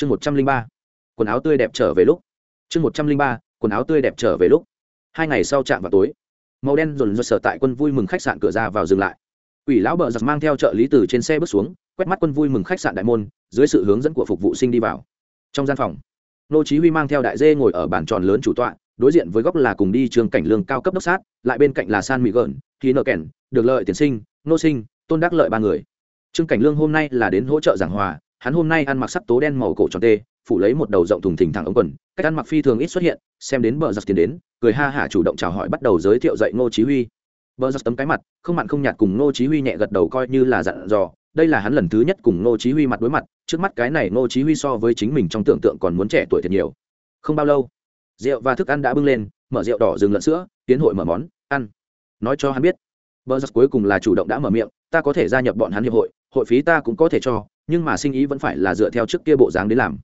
chương một trăm linh ba, quần áo tươi đẹp trở về lúc. Chương một trăm linh ba, quần áo tươi đẹp trở về lúc. Hai ngày sau chạm vào tối, màu đen dồn dồn sở tại quân vui mừng khách sạn cửa ra vào dừng lại. Quỷ lão bờ giặc mang theo trợ lý từ trên xe bước xuống, quét mắt quân vui mừng khách sạn đại môn, dưới sự hướng dẫn của phục vụ sinh đi vào. Trong gian phòng, nô chí huy mang theo đại dê ngồi ở bàn tròn lớn chủ tọa, đối diện với góc là cùng đi trường cảnh lương cao cấp đốc sát, lại bên cạnh là san mỹ gợn khí nợ kẹn được lợi tiền sinh, nô sinh, tôn đắc lợi ba người. Trương cảnh lương hôm nay là đến hỗ trợ giảng hòa hắn hôm nay ăn mặc sắc tố đen màu cổ tròn tê, phủ lấy một đầu rộng thùng thình thẳng ống quần, cách ăn mặc phi thường ít xuất hiện, xem đến bờ giặc tiến đến, cười ha hả chủ động chào hỏi bắt đầu giới thiệu dạy ngô chí huy. Bờ giặc tấm cái mặt, không mặn không nhạt cùng ngô chí huy nhẹ gật đầu coi như là dặn dò, đây là hắn lần thứ nhất cùng ngô chí huy mặt đối mặt, trước mắt cái này ngô chí huy so với chính mình trong tưởng tượng còn muốn trẻ tuổi thật nhiều. Không bao lâu, rượu và thức ăn đã bưng lên, mở rượu đỏ dừng lợn sữa, tiến hội mở món, ăn. Nói cho hắn biết, bờ giặc cuối cùng là chủ động đã mở miệng, ta có thể gia nhập bọn hắn hiệp hội hội phí ta cũng có thể cho nhưng mà sinh ý vẫn phải là dựa theo trước kia bộ dáng đến làm.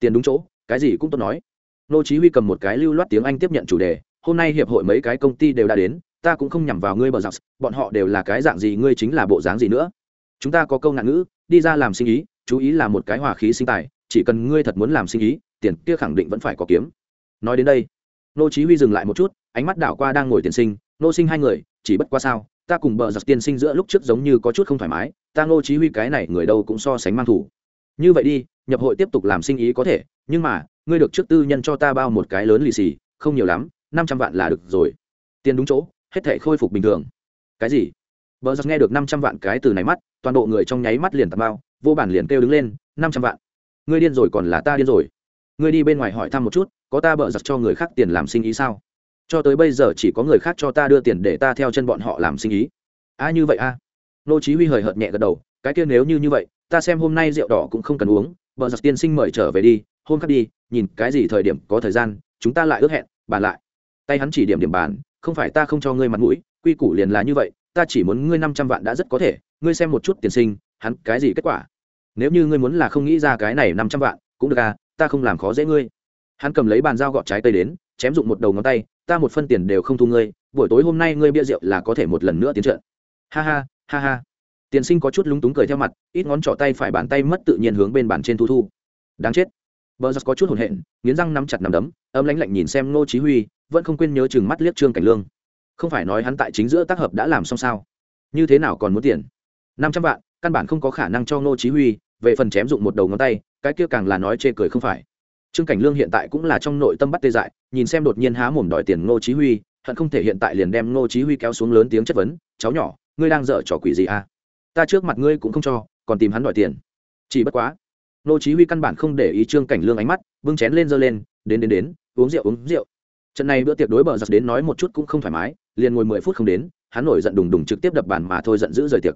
Tiền đúng chỗ, cái gì cũng tốt nói. Nô chí huy cầm một cái lưu loát tiếng anh tiếp nhận chủ đề, hôm nay hiệp hội mấy cái công ty đều đã đến, ta cũng không nhằm vào ngươi bờ dọc bọn họ đều là cái dạng gì, ngươi chính là bộ dáng gì nữa. Chúng ta có câu nạn ngữ, đi ra làm sinh ý, chú ý là một cái hòa khí sinh tài, chỉ cần ngươi thật muốn làm sinh ý, tiền kia khẳng định vẫn phải có kiếm. Nói đến đây, nô chí huy dừng lại một chút, ánh mắt đảo qua đang ngồi tiền sinh, nô sinh hai người, chỉ bất qua sao ta cùng bờ giặc tiên sinh giữa lúc trước giống như có chút không thoải mái, ta ngô chí huy cái này người đâu cũng so sánh mang thủ. Như vậy đi, nhập hội tiếp tục làm sinh ý có thể, nhưng mà, ngươi được trước tư nhân cho ta bao một cái lớn lì xì, không nhiều lắm, năm trăm vạn là được rồi. Tiền đúng chỗ, hết thể khôi phục bình thường. Cái gì? Bờ giặc nghe được năm trăm vạn cái từ này mắt, toàn bộ người trong nháy mắt liền tạt bao, vô bản liền kêu đứng lên, năm trăm vạn. Ngươi điên rồi còn là ta điên rồi. Ngươi đi bên ngoài hỏi thăm một chút, có ta bợ giặc cho người khác tiền làm sinh ý sao? Cho tới bây giờ chỉ có người khác cho ta đưa tiền để ta theo chân bọn họ làm sinh ý. A, như vậy a. Nô chí huy hời hợt nhẹ gật đầu, cái kia nếu như như vậy, ta xem hôm nay rượu đỏ cũng không cần uống, bờ giặc tiên sinh mời trở về đi, hôm khác đi, nhìn cái gì thời điểm có thời gian, chúng ta lại ước hẹn, bàn lại. Tay hắn chỉ điểm điểm bàn, không phải ta không cho ngươi mặt mũi, quy củ liền là như vậy, ta chỉ muốn ngươi năm trăm vạn đã rất có thể, ngươi xem một chút tiền sinh, hắn cái gì kết quả. Nếu như ngươi muốn là không nghĩ ra cái này năm trăm vạn, cũng được à ta không làm khó dễ ngươi. Hắn cầm lấy bàn dao gọt trái cây đến, chém dụng một đầu ngón tay ta một phân tiền đều không thu ngươi, buổi tối hôm nay ngươi bia rượu là có thể một lần nữa tiến trận. Ha ha ha ha. Tiền sinh có chút lúng túng cười theo mặt, ít ngón trỏ tay phải bàn tay mất tự nhiên hướng bên bàn trên thu thu. Đáng chết. Bờ giặc có chút hồn hện nghiến răng nắm chặt nằm đấm ấm lãnh lạnh nhìn xem ngô chí huy, vẫn không quên nhớ chừng mắt liếc trương cảnh lương. Không phải nói hắn tại chính giữa tác hợp đã làm xong sao? Như thế nào còn muốn tiền? Năm trăm vạn, căn bản không có khả năng cho ngô chí huy, về phần chém dụng một đầu ngón tay, cái kia càng là nói chê cười không phải trương cảnh lương hiện tại cũng là trong nội tâm bắt tê dại, nhìn xem đột nhiên há mồm đòi tiền ngô chí huy, hận không thể hiện tại liền đem ngô chí huy kéo xuống lớn tiếng chất vấn, cháu nhỏ, ngươi đang dở trò quỷ gì à? Ta trước mặt ngươi cũng không cho, còn tìm hắn đòi tiền. Chỉ bất quá, ngô chí huy căn bản không để ý trương cảnh lương ánh mắt, bưng chén lên dơ lên, đến đến đến, uống rượu uống rượu. Trận này bữa tiệc đối bờ giặc đến nói một chút cũng không thoải mái, liền ngồi mười phút không đến, hắn nổi giận đùng đùng trực tiếp đập bàn mà thôi giận dữ rời tiệc.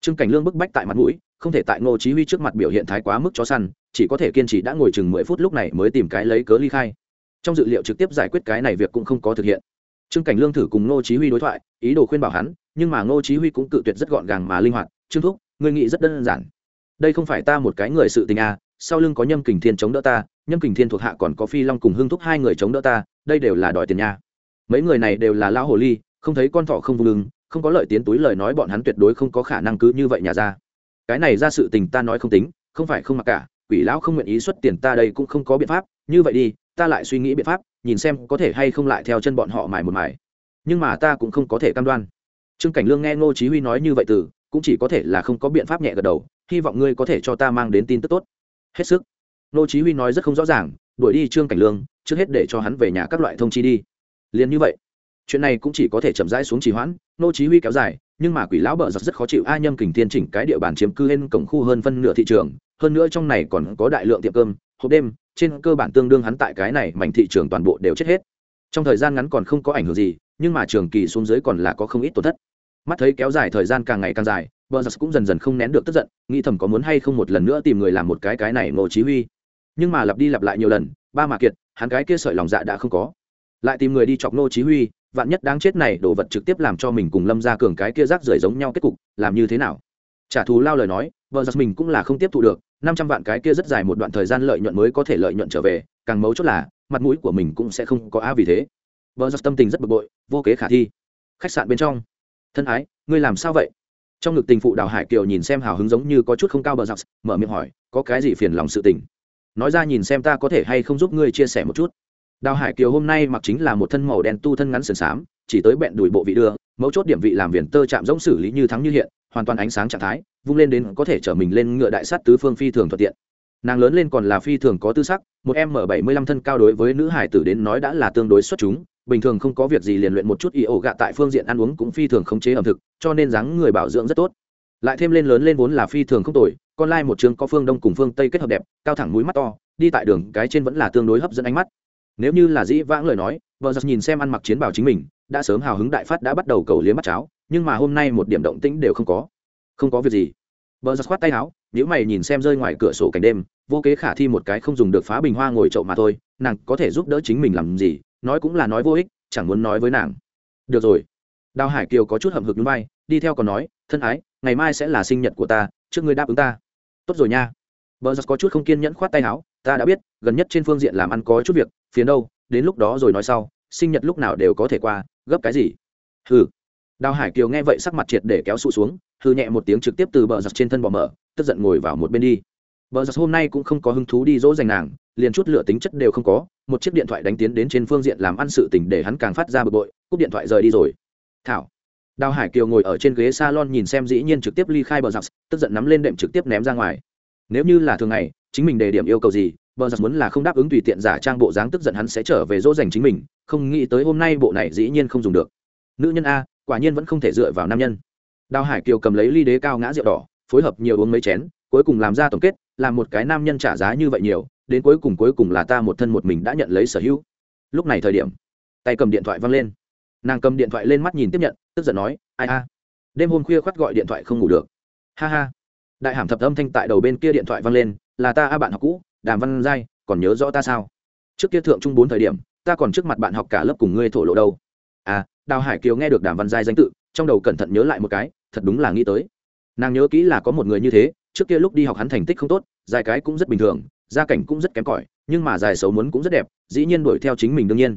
Trương cảnh lương bức bách tại mặt mũi, không thể tại ngô chí huy trước mặt biểu hiện thái quá mức chó săn chỉ có thể kiên trì đã ngồi chừng mười phút lúc này mới tìm cái lấy cớ ly khai. Trong dự liệu trực tiếp giải quyết cái này việc cũng không có thực hiện. Trương cảnh lương thử cùng ngô chí huy đối thoại, ý đồ khuyên bảo hắn, nhưng mà ngô chí huy cũng cự tuyệt rất gọn gàng mà linh hoạt, trương thúc, ngươi nghĩ rất đơn giản. Đây không phải ta một cái người sự tình à sau lưng có nhâm kình thiên chống đỡ ta, nhâm kình thiên thuộc hạ còn có phi long cùng hưng thúc hai người chống đỡ ta, đây đều là đòi tiền nha. Mấy người này đều là lão hồ ly, không thấy con thỏ không vùng lưng, không có lợi tiến túi lời nói bọn hắn tuyệt đối không có khả năng cứ như vậy nhà ra. Cái này ra sự tình ta nói không tính, không phải không mặc cả quỷ lão không nguyện ý xuất tiền ta đây cũng không có biện pháp, như vậy đi, ta lại suy nghĩ biện pháp, nhìn xem có thể hay không lại theo chân bọn họ mải một mải nhưng mà ta cũng không có thể cam đoan. Trương cảnh lương nghe ngô chí huy nói như vậy từ, cũng chỉ có thể là không có biện pháp nhẹ gật đầu, hy vọng ngươi có thể cho ta mang đến tin tức tốt. Hết sức. Ngô chí huy nói rất không rõ ràng, đuổi đi trương cảnh lương, trước hết để cho hắn về nhà các loại thông chi đi. Liền như vậy, chuyện này cũng chỉ có thể chậm rãi xuống trì hoãn, ngô chí huy kéo dài, nhưng mà quỷ lão bợ giật rất khó chịu, a nhâm kình thiên chỉnh cái địa bàn chiếm cư lên cổng khu hơn phân nửa thị trường hơn nữa trong này còn có đại lượng tiệm cơm, hộp đêm, trên cơ bản tương đương hắn tại cái này mảnh thị trường toàn bộ đều chết hết. Trong thời gian ngắn còn không có ảnh hưởng gì, nhưng mà trường kỳ xuống dưới còn là có không ít tổn thất. Mắt thấy kéo dài thời gian càng ngày càng dài, bờ giặc cũng dần dần không nén được tức giận, nghĩ thầm có muốn hay không một lần nữa tìm người làm một cái cái này ngộ chí huy. Nhưng mà lặp đi lặp lại nhiều lần, ba mà kiệt, hắn cái kia sợi lòng dạ đã không có. Lại tìm người đi chọc nô chí huy, vạn nhất đáng chết này đồ vật trực tiếp làm cho mình cùng lâm gia cường cái kia rác rưởi giống nhau kết cục, làm như thế nào? Trả thù lao lời nói vợ giặc mình cũng là không tiếp thu được năm trăm vạn cái kia rất dài một đoạn thời gian lợi nhuận mới có thể lợi nhuận trở về, càng mấu chốt là, mặt mũi của mình cũng sẽ không có á vì thế. Vợ giặc tâm tình rất bực bội, vô kế khả thi. Khách sạn bên trong. Thân ái, ngươi làm sao vậy? Trong ngực tình phụ đào hải kiều nhìn xem hào hứng giống như có chút không cao bờ giặc mở miệng hỏi, có cái gì phiền lòng sự tình? Nói ra nhìn xem ta có thể hay không giúp ngươi chia sẻ một chút. Đào hải kiều hôm nay mặc chính là một thân màu đen tu thân ngắn sườn xám, chỉ tới bẹn đùi bộ vị đưa, mấu chốt điểm vị làm viền tơ chạm giống xử lý như thắng như hiện hoàn toàn ánh sáng trạng thái, vung lên đến có thể chở mình lên ngựa đại sát tứ phương phi thường thuận tiện. Nàng lớn lên còn là phi thường có tư sắc, một em m bảy mươi lăm thân cao đối với nữ hải tử đến nói đã là tương đối xuất chúng, bình thường không có việc gì liền luyện một chút y ổ gạ tại phương diện ăn uống cũng phi thường khống chế ẩm thực, cho nên dáng người bảo dưỡng rất tốt. Lại thêm lên lớn lên vốn là phi thường không tồi, con lai một trường có phương đông cùng phương tây kết hợp đẹp, cao thẳng mũi mắt to, đi tại đường, cái trên vẫn là tương đối hấp dẫn ánh mắt. Nếu như là dĩ vãng lời nói, vợ giật nhìn xem ăn mặc chiến bảo chính mình, đã sớm hào hứng đại phát đã bắt đầu cầu liếm mắt cháo nhưng mà hôm nay một điểm động tĩnh đều không có. Không có việc gì. Vợ giật khoát tay áo nếu mày nhìn xem rơi ngoài cửa sổ cảnh đêm, vô kế khả thi một cái không dùng được phá bình hoa ngồi chậu mà thôi, nàng có thể giúp đỡ chính mình làm gì, nói cũng là nói vô ích, chẳng muốn nói với nàng. Được rồi. Đào hải kiều có chút hậm hực núi bay đi theo còn nói, thân ái, ngày mai sẽ là sinh nhật của ta, trước ngươi đáp ứng ta. Tốt rồi nha. Vợ giật có chút không kiên nhẫn khoát tay áo, ta đã biết, gần nhất trên phương diện làm ăn có chút việc, phiền đâu, đến lúc đó rồi nói sau, sinh nhật lúc nào đều có thể qua, gấp cái gì? Hừ đào hải kiều nghe vậy sắc mặt triệt để kéo sụ xuống hư nhẹ một tiếng trực tiếp từ bờ giặc trên thân bỏ mở, tức giận ngồi vào một bên đi. Bờ giặc hôm nay cũng không có hứng thú đi dỗ dành nàng, liền chút lựa tính chất đều không có, một chiếc điện thoại đánh tiến đến trên phương diện làm ăn sự tình để hắn càng phát ra bực bội, cúp điện thoại rời đi rồi. Thảo. Đào hải kiều ngồi ở trên ghế salon nhìn xem dĩ nhiên trực tiếp ly khai bờ giặc tức giận nắm lên đệm trực tiếp ném ra ngoài. Nếu như là thường ngày, chính mình đề điểm yêu cầu gì, bờ giặc muốn là không đáp ứng tùy tiện giả trang bộ dáng tức giận hắn sẽ trở về dỗ dành chính mình, không nghĩ tới hôm nay bộ này dĩ nhiên không dùng được. Nữ nhân a quả nhiên vẫn không thể dựa vào nam nhân. Đào hải kiều cầm lấy ly đế cao ngã rượu đỏ, phối hợp nhiều uống mấy chén, cuối cùng làm ra tổng kết, làm một cái nam nhân trả giá như vậy nhiều, đến cuối cùng cuối cùng là ta một thân một mình đã nhận lấy sở hữu. Lúc này thời điểm, tay cầm điện thoại văng lên. Nàng cầm điện thoại lên mắt nhìn tiếp nhận, tức giận nói, ai a? Đêm hôm khuya khoắt gọi điện thoại không ngủ được. Ha ha. Đại hàm thập âm thanh tại đầu bên kia điện thoại văng lên, là ta a, bạn học cũ, đàm văn giai, còn nhớ rõ ta sao? Trước kia thượng trung bốn thời điểm, ta còn trước mặt bạn học cả lớp cùng ngươi thổ lộ đâu. À đào hải kiều nghe được đàm văn giai danh tự, trong đầu cẩn thận nhớ lại một cái, thật đúng là nghĩ tới. Nàng nhớ kỹ là có một người như thế, trước kia lúc đi học hắn thành tích không tốt, dài cái cũng rất bình thường, gia cảnh cũng rất kém cỏi, nhưng mà dài xấu muốn cũng rất đẹp, dĩ nhiên đuổi theo chính mình đương nhiên.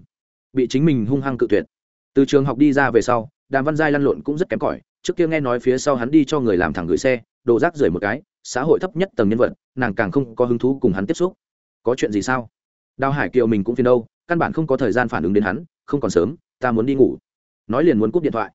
Bị chính mình hung hăng cự tuyệt. Từ trường học đi ra về sau, đàm văn giai lăn lộn cũng rất kém cỏi, trước kia nghe nói phía sau hắn đi cho người làm thẳng gửi xe, đồ rác rưởi một cái, xã hội thấp nhất tầng nhân vật, nàng càng không có hứng thú cùng hắn tiếp xúc. Có chuyện gì sao? Đào hải kiều mình cũng phiền đâu, căn bản không có thời gian phản ứng đến hắn, không còn sớm, ta muốn đi ngủ nói liền muốn cúp điện thoại.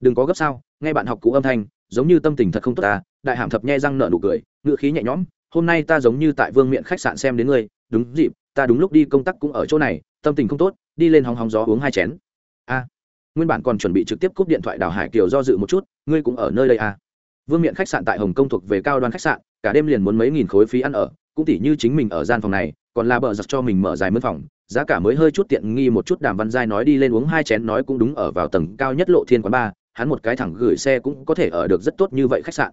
Đừng có gấp sao, nghe bạn học cũ âm thanh, giống như tâm tình thật không tốt ta, đại hàm thập nhe răng nợ nụ cười ngự khí nhẹ nhõm, hôm nay ta giống như tại vương miện khách sạn xem đến ngươi, đúng dịp, ta đúng lúc đi công tác cũng ở chỗ này, tâm tình không tốt, đi lên hóng hóng gió uống hai chén. A, nguyên bản còn chuẩn bị trực tiếp cúp điện thoại đào hải kiều do dự một chút, ngươi cũng ở nơi đây à? Vương miện khách sạn tại hồng kông thuộc về cao Đoàn khách sạn, cả đêm liền muốn mấy nghìn khối phí ăn ở, cũng tỉ như chính mình ở gian phòng này còn là bờ giặc cho mình mở dài mướn phòng, giá cả mới hơi chút tiện nghi một chút, đàm văn giai nói đi lên uống hai chén nói cũng đúng ở vào tầng cao nhất lộ thiên quán ba, hắn một cái thẳng gửi xe cũng có thể ở được rất tốt như vậy khách sạn.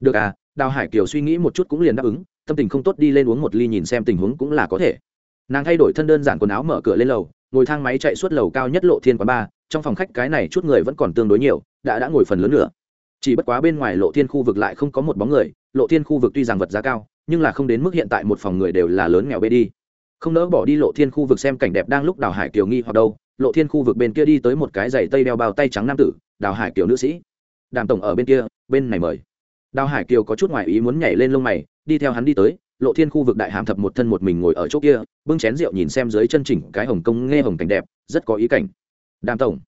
Được à đào hải kiều suy nghĩ một chút cũng liền đáp ứng, tâm tình không tốt đi lên uống một ly nhìn xem tình huống cũng là có thể. Nàng thay đổi thân đơn giản quần áo mở cửa lên lầu, ngồi thang máy chạy suốt lầu cao nhất lộ thiên quán ba, trong phòng khách cái này chút người vẫn còn tương đối nhiều, đã đã ngồi phần lớn nữa. Chỉ bất quá bên ngoài lộ thiên khu vực lại không có một bóng người lộ thiên khu vực tuy rằng vật giá cao, nhưng là không đến mức hiện tại một phòng người đều là lớn nghèo bê đi. Không nỡ bỏ đi lộ thiên khu vực xem cảnh đẹp đang lúc đào hải kiều nghi hoặc đâu, lộ thiên khu vực bên kia đi tới một cái giày tây đeo bao tay trắng nam tử, đào hải kiều nữ sĩ. Đàm tổng ở bên kia, bên này mời. Đào hải kiều có chút ngoại ý muốn nhảy lên lông mày, đi theo hắn đi tới, lộ thiên khu vực đại hàm thập một thân một mình ngồi ở chỗ kia, bưng chén rượu nhìn xem dưới chân chỉnh cái hồng công nghe hồng cảnh đẹp, rất có ý cảnh. Đàm tổng.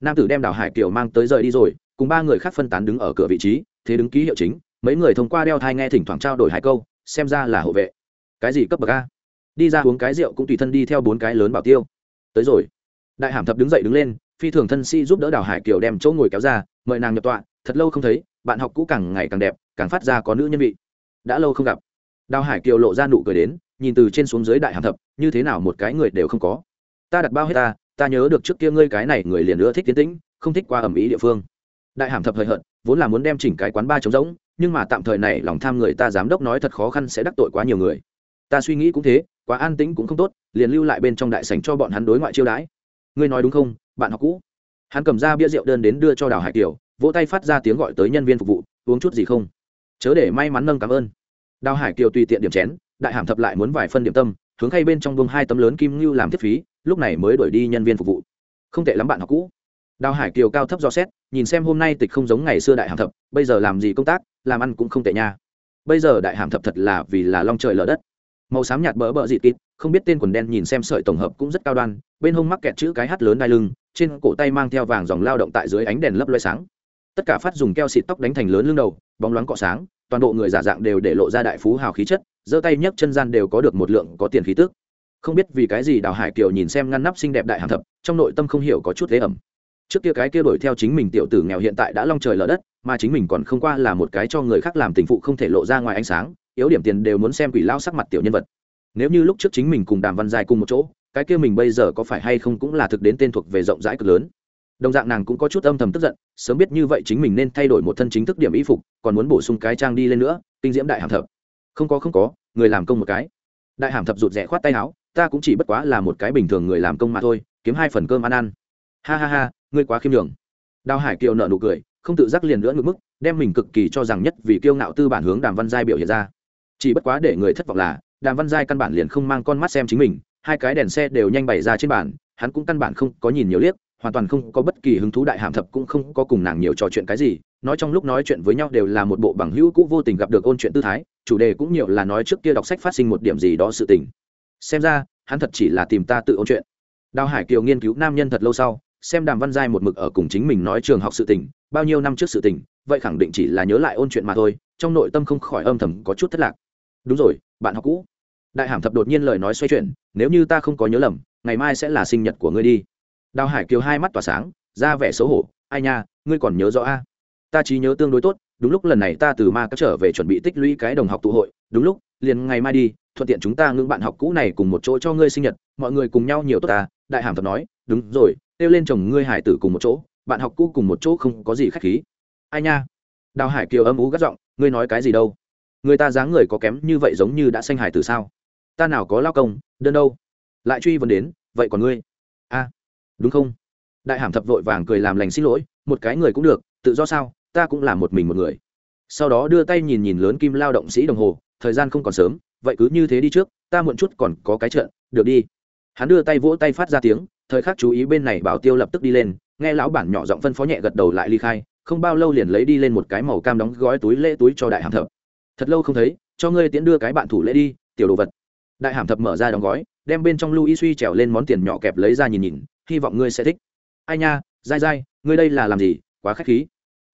Nam tử đem đào hải kiều mang tới rời đi rồi, cùng ba người khác phân tán đứng ở cửa vị trí, thế đứng ký hiệu chính mấy người thông qua đeo thai nghe thỉnh thoảng trao đổi hai câu, xem ra là hộ vệ. Cái gì cấp bậc a? Đi ra uống cái rượu cũng tùy thân đi theo bốn cái lớn bảo tiêu. Tới rồi. Đại hàm thập đứng dậy đứng lên, phi thường thân si giúp đỡ đào hải kiều đem chỗ ngồi kéo ra, mời nàng nhập tọa, thật lâu không thấy, bạn học cũ càng ngày càng đẹp, càng phát ra có nữ nhân vị. Đã lâu không gặp. Đào hải kiều lộ ra nụ cười đến, nhìn từ trên xuống dưới đại hàm thập, như thế nào một cái người đều không có. Ta đặt bao hết ta ta nhớ được trước kia ngươi cái này người liền nữa thích tiến tĩnh, không thích qua ẩm ý địa phương. Đại hàm thập hời hợt vốn là muốn đem chỉnh cái quán ba trống rỗng, nhưng mà tạm thời này lòng tham người ta giám đốc nói thật khó khăn sẽ đắc tội quá nhiều người. Ta suy nghĩ cũng thế, quá an tĩnh cũng không tốt, liền lưu lại bên trong đại sảnh cho bọn hắn đối ngoại chiêu đãi. Ngươi nói đúng không, bạn học cũ? Hắn cầm ra bia rượu đơn đến đưa cho đào hải kiều, vỗ tay phát ra tiếng gọi tới nhân viên phục vụ, uống chút gì không? Chớ để may mắn nâng cảm ơn. Đào hải kiều tùy tiện điểm chén, đại hàm thập lại muốn vài phân điểm tâm, hướng khay bên trong bông hai tấm lớn kim ngưu làm thiết phí, lúc này mới đổi đi nhân viên phục vụ. Không tệ lắm bạn học cũ. Đào hải kiều cao thấp do xét nhìn xem hôm nay tịch không giống ngày xưa đại hàm thập, bây giờ làm gì công tác, làm ăn cũng không tệ nha. Bây giờ đại hàm thập thật là vì là long trời lở đất. Màu xám nhạt bỡ bỡ dịt kịt, không biết tên quần đen nhìn xem sợi tổng hợp cũng rất cao đoan, bên hông mắc kẹt chữ cái hát lớn đai lưng, trên cổ tay mang theo vàng dòng lao động tại dưới ánh đèn lấp loay sáng. Tất cả phát dùng keo xịt tóc đánh thành lớn lưng đầu, bóng loáng cọ sáng, toàn bộ người giả dạng đều để lộ ra đại phú hào khí chất, giơ tay nhấc chân gian đều có được một lượng có tiền khí tức. Không biết vì cái gì đào hải kiều nhìn xem ngăn nắp xinh đẹp đại hàm thập, trong nội tâm không hiểu có chút thế ẩm trước kia cái kia đuổi theo chính mình tiểu tử nghèo hiện tại đã long trời lở đất, mà chính mình còn không qua là một cái cho người khác làm tình phụ không thể lộ ra ngoài ánh sáng, yếu điểm tiền đều muốn xem quỷ lao sắc mặt tiểu nhân vật. Nếu như lúc trước chính mình cùng đàm văn dài cùng một chỗ, cái kia mình bây giờ có phải hay không cũng là thực đến tên thuộc về rộng rãi cực lớn. Đồng dạng nàng cũng có chút âm thầm tức giận, sớm biết như vậy chính mình nên thay đổi một thân chính thức điểm y phục, còn muốn bổ sung cái trang đi lên nữa, kinh diễm đại hàm thập. Không có không có, người làm công một cái. Đại hàm thập rụt rẽ khoát tay áo, ta cũng chỉ bất quá là một cái bình thường người làm công mà thôi, kiếm hai phần cơm ăn ăn. Ha ha ha ngươi quá khiêm nhường, đào hải kiều nợ nụ cười không tự giác liền nữa ngược mức đem mình cực kỳ cho rằng nhất vì kiêu ngạo tư bản hướng đàm văn giai biểu hiện ra. Chỉ bất quá để người thất vọng là đàm văn giai căn bản liền không mang con mắt xem chính mình hai cái đèn xe đều nhanh bày ra trên bàn hắn cũng căn bản không có nhìn nhiều liếc hoàn toàn không có bất kỳ hứng thú đại hàm thập cũng không có cùng nàng nhiều trò chuyện cái gì nói trong lúc nói chuyện với nhau đều là một bộ bằng hữu cũ vô tình gặp được ôn chuyện tư thái chủ đề cũng nhiều là nói trước kia đọc sách phát sinh một điểm gì đó sự tình. Xem ra hắn thật chỉ là tìm ta tự ôn chuyện. Đào hải kiều nghiên cứu nam nhân thật lâu sau xem đàm văn giai một mực ở cùng chính mình nói trường học sự tình, bao nhiêu năm trước sự tình, vậy khẳng định chỉ là nhớ lại ôn chuyện mà thôi, trong nội tâm không khỏi âm thầm có chút thất lạc. Đúng rồi, bạn học cũ. Đại hàm thập đột nhiên lời nói xoay chuyển, nếu như ta không có nhớ lầm, ngày mai sẽ là sinh nhật của ngươi đi. Đào hải kiều hai mắt tỏa sáng, ra vẻ xấu hổ, ai nha, ngươi còn nhớ rõ a? Ta trí nhớ tương đối tốt, đúng lúc lần này ta từ ma các trở về chuẩn bị tích lũy cái đồng học tụ hội, đúng lúc, liền ngày mai đi, thuận tiện chúng ta ngưng bạn học cũ này cùng một chỗ cho ngươi sinh nhật, mọi người cùng nhau nhiều tốt ta, đại hàm thập nói, đúng rồi kêu lên chồng ngươi hải tử cùng một chỗ, bạn học cũ cùng một chỗ không có gì khách khí. Ai nha? Đào hải kiều âm ú gắt giọng, ngươi nói cái gì đâu? Người ta dáng người có kém như vậy giống như đã sanh hải tử sao? Ta nào có lao công, đơn đâu? Lại truy vấn đến, vậy còn ngươi? A, đúng không? Đại hàm thập vội vàng cười làm lành xin lỗi, một cái người cũng được, tự do sao? Ta cũng là một mình một người. Sau đó đưa tay nhìn nhìn lớn kim lao động sĩ đồng hồ, thời gian không còn sớm, vậy cứ như thế đi trước, ta muộn chút còn có cái trận được đi. Hắn đưa tay vỗ tay phát ra tiếng thời khắc chú ý bên này bảo tiêu lập tức đi lên, nghe lão bản nhỏ giọng phân phó nhẹ gật đầu lại ly khai, không bao lâu liền lấy đi lên một cái màu cam đóng gói túi lễ túi cho đại hàm thập. Thật lâu không thấy, cho ngươi tiễn đưa cái bạn thủ lễ đi, tiểu đồ vật. Đại hàm thập mở ra đóng gói, đem bên trong louis suy trèo lên món tiền nhỏ kẹp lấy ra nhìn nhìn, hy vọng ngươi sẽ thích. Ai nha, dai dai, ngươi đây là làm gì, quá khách khí.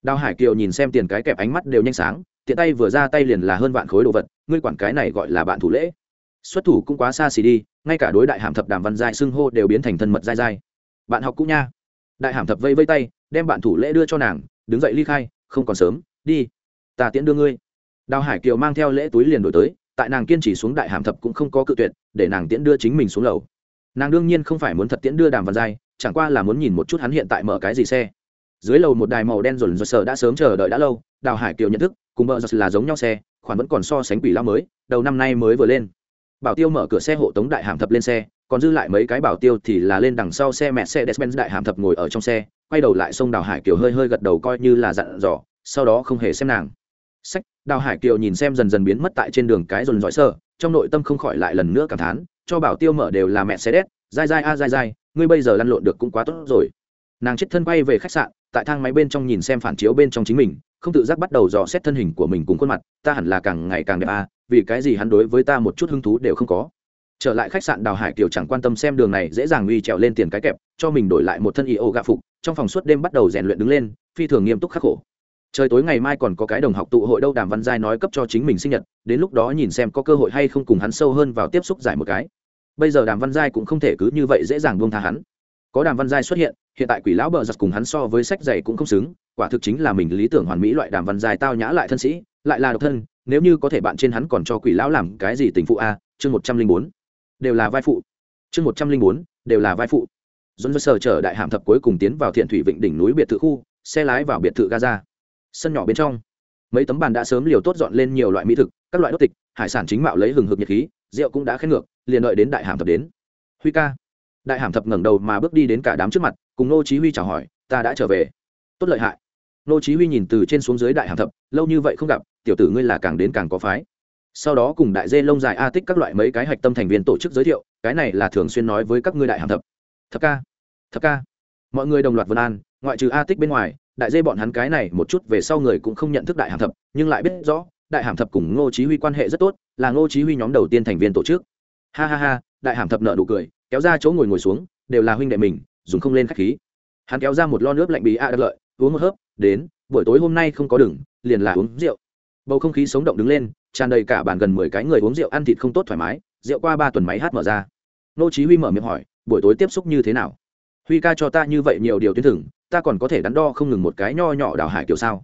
Đào hải kiều nhìn xem tiền cái kẹp ánh mắt đều nhanh sáng, tiện tay vừa ra tay liền là hơn vạn khối đồ vật, ngươi quản cái này gọi là bạn thủ lễ. Xuất thủ cũng quá xa xỉ đi ngay cả đối đại hàm thập đàm văn giai xưng hô đều biến thành thân mật dai dai bạn học cũ nha. Đại hàm thập vây vây tay, đem bạn thủ lễ đưa cho nàng, đứng dậy ly khai, không còn sớm, đi. Ta tiễn đưa ngươi. Đào hải kiều mang theo lễ túi liền đổi tới, tại nàng kiên trì xuống đại hàm thập cũng không có cự tuyệt, để nàng tiễn đưa chính mình xuống lầu. Nàng đương nhiên không phải muốn thật tiễn đưa đàm văn giai, chẳng qua là muốn nhìn một chút hắn hiện tại mở cái gì xe. Dưới lầu một đài màu đen dồn dồn sờ đã sớm chờ đợi đã lâu, đào hải kiều nhận thức, cùng vợ giật là giống nhau xe, khoản vẫn còn so sánh quỷ lao mới, đầu năm nay mới vừa lên bảo tiêu mở cửa xe hộ tống đại hàm thập lên xe, còn dư lại mấy cái bảo tiêu thì là lên đằng sau xe mẹ xe despen đại hàm thập ngồi ở trong xe, quay đầu lại xông đào hải kiều hơi hơi gật đầu coi như là dặn dò, sau đó không hề xem nàng. Sách, đào hải kiều nhìn xem dần dần biến mất tại trên đường cái dồn dõi sơ, trong nội tâm không khỏi lại lần nữa cảm thán, cho bảo tiêu mở đều là mẹ xe đét dai dai a dai dai, ngươi bây giờ lăn lộn được cũng quá tốt rồi. Nàng chết thân quay về khách sạn, tại thang máy bên trong nhìn xem phản chiếu bên trong chính mình, không tự giác bắt đầu dò xét thân hình của mình cùng khuôn mặt, ta hẳn là càng ngày càng đẹp a vì cái gì hắn đối với ta một chút hứng thú đều không có. Trở lại khách sạn đào hải kiều chẳng quan tâm xem đường này dễ dàng uy trèo lên tiền cái kẹp, cho mình đổi lại một thân y ô gạ phục, trong phòng suốt đêm bắt đầu rèn luyện đứng lên, phi thường nghiêm túc khắc khổ. Trời tối ngày mai còn có cái đồng học tụ hội đâu đàm văn giai nói cấp cho chính mình sinh nhật, đến lúc đó nhìn xem có cơ hội hay không cùng hắn sâu hơn vào tiếp xúc giải một cái. Bây giờ đàm văn giai cũng không thể cứ như vậy dễ dàng buông tha hắn. Có đàm văn giai xuất hiện hiện tại quỷ lão bờ giặt cùng hắn so với sách dày cũng không xứng, quả thực chính là mình lý tưởng hoàn mỹ loại đàm văn giai tao nhã lại thân sĩ, lại là độc thân nếu như có thể bạn trên hắn còn cho quỷ lão làm cái gì tình phụ a, chương một trăm linh bốn, đều là vai phụ. Chương một trăm linh bốn, đều là vai phụ. Dồn dơ sờ chở đại hạm thập cuối cùng tiến vào thiện thủy vịnh đỉnh núi biệt thự khu, xe lái vào biệt thự gaza. Sân nhỏ bên trong, mấy tấm bàn đã sớm liều tốt dọn lên nhiều loại mỹ thực, các loại đốt tịch, hải sản chính mạo lấy hừng hực nhiệt khí, rượu cũng đã khen ngược, liền đợi đến đại hàm thập đến. Huy ca. Đại hàm thập ngẩng đầu mà bước đi đến cả đám trước mặt, cùng nô chí huy chào hỏi, ta đã trở về. Tốt lợi hại. Nô chí huy nhìn từ trên xuống dưới đại hàm thập, lâu như vậy không gặp tiểu tử ngươi là càng đến càng có phái. Sau đó cùng đại dê lông dài a tích các loại mấy cái hạch tâm thành viên tổ chức giới thiệu, cái này là thường xuyên nói với các ngươi đại hàm thập. Thập ca. Thập ca. Mọi người đồng loạt vân an, ngoại trừ a tích bên ngoài, đại dê bọn hắn cái này một chút về sau người cũng không nhận thức đại hàm thập, nhưng lại biết rõ, đại hàm thập cùng ngô chí huy quan hệ rất tốt, là ngô chí huy nhóm đầu tiên thành viên tổ chức. Ha ha ha, đại hàm thập nợ nụ cười, kéo ra chỗ ngồi ngồi xuống, đều là huynh đệ mình, dùng không lên khách khí. Hắn kéo ra một lon nước lạnh bí a à lợi, uống một hớp, đến, buổi tối hôm nay không có đừng liền là uống rượu bầu không khí sống động đứng lên, tràn đầy cả bàn gần mười cái người uống rượu ăn thịt không tốt thoải mái, rượu qua ba tuần máy hát mở ra. Nô chí huy mở miệng hỏi, buổi tối tiếp xúc như thế nào? Huy ca cho ta như vậy nhiều điều tuyến thưởng, ta còn có thể đắn đo không ngừng một cái nho nhỏ đào hải kiểu sao?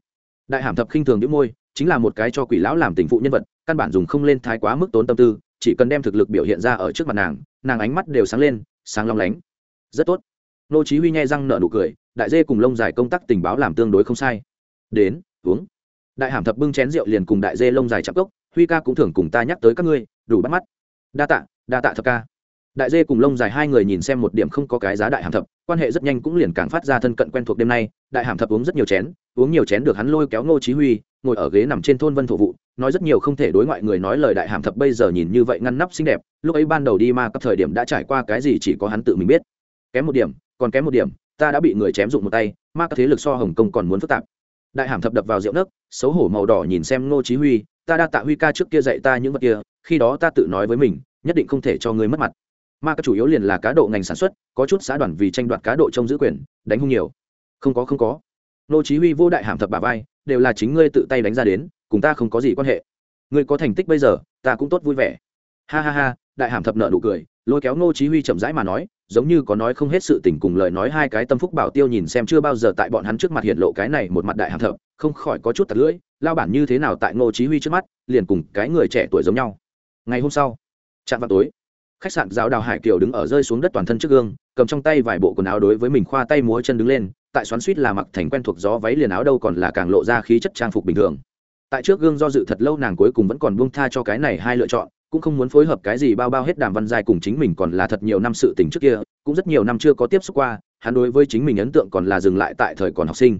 Đại hàm thập khinh thường đĩu môi, chính là một cái cho quỷ lão làm tình phụ nhân vật, căn bản dùng không lên thái quá mức tốn tâm tư, chỉ cần đem thực lực biểu hiện ra ở trước mặt nàng nàng ánh mắt đều sáng lên, sáng long lánh. Rất tốt. Nô chí huy nhai răng nở nụ cười, đại dê cùng lông dài công tác tình báo làm tương đối không sai. Đến, uống đại hàm thập bưng chén rượu liền cùng đại dê lông dài chạm cốc, huy ca cũng thường cùng ta nhắc tới các ngươi, đủ bắt mắt. Đa tạ đa tạ thập ca. Đại dê cùng lông dài hai người nhìn xem một điểm không có cái giá đại hàm thập, quan hệ rất nhanh cũng liền càng phát ra thân cận quen thuộc đêm nay, đại hàm thập uống rất nhiều chén, uống nhiều chén được hắn lôi kéo ngô chí huy, ngồi ở ghế nằm trên thôn vân thổ vụ, nói rất nhiều không thể đối ngoại người nói lời đại hàm thập bây giờ nhìn như vậy ngăn nắp xinh đẹp, lúc ấy ban đầu đi ma cấp thời điểm đã trải qua cái gì chỉ có hắn tự mình biết. Kém một điểm, còn kém một điểm, ta đã bị người chém dụng một tay, ma các thế lực so hồng kông còn muốn phức tạp đại hàm thập đập vào rượu nấc, xấu hổ màu đỏ nhìn xem ngô chí huy, ta đã tạ huy ca trước kia dạy ta những vật kia, khi đó ta tự nói với mình, nhất định không thể cho ngươi mất mặt. Mà các chủ yếu liền là cá độ ngành sản xuất, có chút xã đoàn vì tranh đoạt cá độ trong giữ quyền, đánh hung nhiều. Không có không có. Ngô chí huy vô đại hàm thập bà vai, đều là chính ngươi tự tay đánh ra đến, cùng ta không có gì quan hệ. Ngươi có thành tích bây giờ, ta cũng tốt vui vẻ. Ha ha ha, đại hàm thập nợ nụ cười, lôi kéo Ngô chí huy chậm rãi mà nói giống như có nói không hết sự tình cùng lời nói hai cái tâm phúc bảo tiêu nhìn xem chưa bao giờ tại bọn hắn trước mặt hiện lộ cái này một mặt đại hàm thập, không khỏi có chút tật lưỡi, lao bản như thế nào tại Ngô chí huy trước mắt, liền cùng cái người trẻ tuổi giống nhau. Ngày hôm sau chạm vào tối, khách sạn giáo đào hải kiều đứng ở rơi xuống đất toàn thân trước gương, cầm trong tay vài bộ quần áo đối với mình khoa tay múa chân đứng lên, tại xoắn suýt là mặc thành quen thuộc gió váy liền áo đâu còn là càng lộ ra khí chất trang phục bình thường. Tại trước gương do dự thật lâu nàng cuối cùng vẫn còn buông tha cho cái này hai lựa chọn cũng không muốn phối hợp cái gì bao bao hết đàm văn giai cùng chính mình còn là thật nhiều năm sự tình trước kia, cũng rất nhiều năm chưa có tiếp xúc qua, hắn đối với chính mình ấn tượng còn là dừng lại tại thời còn học sinh.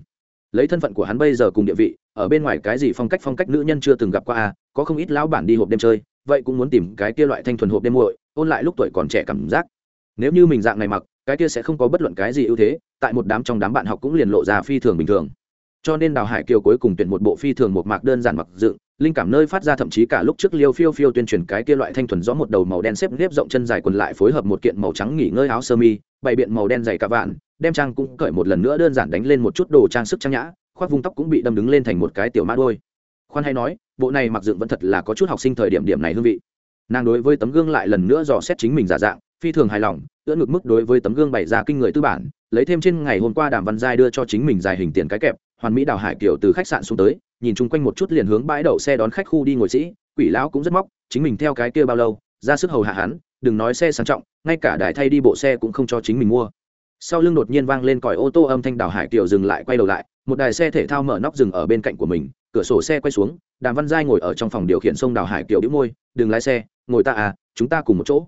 Lấy thân phận của hắn bây giờ cùng địa vị, ở bên ngoài cái gì phong cách phong cách nữ nhân chưa từng gặp qua a có không ít lão bản đi hộp đêm chơi, vậy cũng muốn tìm cái kia loại thanh thuần hộp đêm muội, ôn lại lúc tuổi còn trẻ cảm giác. Nếu như mình dạng này mặc, cái kia sẽ không có bất luận cái gì ưu thế, tại một đám trong đám bạn học cũng liền lộ ra phi thường bình thường. Cho nên đào hải kiều cuối cùng tuyển một bộ phi thường một mạc đơn giản mặc dựng linh cảm nơi phát ra thậm chí cả lúc trước liêu phiêu phiêu tuyên truyền cái kia loại thanh thuần rõ một đầu màu đen xếp nếp rộng chân dài quần lại phối hợp một kiện màu trắng nghỉ ngơi áo sơ mi, bày biện màu đen dày cả vạn, đem trang cũng cởi một lần nữa đơn giản đánh lên một chút đồ trang sức trang nhã, khoác vùng tóc cũng bị đâm đứng lên thành một cái tiểu mã đôi. Khoan hay nói, bộ này mặc dựng vẫn thật là có chút học sinh thời điểm điểm này hương vị. Nàng đối với tấm gương lại lần nữa dò xét chính mình giả dạng, phi thường hài lòng, ưỡn ngược mức đối với tấm gương bày ra kinh người tư bản, lấy thêm trên ngày hôm qua đàm văn giai đưa cho chính mình dài hình tiền cái kẹp, hoàn mỹ đào hải kiểu từ khách sạn xuống tới nhìn chung quanh một chút liền hướng bãi đậu xe đón khách khu đi ngồi sĩ quỷ lão cũng rất móc chính mình theo cái kia bao lâu ra sức hầu hạ hắn đừng nói xe sang trọng ngay cả đài thay đi bộ xe cũng không cho chính mình mua. Sau lưng đột nhiên vang lên còi ô tô âm thanh đào hải kiều dừng lại quay đầu lại một đài xe thể thao mở nóc dừng ở bên cạnh của mình cửa sổ xe quay xuống đàm văn giai ngồi ở trong phòng điều khiển sông đào hải kiều đĩu môi đừng lái xe ngồi ta à chúng ta cùng một chỗ.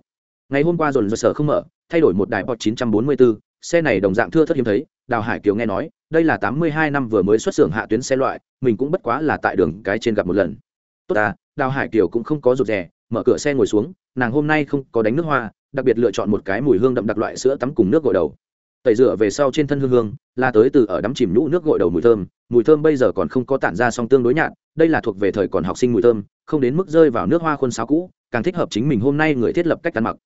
Ngày hôm qua dồn dơ sở không mở thay đổi một đài bọt 944, xe này đồng dạng thưa thất hiếm thấy, đào hải kiều nghe nói, đây là 82 năm vừa mới xuất xưởng hạ tuyến xe loại, mình cũng bất quá là tại đường cái trên gặp một lần. Tốt à đào hải kiều cũng không có rụt rè, mở cửa xe ngồi xuống, nàng hôm nay không có đánh nước hoa, đặc biệt lựa chọn một cái mùi hương đậm đặc loại sữa tắm cùng nước gội đầu. Tẩy rửa về sau trên thân hương hương, là tới từ ở đắm chìm nhũ nước gội đầu mùi thơm mùi thơm bây giờ còn không có tản ra song tương đối nhạt, đây là thuộc về thời còn học sinh mùi thơm, không đến mức rơi vào nước hoa khuôn sáo cũ, càng thích hợp chính mình hôm nay người thiết lập cách ăn mặc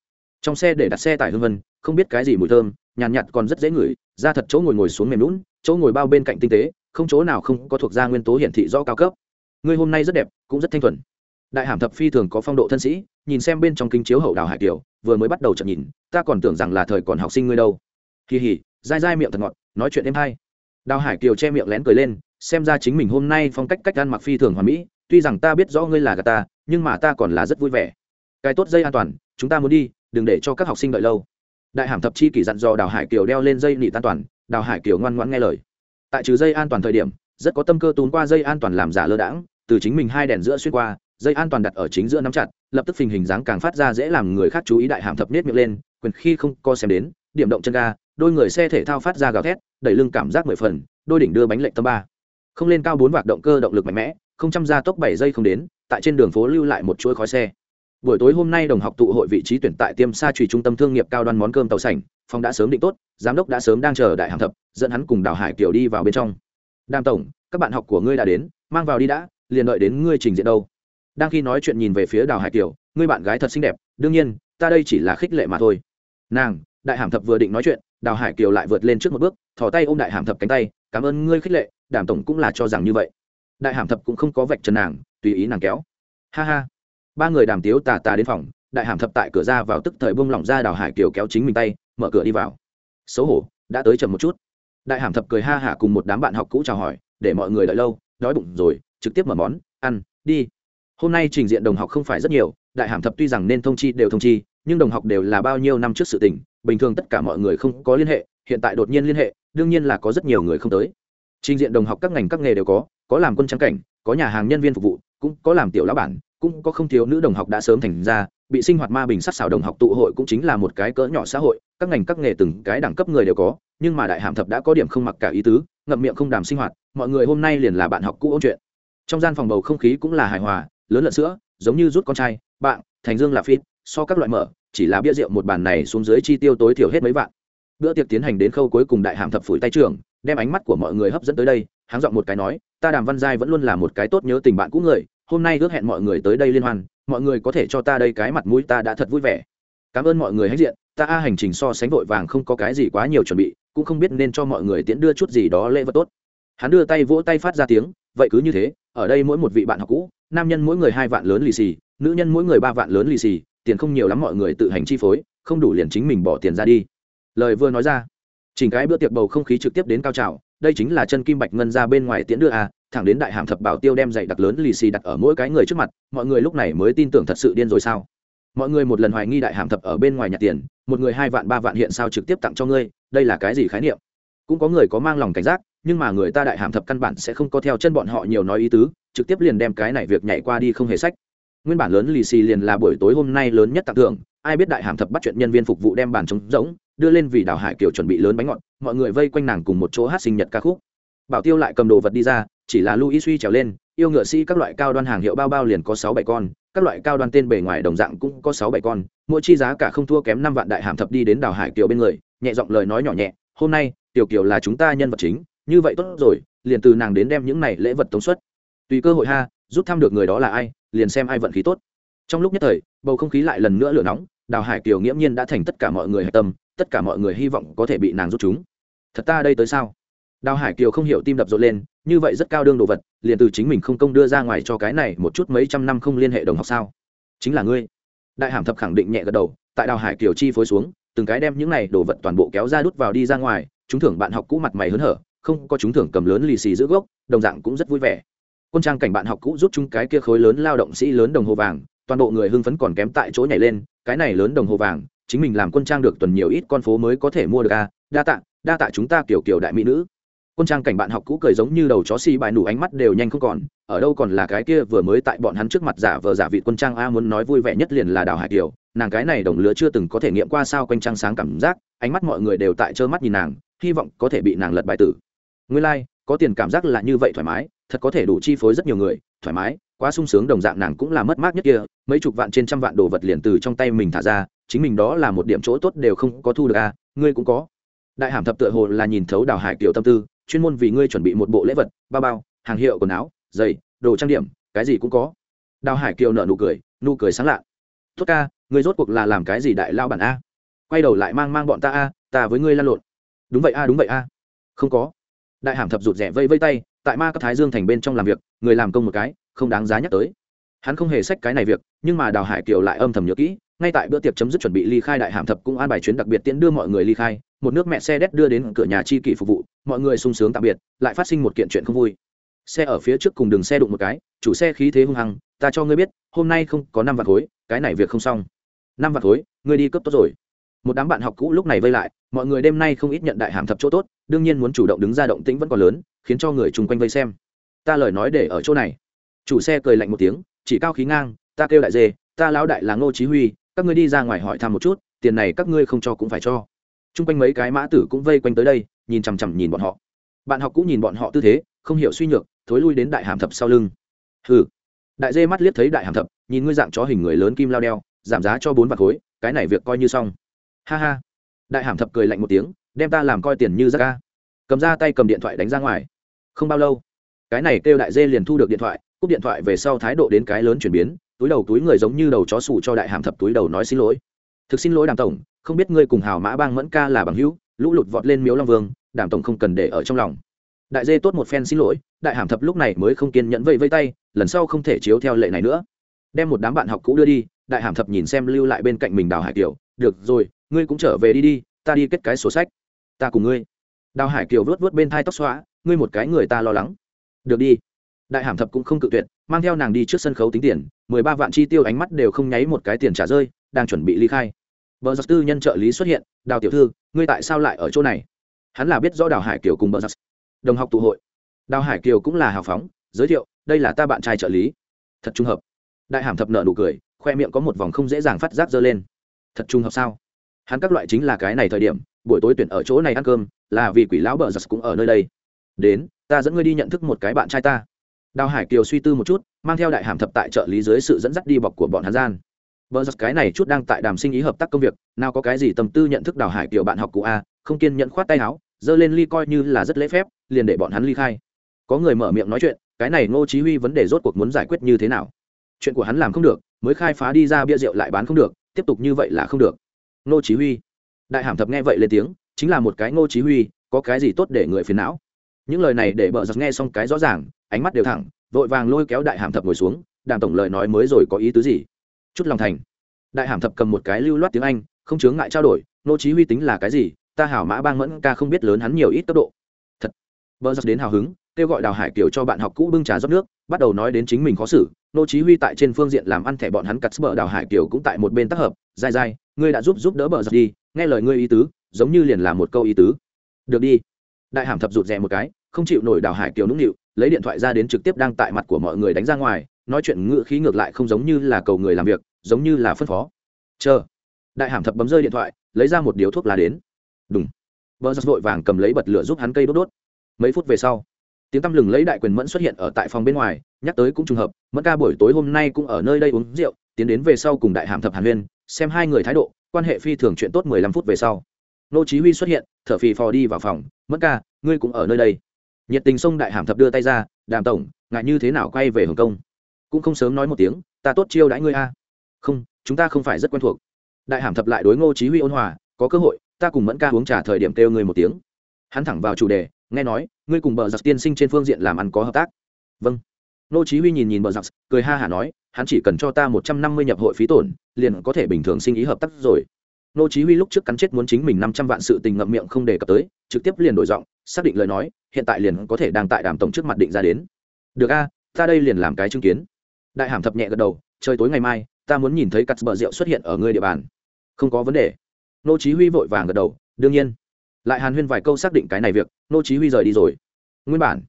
trong xe để đặt xe tải hương vân không biết cái gì mùi thơm nhàn nhạt, nhạt còn rất dễ ngửi ra thật chỗ ngồi ngồi xuống mềm lún chỗ ngồi bao bên cạnh tinh tế không chỗ nào không có thuộc ra nguyên tố hiển thị do cao cấp. Người hôm nay rất đẹp cũng rất thanh thuần. Đại hàm thập phi thường có phong độ thân sĩ nhìn xem bên trong kinh chiếu hậu đào hải kiều vừa mới bắt đầu chậm nhìn ta còn tưởng rằng là thời còn học sinh ngươi đâu. Kỳ hỉ dai dai miệng thật ngọt nói chuyện êm hay. Đào hải kiều che miệng lén cười lên xem ra chính mình hôm nay phong cách cách ăn mặc phi thường hoàn mỹ tuy rằng ta biết rõ ngươi là gà ta nhưng mà ta còn là rất vui vẻ. Cái tốt dây an toàn chúng ta muốn đi đừng để cho các học sinh đợi lâu. Đại hàm thập chi kỷ dặn dò đào hải kiều đeo lên dây nị an toàn, đào hải kiều ngoan ngoãn nghe lời. Tại trừ dây an toàn thời điểm, rất có tâm cơ tốn qua dây an toàn làm giả lơ đãng, từ chính mình hai đèn giữa xuyên qua, dây an toàn đặt ở chính giữa nắm chặt, lập tức phình hình dáng càng phát ra dễ làm người khác chú ý đại hàm thập nết miệng lên, quyền khi không co xem đến, điểm động chân ga, đôi người xe thể thao phát ra gào thét, đẩy lưng cảm giác mười phần, đôi đỉnh đưa bánh lệnh tâm ba. Không lên cao bốn vạc động cơ động lực mạnh mẽ, không trăm ra tốc bảy giây không đến, tại trên đường phố lưu lại một chuỗi khói xe buổi tối hôm nay đồng học tụ hội vị trí tuyển tại tiêm sa trùy trung tâm thương nghiệp cao đoan món cơm tàu sảnh, phòng đã sớm định tốt, giám đốc đã sớm đang chờ đại hàm thập, dẫn hắn cùng đào hải kiều đi vào bên trong. Đàm tổng, các bạn học của ngươi đã đến, mang vào đi đã, liền đợi đến ngươi trình diện đâu. Đang khi nói chuyện nhìn về phía đào hải kiều, ngươi bạn gái thật xinh đẹp, đương nhiên, ta đây chỉ là khích lệ mà thôi. Nàng, đại hàm thập vừa định nói chuyện, đào hải kiều lại vượt lên trước một bước, thò tay ôm đại hàm thập cánh tay, cảm ơn ngươi khích lệ, đàm tổng cũng là cho rằng như vậy. Đại hàm thập cũng không có vạch trần nàng, tùy ý nàng kéo. Ha ha ba người đàm tiếu tà tà đến phòng, đại hàm thập tại cửa ra vào tức thời bông lỏng ra đào hải kiều kéo chính mình tay, mở cửa đi vào. Xấu hổ, đã tới chậm một chút. Đại hàm thập cười ha hả cùng một đám bạn học cũ chào hỏi, để mọi người đợi lâu, đói bụng rồi, trực tiếp mở món, ăn, đi. Hôm nay trình diện đồng học không phải rất nhiều, đại hàm thập tuy rằng nên thông chi đều thông chi, nhưng đồng học đều là bao nhiêu năm trước sự tình, bình thường tất cả mọi người không có liên hệ, hiện tại đột nhiên liên hệ, đương nhiên là có rất nhiều người không tới. Trình diện đồng học các ngành các nghề đều có có làm quân trắng cảnh, có nhà hàng nhân viên phục vụ, cũng có làm tiểu lão bản cũng có không thiếu nữ đồng học đã sớm thành ra, bị sinh hoạt ma bình sắc xảo đồng học tụ hội cũng chính là một cái cỡ nhỏ xã hội, các ngành các nghề từng cái đẳng cấp người đều có, nhưng mà đại hàm thập đã có điểm không mặc cả ý tứ, ngậm miệng không đàm sinh hoạt, mọi người hôm nay liền là bạn học cũ ôn chuyện. Trong gian phòng bầu không khí cũng là hài hòa, lớn lợn sữa, giống như rút con trai, bạn, thành dương là phít so các loại mở, chỉ là bia rượu một bàn này xuống dưới chi tiêu tối thiểu hết mấy vạn. Bữa tiệc tiến hành đến khâu cuối cùng đại hàm thập phủi tay trưởng, đem ánh mắt của mọi người hấp dẫn tới đây, háng dọn một cái nói, ta đàm văn giai vẫn luôn là một cái tốt nhớ tình bạn cũ người hôm nay ước hẹn mọi người tới đây liên hoan, mọi người có thể cho ta đây cái mặt mũi ta đã thật vui vẻ. Cảm ơn mọi người hãnh diện, ta a hành trình so sánh vội vàng không có cái gì quá nhiều chuẩn bị, cũng không biết nên cho mọi người tiễn đưa chút gì đó lễ vật tốt. Hắn đưa tay vỗ tay phát ra tiếng, vậy cứ như thế, ở đây mỗi một vị bạn học cũ, nam nhân mỗi người hai vạn lớn lì xì, nữ nhân mỗi người ba vạn lớn lì xì, tiền không nhiều lắm mọi người tự hành chi phối, không đủ liền chính mình bỏ tiền ra đi. Lời vừa nói ra, chỉnh cái bữa tiệc bầu không khí trực tiếp đến cao trào đây chính là chân kim bạch ngân ra bên ngoài tiễn đưa a thẳng đến đại hàm thập bảo tiêu đem giày đặc lớn lì xì đặt ở mỗi cái người trước mặt, mọi người lúc này mới tin tưởng thật sự điên rồi sao? Mọi người một lần hoài nghi đại hàm thập ở bên ngoài nhặt tiền, một người hai vạn ba vạn hiện sao trực tiếp tặng cho ngươi, đây là cái gì khái niệm? Cũng có người có mang lòng cảnh giác, nhưng mà người ta đại hàm thập căn bản sẽ không có theo chân bọn họ nhiều nói ý tứ, trực tiếp liền đem cái này việc nhảy qua đi không hề sách. Nguyên bản lớn lì xì liền là buổi tối hôm nay lớn nhất tặng thưởng, ai biết đại hàm thập bắt chuyện nhân viên phục vụ đem bàn trống rỗng, đưa lên vì đào hải kiều chuẩn bị lớn bánh ngọt mọi người vây quanh nàng cùng một chỗ hát sinh nhật ca khúc bảo tiêu lại cầm đồ vật đi ra chỉ là Louis suy trèo lên, yêu ngựa sĩ các loại cao đoan hàng hiệu bao bao liền có sáu bảy con, các loại cao đoan tên bề ngoài đồng dạng cũng có sáu bảy con, mỗi chi giá cả không thua kém năm vạn đại hàm thập đi đến đào hải kiều bên người, nhẹ giọng lời nói nhỏ nhẹ, "Hôm nay, tiểu kiều là chúng ta nhân vật chính, như vậy tốt rồi, liền từ nàng đến đem những này lễ vật tống xuất. Tùy cơ hội ha, giúp thăm được người đó là ai, liền xem ai vận khí tốt." Trong lúc nhất thời, bầu không khí lại lần nữa lửa nóng, đào hải kiều nghiễm nhiên đã thành tất cả mọi người hạch tâm, tất cả mọi người hy vọng có thể bị nàng giúp chúng. Thật ta đây tới sao? đào hải kiều không hiểu tim đập rộn lên như vậy rất cao đương đồ vật liền từ chính mình không công đưa ra ngoài cho cái này một chút mấy trăm năm không liên hệ đồng học sao? Chính là ngươi. Đại hàm thập khẳng định nhẹ gật đầu tại đào hải kiều chi phối xuống từng cái đem những này đồ vật toàn bộ kéo ra đút vào đi ra ngoài chúng thưởng bạn học cũ mặt mày hớn hở không có chúng thưởng cầm lớn lì xì giữ gốc đồng dạng cũng rất vui vẻ. Quân trang cảnh bạn học cũ giúp chúng cái kia khối lớn lao động sĩ lớn đồng hồ vàng toàn bộ người hưng phấn còn kém tại chỗ nhảy lên cái này lớn đồng hồ vàng chính mình làm quân trang được tuần nhiều ít con phố mới có thể mua được a à, đa tạ đa tạ chúng ta kiểu kiểu đại mỹ nữ. Quân trang cảnh bạn học cũ cười giống như đầu chó xì bài nủ ánh mắt đều nhanh không còn ở đâu còn là cái kia vừa mới tại bọn hắn trước mặt giả vờ giả vị quân trang a muốn nói vui vẻ nhất liền là đào hải kiều nàng cái này đồng lứa chưa từng có thể nghiệm qua sao quanh trăng sáng cảm giác ánh mắt mọi người đều tại trơ mắt nhìn nàng hy vọng có thể bị nàng lật bài tử. Nguyên lai、like, có tiền cảm giác là như vậy thoải mái thật có thể đủ chi phối rất nhiều người thoải mái quá sung sướng đồng dạng nàng cũng là mất mát nhất kia mấy chục vạn trên trăm vạn đồ vật liền từ trong tay mình thả ra chính mình đó là một điểm chỗ tốt đều không có thu được a ngươi cũng có đại hàm thập tựa hồ là nhìn thấu đào hải kiều tâm tư, chuyên môn vì ngươi chuẩn bị một bộ lễ vật, bao bao, hàng hiệu quần áo, giày, đồ trang điểm, cái gì cũng có. Đào hải kiều nợ nụ cười nụ cười sáng lạ. Tốt ca, ngươi rốt cuộc là làm cái gì đại lao bản a? Quay đầu lại mang mang bọn ta a, ta với ngươi lan lộn. Đúng vậy a, đúng vậy a. Không có. Đại hàm thập rụt rẻ vây vây tay, tại ma các thái dương thành bên trong làm việc, người làm công một cái, không đáng giá nhắc tới. Hắn không hề sách cái này việc, nhưng mà đào hải kiều lại âm thầm nhớ kỹ ngay tại bữa tiệc chấm dứt chuẩn bị ly khai đại hàm thập cũng an bài chuyến đặc biệt tiễn đưa mọi người ly khai, một nước mẹ xe đét đưa đến cửa nhà chi kỷ phục vụ, mọi người sung sướng tạm biệt, lại phát sinh một kiện chuyện không vui. Xe ở phía trước cùng đường xe đụng một cái, chủ xe khí thế hung hăng, ta cho ngươi biết, hôm nay không có năm vạt khối, cái này việc không xong. Năm vạt khối, ngươi đi cấp tốt rồi. Một đám bạn học cũ lúc này vây lại, mọi người đêm nay không ít nhận đại hàm thập chỗ tốt, đương nhiên muốn chủ động đứng ra động tĩnh vẫn còn lớn, khiến cho người chung quanh vây xem. Ta lời nói để ở chỗ này. Chủ xe cười lạnh một tiếng, chỉ cao khí ngang, ta kêu đại dê, ta lão đại là ngô chí huy các ngươi đi ra ngoài hỏi thăm một chút, tiền này các ngươi không cho cũng phải cho. Chung quanh mấy cái mã tử cũng vây quanh tới đây, nhìn chằm chằm nhìn bọn họ. Bạn học cũng nhìn bọn họ tư thế, không hiểu suy nhược, thối lui đến đại hàm thập sau lưng. Hừ. Đại dê mắt liếc thấy đại hàm thập, nhìn ngươi dạng chó hình người lớn kim lao đeo, giảm giá cho bốn vạt khối, cái này việc coi như xong. Ha ha. Đại hàm thập cười lạnh một tiếng, đem ta làm coi tiền như rác ca cầm ra tay cầm điện thoại đánh ra ngoài. Không bao lâu, cái này kêu đại dê liền thu được điện thoại, cúp điện thoại về sau thái độ đến cái lớn chuyển biến túi đầu túi người giống như đầu chó sủ cho đại hàm thập túi đầu nói xin lỗi. Thực xin lỗi đàm tổng, không biết ngươi cùng hào mã bang mẫn ca là bằng hữu, lũ lụt vọt lên miếu long vương, đàm tổng không cần để ở trong lòng. Đại dê tốt một phen xin lỗi, đại hàm thập lúc này mới không kiên nhẫn vây vây tay, lần sau không thể chiếu theo lệ này nữa. Đem một đám bạn học cũ đưa đi, đại hàm thập nhìn xem lưu lại bên cạnh mình đào hải kiều, được rồi, ngươi cũng trở về đi đi, ta đi kết cái sổ sách. Ta cùng ngươi. Đào hải kiều vớt vớt bên thai tóc xóa ngươi một cái người ta lo lắng. Được đi. Đại hàm thập cũng không cự tuyệt, mang theo nàng đi trước sân khấu tính tiền mười ba vạn chi tiêu ánh mắt đều không nháy một cái tiền trả rơi, đang chuẩn bị ly khai. Vợ giặc tư nhân trợ lý xuất hiện, đào tiểu thư, ngươi tại sao lại ở chỗ này? Hắn là biết rõ đào hải kiều cùng vợ giặc đồng học tụ hội. Đào hải kiều cũng là hào phóng, giới thiệu, đây là ta bạn trai trợ lý. Thật trùng hợp. Đại hàm thập nợ nụ cười, khoe miệng có một vòng không dễ dàng phát giác dơ lên. Thật trùng hợp sao? Hắn các loại chính là cái này thời điểm, buổi tối tuyển ở chỗ này ăn cơm, là vì quỷ lão bờ giặc cũng ở nơi đây. Đến, ta dẫn ngươi đi nhận thức một cái bạn trai ta đào hải kiều suy tư một chút, mang theo đại hàm thập tại trợ lý dưới sự dẫn dắt đi bọc của bọn hắn gian. Vợ giặc cái này chút đang tại đàm sinh ý hợp tác công việc, nào có cái gì tâm tư nhận thức đào hải kiều bạn học cụ a, không kiên nhận khoát tay áo, giơ lên ly coi như là rất lễ phép, liền để bọn hắn ly khai. Có người mở miệng nói chuyện, cái này ngô chí huy vấn đề rốt cuộc muốn giải quyết như thế nào? Chuyện của hắn làm không được, mới khai phá đi ra bia rượu lại bán không được, tiếp tục như vậy là không được. Ngô chí huy. Đại hàm thập nghe vậy lên tiếng, chính là một cái ngô chí huy, có cái gì tốt để người phiền não? Những lời này để bờ giặc nghe xong cái rõ ràng, ánh mắt đều thẳng, vội vàng lôi kéo đại hàm thập ngồi xuống, đàm tổng lời nói mới rồi có ý tứ gì? Chút lòng thành. Đại hàm thập cầm một cái lưu loát tiếng anh, không chướng ngại trao đổi, nô chí huy tính là cái gì? Ta hảo mã bang mẫn ca không biết lớn hắn nhiều ít tốc độ. Thật. Bờ giặc đến hào hứng, kêu gọi đào hải kiều cho bạn học cũ bưng trà rót nước, bắt đầu nói đến chính mình khó xử. Nô chí huy tại trên phương diện làm ăn thẻ bọn hắn cắt bờ đào hải kiều cũng tại một bên tác hợp, dai dai, ngươi đã giúp giúp đỡ bờ giặc đi, nghe lời ngươi ý tứ, giống như liền là một câu ý tứ. Được đi. Đại hàm thập rụt rè một cái không chịu nổi đào hải kiều nũng nịu, lấy điện thoại ra đến trực tiếp đang tại mặt của mọi người đánh ra ngoài, nói chuyện ngữ khí ngược lại không giống như là cầu người làm việc, giống như là phân phó. Chờ. Đại hàm thập bấm rơi điện thoại, lấy ra một điếu thuốc lá đến. Đúng vợ giật vội vàng cầm lấy bật lửa giúp hắn cây đốt đốt. Mấy phút về sau, tiếng tăm lừng lấy đại quyền mẫn xuất hiện ở tại phòng bên ngoài, nhắc tới cũng trùng hợp, mẫn ca buổi tối hôm nay cũng ở nơi đây uống rượu, tiến đến về sau cùng đại hàm thập hàn huyên, xem hai người thái độ, quan hệ phi thường chuyện tốt mười lăm phút về sau. Nô chí huy xuất hiện, thở phì phò đi vào phòng, mẫn ca, ngươi cũng ở nơi đây nhiệt tình sông đại hàm thập đưa tay ra, đàm tổng ngại như thế nào quay về hồng kông? Cũng không sớm nói một tiếng, ta tốt chiêu đãi ngươi a. Không, chúng ta không phải rất quen thuộc. Đại hàm thập lại đối ngô chí huy ôn hòa, có cơ hội, ta cùng mẫn ca uống trà thời điểm kêu ngươi một tiếng. Hắn thẳng vào chủ đề, nghe nói, ngươi cùng bờ giặc tiên sinh trên phương diện làm ăn có hợp tác. Vâng. Ngô chí huy nhìn nhìn bờ giặc, cười ha hà nói, hắn chỉ cần cho ta một trăm năm mươi nhập hội phí tổn, liền có thể bình thường sinh ý hợp tác rồi nô chí huy lúc trước cắn chết muốn chính mình năm trăm vạn sự tình ngậm miệng không đề cập tới, trực tiếp liền đổi giọng, xác định lời nói, hiện tại liền có thể đang tại đàm tổng trước mặt định ra đến. Được a, ta đây liền làm cái chứng kiến. Đại hàm thập nhẹ gật đầu, trời tối ngày mai, ta muốn nhìn thấy cắt bờ rượu xuất hiện ở ngươi địa bàn. Không có vấn đề. Nô chí huy vội vàng gật đầu, đương nhiên. Lại hàn huyên vài câu xác định cái này việc, nô chí huy rời đi rồi. Nguyên bản,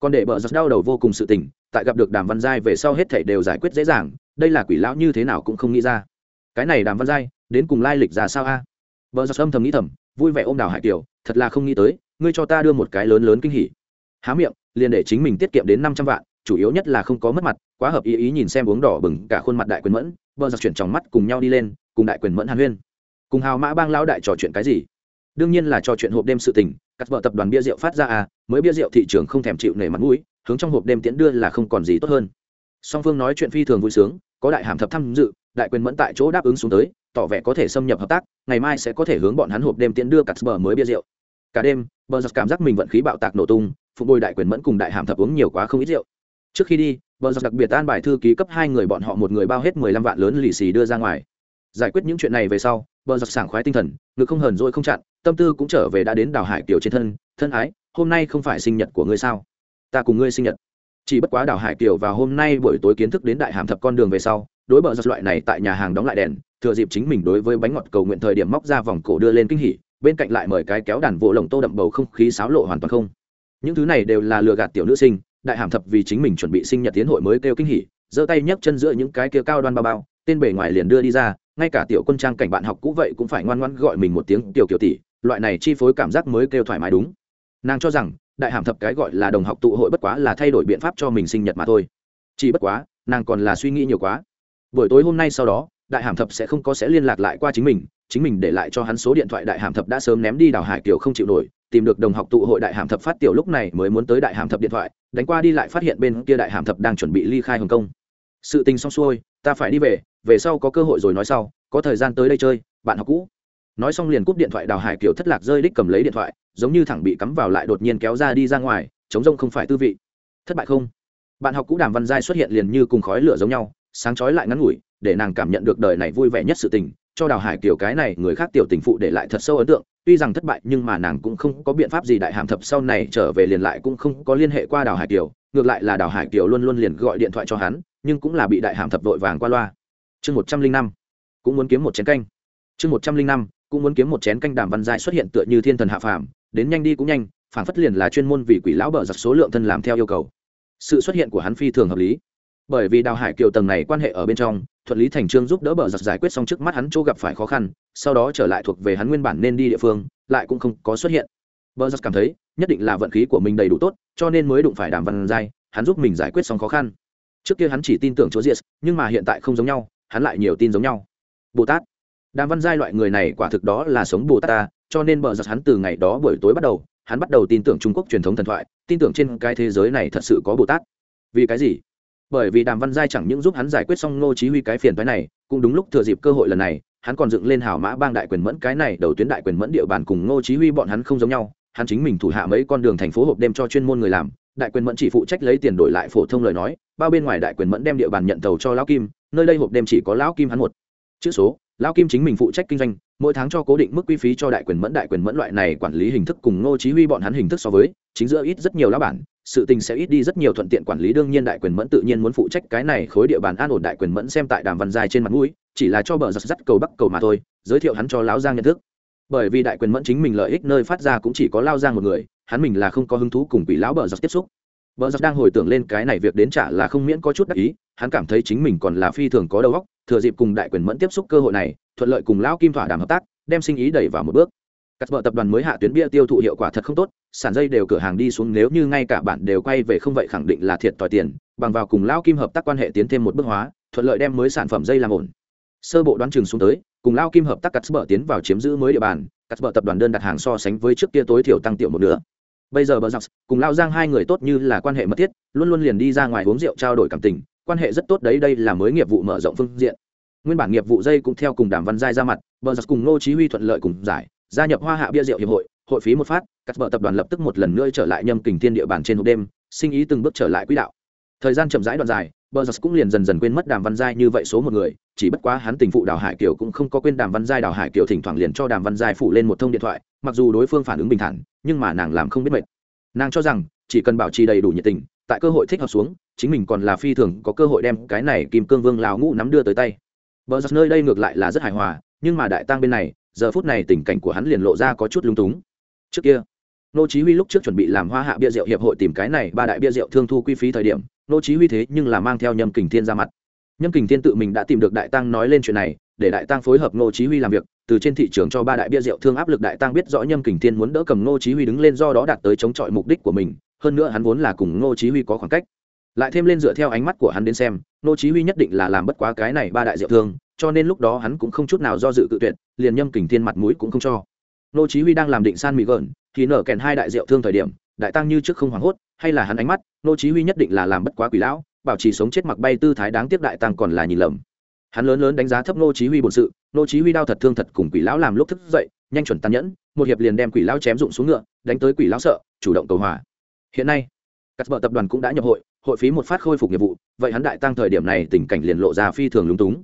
còn để bờ giật đau đầu vô cùng sự tình, tại gặp được đàm văn giai về sau hết thảy đều giải quyết dễ dàng, đây là quỷ lão như thế nào cũng không nghĩ ra. Cái này đàm văn giai đến cùng lai lịch ra sao a? À? bờ giật âm thầm nghĩ thầm, vui vẻ ôm đào hải kiều, thật là không nghĩ tới, ngươi cho ta đưa một cái lớn lớn kinh hỉ. Há miệng, liền để chính mình tiết kiệm đến năm trăm vạn, chủ yếu nhất là không có mất mặt, quá hợp ý ý nhìn xem uống đỏ bừng cả khuôn mặt đại quyền mẫn vợ giật chuyển tròng mắt cùng nhau đi lên, cùng đại quyền mẫn hàn huyên. Cùng hào mã bang lão đại trò chuyện cái gì? Đương nhiên là trò chuyện hộp đêm sự tình, cắt vợ tập đoàn bia rượu phát ra à mới bia rượu thị trường không thèm chịu nể mặt mũi, hướng trong hộp đêm tiễn đưa là không còn gì tốt hơn. Song phương nói chuyện phi thường vui sướng, có đại hàm thập tham dự, đại quyền mẫn tại chỗ đáp ứng xuống tới tỏ vẻ có thể xâm nhập hợp tác, ngày mai sẽ có thể hướng bọn hắn hộp đêm tiễn đưa cắt bờ mới bia rượu. Cả đêm, bờ giặc cảm giác mình vận khí bạo tạc nổ tung phụ bồi đại quyền mẫn cùng đại hàm thập uống nhiều quá không ít rượu. Trước khi đi, bờ giặc đặc biệt an bài thư ký cấp hai người bọn họ một người bao hết mười lăm vạn lớn lì xì đưa ra ngoài. Giải quyết những chuyện này về sau, bờ giặc sảng khoái tinh thần, ngực không hờn dỗi không chặn, tâm tư cũng trở về đã đến đào hải kiều trên thân thân ái, hôm nay không phải sinh nhật của ngươi sao? Ta cùng ngươi sinh nhật. Chỉ bất quá đào hải kiều vào hôm nay buổi tối kiến thức đến đại hàm thập con đường về sau đối bờ giật loại này tại nhà hàng đóng lại đèn, thừa dịp chính mình đối với bánh ngọt cầu nguyện thời điểm móc ra vòng cổ đưa lên kinh hỉ, bên cạnh lại mời cái kéo đàn vỗ lồng tô đậm bầu không khí xáo lộ hoàn toàn không. Những thứ này đều là lừa gạt tiểu nữ sinh, đại hàm thập vì chính mình chuẩn bị sinh nhật tiến hội mới kêu kinh hỉ, giơ tay nhấc chân giữa những cái kia cao đoan bao bao, tên bề ngoài liền đưa đi ra, ngay cả tiểu quân trang cảnh bạn học cũ vậy cũng phải ngoan ngoãn gọi mình một tiếng tiểu kiểu tỷ, loại này chi phối cảm giác mới kêu thoải mái đúng. Nàng cho rằng, đại hàm thập cái gọi là đồng học tụ hội bất quá là thay đổi biện pháp cho mình sinh nhật mà thôi. Chỉ bất quá, nàng còn là suy nghĩ nhiều quá buổi tối hôm nay sau đó, đại hàm thập sẽ không có sẽ liên lạc lại qua chính mình chính mình để lại cho hắn số điện thoại đại hàm thập đã sớm ném đi đào hải kiều không chịu nổi, tìm được đồng học tụ hội đại hàm thập phát tiểu lúc này mới muốn tới đại hàm thập điện thoại, đánh qua đi lại phát hiện bên kia đại hàm thập đang chuẩn bị ly khai hồng kông. Sự tình xong xuôi, ta phải đi về về sau có cơ hội rồi nói sau, có thời gian tới đây chơi, bạn học cũ. Nói xong liền cúp điện thoại đào hải kiều thất lạc rơi đích cầm lấy điện thoại, giống như thẳng bị cắm vào lại đột nhiên kéo ra đi ra ngoài, chống rông không phải tư vị. Thất bại không? Bạn học cũ đàm văn giai xuất hiện liền như cùng khói lửa giống nhau sáng chói lại ngắn ngủi, để nàng cảm nhận được đời này vui vẻ nhất sự tình, cho đào hải kiều cái này người khác tiểu tình phụ để lại thật sâu ấn tượng. Tuy rằng thất bại, nhưng mà nàng cũng không có biện pháp gì đại hàm thập sau này trở về liền lại cũng không có liên hệ qua đào hải kiều, ngược lại là đào hải kiều luôn luôn liền gọi điện thoại cho hắn, nhưng cũng là bị đại hàm thập vội vàng qua loa. Chương một trăm linh năm, cũng muốn kiếm một chén canh. Chương một trăm linh năm, cũng muốn kiếm một chén canh đàm văn giai xuất hiện tựa như thiên thần hạ phàm, đến nhanh đi cũng nhanh phản phất liền là chuyên môn vì quỷ lão bờ giặc số lượng thân làm theo yêu cầu. Sự xuất hiện của hắn phi thường hợp lý bởi vì đào hải kiều tầng này quan hệ ở bên trong, thuận lý thành trương giúp đỡ bờ giặc giải quyết xong trước mắt hắn chỗ gặp phải khó khăn, sau đó trở lại thuộc về hắn nguyên bản nên đi địa phương, lại cũng không có xuất hiện. Bờ giặc cảm thấy, nhất định là vận khí của mình đầy đủ tốt, cho nên mới đụng phải đàm văn giai, hắn giúp mình giải quyết xong khó khăn. Trước kia hắn chỉ tin tưởng chúa diệt, nhưng mà hiện tại không giống nhau, hắn lại nhiều tin giống nhau. Bồ tát. Đàm văn giai loại người này quả thực đó là sống bồ tát ta, cho nên bờ giặc hắn từ ngày đó buổi tối bắt đầu, hắn bắt đầu tin tưởng trung quốc truyền thống thần thoại, tin tưởng trên cái thế giới này thật sự có bồ tát. Vì cái gì? Bởi vì đàm văn giai chẳng những giúp hắn giải quyết xong ngô chí huy cái phiền toái này, cũng đúng lúc thừa dịp cơ hội lần này, hắn còn dựng lên hào mã bang đại quyền mẫn, cái này đầu tuyến đại quyền mẫn địa bàn cùng ngô chí huy bọn hắn không giống nhau, hắn chính mình thủ hạ mấy con đường thành phố hộp đêm cho chuyên môn người làm, đại quyền mẫn chỉ phụ trách lấy tiền đổi lại phổ thông lời nói, bao bên ngoài đại quyền mẫn đem địa bàn nhận tàu cho lão kim, nơi đây hộp đêm chỉ có lão kim hắn một chữ số, lão kim chính mình phụ trách kinh doanh, mỗi tháng cho cố định mức quy phí cho đại quyền mẫn, đại quyền mẫn loại này quản lý hình thức cùng ngô chí huy bọn hắn hình thức so với, chính giữa ít rất nhiều lão bản, sự tình sẽ ít đi rất nhiều thuận tiện quản lý, đương nhiên đại quyền mẫn tự nhiên muốn phụ trách cái này khối địa bàn an ổn đại quyền mẫn xem tại đàm văn dài trên mặt mũi, chỉ là cho bờ giật dắt cầu bắc cầu mà thôi, giới thiệu hắn cho lão giang nhận thức. Bởi vì đại quyền mẫn chính mình lợi ích nơi phát ra cũng chỉ có lao giang một người, hắn mình là không có hứng thú cùng quỷ lão bờ giật tiếp xúc. Bờ giật đang hồi tưởng lên cái này việc đến trả là không miễn có chút đắc ý, hắn cảm thấy chính mình còn là phi thường có đầu óc thừa dịp cùng đại quyền mẫn tiếp xúc cơ hội này, thuận lợi cùng lão kim thỏa đàm hợp tác, đem sinh ý đẩy vào một bước. Cắt vợ tập đoàn mới hạ tuyến bia tiêu thụ hiệu quả thật không tốt, sản dây đều cửa hàng đi xuống, nếu như ngay cả bạn đều quay về không vậy khẳng định là thiệt tỏi tiền, bằng vào cùng lão kim hợp tác quan hệ tiến thêm một bước hóa, thuận lợi đem mới sản phẩm dây làm ổn. Sơ bộ đoán chừng xuống tới, cùng Lão kim hợp tác cắt vợ tiến vào chiếm giữ mới địa bàn, cắt vợ tập đoàn đơn đặt hàng so sánh với trước kia tối thiểu tăng tiểu một nửa. Bây giờ bờ giặc, cùng lao giang hai người tốt như là quan hệ mật thiết, luôn luôn liền đi ra ngoài uống rượu trao đổi cảm tình quan hệ rất tốt đấy, đây là mới nghiệp vụ mở rộng phương diện. Nguyên bản nghiệp vụ dây cũng theo cùng đàm văn giai ra mặt, bờ giặc cùng ngô chí huy thuận lợi cùng giải, gia nhập hoa hạ bia rượu hiệp hội hội phí một phát cắt bờ tập đoàn lập tức một lần nữa trở lại nhâm kình thiên địa bàn trên hộp đêm, sinh ý từng bước trở lại quỹ đạo. Thời gian chậm rãi đoạn dài, bờ giặc cũng liền dần dần quên mất đàm văn giai như vậy số một người, chỉ bất quá hắn tình phụ đào hải kiều cũng không có quên đàm văn giai, đào hải kiều thỉnh thoảng liền cho đàm văn giai phụ lên một thông điện thoại, mặc dù đối phương phản ứng bình thản, nhưng mà nàng làm không biết mệt. Nàng cho rằng, chỉ cần bảo trì đầy đủ nhiệt tình tại cơ hội thích hợp xuống, chính mình còn là phi thường có cơ hội đem cái này kim cương vương lão ngũ nắm đưa tới tay. Bờ giặc nơi đây ngược lại là rất hài hòa, nhưng mà đại tăng bên này, giờ phút này tình cảnh của hắn liền lộ ra có chút lung túng. Trước kia, nô chí huy lúc trước chuẩn bị làm hoa hạ bia rượu hiệp hội tìm cái này ba đại bia rượu thương thu quy phí thời điểm, nô chí huy thế nhưng là mang theo nhâm kình thiên ra mặt. Nhâm kình thiên tự mình đã tìm được đại tăng nói lên chuyện này để đại tăng phối hợp Ngô chí huy làm việc, từ trên thị trường cho ba đại bia rượu thương áp lực đại tăng biết rõ nhâm kình thiên muốn đỡ cầm Ngô chí huy đứng lên do đó đạt tới chống chọi mục đích của mình, hơn nữa hắn vốn là cùng Ngô chí huy có khoảng cách. Lại thêm lên dựa theo ánh mắt của hắn đến xem, Ngô chí huy nhất định là làm bất quá cái này ba đại rượu thương, cho nên lúc đó hắn cũng không chút nào do dự cự tuyệt, liền nhâm kình thiên mặt mũi cũng không cho. Ngô chí huy đang làm định san mì gợn, thì nở kèn hai đại rượu thương thời điểm, đại tăng như trước không hoảng hốt, hay là hắn ánh mắt, Ngô chí huy nhất định là làm bất quá quỷ lão, bảo trì sống chết mặc bay tư thái đáng tiếc đại tăng còn là nhìn lầm hắn lớn lớn đánh giá thấp nô chí huy bổn sự nô chí huy đau thật thương thật cùng quỷ lão làm lúc thức dậy, nhanh chuẩn tàn nhẫn, một hiệp liền đem quỷ lão chém dụng xuống ngựa, đánh tới quỷ lão sợ, chủ động cầu hòa. Hiện nay các vợ tập đoàn cũng đã nhập hội hội phí một phát khôi phục nghiệp vụ, vậy hắn đại tăng thời điểm này tình cảnh liền lộ ra phi thường lúng túng.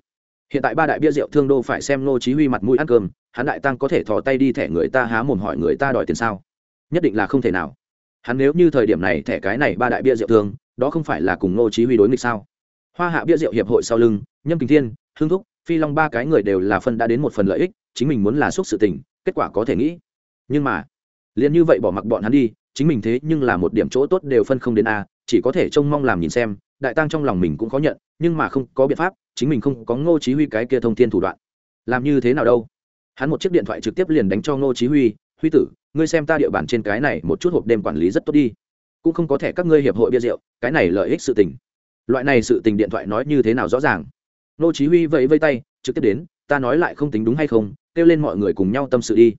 Hiện tại ba đại bia rượu thương đô phải xem nô chí huy mặt mũi ăn cơm, hắn đại tăng có thể thò tay đi thẻ người ta há mồm hỏi người ta đòi tiền sao? Nhất định là không thể nào. Hắn nếu như thời điểm này thẻ cái này ba đại bia rượu thương, đó không phải là cùng nô chí huy đối nghịch sao? Hoa hạ bia rượu hiệp hội sau lưng, nhâm kình thiên hương thúc, phi long ba cái người đều là phân đã đến một phần lợi ích, chính mình muốn là xúc sự tình, kết quả có thể nghĩ. Nhưng mà, liền như vậy bỏ mặc bọn hắn đi, chính mình thế nhưng là một điểm chỗ tốt đều phân không đến a, chỉ có thể trông mong làm nhìn xem, đại tăng trong lòng mình cũng khó nhận, nhưng mà không có biện pháp, chính mình không có ngô chí huy cái kia thông thiên thủ đoạn. Làm như thế nào đâu? Hắn một chiếc điện thoại trực tiếp liền đánh cho ngô chí huy huy tử, ngươi xem ta địa bàn trên cái này một chút hộp đêm quản lý rất tốt đi. Cũng không có thể các ngươi hiệp hội bia rượu, cái này lợi ích sự tình loại này sự tình điện thoại nói như thế nào rõ ràng? Nô chí huy vẫy vẫy tay, trực tiếp đến, ta nói lại không tính đúng hay không, kêu lên mọi người cùng nhau tâm sự đi.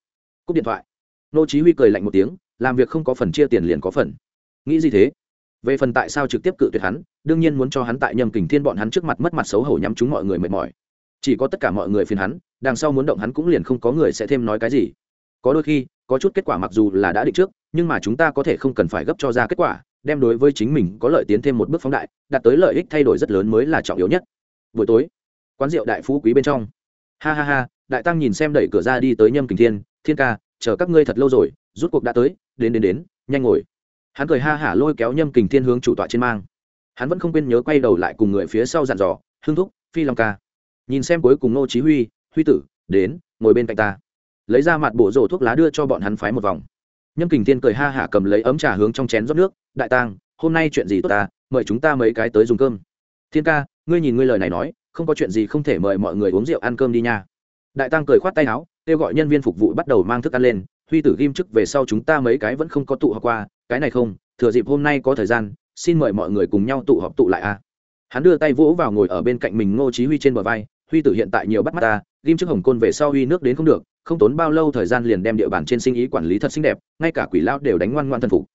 Cúp điện thoại. Nô chí huy cười lạnh một tiếng, làm việc không có phần chia tiền liền có phần. Nghĩ gì thế? Về phần tại sao trực tiếp cự tuyệt hắn, đương nhiên muốn cho hắn tại nhầm kình thiên bọn hắn trước mặt mất mặt xấu hổ nhắm chúng mọi người mệt mỏi. Chỉ có tất cả mọi người phiền hắn, đằng sau muốn động hắn cũng liền không có người sẽ thêm nói cái gì. Có đôi khi, có chút kết quả mặc dù là đã định trước, nhưng mà chúng ta có thể không cần phải gấp cho ra kết quả đem đối với chính mình có lợi tiến thêm một bước phóng đại, đạt tới lợi ích thay đổi rất lớn mới là trọng yếu nhất. Buổi tối, quán rượu đại phú quý bên trong. Ha ha ha, đại tăng nhìn xem đẩy cửa ra đi tới nhâm kình thiên thiên ca, chờ các ngươi thật lâu rồi, rút cuộc đã tới, đến đến đến, nhanh ngồi. Hắn cười ha hả lôi kéo nhâm kình thiên hướng chủ tọa trên mang. Hắn vẫn không quên nhớ quay đầu lại cùng người phía sau dặn dò, hưng thúc, phi long ca. Nhìn xem cuối cùng nô chí huy huy tử, đến, ngồi bên cạnh ta. Lấy ra mặt bộ rổ thuốc lá đưa cho bọn hắn phái một vòng nhâm kình thiên cười ha hả cầm lấy ấm trà hướng trong chén rót nước, đại tang, hôm nay chuyện gì tốt ta? Mời chúng ta mấy cái tới dùng cơm. Thiên ca, ngươi nhìn ngươi lời này nói, không có chuyện gì không thể mời mọi người uống rượu ăn cơm đi nha. Đại tăng cười khoát tay áo, kêu gọi nhân viên phục vụ bắt đầu mang thức ăn lên, huy tử ghim chức về sau chúng ta mấy cái vẫn không có tụ họp qua, cái này không, thừa dịp hôm nay có thời gian, xin mời mọi người cùng nhau tụ họp tụ lại a. Hắn đưa tay vỗ vào ngồi ở bên cạnh mình ngô chí huy trên bờ vai, huy tử hiện tại nhiều bắt mắt ta, ghim chức hồng côn về sau huy nước đến không được không tốn bao lâu thời gian liền đem địa bàn trên sinh ý quản lý thật xinh đẹp, ngay cả quỷ lao đều đánh ngoan ngoan thần phục.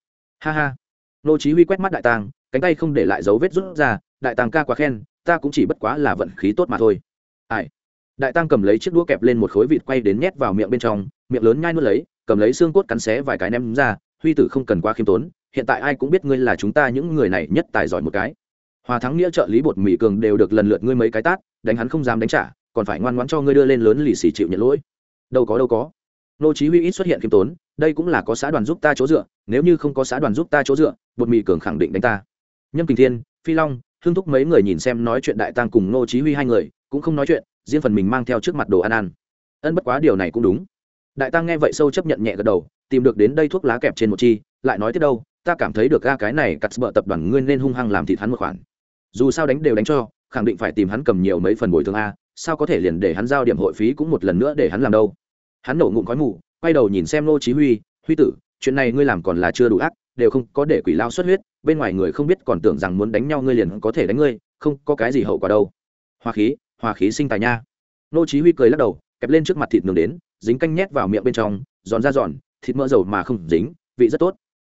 Ha ha. Nô chí huy quét mắt đại tàng, cánh tay không để lại dấu vết rút ra, đại tàng ca quá khen, ta cũng chỉ bất quá là vận khí tốt mà thôi. Ai? Đại tăng cầm lấy chiếc đũa kẹp lên một khối vịt quay đến nhét vào miệng bên trong, miệng lớn nhai nuốt lấy, cầm lấy xương cốt cắn xé vài cái ném ra, huy tử không cần quá khiêm tốn, hiện tại ai cũng biết ngươi là chúng ta những người này nhất tài giỏi một cái. Hòa thắng nghĩa trợ lý bột mỹ cường đều được lần lượt ngươi mấy cái tát, đánh hắn không dám đánh trả, còn phải ngoan ngoãn cho ngươi đưa lên lớn lì xì chịu nhận lỗi đâu có đâu có. Nô chí huy ít xuất hiện khiêm tốn, đây cũng là có xã đoàn giúp ta chỗ dựa, nếu như không có xã đoàn giúp ta chỗ dựa, bột mỹ cường khẳng định đánh ta. Nhâm kình thiên, phi long hương thúc mấy người nhìn xem nói chuyện đại tăng cùng nô chí huy hai người, cũng không nói chuyện, riêng phần mình mang theo trước mặt đồ ăn ăn. Ân bất quá điều này cũng đúng. Đại tăng nghe vậy sâu chấp nhận nhẹ gật đầu, tìm được đến đây thuốc lá kẹp trên một chi, lại nói tiếp đâu, ta cảm thấy được ga cái này cắt bợ tập đoàn ngươi nên hung hăng làm thịt hắn một khoản. Dù sao đánh đều đánh cho, khẳng định phải tìm hắn cầm nhiều mấy phần bồi thường a sao có thể liền để hắn giao điểm hội phí cũng một lần nữa để hắn làm đâu? Hắn nổ ngụm khói mù, quay đầu nhìn xem nô chí huy huy tử, chuyện này ngươi làm còn là chưa đủ ác, đều không có để quỷ lao xuất huyết, bên ngoài người không biết còn tưởng rằng muốn đánh nhau ngươi liền có thể đánh ngươi, không có cái gì hậu quả đâu. Hòa khí hòa khí sinh tài nha. Nô chí huy cười lắc đầu, kẹp lên trước mặt thịt nướng đến, dính canh nhét vào miệng bên trong, giòn ra giòn, thịt mỡ dầu mà không dính, vị rất tốt.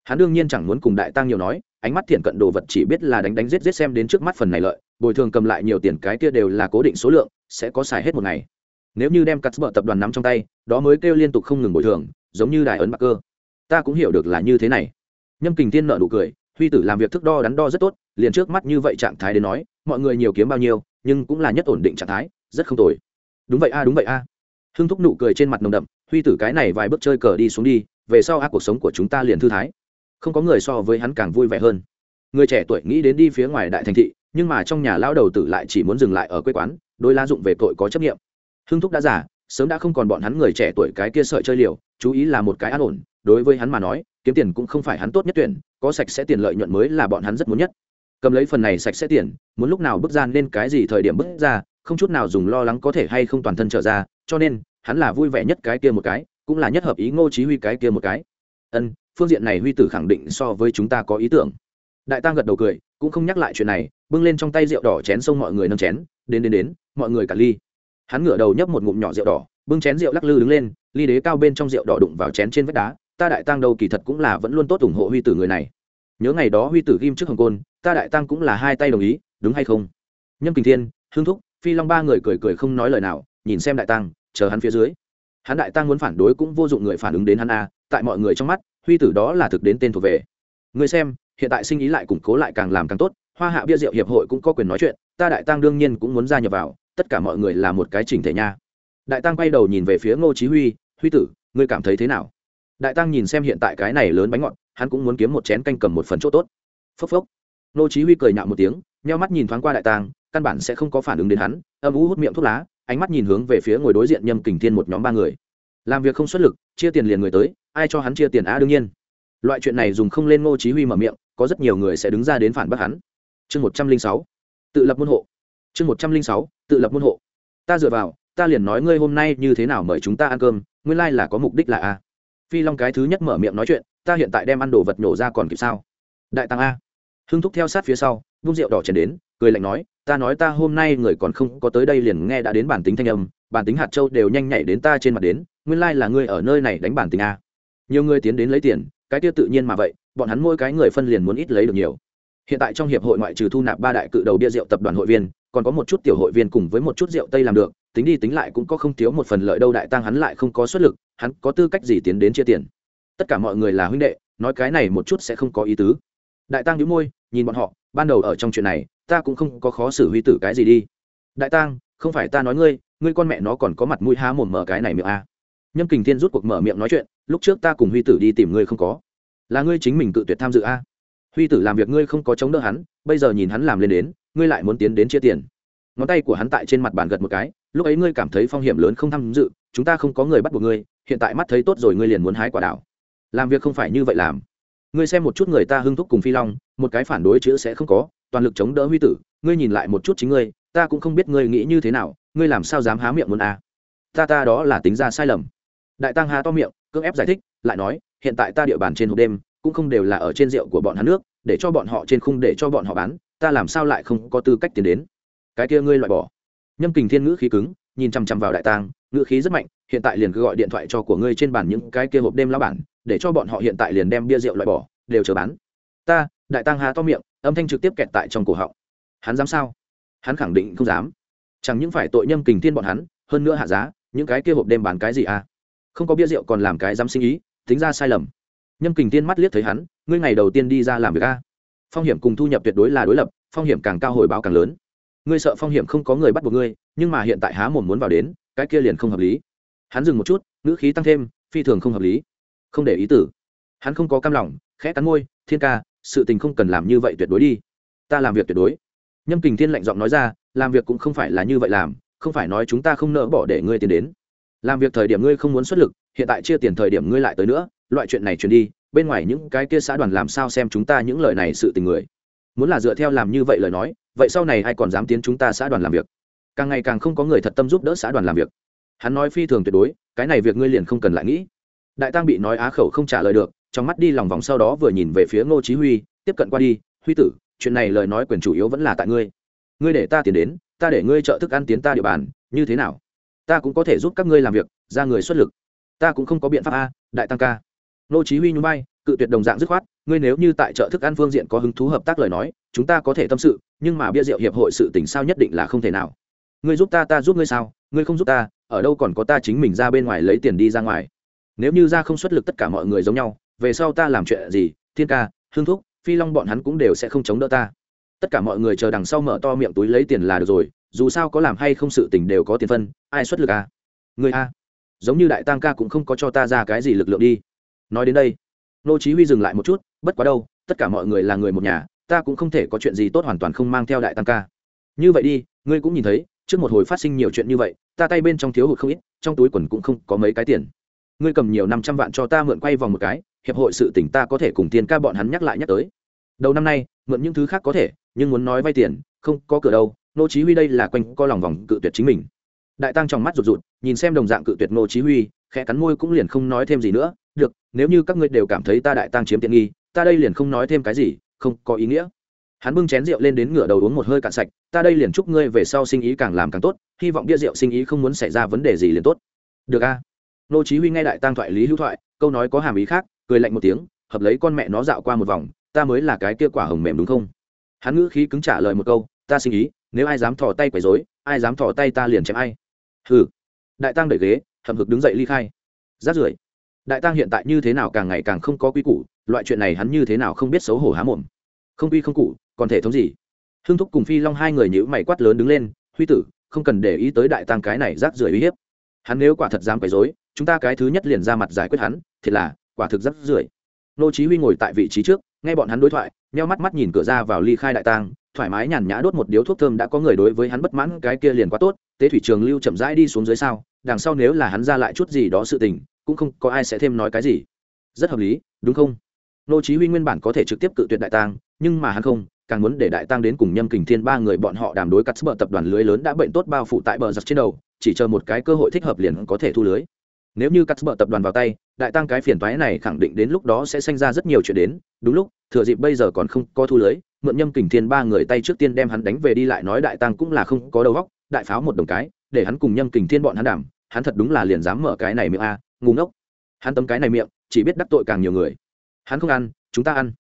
Hắn đương nhiên chẳng muốn cùng đại tăng nhiều nói, ánh mắt thiện cận đồ vật chỉ biết là đánh đánh giết giết xem đến trước mắt phần này lợi, bồi thường cầm lại nhiều tiền cái kia đều là cố định số lượng sẽ có xài hết một ngày. Nếu như đem cắt bợ tập đoàn nắm trong tay, đó mới kêu liên tục không ngừng bồi thường, giống như đại ấn bạc cơ. Ta cũng hiểu được là như thế này. Nhâm kình thiên nợ nụ cười, huy tử làm việc thức đo đắn đo rất tốt, liền trước mắt như vậy trạng thái đến nói, mọi người nhiều kiếm bao nhiêu, nhưng cũng là nhất ổn định trạng thái, rất không tồi. Đúng vậy a, đúng vậy a. Hưng thúc nụ cười trên mặt nồng đậm, huy tử cái này vài bước chơi cờ đi xuống đi, về sau ác cuộc sống của chúng ta liền thư thái. Không có người so với hắn càng vui vẻ hơn. Người trẻ tuổi nghĩ đến đi phía ngoài đại thành thị, nhưng mà trong nhà lao đầu tử lại chỉ muốn dừng lại ở quê quán Đối la dụng về tội có chấp nghiệm hưng thúc đã giả sớm đã không còn bọn hắn người trẻ tuổi cái kia sợi chơi liều, chú ý là một cái an ổn, đối với hắn mà nói, kiếm tiền cũng không phải hắn tốt nhất tuyển, có sạch sẽ tiền lợi nhuận mới là bọn hắn rất muốn nhất. Cầm lấy phần này sạch sẽ tiền, muốn lúc nào bước ra nên cái gì thời điểm bước ra, không chút nào dùng lo lắng có thể hay không toàn thân trở ra, cho nên, hắn là vui vẻ nhất cái kia một cái, cũng là nhất hợp ý ngô chí huy cái kia một cái. Ân, phương diện này huy tử khẳng định so với chúng ta có ý tưởng. Đại tăng gật đầu cười, cũng không nhắc lại chuyện này, bưng lên trong tay rượu đỏ chén xông mọi người nâng chén, đến đến đến mọi người cả ly. Hắn ngửa đầu nhấp một ngụm nhỏ rượu đỏ, bưng chén rượu lắc lư đứng lên, ly đế cao bên trong rượu đỏ đụng vào chén trên vách đá, ta đại tăng đâu kỳ thật cũng là vẫn luôn tốt ủng hộ huy tử người này. Nhớ ngày đó huy tử ghim trước hồng côn, ta đại tăng cũng là hai tay đồng ý, đúng hay không? Nhâm kình thiên, hương thúc, phi long ba người cười cười không nói lời nào, nhìn xem đại tăng, chờ hắn phía dưới. Hắn đại tăng muốn phản đối cũng vô dụng người phản ứng đến hắn a, tại mọi người trong mắt, huy tử đó là thực đến tên thuộc về. Người xem, hiện tại sinh ý lại củng cố lại càng làm càng tốt, hoa hạ bia rượu hiệp hội cũng có quyền nói chuyện, ta đại tăng đương nhiên cũng muốn gia nhập vào tất cả mọi người là một cái chỉnh thể nha. Đại tăng quay đầu nhìn về phía ngô chí huy huy tử, ngươi cảm thấy thế nào? Đại tăng nhìn xem hiện tại cái này lớn bánh ngọt, hắn cũng muốn kiếm một chén canh cầm một phần chỗ tốt. Phốc phốc. Ngô chí huy cười nhạo một tiếng, nheo mắt nhìn thoáng qua đại tăng, căn bản sẽ không có phản ứng đến hắn, âm u hút miệng thuốc lá, ánh mắt nhìn hướng về phía ngồi đối diện nhâm kình thiên một nhóm ba người. Làm việc không xuất lực, chia tiền liền người tới, ai cho hắn chia tiền á đương nhiên. Loại chuyện này dùng không lên ngô chí huy mở miệng, có rất nhiều người sẽ đứng ra đến phản bác hắn. Chương một trăm linh sáu. Tự lập môn hộ chương một trăm linh sáu, tự lập môn hộ. Ta dựa vào, ta liền nói ngươi hôm nay như thế nào mời chúng ta ăn cơm, nguyên lai là có mục đích là a. Phi long cái thứ nhất mở miệng nói chuyện, ta hiện tại đem ăn đồ vật nhổ ra còn kịp sao? Đại tăng a. Hưng thúc theo sát phía sau, vung rượu đỏ chén đến, cười lạnh nói, ta nói ta hôm nay người còn không có tới đây liền nghe đã đến bản tính thanh âm, bản tính hạt châu đều nhanh nhảy đến ta trên mặt đến, nguyên lai là ngươi ở nơi này đánh bản tính a. Nhiều người tiến đến lấy tiền, cái tiêu tự nhiên mà vậy, bọn hắn mỗi cái người phân liền muốn ít lấy được nhiều. Hiện tại trong hiệp hội ngoại trừ thu nạp ba đại cự đầu bia rượu tập đoàn hội viên còn có một chút tiểu hội viên cùng với một chút rượu tây làm được, tính đi tính lại cũng có không thiếu một phần lợi đâu đại tăng hắn lại không có xuất lực, hắn có tư cách gì tiến đến chia tiền tất cả mọi người là huynh đệ, nói cái này một chút sẽ không có ý tứ đại tăng nhíu môi, nhìn bọn họ, ban đầu ở trong chuyện này, ta cũng không có khó xử huy tử cái gì đi đại tăng, không phải ta nói ngươi ngươi con mẹ nó còn có mặt mũi há mồm mở cái này miệng a à. nhâm kình thiên rút cuộc mở miệng nói chuyện, lúc trước ta cùng huy tử đi tìm ngươi không có là ngươi chính mình cự tuyệt tham dự a à. huy tử làm việc ngươi không có chống đỡ hắn, bây giờ nhìn hắn làm lên đến ngươi lại muốn tiến đến chia tiền. Ngón tay của hắn tại trên mặt bàn gật một cái, lúc ấy ngươi cảm thấy phong hiểm lớn không tham dự, chúng ta không có người bắt buộc ngươi, hiện tại mắt thấy tốt rồi ngươi liền muốn hái quả đảo. Làm việc không phải như vậy làm. Ngươi xem một chút người ta hưng thúc cùng phi long, một cái phản đối chữ sẽ không có, toàn lực chống đỡ huy tử, ngươi nhìn lại một chút chính ngươi, ta cũng không biết ngươi nghĩ như thế nào, ngươi làm sao dám há miệng muốn à. ta ta đó là tính ra sai lầm. Đại tăng há to miệng, cưỡng ép giải thích, lại nói, hiện tại ta địa bàn trên hộp đêm, cũng không đều là ở trên rượu của bọn hắn nước, để cho bọn họ trên khung để cho bọn họ bán ta làm sao lại không có tư cách tiến đến? Cái kia ngươi loại bỏ. Nhâm kình thiên ngữ khí cứng, nhìn chằm chằm vào đại tang, ngữ khí rất mạnh, hiện tại liền cứ gọi điện thoại cho của ngươi trên bàn những cái kia hộp đêm lao bản, để cho bọn họ hiện tại liền đem bia rượu loại bỏ, đều chờ bán. Ta, đại tang há to miệng, âm thanh trực tiếp kẹt tại trong cổ họng. Hắn dám sao? Hắn khẳng định không dám. Chẳng những phải tội nhâm kình thiên bọn hắn, hơn nữa hạ giá, những cái kia hộp đêm bán cái gì à? Không có bia rượu còn làm cái dám sinh ý, tính ra sai lầm. Nhâm kình thiên mắt liếc thấy hắn, ngươi ngày đầu tiên đi ra làm việc a phong hiểm cùng thu nhập tuyệt đối là đối lập, phong hiểm càng cao hồi báo càng lớn. Ngươi sợ phong hiểm không có người bắt buộc ngươi, nhưng mà hiện tại há mồm muốn vào đến, cái kia liền không hợp lý. Hắn dừng một chút, ngữ khí tăng thêm, phi thường không hợp lý. Không để ý tử. Hắn không có cam lòng, khẽ cắn môi, thiên ca, sự tình không cần làm như vậy tuyệt đối đi. Ta làm việc tuyệt đối. Nhâm kình thiên lạnh giọng nói ra, làm việc cũng không phải là như vậy làm, không phải nói chúng ta không nỡ bỏ để ngươi tiến đến. Làm việc thời điểm ngươi không muốn xuất lực, hiện tại chia tiền thời điểm ngươi lại tới nữa, loại chuyện này truyền đi bên ngoài những cái kia xã đoàn làm sao xem chúng ta những lời này sự tình người. Muốn là dựa theo làm như vậy lời nói, vậy sau này ai còn dám tiến chúng ta xã đoàn làm việc? Càng ngày càng không có người thật tâm giúp đỡ xã đoàn làm việc. Hắn nói phi thường tuyệt đối, cái này việc ngươi liền không cần lại nghĩ. Đại tăng bị nói á khẩu không trả lời được, trong mắt đi lòng vòng sau đó vừa nhìn về phía ngô chí huy, tiếp cận qua đi, huy tử, chuyện này lời nói quyền chủ yếu vẫn là tại ngươi. Ngươi để ta tiến đến, ta để ngươi trợ thức ăn tiến ta địa bàn, như thế nào? Ta cũng có thể giúp các ngươi làm việc, ra người xuất lực. Ta cũng không có biện pháp a, đại tăng ca. Nô chí huy nhún vai, cự tuyệt đồng dạng dứt khoát, ngươi nếu như tại chợ thức ăn phương diện có hứng thú hợp tác lời nói, chúng ta có thể tâm sự, nhưng mà bia rượu hiệp hội sự tình sao nhất định là không thể nào. Ngươi giúp ta ta giúp ngươi sao? Ngươi không giúp ta, ở đâu còn có ta chính mình ra bên ngoài lấy tiền đi ra ngoài? Nếu như ra không xuất lực tất cả mọi người giống nhau, về sau ta làm chuyện gì? Thiên ca hương thúc, phi long bọn hắn cũng đều sẽ không chống đỡ ta. Tất cả mọi người chờ đằng sau mở to miệng túi lấy tiền là được rồi, dù sao có làm hay không sự tình đều có tiền phân, ai xuất lực à? Người a. Giống như đại tăng ca cũng không có cho ta ra cái gì lực lượng đi nói đến đây nô chí huy dừng lại một chút, bất quá đâu, tất cả mọi người là người một nhà, ta cũng không thể có chuyện gì tốt hoàn toàn không mang theo đại tăng ca. Như vậy đi, ngươi cũng nhìn thấy, trước một hồi phát sinh nhiều chuyện như vậy, ta tay bên trong thiếu hụt không ít, trong túi quần cũng không có mấy cái tiền. Ngươi cầm nhiều năm trăm vạn cho ta mượn quay vòng một cái, hiệp hội sự tỉnh ta có thể cùng tiền ca bọn hắn nhắc lại nhắc tới. Đầu năm nay, mượn những thứ khác có thể, nhưng muốn nói vay tiền, không có cửa đâu nô chí huy đây là quanh co lòng vòng cự tuyệt chính mình. Đại tăng trong mắt rụt rụt, nhìn xem đồng dạng cự tuyệt nô chí huy, khẽ cắn môi cũng liền không nói thêm gì nữa nếu như các ngươi đều cảm thấy ta đại tăng chiếm tiện nghi, ta đây liền không nói thêm cái gì, không có ý nghĩa. Hắn bưng chén rượu lên đến ngửa đầu uống một hơi cạn sạch, ta đây liền chúc ngươi về sau sinh ý càng làm càng tốt, hy vọng bia rượu sinh ý không muốn xảy ra vấn đề gì liền tốt. Được a. Nô chí huy nghe đại tăng thoại lý hữu thoại, câu nói có hàm ý khác, cười lạnh một tiếng, hợp lấy con mẹ nó dạo qua một vòng, ta mới là cái kia quả hồng mềm đúng không? Hắn ngữ khí cứng trả lời một câu, ta sinh ý, nếu ai dám thò tay quấy rối, ai dám thò tay ta liền chém ai. Hừ. Đại tăng đẩy ghế, hậm hực đứng dậy ly khai. Rát rưởi đại tăng hiện tại như thế nào càng ngày càng không có quy củ, loại chuyện này hắn như thế nào không biết xấu hổ há mồm. Không quy không cụ còn thể thống gì? Hương thúc cùng phi long hai người nhữ mày quát lớn đứng lên, huy tử, không cần để ý tới đại tăng cái này rác rưởi uy hiếp. Hắn nếu quả thật dám quấy dối chúng ta cái thứ nhất liền ra mặt giải quyết hắn, thiệt là, quả thực rác rưởi. Nô chí huy ngồi tại vị trí trước, nghe bọn hắn đối thoại, nheo mắt mắt nhìn cửa ra vào ly khai đại tang, thoải mái nhàn nhã đốt một điếu thuốc thơm đã có người đối với hắn bất mãn, cái kia liền quá tốt, tế thủy trường lưu chậm rãi đi xuống dưới sao, đằng sau nếu là hắn ra lại chút gì đó sự tình cũng không có ai sẽ thêm nói cái gì. Rất hợp lý, đúng không? Nô chí huy nguyên bản có thể trực tiếp cự tuyệt đại tang, nhưng mà hắn không, càng muốn để đại tăng đến cùng nhâm kình thiên ba người bọn họ đàm đối cắt bờ tập đoàn lưới lớn đã bệnh tốt bao phủ tại bờ giặc trên đầu, chỉ chờ một cái cơ hội thích hợp liền có thể thu lưới. Nếu như cắt bờ tập đoàn vào tay, đại tăng cái phiền toái này khẳng định đến lúc đó sẽ sinh ra rất nhiều chuyện đến. Đúng lúc, thừa dịp bây giờ còn không có thu lưới, mượn nhâm kình thiên ba người tay trước tiên đem hắn đánh về đi lại nói đại tăng cũng là không có đầu óc, đại pháo một đồng cái, để hắn cùng nhâm kình thiên bọn hắn đảm hắn thật đúng là liền dám mở cái này miệng a ngu ngốc. Hắn tấm cái này miệng, chỉ biết đắc tội càng nhiều người. Hắn không ăn, chúng ta ăn.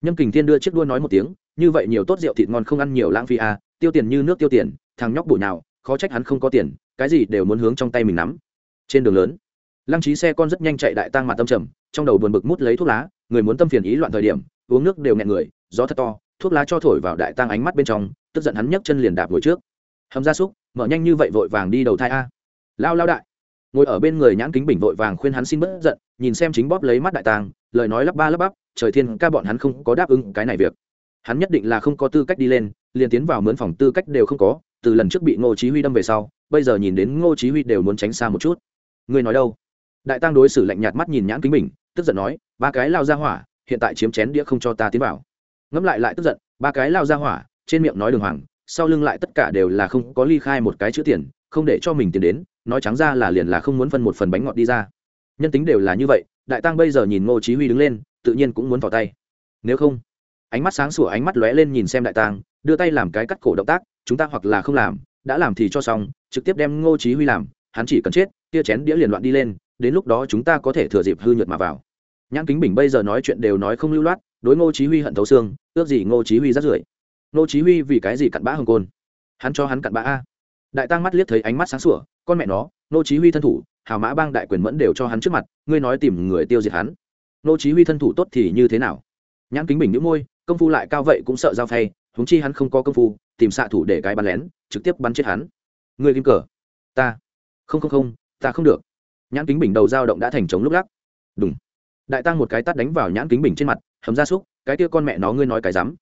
Nhâm kình thiên đưa chiếc đua nói một tiếng, như vậy nhiều tốt rượu thịt ngon không ăn nhiều lãng phí à tiêu tiền như nước tiêu tiền, thằng nhóc bụi nào khó trách hắn không có tiền, cái gì đều muốn hướng trong tay mình nắm. Trên đường lớn, lăng trí xe con rất nhanh chạy đại tang mặt tâm trầm, trong đầu buồn bực mút lấy thuốc lá, người muốn tâm phiền ý loạn thời điểm, uống nước đều nghẹn người, gió thật to, thuốc lá cho thổi vào đại tang ánh mắt bên trong, tức giận hắn nhấc chân liền đạp ngồi trước. Hầm gia súc, mở nhanh như vậy vội vàng đi đầu thai a. Lao lao đại ngồi ở bên người nhãn kính bình vội vàng khuyên hắn xin bớt giận, nhìn xem chính bóp lấy mắt đại tàng, lời nói lắp ba lắp bắp, trời thiên ca, bọn hắn không có đáp ứng cái này việc. Hắn nhất định là không có tư cách đi lên, liền tiến vào mướn phòng tư cách đều không có, từ lần trước bị ngô chí huy đâm về sau, bây giờ nhìn đến ngô chí huy đều muốn tránh xa một chút. Ngươi nói đâu? Đại tăng đối xử lạnh nhạt mắt nhìn nhãn kính bình, tức giận nói, ba cái lao ra hỏa, hiện tại chiếm chén đĩa không cho ta tiến vào. Ngẫm lại lại tức giận, ba cái lao ra hỏa, trên miệng nói đường hoàng, sau lưng lại tất cả đều là không có ly khai một cái chữ tiền, không để cho mình tiền đến nói trắng ra là liền là không muốn phân một phần bánh ngọt đi ra. Nhân tính đều là như vậy, đại tăng bây giờ nhìn ngô chí huy đứng lên, tự nhiên cũng muốn vào tay. Nếu không, ánh mắt sáng sủa ánh mắt lóe lên nhìn xem đại tăng, đưa tay làm cái cắt cổ động tác, chúng ta hoặc là không làm, đã làm thì cho xong, trực tiếp đem ngô chí huy làm, hắn chỉ cần chết kia chén đĩa liền loạn đi lên, đến lúc đó chúng ta có thể thừa dịp hư nhuận mà vào. Nhãn kính bình bây giờ nói chuyện đều nói không lưu loát, đối ngô chí huy hận thấu xương, ước gì ngô chí huy rất rưởi. Ngô chí huy vì cái gì cặn bã hồng côn? Hắn cho hắn cặn bã a đại tăng mắt liếc thấy ánh mắt sáng sủa, con mẹ nó nô chí huy thân thủ, hào mã bang đại quyền mẫn đều cho hắn trước mặt, ngươi nói tìm người tiêu diệt hắn. Nô chí huy thân thủ tốt thì như thế nào? Nhãn kính bình nhũ môi, công phu lại cao vậy cũng sợ giao phay chúng chi hắn không có công phu, tìm xạ thủ để cái bắn lén, trực tiếp bắn chết hắn. Ngươi kim cờ. Ta. Không không không, ta không được. Nhãn kính bình đầu dao động đã thành trống lúc lắc. Đúng đại tăng một cái tát đánh vào nhãn kính bình trên mặt, hầm ra súc, cái kia con mẹ nó ngươi nói cái dám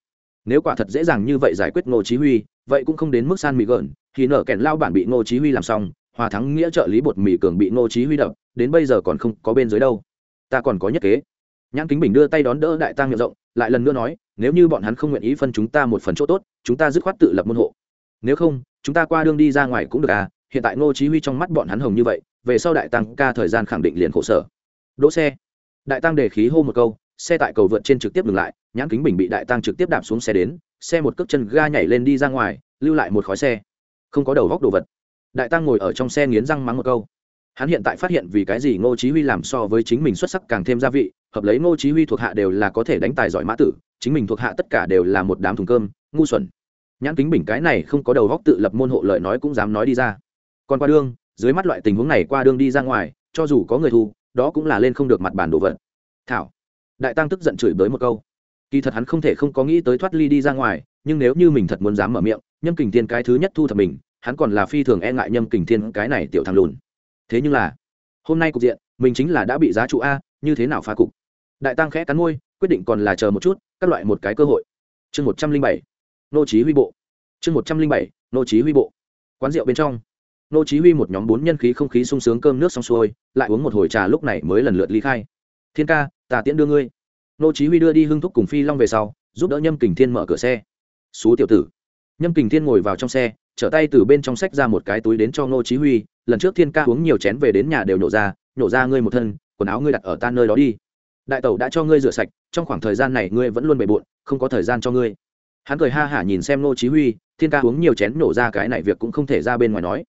nếu quả thật dễ dàng như vậy giải quyết ngô chí huy, vậy cũng không đến mức san mì gợn thì nở kẹn lao bản bị ngô chí huy làm xong, hòa thắng nghĩa trợ lý bột mì cường bị ngô chí huy đập, đến bây giờ còn không có bên dưới đâu. Ta còn có nhất kế. Nhãn kính bình đưa tay đón đỡ đại tăng miệng rộng, lại lần nữa nói, nếu như bọn hắn không nguyện ý phân chúng ta một phần chỗ tốt, chúng ta dứt khoát tự lập môn hộ. Nếu không, chúng ta qua đường đi ra ngoài cũng được à hiện tại ngô chí huy trong mắt bọn hắn hồng như vậy, về sau đại tăng ca thời gian khẳng định liền khổ sở. Đỗ xe. Đại tăng đề khí hô một câu, xe tại cầu vượt trên trực tiếp dừng lại, nhãn kính bình bị đại tăng trực tiếp đạp xuống xe đến, xe một cước chân ga nhảy lên đi ra ngoài, lưu lại một khói xe không có đầu góc đồ vật. Đại tăng ngồi ở trong xe nghiến răng mắng một câu. Hắn hiện tại phát hiện vì cái gì ngô chí huy làm so với chính mình xuất sắc càng thêm gia vị, hợp lấy ngô chí huy thuộc hạ đều là có thể đánh tài giỏi mã tử, chính mình thuộc hạ tất cả đều là một đám thùng cơm, ngu xuẩn. Nhãn kính bình cái này không có đầu góc tự lập môn hộ lợi nói cũng dám nói đi ra. Còn qua đương dưới mắt loại tình huống này qua đương đi ra ngoài, cho dù có người thu, đó cũng là lên không được mặt bản đồ vật. Thảo. Đại tăng tức giận chửi bới một câu. Kỳ thật hắn không thể không có nghĩ tới thoát ly đi ra ngoài, nhưng nếu như mình thật muốn dám mở miệng nhâm kình thiên cái thứ nhất thu thập mình, hắn còn là phi thường e ngại nhâm kình thiên cái này tiểu thằng lùn. Thế nhưng là, hôm nay cục diện, mình chính là đã bị giá trụ a, như thế nào phá cục? Đại tăng khẽ cắn môi, quyết định còn là chờ một chút, các loại một cái cơ hội. Chương một trăm linh bảy, nô chí huy bộ. Chương một trăm linh bảy, nô chí huy bộ. Quán rượu bên trong, nô chí huy một nhóm bốn nhân khí không khí sung sướng cơm nước xong xuôi, lại uống một hồi trà lúc này mới lần lượt ly khai. Thiên ca, ta tiễn đưa ngươi. Nô chí huy đưa đi hưng thúc cùng phi long về sau, giúp đỡ nhâm kình thiên mở cửa xe. Xú tiểu tử nhâm kình thiên ngồi vào trong xe, trở tay từ bên trong sách ra một cái túi đến cho nô chí huy, lần trước thiên ca uống nhiều chén về đến nhà đều nổ ra nổ ra ngươi một thân, quần áo ngươi đặt ở ta nơi đó đi. Đại tẩu đã cho ngươi rửa sạch, trong khoảng thời gian này ngươi vẫn luôn bề bộn, không có thời gian cho ngươi. Hắn cười ha hả nhìn xem nô chí huy, thiên ca uống nhiều chén nổ ra cái này việc cũng không thể ra bên ngoài nói.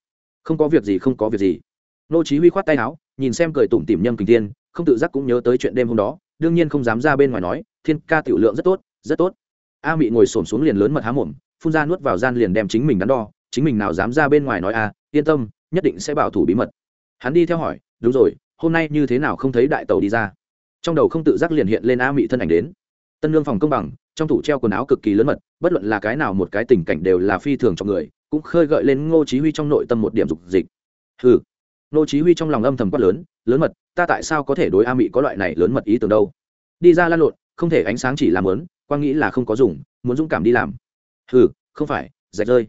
Không có việc gì, không có việc gì. Nô chí huy khoát tay áo, nhìn xem cười tủm tỉm nhâm kình thiên, không tự giác cũng nhớ tới chuyện đêm hôm đó, đương nhiên không dám ra bên ngoài nói, thiên ca tiểu lượng rất tốt rất tốt. A mị ngồi xổm xuống liền lớn mật há mồm phun ra nuốt vào gian liền đem chính mình đắn đo, chính mình nào dám ra bên ngoài nói a yên tâm, nhất định sẽ bảo thủ bí mật. Hắn đi theo hỏi, đúng rồi, hôm nay như thế nào không thấy đại tàu đi ra? Trong đầu không tự giác liền hiện lên a mị thân ảnh đến. Tân lương phòng công bằng, trong tủ treo quần áo cực kỳ lớn mật, bất luận là cái nào một cái tình cảnh đều là phi thường cho người, cũng khơi gợi lên ngô chí huy trong nội tâm một điểm dục dịch. Hừ. Ngô chí huy trong lòng âm thầm quát lớn lớn mật, ta tại sao có thể đối a mị có loại này lớn mật ý tưởng đâu? Đi ra lan lộn, không thể ánh sáng chỉ làm lớn, quang nghĩ là không có dùng, muốn dũng cảm đi làm. Ừ, không phải rạch rơi.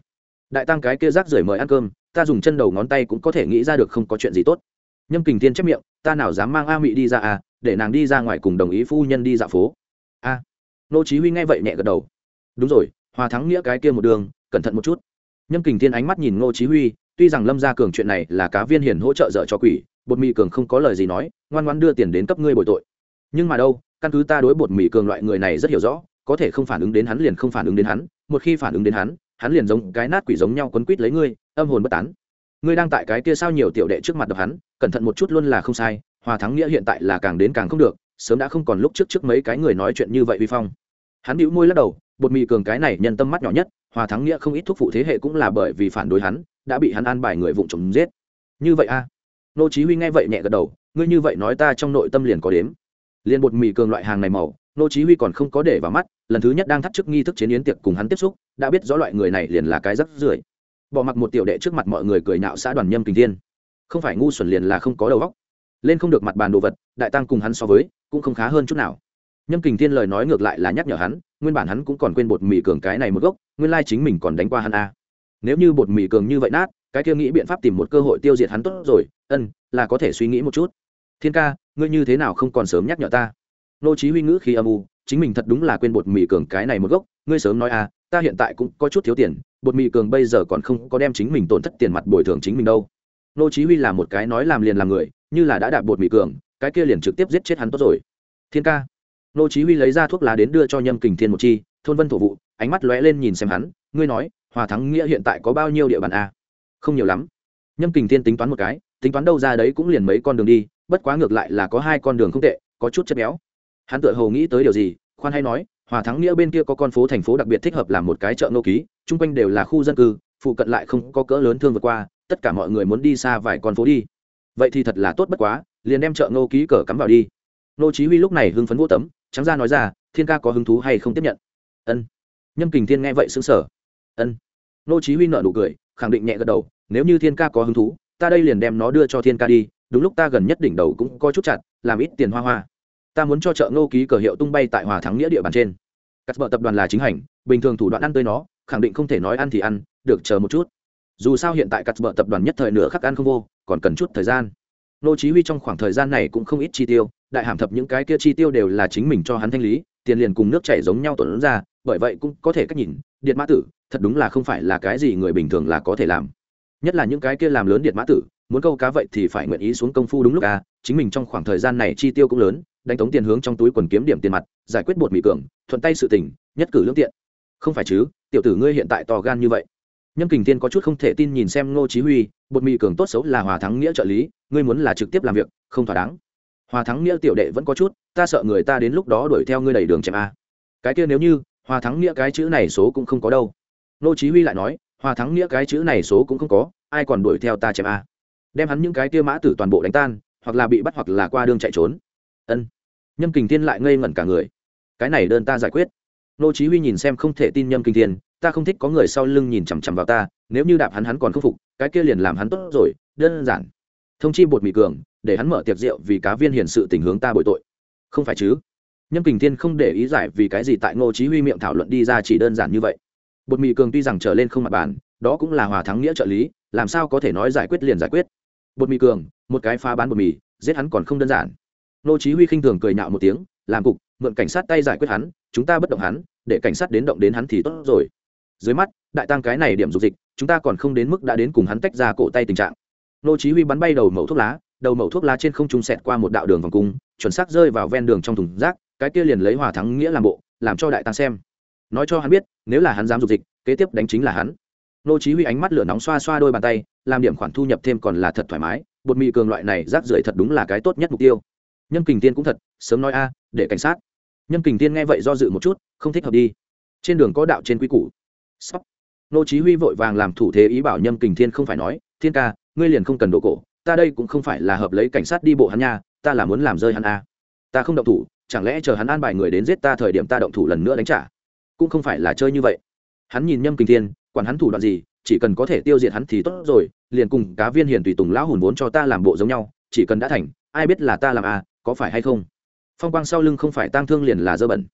Đại tăng cái kia rác rưởi mời ăn cơm ta dùng chân đầu ngón tay cũng có thể nghĩ ra được không có chuyện gì tốt. Nhâm kình tiên chép miệng ta nào dám mang a mị đi ra à để nàng đi ra ngoài cùng đồng ý phu nhân đi dạo phố. A. À. nô chí huy nghe vậy nhẹ gật đầu. Đúng rồi hòa thắng nghĩa cái kia một đường cẩn thận một chút. Nhâm kình thiên ánh mắt nhìn ngô chí huy tuy rằng lâm gia cường chuyện này là cá viên hiền hỗ trợ dở cho quỷ bột mì cường không có lời gì nói ngoan ngoãn đưa tiền đến cấp ngươi bồi tội. Nhưng mà đâu căn cứ ta đối bột mì cường loại người này rất hiểu rõ có thể không phản ứng đến hắn liền không phản ứng đến hắn, một khi phản ứng đến hắn hắn liền giống cái nát quỷ giống nhau quấn quít lấy ngươi, âm hồn bất tán. Ngươi đang tại cái kia sao nhiều tiểu đệ trước mặt đập hắn, cẩn thận một chút luôn là không sai, hòa thắng nghĩa hiện tại là càng đến càng không được, sớm đã không còn lúc trước trước mấy cái người nói chuyện như vậy vi phong. Hắn bĩu môi lắc đầu, bột mì cường cái này nhân tâm mắt nhỏ nhất, hòa thắng nghĩa không ít thuốc phụ thế hệ cũng là bởi vì phản đối hắn, đã bị hắn an bài người vụng trộm giết. Như vậy a. Nô chí huy nghe vậy nhẹ gật đầu, ngươi như vậy nói ta trong nội tâm liền có đếm. Liền bột mì cường loại hàng này màu nô chí huy còn không có để vào mắt, lần thứ nhất đang thắt chức nghi thức chiến yến tiệc cùng hắn tiếp xúc, đã biết rõ loại người này liền là cái rất rưởi. Bỏ mặc một tiểu đệ trước mặt mọi người cười nhạo xã đoàn nhâm kình thiên. Không phải ngu xuẩn liền là không có đầu óc. Lên không được mặt bàn đồ vật, đại tăng cùng hắn so với, cũng không khá hơn chút nào. Nhâm kình thiên lời nói ngược lại là nhắc nhở hắn, nguyên bản hắn cũng còn quên bột mì cường cái này một gốc, nguyên lai chính mình còn đánh qua hắn a. Nếu như bột mì cường như vậy nát, cái kia nghĩ biện pháp tìm một cơ hội tiêu diệt hắn tốt rồi, ân, là có thể suy nghĩ một chút. Thiên ca, ngươi như thế nào không còn sớm nhắc nhở ta? Nô chí huy ngữ khi âm u, chính mình thật đúng là quên bột mì cường cái này một gốc, ngươi sớm nói a ta hiện tại cũng có chút thiếu tiền, bột mì cường bây giờ còn không có đem chính mình tổn thất tiền mặt bồi thường chính mình đâu. Nô chí huy là một cái nói làm liền làm người, như là đã đạp bột mì cường, cái kia liền trực tiếp giết chết hắn tốt rồi. Thiên ca. Nô chí huy lấy ra thuốc lá đến đưa cho nhâm kình thiên một chi, thôn vân thổ vụ, ánh mắt lóe lên nhìn xem hắn, ngươi nói, hòa thắng nghĩa hiện tại có bao nhiêu địa bàn a không nhiều lắm. Nhâm kình thiên tính toán một cái, tính toán đâu ra đấy cũng liền mấy con đường đi, bất quá ngược lại là có hai con đường không tệ, có chút chất béo hắn Tự hồ nghĩ tới điều gì, khoan hay nói, hòa thắng nghĩa bên kia có con phố thành phố đặc biệt thích hợp làm một cái chợ nô ký, chung quanh đều là khu dân cư, phụ cận lại không có cỡ lớn thương vượt qua, tất cả mọi người muốn đi xa vài con phố đi. Vậy thì thật là tốt bất quá, liền đem chợ nô ký cờ cắm vào đi. Nô chí huy lúc này hưng phấn vô tấm, trắng ra nói ra, thiên ca có hứng thú hay không tiếp nhận? Ân. Nhâm kình thiên nghe vậy sững sờ. Ân. Nô chí huy nở nụ cười, khẳng định nhẹ gật đầu, nếu như thiên ca có hứng thú, ta đây liền đem nó đưa cho thiên ca đi, đúng lúc ta gần nhất đỉnh đầu cũng có chút chặt, làm ít tiền hoa hoa ta muốn cho chợ Ngô ký cờ hiệu tung bay tại hòa thắng nghĩa địa bàn trên. Cắt vợ tập đoàn là chính hành, bình thường thủ đoạn ăn tươi nó, khẳng định không thể nói ăn thì ăn, được chờ một chút. Dù sao hiện tại cắt vợ tập đoàn nhất thời nửa khắc ăn không vô, còn cần chút thời gian. Nô chí huy trong khoảng thời gian này cũng không ít chi tiêu, đại hàm thập những cái kia chi tiêu đều là chính mình cho hắn thanh lý, tiền liền cùng nước chảy giống nhau tuần ra, bởi vậy cũng có thể cách nhìn điện mã tử, thật đúng là không phải là cái gì người bình thường là có thể làm. Nhất là những cái kia làm lớn điện mã tử, muốn câu cá vậy thì phải nguyện ý xuống công phu đúng lúc à chính mình trong khoảng thời gian này chi tiêu cũng lớn đánh tống tiền hướng trong túi quần kiếm điểm tiền mặt, giải quyết bột mì cường, thuận tay sự tình, nhất cử lương tiện. Không phải chứ, tiểu tử ngươi hiện tại to gan như vậy. Nhâm kình thiên có chút không thể tin nhìn xem ngô chí huy, bột mì cường tốt xấu là hòa thắng nghĩa trợ lý, ngươi muốn là trực tiếp làm việc, không thỏa đáng. Hòa thắng nghĩa tiểu đệ vẫn có chút, ta sợ người ta đến lúc đó đuổi theo ngươi đầy đường chém a. Cái kia nếu như, hòa thắng nghĩa cái chữ này số cũng không có đâu. Ngô chí huy lại nói, hòa thắng nghĩa cái chữ này số cũng không có, ai còn đuổi theo ta chém a? Đem hắn những cái kia mã tử toàn bộ đánh tan, hoặc là bị bắt hoặc là qua đường chạy trốn. Ân nhâm kình thiên lại ngây ngẩn cả người. Cái này đơn ta giải quyết. Nô chí huy nhìn xem không thể tin nhâm kình thiên, ta không thích có người sau lưng nhìn chằm chằm vào ta, nếu như đạp hắn hắn còn không phục, cái kia liền làm hắn tốt rồi, đơn giản. Thông chi bột mì cường, để hắn mở tiệc rượu vì cá viên hiển sự tình hướng ta bội tội. Không phải chứ? Nhâm kình thiên không để ý giải vì cái gì tại ngô chí huy miệng thảo luận đi ra chỉ đơn giản như vậy. Bột mì cường tuy rằng trở lên không mặt bàn, đó cũng là hòa thắng nghĩa trợ lý, làm sao có thể nói giải quyết liền giải quyết. Bột mì cường, một cái phá bán bột mì, giết hắn còn không đơn giản. Nô chí huy khinh thường cười nhạo một tiếng, làm cục, mượn cảnh sát tay giải quyết hắn, chúng ta bất động hắn, để cảnh sát đến động đến hắn thì tốt rồi. Dưới mắt, đại tăng cái này điểm dục dịch, chúng ta còn không đến mức đã đến cùng hắn tách ra cổ tay tình trạng. Nô chí huy bắn bay đầu mẩu thuốc lá, đầu mẩu thuốc lá trên không trung sẹt qua một đạo đường vòng cung, chuẩn xác rơi vào ven đường trong thùng rác, cái kia liền lấy hòa thắng nghĩa làm bộ, làm cho đại tăng xem. Nói cho hắn biết, nếu là hắn dám dục dịch, kế tiếp đánh chính là hắn. Nô chí huy ánh mắt lửa nóng xoa xoa đôi bàn tay, làm điểm khoản thu nhập thêm còn là thật thoải mái, bột mì cường loại này rác rưởi thật đúng là cái tốt nhất mục tiêu nhâm kình tiên cũng thật, sớm nói a, để cảnh sát. Nhâm kình tiên nghe vậy do dự một chút, không thích hợp đi. Trên đường có đạo trên quy củ. Sóc. Nô chí huy vội vàng làm thủ thế ý bảo nhâm kình thiên không phải nói, thiên ca, ngươi liền không cần đổ cổ, ta đây cũng không phải là hợp lấy cảnh sát đi bộ hắn nha, ta là muốn làm rơi hắn a. Ta không động thủ, chẳng lẽ chờ hắn an bài người đến giết ta thời điểm ta động thủ lần nữa đánh trả? Cũng không phải là chơi như vậy. Hắn nhìn nhâm kình thiên, quản hắn thủ đoạn gì, chỉ cần có thể tiêu diệt hắn thì tốt rồi, liền cùng cá viên hiền tùy tùng lão hùn vốn cho ta làm bộ giống nhau, chỉ cần đã thành, ai biết là ta làm a có phải hay không? Phong quang sau lưng không phải tang thương liền là dơ bẩn.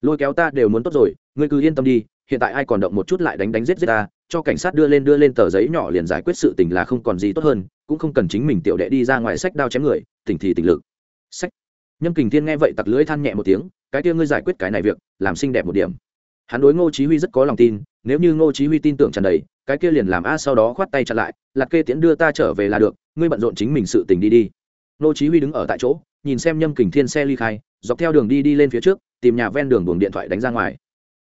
Lôi kéo ta đều muốn tốt rồi, ngươi cứ yên tâm đi, hiện tại ai còn động một chút lại đánh đánh giết giết ta, cho cảnh sát đưa lên đưa lên tờ giấy nhỏ liền giải quyết sự tình là không còn gì tốt hơn, cũng không cần chính mình tiểu đệ đi ra ngoài sách đao chém người, tỉnh thì tỉnh lực. Sách. Nhâm kình thiên nghe vậy tặc lưỡi than nhẹ một tiếng, cái kia ngươi giải quyết cái này việc, làm xinh đẹp một điểm. Hắn đối ngô chí huy rất có lòng tin, nếu như ngô chí huy tin tưởng tràn đầy, cái kia liền làm a sau đó khoát tay chặn lại, lạc kê tiễn đưa ta trở về là được, ngươi bận rộn chính mình sự tình đi đi. Ngô chí huy đứng ở tại chỗ nhìn xem nhâm kình thiên xe ly khai, dọc theo đường đi đi lên phía trước, tìm nhà ven đường buồng điện thoại đánh ra ngoài.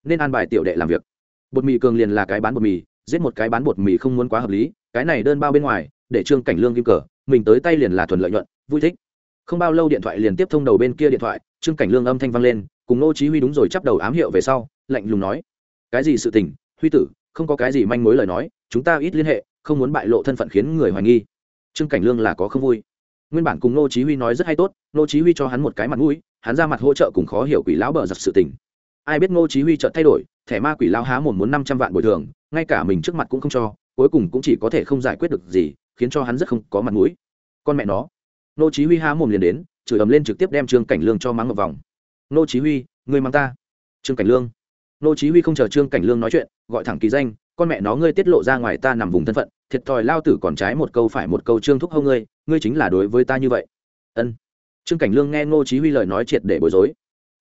Nên an bài tiểu đệ làm việc. Bột mì cường liền là cái bán bột mì, giết một cái bán bột mì không muốn quá hợp lý, cái này đơn bao bên ngoài, để trương cảnh lương kim cờ, mình tới tay liền là thuần lợi nhuận, vui thích. Không bao lâu điện thoại liền tiếp thông đầu bên kia điện thoại, trương cảnh lương âm thanh vang lên, cùng nô chí huy đúng rồi chắp đầu ám hiệu về sau, lạnh lùng nói, cái gì sự tình, huy tử, không có cái gì manh mối lời nói, chúng ta ít liên hệ, không muốn bại lộ thân phận khiến người hoài nghi. Trương cảnh lương là có không vui nguyên bản cùng nô chí huy nói rất hay tốt nô chí huy cho hắn một cái mặt mũi, hắn ra mặt hỗ trợ cùng khó hiểu quỷ lão bờ giặc sự tình. Ai biết nô chí huy chợt thay đổi, thẻ ma quỷ lão há mồm muốn 500 vạn bồi thường, ngay cả mình trước mặt cũng không cho, cuối cùng cũng chỉ có thể không giải quyết được gì, khiến cho hắn rất không có mặt mũi. Con mẹ nó. Nô chí huy há mồm liền đến, chửi ầm lên trực tiếp đem trương cảnh lương cho mắng một vòng. Nô chí huy, ngươi mang ta. Trương cảnh lương. Nô chí huy không chờ trương cảnh lương nói chuyện, gọi thẳng kỳ danh, con mẹ nó, ngươi tiết lộ ra ngoài ta nằm vùng thân phận, thiệt thòi lao tử còn trái một câu phải một câu trương thúc hô ngươi ngươi chính là đối với ta như vậy. Ân. Trương cảnh lương nghe Ngô chí huy lời nói triệt để bối rối.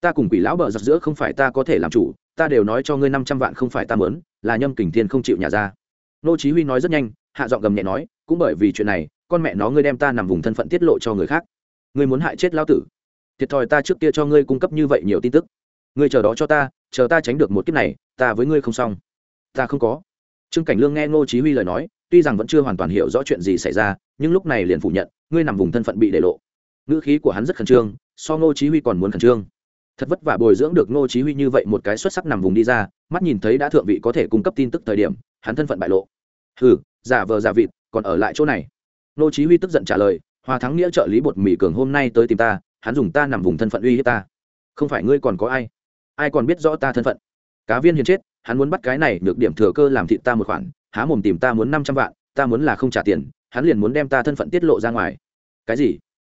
Ta cùng quỷ lão bờ giặc giữa không phải ta có thể làm chủ, ta đều nói cho ngươi 500 vạn không phải ta muốn, là nhâm kình thiên không chịu nhà ra. Ngô chí huy nói rất nhanh, hạ giọng gầm nhẹ nói, cũng bởi vì chuyện này, con mẹ nó ngươi đem ta nằm vùng thân phận tiết lộ cho người khác. Ngươi muốn hại chết lao tử. Thiệt thòi ta trước kia cho ngươi cung cấp như vậy nhiều tin tức. Ngươi chờ đó cho ta, chờ ta tránh được một kiếp này, ta với ngươi không xong. Ta không có. Trương cảnh lương nghe ngô chí huy lời nói tuy rằng vẫn chưa hoàn toàn hiểu rõ chuyện gì xảy ra, nhưng lúc này liền phủ nhận, ngươi nằm vùng thân phận bị để lộ. Ngữ khí của hắn rất khẩn trương, so ngô chí huy còn muốn khẩn trương. Thật vất vả bồi dưỡng được ngô chí huy như vậy một cái xuất sắc nằm vùng đi ra, mắt nhìn thấy đã thượng vị có thể cung cấp tin tức thời điểm, hắn thân phận bại lộ. Hừ, giả vờ giả vịt, còn ở lại chỗ này. Ngô chí huy tức giận trả lời hòa thắng nghĩa trợ lý bột mì cường hôm nay tới tìm ta, hắn dùng ta nằm vùng thân phận uy hiếp ta. Không phải ngươi còn có ai? Ai còn biết rõ ta thân phận? Cá viên hiền chết, hắn muốn bắt cái này được điểm thừa cơ làm thịt ta một khoản há mồm tìm ta muốn năm trăm vạn, ta muốn là không trả tiền, hắn liền muốn đem ta thân phận tiết lộ ra ngoài. Cái gì?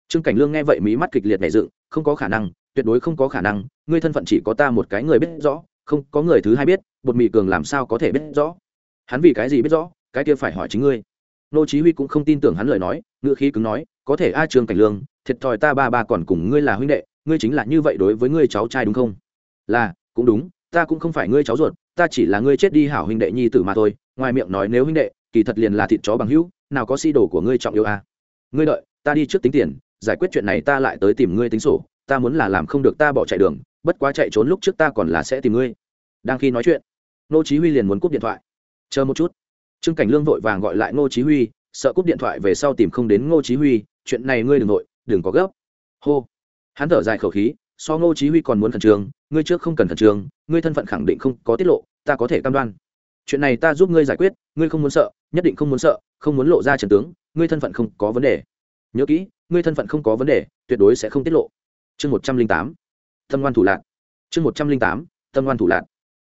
Trương cảnh lương nghe vậy mí mắt kịch liệt nảy dựng, không có khả năng, tuyệt đối không có khả năng, ngươi thân phận chỉ có ta một cái người biết rõ, không có người thứ hai biết, bột mì cường làm sao có thể biết rõ? Hắn vì cái gì biết rõ? Cái kia phải hỏi chính ngươi. Nô chí huy cũng không tin tưởng hắn lời nói ngựa khí cứng nói, có thể a trương cảnh lương, thiệt thòi ta ba ba còn cùng ngươi là huynh đệ, ngươi chính là như vậy đối với ngươi cháu trai đúng không? Là, cũng đúng, ta cũng không phải ngươi cháu ruột, ta chỉ là ngươi chết đi hảo huynh đệ nhi tử mà thôi ngoài miệng nói nếu huynh đệ, kỳ thật liền là thịt chó bằng hữu, nào có si đồ của ngươi trọng yêu a à? ngươi đợi, ta đi trước tính tiền, giải quyết chuyện này ta lại tới tìm ngươi tính sổ, ta muốn là làm không được ta bỏ chạy đường, bất quá chạy trốn lúc trước ta còn là sẽ tìm ngươi. Đang khi nói chuyện nô chí huy liền muốn cúp điện thoại. Chờ một chút. Trương cảnh lương vội vàng gọi lại nô chí huy, sợ cúp điện thoại về sau tìm không đến nô chí huy, chuyện này ngươi đừng nội, đừng có gấp. Hô. Hắn thở dài khẩu khí, so ngô chí huy còn muốn khẩn trương, ngươi trước không cần khẩn trương, ngươi thân phận khẳng định không có tiết lộ, ta có thể cam đoan chuyện này ta giúp ngươi giải quyết, ngươi không muốn sợ, nhất định không muốn sợ, không muốn lộ ra trần tướng, ngươi thân phận không có vấn đề. Nhớ kỹ, ngươi thân phận không có vấn đề, tuyệt đối sẽ không tiết lộ. Chương một trăm linh tám, tâm ngoan thủ lạc. Chương một trăm linh tám, tâm ngoan thủ lạc.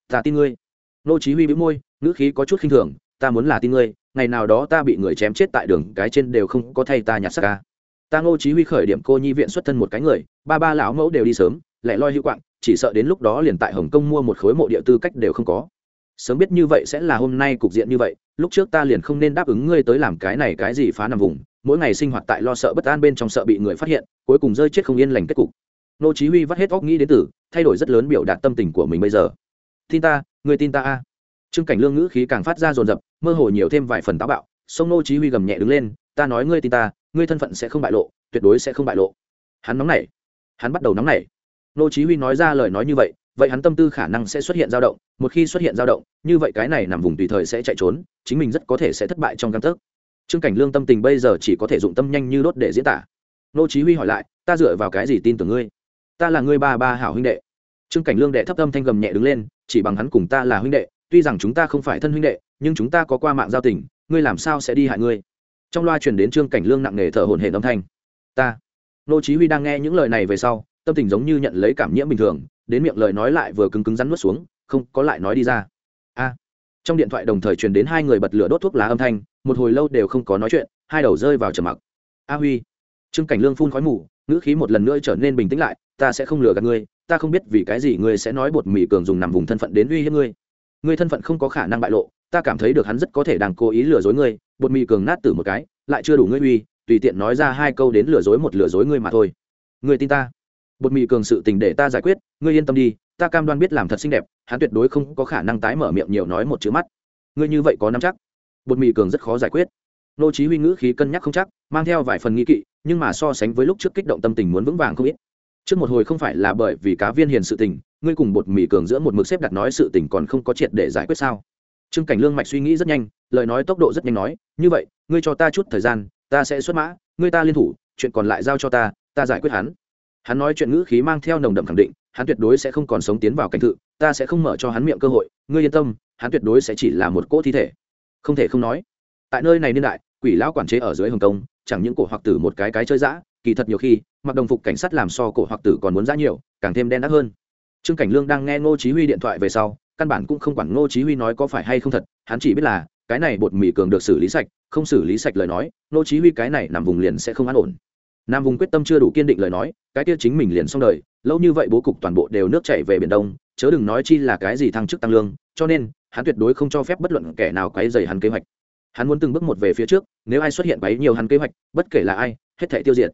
Ta tin ngươi. Nô chí huy bĩu môi, ngữ khí có chút khinh thường, ta muốn là tin ngươi, ngày nào đó ta bị người chém chết tại đường, cái trên đều không có thay ta nhặt xác ca. Ta ngô chí huy khởi điểm cô nhi viện xuất thân một cái người, ba ba lão mẫu đều đi sớm, lẻ loi hữu quạng, chỉ sợ đến lúc đó liền tại hồng kông mua một khối mộ địa tư cách đều không có sớm biết như vậy sẽ là hôm nay cục diện như vậy lúc trước ta liền không nên đáp ứng ngươi tới làm cái này cái gì phá nằm vùng mỗi ngày sinh hoạt tại lo sợ bất an bên trong sợ bị người phát hiện cuối cùng rơi chết không yên lành kết cục. Nô chí huy vắt hết óc nghĩ đến tử thay đổi rất lớn biểu đạt tâm tình của mình bây giờ. Tin ta ngươi tin ta a. Trương cảnh lương ngữ khí càng phát ra rồn rập, mơ hồ nhiều thêm vài phần táo bạo song nô chí huy gầm nhẹ đứng lên ta nói ngươi tin ta ngươi thân phận sẽ không bại lộ tuyệt đối sẽ không bại lộ. Hắn nóng nảy. Hắn bắt đầu nóng nảy. Nô chí huy nói ra lời nói như vậy vậy hắn tâm tư khả năng sẽ xuất hiện dao động, một khi xuất hiện dao động, như vậy cái này nằm vùng tùy thời sẽ chạy trốn, chính mình rất có thể sẽ thất bại trong căn tấc. Trương cảnh lương tâm tình bây giờ chỉ có thể dụng tâm nhanh như đốt để diễn tả. Nô chí huy hỏi lại, ta dựa vào cái gì tin tưởng ngươi? Ta là ngươi ba ba hảo huynh đệ. Trương cảnh lương đệ thấp âm thanh gầm nhẹ đứng lên, chỉ bằng hắn cùng ta là huynh đệ, tuy rằng chúng ta không phải thân huynh đệ, nhưng chúng ta có qua mạng giao tình, ngươi làm sao sẽ đi hại ngươi? Trong loa truyền đến trương cảnh lương nặng nề thở hổn hển âm thanh. Ta. Nô chí huy đang nghe những lời này về sau, tâm tình giống như nhận lấy cảm nhiễm bình thường đến miệng lời nói lại vừa cứng cứng rắn nuốt xuống, không có lại nói đi ra. A. Trong điện thoại đồng thời truyền đến hai người bật lửa đốt thuốc lá âm thanh, một hồi lâu đều không có nói chuyện, hai đầu rơi vào trầm mặc. A huy. Trương cảnh lương phun khói mù, ngữ khí một lần nữa trở nên bình tĩnh lại, ta sẽ không lừa gạt ngươi, ta không biết vì cái gì ngươi sẽ nói bột mì cường dùng nằm vùng thân phận đến uy hiếp ngươi. Ngươi thân phận không có khả năng bại lộ, ta cảm thấy được hắn rất có thể đang cố ý lừa dối ngươi, bột mì cường nát tử một cái, lại chưa đủ ngươi uy, tùy tiện nói ra hai câu đến lừa dối một lừa dối ngươi mà thôi. Ngươi tin ta? Bột mì cường sự tình để ta giải quyết, ngươi yên tâm đi, ta cam đoan biết làm thật xinh đẹp, hắn tuyệt đối không có khả năng tái mở miệng nhiều nói một chữ mắt. Ngươi như vậy có nắm chắc? Bột mì cường rất khó giải quyết. Nô chí huy ngữ khí cân nhắc không chắc, mang theo vài phần nghi kỵ, nhưng mà so sánh với lúc trước kích động tâm tình muốn vững vàng không ít. Trước một hồi không phải là bởi vì cá viên hiền sự tình, ngươi cùng bột mì cường giữa một mực xếp đặt nói sự tình còn không có triệt để giải quyết sao? Trương cảnh lương mạch suy nghĩ rất nhanh, lời nói tốc độ rất nhanh nói, như vậy, ngươi cho ta chút thời gian, ta sẽ xuất mã, ngươi ta liên thủ, chuyện còn lại giao cho ta ta giải quyết hắn hắn nói chuyện ngữ khí mang theo nồng đậm khẳng định, hắn tuyệt đối sẽ không còn sống tiến vào cảnh thự, ta sẽ không mở cho hắn miệng cơ hội, ngươi yên tâm, hắn tuyệt đối sẽ chỉ là một cỗ thi thể. Không thể không nói, tại nơi này niên đại, quỷ lão quản chế ở dưới hồng kông, chẳng những cổ hoặc tử một cái cái chơi dã, kỳ thật nhiều khi, mặc đồng phục cảnh sát làm so cổ hoặc tử còn muốn dã nhiều, càng thêm đen đắt hơn. Trương cảnh lương đang nghe ngô chí huy điện thoại về sau, căn bản cũng không quản ngô chí huy nói có phải hay không thật, hắn chỉ biết là, cái này bột mì cường được xử lý sạch, không xử lý sạch lời nói, ngô chí huy cái này nằm vùng liền sẽ không an ổn nam vùng quyết tâm chưa đủ kiên định lời nói, cái kia chính mình liền xong đời, lâu như vậy bố cục toàn bộ đều nước chảy về biển đông, chớ đừng nói chi là cái gì thăng chức tăng lương, cho nên, hắn tuyệt đối không cho phép bất luận kẻ nào quấy rầy hắn kế hoạch. Hắn muốn từng bước một về phía trước, nếu ai xuất hiện bấy nhiều hắn kế hoạch, bất kể là ai, hết thảy tiêu diệt.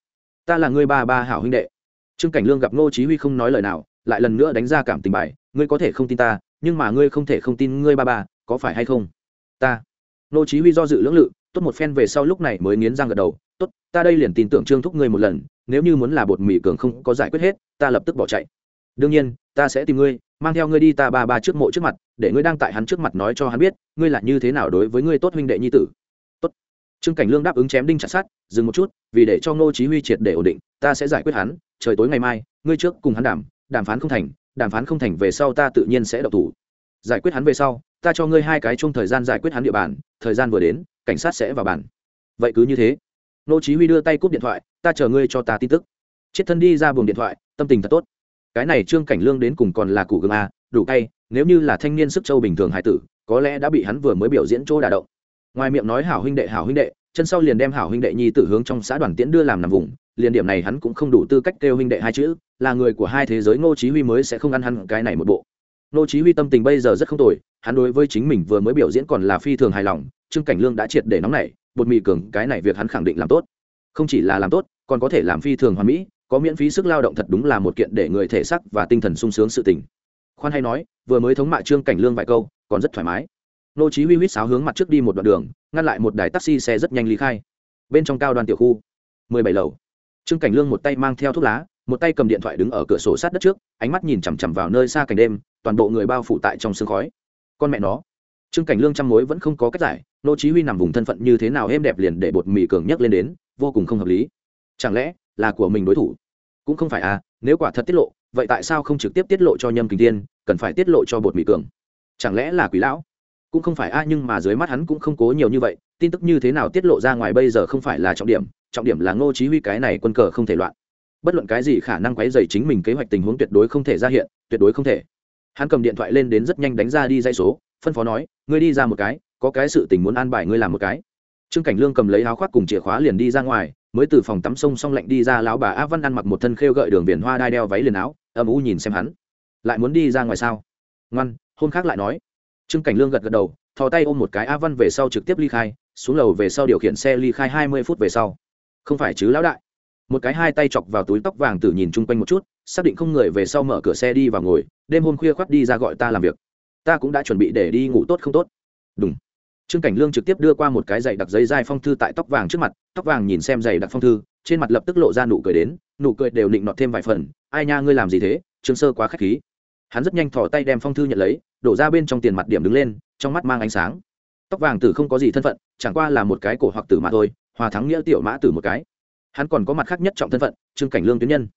Ta là người ba ba hảo huynh đệ. Trương cảnh lương gặp ngô chí huy không nói lời nào, lại lần nữa đánh ra cảm tình bài, ngươi có thể không tin ta, nhưng mà ngươi không thể không tin ngươi ba ba, có phải hay không? Ta. Ngô chí huy do dự lưỡng lự tốt một phen về sau lúc này mới nghiến răng gật đầu, tốt, ta đây liền tin tưởng trương thúc ngươi một lần, nếu như muốn là bột mì cường không có giải quyết hết, ta lập tức bỏ chạy. Đương nhiên, ta sẽ tìm ngươi, mang theo ngươi đi ta ba ba trước mộ trước mặt, để ngươi đang tại hắn trước mặt nói cho hắn biết, ngươi là như thế nào đối với ngươi tốt huynh đệ nhi tử. Tốt. Trương cảnh lương đáp ứng chém đinh chặt sát dừng một chút, vì để cho ngô chí huy triệt để ổn định, ta sẽ giải quyết hắn, trời tối ngày mai, ngươi trước cùng hắn đàm đàm phán không thành, đàm phán không thành về sau ta tự nhiên sẽ độc thủ. Giải quyết hắn về sau, ta cho ngươi hai cái chung thời gian giải quyết hắn địa bàn, thời gian vừa đến cảnh sát sẽ vào bàn. Vậy cứ như thế. Nô chí huy đưa tay cúp điện thoại, ta chờ ngươi cho ta tin tức. Chết thân đi ra buồng điện thoại, tâm tình thật tốt. Cái này trương cảnh lương đến cùng còn là củ gương a đủ cay, nếu như là thanh niên sức châu bình thường hải tử, có lẽ đã bị hắn vừa mới biểu diễn chỗ đả động. Ngoài miệng nói hảo huynh đệ, hảo huynh đệ, chân sau liền đem hảo huynh đệ nhi tử hướng trong xã đoàn tiễn đưa làm nằm vùng, liền điểm này hắn cũng không đủ tư cách kêu huynh đệ hai chữ, là người của hai thế giới ngô chí huy mới sẽ không ăn hắn cái này một bộ. Ngô chí huy tâm tình bây giờ rất không tồi, hắn đối với chính mình vừa mới biểu diễn còn là phi thường hài lòng trương cảnh lương đã triệt để nóng nảy, bột mì cường, cái này việc hắn khẳng định làm tốt. Không chỉ là làm tốt, còn có thể làm phi thường hoàn mỹ, có miễn phí sức lao động thật đúng là một kiện để người thể sắc và tinh thần sung sướng sự tình. Khoan hay nói, vừa mới thống mạ trương cảnh lương vài câu, còn rất thoải mái. Nô chí huy huýt sáo hướng mặt trước đi một đoạn đường, ngăn lại một đài taxi xe rất nhanh ly khai. Bên trong cao đoàn tiểu khu 17 lầu. Trương cảnh lương một tay mang theo thuốc lá, một tay cầm điện thoại đứng ở cửa sổ sát đất trước, ánh mắt nhìn chằm chằm vào nơi xa cảnh đêm, toàn bộ người bao phủ tại trong sương khói. Con mẹ nó trương cảnh lương trăm mối vẫn không có cách giải, nô chí huy nằm vùng thân phận như thế nào êm đẹp liền để bột mì cường nhắc lên đến, vô cùng không hợp lý. Chẳng lẽ là của mình đối thủ? Cũng không phải à nếu quả thật tiết lộ, vậy tại sao không trực tiếp tiết lộ cho nhâm kình tiên cần phải tiết lộ cho bột mì cường? Chẳng lẽ là quỷ lão? Cũng không phải a, nhưng mà dưới mắt hắn cũng không cố nhiều như vậy, tin tức như thế nào tiết lộ ra ngoài bây giờ không phải là trọng điểm trọng điểm là ngô chí huy cái này quân cờ không thể loạn. Bất luận cái gì khả năng quấy rầy chính mình kế hoạch tình huống tuyệt đối không thể ra hiện, tuyệt đối không thể. Hắn cầm điện thoại lên đến rất nhanh đánh ra đi dây số phân phó nói, ngươi đi ra một cái, có cái sự tình muốn an bài ngươi làm một cái. Trương cảnh lương cầm lấy áo khoác cùng chìa khóa liền đi ra ngoài, mới từ phòng tắm sông xong lạnh đi ra, lão bà Á văn ăn mặc một thân khêu gợi đường viền hoa đai đeo váy liền áo, âm u nhìn xem hắn. Lại muốn đi ra ngoài sao? Ngoan, hôm khác lại nói. Trương cảnh lương gật gật đầu, thò tay ôm một cái Á văn về sau trực tiếp ly khai, xuống lầu về sau điều khiển xe ly khai hai mươi phút về sau. Không phải chứ, lão đại. Một cái hai tay chọc vào túi tóc vàng tử nhìn chung quanh một chút, xác định không người về sau mở cửa xe đi vào ngồi, đêm hôm khuya khoắt đi ra gọi ta làm việc ta cũng đã chuẩn bị để đi ngủ tốt không tốt. Đúng. Trương cảnh lương trực tiếp đưa qua một cái giày đặc giấy dai phong thư tại tóc vàng trước mặt, tóc vàng nhìn xem giày đặc phong thư, trên mặt lập tức lộ ra nụ cười đến, nụ cười đều định nọt thêm vài phần, ai nha, ngươi làm gì thế? Trương sơ quá k h á c h khí. Hắn rất nhanh thỏ tay đem phong thư nhận lấy, đổ ra bên trong tiền mặt điểm đứng lên, trong mắt mang ánh sáng. Tóc vàng tử không có gì thân phận, chẳng qua là một cái cổ hoặc tử mà thôi, hòa thắng nghĩa tiểu mã tử một cái. Hắn còn có mặt khác nhất trọng thân phận, trương cảnh lương tuyến nhân.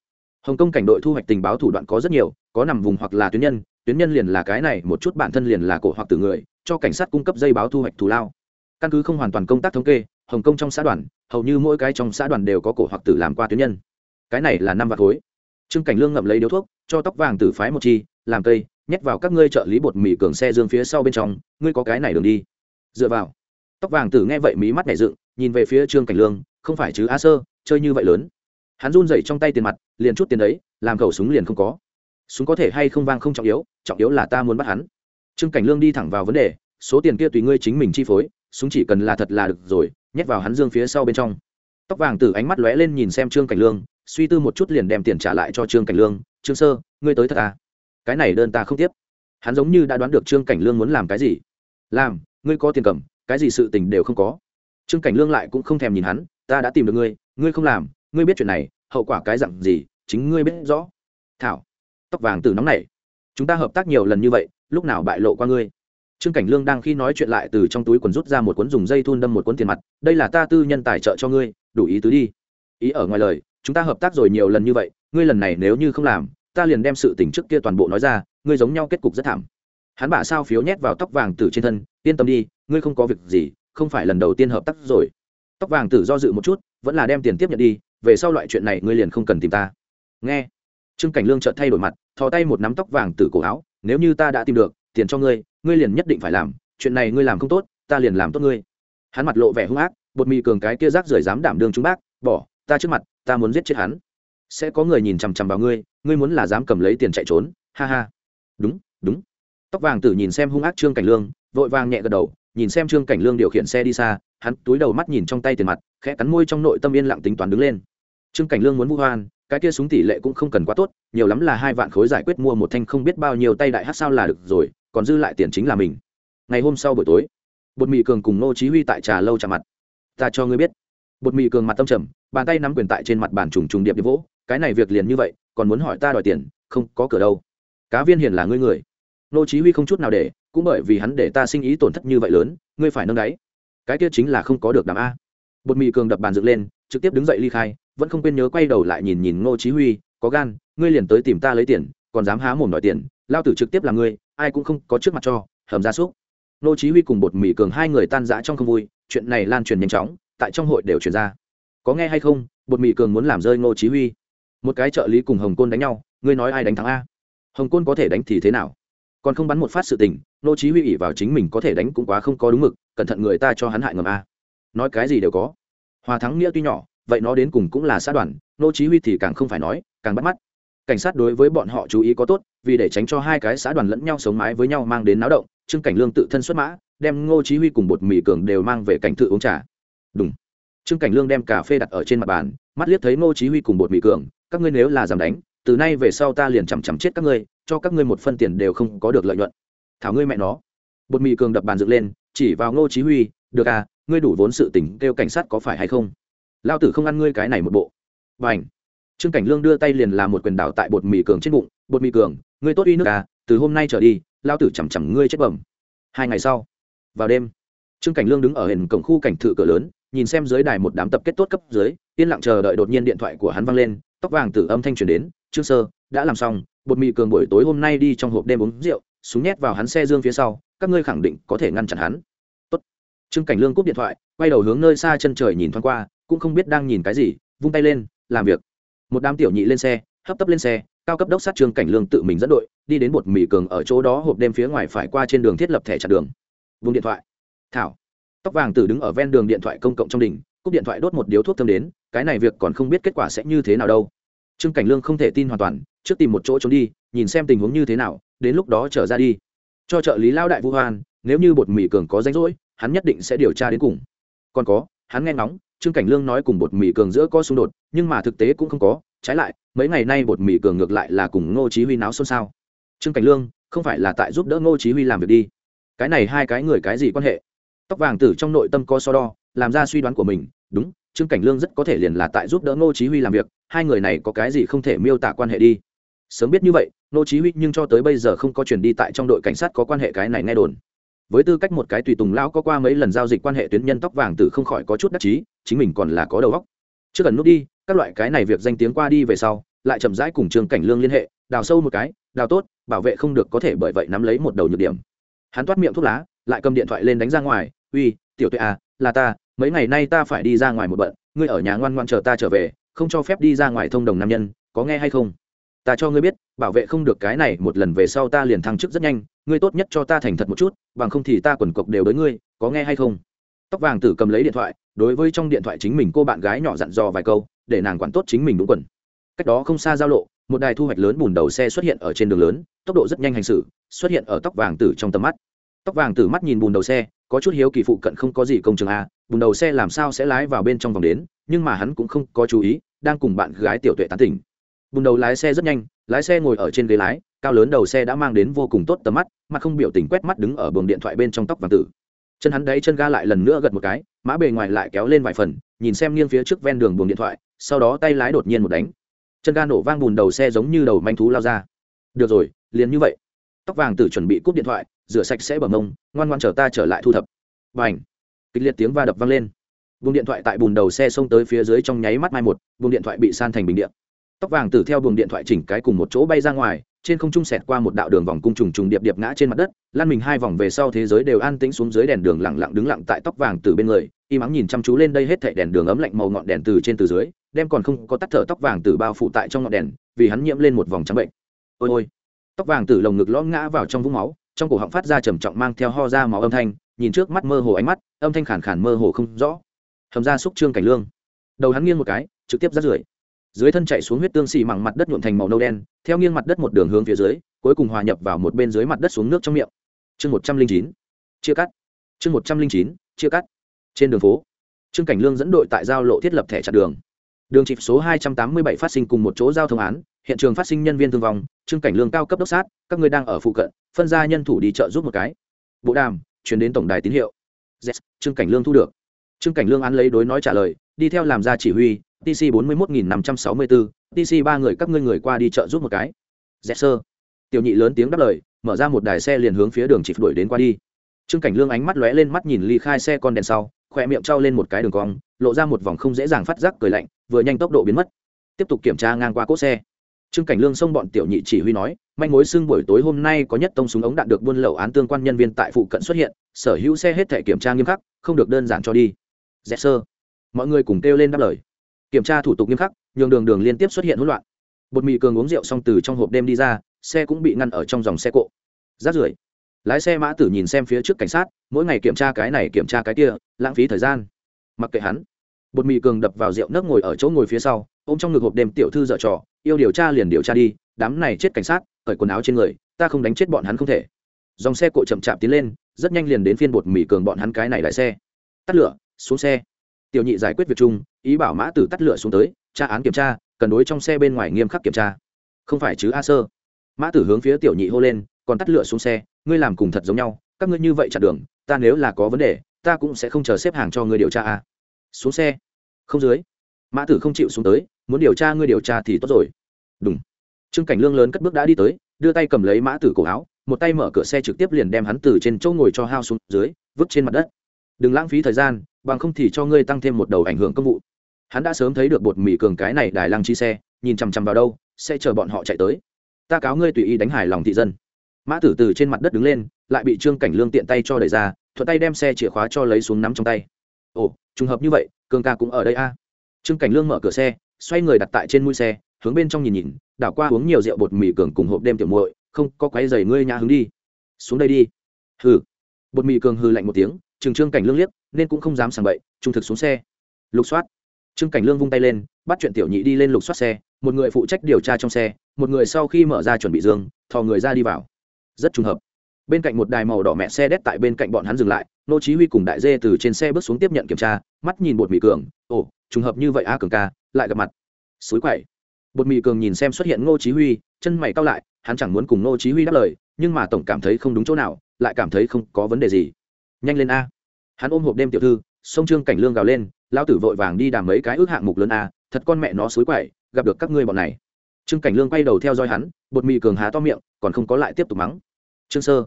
Hồng kông cảnh đội thu hoạch tình báo thủ đoạn có rất nhiều, có nằm vùng hoặc là tuyến nhân tuyến nhân liền là cái này, một chút bản thân liền là cổ hoặc tử người, cho cảnh sát cung cấp dây báo thu hoạch thù lao. Căn cứ không hoàn toàn công tác thống kê, hồng kông trong xã đoàn, hầu như mỗi cái trong xã đoàn đều có cổ hoặc tử làm qua tuyến nhân. Cái này là năm vạt khối. Trương cảnh lương ngậm lấy điếu thuốc, cho tóc vàng tử phái một chi, làm cây, nhét vào các ngươi trợ lý bột mì cường xe dương phía sau bên trong, ngươi có cái này đường đi. Dựa vào. Tóc vàng tử nghe vậy mí mắt nhảy dựng, nhìn về phía trương cảnh lương, không phải chứ, a sơ, chơi như vậy lớn. Hắn run rẩy trong tay tiền mặt, liền chút tiền đấy, làm khẩu súng liền không có súng có thể hay không vang không trọng yếu trọng yếu là ta muốn bắt hắn. Trương cảnh lương đi thẳng vào vấn đề, số tiền kia tùy ngươi chính mình chi phối, súng chỉ cần là thật là được rồi, nhét vào hắn dương phía sau bên trong. Tóc vàng từ ánh mắt lóe lên nhìn xem trương cảnh lương, suy tư một chút liền đem tiền trả lại cho trương cảnh lương. Trương sơ, ngươi tới thật à? Cái này đơn ta không tiếp. Hắn giống như đã đoán được trương cảnh lương muốn làm cái gì. Làm, ngươi có tiền cầm, cái gì sự tình đều không có. Trương cảnh lương lại cũng không thèm nhìn hắn, ta đã tìm được ngươi ngươi không làm, ngươi biết chuyện này, hậu quả cái dặn gì, chính ngươi biết rõ. Thảo tóc vàng từ nóng này chúng ta hợp tác nhiều lần như vậy, lúc nào bại lộ qua ngươi? Trương cảnh lương đang khi nói chuyện lại từ trong túi quần rút ra một cuốn dùng dây thun đâm một cuốn tiền mặt. Đây là ta tư nhân tài trợ cho ngươi, đủ ý tứ đi. Ý ở ngoài lời, chúng ta hợp tác rồi nhiều lần như vậy, ngươi lần này nếu như không làm, ta liền đem sự tình trước kia toàn bộ nói ra, ngươi giống nhau kết cục rất thảm. Hắn bả sao phiếu nhét vào tóc vàng tử trên thân, yên tâm đi, ngươi không có việc gì, không phải lần đầu tiên hợp tác rồi. Tóc vàng tử do dự một chút, vẫn là đem tiền tiếp nhận đi, về sau loại chuyện này ngươi liền không cần tìm ta. Nghe. Trương cảnh lương chợt thay đổi mặt thò tay một nắm tóc vàng từ cổ áo, nếu như ta đã tìm được, tiền cho ngươi ngươi liền nhất định phải làm, chuyện này ngươi làm không tốt, ta liền làm tốt ngươi. Hắn mặt lộ vẻ hung ác, bột mì cường cái kia rác rưởi dám đảm đương chúng bác, bỏ, ta trước mặt, ta muốn giết chết hắn. Sẽ có người nhìn chằm chằm vào ngươi ngươi muốn là dám cầm lấy tiền chạy trốn, ha ha. Đúng đúng. Tóc vàng tử nhìn xem hung ác trương cảnh lương, vội vàng nhẹ gật đầu, nhìn xem trương cảnh lương điều khiển xe đi xa, hắn túi đầu mắt nhìn trong tay tiền mặt, khẽ cắn môi trong nội tâm yên lặng tính toán đứng lên. Trương cảnh lương muốn vu hoan cái kia súng tỷ lệ cũng không cần quá tốt, nhiều lắm là hai vạn khối giải quyết mua một thanh không biết bao nhiêu tay đại hát sao là được rồi, còn dư lại tiền chính là mình. Ngày hôm sau buổi tối, bột mì cường cùng nô chí huy tại trà lâu chạm mặt. Ta cho ngươi biết. Bột mì cường mặt tâm trầm, bàn tay nắm quyền tại trên mặt bàn trùng trùng điệp điệp vỗ, cái này việc liền như vậy, còn muốn hỏi ta đòi tiền, không có cửa đâu. Cá viên hiền là ngươi người. Nô chí huy không chút nào để, cũng bởi vì hắn để ta sinh ý tổn thất như vậy lớn, ngươi phải nâng đáy. Cái kia chính là không có được đàm a. Bột mì cường đập bàn dựng lên, trực tiếp đứng dậy ly khai vẫn không quên nhớ quay đầu lại nhìn nhìn ngô chí huy, có gan, ngươi liền tới tìm ta lấy tiền, còn dám há mồm đòi tiền, lao tử trực tiếp là ngươi, ai cũng không có trước mặt cho, hầm ra súc. Ngô chí huy cùng bột mì cường hai người tan rã trong không vui, chuyện này lan truyền nhanh chóng, tại trong hội đều truyền ra. Có nghe hay không, bột mì cường muốn làm rơi ngô chí huy. Một cái trợ lý cùng hồng côn đánh nhau, ngươi nói ai đánh thắng a? Hồng côn có thể đánh thì thế nào? Còn không bắn một phát sự tình, ngô chí huy ỉ vào chính mình có thể đánh cũng quá không có đúng mực, cẩn thận người ta cho hắn hại ngầm a. Nói cái gì đều có. Hòa thắng nghĩa tuy nhỏ vậy nó đến cùng cũng là xã đoàn, nô chí huy thì càng không phải nói, càng bắt mắt. Cảnh sát đối với bọn họ chú ý có tốt, vì để tránh cho hai cái xã đoàn lẫn nhau sống mái với nhau mang đến náo động, trương cảnh lương tự thân xuất mã, đem ngô chí huy cùng bột mì cường đều mang về cảnh tự uống trà. Đúng trương cảnh lương đem cà phê đặt ở trên mặt bàn, mắt liếc thấy ngô chí huy cùng bột mì cường, các ngươi nếu là dám đánh, từ nay về sau ta liền chậm chậm chết các ngươi, cho các ngươi một phân tiền đều không có được lợi nhuận. Thảo ngươi mẹ nó. Bột mì cường đập bàn dựng lên, chỉ vào ngô chí huy, được à ngươi đủ vốn sự tình kêu cảnh sát có phải hay không? Lao tử không ăn ngươi cái này một bộ. Và ảnh trương cảnh lương đưa tay liền làm một quyền đảo tại bột mì cường trên bụng. Bột mì cường, ngươi tốt uy nước à từ hôm nay trở đi, lao tử chằm chằm ngươi chết bẩm. Hai ngày sau, vào đêm, trương cảnh lương đứng ở hình cổng khu cảnh thự cửa lớn, nhìn xem dưới đài một đám tập kết tốt cấp dưới, yên lặng chờ đợi đột nhiên điện thoại của hắn văng lên, tóc vàng từ âm thanh truyền đến, trương sơ, đã làm xong, bột mì cường buổi tối hôm nay đi trong hộp đêm uống rượu, súng nhét vào hắn xe dương phía sau, các ngươi khẳng định có thể ngăn chặn hắn. Tốt. Trương cảnh lương cúp điện thoại, quay đầu hướng nơi xa chân trời nhìn thoáng qua cũng không biết đang nhìn cái gì, vung tay lên, làm việc. Một đám tiểu nhị lên xe, hấp tấp lên xe, cao cấp đốc sát trương cảnh lương tự mình dẫn đội, đi đến bột mì cường ở chỗ đó hộp đêm phía ngoài phải qua trên đường thiết lập thẻ chặt đường. Vùng điện thoại. Thảo. Tóc vàng tử đứng ở ven đường điện thoại công cộng trong đỉnh, cúp điện thoại đốt một điếu thuốc thơm đến, cái này việc còn không biết kết quả sẽ như thế nào đâu. Trương cảnh lương không thể tin hoàn toàn, trước tìm một chỗ trốn đi, nhìn xem tình huống như thế nào, đến lúc đó trở ra đi. Cho trợ lý lao đại vũ hoan, nếu như bột mì cường có danh rỗi, hắn nhất định sẽ điều tra đến cùng. Còn có, hắn nghe ngóng trương cảnh lương nói cùng bột mì cường giữa có xung đột, nhưng mà thực tế cũng không có, trái lại, mấy ngày nay bột mì cường ngược lại là cùng ngô chí huy náo xôn xao. Trương cảnh lương, không phải là tại giúp đỡ ngô chí huy làm việc đi. Cái này hai cái người cái gì quan hệ? Tóc vàng tử trong nội tâm có so đo, làm ra suy đoán của mình, đúng, trương cảnh lương rất có thể liền là tại giúp đỡ ngô chí huy làm việc, hai người này có cái gì không thể miêu tả quan hệ đi. Sớm biết như vậy, ngô chí huy nhưng cho tới bây giờ không có truyền đi tại trong đội cảnh sát có quan hệ cái này nghe đồn với tư cách một cái tùy tùng lão có qua mấy lần giao dịch quan hệ tuyến nhân tóc vàng tử không khỏi có chút đắc chí, chính mình còn là có đầu óc. Chưa cần nút đi, các loại cái này việc danh tiếng qua đi về sau, lại chậm rãi cùng trương cảnh lương liên hệ, đào sâu một cái, đào tốt, bảo vệ không được có thể bởi vậy nắm lấy một đầu nhược điểm. Hắn toát miệng thuốc lá, lại cầm điện thoại lên đánh ra ngoài, uy, tiểu tuệ à là ta, mấy ngày nay ta phải đi ra ngoài một bận, ngươi ở nhà ngoan ngoan chờ ta trở về, không cho phép đi ra ngoài thông đồng nam nhân, có nghe hay không? Ta cho ngươi biết, bảo vệ không được cái này, một lần về sau ta liền thăng chức rất nhanh, ngươi tốt nhất cho ta thành thật một chút, bằng không thì ta quần cộc đều đối ngươi, có nghe hay không? Tóc vàng tử cầm lấy điện thoại, đối với trong điện thoại chính mình cô bạn gái nhỏ dặn dò vài câu, để nàng quản tốt chính mình đúng quần. Cách đó không xa giao lộ, một đài thu hoạch lớn bùn đầu xe xuất hiện ở trên đường lớn, tốc độ rất nhanh hành xử, xuất hiện ở tóc vàng tử trong tầm mắt. Tóc vàng tử mắt nhìn bùn đầu xe, có chút hiếu kỳ phụ cận không có gì công trường a, bùn đầu xe làm sao sẽ lái vào bên trong vòng đến, nhưng mà hắn cũng không có chú ý, đang cùng bạn gái tiểu tuệ tán tỉnh bùn đầu lái xe rất nhanh, lái xe ngồi ở trên ghế lái, cao lớn đầu xe đã mang đến vô cùng tốt tầm mắt, mà không biểu tình quét mắt đứng ở buồng điện thoại bên trong tóc vàng tử. Chân hắn đấy chân ga lại lần nữa gật một cái, mã bề ngoài lại kéo lên vài phần, nhìn xem nghiêng phía trước ven đường buồng điện thoại, sau đó tay lái đột nhiên một đánh. Chân ga nổ vang bùn đầu xe giống như đầu manh thú lao ra. Được rồi, liền như vậy. Tóc vàng tử chuẩn bị cúp điện thoại, rửa sạch sẽ bờ mông, ngoan ngoan chờ ta trở lại thu thập. Và ảnh kịch liệt tiếng va đập vang lên. Buồng điện thoại tại bùn đầu xe xông tới phía dưới trong nháy mắt mai một, buồng điện thoại bị san thành bình điện tóc vàng tử theo buồng điện thoại chỉnh cái cùng một chỗ bay ra ngoài, trên không trung sẹt qua một đạo đường vòng cung trùng trùng điệp điệp ngã trên mặt đất, lan mình hai vòng về sau thế giới đều an tĩnh xuống dưới đèn đường lặng lặng đứng lặng tại tóc vàng từ bên người, y mắng nhìn chăm chú lên đây hết thảy đèn đường ấm lạnh màu ngọn đèn từ trên từ dưới, đem còn không có tắt thở tóc vàng từ bao phụ tại trong ngọn đèn, vì hắn nhiễm lên một vòng trắng bệnh. Ôi ôi. Tóc vàng từ lồng ngực lõm ngã vào trong vũng máu, trong cổ họng phát ra trầm trọng mang theo ho ra máu âm thanh, nhìn trước mắt mơ hồ ánh mắt, âm thanh khản khản mơ hồ không rõ. Hầm ra xúc trương cảnh lương. Đầu hắn nghiêng một cái, trực tiếp ra rưởi dưới thân chạy xuống huyết tương xì mẳng mặt đất nhuộm thành màu nâu đen theo nghiêng mặt đất một đường hướng phía dưới cuối cùng hòa nhập vào một bên dưới mặt đất xuống nước trong miệng. Chương một trăm linh chín chia cắt. Chương một trăm linh chín chia cắt. Trên đường phố trương cảnh lương dẫn đội tại giao lộ thiết lập thẻ chặt đường. Đường chịp số hai trăm tám mươi bảy phát sinh cùng một chỗ giao thông án hiện trường phát sinh nhân viên thương vong trương cảnh lương cao cấp đốc sát các người đang ở phụ cận phân ra nhân thủ đi chợ giúp một cái. Bộ đàm chuyển đến tổng đài tín hiệu. Yes, trương cảnh lương thu được. Trương cảnh lương án lấy đối nói trả lời đi theo làm ra chỉ huy tc bốn mươi một nghìn năm trăm sáu mươi bốn tc ba người các ngươi người qua đi chợ giúp một cái. Dẹt sơ. Tiểu nhị lớn tiếng đáp lời, mở ra một đài xe liền hướng phía đường chỉ đuổi đến qua đi. Trương cảnh lương ánh mắt lóe lên mắt nhìn ly khai xe con đèn sau khoe miệng trao lên một cái đường cong, lộ ra một vòng không dễ dàng phát giác cười lạnh, vừa nhanh tốc độ biến mất. Tiếp tục kiểm tra ngang qua cốt xe. Trương cảnh lương xông bọn tiểu nhị chỉ huy nói, manh mối xương buổi tối hôm nay có nhất tông súng ống đạn được buôn lậu án tương quan nhân viên tại phụ cận xuất hiện, sở hữu xe hết thể kiểm tra nghiêm khắc, không được đơn giản cho đi. Dẹt sơ. Mọi người cùng kêu lên đáp lời kiểm tra thủ tục nghiêm khắc, nhường đường đường liên tiếp xuất hiện hỗn loạn. Bột mì cường uống rượu xong từ trong hộp đêm đi ra, xe cũng bị ngăn ở trong dòng xe cộ. Rát rưởi, lái xe mã tử nhìn xem phía trước cảnh sát, mỗi ngày kiểm tra cái này kiểm tra cái kia, lãng phí thời gian. Mặc kệ hắn, bột mì cường đập vào rượu nấc ngồi ở chỗ ngồi phía sau ô m trong ngực hộp đêm tiểu thư dợ trò, yêu điều tra liền điều tra đi, đám này chết cảnh sát, cởi quần áo trên người, ta không đánh chết bọn hắn không thể. Dòng xe cộ chậm chạp tiến lên, rất nhanh liền đến phiên bột mì cường bọn hắn cái này lại xe. Tắt lửa, xuống xe. Tiểu nhị giải quyết việc chung ý bảo mã tử tắt lửa xuống tới, tra án kiểm tra, cần đối trong xe bên ngoài nghiêm khắc kiểm tra. Không phải chứ a sơ? Mã tử hướng phía tiểu nhị hô lên, còn tắt lửa xuống xe, ngươi làm cùng thật giống nhau, các ngươi như vậy chặn đường, ta nếu là có vấn đề, ta cũng sẽ không chờ xếp hàng cho ngươi điều tra a. Xuống xe. Không dưới. Mã tử không chịu xuống tới, muốn điều tra ngươi điều tra thì tốt rồi. Đúng trương cảnh lương lớn cất bước đã đi tới, đưa tay cầm lấy mã tử cổ áo, một tay mở cửa xe trực tiếp liền đem hắn từ trên chỗ ngồi cho hao xuống dưới, vứt trên mặt đất. Đừng lãng phí thời gian, bằng không thì cho ngươi tăng thêm một đầu ảnh hưởng công vụ hắn đã sớm thấy được bột mì cường cái này đài lăng chi xe, nhìn chằm chằm vào đâu, sẽ chờ bọn họ chạy tới. Ta cáo ngươi tùy ý đánh hài lòng thị dân. Mã tử từ trên mặt đất đứng lên, lại bị trương cảnh lương tiện tay cho đẩy ra, thuận tay đem xe chìa khóa cho lấy xuống nắm trong tay. Ồ, trùng hợp như vậy, cường ca cũng ở đây a. Trương cảnh lương mở cửa xe, xoay người đặt tại trên mũi xe, hướng bên trong nhìn nhìn, đảo qua uống nhiều rượu bột mì cường cùng hộp đêm tiểu muội, không, có quái giày ngươi nhã hướng đi. Xuống đây đi. Hừ. Bột mì cường hừ lạnh một tiếng, trừng trương cảnh lương liếc, nên cũng không dám sàng bậy, trung thực xuống xe. Lục soát trương cảnh lương vung tay lên, bắt chuyện tiểu nhị đi lên lục soát xe, một người phụ trách điều tra trong xe, một người sau khi mở ra chuẩn bị dương thò người ra đi vào. Rất trùng hợp. Bên cạnh một đài màu đỏ mẹ xe đét tại bên cạnh bọn hắn dừng lại, nô chí huy cùng đại dê từ trên xe bước xuống tiếp nhận kiểm tra, mắt nhìn bột mì cường, ồ, trùng hợp như vậy a cường ca, lại gặp mặt. Suối quậy bột mì cường nhìn xem xuất hiện ngô chí huy, chân mày cau lại, hắn chẳng muốn cùng ngô chí huy đáp lời, nhưng mà tổng cảm thấy không đúng chỗ nào, lại cảm thấy không có vấn đề gì. Nhanh lên a. Hắn ôm hộp đêm tiểu thư sông trương cảnh lương gào lên lão tử vội vàng đi đàm mấy cái ước hạng mục lớn a, thật con mẹ nó suối quậy, gặp được các ngươi bọn này. Trương cảnh lương quay đầu theo dõi hắn, bột mì cường há to miệng, còn không có lại tiếp tục mắng. Trương sơ,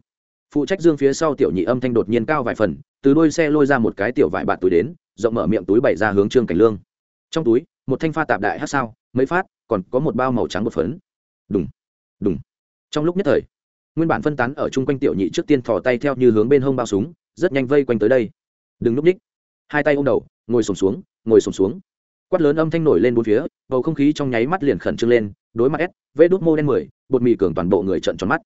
phụ trách dương phía sau tiểu nhị âm thanh đột nhiên cao vài phần, từ đôi xe lôi ra một cái tiểu vải bạt túi đến, rộng mở miệng túi bày ra hướng trương cảnh lương. Trong túi, một thanh pha tạp đại hát sao, mấy phát, còn có một bao màu trắng bột phấn. Đúng đúng trong lúc nhất thời, nguyên bản phân tán ở chung quanh tiểu nhị trước tiên thò tay theo như hướng bên hông bao súng, rất nhanh vây quanh tới đây. Đừng núp ních. Hai tay ô m đầu ngồi sổm xuống, ngồi sổm xuống. Quát lớn âm thanh nổi lên bốn phía, bầu không khí trong nháy mắt liền khẩn trương lên, đối mặt s vê đốt mô đen mười, bột mì cường toàn bộ người trận tròn mắt.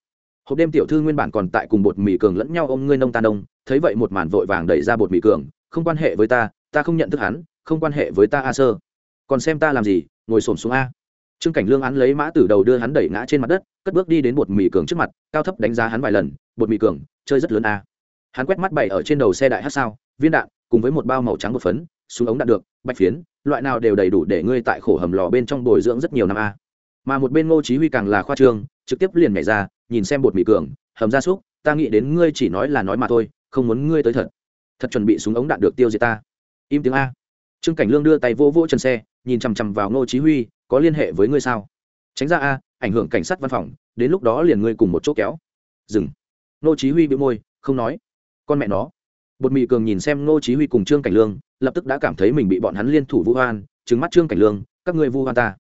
Hộp đêm tiểu thư nguyên bản còn tại cùng bột mì cường lẫn nhau ôm ngươi nông tan đông thấy vậy một màn vội vàng đẩy ra bột mì cường, không quan hệ với ta ta không nhận thức hắn, không quan hệ với ta a sơ. Còn xem ta làm gì, ngồi xổm xuống a. Trương cảnh lương án lấy mã từ đầu đưa hắn đẩy ngã trên mặt đất, cất bước đi đến bột mì cường trước mặt, cao thấp đánh giá hắn vài lần, bột mì cường, chơi rất lớn a. Hắn quét mắt bày ở trên đầu xe đại hát sao, viên đạn cùng với một bao màu trắng một phấn, súng ống đạn được, bạch phiến, loại nào đều đầy đủ để ngươi tại khổ hầm lò bên trong bồi dưỡng rất nhiều năm a. Mà một bên ngô chí huy càng là khoa trương, trực tiếp liền nhảy ra, nhìn xem bột mì cường, hầm ra súc, ta nghĩ đến ngươi chỉ nói là nói mà thôi, không muốn ngươi tới thật. Thật chuẩn bị súng ống đạn được tiêu diệt ta. Im tiếng a. Trương cảnh lương đưa tay vỗ vỗ chân xe, nhìn chằm chằm vào ngô chí huy, có liên hệ với ngươi sao? Tránh ra a, ảnh hưởng cảnh sát văn phòng, đến lúc đó liền ngươi cùng một chỗ kéo. Dừng. Ngô chí huy bĩu môi, không nói. Con mẹ nó bột mì cường nhìn xem ngô chí huy cùng trương cảnh lương, lập tức đã cảm thấy mình bị bọn hắn liên thủ vu oan, trừng mắt trương cảnh lương, các ngươi vu oan ta.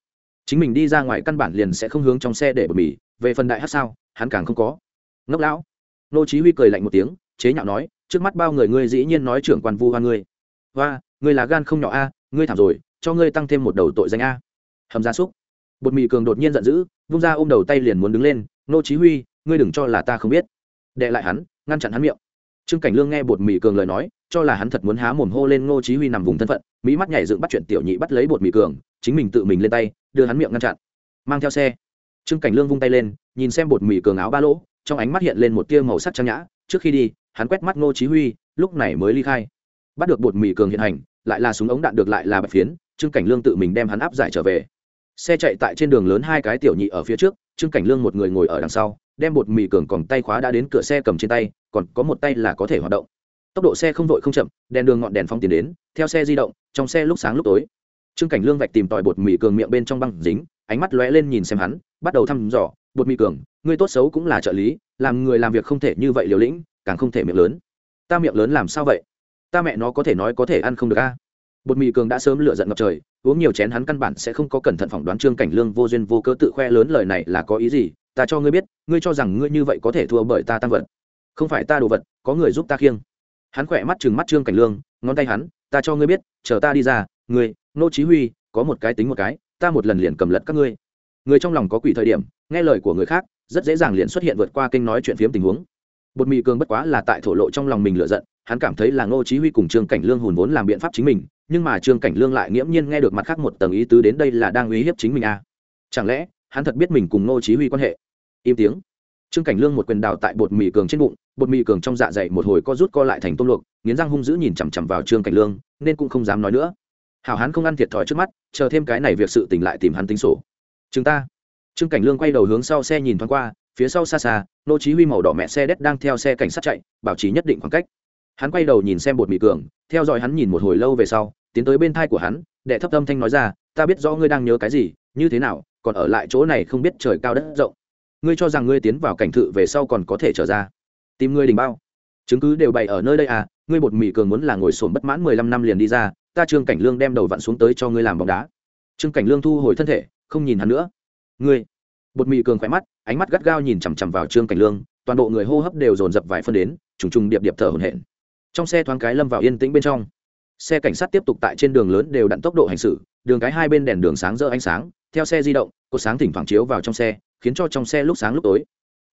Chính mình đi ra ngoài căn bản liền sẽ không hướng trong xe để bột mì, về phần đại hát sao, hắn càng không có. Ngốc lão. Ngô chí huy cười lạnh một tiếng, chế nhạo nói, trước mắt bao người ngươi dĩ nhiên nói trưởng quan vu oan ngươi. Hoa ngươi là gan không nhỏ a, ngươi thảm rồi, cho ngươi tăng thêm một đầu tội danh a. Hầm gia súc. Bột mì cường đột nhiên giận dữ, vung ra ôm đầu tay liền muốn đứng lên, Ngô chí huy, ngươi đừng cho là ta không biết. Đệ lại hắn, ngăn chặn hắn miệng trương cảnh lương nghe bột mì cường lời nói, cho là hắn thật muốn há mồm hô lên ngô chí huy nằm vùng thân phận, mỹ mắt nhảy dựng bắt chuyện tiểu nhị bắt lấy bột mì cường, chính mình tự mình lên tay, đưa hắn miệng ngăn chặn. Mang theo xe, trương cảnh lương vung tay lên, nhìn xem bột mì cường áo ba lỗ, trong ánh mắt hiện lên một tia màu sắc trang nhã, trước khi đi, hắn quét mắt ngô chí huy, lúc này mới ly khai. Bắt được bột mì cường hiện hành, lại là súng ống đạn được lại là bạch phiến, trương cảnh lương tự mình đem hắn áp giải trở về. Xe chạy tại trên đường lớn hai cái tiểu nhị ở phía trước, trương cảnh lương một người ngồi ở đằng sau đem bột mì cường còn tay khóa đã đến cửa xe cầm trên tay, còn có một tay là có thể hoạt động. Tốc độ xe không vội không chậm, đèn đường ngọn đèn phong tiến đến, theo xe di động, trong xe lúc sáng lúc tối. Trương cảnh lương vạch tìm tòi bột mì cường miệng bên trong băng dính, ánh mắt lóe lên nhìn xem hắn, bắt đầu thăm dò, bột mì cường, ngươi tốt xấu cũng là trợ lý, làm người làm việc không thể như vậy liều lĩnh, càng không thể miệng lớn. Ta miệng lớn làm sao vậy? Ta mẹ nó có thể nói có thể ăn không được a. Bột mì cường đã sớm lựa giận ngập trời, uống nhiều chén hắn căn bản sẽ không có cẩn thận phỏng đoán trương cảnh lương vô duyên vô cớ tự khoe lớn lời này là có ý gì ta cho ngươi biết, ngươi cho rằng ngươi như vậy có thể thua bởi ta tăng vật. Không phải ta đồ vật, có người giúp ta khiêng. Hắn khỏe mắt chừng mắt trương cảnh lương, ngón tay hắn, ta cho ngươi biết, chờ ta đi ra, ngươi, nô chí huy, có một cái tính một cái, ta một lần liền cầm lật các ngươi. Người trong lòng có quỷ thời điểm, nghe lời của người khác, rất dễ dàng liền xuất hiện vượt qua kênh nói chuyện phiếm tình huống. Bột mì cường bất quá là tại thổ lộ trong lòng mình lựa giận, hắn cảm thấy là ngô chí huy cùng trương cảnh lương hùn vốn làm biện pháp chính mình, nhưng mà trương cảnh lương lại nghiễm nhiên nghe được mặt khác một tầng ý tứ đến đây là đang uy hiếp chính mình à. Chẳng lẽ hắn thật biết mình cùng ngô chí huy quan hệ. Im tiếng. Trương cảnh lương một quyền đào tại bột mì cường trên bụng, bột mì cường trong dạ dày một hồi co rút co lại thành tôm luộc, nghiến răng hung dữ nhìn chằm chằm vào trương cảnh lương, nên cũng không dám nói nữa. Hảo hắn không ăn thiệt thòi trước mắt, chờ thêm cái này việc sự tỉnh lại tìm hắn tính sổ. Chúng ta. Trương cảnh lương quay đầu hướng sau xe nhìn thoáng qua, phía sau xa xa nô chí huy màu đỏ mẹ xe đét đang theo xe cảnh sát chạy, bảo trì nhất định khoảng cách. Hắn quay đầu nhìn xem bột mì cường, theo dõi hắn nhìn một hồi lâu về sau, tiến tới bên thai của hắn, đệ thấp âm thanh nói ra, ta biết rõ ngươi đang nhớ cái gì, như thế nào còn ở lại chỗ này không biết trời cao đất rộng. Ngươi cho rằng ngươi tiến vào cảnh thự về sau còn có thể trở ra? Tìm ngươi đình bao. Chứng cứ đều bày ở nơi đây à ngươi bột mì cường muốn là ngồi sồn bất mãn mười lăm năm liền đi ra, ta trương cảnh lương đem đầu vặn xuống tới cho ngươi làm bóng đá. Trương cảnh lương thu hồi thân thể, không nhìn hắn nữa. Ngươi. Bột mì cường khỏe mắt, ánh mắt gắt gao nhìn chằm chằm vào trương cảnh lương, toàn bộ người hô hấp đều dồn dập vài phân đến, trùng trùng điệp điệp thở hổn hển. Trong xe thoáng cái lâm vào yên tĩnh bên trong. Xe cảnh sát tiếp tục tại trên đường lớn đều đặn tốc độ hành xử, đường cái hai bên đèn đường sáng rỡ ánh sáng theo xe di động, cột sáng thỉnh thoảng chiếu vào trong xe, khiến cho trong xe lúc sáng lúc tối.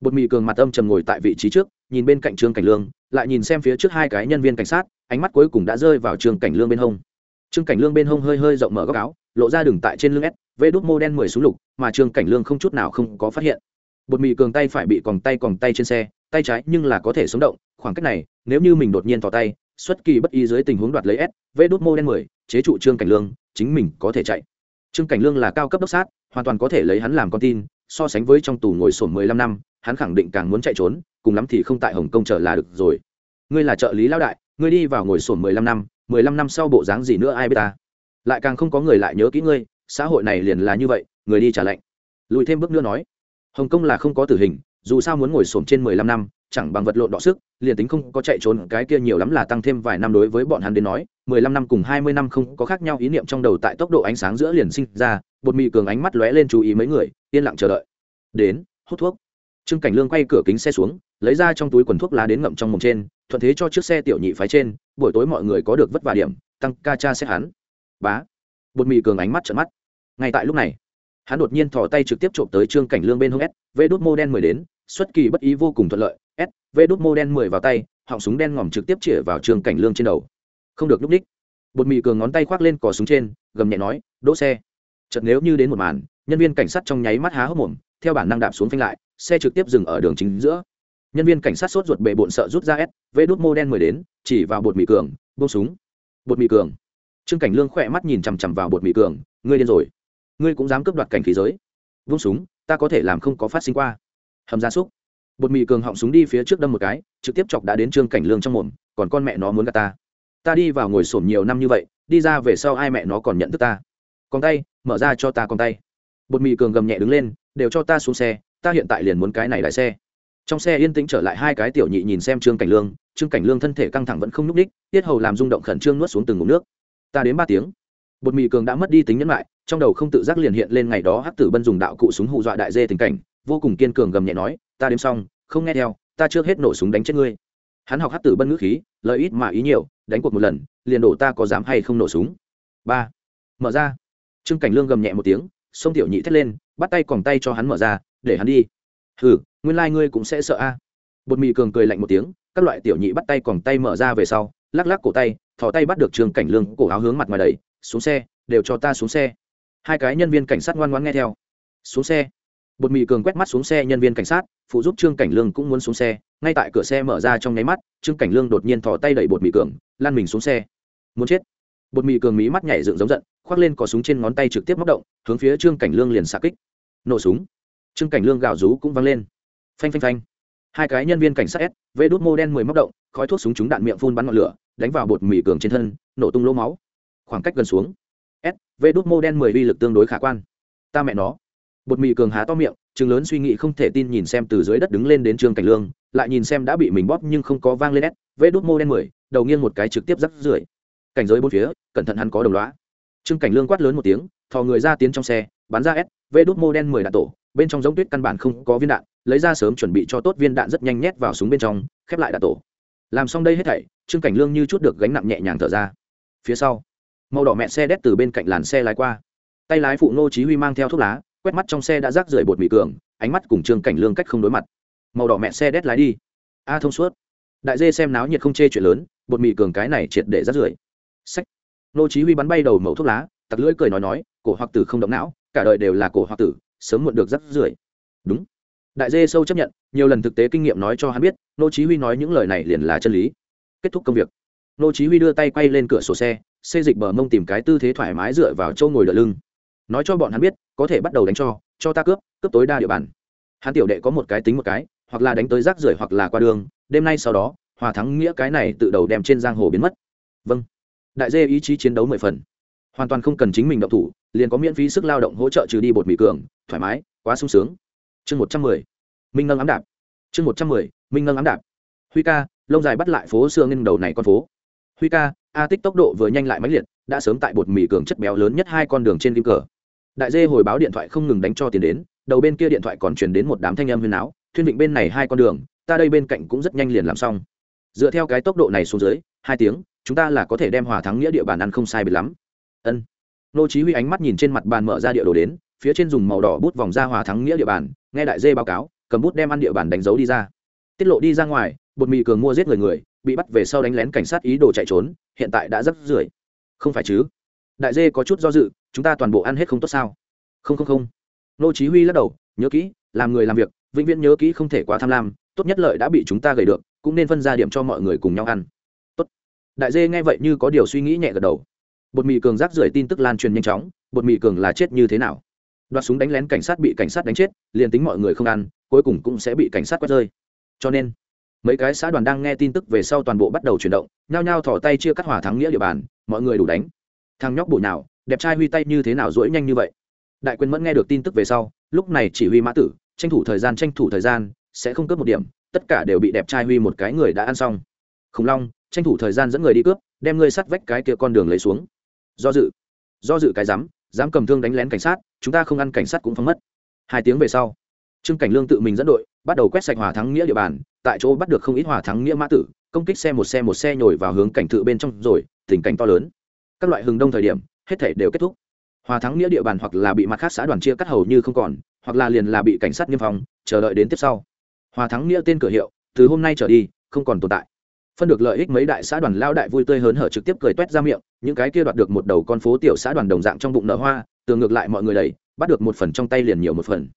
Bột mì cường mặt âm trầm ngồi tại vị trí trước, nhìn bên cạnh trương cảnh lương, lại nhìn xem phía trước hai cái nhân viên cảnh sát, ánh mắt cuối cùng đã rơi vào trương cảnh lương bên hông. Trương cảnh lương bên hông hơi hơi rộng mở góc áo, lộ ra đường tại trên lưng s, vê đốt mô đen mười xuống lục, mà trương cảnh lương không chút nào không có phát hiện. Bột mì cường tay phải bị còng tay còng tay trên xe, tay trái nhưng là có thể sống động, khoảng cách này, nếu như mình đột nhiên tỏ tay, xuất kỳ bất ý dưới tình huống đoạt lấy s, vê đốt mô đen mười, chế trụ trương cảnh lương, chính mình có thể chạy trương cảnh lương là cao cấp đốc sát, hoàn toàn có thể lấy hắn làm con tin, so sánh với trong tù ngồi sổm mười lăm năm, hắn khẳng định càng muốn chạy trốn, cùng lắm thì không tại hồng kông chờ là được rồi. Ngươi là trợ lý lão đại, ngươi đi vào ngồi sổm mười lăm năm, mười lăm năm sau bộ dáng gì nữa ai biết ta? Lại càng không có người lại nhớ kỹ ngươi, xã hội này liền là như vậy, người đi trả lệnh. Lùi thêm bước nữa nói, hồng kông là không có tử hình, dù sao muốn ngồi sổm trên mười lăm năm chẳng bằng vật lộn đọ sức, liền tính không có chạy trốn, cái kia nhiều lắm là tăng thêm vài năm đối với bọn hắn đến nói, mười lăm năm cùng hai mươi năm không có khác nhau, ý niệm trong đầu tại tốc độ ánh sáng giữa liền sinh ra, bột mị cường ánh mắt lóe lên chú ý mấy người, yên lặng chờ đợi. Đến, hút thuốc. Trương cảnh lương quay cửa kính xe xuống, lấy ra trong túi quần thuốc lá đến ngậm trong mồm trên, thuận thế cho chiếc xe tiểu nhị phái trên, buổi tối mọi người có được vất vả điểm, tăng ca cha xét hắn. Bá. Bột mị cường ánh mắt trợn mắt. Ngay tại lúc này, hắn đột nhiên thò tay trực tiếp trộm tới trương cảnh lương bên hông s, vê đốt mô đen mười đến, xuất kỳ bất ý vô cùng thuận lợi s vê đốt mô đen mười vào tay, họng súng đen ngòm trực tiếp chĩa vào trường cảnh lương trên đầu. Không được núp đích. Bột mì cường ngón tay khoác lên cò súng trên, gầm nhẹ nói, đỗ xe. Chật nếu như đến một màn, nhân viên cảnh sát trong nháy mắt há hốc mồm, theo bản năng đạp xuống phanh lại, xe trực tiếp dừng ở đường chính giữa. Nhân viên cảnh sát sốt ruột bệ bộn sợ rút ra s vê đốt mô đen mười đến, chỉ vào bột mì cường bông súng. Bột mì cường. Trương cảnh lương khỏe mắt nhìn chằm chằm vào bột mì cường, ngươi điên rồi. Ngươi cũng dám cướp đoạt cảnh khí giới. Vung súng, ta có thể làm không có phát sinh qua. Hầm gia súc bột mì cường họng súng đi phía trước đâm một cái, trực tiếp chọc đã đến trương cảnh lương trong mồm, còn con mẹ nó muốn gạt ta. Ta đi vào ngồi sổm nhiều năm như vậy, đi ra về sau ai mẹ nó còn nhận thức ta. Con tay, mở ra cho ta con tay. Bột mì cường gầm nhẹ đứng lên, đều cho ta xuống xe, ta hiện tại liền muốn cái này đại xe. Trong xe yên tĩnh trở lại hai cái tiểu nhị nhìn xem trương cảnh lương, trương cảnh lương thân thể căng thẳng vẫn không n ú c ních tiết hầu làm rung động khẩn trương nuốt xuống từng ngụm nước. Ta đến ba tiếng. Bột mì cường đã mất đi tính nhẫn lại, trong đầu không tự giác liền hiện lên ngày đó hắc tử bân dùng đạo cụ súng hù dọa đại dê tình cảnh, vô cùng kiên cường gầm nhẹ nói ta đếm xong, không nghe theo, ta trước hết nổ súng đánh chết ngươi. Hắn học hắc tử bân ngữ khí lợi ít mà ý nhiều, đánh cuộc một lần, liền đổ ta có dám hay không nổ súng. Ba. Mở ra. Trương cảnh lương gầm nhẹ một tiếng, sông tiểu nhị thét lên, bắt tay còng tay cho hắn mở ra, để hắn đi. Hừ, nguyên lai、like、ngươi cũng sẽ sợ a. Bột mì cường cười lạnh một tiếng, các loại tiểu nhị bắt tay còng tay mở ra về sau, lắc lắc cổ tay, thò tay bắt được trương cảnh lương cổ áo hướng mặt ngoài đầy xuống xe, đều cho ta xuống xe. Hai cái nhân viên cảnh sát ngoan ngoan nghe theo. Xuống xe. Bột mì cường quét mắt xuống xe nhân viên cảnh sát phụ giúp trương cảnh lương cũng muốn xuống xe, ngay tại cửa xe mở ra trong nháy mắt, trương cảnh lương đột nhiên thò tay đẩy bột mì cường, lan mình xuống xe. Muốn chết. Bột mì cường mí mắt nhảy dựng giống giận, khoác lên có súng trên ngón tay trực tiếp móc động, hướng phía trương cảnh lương liền xạ kích. Nổ súng. Trương cảnh lương gào rú cũng văng lên. Phanh phanh phanh. Hai cái nhân viên cảnh sát s vê đốt mô đen mười móc động, khói thuốc súng trúng đạn miệng phun bắn ngọn lửa, đánh vào bột mì cường trên thân, nổ tung lỗ máu. Khoảng cách gần xuống. S vê đốt mô đen mười uy lực tương đối khả quan. Ta mẹ nó bột mì cường há to miệng chừng lớn suy nghĩ không thể tin nhìn xem từ dưới đất đứng lên đến trương cảnh lương, lại nhìn xem đã bị mình bóp nhưng không có vang lên s vê đốt mô đen mười, đầu nghiêng một cái trực tiếp rắc rưởi. Cảnh giới bốn phía, cẩn thận hắn có đồng loá trương cảnh lương quát lớn một tiếng, thò người ra tiến trong xe, bắn ra s vê đốt mô đen mười đạn tổ, bên trong giống tuyết căn bản không có viên đạn, lấy ra sớm chuẩn bị cho tốt viên đạn rất nhanh nhét vào súng bên trong, khép lại đạn tổ. Làm xong đây hết thảy, trương cảnh lương như chút được gánh nặng nhẹ nhàng thở ra. Phía sau, màu đỏ mẹ xe đét từ bên cạnh làn xe lái qua. Tay lái phụ nô chí huy mang theo thuốc lá quét mắt trong xe đã rác rưởi bột mì cường, ánh mắt cùng trương cảnh lương cách không đối mặt. Màu đỏ mẹ xe đét lái đi. A, thông suốt. Đại dê xem náo nhiệt không chê chuyện lớn, bột mì cường cái này triệt để rác rưởi. Sách nô chí huy bắn bay đầu mẩu thuốc lá, tặc lưỡi cười nói nói, cổ hoặc tử không động não, cả đời đều là cổ hoặc tử, sớm muộn được rác rưởi. Đúng. Đại dê sâu chấp nhận, nhiều lần thực tế kinh nghiệm nói cho hắn biết, nô chí huy nói những lời này liền là chân lý. Kết thúc công việc. Nô chí huy đưa tay quay lên cửa sổ xe, xê dịch bờ mông tìm cái tư thế thoải mái dựa vào châu ngồi đỡ lưng nói cho bọn hắn biết, có thể bắt đầu đánh cho cho ta cướp cướp tối đa địa bàn. Hắn tiểu đệ có một cái tính một cái, hoặc là đánh tới rác rưởi hoặc là qua đường, đêm nay sau đó, hòa thắng nghĩa cái này tự đầu đem trên giang hồ biến mất. Vâng. Đại dê ý chí chiến đấu mười phần. Hoàn toàn không cần chính mình động thủ, liền có miễn phí sức lao động hỗ trợ trừ đi bột mì cường, thoải mái, quá sung sướng. Chương một trăm mười. Minh nâng ám đạp. Chương một trăm mười, minh nâng ám đạp. Huy ca, lông dài bắt lại phố xưa ngân đầu này con phố. Huy ca, a tích tốc độ vừa nhanh lại mãnh liệt, đã sớm tại bột mì cường chất béo lớn nhất hai con đường trên kim cờ đại dê hồi báo điện thoại không ngừng đánh cho tiền đến, đầu bên kia điện thoại còn chuyển đến một đám thanh âm huyền áo thuyên vịnh bên này hai con đường, ta đây bên cạnh cũng rất nhanh liền làm xong. Dựa theo cái tốc độ này xuống dưới, hai tiếng, chúng ta là có thể đem hòa thắng nghĩa địa bàn ăn không sai biệt lắm. Ân. Nô chí huy ánh mắt nhìn trên mặt bàn mở ra địa đồ đến, phía trên dùng màu đỏ bút vòng ra hòa thắng nghĩa địa bàn, nghe đại dê báo cáo, cầm bút đem ăn địa bàn đánh dấu đi ra. Tiết lộ đi ra ngoài, bột mì cường mua giết người người, bị bắt về sau đánh lén cảnh sát ý đồ chạy trốn, hiện tại đã rất rưởi. Không phải chứ? Đại dê có chút do dự, chúng ta toàn bộ ăn hết không tốt sao? Không không không. Nô chí huy lắc đầu, nhớ kỹ, làm người làm việc, vĩnh viễn nhớ kỹ không thể quá tham lam, tốt nhất lợi đã bị chúng ta gầy được, cũng nên phân ra điểm cho mọi người cùng nhau ăn. Tốt. Đại dê nghe vậy như có điều suy nghĩ nhẹ gật đầu. Bột mì cường rác rưởi tin tức lan truyền nhanh chóng, bột mì cường là chết như thế nào? Đoạt súng đánh lén cảnh sát bị cảnh sát đánh chết, liền tính mọi người không ăn, cuối cùng cũng sẽ bị cảnh sát quét rơi. Cho nên, mấy cái xã đoàn đang nghe tin tức về sau toàn bộ bắt đầu chuyển động, nhao nhao thỏ tay chia cắt hỏa thắng nghĩa địa bàn, mọi người đủ đánh thằng nhóc bụi nào đẹp trai huy tay như thế nào rỗi nhanh như vậy? Đại quyền mẫn nghe được tin tức về sau, lúc này chỉ huy mã tử, tranh thủ thời gian, tranh thủ thời gian, sẽ không cướp một điểm, tất cả đều bị đẹp trai huy một cái người đã ăn xong. Khủng long, tranh thủ thời gian dẫn người đi cướp, đem ngươi sắt vách cái kia con đường lấy xuống. Do dự do dự cái dám dám cầm thương đánh lén cảnh sát, chúng ta không ăn cảnh sát cũng phóng mất. Hai tiếng về sau, trương cảnh lương tự mình dẫn đội, bắt đầu quét sạch hòa thắng nghĩa địa bàn, tại chỗ bắt được không ít hòa thắng nghĩa mã tử, công kích xe một xe một xe nhồi vào hướng cảnh thự bên trong rồi, tình cảnh to lớn các loại hừng đông thời điểm, hết thể đều kết thúc. Hòa thắng nghĩa địa bàn hoặc là bị mặt khác xã đoàn chia cắt hầu như không còn, hoặc là liền là bị cảnh sát nghiêm phòng chờ đợi đến tiếp sau. Hòa thắng nghĩa tên cửa hiệu, từ hôm nay trở đi, không còn tồn tại. Phân được lợi ích mấy đại xã đoàn lao đại vui tươi hớn hở trực tiếp cười toét ra miệng, những cái kia đoạt được một đầu con phố tiểu xã đoàn đồng dạng trong bụng nở hoa, tường ngược lại mọi người đầy bắt được một phần trong tay liền nhiều một phần.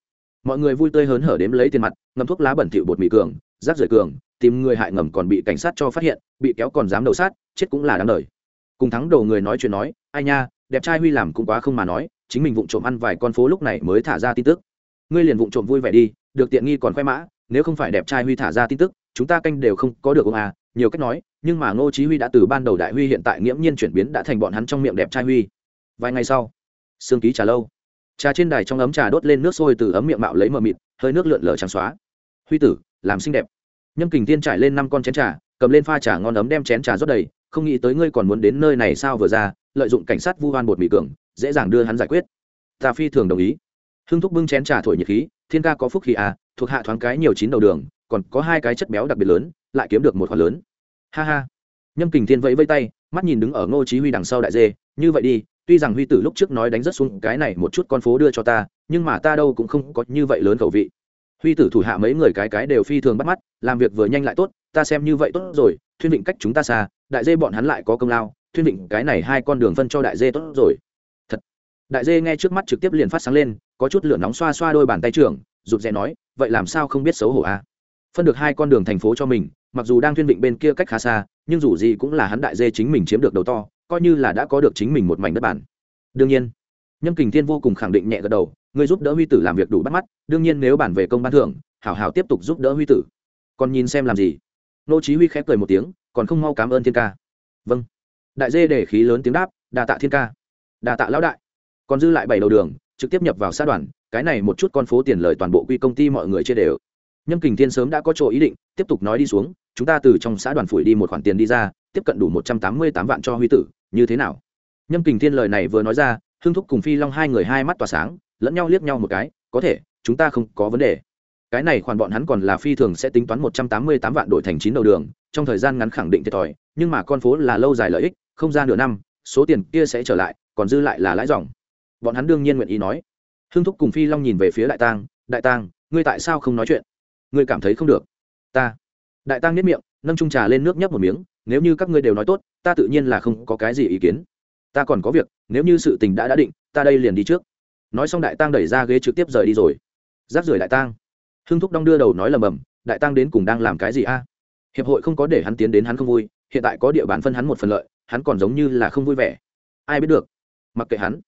Mọi người vui tươi hớn hở đếm lấy tiền mặt ngâm thuốc lá bẩn thỉu bột mì cường, rác rời cường, tìm người hại ngầm còn bị cảnh sát cho phát hiện, bị kéo còn dám đầu sát, chết cũng là đáng đời cùng thắng đầu người nói chuyện nói, ai nha, đẹp trai huy làm cũng quá không mà nói, chính mình vụng trộm ăn vài con phố lúc này mới thả ra tin tức. Ngươi liền vụng trộm vui vẻ đi, được tiện nghi còn khoe mã, nếu không phải đẹp trai huy thả ra tin tức, chúng ta canh đều không có được ông à nhiều cách nói, nhưng mà ngô chí huy đã từ ban đầu đại huy hiện tại nghiễm nhiên chuyển biến đã thành bọn hắn trong miệng đẹp trai huy. Vài ngày sau, sương ký trà lâu. Trà trên đài trong ấm trà đốt lên nước sôi từ ấm miệng mạo lấy mờ mịt, hơi nước lượn lờ trắng xóa. Huy tử, làm xinh đẹp. Nhâm kình tiên trải lên năm con chén trà, cầm lên pha trà ngon ấm đem chén trà rót đầy không nghĩ tới ngươi còn muốn đến nơi này sao vừa ra, lợi dụng cảnh sát vu hoan bột mì cường, dễ dàng đưa hắn giải quyết. Ta phi thường đồng ý. Hưng thúc bưng chén trà thổi nhiệt khí, thiên ca có phúc khí à thuộc hạ thoáng cái nhiều chín đầu đường, còn có hai cái chất béo đặc biệt lớn, lại kiếm được một khoản lớn. Ha ha. Nhâm kình thiên vẫy vây tay, mắt nhìn đứng ở ngô chí huy đằng sau đại dê, như vậy đi, tuy rằng huy tử lúc trước nói đánh rất xuống cái này một chút con phố đưa cho ta, nhưng mà ta đâu cũng không có như vậy lớn khẩu vị. Huy tử thủ hạ mấy người cái cái đều phi thường bắt mắt, làm việc vừa nhanh lại tốt, ta xem như vậy tốt rồi thuyên vịnh cách chúng ta xa, đại dê bọn hắn lại có công lao, thuyên vịnh cái này hai con đường phân cho đại dê tốt rồi. Thật. Đại dê nghe trước mắt trực tiếp liền phát sáng lên, có chút lửa nóng xoa xoa đôi bàn tay trưởng, rụt rè nói, vậy làm sao không biết xấu hổ à? Phân được hai con đường thành phố cho mình, mặc dù đang thuyên vịnh bên kia cách khá xa, nhưng dù gì cũng là hắn đại dê chính mình chiếm được đầu to, coi như là đã có được chính mình một mảnh đất bản. Đương nhiên, nhâm kình thiên vô cùng khẳng định nhẹ gật đầu người giúp đỡ huy tử làm việc đủ bắt mắt, đương nhiên nếu bản về công ban thưởng, hảo hảo tiếp tục giúp đỡ huy tử. Còn nhìn xem làm gì? Nô chí huy khép cười một tiếng, còn không mau cảm ơn thiên ca. Vâng. Đại dê để khí lớn tiếng đáp, đà tạ thiên ca. Đà tạ lão đại. Còn dư lại bảy đầu đường, trực tiếp nhập vào xã đoàn, cái này một chút con phố tiền lời toàn bộ quy công ty mọi người chia đều. Nhâm kình thiên sớm đã có chỗ ý định, tiếp tục nói đi xuống, chúng ta từ trong xã đoàn phủi đi một khoản tiền đi ra, tiếp cận đủ một trăm tám mươi tám vạn cho huy tử, như thế nào? Nhâm kình thiên lời này vừa nói ra hương thúc cùng phi long hai người hai mắt tỏa sáng, lẫn nhau liếc nhau một cái, có thể, chúng ta không có vấn đề cái này khoản bọn hắn còn là phi thường sẽ tính toán một trăm tám mươi tám vạn đổi thành chín đầu đường, trong thời gian ngắn khẳng định thiệt thòi, nhưng mà con phố là lâu dài lợi ích, không ra nửa năm, số tiền kia sẽ trở lại, còn dư lại là lãi dòng. Bọn hắn đương nhiên nguyện ý nói. Hương thúc cùng phi long nhìn về phía đại tang đại tang, ngươi tại sao không nói chuyện? Ngươi cảm thấy không được. Ta. Đại tang nếp miệng, nâng trung trà lên nước nhấp một miếng, nếu như các ngươi đều nói tốt, ta tự nhiên là không có cái gì ý kiến. Ta còn có việc, nếu như sự tình đã đã định, ta đây liền đi trước. Nói xong đại tang đẩy ra ghế trực tiếp rời đi rồi. Giáp rời đại tang hưng thúc đong đưa đầu nói lầm bầm, đại tăng đến cùng đang làm cái gì a? Hiệp hội không có để hắn tiến đến hắn không vui, hiện tại có địa bàn phân hắn một phần lợi, hắn còn giống như là không vui vẻ. Ai biết được? Mặc kệ hắn.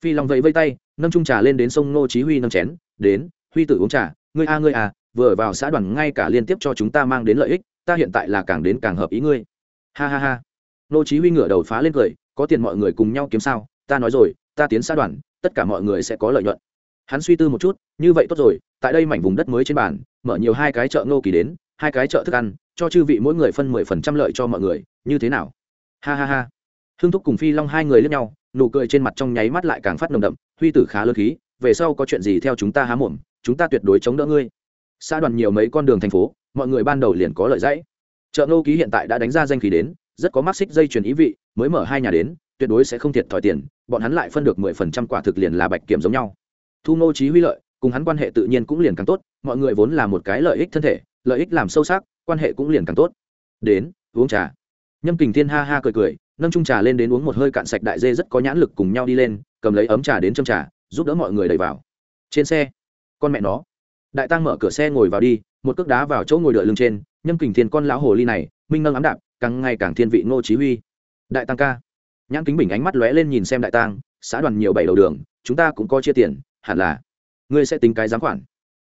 Phi long vẫy vây tay, nâng trung trà lên đến sông ngô chí huy nâng chén, đến, huy tử uống trà, ngươi a, ngươi à vừa vào xã đoàn ngay cả liên tiếp cho chúng ta mang đến lợi ích, ta hiện tại là càng đến càng hợp ý ngươi. Ha ha ha. Ngô chí huy ngửa đầu phá lên cười, có tiền mọi người cùng nhau kiếm sao? Ta nói rồi, ta tiến xã đoàn, tất cả mọi người sẽ có lợi nhuận hắn suy tư một chút, như vậy tốt rồi, tại đây mảnh vùng đất mới trên bàn, mở nhiều hai cái chợ ngô kỳ đến, hai cái chợ thức ăn, cho chư vị mỗi người phân mười phần trăm lợi cho mọi người, như thế nào? Ha ha ha. Hưng thúc cùng phi long hai người lướt nhau, nụ cười trên mặt trong nháy mắt lại càng phát nồng đậm, huy tử khá lớn khí, về sau có chuyện gì theo chúng ta há mồm chúng ta tuyệt đối chống đỡ ngươi. Xã đoàn nhiều mấy con đường thành phố, mọi người ban đầu liền có lợi dãy chợ ngô ký hiện tại đã đánh ra danh khí đến, rất có mắt xích dây chuyền ý vị, mới mở hai nhà đến, tuyệt đối sẽ không thiệt thòi tiền, bọn hắn lại phân được mười phần trăm quả thực liền là bạch kiểm giống nhau thu ngô trí huy lợi, cùng hắn quan hệ tự nhiên cũng liền càng tốt, mọi người vốn là một cái lợi ích thân thể, lợi ích làm sâu sắc, quan hệ cũng liền càng tốt. Đến, uống trà. Nhâm kình thiên ha ha cười cười, nâng trung trà lên đến uống một hơi cạn sạch đại dê rất có nhãn lực cùng nhau đi lên, cầm lấy ấm trà đến châm trà, giúp đỡ mọi người đẩy vào. Trên xe, con mẹ nó. Đại tăng mở cửa xe ngồi vào đi, một cước đá vào chỗ ngồi đợi lưng trên, nhâm kình thiên con lão hồ ly này, minh nâng ám đạp càng ngày càng thiên vị ngô chí huy. Đại tăng ca. Nhãn kính bình ánh mắt lóe lên nhìn xem đại tăng, xã đoàn nhiều bảy đầu đường, chúng ta cũng có chia tiền hẳn là ngươi sẽ tính cái giám khoản.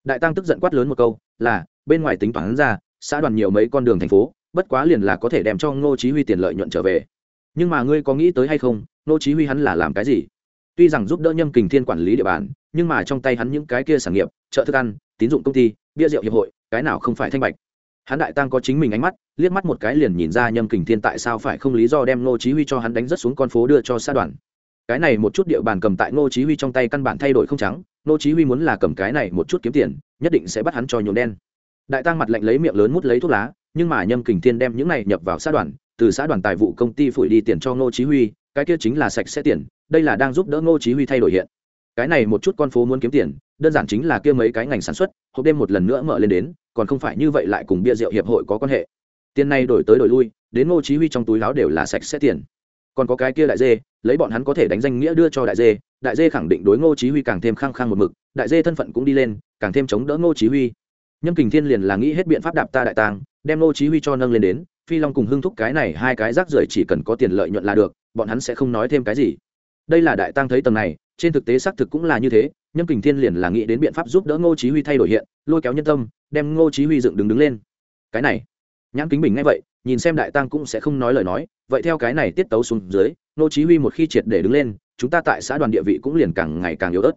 Đại tăng tức giận quát lớn một câu, là, bên ngoài tính toán ra, xã đoàn nhiều mấy con đường thành phố, bất quá liền là có thể đem cho ngô chí huy tiền lợi nhuận trở về. Nhưng mà ngươi có nghĩ tới hay không, ngô chí huy hắn là làm cái gì? Tuy rằng giúp đỡ nhâm kình thiên quản lý địa bàn, nhưng mà trong tay hắn những cái kia sản nghiệp, chợ thức ăn, tín dụng công ty, bia rượu hiệp hội, cái nào không phải thanh bạch. Hắn đại tăng có chính mình ánh mắt, liếc mắt một cái liền nhìn ra nhâm kình thiên tại sao phải không lý do đem ngô chí huy cho hắn đánh rất xuống con phố đưa cho xã đoàn cái này một chút địa bàn cầm tại ngô chí huy trong tay căn bản thay đổi không trắng, ngô chí huy muốn là cầm cái này một chút kiếm tiền, nhất định sẽ bắt hắn cho nhuộm đen. Đại tăng mặt lạnh lấy miệng lớn mút lấy thuốc lá, nhưng mà nhâm kình thiên đem những này nhập vào xã đoàn, từ xã đoàn tài vụ công ty phủi đi tiền cho ngô chí huy, cái kia chính là sạch sẽ tiền, đây là đang giúp đỡ ngô chí huy thay đổi hiện. Cái này một chút con phố muốn kiếm tiền, đơn giản chính là kia mấy cái ngành sản xuất, hộp đêm một lần nữa mở lên đến, còn không phải như vậy lại cùng bia rượu hiệp hội có quan hệ. Tiền này đổi tới đổi lui, đến ngô chí huy trong túi láo đều là sạch sẽ tiền. Còn có cái kia đại dê lấy bọn hắn có thể đánh danh nghĩa đưa cho đại dê đại dê khẳng định đối ngô chí huy càng thêm khăng khăng một mực, đại dê thân phận cũng đi lên, càng thêm chống đỡ ngô chí huy. Nhâm kình thiên liền là nghĩ hết biện pháp đạp ta đại tàng, đem ngô chí huy cho nâng lên đến, phi long cùng hưng thúc cái này hai cái rác rưởi chỉ cần có tiền lợi nhuận là được, bọn hắn sẽ không nói thêm cái gì. Đây là đại tăng thấy tầng này, trên thực tế xác thực cũng là như thế, nhâm kình thiên liền là nghĩ đến biện pháp giúp đỡ ngô chí huy thay đổi hiện, lôi kéo nhân tâm, đem ngô chí huy dựng đứng đứng lên. Cái này, nhãn kính bình ngay vậy nhìn xem đại tăng cũng sẽ không nói lời nói, vậy theo cái này tiết tấu xuống dưới, nô chí huy một khi triệt để đứng lên, chúng ta tại xã đoàn địa vị cũng liền càng ngày càng yếu ớt.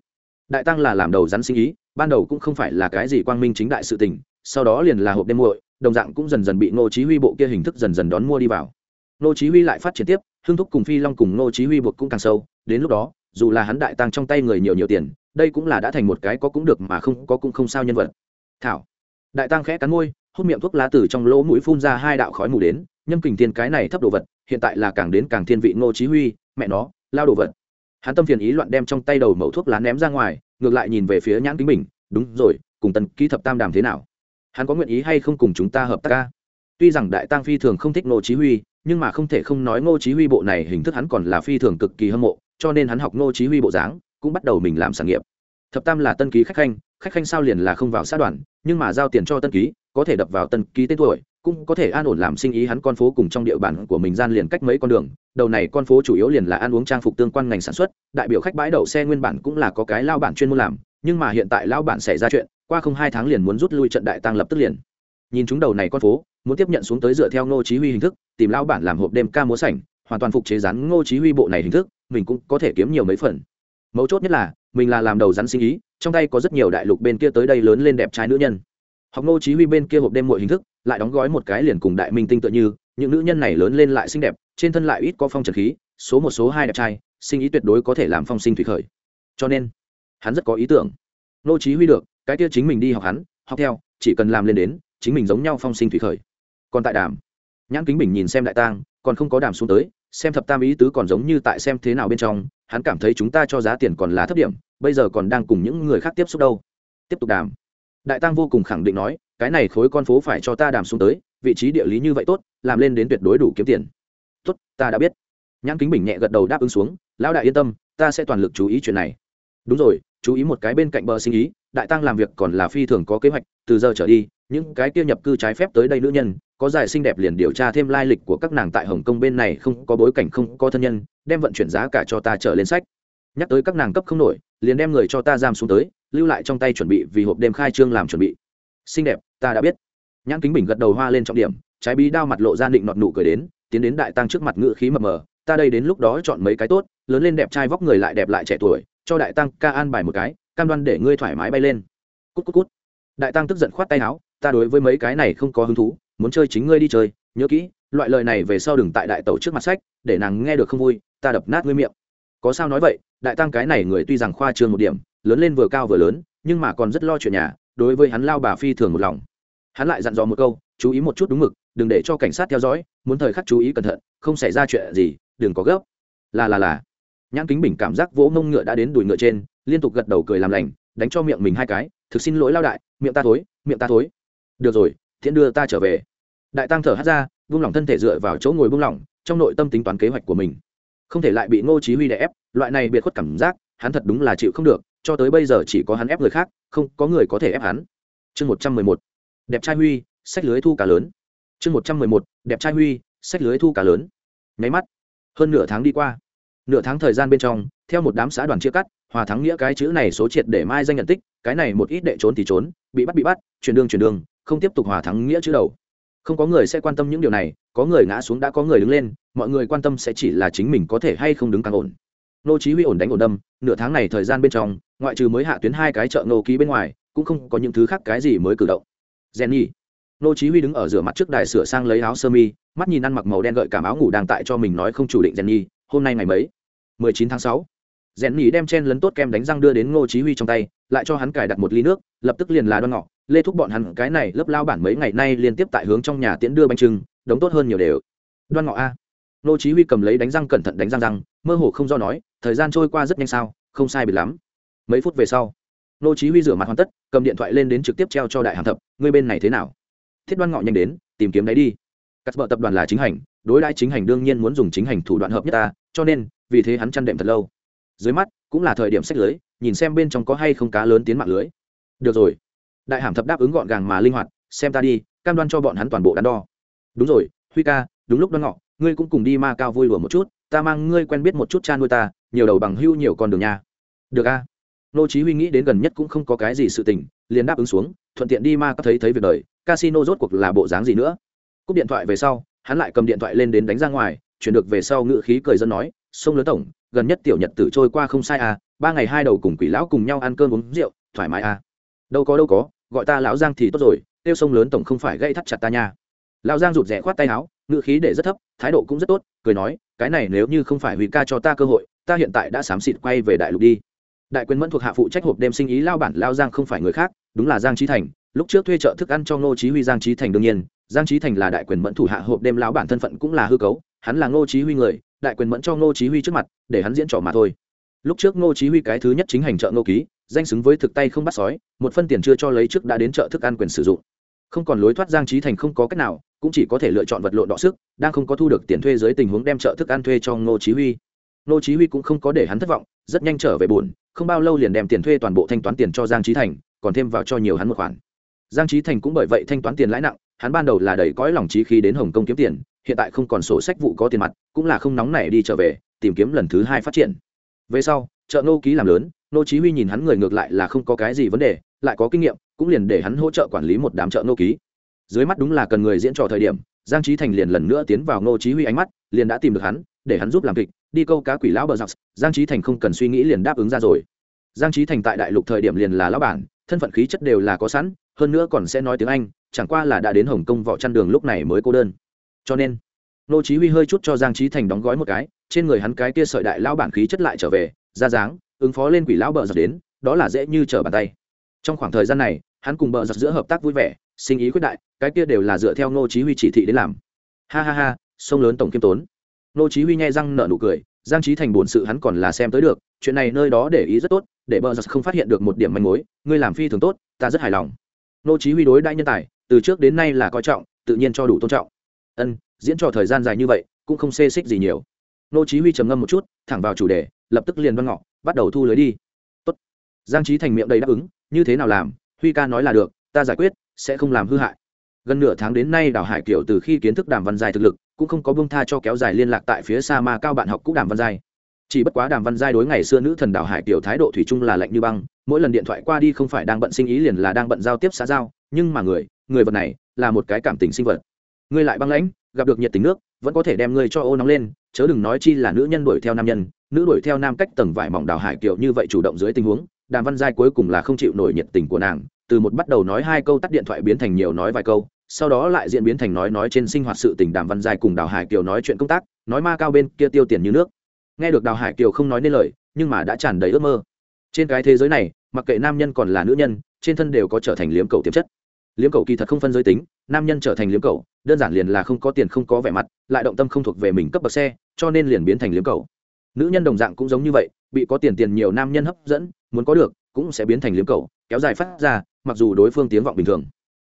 Đại tăng là làm đầu rắn sinh ý, ban đầu cũng không phải là cái gì quang minh chính đại sự tình, sau đó liền là hộp đêm muội, đồng dạng cũng dần dần bị nô chí huy bộ kia hình thức dần dần đón mua đi vào. Nô chí huy lại phát triển tiếp hương thúc cùng phi long cùng nô chí huy buộc cũng càng sâu, đến lúc đó, dù là hắn đại tăng trong tay người nhiều nhiều tiền, đây cũng là đã thành một cái có cũng được mà không có cũng không sao nhân vật. Thảo. Đại tăng khẽ cắn môi hút miệng thuốc lá từ trong lỗ mũi phun ra hai đạo khói mù đến, nhâm kình thiên cái này thấp đồ vật, hiện tại là càng đến càng thiên vị ngô chí huy, mẹ nó, lao đồ vật. Hắn tâm phiền ý loạn đem trong tay đầu mẩu thuốc lá ném ra ngoài, ngược lại nhìn về phía nhãn kính bình đúng rồi, cùng tần ký thập tam đàm thế nào? Hắn có nguyện ý hay không cùng chúng ta hợp tác ca? Tuy rằng đại tăng phi thường không thích ngô chí huy, nhưng mà không thể không nói ngô chí huy bộ này hình thức hắn còn là phi thường cực kỳ hâm mộ, cho nên hắn học ngô chí huy bộ dáng, cũng bắt đầu mình làm sản nghiệp. Thập tam là tân ký khách khanh khách khanh sao liền là không vào sát đoàn, nhưng mà giao tiền cho tân ký có thể đập vào tân ký tên tuổi, cũng có thể an ổn làm sinh ý hắn con phố cùng trong địa bàn của mình gian liền cách mấy con đường. Đầu này con phố chủ yếu liền là ăn uống trang phục tương quan ngành sản xuất, đại biểu khách bãi đậu xe nguyên bản cũng là có cái lao bản chuyên môn làm, nhưng mà hiện tại lao bản xảy ra chuyện, qua không hai tháng liền muốn rút lui trận đại tăng lập tức liền. Nhìn chúng đầu này con phố, muốn tiếp nhận xuống tới dựa theo ngô chí huy hình thức, tìm lao bản làm hộp đêm ca múa sảnh, hoàn toàn phục chế rắn ngô chí huy bộ này hình thức, mình cũng có thể kiếm nhiều mấy phần. Mấu chốt nhất là, mình là làm đầu rắn sinh ý, trong tay có rất nhiều đại lục bên kia tới đây lớn lên đẹp trai nữ nhân học nô chí huy bên kia hộp đêm mọi hình thức, lại đóng gói một cái liền cùng đại minh tinh tự như, những nữ nhân này lớn lên lại xinh đẹp, trên thân lại ít có phong trần khí, số một số hai đẹp trai, sinh ý tuyệt đối có thể làm phong sinh thủy khởi. Cho nên, hắn rất có ý tưởng. Nô chí huy được, cái kia chính mình đi học hắn, học theo, chỉ cần làm lên đến, chính mình giống nhau phong sinh thủy khởi. Còn tại đàm, nhãn kính bình nhìn xem đại tang, còn không có đàm xuống tới, xem thập tam ý tứ còn giống như tại xem thế nào bên trong, hắn cảm thấy chúng ta cho giá tiền còn là thấp điểm, bây giờ còn đang cùng những người khác tiếp xúc đâu. Tiếp tục đàm đại tăng vô cùng khẳng định nói, cái này khối con phố phải cho ta đàm xuống tới, vị trí địa lý như vậy tốt, làm lên đến tuyệt đối đủ kiếm tiền. Tốt, ta đã biết. Nhãn kính bình nhẹ gật đầu đáp ứng xuống, lão đại yên tâm, ta sẽ toàn lực chú ý chuyện này. Đúng rồi, chú ý một cái bên cạnh bờ sinh ý, đại tăng làm việc còn là phi thường có kế hoạch, từ giờ trở đi, những cái kia nhập cư trái phép tới đây nữ nhân, có giải xinh đẹp liền điều tra thêm lai lịch của các nàng tại hồng kông bên này không có bối cảnh, không có thân nhân, đem vận chuyển giá cả cho ta trở lên sách. Nhắc tới các nàng cấp không nổi, liền đem người cho ta giam xuống tới lưu lại trong tay chuẩn bị vì hộp đêm khai trương làm chuẩn bị. Xinh đẹp, ta đã biết. Nhãn kính bình gật đầu hoa lên trọng điểm, trái bí đao mặt lộ ra định nọt nụ cười đến, tiến đến đại tăng trước mặt ngự khí mập mờ, ta đây đến lúc đó chọn mấy cái tốt, lớn lên đẹp trai vóc người lại đẹp lại trẻ tuổi, cho đại tăng ca an bài một cái, cam đoan để ngươi thoải mái bay lên. Cút cút cút. Đại tăng tức giận khoát tay áo, ta đối với mấy cái này không có hứng thú, muốn chơi chính ngươi đi chơi, nhớ kỹ, loại lời này về sau đừng tại đại tẩu trước mặt sách, để nàng nghe được không vui, ta đập nát ngươi miệng. Có sao nói vậy, đại tăng cái này người tuy rằng khoa trương một điểm lớn lên vừa cao vừa lớn, nhưng mà còn rất lo chuyện nhà, đối với hắn lao bà phi thường một lòng. Hắn lại dặn dò một câu, chú ý một chút đúng mực, đừng để cho cảnh sát theo dõi, muốn thời khắc chú ý cẩn thận, không xảy ra chuyện gì, đừng có gấp. Là là là. Nhãn kính bình cảm giác vỗ mông ngựa đã đến đùi ngựa trên, liên tục gật đầu cười làm lành, đánh cho miệng mình hai cái, thực xin lỗi lao đại, miệng ta thối, miệng ta thối. Được rồi, thiện đưa ta trở về. Đại tăng thở hát ra, vung lòng thân thể dựa vào chỗ ngồi vung lòng trong nội tâm tính toán kế hoạch của mình. Không thể lại bị ngô chí huy đè ép, loại này biệt khuất cảm giác, hắn thật đúng là chịu không được cho tới bây giờ chỉ có hắn ép người khác, không có người có thể ép hắn. Chương một trăm mười một, đẹp trai huy, sách lưới thu cả lớn. Chương một trăm mười một, đẹp trai huy, sách lưới thu cả lớn. Nháy mắt, hơn nửa tháng đi qua. Nửa tháng thời gian bên trong, theo một đám xã đoàn chia cắt, hòa thắng nghĩa cái chữ này số triệt để mai danh nhận tích, cái này một ít đệ trốn thì trốn, bị bắt bị bắt, chuyển đường chuyển đường, không tiếp tục hòa thắng nghĩa chữ đầu. Không có người sẽ quan tâm những điều này, có người ngã xuống đã có người đứng lên, mọi người quan tâm sẽ chỉ là chính mình có thể hay không đứng càng ổn nô chí huy ổn đánh ổn đâm nửa tháng này thời gian bên trong ngoại trừ mới hạ tuyến hai cái chợ nô ký bên ngoài cũng không có những thứ khác cái gì mới cử động. Jenny. Nô chí huy đứng ở rửa mặt trước đài sửa sang lấy áo sơ mi mắt nhìn ăn mặc màu đen gợi cảm áo ngủ đang tại cho mình nói không chủ định jenny hôm nay ngày mấy? 19 tháng 6 Jenny đem chen lấn tốt kem đánh răng đưa đến Nô Chí Huy trong tay, lại cho hắn cài đặt một ly nước, lập tức liền là đoan ngọ, lê thúc bọn hắn cái này lớp lao bản mấy ngày nay liên tiếp tại hướng trong nhà tiễn đưa bánh trưng, đống tốt hơn nhiều đều. Đoan ngọ a. Nô Chí Huy cầm lấy đánh răng cẩn thận đánh răng răng, mơ hồ không do nói, thời gian trôi qua rất nhanh sao, không sai biệt lắm. Mấy phút về sau, Ngô Chí Huy rửa mặt hoàn tất, cầm điện thoại lên đến trực tiếp treo cho đại hàm thập, ngươi bên này thế nào? Thiết Đoan ngọ nhanh đến, tìm kiếm đấy đi. Cắt bợ tập đoàn là chính hành, đối đãi chính hành đương nhiên muốn dùng chính hành thủ đoạn hợp nhất ta, cho nên, vì thế hắn chăn đệm thật lâu dưới mắt cũng là thời điểm sách lưới nhìn xem bên trong có hay không cá lớn tiến mạng lưới được rồi đại hàm thập đáp ứng gọn gàng mà linh hoạt xem ta đi cam đoan cho bọn hắn toàn bộ đắn đo đúng rồi huy ca đúng lúc đoan ngọ ngươi cũng cùng đi ma cao vui đùa một chút ta mang ngươi quen biết một chút cha nuôi ta, nhiều đầu bằng hưu nhiều con đường nha. Được a. Nô chí huy nghĩ đến gần nhất cũng không có cái gì sự tình, liền đáp ứng xuống, thuận tiện đi ma có thấy thấy việc đời, casino rốt cuộc là bộ dáng gì nữa? Cúp điện thoại về sau, hắn lại cầm điện thoại lên đến đánh ra ngoài, chuyển được về sau ngựa khí cười dân nói, sông lớn tổng, gần nhất tiểu nhật tử trôi qua không sai à ba ngày hai đầu cùng quỷ lão cùng nhau ăn cơm uống rượu, thoải mái à. Đâu có đâu có, gọi ta lão giang thì tốt rồi, tiêu sông lớn tổng không phải gây thắt chặt ta nha lão giang rụt rè khoát tay áo ngựa khí để rất thấp, thái độ cũng rất tốt, cười nói, cái này nếu như không phải huy ca cho ta cơ hội, ta hiện tại đã xám xịt quay về đại lục đi. Đại quyền mẫn thuộc hạ phụ trách hộp đêm sinh ý lao bản, lao giang không phải người khác, đúng là giang trí thành. Lúc trước thuê chợ thức ăn cho ngô chí huy giang trí thành đương nhiên, giang trí thành là đại quyền mẫn thủ hạ hộp đêm lão bản thân phận cũng là hư cấu, hắn là ngô chí huy người, đại quyền mẫn cho ngô chí huy trước mặt, để hắn diễn trò mà thôi. Lúc trước ngô chí huy cái thứ nhất chính hành chợ ngô ký, danh xứng với thực tay không bắt sói, một phân tiền chưa cho lấy trước đã đến chợ thức ăn quyền sử dụng. Không còn lối thoát giang trí thành không có cách nào cũng chỉ có thể lựa chọn vật lộn đọ sức, đang không có thu được tiền thuê dưới tình huống đem chợ thức ăn thuê cho ngô chí huy. Ngô chí huy cũng không có để hắn thất vọng, rất nhanh trở về buồn, không bao lâu liền đem tiền thuê toàn bộ thanh toán tiền cho giang trí thành, còn thêm vào cho nhiều hắn một khoản. Giang trí thành cũng bởi vậy thanh toán tiền lãi nặng, hắn ban đầu là đầy cõi lòng trí khí đến hồng kông kiếm tiền, hiện tại không còn sổ sách vụ có tiền mặt, cũng là không nóng nảy đi trở về, tìm kiếm lần thứ hai phát triển. Về sau, chợ nô ký làm lớn nô chí huy nhìn hắn người ngược lại là không có cái gì vấn đề, lại có kinh nghiệm, cũng liền để hắn hỗ trợ quản lý một đám chợ nô ký dưới mắt đúng là cần người diễn trò thời điểm, giang trí thành liền lần nữa tiến vào Ngô chí huy ánh mắt, liền đã tìm được hắn, để hắn giúp làm kịch, đi câu cá quỷ lão bờ dọc. Giang trí thành không cần suy nghĩ liền đáp ứng ra rồi. Giang trí thành tại đại lục thời điểm liền là lão bản, thân phận khí chất đều là có sẵn, hơn nữa còn sẽ nói tiếng anh, chẳng qua là đã đến hồng kông võ chăn đường lúc này mới cô đơn. Cho nên, Ngô chí huy hơi chút cho giang trí thành đóng gói một cái, trên người hắn cái kia sợi đại lão bản khí chất lại trở về, ra dáng, ứng phó lên quỷ lão bờ dọc đến, đó là dễ như trở bàn tay. Trong khoảng thời gian này, hắn cùng bờ dọc giữa hợp tác vui vẻ sinh ý quyết đại, cái kia đều là dựa theo nô chí huy chỉ thị đến làm. Ha ha ha, sông lớn tổng kiêm tốn. Nô chí huy nhẹ răng nở nụ cười, giang trí thành buồn sự hắn còn là xem tới được, chuyện này nơi đó để ý rất tốt, để bờ giặc không phát hiện được một điểm manh mối, ngươi làm phi thường tốt, ta rất hài lòng. Nô chí huy đối đại nhân tài, từ trước đến nay là coi trọng, tự nhiên cho đủ tôn trọng. Ân, diễn trò thời gian dài như vậy, cũng không xê xích gì nhiều. Nô chí huy trầm ngâm một chút, thẳng vào chủ đề, lập tức liền văn ngọ, bắt đầu thu lưới đi. Tốt. Giang trí thành miệng đầy đáp ứng, như thế nào làm? Huy ca nói là được, ta giải quyết sẽ không làm hư hại. Gần nửa tháng đến nay đào hải kiều từ khi kiến thức đàm văn giai thực lực, cũng không có bông tha cho kéo dài liên lạc tại phía xa ma cao bạn học cũ đàm văn giai chỉ bất quá đàm văn giai đối ngày xưa nữ thần đào hải kiều thái độ thủy chung là lạnh như băng, mỗi lần điện thoại qua đi không phải đang bận sinh ý liền là đang bận giao tiếp xã giao, nhưng mà người người vật này là một cái cảm tình sinh vật. Ngươi lại băng lãnh, gặp được nhiệt tình nước, vẫn có thể đem ngươi cho ô nóng lên, chớ đừng nói chi là nữ nhân đuổi theo nam nhân, nữ đuổi theo nam cách tầng vải mỏng đào hải kiều như vậy chủ động dưới tình huống đàm văn giai cuối cùng là không chịu nổi nhiệt tình của nàng, từ một bắt đầu nói hai câu tắt điện thoại biến thành nhiều nói vài câu, sau đó lại diễn biến thành nói nói trên sinh hoạt sự tình đàm văn giai cùng đào hải kiều nói chuyện công tác, nói ma cao bên kia tiêu tiền như nước. Nghe được đào hải kiều không nói nên lời, nhưng mà đã tràn đầy ước mơ. Trên cái thế giới này, mặc kệ nam nhân còn là nữ nhân, trên thân đều có trở thành liếm cầu tiềm chất. Liếm cầu kỳ thật không phân giới tính, nam nhân trở thành liếm cầu đơn giản liền là không có tiền không có vẻ mặt, lại động tâm không thuộc về mình cấp bậc xe, cho nên liền biến thành liếm cầu nữ nhân đồng dạng cũng giống như vậy bị có tiền tiền nhiều nam nhân hấp dẫn, muốn có được, cũng sẽ biến thành liếm cầu kéo dài phát ra, mặc dù đối phương tiếng vọng bình thường.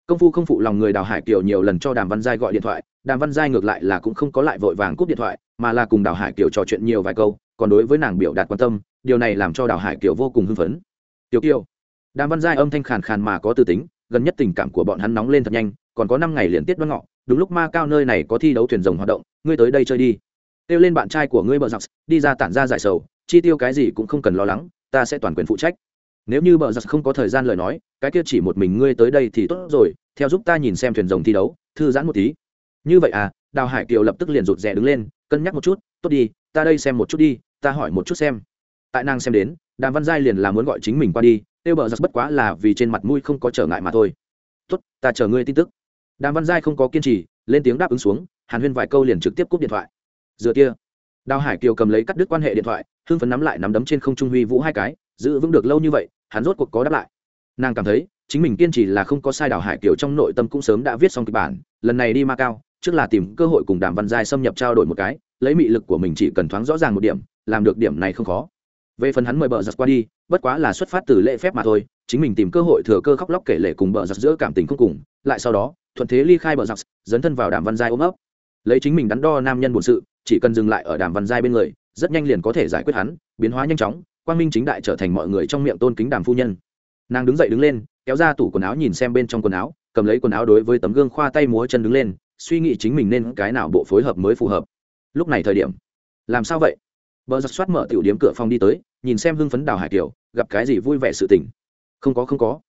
Công phu không phụ lòng người đào hải kiều nhiều lần cho đàm văn giai gọi điện thoại, đàm văn giai ngược lại là cũng không có lại vội vàng cúp điện thoại, mà là cùng đào hải kiều trò chuyện nhiều vài câu, còn đối với nàng biểu đạt quan tâm, điều này làm cho đào hải kiều vô cùng hưng phấn. Tiểu kiều, đàm văn giai âm thanh khàn khàn mà có tư tính, gần nhất tình cảm của bọn hắn nóng lên thật nhanh, còn có năm ngày liên tiếp đoan ngọ, đúng lúc ma cao nơi này có thi đấu thuyền rồng hoạt động, ngươi tới đây chơi đi. Kêu lên bạn trai của ngươi bờ giặc, đi ra tản ra giải sầu chi tiêu cái gì cũng không cần lo lắng, ta sẽ toàn quyền phụ trách. Nếu như bờ giặc không có thời gian lời nói, cái kia chỉ một mình ngươi tới đây thì tốt rồi, theo giúp ta nhìn xem thuyền rồng thi đấu, thư giãn một tí. Như vậy à đào hải kiều lập tức liền rụt rè đứng lên, cân nhắc một chút, tốt đi, ta đây xem một chút đi, ta hỏi một chút xem. Tại nàng xem đến, đàm văn giai liền là muốn gọi chính mình qua đi, tiêu bờ giặc bất quá là vì trên mặt mũi không có trở ngại mà thôi. Tốt, ta chờ ngươi tin tức. Đàm văn giai không có kiên trì, lên tiếng đáp ứng xuống, hàn huyên vài câu liền trực tiếp cúp điện thoại. Dựa kia đào hải kiều cầm lấy cắt đứt quan hệ điện thoại hưng phấn nắm lại nắm đấm trên không trung huy vũ hai cái giữ vững được lâu như vậy hắn rốt cuộc có đáp lại. Nàng cảm thấy chính mình kiên trì là không có sai đào hải kiều trong nội tâm cũng sớm đã viết xong kịch bản lần này đi ma cao trước là tìm cơ hội cùng đàm văn giai xâm nhập trao đổi một cái lấy mị lực của mình chỉ cần thoáng rõ ràng một điểm làm được điểm này không khó. Về phần hắn mời bờ giặt qua đi bất quá là xuất phát từ lễ phép mà thôi chính mình tìm cơ hội thừa cơ khóc lóc kể lể cùng bờ giặt giữa cảm tình không cùng lại sau đó thuận thế ly khai bờ giặt, dấn thân vào đàm văn giai ôm ấp. Lấy chính mình đắn đo nam nhân bổn sự chỉ cần dừng lại ở đàm văn giai bên người rất nhanh liền có thể giải quyết hắn biến hóa nhanh chóng quang minh chính đại trở thành mọi người trong miệng tôn kính đàm phu nhân nàng đứng dậy đứng lên kéo ra tủ quần áo nhìn xem bên trong quần áo cầm lấy quần áo đối với tấm gương khoa tay múa chân đứng lên suy nghĩ chính mình nên cái nào bộ phối hợp mới phù hợp lúc này thời điểm làm sao vậy Bờ giặc soát mở tiểu điếm cửa phòng đi tới, nhìn xem hưng phấn Đào Hải Kiều, gặp cái gì vui vẻ sự tình. Không có không có.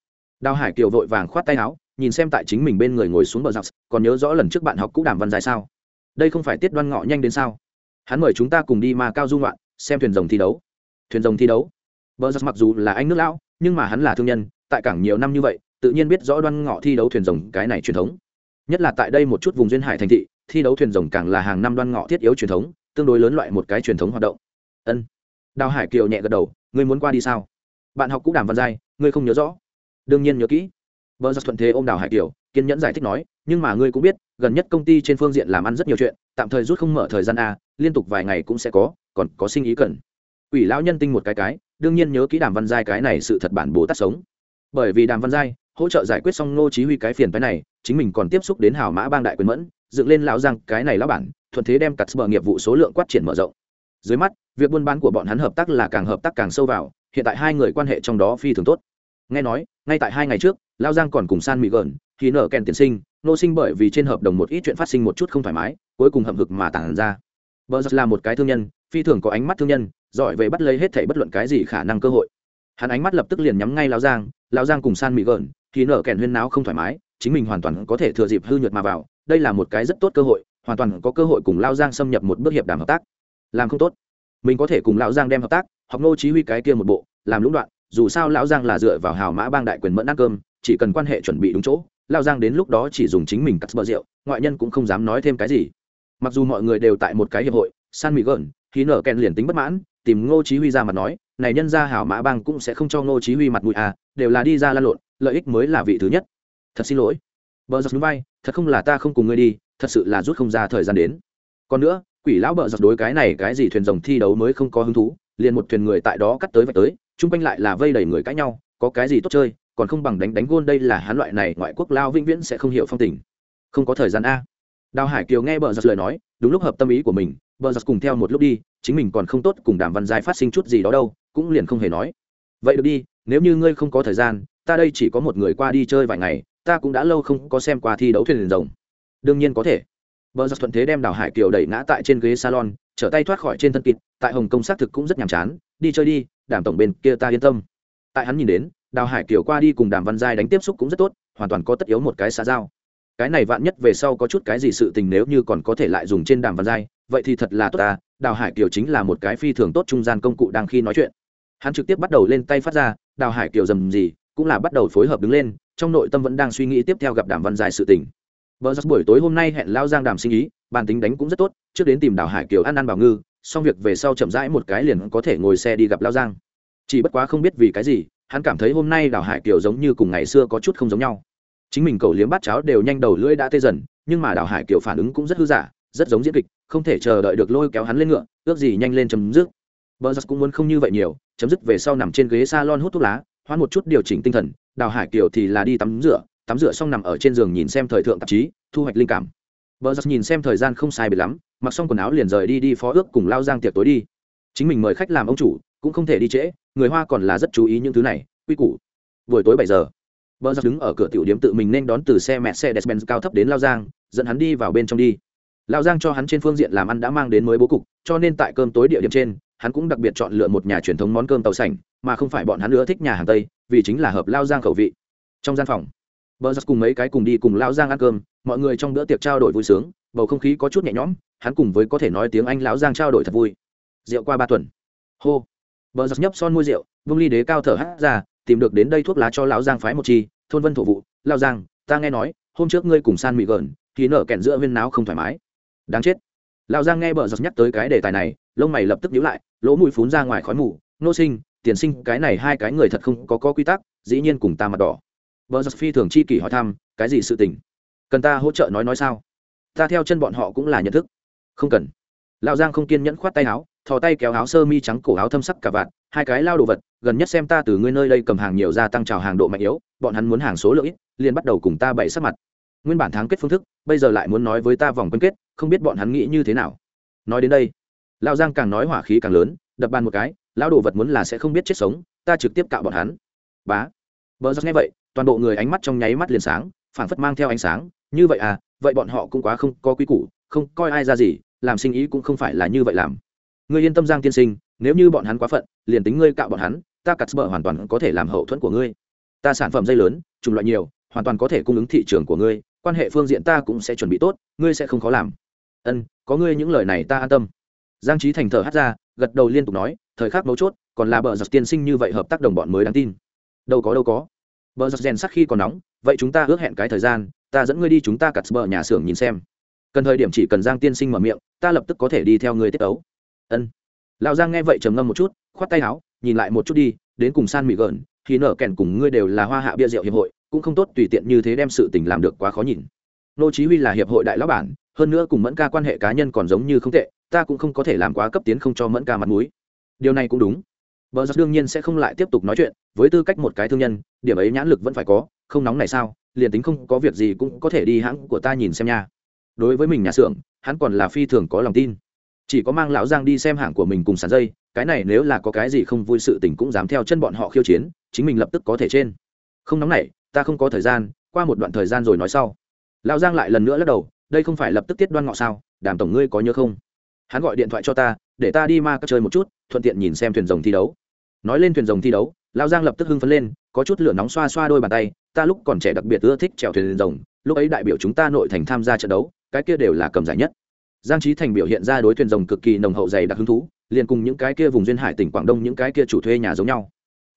Đào Hải Kiều vội vàng khoát tay áo, nhìn xem tại chính mình bên người ngồi xuống bờ giặc, còn nhớ rõ lần trước bạn học cũ Đàm Văn dài sao? Đây không phải tiết đoan ngọ nhanh đến sao? Hắn mời chúng ta cùng đi ma cao du ngoạn, xem thuyền rồng thi đấu. Thuyền rồng thi đấu? Bờ giặc mặc dù là anh nước lão, nhưng mà hắn là thương nhân, tại cảng nhiều năm như vậy, tự nhiên biết rõ đoan ngọ thi đấu thuyền rồng cái này truyền thống. nhất là tại đây một chút vùng duyên hải thành thị thi đấu thuyền rồng càng là hàng năm đoan ngọ thiết yếu truyền thống tương đối lớn loại một cái truyền thống hoạt động ân đào hải kiều nhẹ gật đầu ngươi muốn qua đi sao bạn học cũ đàm văn giai ngươi không nhớ rõ đương nhiên nhớ kỹ vợ giặc thuận thế ô m đào hải kiều kiên nhẫn giải thích nói, nhưng mà ngươi cũng biết, gần nhất công ty trên phương diện làm ăn rất nhiều chuyện, tạm thời rút không mở thời gian a, liên tục vài ngày cũng sẽ có, còn có sinh ý cần. Ủy lão nhân tinh một cái cái, đương nhiên nhớ kỹ đàm văn giai cái này sự thật bản bố tát sống. Bởi vì đàm văn giai hỗ trợ giải quyết xong ngô chí huy cái phiền phái này, chính mình còn tiếp xúc đến hào mã bang đại quyền mẫn, dựng lên lão giang cái này lão bản, thuận thế đem cặt bờ nghiệp vụ số lượng quát triển mở rộng. Dưới mắt, việc buôn bán của bọn hắn hợp tác là càng hợp tác càng sâu vào, hiện tại hai người quan hệ trong đó phi thường tốt nghe nói, ngay tại hai ngày trước, lao giang còn cùng san mỹ gợn thì nở kèn tiền sinh, nô sinh bởi vì trên hợp đồng một ít chuyện phát sinh một chút không thoải mái, cuối cùng hậm hực mà tản ra. Vợ giật là một cái thương nhân, phi thường có ánh mắt thương nhân, giỏi về bắt lấy hết thể bất luận cái gì khả năng cơ hội. Hắn ánh mắt lập tức liền nhắm ngay lao giang lao giang cùng san mỹ gợn thì nở kèn huyên náo không thoải mái, chính mình hoàn toàn có thể thừa dịp hư nhuật mà vào, đây là một cái rất tốt cơ hội, hoàn toàn có cơ hội cùng lao giang xâm nhập một bước hiệp đàm hợp tác. Làm không tốt, mình có thể cùng lão giang đem hợp tác, học nô chí huy cái kia một bộ, làm lũng đoạn dù sao lão giang là dựa vào hào mã bang đại quyền mẫn ăn cơm, chỉ cần quan hệ chuẩn bị đúng chỗ, lão giang đến lúc đó chỉ dùng chính mình cắt bờ rượu, ngoại nhân cũng không dám nói thêm cái gì. Mặc dù mọi người đều tại một cái hiệp hội, san mỹ gợn khí nở kèn liền tính bất mãn, tìm ngô chí huy ra mặt nói, này nhân gia hảo mã bang cũng sẽ không cho ngô chí huy mặt mũi à đều là đi ra lan lộn, lợi ích mới là vị thứ nhất. Thật xin lỗi. Bờ giật núi bay, thật không là ta không cùng ngươi đi, thật sự là rút không ra thời gian đến. Còn nữa, quỷ lão bờ giật đối cái này cái gì thuyền rồng thi đấu mới không có hứng thú, liền một thuyền người tại đó cắt tới vạch tới chung quanh lại là vây đầy người cãi nhau có cái gì tốt chơi còn không bằng đánh đánh gôn đây là hắn loại này ngoại quốc lao vĩnh viễn sẽ không hiểu phong tình. Không có thời gian a. Đào hải kiều nghe bờ giật lời nói đúng lúc hợp tâm ý của mình bờ giật cùng theo một lúc đi chính mình còn không tốt cùng đàm văn giai phát sinh chút gì đó đâu cũng liền không hề nói. Vậy được đi nếu như ngươi không có thời gian ta đây chỉ có một người qua đi chơi vài ngày ta cũng đã lâu không có xem qua thi đấu thuyền rồng. Đương nhiên có thể. Bờ giật thuận thế đem Đào Hải Kiều đẩy ngã tại trên ghế salon, trở tay thoát khỏi trên thân kịt, tại Hồng Kông xác thực cũng rất nhàm chán, đi chơi đi, Đàm tổng bên kia ta yên tâm. Tại hắn nhìn đến, Đào Hải Kiều qua đi cùng Đàm Văn Giai đánh tiếp xúc cũng rất tốt, hoàn toàn có tất yếu một cái xã giao. Cái này vạn nhất về sau có chút cái gì sự tình nếu như còn có thể lại dùng trên Đàm Văn Giai, vậy thì thật là tốt ta, Đào Hải Kiều chính là một cái phi thường tốt trung gian công cụ đang khi nói chuyện. Hắn trực tiếp bắt đầu lên tay phát ra, Đào Hải Kiều dầm gì, cũng là bắt đầu phối hợp đứng lên, trong nội tâm vẫn đang suy nghĩ tiếp theo gặp Đàm Văn Giai sự tình. vợ giấc buổi tối hôm nay hẹn lao Giang Đàm sinh ý, bàn tính đánh cũng rất tốt, trước đến tìm Đào Hải Kiều ăn ăn bảo ngư, xong việc về sau chậm rãi một cái liền có thể ngồi xe đi gặp lao Giang. Chỉ bất quá không biết vì cái gì, hắn cảm thấy hôm nay Đào Hải Kiều giống như cùng ngày xưa có chút không giống nhau. Chính mình cầu liếm bát cháo đều nhanh đầu lưỡi đã tê dần, nhưng mà Đào Hải Kiều phản ứng cũng rất hư giả, rất giống diễn kịch, không thể chờ đợi được lôi kéo hắn lên ngựa, ước gì nhanh lên chấm dứt. Bờ giặc cũng muốn không như vậy nhiều, chấm dứt về sau nằm trên ghế salon hút thuốc lá, hoán một chút điều chỉnh tinh thần, Đào Hải Kiều thì là đi tắm rửa, tắm rửa xong nằm ở trên giường nhìn xem thời thượng tạp chí thu hoạch linh cảm vợ giặc nhìn xem thời gian không sai biệt lắm mặc xong quần áo liền rời đi đi phó ước cùng lao giang tiệc tối đi. Chính mình mời khách làm ông chủ cũng không thể đi trễ người hoa còn là rất chú ý những thứ này quy củ. Buổi tối bảy giờ vợ giặc đứng ở cửa tiểu điếm tự mình nên đón từ xe mẹ xe despen cao thấp đến lao giang dẫn hắn đi vào bên trong đi. Lao giang cho hắn trên phương diện làm ăn đã mang đến mới bố cục cho nên tại cơm tối địa điểm trên hắn cũng đặc biệt chọn lựa một nhà truyền thống món cơm tàu sành mà không phải bọn hắn nữa thích nhà hàng tây vì chính là hợp lao giang khẩu vị. Trong gian phòng Bờ giặc cùng mấy cái cùng đi cùng lao Giang ăn cơm, mọi người trong bữa tiệc trao đổi vui sướng, bầu không khí có chút nhẹ nhõm, hắn cùng với có thể nói tiếng Anh lão Giang trao đổi thật vui. Rượu qua ba tuần. Hô. Bờ giặc nhấp son môi rượu, vương ly đế cao thở hắt ra, tìm được đến đây thuốc lá cho lão Giang phái một chi, thôn vân thổ vụ, lão Giang, ta nghe nói, hôm trước ngươi cùng San Mị gần, thì nở kẹn giữa viên náo không thoải mái. Đáng chết. Lão Giang nghe bờ giặc nhắc tới cái đề tài này, lông mày lập tức nhíu lại, lỗ mũi phún ra ngoài khói mù, nô sinh, tiền sinh, cái này hai cái người thật không có có quy tắc, dĩ nhiên cùng ta mặt đỏ vợ giặc phi thường chi kỷ hỏi thăm cái gì sự tình cần ta hỗ trợ nói nói sao? Ta theo chân bọn họ cũng là nhận thức. Không cần. Lão giang không kiên nhẫn khoát tay áo, thò tay kéo áo sơ mi trắng cổ áo thâm sắc cả vạt, hai cái lao đồ vật, gần nhất xem ta từ ngươi nơi đây cầm hàng nhiều ra tăng trào hàng độ mạnh yếu, bọn hắn muốn hàng số lượng ít, liền bắt đầu cùng ta bày sắc mặt. Nguyên bản tháng kết phương thức, bây giờ lại muốn nói với ta vòng quân kết, không biết bọn hắn nghĩ như thế nào. Nói đến đây lao giang càng nói hỏa khí càng lớn, đập bàn một cái lao đồ vật muốn là sẽ không biết chết sống, ta trực tiếp cạo bọn hắn. Bá. Vợ giặc nghe vậy, toàn bộ người ánh mắt trong nháy mắt liền sáng, phảng phất mang theo ánh sáng như vậy à vậy bọn họ cũng quá không có quy củ, không coi ai ra gì, làm sinh ý cũng không phải là như vậy làm. Ngươi yên tâm giang tiên sinh, nếu như bọn hắn quá phận, liền tính ngươi cạo bọn hắn, ta cắt bờ hoàn toàn có thể làm hậu thuẫn của ngươi. Ta sản phẩm dây lớn, chủng loại nhiều, hoàn toàn có thể cung ứng thị trường của ngươi, quan hệ phương diện ta cũng sẽ chuẩn bị tốt, ngươi sẽ không khó làm. Ân, có ngươi những lời này ta an tâm. Giang trí thành thở hát ra, gật đầu liên tục nói, thời khắc mấu chốt, còn là bờ giặc tiên sinh như vậy hợp tác đồng bọn mới đáng tin. Đâu có đâu có. Bờ giặc rèn sắc khi còn nóng, vậy chúng ta ước hẹn cái thời gian ta dẫn ngươi đi chúng ta cắt bờ nhà xưởng nhìn xem. Cần thời điểm chỉ cần giang tiên sinh mở miệng ta lập tức có thể đi theo ngươi tiết ấu ân. Lão giang nghe vậy trầm ngâm một chút khoát tay áo nhìn lại một chút đi đến cùng san Mỹ gợn thì nở kèn cùng ngươi đều là hoa hạ bia rượu hiệp hội cũng không tốt tùy tiện như thế đem sự tình làm được quá khó nhìn. Nô chí huy là hiệp hội đại lão bản hơn nữa cùng mẫn ca quan hệ cá nhân còn giống như không tệ ta cũng không có thể làm quá cấp tiến không cho mẫn ca mặt mũi. Điều này cũng đúng. Bờ giặc đương nhiên sẽ không lại tiếp tục nói chuyện, với tư cách một cái thương nhân, điểm ấy nhãn lực vẫn phải có, không nóng này sao, liền tính không có việc gì cũng có thể đi hãng của ta nhìn xem nha. Đối với mình nhà xưởng, hắn còn là phi thường có lòng tin. Chỉ có mang lão Giang đi xem hãng của mình cùng sàn dây, cái này nếu là có cái gì không vui sự tình cũng dám theo chân bọn họ khiêu chiến, chính mình lập tức có thể trên. Không nóng này, ta không có thời gian, qua một đoạn thời gian rồi nói sau. Lão Giang lại lần nữa lắc đầu, đây không phải lập tức tiết đoan ngọ sao, đàm tổng ngươi có nhớ không? Hắn gọi điện thoại cho ta, để ta đi ma các chơi một chút, thuận tiện nhìn xem thuyền rồng thi đấu nói lên thuyền rồng thi đấu lao giang lập tức hưng phấn lên, có chút lửa nóng xoa xoa đôi bàn tay, ta lúc còn trẻ đặc biệt ưa thích trèo thuyền rồng, lúc ấy đại biểu chúng ta nội thành tham gia trận đấu, cái kia đều là cầm giải nhất. Giang trí thành biểu hiện ra đối thuyền rồng cực kỳ nồng hậu dày đặc hứng thú, liền cùng những cái kia vùng duyên hải tỉnh quảng đông những cái kia chủ thuê nhà giống nhau.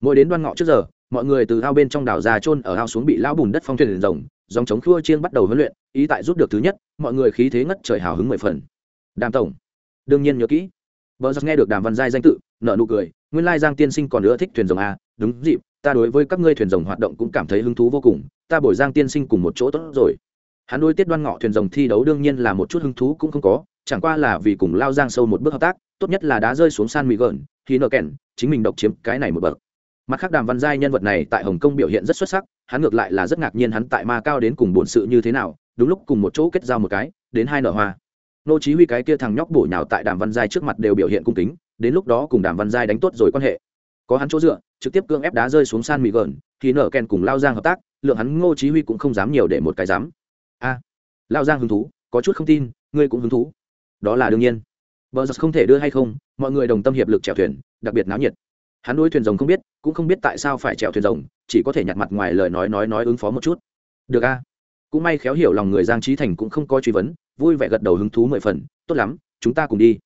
Mỗi đến đoan ngọ trước giờ, mọi người từ ao bên trong đảo ra trôn ở ao xuống bị lão bùn đất phong thuyền rồng, dòng chống khua chiên bắt đầu huấn luyện, ý tại rút được thứ nhất, mọi người khí thế ngất trời hào hứng mười phần. Đàm tổng, đương nhiên nhớ kỹ. Vợ giặc nghe được đàm văn giai danh tự nợ nụ cười nguyên lai giang tiên sinh còn nữa thích thuyền rồng à, đúng dịp ta đối với các ngươi thuyền rồng hoạt động cũng cảm thấy hứng thú vô cùng ta bồi giang tiên sinh cùng một chỗ tốt rồi. Hắn đôi tiết đoan ngọ thuyền rồng thi đấu đương nhiên là một chút hứng thú cũng không có chẳng qua là vì cùng lao giang sâu một bước hợp tác tốt nhất là đá rơi xuống san mỹ gợn khi nợ kèn chính mình độc chiếm cái này một bậc. Mặt khác đàm văn giai nhân vật này tại hồng kông biểu hiện rất xuất sắc hắn ngược lại là rất ngạc nhiên hắn tại ma cao đến cùng bổn sự như thế nào đúng lúc cùng một chỗ kết giao một cái đến hai nợ hoa. Nô chí huy cái kia thằng nhóc bổ nhào tại đàm văn giai trước mặt đều biểu hiện cung kính đến lúc đó cùng đàm văn giai đánh tốt rồi quan hệ. Có hắn chỗ dựa, trực tiếp cương ép đá rơi xuống san mì gờn thì nở kèn cùng lao giang hợp tác, lượng hắn ngô chí huy cũng không dám nhiều để một cái dám. A, lao giang hứng thú, có chút không tin, ngươi cũng hứng thú. Đó là đương nhiên. Vợ giật không thể đưa hay không, mọi người đồng tâm hiệp lực chèo thuyền, đặc biệt náo nhiệt. Hắn nuôi thuyền rồng không biết, cũng không biết tại sao phải chèo thuyền rồng, chỉ có thể nhặt mặt ngoài lời nói nói nói ứng phó một chút. Được a. Cũng may khéo hiểu lòng người giang trí thành cũng không có truy vấn, vui vẻ gật đầu hứng thú mười phần, tốt lắm, chúng ta cùng đi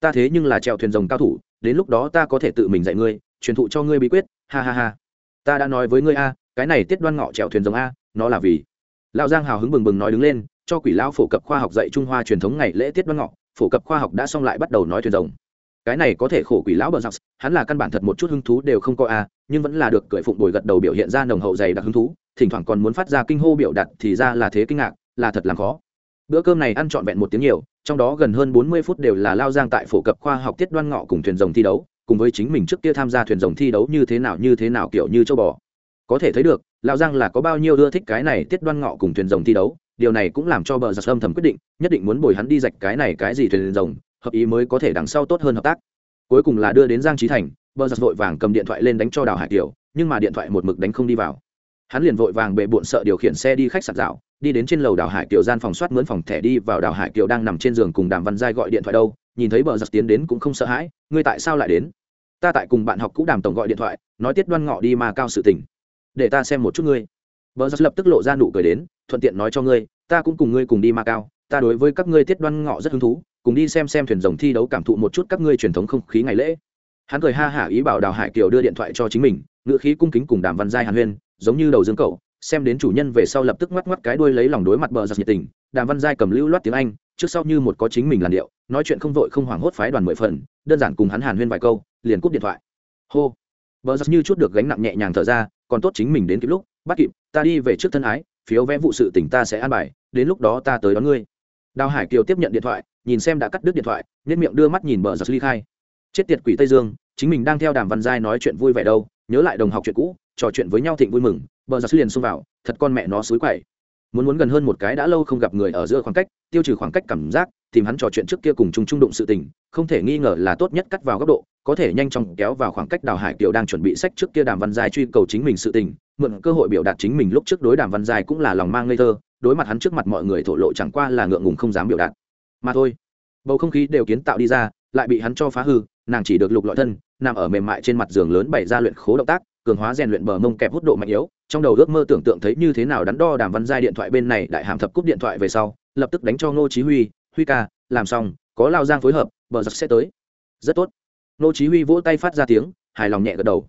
ta thế nhưng là trèo thuyền rồng cao thủ, đến lúc đó ta có thể tự mình dạy ngươi, truyền thụ cho ngươi bí quyết, ha ha ha. Ta đã nói với ngươi a, cái này tiết đoan ngọ trèo thuyền rồng a, nó là vì lão giang hào hứng bừng bừng nói đứng lên, cho quỷ lão phổ cập khoa học dạy trung hoa truyền thống ngày lễ tiết đoan ngọ, phổ cập khoa học đã xong lại bắt đầu nói thuyền rồng. Cái này có thể khổ quỷ lão bờ giặc hắn là căn bản thật một chút hứng thú đều không có a, nhưng vẫn là được cười phụng bồi gật đầu biểu hiện ra nồng hậu dày đặc hứng thú, thỉnh thoảng còn muốn phát ra kinh hô biểu đạt thì ra là thế kinh ngạc, là thật làm khó. Bữa cơm này ăn trọn vẹn một tiếng nhiều trong đó gần hơn bốn mươi phút đều là lao giang tại phổ cập khoa học tiết đoan ngọ cùng thuyền rồng thi đấu, cùng với chính mình trước kia tham gia thuyền rồng thi đấu như thế nào như thế nào kiểu như châu bò. Có thể thấy được, lao giang là có bao nhiêu đưa thích cái này tiết đoan ngọ cùng thuyền rồng thi đấu, điều này cũng làm cho bờ giặc âm thầm quyết định, nhất định muốn bồi hắn đi dạch cái này cái gì thuyền rồng, hợp ý mới có thể đằng sau tốt hơn hợp tác. Cuối cùng là đưa đến giang trí thành, bờ giặc vội vàng cầm điện thoại lên đánh cho đào hải kiều, nhưng mà điện thoại một mực đánh không đi vào hắn liền vội vàng bệ bụn sợ điều khiển xe đi khách sạn dạo, đi đến trên lầu đào hải kiều gian phòng soát mướn phòng thẻ đi vào đào hải kiều đang nằm trên giường cùng đàm văn giai gọi điện thoại đâu, nhìn thấy bờ giặc tiến đến cũng không sợ hãi, ngươi tại sao lại đến? Ta tại cùng bạn học cũ đàm tổng gọi điện thoại, nói tiết đoan ngọ đi mà cao sự tình. Để ta xem một chút ngươi. Bờ giặc lập tức lộ ra nụ cười đến, thuận tiện nói cho ngươi, ta cũng cùng ngươi cùng đi mà cao, ta đối với các ngươi tiết đoan ngọ rất hứng thú, cùng đi xem xem thuyền rồng thi đấu cảm thụ một chút các ngươi truyền thống không khí ngày lễ. Hắn cười ha hả ý bảo đào hải kiều đưa điện thoại cho chính mình ngựa khí cung kính cùng đàm văn giai hàn huyên giống như đầu dương cậu, xem đến chủ nhân về sau lập tức ngoắc ngoắc cái đuôi lấy lòng đối mặt bờ giặc nhiệt tình, đàm văn giai cầm lưu loát tiếng anh, trước sau như một có chính mình làn điệu, nói chuyện không vội không hoảng hốt phái đoàn mười phần, đơn giản cùng hắn hàn huyên vài câu, liền cúp điện thoại. Hô. Bờ giặc như chút được gánh nặng nhẹ nhàng thở ra, còn tốt chính mình đến kịp lúc bắt kịp ta đi về trước thân ái, phiếu vẽ vụ sự tỉnh ta sẽ an bài, đến lúc đó ta tới đón ngươi. Đào hải kiều tiếp nhận điện thoại, nhìn xem đã cắt đứt điện thoại nên miệng đưa mắt nhìn bờ giặc ly khai. Chết tiệt quỷ tây dương, chính mình đang theo đàm văn giai nói chuyện vui vẻ đâu, nhớ lại đồng học chuyện cũ trò chuyện với nhau thịnh vui mừng, bờ giặc liền xông vào, thật con mẹ nó xúi quậy. Muốn muốn gần hơn một cái đã lâu không gặp người ở giữa khoảng cách, tiêu trừ khoảng cách cảm giác, tìm hắn trò chuyện trước kia cùng chung trung đụng sự tình, không thể nghi ngờ là tốt nhất cắt vào góc độ, có thể nhanh chóng kéo vào khoảng cách đào hải kiều đang chuẩn bị sách trước kia đàm văn giai truy cầu chính mình sự tình, mượn cơ hội biểu đạt chính mình lúc trước đối đàm văn giai cũng là lòng mang ngây thơ, đối mặt hắn trước mặt mọi người thổ lộ chẳng qua là ngượng ngùng không dám biểu đạt. Mà thôi, bầu không khí đều kiến tạo đi ra, lại bị hắn cho phá hư, nàng chỉ được lục lọi thân nằm ở mềm mại trên mặt giường lớn bày ra luyện khố động tác, cường hóa rèn luyện bờ mông kẹp hút độ mạnh yếu. Trong đầu ước mơ tưởng tượng thấy như thế nào đắn đo đàm văn giai điện thoại bên này đại hàm thập cúp điện thoại về sau, lập tức đánh cho ngô chí huy huy ca, làm xong, có lao giang phối hợp, bờ giặc sẽ tới. Rất tốt. Ngô chí huy vỗ tay phát ra tiếng, hài lòng nhẹ gật đầu.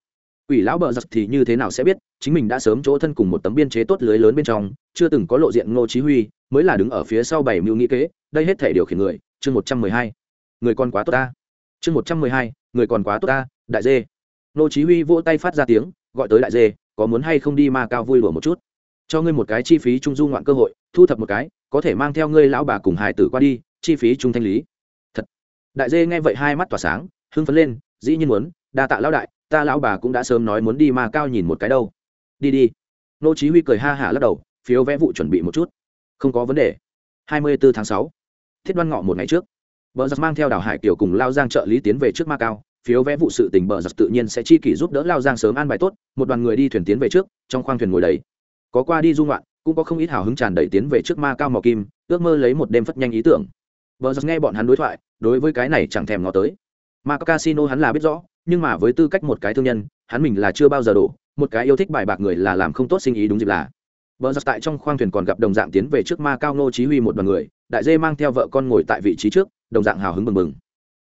Quỷ lão bờ giặc thì như thế nào sẽ biết, chính mình đã sớm chỗ thân cùng một tấm biên chế tốt lưới lớn bên trong, chưa từng có lộ diện ngô chí huy, mới là đứng ở phía sau bảy mưu nghĩ kế, đây hết thể điều khiển người. Chương một trăm mười hai. Người con quá tốt ta chương một trăm mười hai, người còn quá tốt ta, đại dê. Nô chí huy vỗ tay phát ra tiếng, gọi tới đại dê, có muốn hay không đi ma cao vui lùa một chút? Cho ngươi một cái chi phí trung du ngoạn cơ hội, thu thập một cái, có thể mang theo ngươi lão bà cùng hài tử qua đi, chi phí trung thanh lý. Thật. Đại dê nghe vậy hai mắt tỏa sáng, hưng phấn lên, dĩ nhiên muốn, đa tạ lão đại, ta lão bà cũng đã sớm nói muốn đi ma cao nhìn một cái đâu. Đi đi. Nô chí huy cười ha hả lắc đầu, phiếu vẽ vụ chuẩn bị một chút. Không có vấn đề. 24 tháng 6. thiết đoan ngọ một ngày trước bờ giặc mang theo đào hải kiều cùng lao giang trợ lý tiến về trước ma cao phiếu vé vụ sự tình bờ giặc tự nhiên sẽ chi kỷ giúp đỡ lao giang sớm an bài tốt một đoàn người đi thuyền tiến về trước trong khoang thuyền ngồi đấy có qua đi du ngoạn cũng có không ít hào hứng tràn đầy tiến về trước ma cao mò kim ước mơ lấy một đêm phất nhanh ý tưởng. Bờ giặc nghe bọn hắn đối thoại đối với cái này chẳng thèm ngó tới. Ma cao casino hắn là biết rõ nhưng mà với tư cách một cái thương nhân hắn mình là chưa bao giờ đổ một cái yêu thích bài bạc người là làm không tốt sinh ý đúng dịp là. Bờ giặc tại trong khoang thuyền còn gặp đồng dạng tiến về trước ma cao nô chí huy một đoàn người, đại dê mang theo vợ con ngồi tại vị trí trước, đồng dạng hào hứng mừng mừng.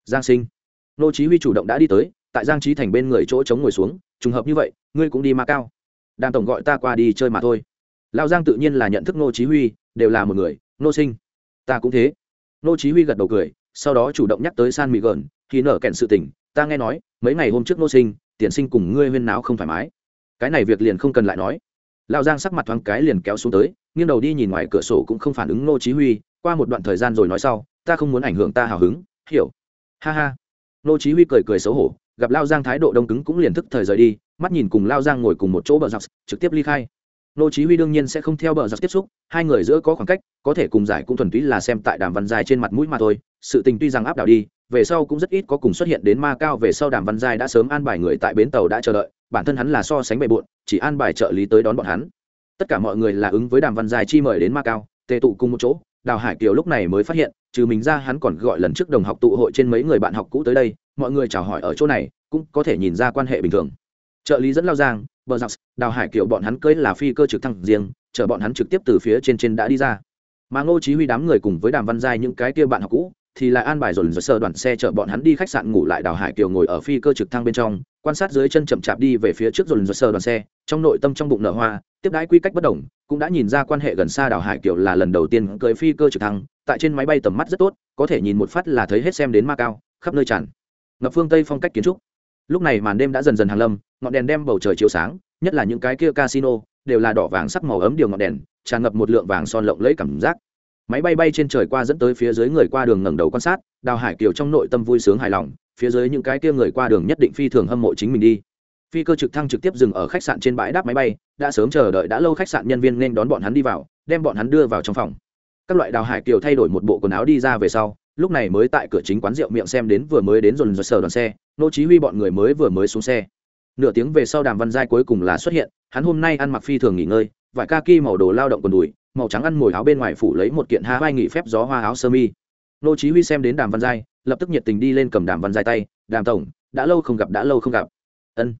Giang Sinh, nô chí huy chủ động đã đi tới, tại Giang Chí Thành bên người chỗ trống ngồi xuống, trùng hợp như vậy, ngươi cũng đi ma cao. đàn tổng gọi ta qua đi chơi mà thôi. Lão Giang tự nhiên là nhận thức nô chí huy, đều là một người, nô sinh, ta cũng thế. Nô chí huy gật đầu cười, sau đó chủ động nhắc tới San Mị gần, khi nở kẹn sự tình, ta nghe nói, mấy ngày hôm trước nô sinh, tiền sinh cùng ngươi huyên náo không thoải mái. Cái này việc liền không cần lại nói lão giang sắc mặt thoáng cái liền kéo xuống tới nghiêng đầu đi nhìn ngoài cửa sổ cũng không phản ứng nô chí huy qua một đoạn thời gian rồi nói sau ta không muốn ảnh hưởng ta hào hứng, hiểu. Ha ha. Nô chí huy cười cười xấu hổ, gặp lao giang thái độ đông cứng cũng liền thức thời rời đi, mắt nhìn cùng lao giang ngồi cùng một chỗ bờ dọc, trực tiếp ly khai. Nô chí huy đương nhiên sẽ không theo bờ dọc tiếp xúc, hai người giữa có khoảng cách, có thể cùng giải cũng thuần túy là xem tại đàm văn dài trên mặt mũi mà thôi. Sự tình tuy rằng áp đảo đi, về sau cũng rất ít có cùng xuất hiện đến ma cao về sau đàm văn dài đã sớm an bài người tại bến tàu đã chờ đợi, bản thân hắn là so sánh bề bộn, chỉ an bài trợ lý tới đón bọn hắn. Tất cả mọi người là ứng với đàm văn dài chi mời đến ma cao, tề tụ cùng một chỗ, đào hải kiều lúc này mới phát hiện trừ mình ra hắn còn gọi lần trước đồng học tụ hội trên mấy người bạn học cũ tới đây, mọi người chào hỏi ở chỗ này, cũng có thể nhìn ra quan hệ bình thường. Trợ lý dẫn lao giang, bờ giặc đào hải kiều bọn hắn cưới là phi cơ trực thăng riêng chở bọn hắn trực tiếp từ phía trên trên đã đi ra. Mà ngô chí huy đám người cùng với đàm văn giai những cái kia bạn học cũ, thì lại an bài dồn dồn sơ đoàn xe chở bọn hắn đi khách sạn ngủ lại đào hải kiều ngồi ở phi cơ trực thăng bên trong, quan sát dưới chân chậm chạp đi về phía trước dồn dồn sơ đoàn xe, trong nội tâm trong bụng nở hoa, tiếp đãi quy cách bất đồng, cũng đã nhìn ra quan hệ gần xa đào hải kiều là lần đầu tiên cưới phi cơ trực thăng tại trên máy bay tầm mắt rất tốt, có thể nhìn một phát là thấy hết xem đến ma cao, khắp nơi tràn. Ngập phương tây phong cách kiến trúc. Lúc này màn đêm đã dần dần hàng lâm, ngọn đèn đem bầu trời chiếu sáng, nhất là những cái kia casino, đều là đỏ vàng sắc màu ấm điều ngọn đèn, tràn ngập một lượng vàng son lộng lẫy cảm giác. Máy bay bay trên trời qua dẫn tới phía dưới người qua đường ngẩng đầu quan sát, đào hải kiều trong nội tâm vui sướng hài lòng, phía dưới những cái kia người qua đường nhất định phi thường hâm mộ chính mình đi. Phi cơ trực thăng trực tiếp dừng ở khách sạn trên bãi đáp máy bay, đã sớm chờ đợi đã lâu khách sạn nhân viên nên đón bọn hắn đi vào, đem bọn hắn đưa vào trong phòng các loại đào hải kiều thay đổi một bộ quần áo đi ra về sau, lúc này mới tại cửa chính quán rượu miệng xem đến vừa mới đến dồn dồn sờ đoàn xe, nô chí huy bọn người mới vừa mới xuống xe. Nửa tiếng về sau đàm văn giai cuối cùng là xuất hiện, hắn hôm nay ăn mặc phi thường nghỉ ngơi, vải kaki màu đồ lao động quần đùi, màu trắng ăn mồi áo bên ngoài phủ lấy một kiện ha vai nghỉ phép gió hoa áo sơ mi. Nô chí huy xem đến đàm văn giai, lập tức nhiệt tình đi lên cầm đàm văn giai tay, đàm tổng, đã lâu không gặp, đã lâu không gặp. Ân.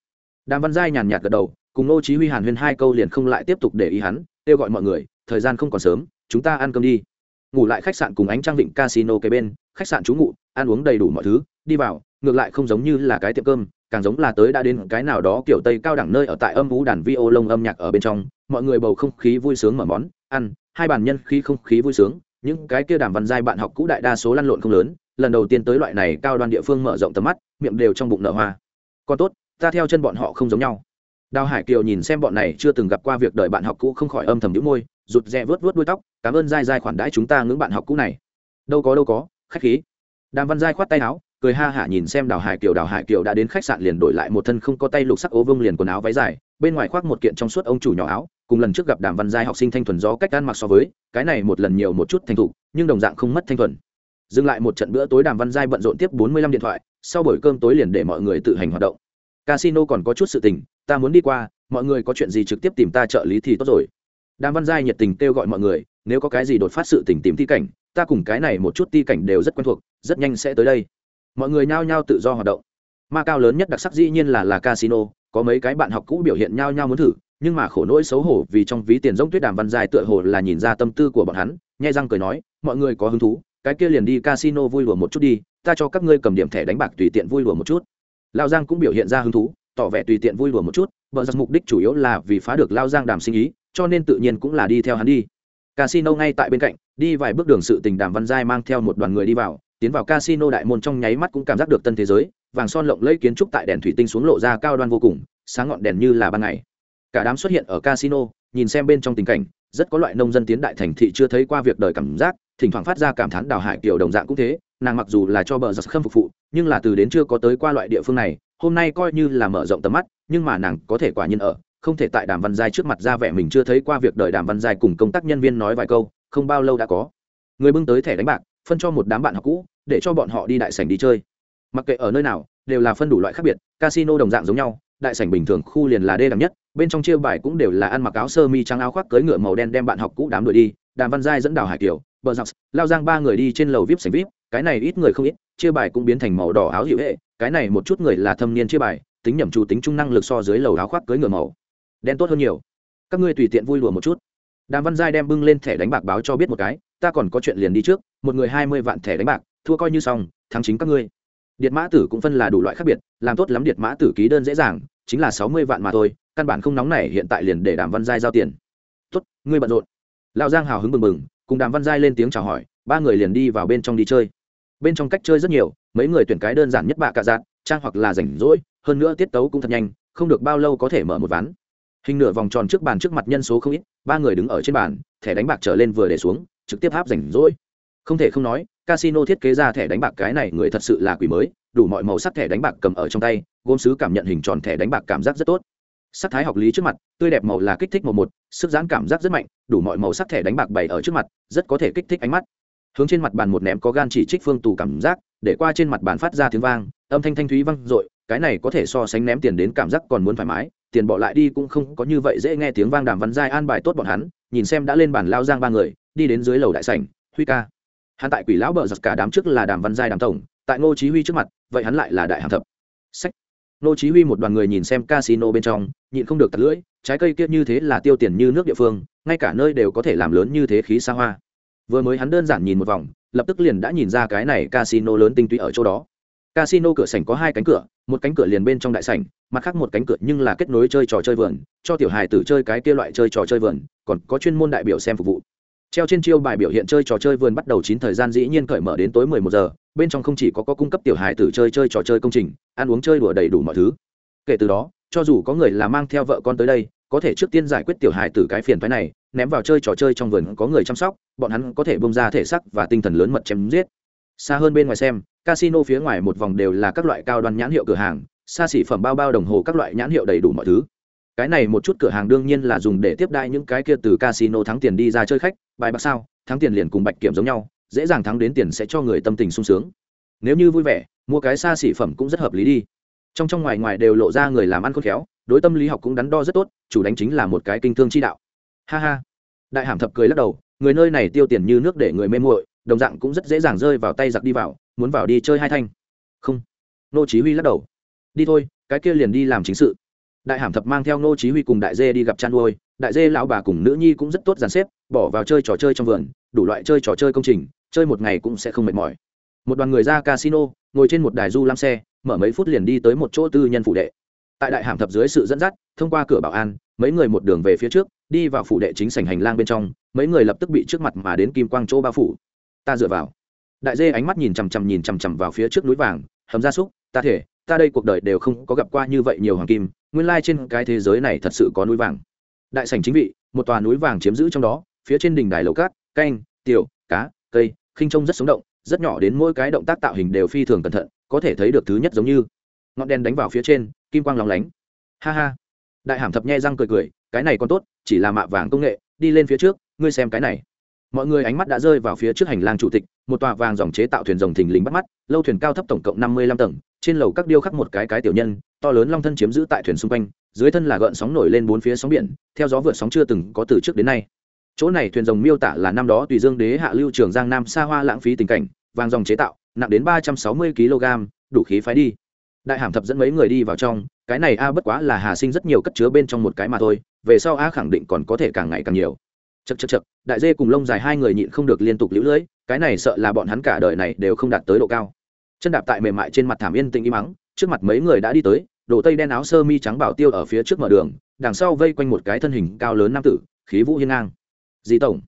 Đàm văn giai nhàn nhạt gật đầu, cùng nô chí huy hàn huyên hai câu liền không lại tiếp tục để ý hắn, kêu gọi mọi người, thời gian không còn sớm chúng ta ăn cơm đi. Ngủ lại khách sạn cùng ánh trang vịnh casino kế bên, khách sạn trú ngụ, ăn uống đầy đủ mọi thứ, đi vào, ngược lại không giống như là cái tiệm cơm, càng giống là tới đã đến cái nào đó kiểu tây cao đẳng nơi ở tại âm vũ đàn vi ô lông âm nhạc ở bên trong, mọi người bầu không khí vui sướng mở món, ăn, hai bàn nhân khí không khí vui sướng, những cái kia đàm văn giai bạn học cũ đại đa số lăn lộn không lớn, lần đầu tiên tới loại này cao đoan địa phương mở rộng tầm mắt, miệng đều trong bụng nở hoa. Còn tốt, ta theo chân bọn họ không giống nhau. Đào hải kiều nhìn xem bọn này chưa từng gặp qua việc đợi bạn học cũ không khỏi âm thầm nhũ môi rụt rè vớt vớt đuôi tóc, cảm ơn dai dai khoản đãi chúng ta ngưỡng bạn học cũ này. Đâu có đâu có, khách khí. Đàm văn dai khoát tay áo, cười ha hả nhìn xem đào hải kiều. Đào hải kiều đã đến khách sạn liền đổi lại một thân không có tay lục sắc ố vương liền quần áo váy dài, bên ngoài khoác một kiện trong suốt ông chủ nhỏ áo. Cùng lần trước gặp đàm văn giai học sinh thanh thuần do cách ăn mặc so với, cái này một lần nhiều một chút thanh thục, nhưng đồng dạng không mất thanh thuần. Dừng lại một trận bữa tối, đàm văn giai bận rộn tiếp bốn mươi lăm điện thoại, sau buổi cơm tối liền để mọi người tự hành hoạt động. Casino còn có chút sự tình, ta muốn đi qua, mọi người có chuyện gì trực tiếp tìm ta trợ lý thì tốt rồi đàm văn giai nhiệt tình kêu gọi mọi người, nếu có cái gì đột phát sự tình tìm thi cảnh, ta cùng cái này một chút ti cảnh đều rất quen thuộc, rất nhanh sẽ tới đây. Mọi người nhao nhao tự do hoạt động. Ma cao lớn nhất đặc sắc dĩ nhiên là là casino, có mấy cái bạn học cũ biểu hiện nhao nhao muốn thử, nhưng mà khổ nỗi xấu hổ vì trong ví tiền giống tuyết đàm văn dài tựa hồ là nhìn ra tâm tư của bọn hắn, nhai răng cười nói, mọi người có hứng thú, cái kia liền đi casino vui lùa một chút đi, ta cho các ngươi cầm điểm thẻ đánh bạc tùy tiện vui lùa một chút. Lao giang cũng biểu hiện ra hứng thú, tỏ vẻ tùy tiện vui lùa một chút vợ giặc mục đích chủ yếu là vì phá được lao giang đàm sinh ý cho nên tự nhiên cũng là đi theo hắn đi. Casino ngay tại bên cạnh, đi vài bước đường sự tình đàm văn giai mang theo một đoàn người đi vào, tiến vào casino đại môn trong nháy mắt cũng cảm giác được tân thế giới, vàng son lộng lẫy kiến trúc tại đèn thủy tinh xuống lộ ra cao đoan vô cùng, sáng ngọn đèn như là ban ngày. Cả đám xuất hiện ở casino, nhìn xem bên trong tình cảnh, rất có loại nông dân tiến đại thành thị chưa thấy qua việc đời cảm giác, thỉnh thoảng phát ra cảm thán đào hải kiểu đồng dạng cũng thế, nàng mặc dù là cho bờ giặc khâm phục phụ, nhưng là từ đến chưa có tới qua loại địa phương này, hôm nay coi như là mở rộng tầm mắt, nhưng mà nàng có thể quả nhiên ở không thể tại đàm văn giai trước mặt ra vẻ mình chưa thấy qua việc đợi đàm văn giai cùng công tác nhân viên nói vài câu, không bao lâu đã có. Người bưng tới thẻ đánh bạc, phân cho một đám bạn học cũ, để cho bọn họ đi đại sảnh đi chơi. Mặc kệ ở nơi nào, đều là phân đủ loại khác biệt, casino đồng dạng giống nhau, đại sảnh bình thường khu liền là đê đẳng nhất, bên trong chia bài cũng đều là ăn mặc áo sơ mi trắng áo khoác cưới ngựa màu đen đem bạn học cũ đám đuổi đi, đàm văn giai dẫn đào hải kiều, bờ dọc lao giang ba người đi trên lầu vip sảnh vip, cái này ít người không ít chia bài cũng biến thành màu đỏ áo hiệu hệ, cái này một chút người là thâm niên chia bài, tính nhẩm chủ tính trung năng lực so dưới lầu áo khoác cưới ngựa màu đen tốt hơn nhiều. Các ngươi tùy tiện vui lùa một chút. Đàm văn giai đem bưng lên thẻ đánh bạc báo cho biết một cái, ta còn có chuyện liền đi trước, một người hai mươi vạn thẻ đánh bạc, thua coi như xong, thắng chính các ngươi. Điện mã tử cũng phân là đủ loại khác biệt, làm tốt lắm điện mã tử ký đơn dễ dàng, chính là sáu mươi vạn mà thôi, căn bản không nóng này hiện tại liền để đàm văn giai giao tiền. Tốt, ngươi bận rộn. Lão giang hào hứng mừng mừng cùng đàm văn giai lên tiếng chào hỏi, ba người liền đi vào bên trong đi chơi. Bên trong cách chơi rất nhiều, mấy người tuyển cái đơn giản nhất bạ cạ dạn trang hoặc là rảnh rỗi, hơn nữa tiết tấu cũng thật nhanh, không được bao lâu có thể mở một ván hình nửa vòng tròn trước bàn trước mặt nhân số không ít, ba người đứng ở trên bàn, thẻ đánh bạc trở lên vừa để xuống, trực tiếp háp rảnh rỗi. Không thể không nói, casino thiết kế ra thẻ đánh bạc cái này người thật sự là quỷ mới, đủ mọi màu sắc thẻ đánh bạc cầm ở trong tay gốm sứ cảm nhận hình tròn thẻ đánh bạc cảm giác rất tốt. Sắc thái học lý trước mặt, tươi đẹp màu là kích thích màu một, sức giãn cảm giác rất mạnh, đủ mọi màu sắc thẻ đánh bạc bày ở trước mặt, rất có thể kích thích ánh mắt. Hướng trên mặt bàn một ném có gan chỉ trích phương tù cảm giác, để qua trên mặt bàn phát ra tiếng vang, âm thanh thanh thúy vang dội, cái này có thể so sánh ném tiền đến cảm giác còn muốn thoải mái tiền bỏ lại đi cũng không có như vậy dễ nghe tiếng vang đàm văn giai an bài tốt bọn hắn, nhìn xem đã lên bàn lao giang ba người, đi đến dưới lầu đại sảnh, huy ca. Hắn tại quỷ lão bờ giật cả đám trước là đàm văn giai đàm tổng, tại ngô chí huy trước mặt, vậy hắn lại là đại hàm thập. Sách. Ngô chí huy một đoàn người nhìn xem casino bên trong, nhịn không được tạt lưỡi, trái cây kia như thế là tiêu tiền như nước địa phương, ngay cả nơi đều có thể làm lớn như thế khí xa hoa. Vừa mới hắn đơn giản nhìn một vòng, lập tức liền đã nhìn ra cái này casino lớn tinh túy ở chỗ đó. Casino cửa sảnh có hai cánh cửa một cánh cửa liền bên trong đại sảnh mặt khác một cánh cửa nhưng là kết nối chơi trò chơi vườn cho tiểu hài tử chơi cái kia loại chơi trò chơi vườn còn có chuyên môn đại biểu xem phục vụ. Treo trên chiêu bài biểu hiện chơi trò chơi vườn bắt đầu chín thời gian dĩ nhiên cởi mở đến tối mười một giờ bên trong không chỉ có, có cung cấp tiểu hài tử chơi chơi trò chơi công trình ăn uống chơi đùa đầy đủ mọi thứ. Kể từ đó cho dù có người là mang theo vợ con tới đây có thể trước tiên giải quyết tiểu hài tử cái phiền phái này ném vào chơi trò chơi trong vườn có người chăm sóc bọn hắn có thể bông ra thể sắc và tinh thần lớn mật chém giết xa hơn bên ngoài xem, casino phía ngoài một vòng đều là các loại cao đoan nhãn hiệu cửa hàng, xa xỉ phẩm bao bao đồng hồ các loại nhãn hiệu đầy đủ mọi thứ. Cái này một chút cửa hàng đương nhiên là dùng để tiếp đai những cái kia từ casino thắng tiền đi ra chơi khách, bài bạc sao, thắng tiền liền cùng bạch kiểm giống nhau, dễ dàng thắng đến tiền sẽ cho người tâm tình sung sướng. Nếu như vui vẻ, mua cái xa xỉ phẩm cũng rất hợp lý đi. Trong trong ngoài ngoài đều lộ ra người làm ăn khôn khéo, đối tâm lý học cũng đắn đo rất tốt, chủ đánh chính là một cái kinh thương chi đạo. Ha ha. Đại hàm thập cười lắc đầu, người nơi này tiêu tiền như nước để người mê muội đồng dạng cũng rất dễ dàng rơi vào tay giặc đi vào, muốn vào đi chơi hai thanh. Không. Nô chí huy lắc đầu. Đi thôi, cái kia liền đi làm chính sự. Đại hàm thập mang theo nô chí huy cùng đại dê đi gặp chăn nuôi đại dê lão bà cùng nữ nhi cũng rất tốt dàn xếp, bỏ vào chơi trò chơi trong vườn, đủ loại chơi trò chơi công trình, chơi một ngày cũng sẽ không mệt mỏi. Một đoàn người ra casino, ngồi trên một đài du lam xe, mở mấy phút liền đi tới một chỗ tư nhân phủ đệ. Tại đại hàm thập dưới sự dẫn dắt, thông qua cửa bảo an, mấy người một đường về phía trước, đi vào phủ đệ chính sảnh hành lang bên trong, mấy người lập tức bị trước mặt mà đến kim quang chỗ bao phủ ta dựa vào. Đại dê ánh mắt nhìn chằm chằm nhìn chằm chằm vào phía trước núi vàng, hầm gia súc, ta thể, ta đây cuộc đời đều không có gặp qua như vậy nhiều hoàng kim, nguyên lai trên cái thế giới này thật sự có núi vàng. Đại sảnh chính vị, một tòa núi vàng chiếm giữ trong đó, phía trên đỉnh đài lầu cát, canh, tiểu, cá, cây, khinh trông rất sống động, rất nhỏ đến mỗi cái động tác tạo hình đều phi thường cẩn thận, có thể thấy được thứ nhất giống như. Ngọn đèn đánh vào phía trên, kim quang lóng lánh. Ha ha. Đại hàm thập nhe răng cười cười, cái này còn tốt, chỉ là mạ vàng công nghệ, đi lên phía trước, ngươi xem cái này mọi người ánh mắt đã rơi vào phía trước hành lang chủ tịch, một tòa vàng dòng chế tạo thuyền rồng thình lình bắt mắt, lâu thuyền cao thấp tổng cộng năm mươi lăm tầng, trên lầu các điêu khắc một cái cái tiểu nhân, to lớn long thân chiếm giữ tại thuyền xung quanh, dưới thân là gợn sóng nổi lên bốn phía sóng biển, theo gió vượt sóng chưa từng có từ trước đến nay. Chỗ này thuyền rồng miêu tả là năm đó tùy dương đế hạ lưu trường giang nam xa hoa lãng phí tình cảnh, vàng dòng chế tạo, nặng đến ba trăm sáu mươi kg, đủ khí phái đi. Đại hàm thập dẫn mấy người đi vào trong, cái này a bất quá là hà sinh rất nhiều cất chứa bên trong một cái mà thôi, về sau a khẳng định còn có thể càng ngày càng nhiều chật chật chật, đại dê cùng lông dài hai người nhịn không được liên tục lũ lưỡi cái này sợ là bọn hắn cả đời này đều không đạt tới độ cao. Chân đạp tại mềm mại trên mặt thảm yên tĩnh im mắng trước mặt mấy người đã đi tới, đồ tây đen áo sơ mi trắng bảo tiêu ở phía trước mở đường, đằng sau vây quanh một cái thân hình cao lớn nam tử, khí vũ hiên ngang. Dì tổng.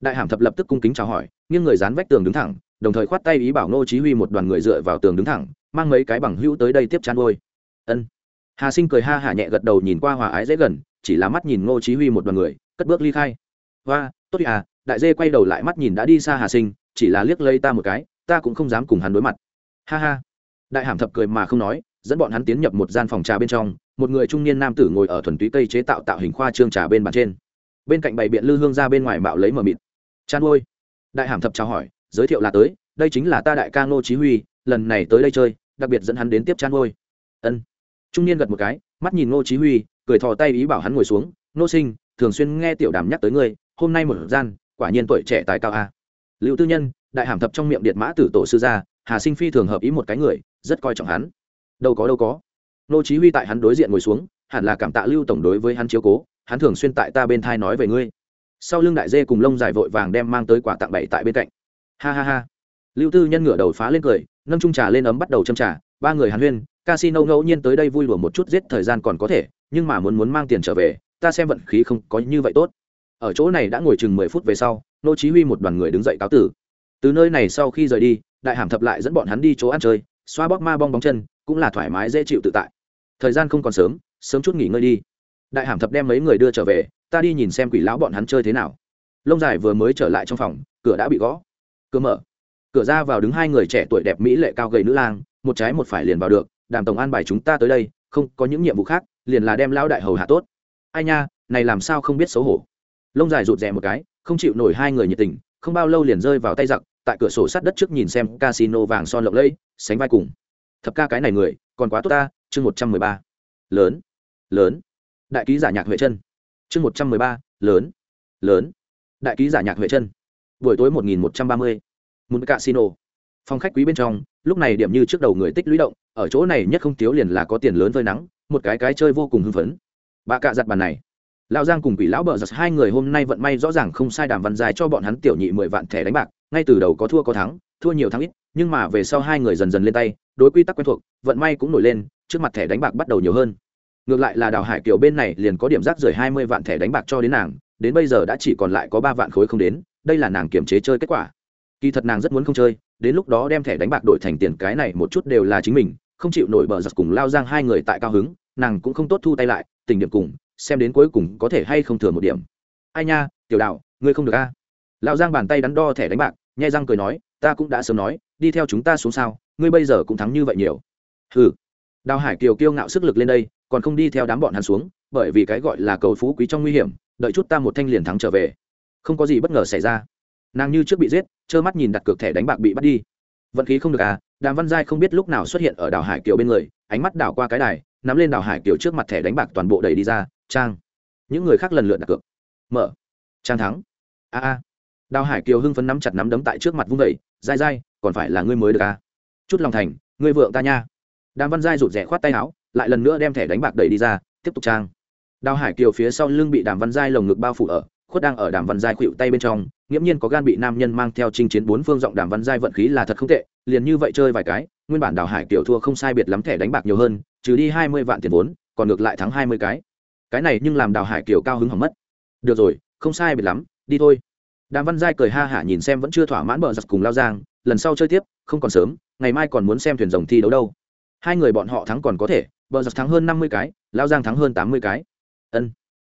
Đại hàm thập lập tức cung kính chào hỏi, nghiêng người dán vách tường đứng thẳng, đồng thời khoát tay ý bảo nô chí huy một đoàn người dựa vào tường đứng thẳng, mang mấy cái bằng hữu tới đây tiếp chăn ngôi ân. Hà sinh cười ha hả nhẹ gật đầu nhìn qua hòa ái dễ gần, chỉ là mắt nhìn ngô chí huy một đoàn người, cất bước ly khai và tốt à đại dê quay đầu lại mắt nhìn đã đi xa hà sinh, chỉ là liếc lây ta một cái, ta cũng không dám cùng hắn đối mặt. Ha ha. Đại hàm thập cười mà không nói, dẫn bọn hắn tiến nhập một gian phòng trà bên trong, một người trung niên nam tử ngồi ở thuần túy cây chế tạo tạo hình khoa trương trà bên bàn trên. Bên cạnh bày biện lư hương ra bên ngoài mạo lấy mờ mịt. Chan ôi. Đại hàm thập chào hỏi, giới thiệu là tới, đây chính là ta đại ca ngô chí huy, lần này tới đây chơi, đặc biệt dẫn hắn đến tiếp chan ôi. Ân. Trung niên gật một cái, mắt nhìn ngô chí huy, cười thò tay ý bảo hắn ngồi xuống, ngô sinh, thường xuyên nghe tiểu đàm nhắc tới ngươi hôm nay một gian, quả nhiên tuổi trẻ tài cao a. Lưu tư nhân, đại hàm thập trong miệng điện mã tử tổ sư gia, hà sinh phi thường hợp ý một cái người, rất coi trọng hắn. Đâu có đâu có. Nô chí huy tại hắn đối diện ngồi xuống, hẳn là cảm tạ lưu tổng đối với hắn chiếu cố, hắn thường xuyên tại ta bên thai nói về ngươi. Sau lưng đại dê cùng lông dài vội vàng đem mang tới quả tặng bảy tại bên cạnh. Ha ha ha. Lưu tư nhân ngửa đầu phá lên cười, nâng trung trà lên ấm bắt đầu châm trà, ba người hàn huyên, casino ngẫu nhiên tới đây vui lùa một chút giết thời gian còn có thể, nhưng mà muốn muốn mang tiền trở về, ta xem vận khí không có như vậy tốt ở chỗ này đã ngồi chừng mười phút về sau, nô chí huy một đoàn người đứng dậy cáo tử. Từ nơi này sau khi rời đi, đại hàm thập lại dẫn bọn hắn đi chỗ ăn chơi, xoa bóp ma bong bóng chân, cũng là thoải mái dễ chịu tự tại. Thời gian không còn sớm sớm chút nghỉ ngơi đi. Đại hàm thập đem mấy người đưa trở về, ta đi nhìn xem quỷ lão bọn hắn chơi thế nào. Lông dài vừa mới trở lại trong phòng, cửa đã bị gõ. Cửa mở. Cửa ra vào đứng hai người trẻ tuổi đẹp mỹ lệ cao gầy nữ lang, một trái một phải liền vào được, đàm tổng an bài chúng ta tới đây, không có những nhiệm vụ khác, liền là đem lao đại hầu hạ tốt. Ai nha, này làm sao không biết xấu hổ? Lông dài rụt rè một cái, không chịu nổi hai người nhiệt tình, không bao lâu liền rơi vào tay giặc, tại cửa sổ sát đất trước nhìn xem casino vàng son lộng lẫy, sánh vai cùng. Thập ca cái này người, còn quá tốt ta, chương một trăm mười ba. Lớn. Lớn. Đại ký giả nhạc huệ chân chương một trăm mười ba, lớn. Lớn. Đại ký giả nhạc huệ chân buổi tối một nghìn một trăm ba mươi. Một casino. Phòng khách quý bên trong, lúc này điểm như trước đầu người tích lũy động, ở chỗ này nhất không thiếu liền là có tiền lớn phơi nắng, một cái cái chơi vô cùng hưng phấn. Bà cạ giặt bàn này lão giang cùng quỷ lão bờ giật hai người hôm nay vận may rõ ràng không sai đàm văn dài cho bọn hắn tiểu nhị mười vạn thẻ đánh bạc, ngay từ đầu có thua có thắng, thua nhiều thắng ít, nhưng mà về sau hai người dần dần lên tay, đối quy tắc quen thuộc, vận may cũng nổi lên, trước mặt thẻ đánh bạc bắt đầu nhiều hơn. Ngược lại là đào hải kiều bên này liền có điểm rác rời hai mươi vạn thẻ đánh bạc cho đến nàng, đến bây giờ đã chỉ còn lại có ba vạn khối không đến, đây là nàng kiểm chế chơi kết quả. Kỳ thật nàng rất muốn không chơi, đến lúc đó đem thẻ đánh bạc đổi thành tiền cái này một chút đều là chính mình, không chịu nổi bờ giật cùng lao giang hai người tại cao hứng, nàng cũng không tốt thu tay lại, tình điểm cùng xem đến cuối cùng có thể hay không thừa một điểm. Ai nha, tiểu đạo, ngươi không được a. À? lão giang bàn tay đắn đo thẻ đánh bạc, nhai răng cười nói, ta cũng đã sớm nói, đi theo chúng ta xuống sao, ngươi bây giờ cũng thắng như vậy nhiều. Ừ đào hải kiều kiêu ngạo sức lực lên đây, còn không đi theo đám bọn hắn xuống, bởi vì cái gọi là cầu phú quý trong nguy hiểm, đợi chút ta một thanh liền thắng trở về. Không có gì bất ngờ xảy ra. Nàng như trước bị giết, trơ mắt nhìn đặt cược thẻ đánh bạc bị bắt đi. Vận khí không được à đàm văn giai không biết lúc nào xuất hiện ở đào hải kiều bên người, ánh mắt đảo qua cái đài, nắm lên đào hải kiều trước mặt thẻ đánh bạc toàn bộ đầy đi ra trang. Những người khác lần lượt đặt cược. Mở. Trang thắng. A a. Đào hải kiều hưng phấn nắm chặt nắm đấm tại trước mặt vung vẩy dai dai, còn phải là ngươi mới được à? Chút lòng thành, ngươi vượng ta nha. Đàm văn giai rụt rẽ khoát tay áo, lại lần nữa đem thẻ đánh bạc đẩy đi ra, tiếp tục trang. Đào hải kiều phía sau lưng bị đàm văn giai lồng ngực bao phủ ở, khuất đang ở đàm văn giai khuỵu tay bên trong, nghiễm nhiên có gan bị nam nhân mang theo chinh chiến bốn phương giọng đàm văn giai vận khí là thật không tệ, liền như vậy chơi vài cái, nguyên bản đào hải kiều thua không sai biệt lắm thẻ đánh bạc nhiều hơn, trừ đi hai mươi vạn tiền vốn, còn ngược lại thắng hai mươi cái cái này nhưng làm đào hải kiều cao hứng hỏng mất. Được rồi, không sai biệt lắm, đi thôi. Đàm văn giai cười ha hả nhìn xem vẫn chưa thỏa mãn bờ giặc cùng lao giang, lần sau chơi tiếp, không còn sớm, ngày mai còn muốn xem thuyền rồng thi đấu đâu. Hai người bọn họ thắng còn có thể, bờ giặc thắng hơn năm mươi cái, lao giang thắng hơn tám mươi cái. Ân.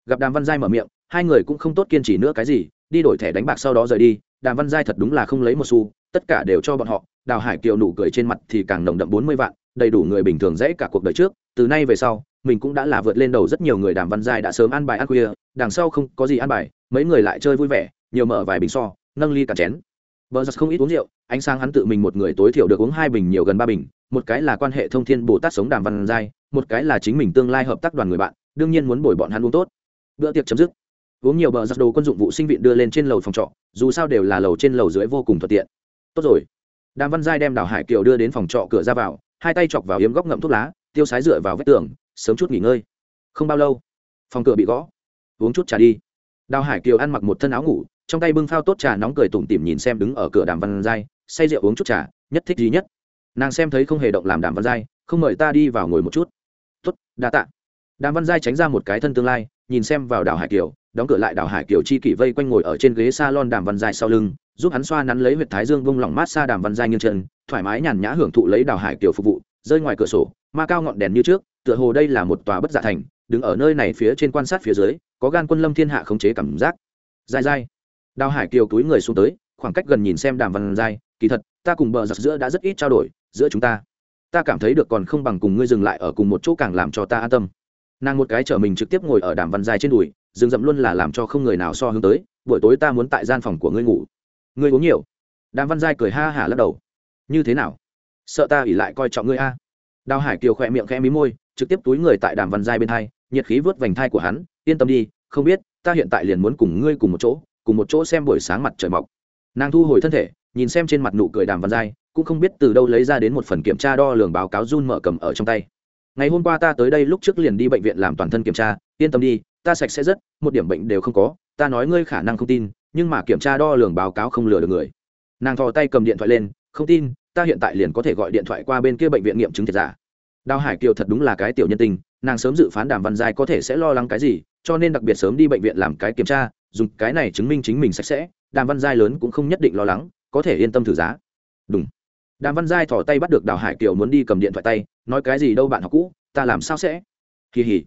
Gặp đàm văn giai mở miệng, hai người cũng không tốt kiên trì nữa cái gì, đi đổi thẻ đánh bạc sau đó rời đi, đàm văn giai thật đúng là không lấy một xu, tất cả đều cho bọn họ, đào hải kiều nụ cười trên mặt thì càng nồng đậm bốn mươi vạn, đầy đủ người bình thường dễ cả cuộc đời trước, từ nay về sau mình cũng đã là vượt lên đầu rất nhiều người đàm văn giai đã sớm ăn bài ăn khuya, đằng sau không có gì ăn bài, mấy người lại chơi vui vẻ, nhiều mở vài bình so, nâng ly cả chén. Vợ giật không ít uống rượu, ánh sáng hắn tự mình một người tối thiểu được uống hai bình nhiều gần ba bình, một cái là quan hệ thông thiên bồ tát sống đàm văn giai, một cái là chính mình tương lai hợp tác đoàn người bạn, đương nhiên muốn bồi bọn hắn uống tốt. Bữa tiệc chấm dứt. Uống nhiều bờ giặt đồ quân dụng vụ sinh viện đưa lên trên lầu phòng trọ, dù sao đều là lầu trên lầu dưới vô cùng thuận tiện. Tốt rồi. Đàm văn giai đem đào hải kiều đưa đến phòng trọ cửa ra vào, hai tay chọc vào yếm góc ngậm thuốc lá, tiêu sái dựa vào vách tường sớm chút nghỉ ngơi. Không bao lâu, phòng cửa bị gõ. Uống chút trà đi. Đào hải kiều ăn mặc một thân áo ngủ, trong tay bưng phao tốt trà nóng cười tủm tỉm nhìn xem đứng ở cửa đàm văn giai, say rượu uống chút trà, nhất thích gì nhất. Nàng xem thấy không hề động làm đàm văn giai, không mời ta đi vào ngồi một chút. Tốt, đa tạ. Đàm văn giai tránh ra một cái thân tương lai, nhìn xem vào Đào hải kiều, đóng cửa lại Đào hải kiều chi kỷ vây quanh ngồi ở trên ghế s a lon đàm văn giai sau lưng, giúp hắn xoa nắn lấy huyệt thái dương vung lỏng mát xa đàm văn giai nghiêng chân, thoải mái nhàn nhã hưởng thụ lấy Đào hải kiều phục vụ, rơi ngoài cửa sổ, ma cao ngọn đèn như trước tựa hồ đây là một tòa bất dạ thành, đứng ở nơi này phía trên quan sát phía dưới, có gan quân lâm thiên hạ khống chế cảm giác. Dai dai đào hải kiều túi người xuống tới, khoảng cách gần nhìn xem đàm văn Dài kỳ thật, ta cùng bờ giặc giữa đã rất ít trao đổi, giữa chúng ta. Ta cảm thấy được còn không bằng cùng ngươi dừng lại ở cùng một chỗ càng làm cho ta an tâm. Nàng một cái chở mình trực tiếp ngồi ở đàm văn Dài trên đùi, rừng rậm luôn là làm cho không người nào so hướng tới, buổi tối ta muốn tại gian phòng của ngươi ngủ. Ngươi uống nhiều. Đàm văn giai cười ha hả lắc đầu. Như thế nào? Sợ ta ỉ lại coi trọng ngươi a. Đào hải kiều khỏe miệng khẽ mí môi trực tiếp túi người tại đàm văn giai bên hai, nhiệt khí vớt vành thai của hắn, yên tâm đi, không biết, ta hiện tại liền muốn cùng ngươi cùng một chỗ, cùng một chỗ xem buổi sáng mặt trời mọc. Nàng thu hồi thân thể, nhìn xem trên mặt nụ cười đàm văn giai, cũng không biết từ đâu lấy ra đến một phần kiểm tra đo lường báo cáo run mở cầm ở trong tay. Ngày hôm qua ta tới đây lúc trước liền đi bệnh viện làm toàn thân kiểm tra, yên tâm đi, ta sạch sẽ rất, một điểm bệnh đều không có, ta nói ngươi khả năng không tin, nhưng mà kiểm tra đo lường báo cáo không lừa được người. Nàng thò tay cầm điện thoại lên, không tin, ta hiện tại liền có thể gọi điện thoại qua bên kia bệnh viện nghiệm chứng thiệt giả đào hải kiều thật đúng là cái tiểu nhân tình, nàng sớm dự phán đàm văn giai có thể sẽ lo lắng cái gì, cho nên đặc biệt sớm đi bệnh viện làm cái kiểm tra, dùng cái này chứng minh chính mình sạch sẽ, đàm văn giai lớn cũng không nhất định lo lắng, có thể yên tâm thử giá. Đúng. Đàm văn giai thỏ tay bắt được đào hải kiều muốn đi cầm điện thoại tay, nói cái gì đâu bạn học cũ, ta làm sao sẽ? Kỳ hỉ.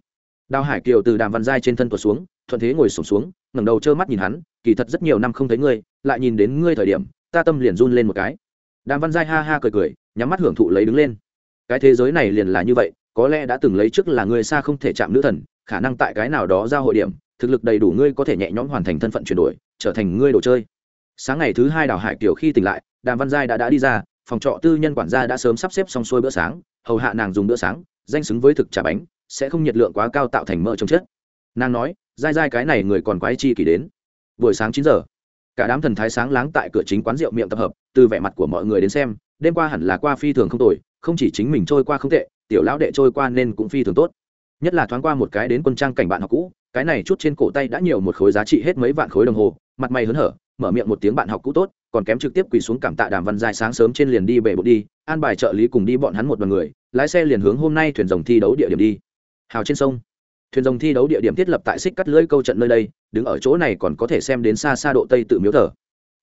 Đào hải kiều từ đàm văn giai trên thân tuột xuống, thuận thế ngồi sổm xuống, ngẩng đầu trơ mắt nhìn hắn, kỳ thật rất nhiều năm không thấy ngươi, lại nhìn đến ngươi thời điểm, ta tâm liền run lên một cái. Đàm văn giai ha ha cười cười, nhắm mắt hưởng thụ lấy đứng lên cái thế giới này liền là như vậy, có lẽ đã từng lấy trước là người xa không thể chạm nữ thần, khả năng tại cái nào đó ra hội điểm, thực lực đầy đủ ngươi có thể nhẹ nhõm hoàn thành thân phận chuyển đổi, trở thành ngươi đồ chơi. Sáng ngày thứ hai đào hải kiều khi tỉnh lại, đàm văn giai đã đã đi ra, phòng trọ tư nhân quản gia đã sớm sắp xếp xong xuôi bữa sáng, hầu hạ nàng dùng bữa sáng, danh xứng với thực trà bánh, sẽ không nhiệt lượng quá cao tạo thành mỡ trong chết. Nàng nói dai dai cái này người còn quái chi kỳ đến. Buổi sáng chín giờ, cả đám thần thái sáng láng tại cửa chính quán rượu miệng tập hợp, từ vẻ mặt của mọi người đến xem, đêm qua hẳn là qua phi thường không tồi không chỉ chính mình trôi qua không tệ, tiểu lão đệ trôi qua nên cũng phi thường tốt. Nhất là thoáng qua một cái đến quân trang cảnh bạn học cũ, cái này chút trên cổ tay đã nhiều một khối giá trị hết mấy vạn khối đồng hồ, mặt mày hớn hở, mở miệng một tiếng bạn học cũ tốt, còn kém trực tiếp quỳ xuống cảm tạ đàm văn dài sáng sớm trên liền đi bể bộ đi, an bài trợ lý cùng đi bọn hắn một đoàn người, lái xe liền hướng hôm nay thuyền rồng thi đấu địa điểm đi. Hào trên sông. Thuyền rồng thi đấu địa điểm thiết lập tại xích cắt lưỡi câu trận nơi đây, đứng ở chỗ này còn có thể xem đến xa xa độ tây tự miếu thờ.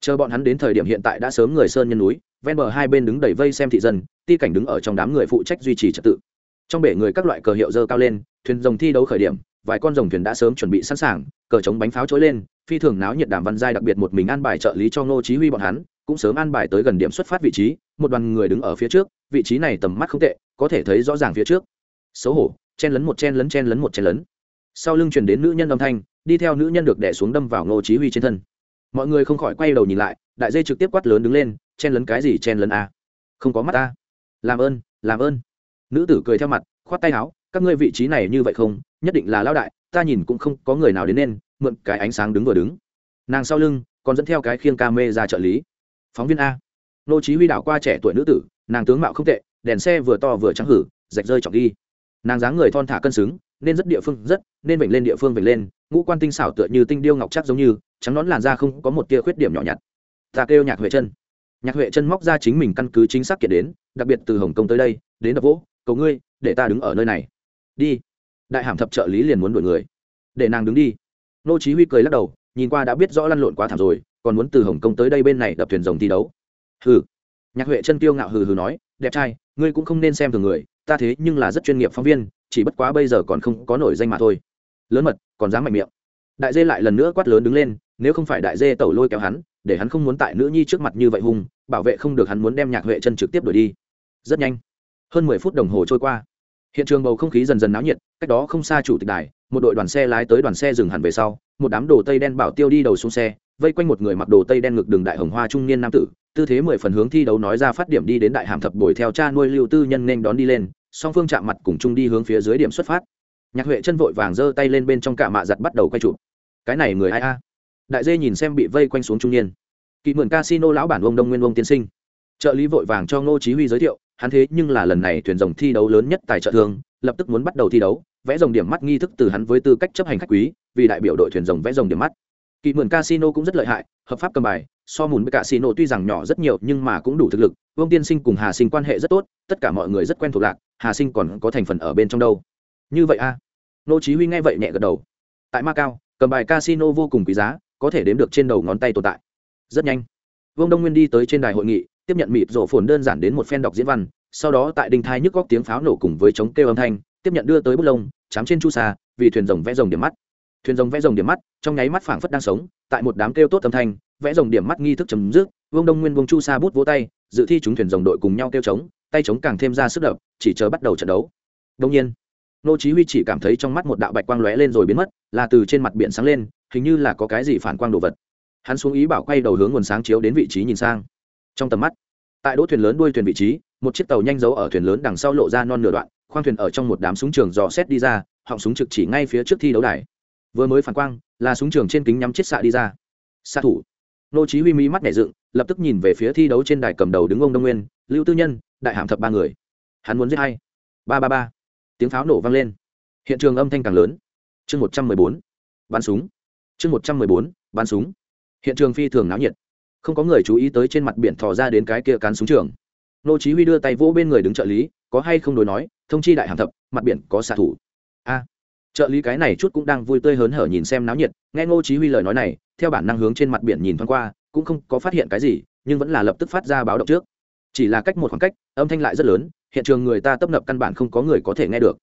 Chờ bọn hắn đến thời điểm hiện tại đã sớm người sơn nhân núi, ven bờ hai bên đứng đầy vây xem thị dân ti cảnh đứng ở trong đám người phụ trách duy trì trật tự. Trong bể người các loại cờ hiệu dơ cao lên, thuyền rồng thi đấu khởi điểm, vài con rồng thuyền đã sớm chuẩn bị sẵn sàng, cờ chống bánh pháo trỗi lên, phi thường náo nhiệt đàm văn giai đặc biệt một mình an bài trợ lý cho ngô chí huy bọn hắn, cũng sớm an bài tới gần điểm xuất phát vị trí, một đoàn người đứng ở phía trước, vị trí này tầm mắt không tệ, có thể thấy rõ ràng phía trước. Xấu hổ, chen lấn một chen lấn chen lấn một chen lấn. Sau lưng truyền đến nữ nhân âm thanh, đi theo nữ nhân được đè xuống đâm vào ngô chí huy trên thân. Mọi người không khỏi quay đầu nhìn lại, đại dê trực tiếp quát lớn đứng lên, chen lấn cái gì chen lấn a? Không có mắt a làm ơn làm ơn. Nữ tử cười theo mặt, khoát tay áo, các ngươi vị trí này như vậy không, nhất định là lão đại, ta nhìn cũng không có người nào đến nên, mượn cái ánh sáng đứng vừa đứng. Nàng sau lưng còn dẫn theo cái khiêng ca mê ra trợ lý. Phóng viên a. Nô chí huy đảo qua trẻ tuổi nữ tử, nàng tướng mạo không tệ, đèn xe vừa to vừa trắng hử, rạch rơi trọng đi nàng dáng người thon thả cân xứng, nên rất địa phương rất, nên vểnh lên địa phương vểnh lên, ngũ quan tinh xảo tựa như tinh điêu ngọc chắc giống như, trắng nón làn da không có một tia khuyết điểm nhỏ nhặt. Ta kêu nhạc huệ chân nhạc huệ chân móc ra chính mình căn cứ chính xác kiện đến đặc biệt từ hồng kông tới đây, đến đập vỗ, cầu ngươi, để ta đứng ở nơi này. Đi. Đại hàm thập trợ lý liền muốn đuổi người. Để nàng đứng đi. Nô chí huy cười lắc đầu, nhìn qua đã biết rõ lăn lộn quá thảm rồi, còn muốn từ hồng kông tới đây bên này đập thuyền rồng thi đấu. Hừ. Nhạc huệ chân tiêu ngạo hừ hừ nói, đẹp trai, ngươi cũng không nên xem thường người, ta thế nhưng là rất chuyên nghiệp phóng viên, chỉ bất quá bây giờ còn không có nổi danh mà thôi. Lớn mật, còn dám mạnh miệng. Đại dê lại lần nữa quát lớn đứng lên, nếu không phải đại dê tẩu lôi kéo hắn, để hắn không muốn tại nữ nhi trước mặt như vậy hung, bảo vệ không được hắn muốn đem nhạc huệ chân trực tiếp đuổi đi rất nhanh. Hơn mười phút đồng hồ trôi qua. Hiện trường bầu không khí dần dần náo nhiệt, cách đó không xa chủ tịch đài, một đội đoàn xe lái tới đoàn xe dừng hẳn về sau, một đám đồ tây đen bảo tiêu đi đầu xuống xe, vây quanh một người mặc đồ tây đen ngực đường đại hồng hoa trung niên nam tử, tư thế mười phần hướng thi đấu nói ra phát điểm đi đến đại hàm thập bồi theo cha nuôi lưu tư nhân nên đón đi lên, song phương chạm mặt cùng chung đi hướng phía dưới điểm xuất phát. Nhạc huệ chân vội vàng giơ tay lên bên trong cả mạ giặt bắt đầu quay chụp. Cái này người ai a? Đại dê nhìn xem bị vây quanh xuống trung niên. Kỵ mượn casino lão bản ông đông nguyên ông tiên sinh. Trợ lý vội vàng cho ngô chí huy giới thiệu hắn thế nhưng là lần này thuyền rồng thi đấu lớn nhất tại trợ thương, lập tức muốn bắt đầu thi đấu, vẽ rồng điểm mắt nghi thức từ hắn với tư cách chấp hành khách quý, vì đại biểu đội thuyền rồng vẽ rồng điểm mắt. Kỳ mượn casino cũng rất lợi hại, hợp pháp cầm bài, so mùn với casino tuy rằng nhỏ rất nhiều nhưng mà cũng đủ thực lực, vương tiên sinh cùng hà sinh quan hệ rất tốt, tất cả mọi người rất quen thuộc lạc, hà sinh còn có thành phần ở bên trong đâu. Như vậy a. À? nô chí huy nghe vậy nhẹ gật đầu. Tại macao cầm bài casino vô cùng quý giá, có thể đếm được trên đầu ngón tay tồn tại. Rất nhanh. Vương đông nguyên đi tới trên đài hội nghị tiếp nhận mịt rổ phồn đơn giản đến một phen đọc diễn văn, sau đó tại đình thai nhức góc tiếng pháo nổ cùng với chống kêu âm thanh, tiếp nhận đưa tới bút lông, chám trên chu xa vì thuyền rồng vẽ rồng điểm mắt. Thuyền rồng vẽ rồng điểm mắt, trong nháy mắt phảng phất đang sống, tại một đám kêu tốt âm thanh, vẽ rồng điểm mắt nghi thức chấm dứt, vương đông nguyên vương chu sa bút vỗ tay, dự thi chúng thuyền rồng đội cùng nhau kêu trống tay trống càng thêm ra sức đập, chỉ chờ bắt đầu trận đấu. Đông nhiên, nô chí huy chỉ cảm thấy trong mắt một đạo bạch quang lóe lên rồi biến mất, là từ trên mặt biển sáng lên, hình như là có cái gì phản quang đồ vật. Hắn xuống ý bảo quay đầu hướng nguồn sáng chiếu đến vị trí nhìn sang trong tầm mắt. Tại đỗ thuyền lớn đuôi thuyền vị trí, một chiếc tàu nhanh giấu ở thuyền lớn đằng sau lộ ra non nửa đoạn, khoang thuyền ở trong một đám súng trường dò xét đi ra, họng súng trực chỉ ngay phía trước thi đấu đài. Vừa mới phản quang, là súng trường trên kính nhắm chiếc xạ đi ra. Xạ thủ. Nô chí huy mỹ mắt nhẹ dựng, lập tức nhìn về phía thi đấu trên đài cầm đầu đứng ông đông nguyên, lưu tư nhân, đại hàm thập ba người. Hắn muốn giết hay ba ba ba. Tiếng pháo nổ vang lên. Hiện trường âm thanh càng lớn. Chương một trăm mười bốn. Bắn súng. Chương một trăm mười bốn. Bắn súng. Hiện trường phi thường náo nhiệt không có người chú ý tới trên mặt biển thò ra đến cái kia cán súng trường. Nô chí huy đưa tay vỗ bên người đứng trợ lý, có hay không đối nói, thông chi đại hàm thập, mặt biển có xạ thủ. A. Trợ lý cái này chút cũng đang vui tươi hớn hở nhìn xem náo nhiệt, nghe ngô chí huy lời nói này, theo bản năng hướng trên mặt biển nhìn thoáng qua, cũng không có phát hiện cái gì, nhưng vẫn là lập tức phát ra báo động trước. Chỉ là cách một khoảng cách, âm thanh lại rất lớn, hiện trường người ta tấp nập căn bản không có người có thể nghe được.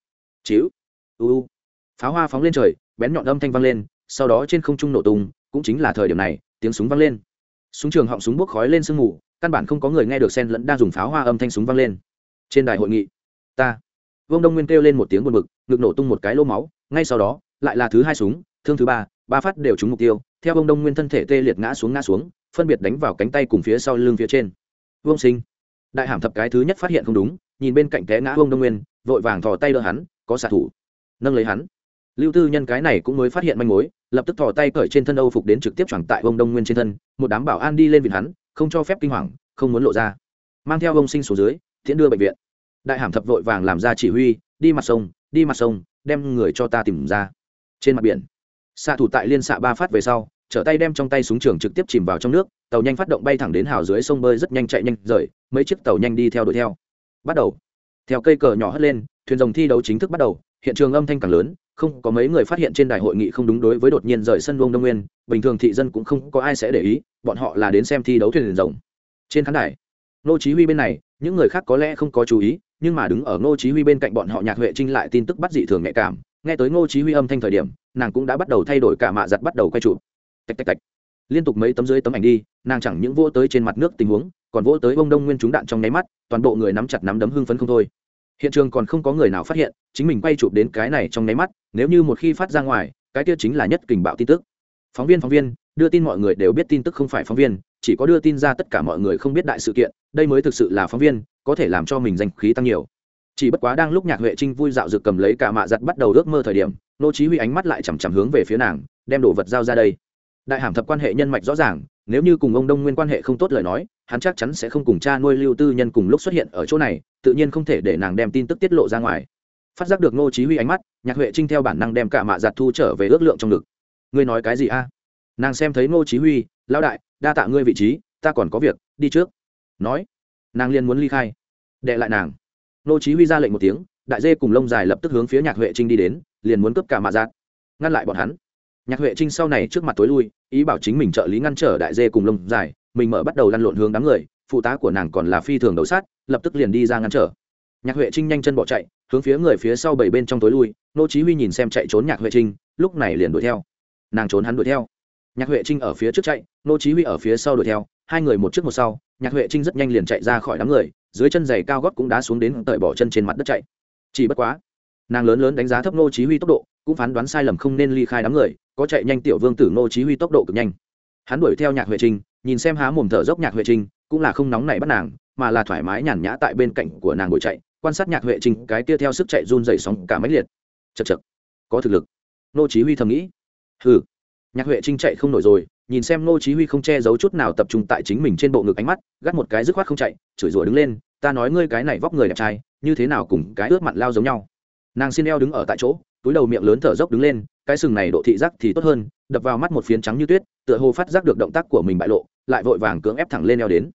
Chiếu u. Pháo hoa phóng lên trời, bén nhọn âm thanh vang lên, sau đó trên không trung nổ tung, cũng chính là thời điểm này, tiếng súng vang lên súng trường họng súng bốc khói lên sương mù, căn bản không có người nghe được sen lẫn đang dùng pháo hoa âm thanh súng vang lên. Trên đài hội nghị, ta, vương đông nguyên kêu lên một tiếng buồn bực, ngực nổ tung một cái lô máu, ngay sau đó, lại là thứ hai súng, thương thứ ba ba phát đều trúng mục tiêu, theo vương đông nguyên thân thể tê liệt ngã xuống ngã xuống, phân biệt đánh vào cánh tay cùng phía sau lưng phía trên. Vương sinh, đại hàm thập cái thứ nhất phát hiện không đúng, nhìn bên cạnh té ngã vương đông nguyên, vội vàng thò tay đỡ hắn, có xạ thủ. Nâng lấy hắn lưu tư nhân cái này cũng mới phát hiện manh mối, lập tức thò tay cởi trên thân âu phục đến trực tiếp choàng tại ông đông nguyên trên thân, một đám bảo an đi lên vịn hắn, không cho phép kinh hoàng, không muốn lộ ra. Mang theo ông sinh xuống dưới, tiễn đưa bệnh viện. Đại hàm thập vội vàng làm ra chỉ huy, đi mặt sông, đi mặt sông, đem người cho ta tìm ra. Trên mặt biển, xạ thủ tại liên xạ ba phát về sau, trở tay đem trong tay súng trường trực tiếp chìm vào trong nước, tàu nhanh phát động bay thẳng đến hào dưới sông bơi rất nhanh chạy nhanh rời, mấy chiếc tàu nhanh đi theo đuổi theo. Bắt đầu theo cây cờ nhỏ hất lên, thuyền rồng thi đấu chính thức bắt đầu, hiện trường âm thanh càng lớn, không có mấy người phát hiện trên đài hội nghị không đúng đối với đột nhiên rời sân vông đông nguyên, bình thường thị dân cũng không có ai sẽ để ý, bọn họ là đến xem thi đấu thuyền rồng. Trên khán đài nô chí huy bên này, những người khác có lẽ không có chú ý, nhưng mà đứng ở nô chí huy bên cạnh bọn họ nhạc huệ trinh lại tin tức bắt dị thường nhạy cảm, nghe tới nô chí huy âm thanh thời điểm, nàng cũng đã bắt đầu thay đổi cả mạ giặt bắt đầu quay chụp. Tạch tạch tạch. Liên tục mấy tấm dưới tấm ảnh đi, nàng chẳng những vỗ tới trên mặt nước tình huống còn vỗ tới bông đông nguyên trúng đạn trong nháy mắt, toàn bộ người nắm chặt nắm đấm hưng phấn không thôi. Hiện trường còn không có người nào phát hiện, chính mình quay chụp đến cái này trong nháy mắt, nếu như một khi phát ra ngoài, cái kia chính là nhất kình bạo tin tức. Phóng viên phóng viên, đưa tin mọi người đều biết tin tức không phải phóng viên, chỉ có đưa tin ra tất cả mọi người không biết đại sự kiện, đây mới thực sự là phóng viên, có thể làm cho mình danh khí tăng nhiều. Chỉ bất quá đang lúc nhạc huệ trinh vui dạo dược cầm lấy cả mạ giặt bắt đầu ước mơ thời điểm, nô chí huy ánh mắt lại chằm chằm hướng về phía nàng, đem đồ vật giao ra đây đại hàm thập quan hệ nhân mạch rõ ràng, nếu như cùng ông đông nguyên quan hệ không tốt lời nói, hắn chắc chắn sẽ không cùng cha nuôi lưu tư nhân cùng lúc xuất hiện ở chỗ này, tự nhiên không thể để nàng đem tin tức tiết lộ ra ngoài. Phát giác được ngô chí huy ánh mắt, nhạc huệ trinh theo bản năng đem cả mạ giặt thu trở về ước lượng trong ngực. Ngươi nói cái gì a? Nàng xem thấy ngô chí huy, lão đại, đa tạ ngươi vị trí, ta còn có việc, đi trước. Nói, nàng liền muốn ly khai. Đệ lại nàng. Ngô chí huy ra lệnh một tiếng, đại dê cùng lông dài lập tức hướng phía nhạc huệ trinh đi đến, liền muốn cướp cả mạ giặt. Ngăn lại bọn hắn nhạc huệ trinh sau này trước mặt tối lui, ý bảo chính mình trợ lý ngăn trở đại dê cùng lông dài, mình mở bắt đầu lăn lộn hướng đám người, phụ tá của nàng còn là phi thường đấu sát, lập tức liền đi ra ngăn trở. Nhạc huệ trinh nhanh chân bỏ chạy, hướng phía người phía sau bảy bên trong tối lui, nô chí huy nhìn xem chạy trốn nhạc huệ trinh, lúc này liền đuổi theo. Nàng trốn hắn đuổi theo. Nhạc huệ trinh ở phía trước chạy, nô chí huy ở phía sau đuổi theo, hai người một trước một sau, nhạc huệ trinh rất nhanh liền chạy ra khỏi đám người, dưới chân giày cao gót cũng đá xuống đến tơi bỏ chân trên mặt đất chạy. Chỉ bất quá, nàng lớn lớn đánh giá thấp nô chí huy tốc độ cũng phán đoán sai lầm không nên ly khai đám người, có chạy nhanh tiểu vương tử nô chí huy tốc độ cực nhanh. Hắn đuổi theo nhạc huệ trinh nhìn xem há mồm thở dốc nhạc huệ trinh cũng là không nóng nảy bắt nàng, mà là thoải mái nhàn nhã tại bên cạnh của nàng ngồi chạy, quan sát nhạc huệ trinh cái kia theo sức chạy run rẩy sóng cả máy liệt. Chật chật có thực lực. Nô chí huy thầm nghĩ. Hừ. Nhạc huệ trinh chạy không nổi rồi, nhìn xem nô chí huy không che giấu chút nào tập trung tại chính mình trên bộ ngực ánh mắt, gắt một cái dứt khoát không chạy, chửi rủa đứng lên, ta nói ngươi cái này vóc người đẹp trai, như thế nào cùng cái ướt mặn lao giống nhau nàng xin eo đứng ở tại chỗ, túi đầu miệng lớn thở dốc đứng lên, cái sừng này độ thị giác thì tốt hơn, đập vào mắt một phiến trắng như tuyết, tựa hồ phát giác được động tác của mình bại lộ, lại vội vàng cưỡng ép thẳng lên eo đến.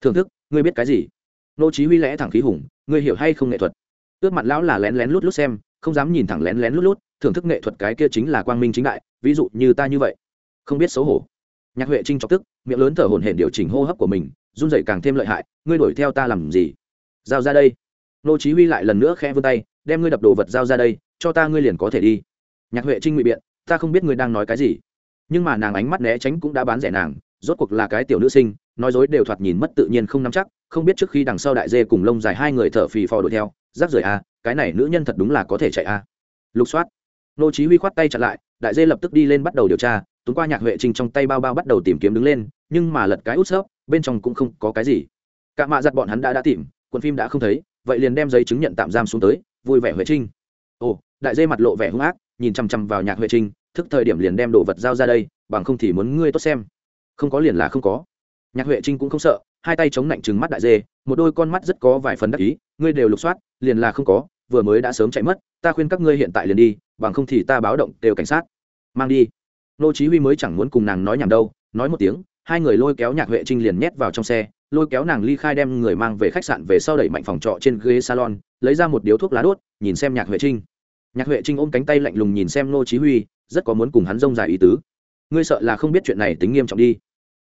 Thưởng thức, ngươi biết cái gì? Nô chí huy lẽ thẳng khí hùng, ngươi hiểu hay không nghệ thuật? Ướt mặt lão là lén lén lút lút xem, không dám nhìn thẳng lén lén lút lút, thưởng thức nghệ thuật cái kia chính là quang minh chính đại, ví dụ như ta như vậy. Không biết xấu hổ. Nhạc huệ trinh chọc tức, miệng lớn thở hổn hển điều chỉnh hô hấp của mình, run rẩy càng thêm lợi hại, ngươi đuổi theo ta làm gì? Giao ra đây. Nô chí huy lại lần nữa khẽ vươn tay đem ngươi đập đồ vật giao ra đây cho ta ngươi liền có thể đi. Nhạc huệ trinh ngụy biện ta không biết ngươi đang nói cái gì. Nhưng mà nàng ánh mắt né tránh cũng đã bán rẻ nàng rốt cuộc là cái tiểu nữ sinh nói dối đều thoạt nhìn mất tự nhiên không nắm chắc không biết trước khi đằng sau đại dê cùng lông dài hai người thở phì phò đuổi theo rác rưởi a à, cái này nữ nhân thật đúng là có thể chạy a à. lục soát. Nô chí huy khoát tay chặn lại đại dê lập tức đi lên bắt đầu điều tra tuấn qua nhạc huệ trinh trong tay bao bao bắt đầu tìm kiếm đứng lên nhưng mà lật cái út sấp bên trong cũng không có cái gì. Cả mạ giặt bọn hắn đã đã tìm quần phim đã không thấy vậy liền đem giấy chứng nhận tạm giam xuống tới vui vẻ huệ trinh. Ồ, đại dê mặt lộ vẻ hung ác, nhìn chăm chăm vào nhạc huệ trinh, thức thời điểm liền đem đồ vật giao ra đây, bằng không thì muốn ngươi tốt xem. Không có liền là không có. Nhạc huệ trinh cũng không sợ, hai tay chống lạnh trừng mắt đại dê, một đôi con mắt rất có vài phần đắc ý, ngươi đều lục soát, liền là không có, vừa mới đã sớm chạy mất, ta khuyên các ngươi hiện tại liền đi, bằng không thì ta báo động đều cảnh sát. Mang đi. Nô chí huy mới chẳng muốn cùng nàng nói nhảm đâu, nói một tiếng, hai người lôi kéo nhạc huệ trinh liền nhét vào trong xe lôi kéo nàng ly khai đem người mang về khách sạn về sau đẩy mạnh phòng trọ trên ghế salon, lấy ra một điếu thuốc lá đốt, nhìn xem nhạc huệ trinh. Nhạc huệ trinh ôm cánh tay lạnh lùng nhìn xem nô chí huy, rất có muốn cùng hắn rông dài ý tứ. Ngươi sợ là không biết chuyện này tính nghiêm trọng đi.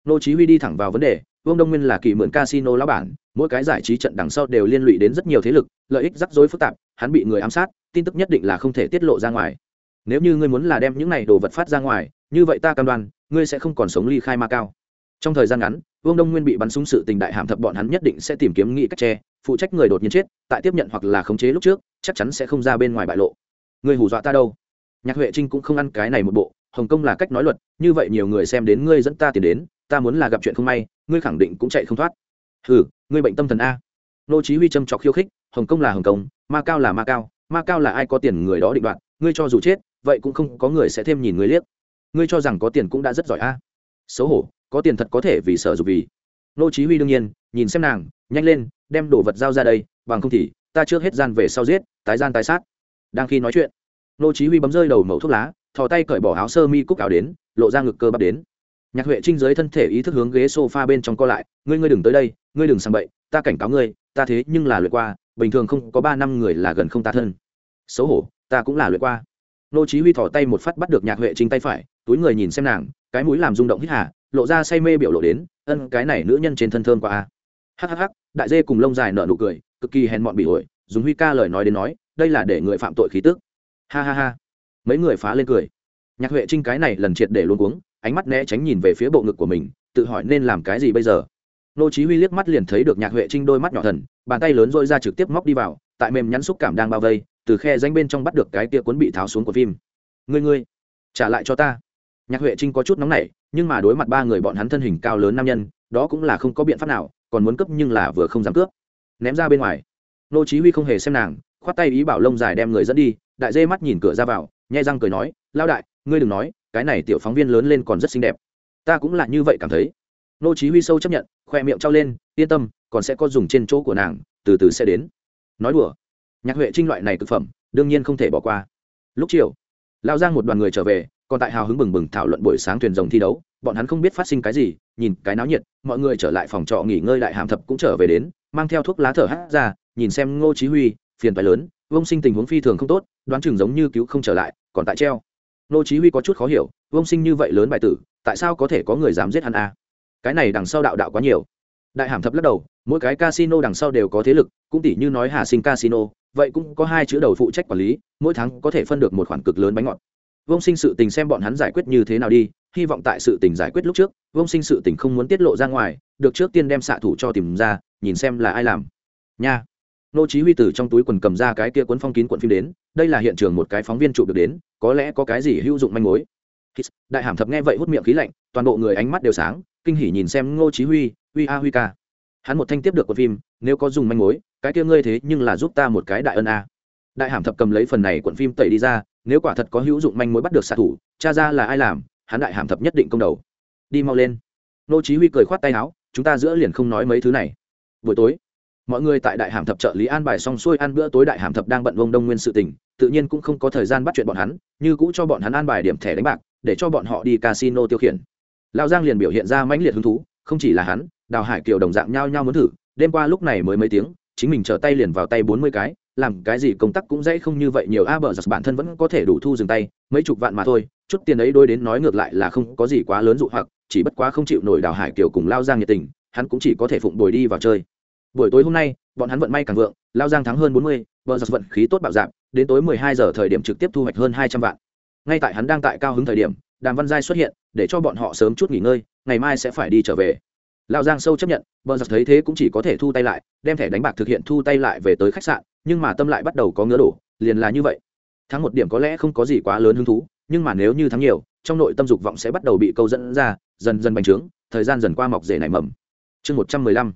Nô chí huy đi thẳng vào vấn đề, vương đông nguyên là kỳ mượn casino lão bản, mỗi cái giải trí trận đằng sau đều liên lụy đến rất nhiều thế lực, lợi ích rắc rối phức tạp, hắn bị người ám sát, tin tức nhất định là không thể tiết lộ ra ngoài. Nếu như ngươi muốn là đem những này đồ vật phát ra ngoài, như vậy ta cam đoan, ngươi sẽ không còn sống ly khai ma cao. Trong thời gian ngắn vương đông nguyên bị bắn súng sự tình đại hàm thập bọn hắn nhất định sẽ tìm kiếm nghị cách che, phụ trách người đột nhiên chết, tại tiếp nhận hoặc là khống chế lúc trước, chắc chắn sẽ không ra bên ngoài bại lộ. Ngươi hù dọa ta đâu? Nhạc huệ trinh cũng không ăn cái này một bộ, hồng kông là cách nói luật, như vậy nhiều người xem đến ngươi dẫn ta tiền đến, ta muốn là gặp chuyện không may, ngươi khẳng định cũng chạy không thoát. Ừ ngươi bệnh tâm thần a. Nô chí huy châm chọc khiêu khích, hồng kông là hồng kông, ma cao là ma cao ma cao là ai có tiền người đó định đoạt, ngươi cho dù chết, vậy cũng không có người sẽ thêm nhìn ngươi liếc. Ngươi cho rằng có tiền cũng đã rất giỏi a. Xấu hổ có tiền thật có thể vì sợ dục vì. Nô chí huy đương nhiên, nhìn xem nàng, nhanh lên, đem đồ vật giao ra đây, bằng không thì, ta trước hết gian về sau giết, tái gian tái sát. Đang khi nói chuyện, nô chí huy bấm rơi đầu mẩu thuốc lá, thò tay cởi bỏ áo sơ mi cúc áo đến, lộ ra ngực cơ bắp đến. Nhạc huệ trinh dưới thân thể ý thức hướng ghế sofa bên trong co lại, ngươi ngươi đừng tới đây, ngươi đừng sang bậy, ta cảnh cáo ngươi, ta thế nhưng là luyện qua, bình thường không có ba năm người là gần không ta thân. Xấu hổ, ta cũng là luyện qua. Nô chí huy thò tay một phát bắt được nhạc huệ trinh tay phải, túi người nhìn xem nàng, cái mũi làm rung động hít hà lộ ra say mê biểu lộ đến, ân, cái này nữ nhân trên thân thơm qua a. Hhh đại dê cùng lông dài nở nụ cười, cực kỳ hèn mọn bị ổi, dùng huy ca lời nói đến nói, đây là để người phạm tội khí tức. Ha ha ha. Mấy người phá lên cười. Nhạc huệ trinh cái này lần triệt để luôn cuống, ánh mắt né tránh nhìn về phía bộ ngực của mình, tự hỏi nên làm cái gì bây giờ. Nô chí huy liếc mắt liền thấy được nhạc huệ trinh đôi mắt nhỏ thần, bàn tay lớn rôi ra trực tiếp móc đi vào, tại mềm nhắn xúc cảm đang bao vây, từ khe danh bên trong bắt được cái tia cuốn bị tháo xuống của phim. Ngươi ngươi, trả lại cho ta nhạc huệ trinh có chút nóng nảy, nhưng mà đối mặt ba người bọn hắn thân hình cao lớn nam nhân, đó cũng là không có biện pháp nào, còn muốn cướp nhưng là vừa không dám cướp. Ném ra bên ngoài. Nô chí huy không hề xem nàng, khoát tay ý bảo lông dài đem người dẫn đi, đại dê mắt nhìn cửa ra vào, nhai răng cười nói lao đại, ngươi đừng nói, cái này tiểu phóng viên lớn lên còn rất xinh đẹp. Ta cũng là như vậy cảm thấy. Nô chí huy sâu chấp nhận, khoe miệng trao lên, yên tâm, còn sẽ có dùng trên chỗ của nàng, từ từ sẽ đến. Nói đùa. Nhạc huệ trinh loại này thực phẩm, đương nhiên không thể bỏ qua. Lúc chiều lao giang một đoàn người trở về còn tại hào hứng bừng bừng thảo luận buổi sáng thuyền rồng thi đấu, bọn hắn không biết phát sinh cái gì, nhìn cái náo nhiệt, mọi người trở lại phòng trọ nghỉ ngơi đại hàm thập cũng trở về đến, mang theo thuốc lá thở hát ra, nhìn xem ngô chí huy, phiền phải lớn, vông sinh tình huống phi thường không tốt, đoán chừng giống như cứu không trở lại, còn tại treo. Ngô chí huy có chút khó hiểu, vông sinh như vậy lớn bài tử, tại sao có thể có người dám giết hắn a? À? cái này đằng sau đạo đạo quá nhiều. Đại hàm thập lắc đầu, mỗi cái casino đằng sau đều có thế lực, cũng tỷ như nói hà sinh casino, vậy cũng có hai chữ đầu phụ trách quản lý, mỗi tháng có thể phân được một khoản cực lớn bánh ngọt vông sinh sự tình xem bọn hắn giải quyết như thế nào đi, hy vọng tại sự tình giải quyết lúc trước vông sinh sự tình không muốn tiết lộ ra ngoài, được trước tiên đem xạ thủ cho tìm ra, nhìn xem là ai làm. Nha. Nô chí huy từ trong túi quần cầm ra cái kia cuốn phong kín cuộn phim đến, đây là hiện trường một cái phóng viên chụp được đến, có lẽ có cái gì hữu dụng manh mối. Đại hàm thập nghe vậy hút miệng khí lạnh, toàn bộ người ánh mắt đều sáng, kinh hỉ nhìn xem ngô chí huy huy a huy ca. Hắn một thanh tiếp được cuộn phim, nếu có dùng manh mối, cái kia ngươi thế nhưng là giúp ta một cái đại ân a. Đại hàm thập cầm lấy phần này cuộn phim tẩy đi ra nếu quả thật có hữu dụng manh mối bắt được xạ thủ, cha ra là ai làm, hắn đại hàm thập nhất định công đầu. Đi mau lên. Nô chí huy cười khoát tay áo, chúng ta giữa liền không nói mấy thứ này. Buổi tối, mọi người tại đại hàm thập trợ lý an bài xong xuôi ăn bữa tối đại hàm thập đang bận vông đông nguyên sự tình, tự nhiên cũng không có thời gian bắt chuyện bọn hắn, như cũ cho bọn hắn an bài điểm thẻ đánh bạc, để cho bọn họ đi casino tiêu khiển. Lão giang liền biểu hiện ra mãnh liệt hứng thú, không chỉ là hắn, đào hải kiều đồng dạng nhao nhao muốn thử, đêm qua lúc này mới mấy tiếng, chính mình trở tay liền vào tay bốn mươi cái làm cái gì công tác cũng dễ không như vậy, nhiều a bờ giặc bản thân vẫn có thể đủ thu dừng tay, mấy chục vạn mà thôi, chút tiền ấy đôi đến nói ngược lại là không có gì quá lớn dụ hoặc, chỉ bất quá không chịu nổi đào hải kiều cùng lao giang nhiệt tình, hắn cũng chỉ có thể phụng bồi đi vào chơi. Buổi tối hôm nay, bọn hắn vận may càng vượng, lao giang thắng hơn bốn mươi bờ giặc vận khí tốt bạo dạng đến tối mười hai giờ thời điểm trực tiếp thu hoạch hơn hai trăm vạn. Ngay tại hắn đang tại cao hứng thời điểm, đàm văn giai xuất hiện, để cho bọn họ sớm chút nghỉ ngơi, ngày mai sẽ phải đi trở về. Lao giang sâu chấp nhận bờ giặc thấy thế cũng chỉ có thể thu tay lại, đem thẻ đánh bạc thực hiện thu tay lại về tới khách sạn nhưng mà tâm lại bắt đầu có ngứa đổ, liền là như vậy. Thắng một điểm có lẽ không có gì quá lớn hứng thú, nhưng mà nếu như thắng nhiều, trong nội tâm dục vọng sẽ bắt đầu bị câu dẫn ra, dần dần bành trướng, thời gian dần qua mọc rể nảy mầm. Chương một trăm mười lăm,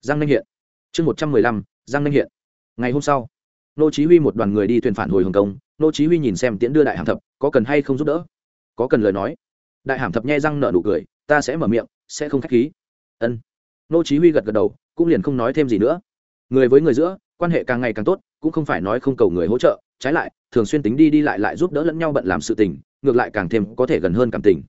giang ninh hiện. Chương một trăm mười lăm, giang ninh hiện. Ngày hôm sau, nô chí huy một đoàn người đi thuyền phản hồi hồng kông. Nô chí huy nhìn xem tiễn đưa đại hàm thập, có cần hay không giúp đỡ? Có cần lời nói. Đại hàm thập nhe răng nở nụ cười, ta sẽ mở miệng, sẽ không khách khí. Ân. Nô chí huy gật gật đầu, cũng liền không nói thêm gì nữa. Người với người giữa quan hệ càng ngày càng tốt, cũng không phải nói không cầu người hỗ trợ, trái lại, thường xuyên tính đi đi lại lại giúp đỡ lẫn nhau bận làm sự tình, ngược lại càng thêm có thể gần hơn cảm tình.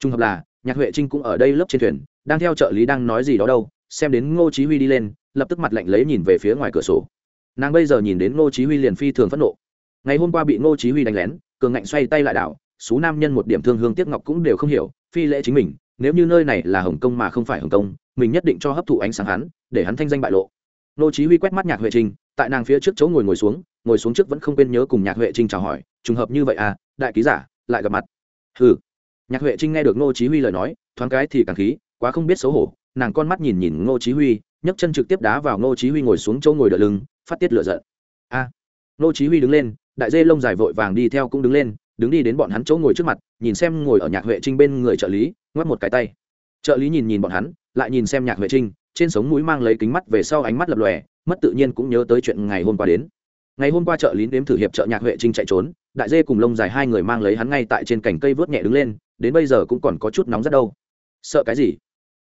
Trung hợp là, nhạc huệ trinh cũng ở đây lớp trên thuyền, đang theo trợ lý đang nói gì đó đâu, xem đến ngô chí huy đi lên, lập tức mặt lạnh lấy nhìn về phía ngoài cửa sổ. Nàng bây giờ nhìn đến ngô chí huy liền phi thường phẫn nộ. Ngày hôm qua bị ngô chí huy đánh lén, cường ngạnh xoay tay lại đảo số nam nhân một điểm thương hương tiếc ngọc cũng đều không hiểu, phi lễ chính mình, nếu như nơi này là hồng kông mà không phải hồng kông, mình nhất định cho hấp thụ ánh sáng hắn, để hắn thanh danh bại lộ. Nô chí huy quét mắt nhạc huệ trinh tại nàng phía trước chỗ ngồi ngồi xuống ngồi xuống trước vẫn không quên nhớ cùng nhạc huệ trinh chào hỏi, trùng hợp như vậy à đại ký giả, lại gặp mặt. Hừ. Nhạc huệ trinh nghe được nô chí huy lời nói, thoáng cái thì càng khí, quá không biết xấu hổ, nàng con mắt nhìn nhìn ngô chí huy, nhấc chân trực tiếp đá vào ngô chí huy ngồi xuống chỗ ngồi đỡ lưng, phát tiết lửa giận. A. À. ngô chí huy đứng lên, đại dê lông dài vội vàng đi theo cũng đứng lên, đứng đi đến bọn hắn chỗ ngồi trước mặt, nhìn xem ngồi ở nhạc huệ trinh bên người trợ lý, ngoắc một cái tay. Trợ lý nhìn nhìn bọn hắn, lại nhìn xem nhạc huệ trinh trên sống mũi mang lấy kính mắt về sau ánh mắt lập lòe, mất tự nhiên cũng nhớ tới chuyện ngày hôm qua đến. Ngày hôm qua trợ lý đếm thử hiệp trợ nhạc huệ trinh chạy trốn, đại dê cùng lông dài hai người mang lấy hắn ngay tại trên cành cây vớt nhẹ đứng lên, đến bây giờ cũng còn có chút nóng rất đâu. Sợ cái gì?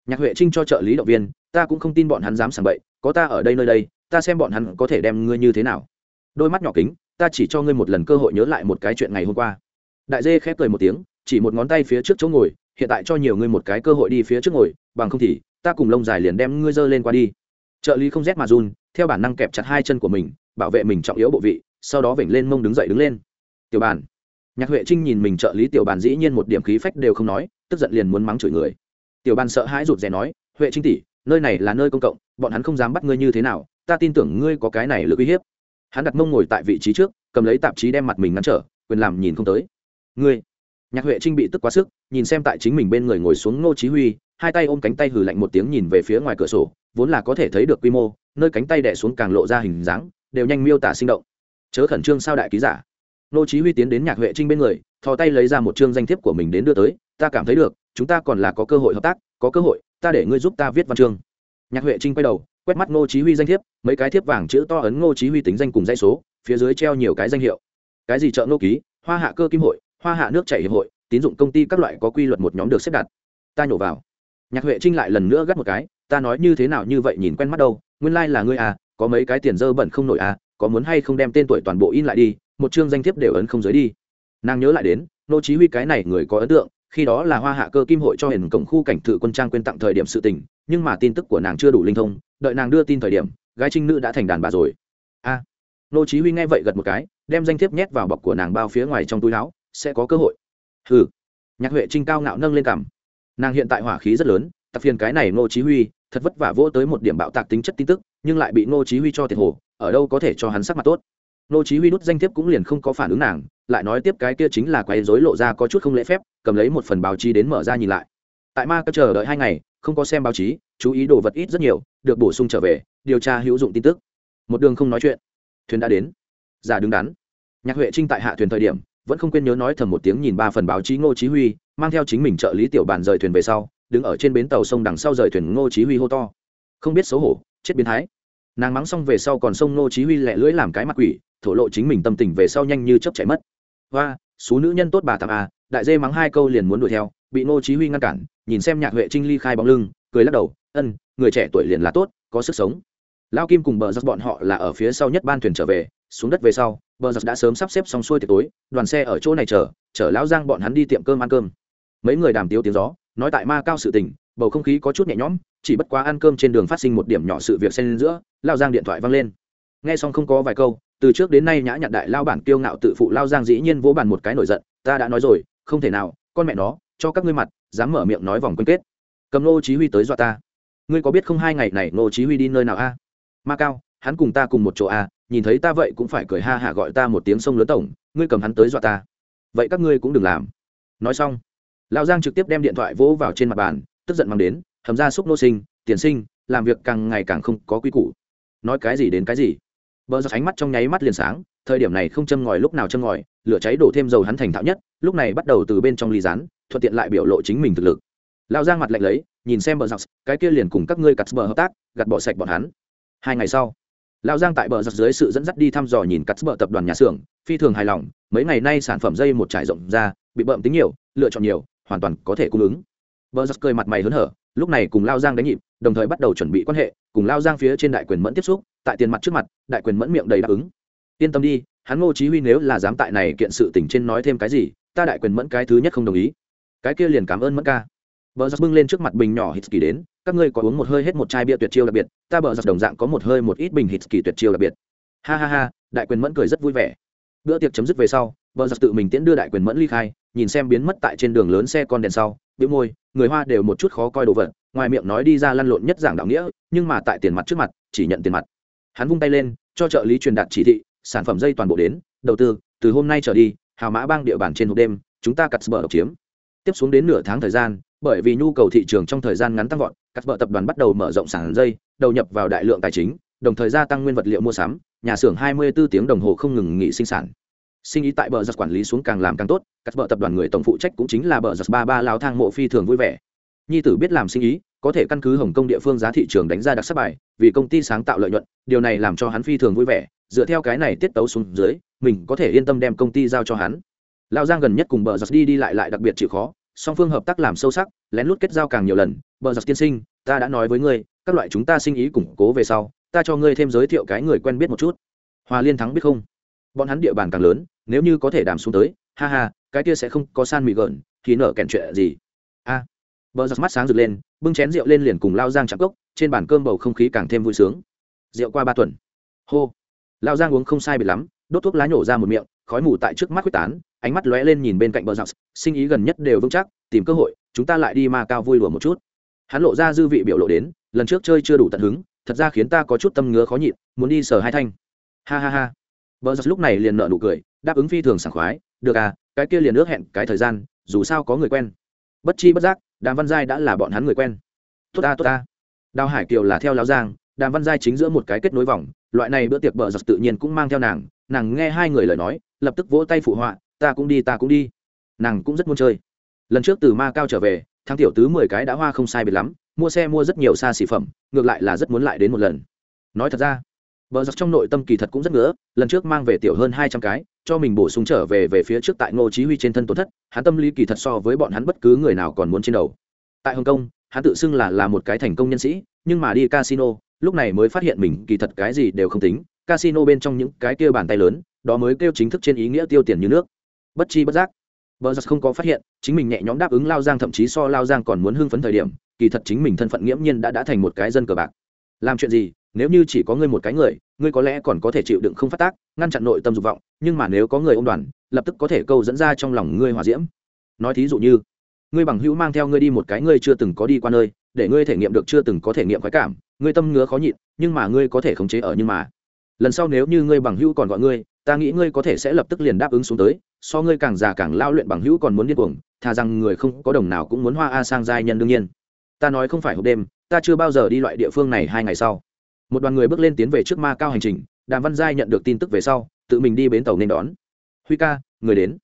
Nhạc huệ trinh cho trợ lý động viên, ta cũng không tin bọn hắn dám sảng bậy, có ta ở đây nơi đây, ta xem bọn hắn có thể đem ngươi như thế nào. Đôi mắt nhỏ kính, ta chỉ cho ngươi một lần cơ hội nhớ lại một cái chuyện ngày hôm qua. Đại dê khép cười một tiếng, chỉ một ngón tay phía trước chỗ ngồi, hiện tại cho nhiều ngươi một cái cơ hội đi phía trước ngồi, bằng không thì ta cùng lông dài liền đem ngươi dơ lên qua đi. Trợ lý không rét mà run, theo bản năng kẹp chặt hai chân của mình, bảo vệ mình trọng yếu bộ vị, sau đó vểnh lên mông đứng dậy đứng lên. Tiểu bàn nhạc huệ trinh nhìn mình trợ lý tiểu bàn dĩ nhiên một điểm khí phách đều không nói, tức giận liền muốn mắng chửi người. Tiểu bàn sợ hãi rụt rè nói, huệ trinh tỷ, nơi này là nơi công cộng, bọn hắn không dám bắt ngươi như thế nào, ta tin tưởng ngươi có cái này lực uy hiếp. Hắn đặt mông ngồi tại vị trí trước, cầm lấy tạp chí đem mặt mình ngăn trở, quyền làm nhìn không tới. Ngươi. Nhạc huệ trinh bị tức quá sức, nhìn xem tại chính mình bên người ngồi xuống ngô chí huy hai tay ôm cánh tay hừ lạnh một tiếng nhìn về phía ngoài cửa sổ, vốn là có thể thấy được quy mô, nơi cánh tay đè xuống càng lộ ra hình dáng, đều nhanh miêu tả sinh động. Chớ khẩn trương sao đại ký giả. Ngô chí huy tiến đến nhạc huệ trinh bên người, thò tay lấy ra một trương danh thiếp của mình đến đưa tới, ta cảm thấy được, chúng ta còn là có cơ hội hợp tác, có cơ hội, ta để ngươi giúp ta viết văn chương. Nhạc huệ trinh quay đầu, quét mắt ngô chí huy danh thiếp, mấy cái thiếp vàng chữ to ấn ngô chí huy tính danh cùng dãy số, phía dưới treo nhiều cái danh hiệu. Cái gì trợ ngô ký, hoa hạ cơ kim hội, hoa hạ nước chảy hiệp hội, tín dụng công ty các loại có quy luật một nhóm được xếp đặt. Ta nhổ vào nhạc huệ trinh lại lần nữa gắt một cái, ta nói như thế nào như vậy nhìn quen mắt đâu, nguyên lai là ngươi à có mấy cái tiền dơ bẩn không nổi à có muốn hay không đem tên tuổi toàn bộ in lại đi, một chương danh thiếp đều ấn không dưới đi. Nàng nhớ lại đến, nô chí huy cái này người có ấn tượng, khi đó là hoa hạ cơ kim hội cho hiền cổng khu cảnh thự quân trang quên tặng thời điểm sự tình, nhưng mà tin tức của nàng chưa đủ linh thông, đợi nàng đưa tin thời điểm, gái trinh nữ đã thành đàn bà rồi. A. Nô chí huy nghe vậy gật một cái, đem danh thiếp nhét vào bọc của nàng bao phía ngoài trong túi áo, sẽ có cơ hội. Hừ. Nhạc huệ trinh cao ngạo nâng lên cằm nàng hiện tại hỏa khí rất lớn tặc phiền cái này Ngô chí huy, thật vất vả vỗ tới một điểm bạo tạc tính chất tin tức, nhưng lại bị Ngô chí huy cho thiệt hồ, ở đâu có thể cho hắn sắc mặt tốt. Ngô chí huy nút danh thiếp cũng liền không có phản ứng nàng, lại nói tiếp cái kia chính là quấy rối lộ ra có chút không lễ phép, cầm lấy một phần báo chí đến mở ra nhìn lại. Tại ma cấp chờ đợi hai ngày, không có xem báo chí, chú ý đồ vật ít rất nhiều, được bổ sung trở về, điều tra hữu dụng tin tức. Một đường không nói chuyện. Thuyền đã đến. Giả đứng đắn. Nhạc huệ trinh tại hạ thuyền thời điểm, vẫn không quên nhớ nói thầm một tiếng nhìn ba phần báo chí ngô chí huy mang theo chính mình trợ lý tiểu bàn rời thuyền về sau, đứng ở trên bến tàu sông đằng sau rời thuyền ngô chí huy hô to. Không biết xấu hổ, chết biến thái. Nàng mắng xong về sau còn sông ngô chí huy lẹ lưỡi làm cái mặt quỷ, thổ lộ chính mình tâm tình về sau nhanh như chớp chạy mất. Hoa số nữ nhân tốt bà tạm à đại dê mắng hai câu liền muốn đuổi theo, bị ngô chí huy ngăn cản, nhìn xem nhạc huệ trinh ly khai bóng lưng, cười lắc đầu, ân, người trẻ tuổi liền là tốt, có sức sống. Lao kim cùng bờ giặc bọn họ là ở phía sau nhất ban thuyền trở về, xuống đất về sau, bờ giặc đã sớm sắp xếp xong xuôi tiệc tối, đoàn xe ở chỗ này chờ, chở lão giang bọn hắn đi tiệm cơm ăn cơm mấy người đàm tiếu tiếng gió, nói tại ma cao sự tình, bầu không khí có chút nhẹ nhõm, chỉ bất quá ăn cơm trên đường phát sinh một điểm nhỏ sự việc xen giữa, lao giang điện thoại văng lên. Nghe xong không có vài câu, từ trước đến nay nhã nhặn đại lao bản kiêu ngạo tự phụ lao giang dĩ nhiên vỗ bàn một cái nổi giận, ta đã nói rồi, không thể nào, con mẹ nó, cho các ngươi mặt, dám mở miệng nói vòng quân kết. Cầm nô chí huy tới dọa ta. Ngươi có biết không hai ngày này nô chí huy đi nơi nào a? Ma cao, hắn cùng ta cùng một chỗ a, nhìn thấy ta vậy cũng phải cười ha hả gọi ta một tiếng sông lớn tổng, ngươi cầm hắn tới dọa ta. Vậy các ngươi cũng đừng làm. Nói xong lão giang trực tiếp đem điện thoại vỗ vào trên mặt bàn, tức giận mang đến thầm ra xúc nô sinh, tiền sinh, làm việc càng ngày càng không có quy củ. Nói cái gì đến cái gì? Bờ giặc ánh mắt trong nháy mắt liền sáng, thời điểm này không châm ngòi lúc nào châm ngòi, lửa cháy đổ thêm dầu hắn thành thạo nhất, lúc này bắt đầu từ bên trong ly rán, thuận tiện lại biểu lộ chính mình thực lực. Lão giang mặt lạnh lấy, nhìn xem bờ giặc cái kia liền cùng các ngươi cắt bờ hợp tác, gạt bỏ sạch bọn hắn. Hai ngày sau, Lão giang tại bờ giặc dưới sự dẫn dắt đi thăm dò nhìn cắt bờ tập đoàn nhà xưởng, phi thường hài lòng, mấy ngày nay sản phẩm dây một trải rộng ra, bị bợm tính nhiều, lựa chọn nhiều hoàn toàn có thể cung ứng. Bơ giật cười mặt mày hớn hở, lúc này cùng lao giang đánh nhịp, đồng thời bắt đầu chuẩn bị quan hệ, cùng lao giang phía trên đại quyền mẫn tiếp xúc, tại tiền mặt trước mặt, đại quyền mẫn miệng đầy đáp ứng. Yên tâm đi, hắn ngô chí huy nếu là dám tại này kiện sự tình trên nói thêm cái gì, ta đại quyền mẫn cái thứ nhất không đồng ý. Cái kia liền cảm ơn mẫn ca. Bờ giật bưng lên trước mặt bình nhỏ hít kỳ đến, các ngươi có uống một hơi hết một chai bia tuyệt chiêu đặc biệt, ta bờ giật đồng dạng có một hơi một ít bình hít kỳ tuyệt chiêu đặc biệt. Ha ha ha, đại quyền mẫn cười rất vui vẻ. Bữa tiệc chấm dứt về sau, bờ giật tự mình tiễn đưa đại quyền mẫn ly khai nhìn xem biến mất tại trên đường lớn xe con đèn sau, bĩu môi, người hoa đều một chút khó coi đồ vật, ngoài miệng nói đi ra lăn lộn nhất giảng đạo nghĩa, nhưng mà tại tiền mặt trước mặt, chỉ nhận tiền mặt. Hắn vung tay lên, cho trợ lý truyền đạt chỉ thị, sản phẩm dây toàn bộ đến, đầu tư, từ hôm nay trở đi, hào mã bang địa bàn trên hộp đêm, chúng ta cắt bờ độc chiếm. Tiếp xuống đến nửa tháng thời gian, bởi vì nhu cầu thị trường trong thời gian ngắn tăng vọt, cắt bờ tập đoàn bắt đầu mở rộng sản dây, đầu nhập vào đại lượng tài chính, đồng thời gia tăng nguyên vật liệu mua sắm, nhà xưởng 24 tiếng đồng hồ không ngừng nghỉ sinh sản sinh ý tại bờ giặc quản lý xuống càng làm càng tốt, các bờ tập đoàn người tổng phụ trách cũng chính là bờ giặc ba ba lao thang mộ phi thường vui vẻ. Nhi tử biết làm sinh ý, có thể căn cứ hồng kông địa phương giá thị trường đánh ra đặc sắc bài, vì công ty sáng tạo lợi nhuận, điều này làm cho hắn phi thường vui vẻ, dựa theo cái này tiết tấu xuống dưới, mình có thể yên tâm đem công ty giao cho hắn. Lao giang gần nhất cùng bờ giặc đi đi lại lại đặc biệt chịu khó, song phương hợp tác làm sâu sắc, lén lút kết giao càng nhiều lần, bờ giặc tiên sinh, ta đã nói với ngươi, các loại chúng ta sinh ý củng cố về sau, ta cho ngươi thêm giới thiệu cái người quen biết một chút. Hòa liên thắng biết không? Bọn hắn địa bàn càng lớn nếu như có thể đàm xuống tới ha ha cái kia sẽ không có san mì gợn thì nở kèn chuyện gì? A à, bờ giặc mắt sáng rực lên bưng chén rượu lên liền cùng lao giang chạm cốc trên bàn cơm bầu không khí càng thêm vui sướng. Rượu qua ba tuần. Hô. Lao giang uống không sai biệt lắm đốt thuốc lá nhổ ra một miệng khói mù tại trước mắt quyết tán ánh mắt lóe lên nhìn bên cạnh bờ giặc sinh ý gần nhất đều vững chắc tìm cơ hội chúng ta lại đi ma cao vui đùa một chút. Hắn lộ ra dư vị biểu lộ đến lần trước chơi chưa đủ tận hứng thật ra khiến ta có chút tâm ngứa khó nhịn muốn đi sờ hai thanh. Ha ha ha. Bờ giặc lúc này liền nợ nụ cười đáp ứng phi thường sảng khoái, được à cái kia liền ước hẹn cái thời gian, dù sao có người quen. Bất chi bất giác, đàm văn giai đã là bọn hắn người quen. Tốt ta tốt ta. Đào hải kiều là theo lão giang, đàm văn giai chính giữa một cái kết nối vòng, loại này bữa tiệc bờ giặc tự nhiên cũng mang theo nàng nàng nghe hai người lời nói, lập tức vỗ tay phụ họa, ta cũng đi, ta cũng đi. Nàng cũng rất muốn chơi. Lần trước từ ma cao trở về thang tiểu tứ mười cái đã hoa không sai biệt lắm, mua xe mua rất nhiều xa xỉ phẩm, ngược lại là rất muốn lại đến một lần. Nói thật ra bờ giặc trong nội tâm kỳ thật cũng rất ngứa, lần trước mang về tiểu hơn hai trăm cái, cho mình bổ sung trở về về phía trước tại ngô chí huy trên thân tổn thất, hắn tâm lý kỳ thật so với bọn hắn bất cứ người nào còn muốn trên đầu tại hồng kông, hắn tự xưng là là một cái thành công nhân sĩ, nhưng mà đi casino, lúc này mới phát hiện mình kỳ thật cái gì đều không tính, casino bên trong những cái kia bàn tay lớn, đó mới kêu chính thức trên ý nghĩa tiêu tiền như nước. Bất chi bất giác, bờ giặc không có phát hiện, chính mình nhẹ nhõm đáp ứng lao giang, thậm chí so lao giang còn muốn hưng phấn thời điểm, kỳ thật chính mình thân phận nghiễm nhiên đã đã thành một cái dân cờ bạc. Làm chuyện gì nếu như chỉ có ngươi một cái người, ngươi có lẽ còn có thể chịu đựng không phát tác, ngăn chặn nội tâm dục vọng, nhưng mà nếu có người ôm đoàn, lập tức có thể câu dẫn ra trong lòng ngươi hòa diễm. Nói thí dụ như, ngươi bằng hữu mang theo ngươi đi một cái ngươi chưa từng có đi qua nơi, để ngươi thể nghiệm được chưa từng có thể nghiệm khoái cảm, ngươi tâm ngứa khó nhịn, nhưng mà ngươi có thể khống chế ở nhưng mà. Lần sau nếu như ngươi bằng hữu còn gọi ngươi, ta nghĩ ngươi có thể sẽ lập tức liền đáp ứng xuống tới, so ngươi càng già càng lao luyện bằng hữu còn muốn điên cuồng, thà rằng người không có đồng nào cũng muốn hoa a sang giai nhân đương nhiên. Ta nói không phải hộp đêm, ta chưa bao giờ đi loại địa phương này hai ngày sau một đoàn người bước lên tiến về trước ma cao hành trình đàm văn giai nhận được tin tức về sau tự mình đi bến tàu nên đón. Huy ca người đến.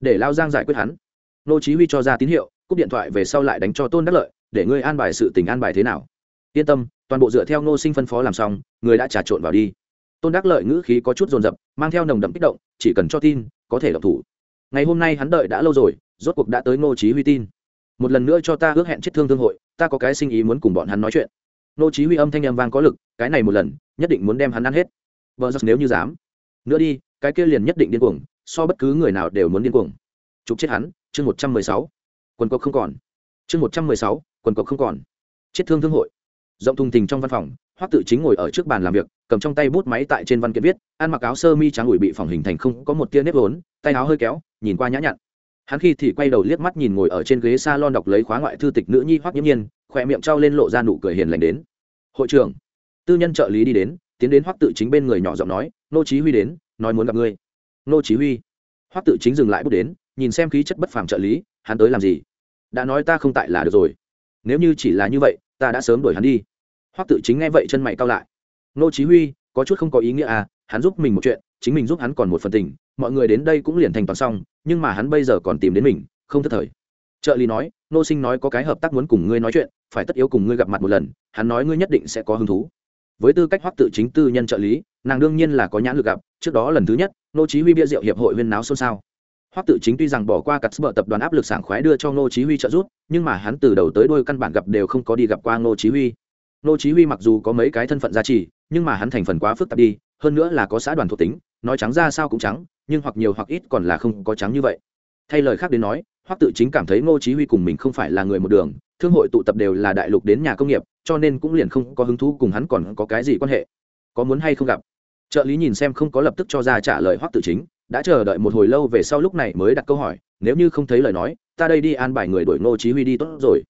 Để lao giang giải quyết hắn. Nô chí huy cho ra tín hiệu cúp điện thoại về sau lại đánh cho tôn đắc lợi để ngươi an bài sự tình an bài thế nào? Yên tâm toàn bộ dựa theo nô sinh phân phó làm xong người đã trà trộn vào đi. Tôn đắc lợi ngữ khí có chút rồn rập, mang theo nồng đậm kích động chỉ cần cho tin có thể động thủ. Ngày hôm nay hắn đợi đã lâu rồi rốt cuộc đã tới nô chí huy tin. Một lần nữa cho ta ước hẹn chết thương thương hội ta có cái sinh ý muốn cùng bọn hắn nói chuyện nô chí huy âm thanh em vang có lực cái này một lần nhất định muốn đem hắn ăn hết. Vợ giặc nếu như dám. Nữa đi cái kia liền nhất định điên cuồng so bất cứ người nào đều muốn điên cuồng. Chụp chết hắn chương 116. quần cộc không còn. Chương 116, quần cộc không còn. Chết thương thương hội. Rộng thùng thình trong văn phòng hoắc tự chính ngồi ở trước bàn làm việc cầm trong tay bút máy tại trên văn kiện viết ăn mặc áo sơ mi trắng ủi bị phòng hình thành không có một tia nếp vốn tay áo hơi kéo nhìn qua nhã nhặn hắn khi thì quay đầu liếc mắt nhìn ngồi ở trên ghế s a lon đọc lấy khóa ngoại thư tịch nữ nhi hoắc nhiễm nhiên khỏe miệng trao lên lộ ra nụ cười hiền lành đến. Hội trưởng. Tư nhân trợ lý đi đến, tiến đến hoắc tự chính bên người nhỏ giọng nói, nô chí huy đến, nói muốn gặp ngươi. Nô chí huy? Hoắc tự chính dừng lại bước đến, nhìn xem khí chất bất phàm trợ lý, hắn tới làm gì? Đã nói ta không tại là được rồi. Nếu như chỉ là như vậy, ta đã sớm đuổi hắn đi. Hoắc tự chính nghe vậy chân mày cao lại. Nô chí huy, có chút không có ý nghĩa à hắn giúp mình một chuyện chính mình giúp hắn còn một phần tình mọi người đến đây cũng liền thành toàn xong nhưng mà hắn bây giờ còn tìm đến mình không thất thời. Trợ lý nói nô sinh nói có cái hợp tác muốn cùng ngươi nói chuyện phải tất yếu cùng ngươi gặp mặt một lần hắn nói ngươi nhất định sẽ có hứng thú. Với tư cách hoắc tự chính tư nhân trợ lý nàng đương nhiên là có nhãn lực gặp trước đó lần thứ nhất nô chí huy bia rượu hiệp hội viên náo xôn xao. Hoắc tự chính tuy rằng bỏ qua cặt bờ tập đoàn áp lực sảng khoái đưa cho nô chí huy trợ giúp nhưng mà hắn từ đầu tới đuôi căn bản gặp đều không có đi gặp qua nô chí huy. Nô chí huy mặc dù có mấy cái thân phận giá trị, nhưng mà hắn thành phần quá phức tạp đi hơn nữa là có xã đoàn thuộc tính, nói trắng ra sao cũng trắng, nhưng hoặc nhiều hoặc ít còn là không có trắng như vậy. Thay lời khác đến nói, hoắc tự chính cảm thấy ngô chí huy cùng mình không phải là người một đường, thương hội tụ tập đều là đại lục đến nhà công nghiệp, cho nên cũng liền không có hứng thú cùng hắn còn có cái gì quan hệ. Có muốn hay không gặp? Trợ lý nhìn xem không có lập tức cho ra trả lời hoắc tự chính, đã chờ đợi một hồi lâu về sau lúc này mới đặt câu hỏi, nếu như không thấy lời nói, ta đây đi an bài người đuổi ngô chí huy đi tốt rồi.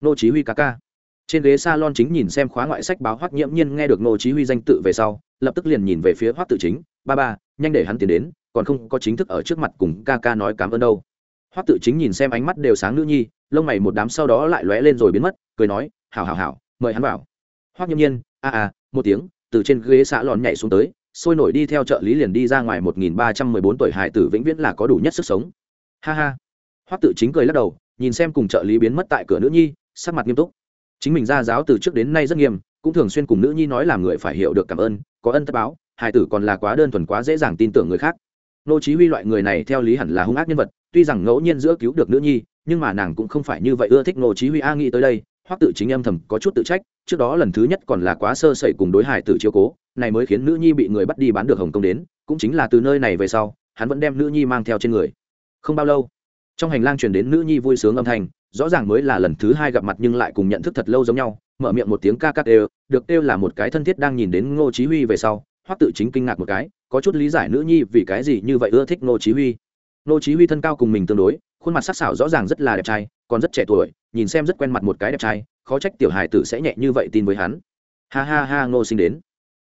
Ngô chí huy ca ca trên ghế salon chính nhìn xem khóa ngoại sách báo hoắc nhiễm nhiên nghe được ngô chí huy danh tự về sau, lập tức liền nhìn về phía hoắc tự chính, ba ba, nhanh để hắn tiến đến, còn không có chính thức ở trước mặt cùng ca ca nói cảm ơn đâu. Hoắc tự chính nhìn xem ánh mắt đều sáng nữ nhi, lông mày một đám sau đó lại lóe lên rồi biến mất, cười nói, hảo hảo hảo, mời hắn vào. Hoắc nhiễm nhiên, a a, một tiếng, từ trên ghế xạ lòn nhảy xuống tới, sôi nổi đi theo trợ lý liền đi ra ngoài một nghìn ba trăm mười bốn tuổi hải tử vĩnh viễn là có đủ nhất sức sống. Ha ha. Hoắc tự chính cười lắc đầu, nhìn xem cùng trợ lý biến mất tại cửa nữ nhi, sắc mặt nghiêm túc chính mình ra giáo từ trước đến nay rất nghiêm, cũng thường xuyên cùng nữ nhi nói làm người phải hiểu được cảm ơn, có ân tất báo hải tử còn là quá đơn thuần quá dễ dàng tin tưởng người khác. Nô chí huy loại người này theo lý hẳn là hung ác nhân vật, tuy rằng ngẫu nhiên giữa cứu được nữ nhi, nhưng mà nàng cũng không phải như vậy ưa thích nô chí huy a nghĩ tới đây, hoắc tự chính âm thầm có chút tự trách, trước đó lần thứ nhất còn là quá sơ sẩy cùng đối hải tử chiếu cố, này mới khiến nữ nhi bị người bắt đi bán được hồng công đến, cũng chính là từ nơi này về sau, hắn vẫn đem nữ nhi mang theo trên người. Không bao lâu trong hành lang truyền đến nữ nhi vui sướng âm thanh, rõ ràng mới là lần thứ hai gặp mặt nhưng lại cùng nhận thức thật lâu giống nhau, mở miệng một tiếng ca cắt đều, được đều là một cái thân thiết đang nhìn đến ngô chí huy về sau, hoắc tự chính kinh ngạc một cái, có chút lý giải nữ nhi vì cái gì như vậy ưa thích ngô chí huy. Ngô chí huy thân cao cùng mình tương đối, khuôn mặt sắc sảo rõ ràng rất là đẹp trai, còn rất trẻ tuổi, nhìn xem rất quen mặt một cái đẹp trai, khó trách tiểu hài tử sẽ nhẹ như vậy tin với hắn. Ha ha ha, ngô sinh đến.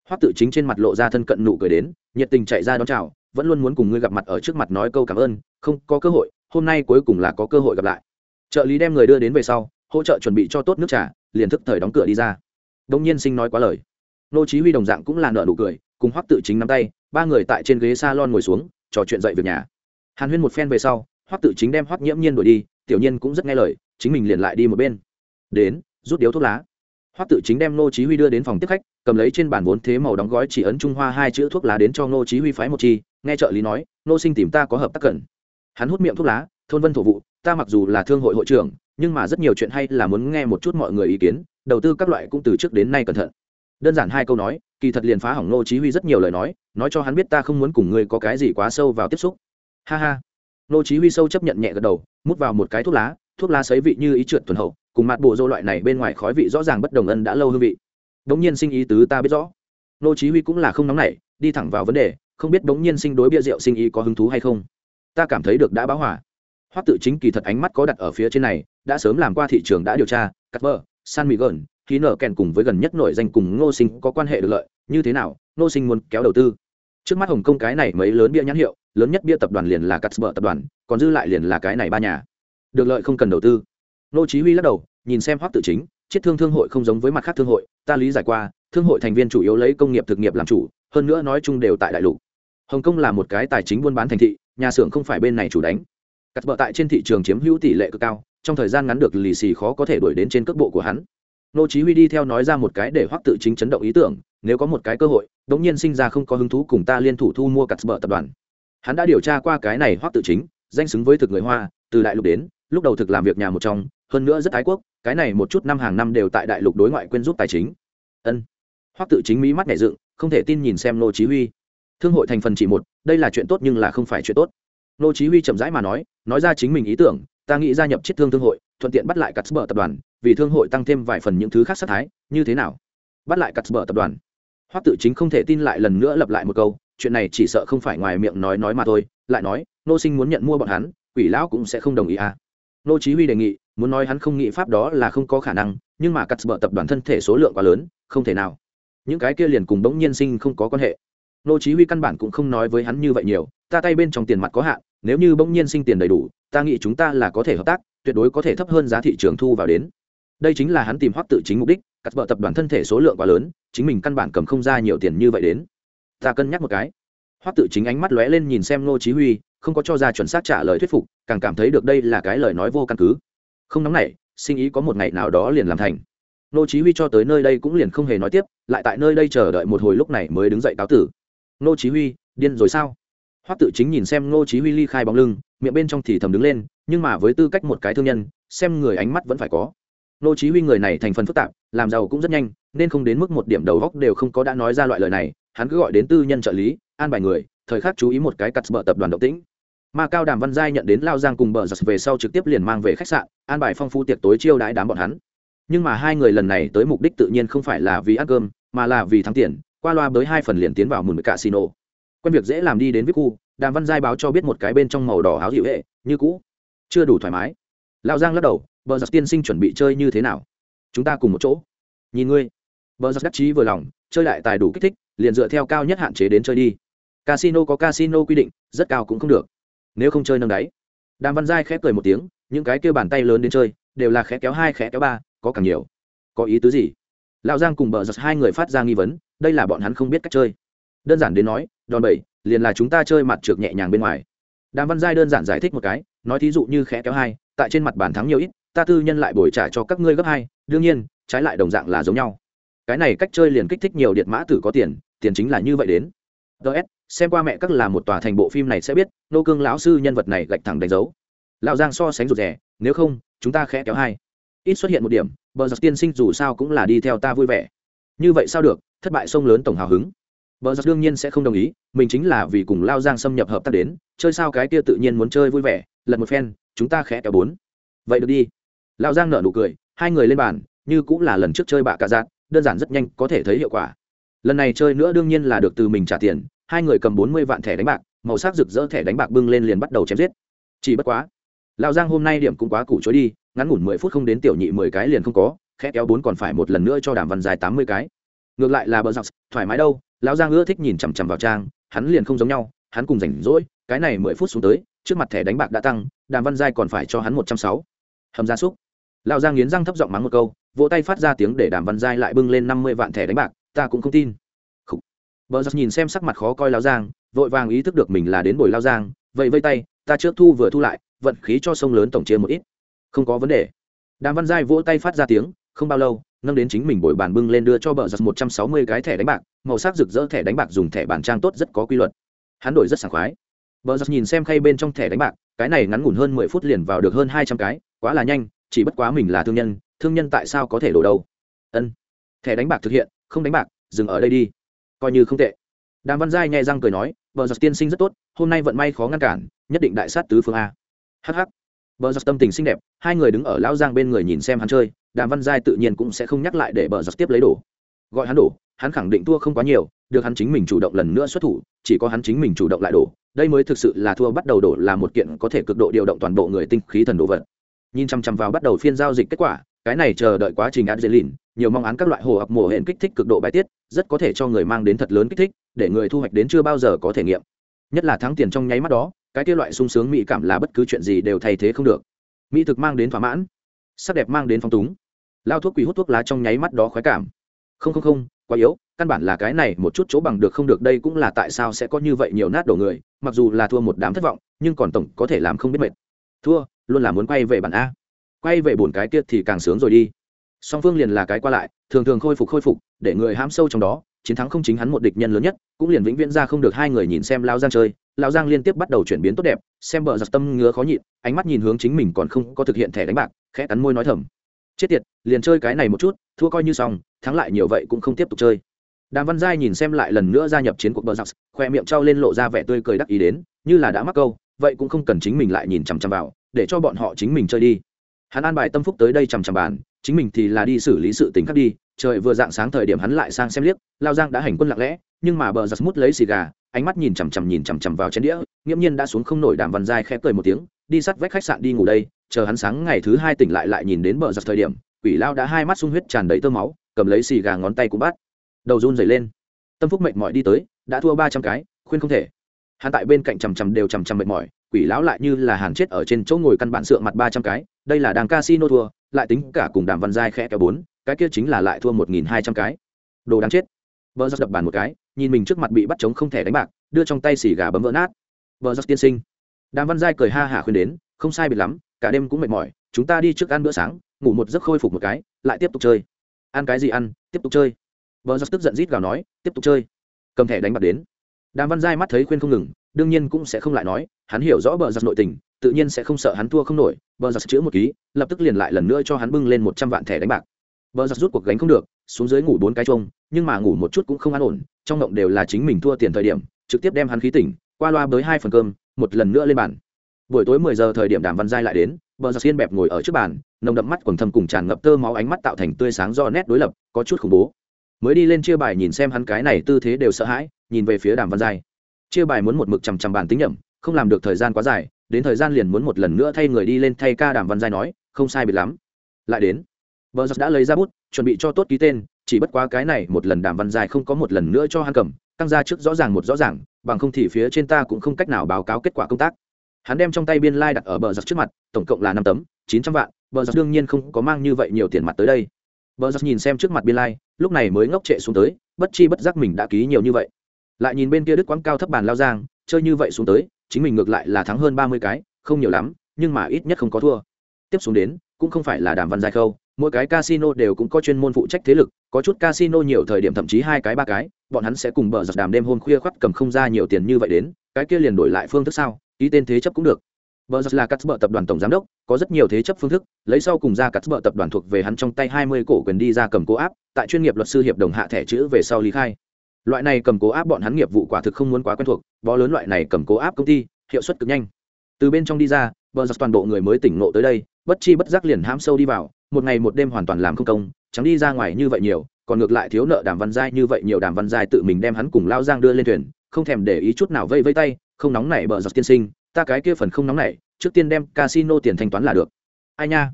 Hoắc tự chính trên mặt lộ ra thân cận nụ cười đến, nhiệt tình chạy ra đón chào, vẫn luôn muốn cùng ngươi gặp mặt ở trước mặt nói câu cảm ơn, không có cơ hội hôm nay cuối cùng là có cơ hội gặp lại. Trợ lý đem người đưa đến về sau, hỗ trợ chuẩn bị cho tốt nước trà, liền thức thời đóng cửa đi ra. Đông nhiên sinh nói quá lời. Nô chí huy đồng dạng cũng là nở nụ cười, cùng hoắc tự chính nắm tay, ba người tại trên ghế salon ngồi xuống, trò chuyện dậy việc nhà. Hàn huyên một phen về sau, hoắc tự chính đem hoắc nhiễm nhiên đuổi đi, tiểu nhiên cũng rất nghe lời, chính mình liền lại đi một bên. Đến, rút điếu thuốc lá. Hoắc tự chính đem nô chí huy đưa đến phòng tiếp khách, cầm lấy trên bàn vốn thế màu đóng gói chỉ ấn trung hoa hai chữ thuốc lá đến cho nô chí huy phái một chi, nghe trợ lý nói, nô sinh tìm ta có hợp tác cần hắn hút miệng thuốc lá, thôn vân thổ vụ, ta mặc dù là thương hội hội trưởng, nhưng mà rất nhiều chuyện hay là muốn nghe một chút mọi người ý kiến, đầu tư các loại cũng từ trước đến nay cẩn thận. Đơn giản hai câu nói, kỳ thật liền phá hỏng nô chí huy rất nhiều lời nói nói cho hắn biết ta không muốn cùng ngươi có cái gì quá sâu vào tiếp xúc. Ha ha. Nô chí huy sâu chấp nhận nhẹ gật đầu, mút vào một cái thuốc lá thuốc lá sấy vị như ý trượt tuần hậu, cùng mặt bộ dô loại này bên ngoài khói vị rõ ràng bất đồng ân đã lâu hương vị. Đống nhiên sinh ý tứ ta biết rõ. Nô chí huy cũng là không nóng nảy, đi thẳng vào vấn đề, không biết đống nhiên sinh đối bia rượu sinh ý có hứng thú hay không ta cảm thấy được đã báo hỏa hoắc tự chính kỳ thật ánh mắt có đặt ở phía trên này đã sớm làm qua thị trường đã điều tra cắt bờ san Miguel, gòn khí nở kèn cùng với gần nhất nổi danh cùng ngô sinh có quan hệ được lợi như thế nào ngô sinh muốn kéo đầu tư? Trước mắt hồng kông cái này mấy lớn bia nhãn hiệu lớn nhất bia tập đoàn liền là cắt bờ tập đoàn còn dư lại liền là cái này ba nhà. Được lợi không cần đầu tư. Nô chí huy lắc đầu nhìn xem hoắc tự chính chiết thương thương hội không giống với mặt khác thương hội ta lý giải qua thương hội thành viên chủ yếu lấy công nghiệp thực nghiệp làm chủ hơn nữa nói chung đều tại đại lục. Hồng kông là một cái tài chính buôn bán thành thị nhà xưởng không phải bên này chủ đánh. Cắt bờ tại trên thị trường chiếm hữu tỷ lệ cực cao, trong thời gian ngắn được lì xì khó có thể đuổi đến trên cước bộ của hắn. Nô chí huy đi theo nói ra một cái để hoắc tự chính chấn động ý tưởng, nếu có một cái cơ hội đống nhiên sinh ra không có hứng thú cùng ta liên thủ thu mua cắt bờ tập đoàn. Hắn đã điều tra qua cái này hoắc tự chính, danh xứng với thực người hoa, từ đại lục đến, lúc đầu thực làm việc nhà một trong, hơn nữa rất ái quốc, cái này một chút năm hàng năm đều tại đại lục đối ngoại quyên giúp tài chính. Ân. Hoắc tự chính mỹ mắt nhẹ dựng, không thể tin nhìn xem nô chí huy. Thương hội thành phần chỉ một đây là chuyện tốt nhưng là không phải chuyện tốt. Nô chí huy chậm rãi mà nói nói ra chính mình ý tưởng, ta nghĩ gia nhập chiết thương thương hội, thuận tiện bắt lại cắt bờ tập đoàn, vì thương hội tăng thêm vài phần những thứ khác sát thái, như thế nào? Bắt lại cắt bờ tập đoàn. Hoắc tự chính không thể tin lại lần nữa lặp lại một câu, chuyện này chỉ sợ không phải ngoài miệng nói nói mà thôi, lại nói, nô sinh muốn nhận mua bọn hắn, quỷ lão cũng sẽ không đồng ý à. Nô chí huy đề nghị, muốn nói hắn không nghĩ pháp đó là không có khả năng, nhưng mà cắt bờ tập đoàn thân thể số lượng quá lớn, không thể nào. Những cái kia liền cùng bỗng nhiên sinh không có quan hệ nô chí huy căn bản cũng không nói với hắn như vậy nhiều, ta tay bên trong tiền mặt có hạn, nếu như bỗng nhiên sinh tiền đầy đủ, ta nghĩ chúng ta là có thể hợp tác, tuyệt đối có thể thấp hơn giá thị trường thu vào đến. Đây chính là hắn tìm hoắc tự chính mục đích, cắt vợ tập đoàn thân thể số lượng quá lớn, chính mình căn bản cầm không ra nhiều tiền như vậy đến. Ta cân nhắc một cái. Hoắc tự chính ánh mắt lóe lên nhìn xem nô chí huy, không có cho ra chuẩn xác trả lời thuyết phục, càng cảm thấy được đây là cái lời nói vô căn cứ. Không nóng nảy sinh ý có một ngày nào đó liền làm thành. Nô chí huy cho tới nơi đây cũng liền không hề nói tiếp, lại tại nơi đây chờ đợi một hồi lúc này mới đứng dậy cáo tử nô chí huy, điên rồi sao? Hoắc tự chính nhìn xem nô chí huy ly khai bóng lưng, miệng bên trong thì thầm đứng lên, nhưng mà với tư cách một cái thương nhân, xem người ánh mắt vẫn phải có. Nô chí huy người này thành phần phức tạp, làm giàu cũng rất nhanh, nên không đến mức một điểm đầu góc đều không có đã nói ra loại lời này, hắn cứ gọi đến tư nhân trợ lý, an bài người, thời khắc chú ý một cái cắt bờ tập đoàn động tĩnh. Ma cao đàm văn giai nhận đến lao giang cùng bờ giật về sau trực tiếp liền mang về khách sạn, an bài phong phú tiệc tối chiêu đãi đám bọn hắn. Nhưng mà hai người lần này tới mục đích tự nhiên không phải là vì ăn cơm, mà là vì thắng tiền qua loa bới hai phần liền tiến vào mùn casino. Quen việc dễ làm đi đến với khu, đàm văn giai báo cho biết một cái bên trong màu đỏ áo dịu hệ, như cũ. Chưa đủ thoải mái. Lão giang lắc đầu, bờ giặc tiên sinh chuẩn bị chơi như thế nào? Chúng ta cùng một chỗ. Nhìn ngươi. Bờ giặc đắc chí vừa lòng, chơi lại tài đủ kích thích, liền dựa theo cao nhất hạn chế đến chơi đi. Casino có casino quy định, rất cao cũng không được. Nếu không chơi nâng đáy. Đàm văn giai khép cười một tiếng, những cái kêu bàn tay lớn đến chơi, đều là khẽ kéo hai, khẽ kéo ba, có càng nhiều. Có ý tứ gì? Lão giang cùng bờ giật hai người phát ra nghi vấn đây là bọn hắn không biết cách chơi. Đơn giản đến nói, đòn bẩy, liền là chúng ta chơi mặt trượt nhẹ nhàng bên ngoài. Đàm văn giai đơn giản giải thích một cái, nói thí dụ như khẽ kéo hai, tại trên mặt bàn thắng nhiều ít, ta tư nhân lại bồi trả cho các ngươi gấp hai, đương nhiên, trái lại đồng dạng là giống nhau. Cái này cách chơi liền kích thích nhiều điện mã tử có tiền tiền chính là như vậy đến. Ts xem qua mẹ các là một tòa thành bộ phim này sẽ biết, nô cương lão sư nhân vật này gạch thẳng đánh dấu. Lão giang so sánh rụt rẻ nếu không, chúng ta khẽ kéo hai. Ít xuất hiện một điểm, bờ giặc tiên sinh dù sao cũng là đi theo ta vui vẻ như vậy sao được thất bại sông lớn tổng hào hứng. Bờ giặc đương nhiên sẽ không đồng ý mình chính là vì cùng lao giang xâm nhập hợp tác đến chơi sao cái kia tự nhiên muốn chơi vui vẻ lật một phen chúng ta khẽ kéo bốn. Vậy được đi. Lao giang nở nụ cười hai người lên bàn như cũng là lần trước chơi bạ cả dạng, đơn giản rất nhanh có thể thấy hiệu quả. Lần này chơi nữa đương nhiên là được từ mình trả tiền hai người cầm bốn mươi vạn thẻ đánh bạc màu sắc rực rỡ thẻ đánh bạc bưng lên liền bắt đầu chém giết. Chỉ bất quá lão giang hôm nay điểm cũng quá củ chối đi ngắn ngủn mười phút không đến tiểu nhị mười cái liền không có khẽ kéo bốn còn phải một lần nữa cho đàm văn dài tám mươi cái. Ngược lại là bờ dọc thoải mái đâu lão giang ưa thích nhìn chằm chằm vào trang hắn liền không giống nhau hắn cùng rảnh rỗi cái này mười phút xuống tới trước mặt thẻ đánh bạc đã tăng đàm văn giai còn phải cho hắn một trăm sáu. Hầm gia súc. Lão giang nghiến răng thấp giọng mắng một câu vỗ tay phát ra tiếng để đàm văn giai lại bưng lên năm mươi vạn thẻ đánh bạc ta cũng không tin. Bờ giặc nhìn xem sắc mặt khó coi Lão Giang, vội vàng ý thức được mình là đến bồi Lão Giang, vậy vây tay, ta trước thu vừa thu lại, vận khí cho sông lớn tổng chia một ít. Không có vấn đề. Đàm Văn Giai vỗ tay phát ra tiếng, không bao lâu, nâng đến chính mình bồi bàn bưng lên đưa cho bờ giặc một trăm sáu mươi cái thẻ đánh bạc, màu sắc rực rỡ thẻ đánh bạc dùng thẻ bản trang tốt rất có quy luật. Hắn đổi rất sảng khoái. Bờ giặc nhìn xem khay bên trong thẻ đánh bạc, cái này ngắn ngủn hơn mười phút liền vào được hơn hai trăm cái, quá là nhanh, chỉ bất quá mình là thương nhân, thương nhân tại sao có thể đổ đâu? Ân. Thẻ đánh bạc thực hiện, không đánh bạc, dừng ở đây đi coi như không tệ đàm văn giai nhẹ răng cười nói bờ giặc tiên sinh rất tốt hôm nay vận may khó ngăn cản nhất định đại sát tứ phương a hh bờ giặc tâm tình xinh đẹp hai người đứng ở lão giang bên người nhìn xem hắn chơi đàm văn giai tự nhiên cũng sẽ không nhắc lại để bờ giặc tiếp lấy đổ. Gọi hắn đổ, hắn khẳng định thua không quá nhiều, được hắn chính mình chủ động lần nữa xuất thủ, chỉ có hắn chính mình chủ động lại đổ. Đây mới thực sự là thua bắt đầu đổ là một kiện có thể cực độ điều động toàn bộ người tinh khí thần đồ vật. Nhìn chăm chăm vào bắt đầu phiên giao dịch kết quả, cái này chờ đợi quá trình adrenaline nhiều mong án các loại hồ ập mổ hẹn kích thích cực độ bài tiết, rất có thể cho người mang đến thật lớn kích thích, để người thu hoạch đến chưa bao giờ có thể nghiệm. Nhất là thắng tiền trong nháy mắt đó, cái kia loại sung sướng mỹ cảm là bất cứ chuyện gì đều thay thế không được. Mỹ thực mang đến thỏa mãn sắc đẹp mang đến phong túng. Lao thuốc quỷ hút thuốc lá trong nháy mắt đó khoái cảm. Không không không, quá yếu, căn bản là cái này một chút chỗ bằng được không được đây cũng là tại sao sẽ có như vậy nhiều nát đổ người, mặc dù là thua một đám thất vọng, nhưng còn tổng có thể làm không biết mệt. Thua, luôn là muốn quay về bản a. Quay về bổn cái kia thì càng sướng rồi đi. Song phương liền là cái qua lại, thường thường khôi phục khôi phục, để người hãm sâu trong đó, chiến thắng không chính hắn một địch nhân lớn nhất, cũng liền vĩnh viễn ra không được hai người nhìn xem lao giang chơi Lão giang liên tiếp bắt đầu chuyển biến tốt đẹp, xem bờ giặc tâm ngứa khó nhịn, ánh mắt nhìn hướng chính mình còn không có thực hiện thẻ đánh bạc, khẽ cắn môi nói thầm. Chết tiệt, liền chơi cái này một chút, thua coi như xong, thắng lại nhiều vậy cũng không tiếp tục chơi. Đàm văn giai nhìn xem lại lần nữa gia nhập chiến cuộc bờ giặc khoe miệng trao lên lộ ra vẻ tươi cười đắc ý đến, như là đã mắc câu, vậy cũng không cần chính mình lại nhìn chằm chằm vào, để cho bọn họ chính mình chơi đi. Hắn an bài tâm phúc tới đây chằm chằm bàn, chính mình thì là đi xử lý sự tình khác đi, trời vừa dạng sáng thời điểm hắn lại sang xem liếc lao giang đã hành quân lặng lẽ nhưng mà bờ giặc mút lấy xì gà, ánh mắt nhìn chằm chằm nhìn chằm chằm vào chén đĩa, nghiễm nhiên đã xuống không nổi đàm văn giai khẽ cười một tiếng, đi sắt vách khách sạn đi ngủ đây, chờ hắn sáng ngày thứ hai tỉnh lại lại nhìn đến bờ giặc thời điểm, quỷ lao đã hai mắt sung huyết tràn đầy tơ máu, cầm lấy xì gà ngón tay cũng bắt, đầu run dày lên. Tâm phúc mệt mỏi đi tới, đã thua ba trăm cái, khuyên không thể. Hắn tại bên cạnh chằm chằm đều chằm chằm mệt mỏi, quỷ lão lại như là hàn chết ở trên chỗ ngồi căn bản sượng mặt ba trăm cái, đây là đàng casino thua, lại tính cả cùng đàm văn giai khẽ kéo bốn, cái kia chính là lại thua một nghìn hai trăm cái. Đồ đáng chết. Vợ giặc đập bàn một cái nhìn mình trước mặt bị bắt chống không thể đánh bạc, đưa trong tay xì gà bấm vỡ nát. Vợ giặc tiên sinh. Đàm văn giai cười ha hả khuyên đến, không sai biệt lắm, cả đêm cũng mệt mỏi, chúng ta đi trước ăn bữa sáng, ngủ một giấc khôi phục một cái, lại tiếp tục chơi. Ăn cái gì ăn, tiếp tục chơi. Vợ giặc tức giận rít gào nói, tiếp tục chơi. Cầm thẻ đánh bạc đến. Đàm văn giai mắt thấy khuyên không ngừng, đương nhiên cũng sẽ không lại nói, hắn hiểu rõ bờ giặc nội tình, tự nhiên sẽ không sợ hắn thua không nổi bờ giặc chữ một ký, lập tức liền lại lần nữa cho hắn bưng lên một trăm vạn thẻ đánh bạc. Bờ giặc rút cuộc gánh không được, xuống dưới ngủ bốn cái trông, nhưng mà ngủ một chút cũng không an ổn trong ngộng đều là chính mình thua tiền thời điểm, trực tiếp đem hắn khí tỉnh, qua loa với hai phần cơm, một lần nữa lên bàn. Buổi tối mười giờ thời điểm đàm văn giai lại đến, bờ giặc xiên bẹp ngồi ở trước bàn, nồng đậm mắt quần thâm cùng tràn ngập tơ máu ánh mắt tạo thành tươi sáng do nét đối lập, có chút khủng bố. Mới đi lên chia bài nhìn xem hắn cái này tư thế đều sợ hãi, nhìn về phía đàm văn giai. Chia bài muốn một mực chằm chằm bàn tính nhẩm, không làm được thời gian quá dài, đến thời gian liền muốn một lần nữa thay người đi lên thay ca đàm văn giai nói, không sai biệt lắm. Lại đến. Bờ giặc đã lấy ra bút, chuẩn bị cho tốt ký tên chỉ bất quá cái này một lần đàm văn Dài không có một lần nữa cho hắn cầm tăng ra trước rõ ràng một rõ ràng bằng không thì phía trên ta cũng không cách nào báo cáo kết quả công tác. Hắn đem trong tay biên lai、like、đặt ở bờ giặc trước mặt tổng cộng là năm tấm chín trăm vạn bờ giặc đương nhiên không có mang như vậy nhiều tiền mặt tới đây. Bờ giặc nhìn xem trước mặt biên lai、like, lúc này mới ngốc trệ xuống tới bất chi bất giác mình đã ký nhiều như vậy. Lại nhìn bên kia đức quán cao thấp bàn lao giang chơi như vậy xuống tới chính mình ngược lại là thắng hơn ba mươi cái không nhiều lắm nhưng mà ít nhất không có thua. Tiếp xuống đến cũng không phải là đàm văn giai khâu mỗi cái casino đều cũng có chuyên môn phụ trách thế lực, có chút casino nhiều thời điểm thậm chí hai cái, ba cái, bọn hắn sẽ cùng bờ giật đàm đêm hôm khuya khoắt cầm không ra nhiều tiền như vậy đến, cái kia liền đổi lại phương thức sao, ký tên thế chấp cũng được. Bờ giật là cắt bờ tập đoàn tổng giám đốc, có rất nhiều thế chấp phương thức, lấy sau cùng ra cắt bờ tập đoàn thuộc về hắn trong tay hai mươi cổ quyền đi ra cầm cố áp, tại chuyên nghiệp luật sư hiệp đồng hạ thẻ chữ về sau lý khai. Loại này cầm cố áp bọn hắn nghiệp vụ quả thực không muốn quá quen thuộc, bó lớn loại này cầm cố áp công ty, hiệu suất cực nhanh. Từ bên trong đi ra, bờ Giật toàn bộ người mới tỉnh ngộ tới đây, bất chi bất giác liền hãm sâu đi vào một ngày một đêm hoàn toàn làm không công chẳng đi ra ngoài như vậy nhiều còn ngược lại thiếu nợ đàm văn giai như vậy nhiều đàm văn giai tự mình đem hắn cùng lao giang đưa lên thuyền không thèm để ý chút nào vây vây tay không nóng nảy bờ giặc tiên sinh ta cái kia phần không nóng nảy trước tiên đem casino tiền thanh toán là được. Ai nha?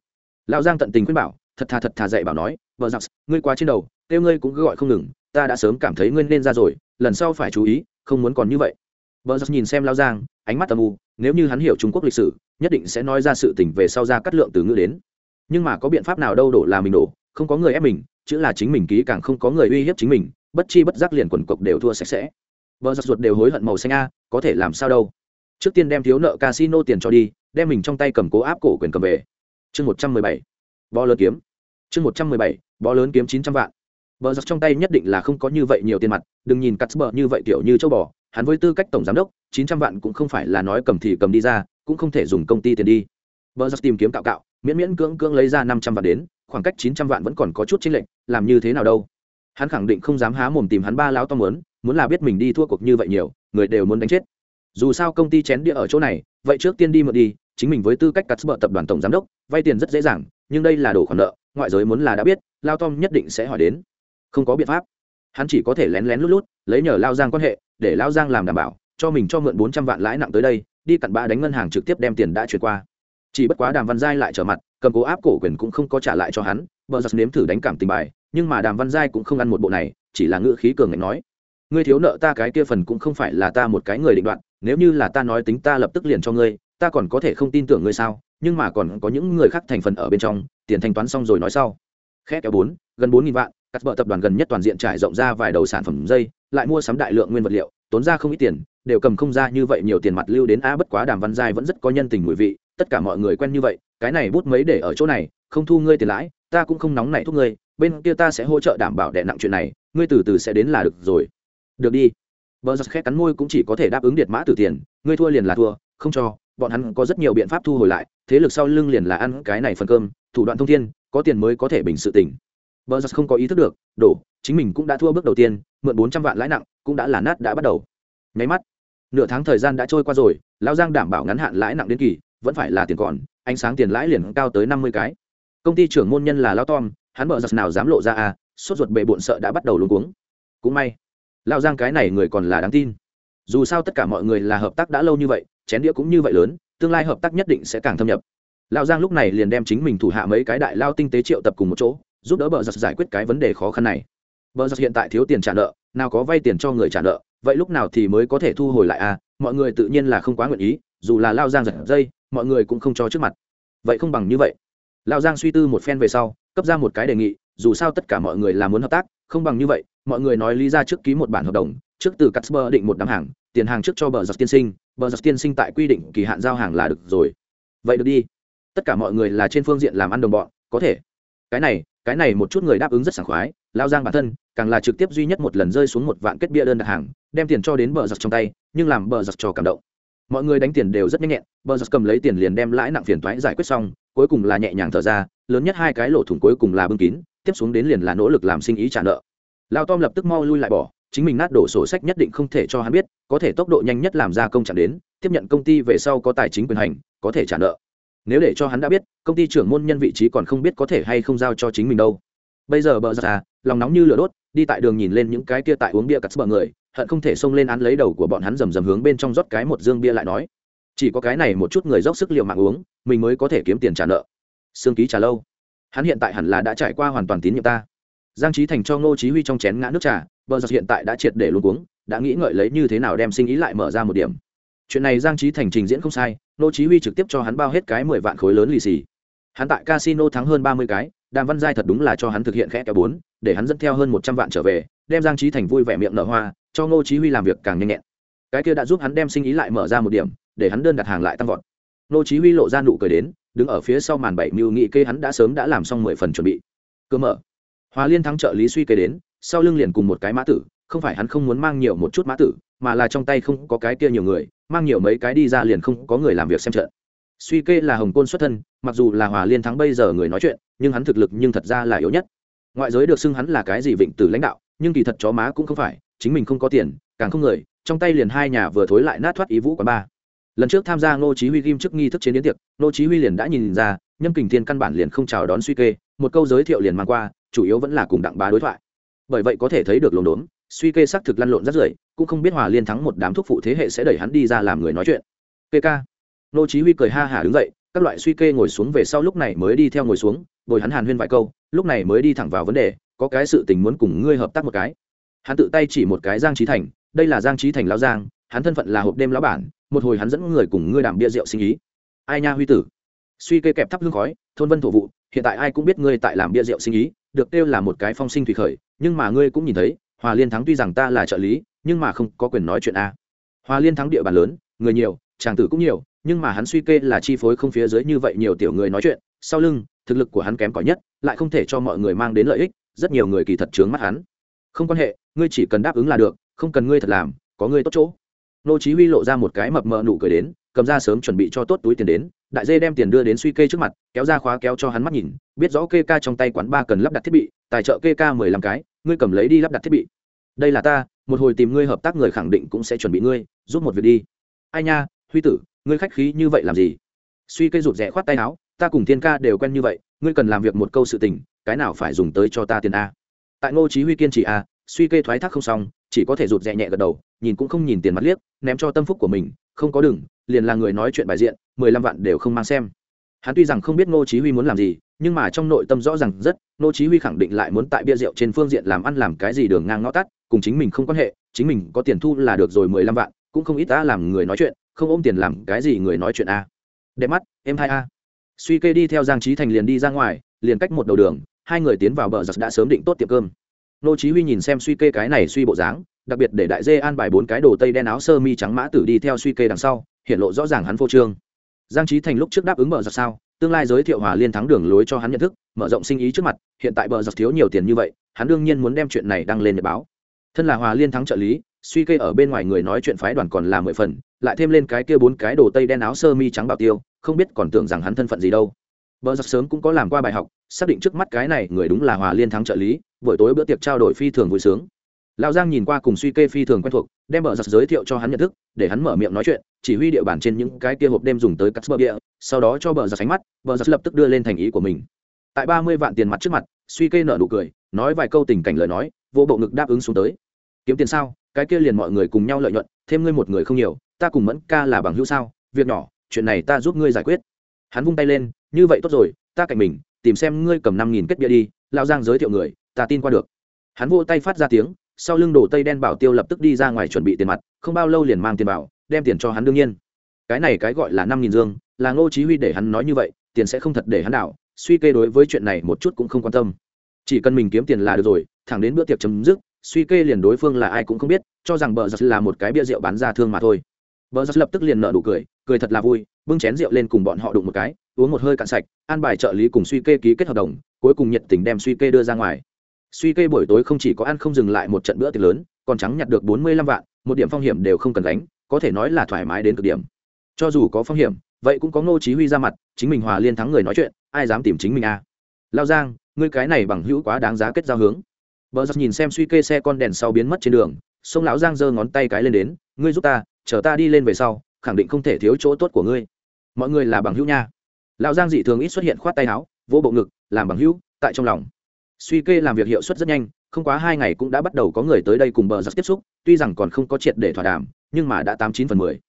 Lao giang tận tình khuyên bảo thật thà thật thà dạy bảo nói bờ giặc ngươi quá trên đầu kêu ngươi cũng cứ gọi không ngừng ta đã sớm cảm thấy ngươi nên ra rồi lần sau phải chú ý không muốn còn như vậy. Bờ giặc nhìn xem Lao Giang, ánh mắt tầm u, nếu như hắn hiểu Trung Quốc lịch sử, nhất định sẽ nói ra sự tình về sau ra cắt lượng từ ngữ đến. Nhưng mà có biện pháp nào đâu đổ là mình đổ, không có người ép mình, chữ là chính mình ký càng không có người uy hiếp chính mình, bất chi bất giác liền quần cục đều thua sạch sẽ. vợ giặc ruột đều hối hận màu xanh a, có thể làm sao đâu? Trước tiên đem thiếu nợ casino tiền cho đi, đem mình trong tay cầm cố áp cổ quyền cầm về. Chương một trăm mười bảy, Bó lớn kiếm. Chương một trăm mười bảy, Bó lớn kiếm chín trăm vạn. vợ giặc trong tay nhất định là không có như vậy nhiều tiền mặt, đừng nhìn cắt bờ như vậy kiểu như châu bò, hắn với tư cách tổng giám đốc chín trăm vạn cũng không phải là nói cầm thì cầm đi ra cũng không thể dùng công ty tiền đi vợ giặc tìm kiếm cạo cạo miễn miễn cưỡng cưỡng lấy ra năm trăm vạn đến, khoảng cách chín trăm vạn vẫn còn có chút chênh lệch, làm như thế nào đâu? Hắn khẳng định không dám há mồm tìm hắn ba lão to muốn muốn là biết mình đi thua cuộc như vậy nhiều, người đều muốn đánh chết. Dù sao công ty chén địa ở chỗ này, vậy trước tiên đi mượn đi, chính mình với tư cách cắt bợ tập đoàn tổng giám đốc, vay tiền rất dễ dàng, nhưng đây là đồ khoản nợ, ngoại giới muốn là đã biết, lao tom nhất định sẽ hỏi đến. Không có biện pháp. Hắn chỉ có thể lén lén lút lút, lấy nhờ lao giang quan hệ, để lao giang làm đảm bảo, cho mình cho mượn bốn trăm vạn lãi nặng tới đây, đi cặn bã đánh ngân hàng trực tiếp đem tiền đã chuyển qua chỉ bất quá đàm văn giai lại trở mặt, cầm cố áp cổ quyền cũng không có trả lại cho hắn, bờ giặc nếm thử đánh cảm tình bài, nhưng mà đàm văn giai cũng không ăn một bộ này, chỉ là ngữ khí cường ngạnh nói, ngươi thiếu nợ ta cái kia phần cũng không phải là ta một cái người định đoạn, nếu như là ta nói tính ta lập tức liền cho ngươi, ta còn có thể không tin tưởng ngươi sao, nhưng mà còn có những người khác thành phần ở bên trong, tiền thanh toán xong rồi nói sau. Khẽ kéo bốn, gần bốn nghìn vạn, cắt bợ tập đoàn gần nhất toàn diện trải rộng ra vài đầu sản phẩm dây, lại mua sắm đại lượng nguyên vật liệu, tốn ra không ít tiền, đều cầm không ra như vậy nhiều tiền mặt lưu đến a bất quá đàm văn giai vẫn rất có nhân tình mùi vị tất cả mọi người quen như vậy cái này bút mấy để ở chỗ này không thu ngươi tiền lãi ta cũng không nóng nảy thúc ngươi bên kia ta sẽ hỗ trợ đảm bảo đè nặng chuyện này ngươi từ từ sẽ đến là được rồi được đi bờ giật khét cắn môi cũng chỉ có thể đáp ứng điện mã từ tiền ngươi thua liền là thua không cho bọn hắn có rất nhiều biện pháp thu hồi lại thế lực sau lưng liền là ăn cái này phần cơm thủ đoạn thông thiên có tiền mới có thể bình sự tình. Bờ giật không có ý thức được, đổ, chính mình cũng đã thua bước đầu tiên, mượn bốn trăm vạn lãi nặng, cũng đã là nát đã bắt đầu. Nháy mắt, nửa tháng thời gian đã trôi qua rồi, lão Giang đảm bảo ngắn hạn lãi nặng đến kỳ, vẫn phải là tiền còn, ánh sáng tiền lãi liền cao tới năm mươi cái. Công ty trưởng môn nhân là lao tom, hắn bờ giặc nào dám lộ ra à sốt ruột bệ bộn sợ đã bắt đầu luống cuống. Cũng may, lao giang cái này người còn là đáng tin. Dù sao tất cả mọi người là hợp tác đã lâu như vậy, chén đĩa cũng như vậy lớn, tương lai hợp tác nhất định sẽ càng thâm nhập. Lao giang lúc này liền đem chính mình thủ hạ mấy cái đại lao tinh tế triệu tập cùng một chỗ, giúp đỡ bờ giặc giải quyết cái vấn đề khó khăn này. Bờ giặc hiện tại thiếu tiền trả nợ, nào có vay tiền cho người trả nợ, vậy lúc nào thì mới có thể thu hồi lại à mọi người tự nhiên là không quá nguyện ý dù là lao giang giật dây, mọi người cũng không cho trước mặt. Vậy không bằng như vậy. Lao giang suy tư một phen về sau, cấp ra một cái đề nghị, dù sao tất cả mọi người là muốn hợp tác, không bằng như vậy, mọi người nói lý ra trước ký một bản hợp đồng, trước từ cắt định một đám hàng, tiền hàng trước cho bờ giặc tiên sinh, bờ giặc tiên sinh tại quy định kỳ hạn giao hàng là được rồi. Vậy được đi. Tất cả mọi người là trên phương diện làm ăn đồng bọn, có thể. Cái này cái này một chút người đáp ứng rất sảng khoái, lao giang bản thân, càng là trực tiếp duy nhất một lần rơi xuống một vạn kết bia đơn đặt hàng, đem tiền cho đến bờ giặc trong tay, nhưng làm bờ giặc cho cảm động mọi người đánh tiền đều rất nhanh nhẹn, bờ giật cầm lấy tiền liền đem lãi nặng phiền toái giải quyết xong, cuối cùng là nhẹ nhàng thở ra, lớn nhất hai cái lỗ thủng cuối cùng là bưng kín, tiếp xuống đến liền là nỗ lực làm sinh ý trả nợ. Lao tom lập tức mau lui lại bỏ, chính mình nát đổ sổ sách nhất định không thể cho hắn biết, có thể tốc độ nhanh nhất làm ra công trạng đến, tiếp nhận công ty về sau có tài chính quyền hành, có thể trả nợ. Nếu để cho hắn đã biết, công ty trưởng môn nhân vị trí còn không biết có thể hay không giao cho chính mình đâu. Bây giờ bờ ra à, lòng nóng như lửa đốt, đi tại đường nhìn lên những cái kia tại uống bia cắt bờ người hận không thể xông lên án lấy đầu của bọn hắn rầm rầm hướng bên trong rót cái một dương bia lại nói. Chỉ có cái này một chút người dốc sức liệu mạng uống, mình mới có thể kiếm tiền trả nợ. Xương ký trả lâu. Hắn hiện tại hẳn là đã trải qua hoàn toàn tín nhiệm ta. Giang trí thành cho ngô chí huy trong chén ngã nước trà, bờ giặc hiện tại đã triệt để luôn uống đã nghĩ ngợi lấy như thế nào đem sinh ý lại mở ra một điểm. Chuyện này giang trí thành trình diễn không sai, ngô chí huy trực tiếp cho hắn bao hết cái mười vạn khối lớn lì xì. Hắn tại casino thắng hơn ba mươi cái, đàm văn giai thật đúng là cho hắn thực hiện khẽ kéo bốn, để hắn dẫn theo hơn một trăm vạn trở về, đem giang trí thành vui vẻ miệng nở hoa cho ngô chí huy làm việc càng nhanh nhẹn. Cái kia đã giúp hắn đem sinh ý lại mở ra một điểm, để hắn đơn đặt hàng lại tăng vọt. Ngô chí huy lộ ra nụ cười đến, đứng ở phía sau màn bảy mưu nghị kê hắn đã sớm đã làm xong mười phần chuẩn bị. Cơ mở. Hòa liên thắng trợ lý suy kê đến, sau lưng liền cùng một cái mã tử, không phải hắn không muốn mang nhiều một chút mã tử, mà là trong tay không có cái kia nhiều người, mang nhiều mấy cái đi ra liền không có người làm việc xem trận. Suy kê là hồng côn xuất thân, mặc dù là hòa liên thắng bây giờ người nói chuyện, nhưng hắn thực lực nhưng thật ra là yếu nhất. Ngoại giới được xưng hắn là cái gì vịnh tử lãnh đạo, nhưng kỳ thật chó má cũng không phải chính mình không có tiền, càng không người, trong tay liền hai nhà vừa thối lại nát thoát ý vũ quán ba. Lần trước tham gia ngô chí huy ghim trước nghi thức chiến đến tiệc, ngô chí huy liền đã nhìn ra, nhâm kình thiên căn bản liền không chào đón suy kê, một câu giới thiệu liền mang qua, chủ yếu vẫn là cùng đặng bá đối thoại. Bởi vậy có thể thấy được lồn đốn, suy kê xác thực lăn lộn rất rưởi cũng không biết hòa liên thắng một đám thuốc phụ thế hệ sẽ đẩy hắn đi ra làm người nói chuyện. Kê ca. Ngô chí huy cười ha hả đứng dậy, các loại suy kê ngồi xuống về sau lúc này mới đi theo ngồi xuống, bồi hắn hàn huyên vài câu, lúc này mới đi thẳng vào vấn đề, có cái sự tình muốn cùng ngươi hợp tác một cái hắn tự tay chỉ một cái giang trí thành, đây là giang trí thành lão giang, hắn thân phận là hộp đêm lão bản, một hồi hắn dẫn người cùng ngươi đảm bia rượu sinh ý. Ai nha huy tử? Suy kê kẹp thắp hương khói, thôn vân thổ vụ, hiện tại ai cũng biết ngươi tại làm bia rượu sinh ý, được kêu là một cái phong sinh thủy khởi, nhưng mà ngươi cũng nhìn thấy, hòa liên thắng tuy rằng ta là trợ lý, nhưng mà không có quyền nói chuyện a. Hòa liên thắng địa bàn lớn, người nhiều tràng tử cũng nhiều, nhưng mà hắn suy kê là chi phối không phía dưới như vậy nhiều tiểu người nói chuyện, sau lưng, thực lực của hắn kém cỏi nhất, lại không thể cho mọi người mang đến lợi ích, rất nhiều người kỳ thật trướng mắt hắn không quan hệ, ngươi chỉ cần đáp ứng là được, không cần ngươi thật làm, có ngươi tốt chỗ. Nô chí huy lộ ra một cái mập mờ nụ cười đến, cầm ra sớm chuẩn bị cho tốt túi tiền đến, đại dê đem tiền đưa đến suy kê trước mặt, kéo ra khóa kéo cho hắn mắt nhìn, biết rõ kê ca trong tay quán ba cần lắp đặt thiết bị, tài trợ kê ca mười lăm cái, ngươi cầm lấy đi lắp đặt thiết bị. Đây là ta, một hồi tìm ngươi hợp tác người khẳng định cũng sẽ chuẩn bị ngươi, giúp một việc đi. Ai nha, huy tử, ngươi khách khí như vậy làm gì? Suy cây rụt rẽ khoát tay áo, ta cùng thiên ca đều quen như vậy, ngươi cần làm việc một câu sự tình, cái nào phải dùng tới cho ta tiền a? Tại ngô chí huy kiên trì a suy kê thoái thác không xong, chỉ có thể rụt rè nhẹ gật đầu, nhìn cũng không nhìn tiền mặt liếc, ném cho tâm phúc của mình, không có đừng, liền là người nói chuyện bài diện, mười lăm vạn đều không mang xem. Hắn tuy rằng không biết ngô chí huy muốn làm gì, nhưng mà trong nội tâm rõ ràng rất, ngô chí huy khẳng định lại muốn tại bia rượu trên phương diện làm ăn làm cái gì đường ngang ngõ tắt, cùng chính mình không quan hệ, chính mình có tiền thu là được rồi mười lăm vạn, cũng không ít ta làm người nói chuyện, không ôm tiền làm cái gì người nói chuyện a đẹp mắt, em hai a. Suy kê đi theo giang trí thành liền đi ra ngoài, liền cách một đầu đường hai người tiến vào bờ giặc đã sớm định tốt tiệm cơm. Nô chí huy nhìn xem suy kê cái này suy bộ dáng, đặc biệt để đại dê an bài bốn cái đồ tây đen áo sơ mi trắng mã tử đi theo suy kê đằng sau, hiện lộ rõ ràng hắn phô trương. Giang trí thành lúc trước đáp ứng bờ giặc sao, tương lai giới thiệu hòa liên thắng đường lối cho hắn nhận thức, mở rộng sinh ý trước mặt, hiện tại bờ giặc thiếu nhiều tiền như vậy, hắn đương nhiên muốn đem chuyện này đăng lên để báo. Thân là hòa liên thắng trợ lý, suy kê ở bên ngoài người nói chuyện phái đoàn còn là mười phần, lại thêm lên cái kia bốn cái đồ tây đen áo sơ mi trắng bảo tiêu, không biết còn tưởng rằng hắn thân phận gì đâu bờ giặc sớm cũng có làm qua bài học, xác định trước mắt cái này người đúng là hòa liên thắng trợ lý, buổi tối bữa tiệc trao đổi phi thường vui sướng. Lão giang nhìn qua cùng suy kê phi thường quen thuộc, đem bờ giặc giới thiệu cho hắn nhận thức, để hắn mở miệng nói chuyện, chỉ huy địa bàn trên những cái kia hộp đêm dùng tới cắt bờ địa, sau đó cho bờ giặc sánh mắt, bờ giặc lập tức đưa lên thành ý của mình. Tại ba mươi vạn tiền mặt trước mặt, suy kê nở nụ cười, nói vài câu tình cảnh lời nói, vô bộ ngực đáp ứng xuống tới. Kiếm tiền sao? Cái kia liền mọi người cùng nhau lợi nhuận, thêm ngươi một người không nhiều, ta cùng mẫn ca là bằng hữu sao? Việc nhỏ, chuyện này ta giúp ngươi giải quyết. Hắn vung tay lên như vậy tốt rồi, ta cạnh mình, tìm xem ngươi cầm năm nghìn kết bia đi lao giang giới thiệu người, ta tin qua được. Hắn vô tay phát ra tiếng, sau lưng đổ tây đen bảo tiêu lập tức đi ra ngoài chuẩn bị tiền mặt, không bao lâu liền mang tiền bảo đem tiền cho hắn đương nhiên. Cái này cái gọi là năm nghìn dương, là ngô chí huy để hắn nói như vậy, tiền sẽ không thật để hắn đảo, suy kê đối với chuyện này một chút cũng không quan tâm. Chỉ cần mình kiếm tiền là được rồi, thẳng đến bữa tiệc chấm dứt, suy kê liền đối phương là ai cũng không biết, cho rằng bờ giật là một cái bia rượu bán ra thương mà thôi. Bờ giật lập tức liền nợ nụ cười cười thật là vui, bưng chén rượu lên cùng bọn họ đụng một cái uống một hơi cạn sạch, an bài trợ lý cùng suy kê ký kết hợp đồng, cuối cùng nhiệt tình đem suy kê đưa ra ngoài. Suy kê buổi tối không chỉ có ăn không dừng lại một trận bữa tiệc lớn, còn trắng nhặt được bốn mươi lăm vạn, một điểm phong hiểm đều không cần đánh có thể nói là thoải mái đến cực điểm. Cho dù có phong hiểm, vậy cũng có ngô chí huy ra mặt, chính mình hòa liên thắng người nói chuyện, ai dám tìm chính mình à? Lao giang, ngươi cái này bằng hữu quá đáng giá kết giao hướng. Bờ giật nhìn xem suy kê xe con đèn sau biến mất trên đường sông lão giang giơ ngón tay cái lên đến, ngươi giúp ta, chờ ta đi lên về sau, khẳng định không thể thiếu chỗ tốt của ngươi. Mọi người là bằng hữu nha lão giang dị thường ít xuất hiện khoát tay áo, vỗ bộ ngực, làm bằng hữu, tại trong lòng. Suy kê làm việc hiệu suất rất nhanh, không quá hai ngày cũng đã bắt đầu có người tới đây cùng bờ giặc tiếp xúc, tuy rằng còn không có triệt để thỏa đàm, nhưng mà đã tám chín phần mười.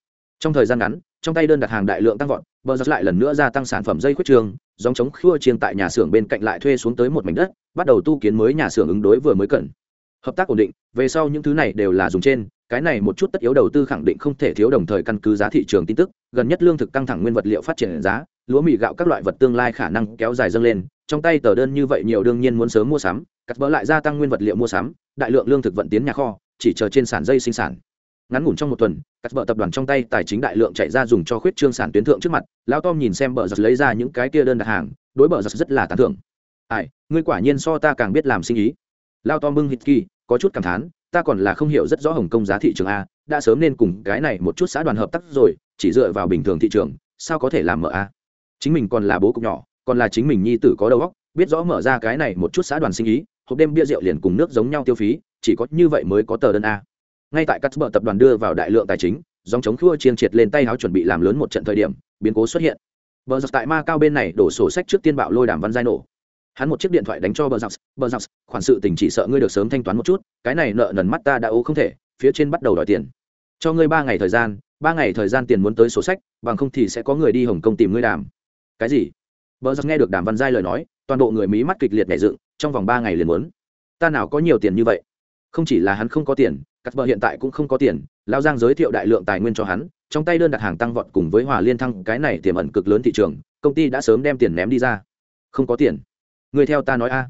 Trong thời gian ngắn, trong tay đơn đặt hàng đại lượng tăng vọt, bờ giặc lại lần nữa gia tăng sản phẩm dây khuyết trường dòng chống khua chiên tại nhà xưởng bên cạnh lại thuê xuống tới một mảnh đất, bắt đầu tu kiến mới nhà xưởng ứng đối vừa mới cần hợp tác ổn định, về sau những thứ này đều là dùng trên, cái này một chút tất yếu đầu tư khẳng định không thể thiếu đồng thời căn cứ giá thị trường tin tức, gần nhất lương thực căng thẳng nguyên vật liệu phát triển giá lúa mì gạo các loại vật tương lai khả năng kéo dài dâng lên, trong tay tờ đơn như vậy nhiều đương nhiên muốn sớm mua sắm, cắt bỡ lại gia tăng nguyên vật liệu mua sắm, đại lượng lương thực vận tiến nhà kho, chỉ chờ trên sản dây sinh sản. Ngắn ngủn trong một tuần, cắt bỡ tập đoàn trong tay tài chính đại lượng chạy ra dùng cho khuyết trương sản tuyến thượng trước mặt, lão tom nhìn xem bờ giật lấy ra những cái kia đơn đặt hàng, đối bờ giật rất là tán thưởng. Ai, ngươi quả nhiên so ta càng biết làm sinh ý. Lao tom bưng hít kỳ, có chút cảm thán, ta còn là không hiểu rất rõ hồng kông giá thị trường a, đã sớm nên cùng cái này một chút xã đoàn hợp tác rồi, chỉ dựa vào bình thường thị trường, sao có thể làm mở a? Chính mình còn là bố cục nhỏ, còn là chính mình nhi tử có đầu óc, biết rõ mở ra cái này một chút xã đoàn sinh ý, hộp đêm bia rượu liền cùng nước giống nhau tiêu phí, chỉ có như vậy mới có tờ đơn a. Ngay tại các bờ tập đoàn đưa vào đại lượng tài chính, dòng chống khua chiên triệt lên tay áo chuẩn bị làm lớn một trận thời điểm, biến cố xuất hiện. Bờ giặc tại ma cao bên này đổ sổ sách trước tiên bạo lôi đàm văn giai nổ. Hắn một chiếc điện thoại đánh cho bờ giặc bờ giặc, khoản sự tình chỉ sợ ngươi được sớm thanh toán một chút, cái này nợ nần mắt ta đã ố không thể, phía trên bắt đầu đòi tiền. Cho ngươi ba ngày thời gian, ba ngày thời gian tiền muốn tới sổ sách, bằng không thì sẽ có người đi hồng kông tìm ngươi đàm cái gì? Vợ giặc nghe được đàm văn giai lời nói, toàn bộ người Mỹ mắt kịch liệt nhảy dựng, trong vòng ba ngày liền muốn. Ta nào có nhiều tiền như vậy? Không chỉ là hắn không có tiền, cắt bờ hiện tại cũng không có tiền, lao giang giới thiệu đại lượng tài nguyên cho hắn, trong tay đơn đặt hàng tăng vọt cùng với hòa liên thăng, cái này tiềm ẩn cực lớn thị trường, công ty đã sớm đem tiền ném đi ra. Không có tiền. Người theo ta nói a.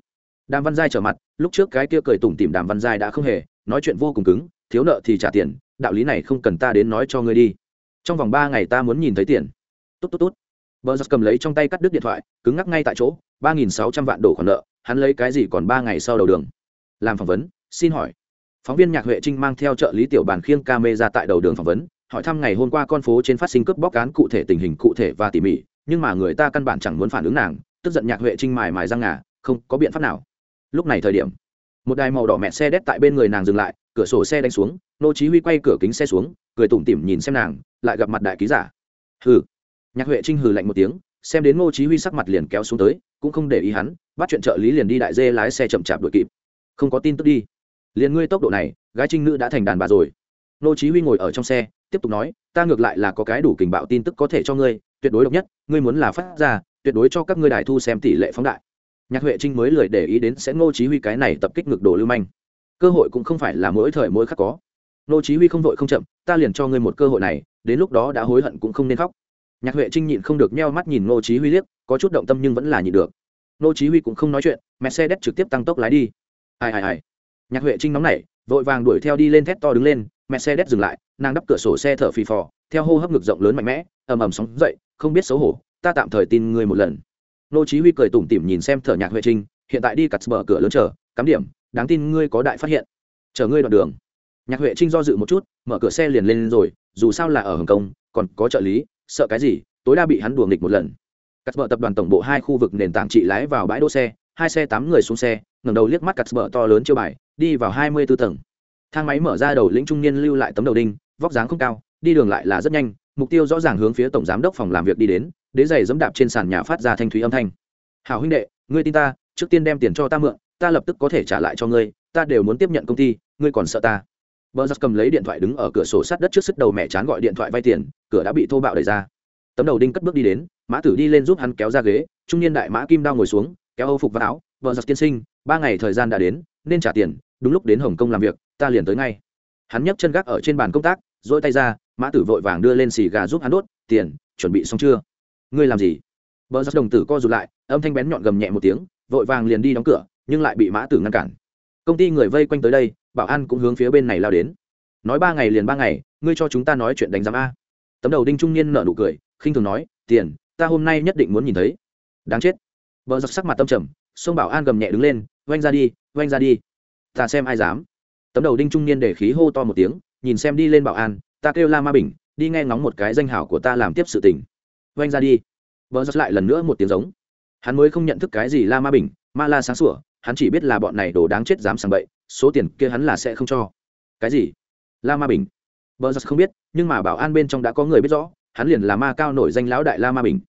Đàm văn giai trở mặt, lúc trước cái kia cười tủm tìm đàm văn giai đã không hề, nói chuyện vô cùng cứng, thiếu nợ thì trả tiền, đạo lý này không cần ta đến nói cho ngươi đi. Trong vòng ba ngày ta muốn nhìn thấy tiền. Tốt tốt tốt bờ giặc cầm lấy trong tay cắt đứt điện thoại, cứng ngắc ngay tại chỗ, ba nghìn sáu trăm vạn đổ khoản nợ, hắn lấy cái gì còn ba ngày sau đầu đường? Làm phỏng vấn, xin hỏi. Phóng viên nhạc huệ trinh mang theo trợ lý tiểu bàn khiêng ca mê ra tại đầu đường phỏng vấn, hỏi thăm ngày hôm qua con phố trên phát sinh cướp bóc cán cụ thể tình hình cụ thể và tỉ mỉ, nhưng mà người ta căn bản chẳng muốn phản ứng nàng, tức giận nhạc huệ trinh mài mài răng ngà, không có biện pháp nào. Lúc này thời điểm, một đài màu đỏ mẹ xe đét tại bên người nàng dừng lại, cửa sổ xe đánh xuống, nô chí huy quay cửa kính xe xuống, cười tủm tỉm nhìn xem nàng, lại gặp mặt đại ký giả. Hừ nhạc huệ trinh hừ lạnh một tiếng, xem đến ngô chí huy sắc mặt liền kéo xuống tới, cũng không để ý hắn, bắt chuyện trợ lý liền đi đại dê lái xe chậm chạp đuổi kịp. Không có tin tức đi. Liền ngươi tốc độ này, gái trinh nữ đã thành đàn bà rồi. Ngô chí huy ngồi ở trong xe, tiếp tục nói, ta ngược lại là có cái đủ kình bạo tin tức có thể cho ngươi, tuyệt đối độc nhất, ngươi muốn là phát ra, tuyệt đối cho các ngươi đài thu xem tỷ lệ phóng đại. Nhạc huệ trinh mới lười để ý đến sẽ ngô chí huy cái này tập kích ngược đồ lưu manh. Cơ hội cũng không phải là mỗi thời mỗi khắc có. Ngô chí huy không vội không chậm, ta liền cho ngươi một cơ hội này, đến lúc đó đã hối hận cũng không nên khóc nhạc huệ trinh nhịn không được nheo mắt nhìn ngô chí huy liếc, có chút động tâm nhưng vẫn là nhịn được. Ngô chí huy cũng không nói chuyện, mercedes trực tiếp tăng tốc lái đi. Ai ai ai. Nhạc huệ trinh nóng nảy, vội vàng đuổi theo đi lên thét to đứng lên, mercedes dừng lại, nàng đắp cửa sổ xe thở phì phò, theo hô hấp ngực rộng lớn mạnh mẽ, ầm ầm sóng dậy, không biết xấu hổ, ta tạm thời tin ngươi một lần. Ngô chí huy cười tủm tỉm nhìn xem thở nhạc huệ trinh, hiện tại đi cắt bờ cửa lớn chờ, cắm điểm, đáng tin ngươi có đại phát hiện. Chờ ngươi đoạn đường. Nhạc huệ trinh do dự một chút, mở cửa xe liền lên rồi, dù sao là ở hồng kông, còn có trợ lý sợ cái gì, tối đa bị hắn đùa nghịch một lần. Cắt bờ tập đoàn tổng bộ hai khu vực nền tảng trị lái vào bãi đỗ xe, hai xe tám người xuống xe, ngẩng đầu liếc mắt cắt bờ to lớn chiêu bài, đi vào hai mươi 24 tầng. Thang máy mở ra đầu lĩnh trung niên lưu lại tấm đầu đinh, vóc dáng không cao, đi đường lại là rất nhanh, mục tiêu rõ ràng hướng phía tổng giám đốc phòng làm việc đi đến, đế giày dẫm đạp trên sàn nhà phát ra thanh thúy âm thanh. Hào huynh đệ, ngươi tin ta, trước tiên đem tiền cho ta mượn, ta lập tức có thể trả lại cho ngươi, ta đều muốn tiếp nhận công ty, ngươi còn sợ ta bờ giặc cầm lấy điện thoại đứng ở cửa sổ sát đất trước sức đầu mẹ chán gọi điện thoại vay tiền, cửa đã bị thô bạo đẩy ra. Tấm đầu đinh cất bước đi đến, mã tử đi lên giúp hắn kéo ra ghế, trung niên đại mã kim đao ngồi xuống, kéo âu phục và áo vợ giặc tiên sinh, ba ngày thời gian đã đến, nên trả tiền, đúng lúc đến hồng kông làm việc, ta liền tới ngay. Hắn nhấc chân gác ở trên bàn công tác dỗi tay ra, mã tử vội vàng đưa lên xì gà giúp hắn đốt, tiền, chuẩn bị xong chưa? Ngươi làm gì? Vợ giặc đồng tử co rụt lại, âm thanh bén nhọn gầm nhẹ một tiếng, vội vàng liền đi đóng cửa, nhưng lại bị mã tử ngăn cản công ty người vây quanh tới đây, bảo an cũng hướng phía bên này lao đến. Nói ba ngày liền ba ngày, ngươi cho chúng ta nói chuyện đánh giám a. Tấm đầu đinh trung niên nở nụ cười, khinh thường nói, tiền, ta hôm nay nhất định muốn nhìn thấy. Đáng chết. Vợ giặc sắc mặt tâm trầm xông bảo an gầm nhẹ đứng lên, oanh ra đi, oanh ra đi. Ta xem ai dám. Tấm đầu đinh trung niên để khí hô to một tiếng, nhìn xem đi lên bảo an, ta kêu la ma bình, đi nghe ngóng một cái danh hảo của ta làm tiếp sự tình. Oanh ra đi. Vợ giặc lại lần nữa một tiếng giống. Hắn mới không nhận thức cái gì la ma bình, ma la sáng sủa hắn chỉ biết là bọn này đồ đáng chết dám sàng bậy, số tiền kia hắn là sẽ không cho. Cái gì? La ma bình. Vợ giặc không biết, nhưng mà bảo an bên trong đã có người biết rõ, hắn liền là ma cao nổi danh lão đại la ma bình.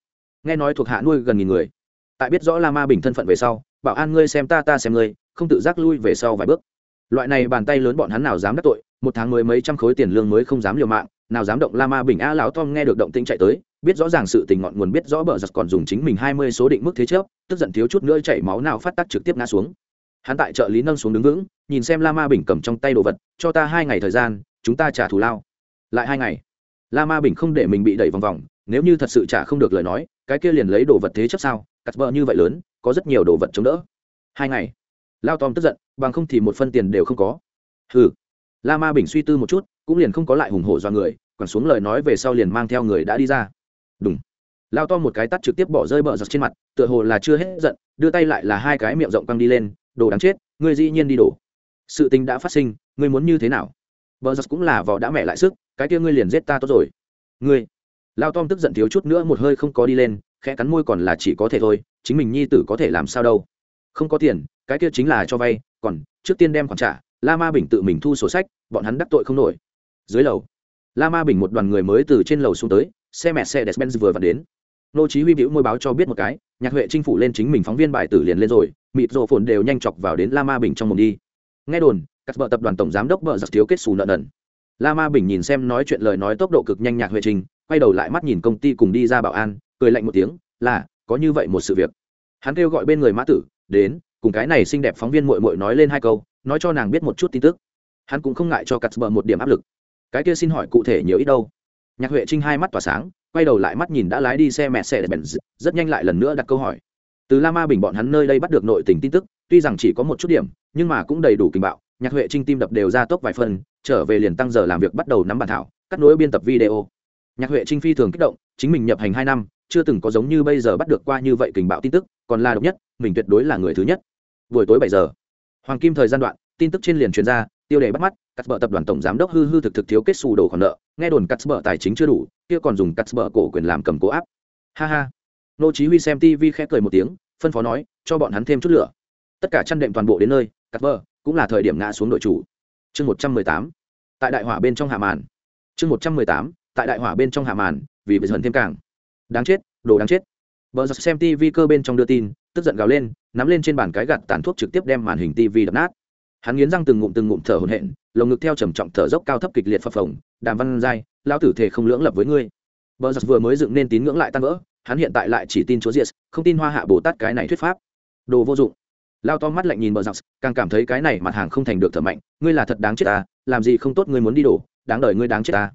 Nghe nói thuộc hạ nuôi gần nghìn người. Tại biết rõ la ma bình thân phận về sau, bảo an ngươi xem ta ta xem ngươi, không tự giác lui về sau vài bước. Loại này bàn tay lớn bọn hắn nào dám đắc tội một tháng mới mấy trăm khối tiền lương mới không dám liều mạng, nào dám động la ma bình a lão tom nghe được động tĩnh chạy tới, biết rõ ràng sự tình ngọn nguồn biết rõ bờ giật còn dùng chính mình hai mươi số định mức thế chấp, tức giận thiếu chút nữa chảy máu nào phát tác trực tiếp ngã xuống. Hắn tại trợ lý nâng xuống đứng vững, nhìn xem la ma bình cầm trong tay đồ vật, cho ta hai ngày thời gian, chúng ta trả thù lao. Lại hai ngày la ma bình không để mình bị đẩy vòng vòng, nếu như thật sự trả không được lời nói, cái kia liền lấy đồ vật thế chấp sao? Cắt bờ như vậy lớn, có rất nhiều đồ vật chống đỡ. Hai ngày, lao tom tức giận, bằng không thì một phân tiền đều không có. Hừ la ma bình suy tư một chút, cũng liền không có lại hùng hổ do người, quẳng xuống lời nói về sau liền mang theo người đã đi ra. Đúng lao to một cái tắt trực tiếp bỏ rơi bờ giật trên mặt, tựa hồ là chưa hết giận, đưa tay lại là hai cái miệng rộng căng đi lên, đồ đáng chết, ngươi dĩ nhiên đi đổ. Sự tình đã phát sinh, ngươi muốn như thế nào? Bờ giật cũng là vỏ đã mẹ lại sức, cái kia ngươi liền giết ta tốt rồi. Ngươi. Lao tom tức giận thiếu chút nữa một hơi không có đi lên, khẽ cắn môi còn là chỉ có thể thôi, chính mình nhi tử có thể làm sao đâu. Không có tiền, cái kia chính là cho vay, còn, trước tiên đem khoản trả la ma bình tự mình thu sổ sách, bọn hắn đắc tội không nổi. Dưới lầu, la ma bình một đoàn người mới từ trên lầu xuống tới, xe mẹ xe despenz vừa vặn đến. Nô chí huy biểu môi báo cho biết một cái, nhạc huệ chinh phủ lên chính mình phóng viên bài tử liền lên rồi, mịt rộ phồn đều nhanh chọc vào đến la ma bình trong mồm đi. Nghe đồn, các vợ tập đoàn tổng giám đốc vợ giặc thiếu kết xù nợ nần. La ma bình nhìn xem nói chuyện lời nói tốc độ cực nhanh nhạc huệ trình quay đầu lại mắt nhìn công ty cùng đi ra bảo an, cười lạnh một tiếng, là, có như vậy một sự việc. Hắn kêu gọi bên người mã tử, đến, cùng cái này xinh đẹp phóng viên muội muội nói lên hai câu nói cho nàng biết một chút tin tức. Hắn cũng không ngại cho cắt bờ một điểm áp lực. Cái kia xin hỏi cụ thể nhiều ít đâu? Nhạc huệ trinh hai mắt tỏa sáng, quay đầu lại mắt nhìn đã lái đi xe mẹ xe để bèn rất nhanh lại lần nữa đặt câu hỏi. Từ la ma bình bọn hắn nơi đây bắt được nội tình tin tức, tuy rằng chỉ có một chút điểm, nhưng mà cũng đầy đủ kinh bạo. Nhạc huệ trinh tim đập đều ra tốc vài phần, trở về liền tăng giờ làm việc bắt đầu nắm bản thảo, cắt nối biên tập video. Nhạc huệ trinh phi thường kích động, chính mình nhập hành hai năm, chưa từng có giống như bây giờ bắt được qua như vậy kình bạo tin tức, còn là độc nhất, mình tuyệt đối là người thứ nhất. Buổi tối bảy giờ hoàng kim thời gian đoạn tin tức trên liền truyền ra tiêu đề bắt mắt cắt bờ tập đoàn tổng giám đốc hư hư thực thực thiếu kết xù đồ khoản nợ nghe đồn cắt bờ tài chính chưa đủ kia còn dùng cắt bờ cổ quyền làm cầm cố áp. Ha ha. Nô chí huy xem tv khẽ cười một tiếng phân phó nói cho bọn hắn thêm chút lửa. Tất cả chăn đệm toàn bộ đến nơi cắt bờ cũng là thời điểm ngã xuống đội chủ. Chương 118 tại đại hỏa bên trong hạ màn. Chương 118 tại đại hỏa bên trong hạ màn vì bị dần thêm càng. Đáng chết đồ đáng chết. Bờ giặc xem TV cơ bên trong đưa tin, tức giận gào lên, nắm lên trên bàn cái gạt tàn thuốc trực tiếp đem màn hình TV đập nát. Hắn nghiến răng từng ngụm từng ngụm thở hổn hển, lồng ngực theo trầm trọng thở dốc cao thấp kịch liệt phập phồng, Đàm Văn Giai, lão tử thể không lưỡng lập với ngươi. Bờ giặc vừa mới dựng nên tín ngưỡng lại tan vỡ, hắn hiện tại lại chỉ tin Chúa Diệt, không tin Hoa Hạ Bồ Tát cái này thuyết pháp. Đồ vô dụng. Lao to mắt lạnh nhìn bờ giặc, càng cảm thấy cái này mặt hàng không thành được thở mạnh, ngươi là thật đáng chết ta, làm gì không tốt ngươi muốn đi đổ, đáng đời ngươi đáng chết ta.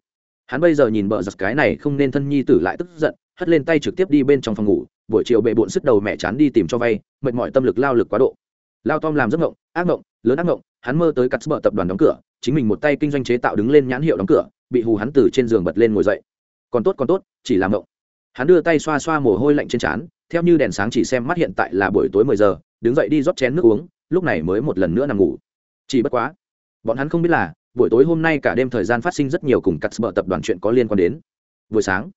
Hắn bây giờ nhìn bờ giặc cái này không nên thân nhi tử lại tức giận, hất lên tay trực tiếp đi bên trong phòng ngủ, buổi chiều bệ bụn sức đầu mẹ chán đi tìm cho vay, mệt mỏi tâm lực lao lực quá độ. Lao tom làm giấc ngộng, ác ngộng, lớn ác ngộng, hắn mơ tới cắt bờ tập đoàn đóng cửa, chính mình một tay kinh doanh chế tạo đứng lên nhãn hiệu đóng cửa, bị hù hắn từ trên giường bật lên ngồi dậy. Còn tốt còn tốt, chỉ làm ngộng. Hắn đưa tay xoa xoa mồ hôi lạnh trên trán, theo như đèn sáng chỉ xem mắt hiện tại là buổi tối mười giờ, đứng dậy đi rót chén nước uống, lúc này mới một lần nữa nằm ngủ. Chỉ bất quá, bọn hắn không biết là, buổi tối hôm nay cả đêm thời gian phát sinh rất nhiều cùng cắt bờ tập đoàn chuyện có liên quan đến. Buổi sáng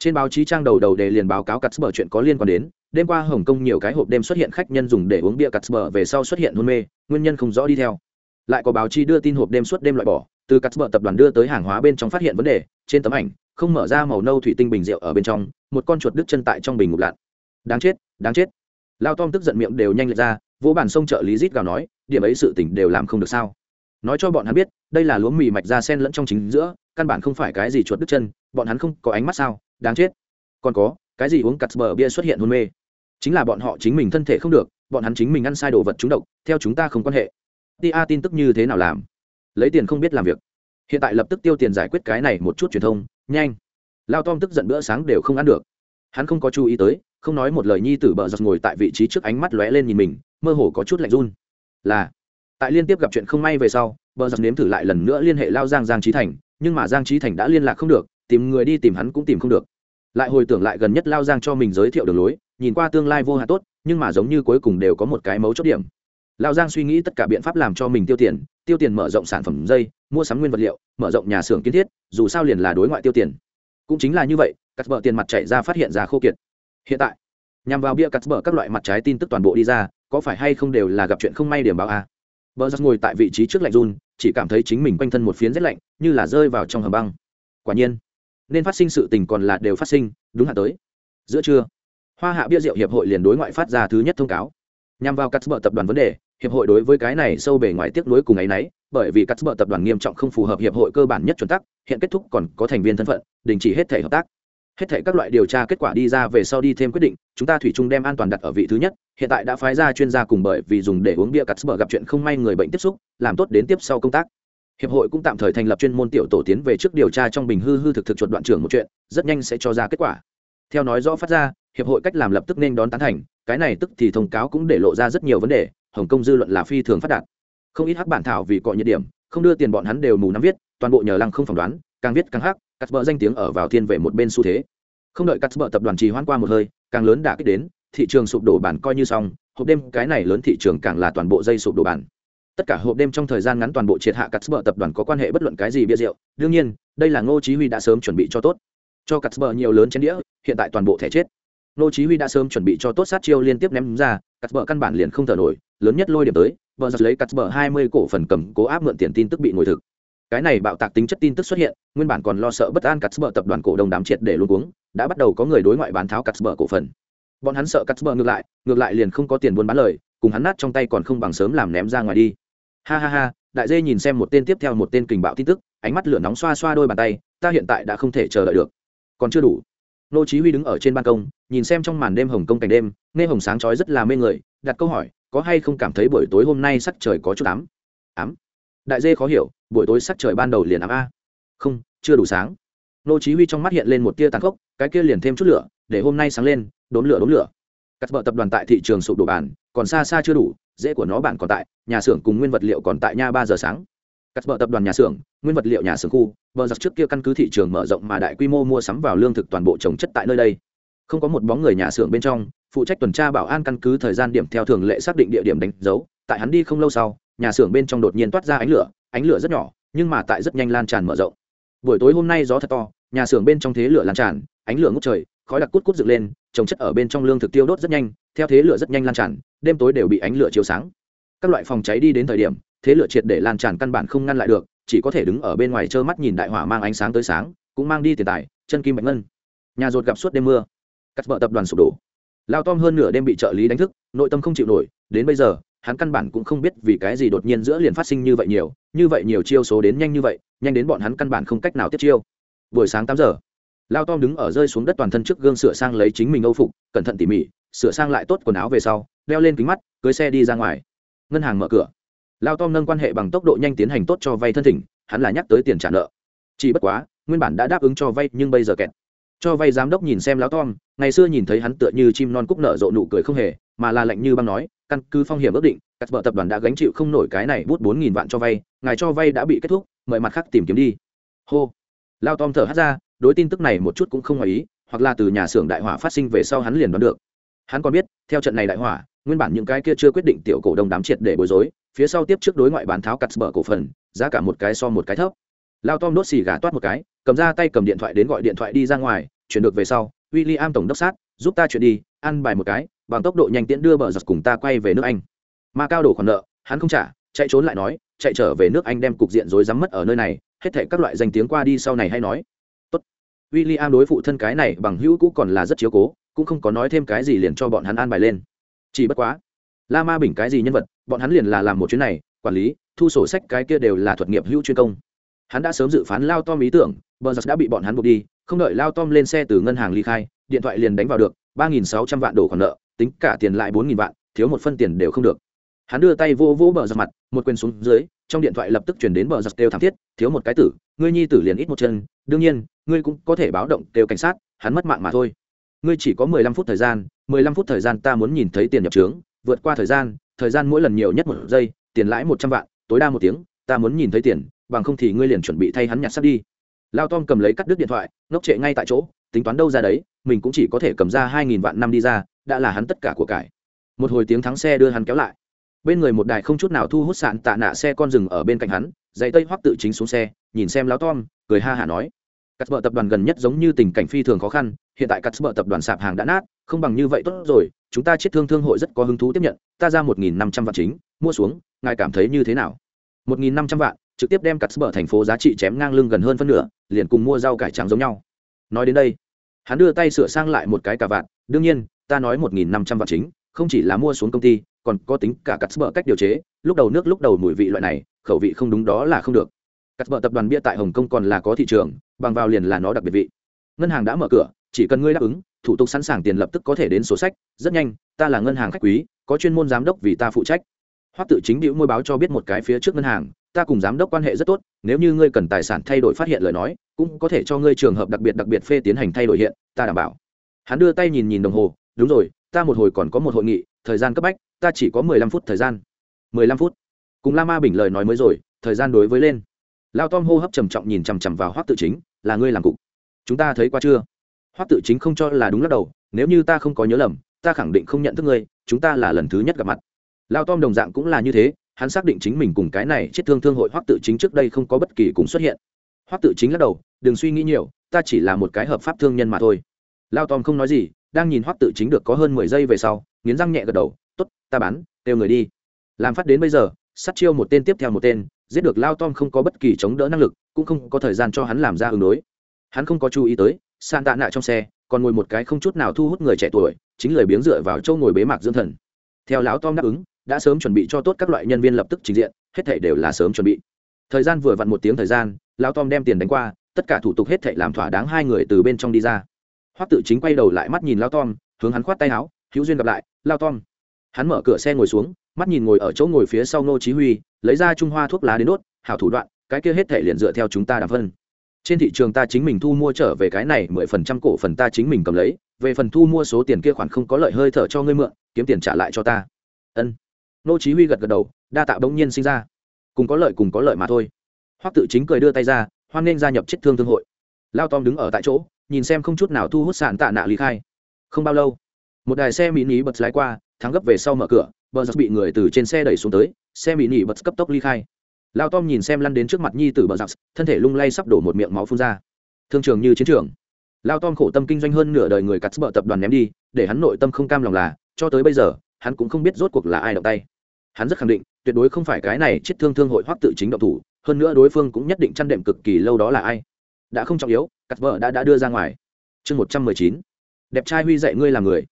trên báo chí trang đầu đầu đề liền báo cáo cắt bờ chuyện có liên quan đến. Đêm qua hồng kông nhiều cái hộp đêm xuất hiện khách nhân dùng để uống bia cắt bờ về sau xuất hiện hôn mê, nguyên nhân không rõ đi theo. Lại có báo chí đưa tin hộp đêm suốt đêm loại bỏ, từ cắt bờ tập đoàn đưa tới hàng hóa bên trong phát hiện vấn đề, trên tấm ảnh, không mở ra màu nâu thủy tinh bình rượu ở bên trong, một con chuột đứt chân tại trong bình ngục lặn. Đáng chết đáng chết. Lao tom tức giận miệng đều nhanh lệch ra, vỗ bản sông trợ lý rít gào nói, điểm ấy sự tỉnh đều làm không được sao? Nói cho bọn hắn biết, đây là lúa mì mạch ra sen lẫn trong chính giữa, căn bản không phải cái gì chuột đứt chân, bọn hắn không có ánh mắt sao? Đáng chết. Còn có, cái gì uống cắt bờ bia xuất hiện hôn mê? Chính là bọn họ chính mình thân thể không được, bọn hắn chính mình ăn sai đồ vật trúng độc, theo chúng ta không quan hệ. Tia tin tức như thế nào làm? Lấy tiền không biết làm việc. Hiện tại lập tức tiêu tiền giải quyết cái này một chút truyền thông, nhanh. Lao tom tức giận bữa sáng đều không ăn được. Hắn không có chú ý tới, không nói một lời nhi tử bờ giật ngồi tại vị trí trước ánh mắt lóe lên nhìn mình, mơ hồ có chút lạnh run. Là, tại liên tiếp gặp chuyện không may về sau bờ giật nếm thử lại lần nữa liên hệ lao giang giang trí thành, nhưng mà giang trí thành đã liên lạc không được tìm người đi tìm hắn cũng tìm không được. Lại hồi tưởng lại gần nhất lao giang cho mình giới thiệu đường lối, nhìn qua tương lai vô hạn tốt, nhưng mà giống như cuối cùng đều có một cái mấu chốt điểm. Lao giang suy nghĩ tất cả biện pháp làm cho mình tiêu tiền tiêu tiền mở rộng sản phẩm dây, mua sắm nguyên vật liệu, mở rộng nhà xưởng kiến thiết, dù sao liền là đối ngoại tiêu tiền. Cũng chính là như vậy, cắt bờ tiền mặt chạy ra phát hiện ra khô kiệt. Hiện tại, nhằm vào bia cắt bờ các loại mặt trái tin tức toàn bộ đi ra, có phải hay không đều là gặp chuyện không may điểm báo a? Bờ giặc ngồi tại vị trí trước lạnh run, chỉ cảm thấy chính mình quanh thân một phiến rét lạnh, như là rơi vào trong hầm băng. Quả nhiên nên phát sinh sự tình còn là đều phát sinh, đúng hạn tới. Giữa trưa, hoa hạ bia rượu hiệp hội liền đối ngoại phát ra thứ nhất thông cáo. Nhằm vào cắt bờ tập đoàn vấn đề, hiệp hội đối với cái này sâu bề ngoài tiếc nuối cùng ấy nấy bởi vì cắt bờ tập đoàn nghiêm trọng không phù hợp hiệp hội cơ bản nhất chuẩn tắc, hiện kết thúc còn có thành viên thân phận, đình chỉ hết thể hợp tác. Hết thể các loại điều tra kết quả đi ra về sau đi thêm quyết định, chúng ta thủy chung đem an toàn đặt ở vị thứ nhất, hiện tại đã phái ra chuyên gia cùng bởi vì dùng để uống bia cắt bờ gặp chuyện không may người bệnh tiếp xúc, làm tốt đến tiếp sau công tác hiệp hội cũng tạm thời thành lập chuyên môn tiểu tổ tiến về trước điều tra trong bình hư hư thực thực chuột đoạn trưởng một chuyện, rất nhanh sẽ cho ra kết quả. Theo nói rõ phát ra, hiệp hội cách làm lập tức nên đón tán thành, cái này tức thì thông cáo cũng để lộ ra rất nhiều vấn đề, hồng kông dư luận là phi thường phát đạt. Không ít hắc bản thảo vì cọ nhiệt điểm, không đưa tiền bọn hắn đều mù nắm viết, toàn bộ nhờ lăng không phỏng đoán, càng viết càng hắc, cắt bờ danh tiếng ở vào thiên về một bên xu thế. Không đợi cắt bờ tập đoàn trì hoãn qua một hơi, càng lớn đã kích đến, thị trường sụp đổ bản coi như xong, hộp đêm cái này lớn thị trường càng là toàn bộ dây sụp đổ bản tất cả hộp đêm trong thời gian ngắn toàn bộ triệt hạ cắt bờ tập đoàn có quan hệ bất luận cái gì bia rượu. Đương nhiên, đây là ngô chí huy đã sớm chuẩn bị cho tốt. Cho cắt bờ nhiều lớn trên đĩa, hiện tại toàn bộ thẻ chết. Ngô chí huy đã sớm chuẩn bị cho tốt sát chiêu liên tiếp ném ra cắt bờ căn bản liền không thở nổi, lớn nhất lôi điểm tới, vợ giật lấy cắt bờ 20 cổ phần cầm cố áp mượn tiền tin tức bị ngồi thực. Cái này bạo tạc tính chất tin tức xuất hiện, nguyên bản còn lo sợ bất an cắt bờ tập đoàn cổ đông đám triệt để luôn uống đã bắt đầu có người đối ngoại bán tháo cắt bờ cổ phần. Bọn hắn sợ cắt bờ ngược lại ngược lại liền không có tiền buôn bán lời cùng hắn nát trong tay còn không bằng sớm làm ném ra ngoài đi. Ha ha ha, đại dê nhìn xem một tên tiếp theo một tên kình bạo tin tức, ánh mắt lửa nóng xoa xoa đôi bàn tay, ta hiện tại đã không thể chờ đợi được. Còn chưa đủ. Nô chí huy đứng ở trên ban công, nhìn xem trong màn đêm hồng công cảnh đêm, nghe hồng sáng chói rất là mê người, đặt câu hỏi, có hay không cảm thấy buổi tối hôm nay sắc trời có chút ám? Ám? Đại dê khó hiểu, buổi tối sắc trời ban đầu liền ám a. Không, chưa đủ sáng. Nô chí huy trong mắt hiện lên một tia tàn khốc, cái kia liền thêm chút lửa, để hôm nay sáng lên, đốn lửa đốn lửa cắt bợ tập đoàn tại thị trường sụp đổ bản, còn xa xa chưa đủ, dễ của nó bạn còn tại, nhà xưởng cùng nguyên vật liệu còn tại nha ba giờ sáng. Cắt bợ tập đoàn nhà xưởng, nguyên vật liệu nhà xưởng khu, bờ giặc trước kia căn cứ thị trường mở rộng mà đại quy mô mua sắm vào lương thực toàn bộ trồng chất tại nơi đây. Không có một bóng người nhà xưởng bên trong, phụ trách tuần tra bảo an căn cứ thời gian điểm theo thường lệ xác định địa điểm đánh dấu. Tại hắn đi không lâu sau, nhà xưởng bên trong đột nhiên toát ra ánh lửa ánh lửa rất nhỏ, nhưng mà tại rất nhanh lan tràn mở rộng. Buổi tối hôm nay gió thật to, nhà xưởng bên trong thế lửa lan tràn, ánh lửa ngút trời khói đặc cút cút dựng lên, trồng chất ở bên trong lương thực tiêu đốt rất nhanh, theo thế lửa rất nhanh lan tràn, đêm tối đều bị ánh lửa chiếu sáng. Các loại phòng cháy đi đến thời điểm, thế lửa triệt để lan tràn căn bản không ngăn lại được, chỉ có thể đứng ở bên ngoài trơ mắt nhìn đại hỏa mang ánh sáng tới sáng, cũng mang đi tiền tài, chân kim bạch ngân. Nhà rột gặp suốt đêm mưa, cắt vợ tập đoàn sụp đổ. Lao tom hơn nửa đêm bị trợ lý đánh thức, nội tâm không chịu nổi, đến bây giờ, hắn căn bản cũng không biết vì cái gì đột nhiên giữa liền phát sinh như vậy nhiều, như vậy nhiều chiêu số đến nhanh như vậy, nhanh đến bọn hắn căn bản không cách nào tiếp chiêu. Buổi sáng tám giờ lao tom đứng ở rơi xuống đất toàn thân trước gương sửa sang lấy chính mình âu phục, cẩn thận tỉ mỉ, sửa sang lại tốt quần áo về sau, đeo lên kính mắt, cưới xe đi ra ngoài. Ngân hàng mở cửa. Lao tom nâng quan hệ bằng tốc độ nhanh tiến hành tốt cho vay thân thỉnh, hắn là nhắc tới tiền trả nợ. Chỉ bất quá, nguyên bản đã đáp ứng cho vay nhưng bây giờ kẹt. Cho vay giám đốc nhìn xem lão tom, ngày xưa nhìn thấy hắn tựa như chim non cúc nở rộ nụ cười không hề, mà là lạnh như băng nói, căn cứ phong hiểm ước định, các vợ tập đoàn đã gánh chịu không nổi cái này bút bốn nghìn vạn cho vay, ngài cho vay đã bị kết thúc, mời mặt khác tìm kiếm đi. Hô. Lao tom thở hắt ra đối tin tức này một chút cũng không ngoài ý, hoặc là từ nhà xưởng đại hỏa phát sinh về sau hắn liền đoán được. Hắn còn biết, theo trận này đại hỏa, nguyên bản những cái kia chưa quyết định tiểu cổ đông đám triệt để bối rối, phía sau tiếp trước đối ngoại bán tháo cắt bờ cổ phần, giá cả một cái so một cái thấp. Lao tom đốt xì gà toát một cái, cầm ra tay cầm điện thoại đến gọi điện thoại đi ra ngoài, chuyển được về sau w i l l i am tổng đốc sát, giúp ta chuyển đi, ăn bài một cái, bằng tốc độ nhanh tiễn đưa bờ giật cùng ta quay về nước anh. Mà cao đổ khoản nợ, hắn không trả, chạy trốn lại nói, chạy trở về nước anh đem cục diện rối rắm mất ở nơi này, hết thể các loại danh tiếng qua đi sau này hay nói tốt William đối phụ thân cái này bằng hữu cũ còn là rất chiếu cố, cũng không có nói thêm cái gì liền cho bọn hắn an bài lên. Chỉ bất quá, la ma bình cái gì nhân vật, bọn hắn liền là làm một chuyến này, quản lý, thu sổ sách cái kia đều là thuật nghiệp hữu chuyên công. Hắn đã sớm dự phán lao tom ý tưởng, bờ giặc đã bị bọn hắn buộc đi, không đợi lao tom lên xe từ ngân hàng ly khai, điện thoại liền đánh vào được, ba nghìn sáu trăm vạn đồ khoản nợ, tính cả tiền lại bốn nghìn vạn, thiếu một phân tiền đều không được. Hắn đưa tay vô vỗ bờ giặc mặt, một quyền xuống dưới trong điện thoại lập tức chuyển đến bờ giặc kêu thảm thiết, thiếu một cái tử, ngươi nhi tử liền ít một chân, đương nhiên, ngươi cũng có thể báo động kêu cảnh sát, hắn mất mạng mà thôi. Ngươi chỉ có mười lăm phút thời gian, mười lăm phút thời gian ta muốn nhìn thấy tiền nhập trướng, vượt qua thời gian thời gian mỗi lần nhiều nhất một giây, tiền lãi một trăm vạn, tối đa một tiếng, ta muốn nhìn thấy tiền, bằng không thì ngươi liền chuẩn bị thay hắn nhặt sắt đi. Lao tom cầm lấy cắt đứt điện thoại, ngốc trệ ngay tại chỗ, tính toán đâu ra đấy, mình cũng chỉ có thể cầm ra hai nghìn vạn năm đi ra, đã là hắn tất cả của cải. Một hồi tiếng thắng xe đưa hắn kéo lại bên người một đài không chút nào thu hút sạn tạ nạ xe con rừng ở bên cạnh hắn dạy tây hoắc tự chính xuống xe, nhìn xem láo tom, cười ha hả nói. Cắt bờ tập đoàn gần nhất giống như tình cảnh phi thường khó khăn, hiện tại cắt bờ tập đoàn sạp hàng đã nát, không bằng như vậy tốt rồi, chúng ta chết thương thương hội rất có hứng thú tiếp nhận, ta ra một nghìn năm trăm vạn chính, mua xuống, ngài cảm thấy như thế nào? một nghìn năm trăm vạn, trực tiếp đem cắt bờ thành phố giá trị chém ngang lưng gần hơn phân nửa, liền cùng mua rau cải trắng giống nhau. Nói đến đây, hắn đưa tay sửa sang lại một cái cả vạn đương nhiên, ta nói một nghìn năm trăm vạn chính, không chỉ là mua xuống công ty còn có tính cả cắt bờ cách điều chế, lúc đầu nước lúc đầu mùi vị loại này, khẩu vị không đúng đó là không được. Cắt bờ tập đoàn bia tại hồng kông còn là có thị trường, bằng vào liền là nó đặc biệt vị. Ngân hàng đã mở cửa, chỉ cần ngươi đáp ứng, thủ tục sẵn sàng tiền lập tức có thể đến sổ sách, rất nhanh, ta là ngân hàng khách quý, có chuyên môn giám đốc vì ta phụ trách. Hoắc tự chính điệu môi báo cho biết một cái phía trước ngân hàng, ta cùng giám đốc quan hệ rất tốt, nếu như ngươi cần tài sản thay đổi phát hiện lời nói, cũng có thể cho ngươi trường hợp đặc biệt đặc biệt phê tiến hành thay đổi hiện, ta đảm bảo. Hắn đưa tay nhìn nhìn đồng hồ, đúng rồi, ta một hồi còn có một hội nghị, thời gian cấp bách ta chỉ có mười lăm phút thời gian. mười lăm phút. Cùng la ma bình lời nói mới rồi, thời gian đối với lên. Lao tom hô hấp trầm trọng nhìn chằm chằm vào hoắc tự chính, là ngươi làm cục. Chúng ta thấy qua chưa? Hoắc tự chính không cho là đúng lắc đầu, nếu như ta không có nhớ lầm, ta khẳng định không nhận thức ngươi, chúng ta là lần thứ nhất gặp mặt. Lao tom đồng dạng cũng là như thế, hắn xác định chính mình cùng cái này chết thương thương hội hoắc tự chính trước đây không có bất kỳ cùng xuất hiện. Hoắc tự chính lắc đầu, đừng suy nghĩ nhiều, ta chỉ là một cái hợp pháp thương nhân mà thôi. Lao tom không nói gì, đang nhìn hoắc tự chính được có hơn mười giây về sau, nghiến răng nhẹ gật đầu ta bán, kêu người đi. Làm phát đến bây giờ, sát chiêu một tên tiếp theo một tên, giết được lao tom không có bất kỳ chống đỡ năng lực, cũng không có thời gian cho hắn làm ra ứng đối. Hắn không có chú ý tới san tạ nạ trong xe, còn ngồi một cái không chút nào thu hút người trẻ tuổi, chính lời biếng dựa vào châu ngồi bế mạc dưỡng thần. Theo lão tom đáp ứng, đã sớm chuẩn bị cho tốt các loại nhân viên lập tức trình diện, hết thảy đều là sớm chuẩn bị. Thời gian vừa vặn một tiếng thời gian, lão tom đem tiền đánh qua, tất cả thủ tục hết thảy làm thỏa đáng hai người từ bên trong đi ra. Hoắc tự chính quay đầu lại mắt nhìn lão tom, hướng hắn khoát tay áo, hữu duyên gặp lại, lão tom hắn mở cửa xe ngồi xuống, mắt nhìn ngồi ở chỗ ngồi phía sau nô chí huy, lấy ra trung hoa thuốc lá đến đốt, hảo thủ đoạn, cái kia hết thể liền dựa theo chúng ta đàm phân. Trên thị trường ta chính mình thu mua trở về cái này mười phần trăm cổ phần ta chính mình cầm lấy, về phần thu mua số tiền kia khoản không có lợi hơi thở cho ngươi mượn, kiếm tiền trả lại cho ta. Ân. Nô chí huy gật gật đầu, đa tạ bỗng nhiên sinh ra. Cùng có lợi cùng có lợi mà thôi. Hoắc tự chính cười đưa tay ra, hoan nên gia nhập chiết thương thương hội. Lao tom đứng ở tại chỗ, nhìn xem không chút nào thu hút sạn tạ nạ lý khai. Không bao lâu, một đài xe mini bật lái qua thắng gấp về sau mở cửa, bờ giặc bị người từ trên xe đẩy xuống tới, xe bị nỉ bật cấp tốc ly khai. Lao tom nhìn xem lăn đến trước mặt nhi tử bờ giặc, thân thể lung lay sắp đổ một miệng máu phun ra. Thương trường như chiến trường. Lao tom khổ tâm kinh doanh hơn nửa đời người cắt bờ tập đoàn ném đi, để hắn nội tâm không cam lòng là, cho tới bây giờ, hắn cũng không biết rốt cuộc là ai động tay. Hắn rất khẳng định, tuyệt đối không phải cái này chết thương thương hội hoắc tự chính động thủ, hơn nữa đối phương cũng nhất định chăn đệm cực kỳ lâu đó là ai. Đã không trọng yếu, cắt vợ đã đã đưa ra ngoài. Chương một trăm mười chín. Đẹp trai huy dạy ngươi làm người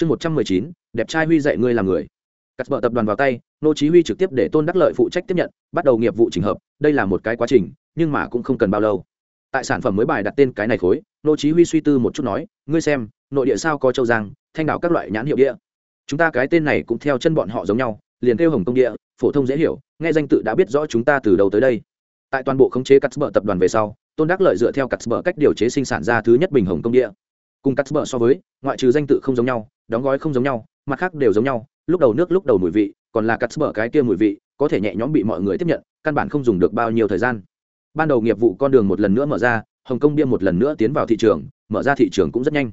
chương một trăm mười chín, đẹp trai huy dạy ngươi làm người. Cắt bợ tập đoàn vào tay, nô chí huy trực tiếp để tôn đắc lợi phụ trách tiếp nhận, bắt đầu nghiệp vụ trình hợp, đây là một cái quá trình, nhưng mà cũng không cần bao lâu. Tại sản phẩm mới bài đặt tên cái này khối, nô chí huy suy tư một chút nói, ngươi xem, nội địa sao có châu giang, thanh đảo các loại nhãn hiệu địa. Chúng ta cái tên này cũng theo chân bọn họ giống nhau, liền tiêu hồng công địa, phổ thông dễ hiểu, nghe danh tự đã biết rõ chúng ta từ đầu tới đây. Tại toàn bộ khống chế cắt bờ tập đoàn về sau, tôn đắc lợi dựa theo cắt bờ cách điều chế sinh sản ra thứ nhất bình hồng công địa. Cùng cắt bờ so với, ngoại trừ danh tự không giống nhau đóng gói không giống nhau, mặt khác đều giống nhau, lúc đầu nước lúc đầu mùi vị, còn là cắt bờ cái kia mùi vị, có thể nhẹ nhõm bị mọi người tiếp nhận, căn bản không dùng được bao nhiêu thời gian. Ban đầu nghiệp vụ con đường một lần nữa mở ra, hồng kông bia một lần nữa tiến vào thị trường, mở ra thị trường cũng rất nhanh.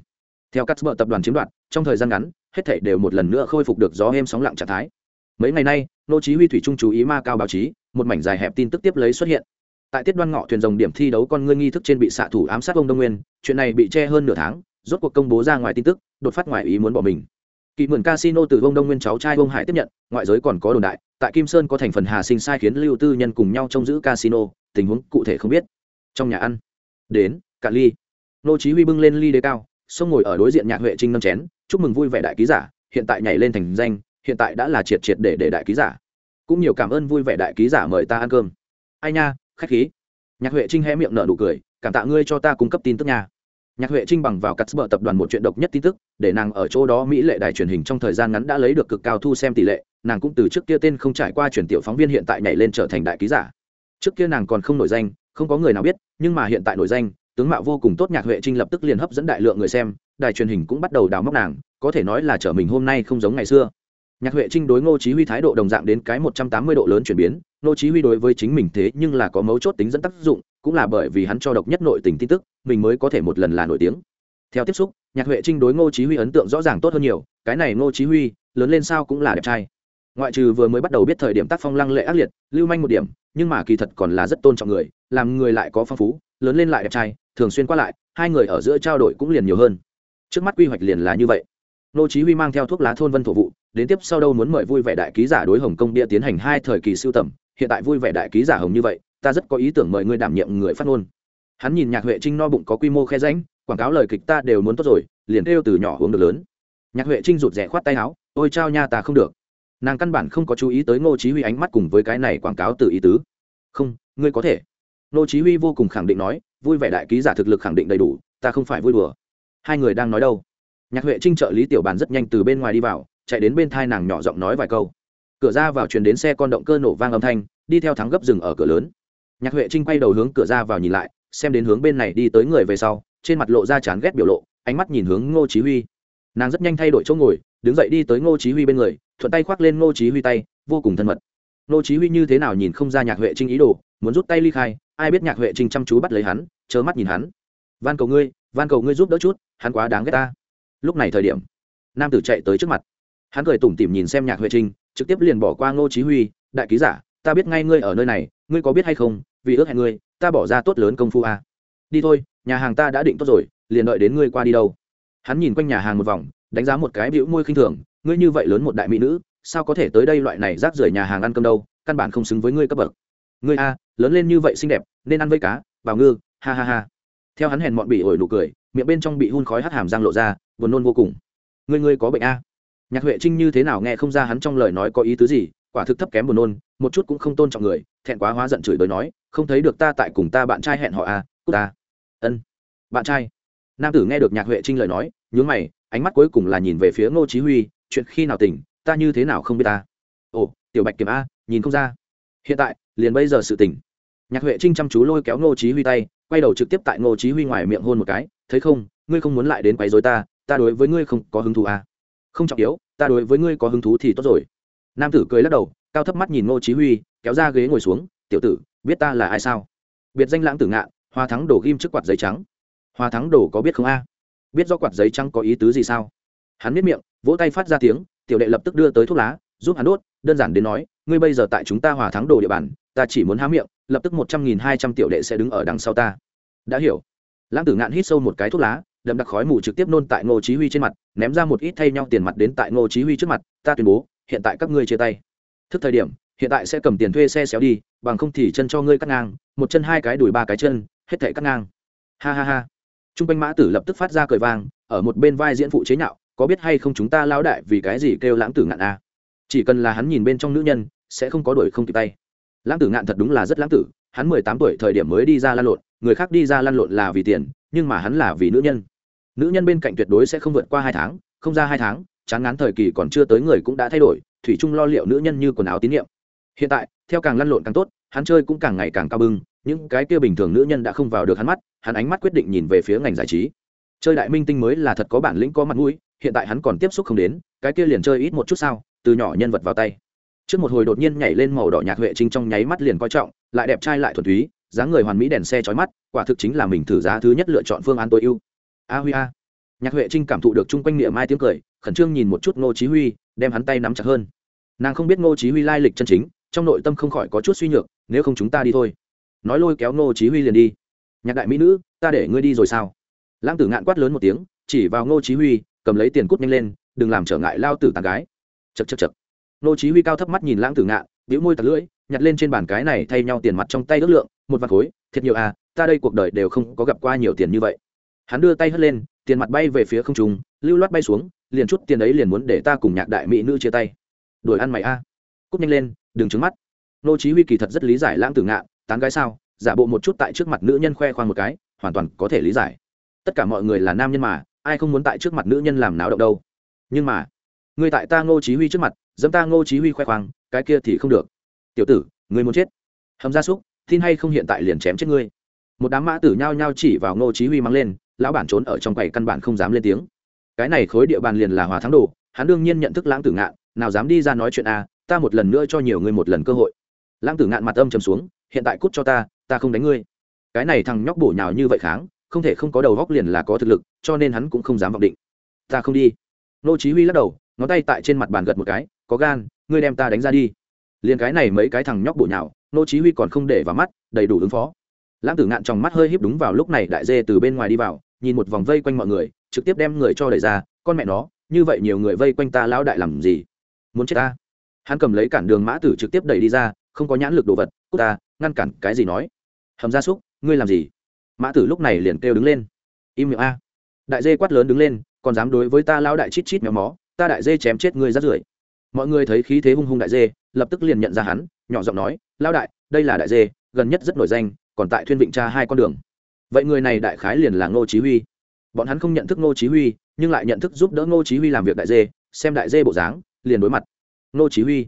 Theo cắt bờ tập đoàn chiếm đoạt, trong thời gian ngắn, hết thảy đều một lần nữa khôi phục được gió êm sóng lặng trạng thái. Mấy ngày nay, nô chí huy thủy trung chú ý ma cao báo chí, một mảnh dài hẹp tin tức tiếp lấy xuất hiện. Tại tiết đoan ngọ thuyền rồng điểm thi đấu con ngươi nghi thức trên bị xạ thủ ám sát ông đông nguyên, chuyện này bị che hơn nửa tháng rốt cuộc công bố ra ngoài tin tức, đột phát ngoài ý muốn bỏ mình. Kỳ mượn casino từ vông đông nguyên cháu trai vông hải tiếp nhận, ngoại giới còn có đồn đại, tại kim sơn có thành phần hà sinh sai khiến lưu tư nhân cùng nhau trông giữ casino, tình huống cụ thể không biết. Trong nhà ăn, đến, cạn ly. Nô chí huy bưng lên ly đế cao, xông ngồi ở đối diện nhạc huệ trinh nâng chén, chúc mừng vui vẻ đại ký giả, hiện tại nhảy lên thành danh, hiện tại đã là triệt triệt để để đại ký giả. Cũng nhiều cảm ơn vui vẻ đại ký giả mời ta ăn cơm. Ai nha, khách khí. Nhạc huệ trinh hé miệng nở nụ cười, cảm tạ ngươi cho ta cung cấp tin tức nha nhạc huệ trinh bằng vào cắt bờ tập đoàn một chuyện độc nhất tin tức, để nàng ở chỗ đó mỹ lệ đài truyền hình trong thời gian ngắn đã lấy được cực cao thu xem tỷ lệ, nàng cũng từ trước kia tên không trải qua chuyển tiểu phóng viên hiện tại nhảy lên trở thành đại ký giả. Trước kia nàng còn không nổi danh, không có người nào biết, nhưng mà hiện tại nổi danh, tướng mạo vô cùng tốt nhạc huệ trinh lập tức liền hấp dẫn đại lượng người xem, đài truyền hình cũng bắt đầu đào móc nàng, có thể nói là trở mình hôm nay không giống ngày xưa. Nhạc huệ trinh đối ngô chí huy thái độ đồng dạng đến cái 180 độ lớn chuyển biến, ngô chí huy đối với chính mình thế nhưng là có mấu chốt tính dẫn tác dụng cũng là bởi vì hắn cho độc nhất nội tình tin tức, mình mới có thể một lần là nổi tiếng. Theo tiếp xúc, nhạc huệ trinh đối ngô chí huy ấn tượng rõ ràng tốt hơn nhiều, cái này ngô chí huy, lớn lên sao cũng là đẹp trai. Ngoại trừ vừa mới bắt đầu biết thời điểm tác phong lăng lệ ác liệt, lưu manh một điểm, nhưng mà kỳ thật còn là rất tôn trọng người, làm người lại có phong phú, lớn lên lại đẹp trai, thường xuyên qua lại, hai người ở giữa trao đổi cũng liền nhiều hơn. Trước mắt quy hoạch liền là như vậy. Nô chí huy mang theo thuốc lá thôn vân thổ vụ, đến tiếp sau đâu muốn mời vui vẻ đại ký giả đối hồng công bia tiến hành hai thời kỳ siêu tầm, hiện tại vui vẻ đại ký giả hồng như vậy ta rất có ý tưởng mời ngươi đảm nhiệm người phát ngôn. Hắn nhìn nhạc huệ trinh no bụng có quy mô khe ránh quảng cáo lời kịch ta đều muốn tốt rồi, liền kêu từ nhỏ hướng được lớn. Nhạc huệ trinh rụt rẻ khoát tay áo, ôi trao nha, ta không được. Nàng căn bản không có chú ý tới ngô chí huy ánh mắt cùng với cái này quảng cáo từ ý tứ. Không, ngươi có thể. Ngô chí huy vô cùng khẳng định nói, vui vẻ đại ký giả thực lực khẳng định đầy đủ, ta không phải vui đùa. Hai người đang nói đâu? Nhạc huệ trinh trợ lý tiểu bàn rất nhanh từ bên ngoài đi vào, chạy đến bên thai nàng nhỏ giọng nói vài câu. Cửa ra vào truyền đến xe con động cơ nổ vang âm thanh, đi theo thắng gấp rừng ở cửa lớn nhạc huệ trinh quay đầu hướng cửa ra vào nhìn lại, xem đến hướng bên này đi tới người về sau, trên mặt lộ ra chán ghét biểu lộ, ánh mắt nhìn hướng ngô chí huy. Nàng rất nhanh thay đổi chỗ ngồi, đứng dậy đi tới ngô chí huy bên người, thuận tay khoác lên ngô chí huy tay, vô cùng thân mật. Ngô chí huy như thế nào nhìn không ra nhạc huệ trinh ý đồ, muốn rút tay ly khai, ai biết nhạc huệ trinh chăm chú bắt lấy hắn chớ mắt nhìn hắn. Van cầu ngươi, van cầu ngươi giúp đỡ chút, hắn quá đáng ghét ta. Lúc này thời điểm, nam tử chạy tới trước mặt. Hắn cười tủm tỉm nhìn xem nhạc huệ trinh, trực tiếp liền bỏ qua ngô chí huy, đại ký giả, ta biết ngay ngươi ở nơi này ngươi có biết hay không, vì ước hẹn ngươi, ta bỏ ra tốt lớn công phu à. đi thôi, nhà hàng ta đã định tốt rồi, liền đợi đến ngươi qua đi đâu. Hắn nhìn quanh nhà hàng một vòng, đánh giá một cái bĩu môi khinh thường, ngươi như vậy lớn một đại mỹ nữ, sao có thể tới đây loại này rác rưởi nhà hàng ăn cơm đâu, căn bản không xứng với ngươi cấp bậc. Ngươi a, lớn lên như vậy xinh đẹp, nên ăn với cá bào ngư, ha ha ha. Theo hắn hèn mọn bị ổi nụ cười, miệng bên trong bị hun khói hắt hàm răng lộ ra, buồn nôn vô cùng. Ngươi ngươi có bệnh a? Nhạc huệ trinh như thế nào nghe không ra hắn trong lời nói có ý tứ gì quả thực thấp kém buồn nôn một chút cũng không tôn trọng người thẹn quá hóa giận chửi bới nói không thấy được ta tại cùng ta bạn trai hẹn họ à, cút ta. Ân bạn trai. Nam tử nghe được nhạc huệ trinh lời nói nhướng mày ánh mắt cuối cùng là nhìn về phía ngô chí huy chuyện khi nào tỉnh ta như thế nào không biết ta? Ồ tiểu bạch kiểm a nhìn không ra. Hiện tại liền bây giờ sự tỉnh. Nhạc huệ trinh chăm chú lôi kéo ngô chí huy tay quay đầu trực tiếp tại ngô chí huy ngoài miệng hôn một cái thấy không ngươi không muốn lại đến quấy rối ta ta đối với ngươi không có hứng thú à? Không trọng yếu ta đối với ngươi có hứng thú thì tốt rồi nam tử cười lắc đầu, cao thấp mắt nhìn ngô chí huy, kéo ra ghế ngồi xuống, tiểu tử, biết ta là ai sao? Biệt danh lãng tử ngạn, hoa thắng đổ ghim trước quạt giấy trắng. Hoa thắng đổ có biết không a? Biết do quạt giấy trắng có ý tứ gì sao? Hắn biết miệng, vỗ tay phát ra tiếng, tiểu đệ lập tức đưa tới thuốc lá, giúp hắn đốt, đơn giản đến nói, ngươi bây giờ tại chúng ta hòa thắng đồ địa bàn, ta chỉ muốn há miệng, lập tức một trăm nghìn hai trăm tiểu đệ sẽ đứng ở đằng sau ta. Đã hiểu. Lãng tử ngạn hít sâu một cái thuốc lá, đậm đặc khói mù trực tiếp nôn tại ngô chí huy trên mặt, ném ra một ít thay nhau tiền mặt đến tại ngô chí huy trước mặt, ta tuyên bố hiện tại các ngươi chia tay. Thức thời điểm, hiện tại sẽ cầm tiền thuê xe xéo đi, bằng không thì chân cho ngươi cắt ngang, một chân hai cái đùi ba cái chân, hết thể cắt ngang. Ha ha ha. Trung quanh mã tử lập tức phát ra cười vang, ở một bên vai diễn phụ chế nhạo, có biết hay không chúng ta lão đại vì cái gì kêu lãng tử ngạn a chỉ cần là hắn nhìn bên trong nữ nhân, sẽ không có đuổi không kịp tay. Lãng tử ngạn thật đúng là rất lãng tử, hắn mười tám tuổi thời điểm mới đi ra lan lộn, người khác đi ra lan lộn là vì tiền, nhưng mà hắn là vì nữ nhân. Nữ nhân bên cạnh tuyệt đối sẽ không vượt qua hai tháng, không ra hai tháng chán ngán thời kỳ còn chưa tới người cũng đã thay đổi, thủy chung lo liệu nữ nhân như quần áo tín nhiệm. Hiện tại, theo càng lăn lộn càng tốt, hắn chơi cũng càng ngày càng cao bưng những cái kia bình thường nữ nhân đã không vào được hắn mắt, hắn ánh mắt quyết định nhìn về phía ngành giải trí. Chơi đại minh tinh mới là thật có bản lĩnh có mặt mũi, hiện tại hắn còn tiếp xúc không đến, cái kia liền chơi ít một chút sao, từ nhỏ nhân vật vào tay. Trước một hồi đột nhiên nhảy lên màu đỏ nhạc huệ trinh trong nháy mắt liền coi trọng, lại đẹp trai lại thuần túy, dáng người hoàn mỹ đèn xe chói mắt, quả thực chính là mình thử giá thứ nhất lựa chọn phương án tối ưu. A huy a nhạc huệ trinh cảm thụ được chung quanh niệm mai tiếng cười, khẩn trương nhìn một chút ngô chí huy, đem hắn tay nắm chặt hơn. Nàng không biết ngô chí huy lai lịch chân chính, trong nội tâm không khỏi có chút suy nhược, nếu không chúng ta đi thôi. Nói lôi kéo ngô chí huy liền đi. Nhạc đại mỹ nữ, ta để ngươi đi rồi sao? Lãng tử ngạn quát lớn một tiếng, chỉ vào ngô chí huy, cầm lấy tiền cút nhanh lên, đừng làm trở ngại lao tử tàn gái. Chật chật chật Ngô chí huy cao thấp mắt nhìn lãng tử ngạn, bĩu môi tạt lưỡi, nhặt lên trên bàn cái này thay nhau tiền mặt trong tay ước lượng, một vạn khối, thiệt nhiều à ta đây cuộc đời đều không có gặp qua nhiều tiền như vậy. Hắn đưa tay hất lên tiền mặt bay về phía không trung, lưu loát bay xuống, liền chút tiền ấy liền muốn để ta cùng nhạc đại mỹ nữ chia tay. Đuổi ăn mày a. Cúp nhanh lên, đừng trứng mắt. Nô chí huy kỳ thật rất lý giải lãng tử ngạn, tán gái sao, giả bộ một chút tại trước mặt nữ nhân khoe khoang một cái, hoàn toàn có thể lý giải. Tất cả mọi người là nam nhân mà, ai không muốn tại trước mặt nữ nhân làm náo động đâu. Nhưng mà, người tại ta ngô chí huy trước mặt, dẫm ta ngô chí huy khoe khoang, cái kia thì không được. Tiểu tử ngươi muốn chết. Hầm gia súc, tin hay không hiện tại liền chém chết ngươi. Một đám mã tử nhao nhao chỉ vào ngô chí huy mang lên lão bản trốn ở trong quầy căn bản không dám lên tiếng. Cái này khối địa bàn liền là hòa thắng đồ, hắn đương nhiên nhận thức lãng tử ngạn, nào dám đi ra nói chuyện a, ta một lần nữa cho nhiều người một lần cơ hội. Lãng tử ngạn mặt âm trầm xuống, hiện tại cút cho ta ta không đánh ngươi. Cái này thằng nhóc bổ nhào như vậy kháng, không thể không có đầu góc liền là có thực lực, cho nên hắn cũng không dám vọng định. Ta không đi. Nô chí huy lắc đầu, ngón tay tại trên mặt bàn gật một cái, có gan, ngươi đem ta đánh ra đi. Liền cái này mấy cái thằng nhóc bổ nhào, nô chí huy còn không để vào mắt, đầy đủ ứng phó. Lãng tử ngạn trong mắt hơi híp đúng vào lúc này đại dê từ bên ngoài đi vào nhìn một vòng vây quanh mọi người, trực tiếp đem người cho đẩy ra, con mẹ nó, như vậy nhiều người vây quanh ta lão đại làm gì? Muốn chết ta? Hắn cầm lấy cản đường mã tử trực tiếp đẩy đi ra, không có nhãn lực đồ vật cút ta, ngăn cản cái gì nói? Hầm gia súc, ngươi làm gì? Mã tử lúc này liền kêu đứng lên. Im miệng a. Đại dê quát lớn đứng lên, còn dám đối với ta lao đại chít chít méo mó, ta đại dê chém chết ngươi rát rưởi. Mọi người thấy khí thế hung hung đại dê, lập tức liền nhận ra hắn, nhỏ giọng nói lao đại, đây là đại dê, gần nhất rất nổi danh, còn tại thuyên vịnh tra hai con đường vậy người này đại khái liền là ngô chí huy. Bọn hắn không nhận thức ngô chí huy, nhưng lại nhận thức giúp đỡ ngô chí huy làm việc đại dê, xem đại dê bộ dáng, liền đối mặt. Ngô chí huy.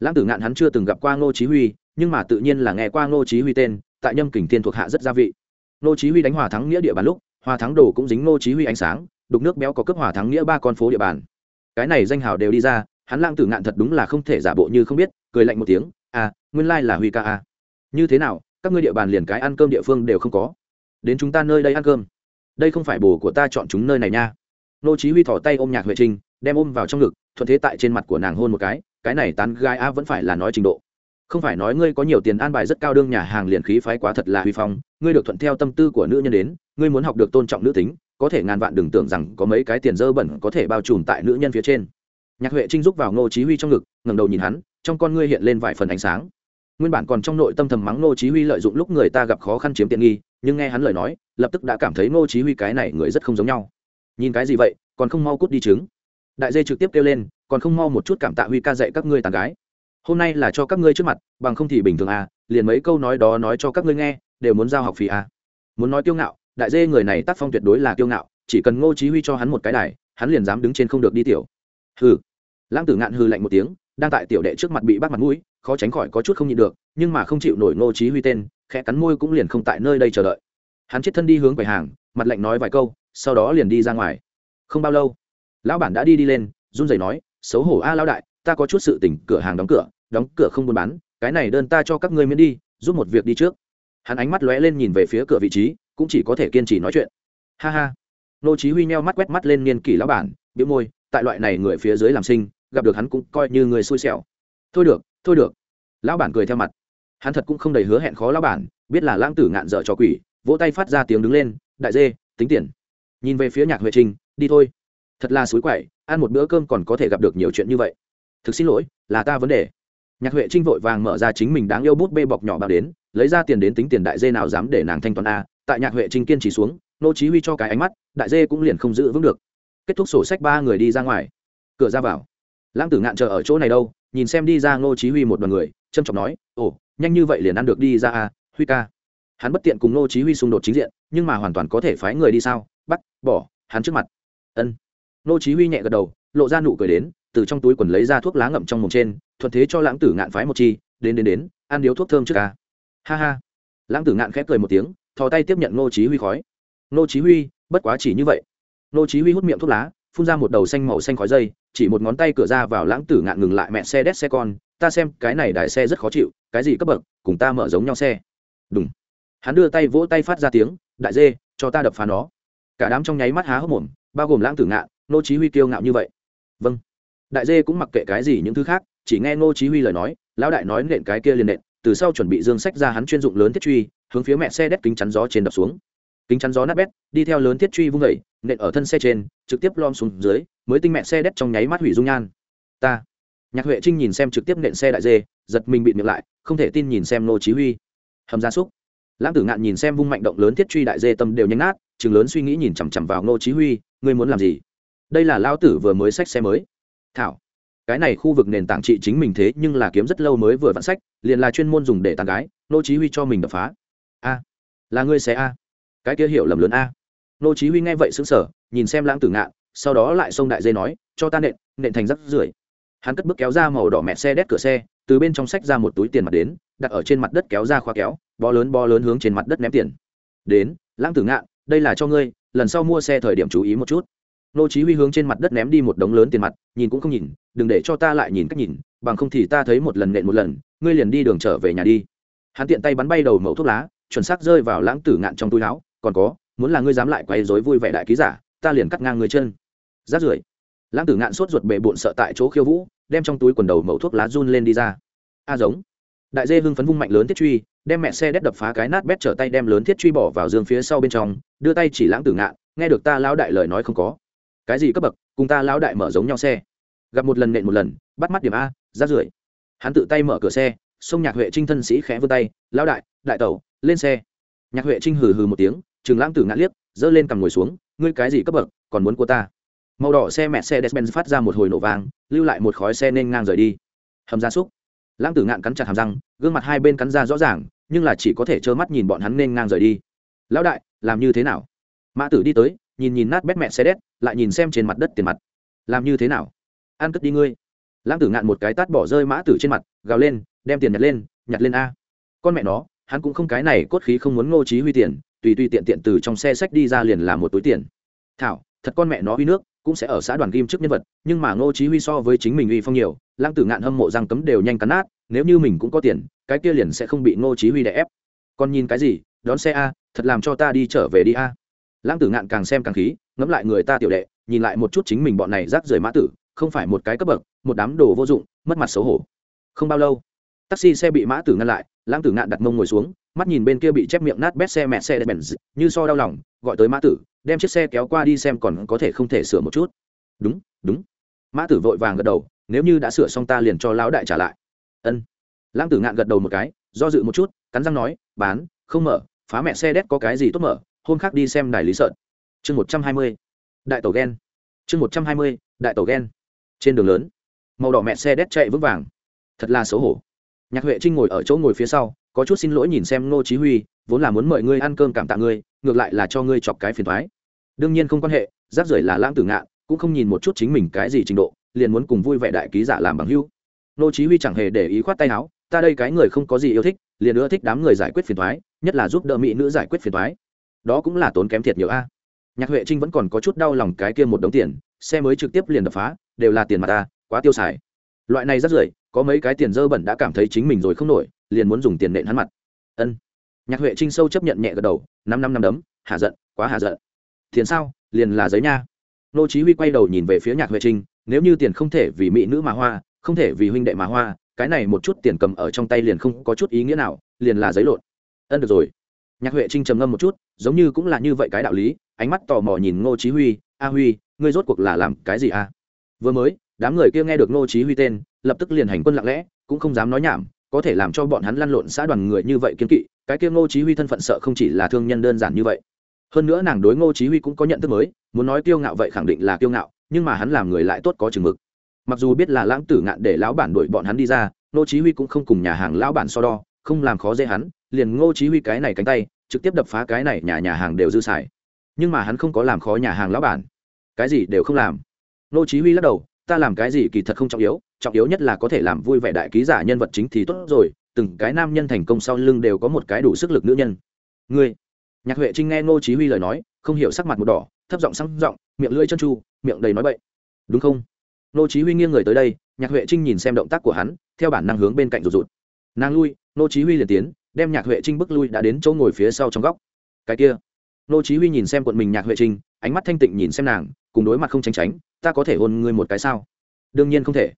Lãng tử ngạn hắn chưa từng gặp qua ngô chí huy, nhưng mà tự nhiên là nghe qua ngô chí huy tên, tại nhâm kình thiên thuộc hạ rất gia vị. Ngô chí huy đánh hòa thắng nghĩa địa bàn lúc, hòa thắng đồ cũng dính ngô chí huy ánh sáng, đục nước béo có cấp hòa thắng nghĩa ba con phố địa bàn. Cái này danh hào đều đi ra, hắn lãng tử ngạn thật đúng là không thể giả bộ như không biết, cười lạnh một tiếng à nguyên lai là huy ca à như thế nào, các ngươi địa bàn liền cái ăn cơm địa phương đều không có đến chúng ta nơi đây ăn cơm. Đây không phải bồ của ta chọn chúng nơi này nha. Nô chí huy thò tay ôm nhạc huệ trinh, đem ôm vào trong ngực, thuận thế tại trên mặt của nàng hôn một cái cái này tán gái a vẫn phải là nói trình độ. Không phải nói ngươi có nhiều tiền an bài rất cao đương nhà hàng liền khí phái quá thật là huy phong, ngươi được thuận theo tâm tư của nữ nhân đến, ngươi muốn học được tôn trọng nữ tính, có thể ngàn vạn đừng tưởng rằng có mấy cái tiền dơ bẩn có thể bao trùm tại nữ nhân phía trên. Nhạc huệ trinh rúc vào ngô chí huy trong ngực, ngẩng đầu nhìn hắn, trong con ngươi hiện lên vài phần ánh sáng nguyên bản còn trong nội tâm thầm mắng ngô chí huy lợi dụng lúc người ta gặp khó khăn chiếm tiện nghi, nhưng nghe hắn lời nói, lập tức đã cảm thấy ngô chí huy cái này người rất không giống nhau. Nhìn cái gì vậy, còn không mau cút đi trứng. Đại dê trực tiếp kêu lên, còn không mau một chút cảm tạ huy ca dạy các ngươi tàn gái. Hôm nay là cho các ngươi trước mặt, bằng không thì bình thường à liền mấy câu nói đó nói cho các ngươi nghe, đều muốn giao học phí à. Muốn nói kiêu ngạo, đại dê người này tác phong tuyệt đối là kiêu ngạo, chỉ cần ngô chí huy cho hắn một cái đài, hắn liền dám đứng trên không được đi tiểu. Hừ. Lãng tử ngạn hừ lạnh một tiếng đang tại tiểu đệ trước mặt bị bắt mặt mũi, khó tránh khỏi có chút không nhịn được, nhưng mà không chịu nổi ngô chí huy tên, khẽ cắn môi cũng liền không tại nơi đây chờ đợi. Hắn chết thân đi hướng quầy hàng, mặt lạnh nói vài câu, sau đó liền đi ra ngoài. Không bao lâu, lão bản đã đi đi lên, run rẩy nói, xấu hổ a lão đại, ta có chút sự tình, cửa hàng đóng cửa đóng cửa không buôn bán, cái này đơn ta cho các ngươi miễn đi, giúp một việc đi trước. Hắn ánh mắt lóe lên nhìn về phía cửa vị trí, cũng chỉ có thể kiên trì nói chuyện. Ha ha. Nô chí huy meo mắt quét mắt lên niên kỷ lão bản, bĩu môi, tại loại này người phía dưới làm sinh gặp được hắn cũng coi như người xui xẻo. Thôi được thôi được. Lão bản cười theo mặt. Hắn thật cũng không đầy hứa hẹn khó lão bản, biết là lãng tử ngạn dở cho quỷ, vỗ tay phát ra tiếng đứng lên, đại dê, tính tiền. Nhìn về phía nhạc huệ trinh đi thôi. Thật là suối quậy, ăn một bữa cơm còn có thể gặp được nhiều chuyện như vậy. Thực xin lỗi, là ta vấn đề. Nhạc huệ trinh vội vàng mở ra chính mình đáng yêu bút bê bọc nhỏ bao đến, lấy ra tiền đến tính tiền đại dê nào dám để nàng thanh toán a, tại nhạc huệ trinh kiên trì xuống, nô chí huy cho cái ánh mắt, đại dê cũng liền không giữ vững được. Kết thúc sổ sách ba người đi ra ngoài. Cửa ra vào lãng tử ngạn chờ ở chỗ này đâu nhìn xem đi ra Ngô chí huy một đoàn người trâm trọng nói ồ nhanh như vậy liền ăn được đi ra à, huy ca. Hắn bất tiện cùng Ngô chí huy xung đột chính diện nhưng mà hoàn toàn có thể phái người đi sao? Bắt bỏ hắn trước mặt. Ân. Ngô chí huy nhẹ gật đầu lộ ra nụ cười đến từ trong túi quần lấy ra thuốc lá ngậm trong mồm trên thuận thế cho lãng tử ngạn phái một chi đến đến đến ăn điếu thuốc thơm trước ca. Ha ha. Lãng tử ngạn khép cười một tiếng thò tay tiếp nhận Ngô chí huy khói. Ngô chí huy bất quá chỉ như vậy. Ngô chí huy hút miệng thuốc lá phun ra một đầu xanh màu xanh khói dây, chỉ một ngón tay cửa ra vào lãng tử ngạn ngừng lại mẹ xe đét xe con, ta xem, cái này đại xe rất khó chịu, cái gì cấp bậc, cùng ta mở giống nhau xe. Đúng hắn đưa tay vỗ tay phát ra tiếng, đại dê, cho ta đập phá nó. Cả đám trong nháy mắt há hốc mồm, bao gồm lãng tử ngạn nô chí huy kiêu ngạo như vậy. Vâng. Đại dê cũng mặc kệ cái gì những thứ khác, chỉ nghe nô chí huy lời nói, lão đại nói nện cái kia liền nện. Từ sau chuẩn bị dương sách ra hắn chuyên dụng lớn thiết truy, hướng phía mẹ xe đét kính chắn gió trên đập xuống kính chắn gió nát bét, đi theo lớn thiết truy vung vẩy nện ở thân xe trên, trực tiếp lom xuống dưới, mới tinh mẹ xe đét trong nháy mắt hủy dung nhan. Ta. Nhạc huệ trinh nhìn xem trực tiếp nện xe đại dê, giật mình bị miệng lại, không thể tin nhìn xem nô chí huy. Hầm gia súc. Lãng tử ngạn nhìn xem vung mạnh động lớn thiết truy đại dê tâm đều nhanh nát, chừng lớn suy nghĩ nhìn chằm chằm vào nô chí huy, ngươi muốn làm gì? Đây là lao tử vừa mới sách xe mới. Thảo, cái này khu vực nền tảng trị chính mình thế nhưng là kiếm rất lâu mới vừa vặn sách liền là chuyên môn dùng để tàn gái, nô chí huy cho mình đập phá. A, là ngươi xe a cái kia hiểu lầm lớn a. Nô chí huy nghe vậy sững sờ, nhìn xem lãng tử ngạn, sau đó lại xông đại dê nói, cho ta nện nện thành rắc rưởi. Hắn cất bước kéo ra màu đỏ mẹ xe đét cửa xe, từ bên trong sách ra một túi tiền mặt đến, đặt ở trên mặt đất kéo ra khóa kéo, bó lớn bó lớn hướng trên mặt đất ném tiền. Đến, lãng tử ngạn, đây là cho ngươi, lần sau mua xe thời điểm chú ý một chút. Nô chí huy hướng trên mặt đất ném đi một đống lớn tiền mặt, nhìn cũng không nhìn, đừng để cho ta lại nhìn cách nhìn, bằng không thì ta thấy một lần nện một lần, ngươi liền đi đường trở về nhà đi. Hắn tiện tay bắn bay đầu mẫu thuốc lá, chuẩn xác rơi vào lãng tử ngạn trong túi áo còn có, muốn là ngươi dám lại quay dối vui vẻ đại ký giả, ta liền cắt ngang ngươi chân. Rát rưởi. Lãng tử ngạn sốt ruột bệ bụn sợ tại chỗ khiêu vũ, đem trong túi quần đầu mẩu thuốc lá run lên đi ra. A giống. Đại dê hưng phấn vung mạnh lớn thiết truy, đem mẹ xe đét đập phá cái nát bét trở tay đem lớn thiết truy bỏ vào giường phía sau bên trong, đưa tay chỉ lãng tử ngạn, nghe được ta lão đại lời nói không có. Cái gì cấp bậc, cùng ta lão đại mở giống nhau xe. Gặp một lần nện một lần, bắt mắt điểm a ra rưởi. Hắn tự tay mở cửa xe xông nhạc huệ trinh thân sĩ khẽ vươn tay, lão đại đại tẩu, lên xe. Nhạc huệ trinh hừ hừ một tiếng Trừng lãng tử ngạn liếc giơ lên cằm ngồi xuống ngươi cái gì cấp bậc còn muốn của ta? Màu đỏ xe mẹ xe despen phát ra một hồi nổ vang, lưu lại một khói xe nên ngang rời đi. Hầm gia súc. Lãng tử ngạn cắn chặt hàm răng gương mặt hai bên cắn ra rõ ràng nhưng là chỉ có thể trơ mắt nhìn bọn hắn nên ngang rời đi. Lão đại làm như thế nào? Mã tử đi tới nhìn nhìn nát bét mẹ xe đét lại nhìn xem trên mặt đất tiền mặt. Làm như thế nào? Ăn cất đi ngươi. Lãng tử ngạn một cái tát bỏ rơi mã tử trên mặt gào lên đem tiền nhặt lên nhặt lên a. Con mẹ nó hắn cũng không cái này cốt khí không muốn ngô trí huy tiền tùy tùy tiện tiện từ trong xe sách đi ra liền là một túi tiền. Thảo, thật con mẹ nó uy nước, cũng sẽ ở xã đoàn kim trước nhân vật, nhưng mà ngô chí huy so với chính mình uy phong nhiều lãng tử ngạn hâm mộ răng cấm đều nhanh cắn nát, nếu như mình cũng có tiền, cái kia liền sẽ không bị ngô chí huy đè ép. Còn nhìn cái gì, đón xe a, thật làm cho ta đi trở về đi a. Lãng tử ngạn càng xem càng khí, ngẫm lại người ta tiểu đệ, nhìn lại một chút chính mình bọn này rác rưởi mã tử, không phải một cái cấp bậc, một đám đồ vô dụng, mất mặt xấu hổ. Không bao lâu, taxi xe bị mã tử ngăn lại lãng tử ngạn đặt mông ngồi xuống mắt nhìn bên kia bị chép miệng nát bét xe mẹ xe đẹp như so đau lòng, gọi tới mã tử, đem chiếc xe kéo qua đi xem còn có thể không thể sửa một chút. Đúng đúng. Mã tử vội vàng gật đầu, nếu như đã sửa xong ta liền cho lão đại trả lại. Ân. Lãng tử ngạn gật đầu một cái, do dự một chút, cắn răng nói, bán, không mở, phá mẹ xe đét có cái gì tốt mở, hôm khác đi xem đài lý sợn chương một trăm hai mươi, đại tổ ghen. Chương một trăm hai mươi, đại tổ ghen. Trên đường lớn, màu đỏ mẹ xe đét chạy vững vàng. Thật là xấu hổ. Nhạc huệ trinh ngồi ở chỗ ngồi phía sau có chút xin lỗi nhìn xem ngô chí huy, vốn là muốn mời ngươi ăn cơm cảm tạ ngươi, ngược lại là cho ngươi chọc cái phiền toái. Đương nhiên không quan hệ, rác rưởi là lãng tử ngạn, cũng không nhìn một chút chính mình cái gì trình độ, liền muốn cùng vui vẻ đại ký giả làm bằng hữu. Ngô chí huy chẳng hề để ý khoát tay áo, ta đây cái người không có gì yêu thích, liền ưa thích đám người giải quyết phiền toái, nhất là giúp đỡ mỹ nữ giải quyết phiền toái. Đó cũng là tốn kém thiệt nhiều a. Nhạc huệ trinh vẫn còn có chút đau lòng cái kia một đống tiền, xe mới trực tiếp liền đập phá, đều là tiền mà ta, quá tiêu xài loại này rất rưởi, có mấy cái tiền dơ bẩn đã cảm thấy chính mình rồi không nổi, liền muốn dùng tiền nện hắn mặt. Ân. Nhạc huệ trinh sâu chấp nhận nhẹ gật đầu, năm năm năm đấm, hạ giận, quá hạ giận. Tiền sao, liền là giấy nha. Nô chí huy quay đầu nhìn về phía nhạc huệ trinh, nếu như tiền không thể vì mỹ nữ mà hoa, không thể vì huynh đệ mà hoa, cái này một chút tiền cầm ở trong tay liền không có chút ý nghĩa nào, liền là giấy lộn. Ân được rồi. Nhạc huệ trinh trầm ngâm một chút, giống như cũng là như vậy cái đạo lý, ánh mắt tò mò nhìn ngô chí huy, a huy, ngươi rốt cuộc là làm cái gì a vừa mới đám người kia nghe được ngô chí huy tên, lập tức liền hành quân lặng lẽ, cũng không dám nói nhảm, có thể làm cho bọn hắn lăn lộn xã đoàn người như vậy kiên kỵ, cái kia ngô chí huy thân phận sợ không chỉ là thương nhân đơn giản như vậy. Hơn nữa nàng đối ngô chí huy cũng có nhận thức mới, muốn nói kiêu ngạo vậy khẳng định là kiêu ngạo, nhưng mà hắn làm người lại tốt có chừng mực. Mặc dù biết là lãng tử ngạn để lão bản đuổi bọn hắn đi ra, ngô chí huy cũng không cùng nhà hàng lão bản so đo, không làm khó dễ hắn, liền ngô chí huy cái này cánh tay, trực tiếp đập phá cái này nhà nhà hàng đều dư xài. Nhưng mà hắn không có làm khó nhà hàng lão bản. Cái gì đều không làm. Ngô chí huy lắc đầu ta làm cái gì kỳ thật không trọng yếu trọng yếu nhất là có thể làm vui vẻ đại ký giả nhân vật chính thì tốt rồi, từng cái nam nhân thành công sau lưng đều có một cái đủ sức lực nữ nhân. Ngươi, nhạc huệ trinh nghe ngô chí huy lời nói, không hiểu sắc mặt một đỏ, thấp giọng sang giọng, miệng lưỡi chân chu miệng đầy nói bậy. Đúng không? Ngô chí huy nghiêng người tới đây, nhạc huệ trinh nhìn xem động tác của hắn, theo bản năng hướng bên cạnh rụt rụt. Nàng lui, ngô chí huy liền tiến, đem nhạc huệ trinh bước lui đã đến chỗ ngồi phía sau trong góc. Cái kia, ngô chí huy nhìn xem quận mình nhạc huệ trinh, ánh mắt thanh tịnh nhìn xem nàng cùng đối mặt không tránh tránh, ta có thể hôn ngươi một cái sao? Đương nhiên không thể.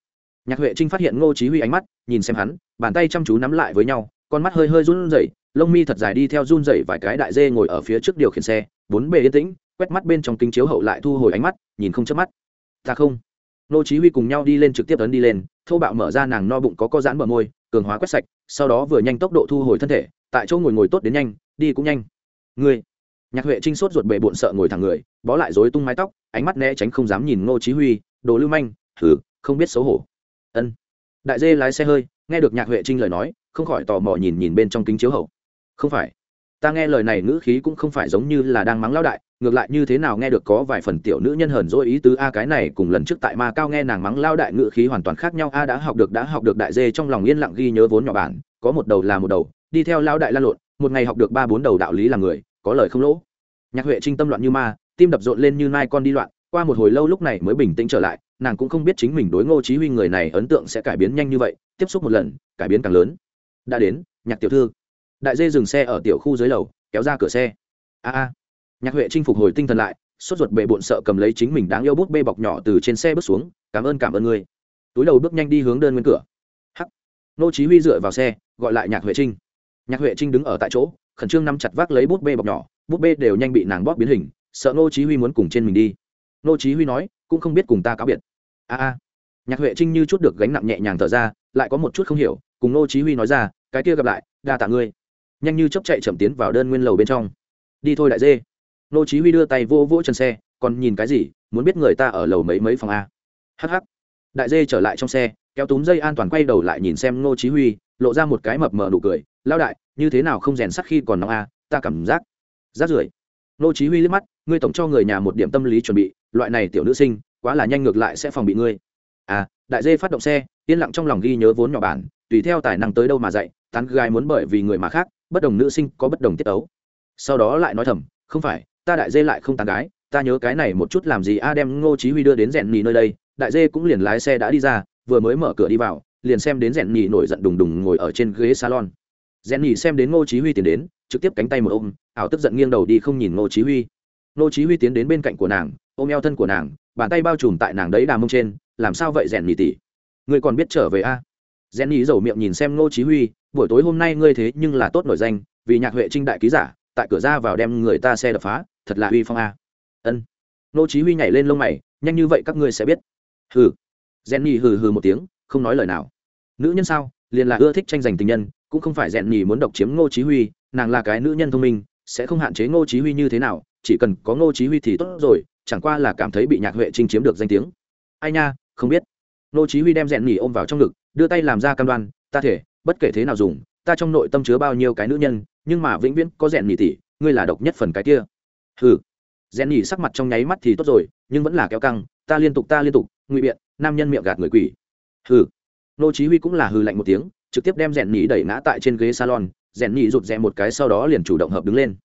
Nhạc huệ trinh phát hiện ngô chí huy ánh mắt, nhìn xem hắn, bàn tay chăm chú nắm lại với nhau, con mắt hơi hơi run rẩy, lông mi thật dài đi theo run rẩy vài cái đại dê ngồi ở phía trước điều khiển xe, bốn bề yên tĩnh, quét mắt bên trong kính chiếu hậu lại thu hồi ánh mắt, nhìn không chớp mắt. Ta không. Ngô chí huy cùng nhau đi lên trực tiếp ấn đi lên, thô bạo mở ra nàng no bụng có co giãn bờ môi, cường hóa quét sạch, sau đó vừa nhanh tốc độ thu hồi thân thể, tại chỗ ngồi ngồi tốt đến nhanh, đi cũng nhanh. Ngươi. Nhạc huệ trinh sốt ruột bệ bụng sợ ngồi thẳng người bó lại rối tung mái tóc, ánh mắt né tránh không dám nhìn ngô chí huy, đồ lưu manh thử không biết xấu hổ. Ân. Đại dê lái xe hơi, nghe được nhạc huệ trinh lời nói, không khỏi tò mò nhìn nhìn bên trong kính chiếu hậu. Không phải, ta nghe lời này ngữ khí cũng không phải giống như là đang mắng lão đại, ngược lại như thế nào nghe được có vài phần tiểu nữ nhân hờn dỗi ý tứ, a, cái này cùng lần trước tại ma cao nghe nàng mắng lao đại ngữ khí hoàn toàn khác nhau, a, đã học được, đã học được, đại dê trong lòng yên lặng ghi nhớ vốn nhỏ bản, có một đầu là một đầu, đi theo lao đại lan lộn, một ngày học được ba bốn đầu đạo lý là người, có lời không lỗ. Nhạc huệ trinh tâm loạn như ma tim đập rộn lên như nai con đi loạn, qua một hồi lâu lúc này mới bình tĩnh trở lại, nàng cũng không biết chính mình đối ngô chí huy người này ấn tượng sẽ cải biến nhanh như vậy, tiếp xúc một lần, cải biến càng lớn. Đã đến, nhạc tiểu thư. Đại dê dừng xe ở tiểu khu dưới lầu, kéo ra cửa xe. A a. Nhạc huệ trinh phục hồi tinh thần lại, sốt ruột bệ bộn sợ cầm lấy chính mình đáng yêu bút bê bọc nhỏ từ trên xe bước xuống, cảm ơn cảm ơn ngươi. Túi đầu bước nhanh đi hướng đơn nguyên cửa. Hắc. Ngô chí huy dựa vào xe, gọi lại nhạc huệ trinh nhạc huệ trinh đứng ở tại chỗ, khẩn trương nắm chặt vác lấy bút bê bọc nhỏ bút bê đều nhanh bị nàng bóp biến hình sợ Ngô chí huy muốn cùng trên mình đi. Ngô chí huy nói, cũng không biết cùng ta cáo biệt. A a. Nhạc huệ trinh như chút được gánh nặng nhẹ nhàng thở ra, lại có một chút không hiểu, cùng Ngô chí huy nói ra, cái kia gặp lại, đa tạ ngươi. Nhanh như chớp chạy chậm tiến vào đơn nguyên lầu bên trong. Đi thôi đại dê. Ngô chí huy đưa tay vô vỗ chân xe, còn nhìn cái gì? Muốn biết người ta ở lầu mấy mấy phòng a? Hắc hắc. Đại dê trở lại trong xe, kéo túm dây an toàn quay đầu lại nhìn xem Ngô chí huy, lộ ra một cái mập mờ nụ cười lao đại, như thế nào không rèn sắt khi còn nóng a? Ta cảm giác rát rưởi nô chí huy liếc mắt, ngươi tổng cho người nhà một điểm tâm lý chuẩn bị, loại này tiểu nữ sinh, quá là nhanh ngược lại sẽ phòng bị ngươi. À đại dê phát động xe, yên lặng trong lòng ghi nhớ vốn nhỏ bản, tùy theo tài năng tới đâu mà dạy, tán gái muốn bởi vì người mà khác, bất đồng nữ sinh có bất đồng tiết tấu. Sau đó lại nói thầm, không phải, ta đại dê lại không tán gái, ta nhớ cái này một chút làm gì a, đem ngô chí huy đưa đến rèn nhì nơi đây. Đại dê cũng liền lái xe đã đi ra, vừa mới mở cửa đi vào, liền xem đến rèn nhì nổi giận đùng đùng ngồi ở trên ghế salon. Rèn nhì xem đến ngô chí huy tiến đến trực tiếp cánh tay một ôm, ảo tức giận nghiêng đầu đi không nhìn ngô chí huy. Ngô chí huy tiến đến bên cạnh của nàng, ôm eo thân của nàng, bàn tay bao trùm tại nàng đấy đà mông trên, làm sao vậy, rèn nhị tỷ? Ngươi còn biết trở về a? Rèn nhị dầu miệng nhìn xem ngô chí huy, buổi tối hôm nay ngươi thế nhưng là tốt nổi danh, vì nhạc huệ trinh đại ký giả, tại cửa ra vào đem người ta xe đập phá, thật là uy phong a. Ân. Ngô chí huy nhảy lên lông mày, nhanh như vậy các ngươi sẽ biết. Hừ. Jenny hừ hừ một tiếng, không nói lời nào. Nữ nhân sao? Liền là ưa thích tranh giành tình nhân, cũng không phải jenny muốn độc chiếm ngô chí huy nàng là cái nữ nhân thông minh, sẽ không hạn chế ngô chí huy như thế nào, chỉ cần có ngô chí huy thì tốt rồi, chẳng qua là cảm thấy bị nhạc huệ trinh chiếm được danh tiếng. Ai nha, không biết. Ngô chí huy đem jenny ôm vào trong ngực, đưa tay làm ra cam đoan, ta thể, bất kể thế nào dùng, ta trong nội tâm chứa bao nhiêu cái nữ nhân, nhưng mà vĩnh viễn có rèn nhỉ tỷ, ngươi là độc nhất phần cái kia. Hừ. Rèn nhỉ sắc mặt trong nháy mắt thì tốt rồi, nhưng vẫn là kéo căng, ta liên tục, ta liên tục, ngụy biện, nam nhân miệng gạt người quỷ. Hừ. Nô chí huy cũng là hừ lạnh một tiếng, trực tiếp đem rèn nhỉ đẩy ngã tại trên ghế salon rèn nhị rụt rè một cái sau đó liền chủ động hợp đứng lên.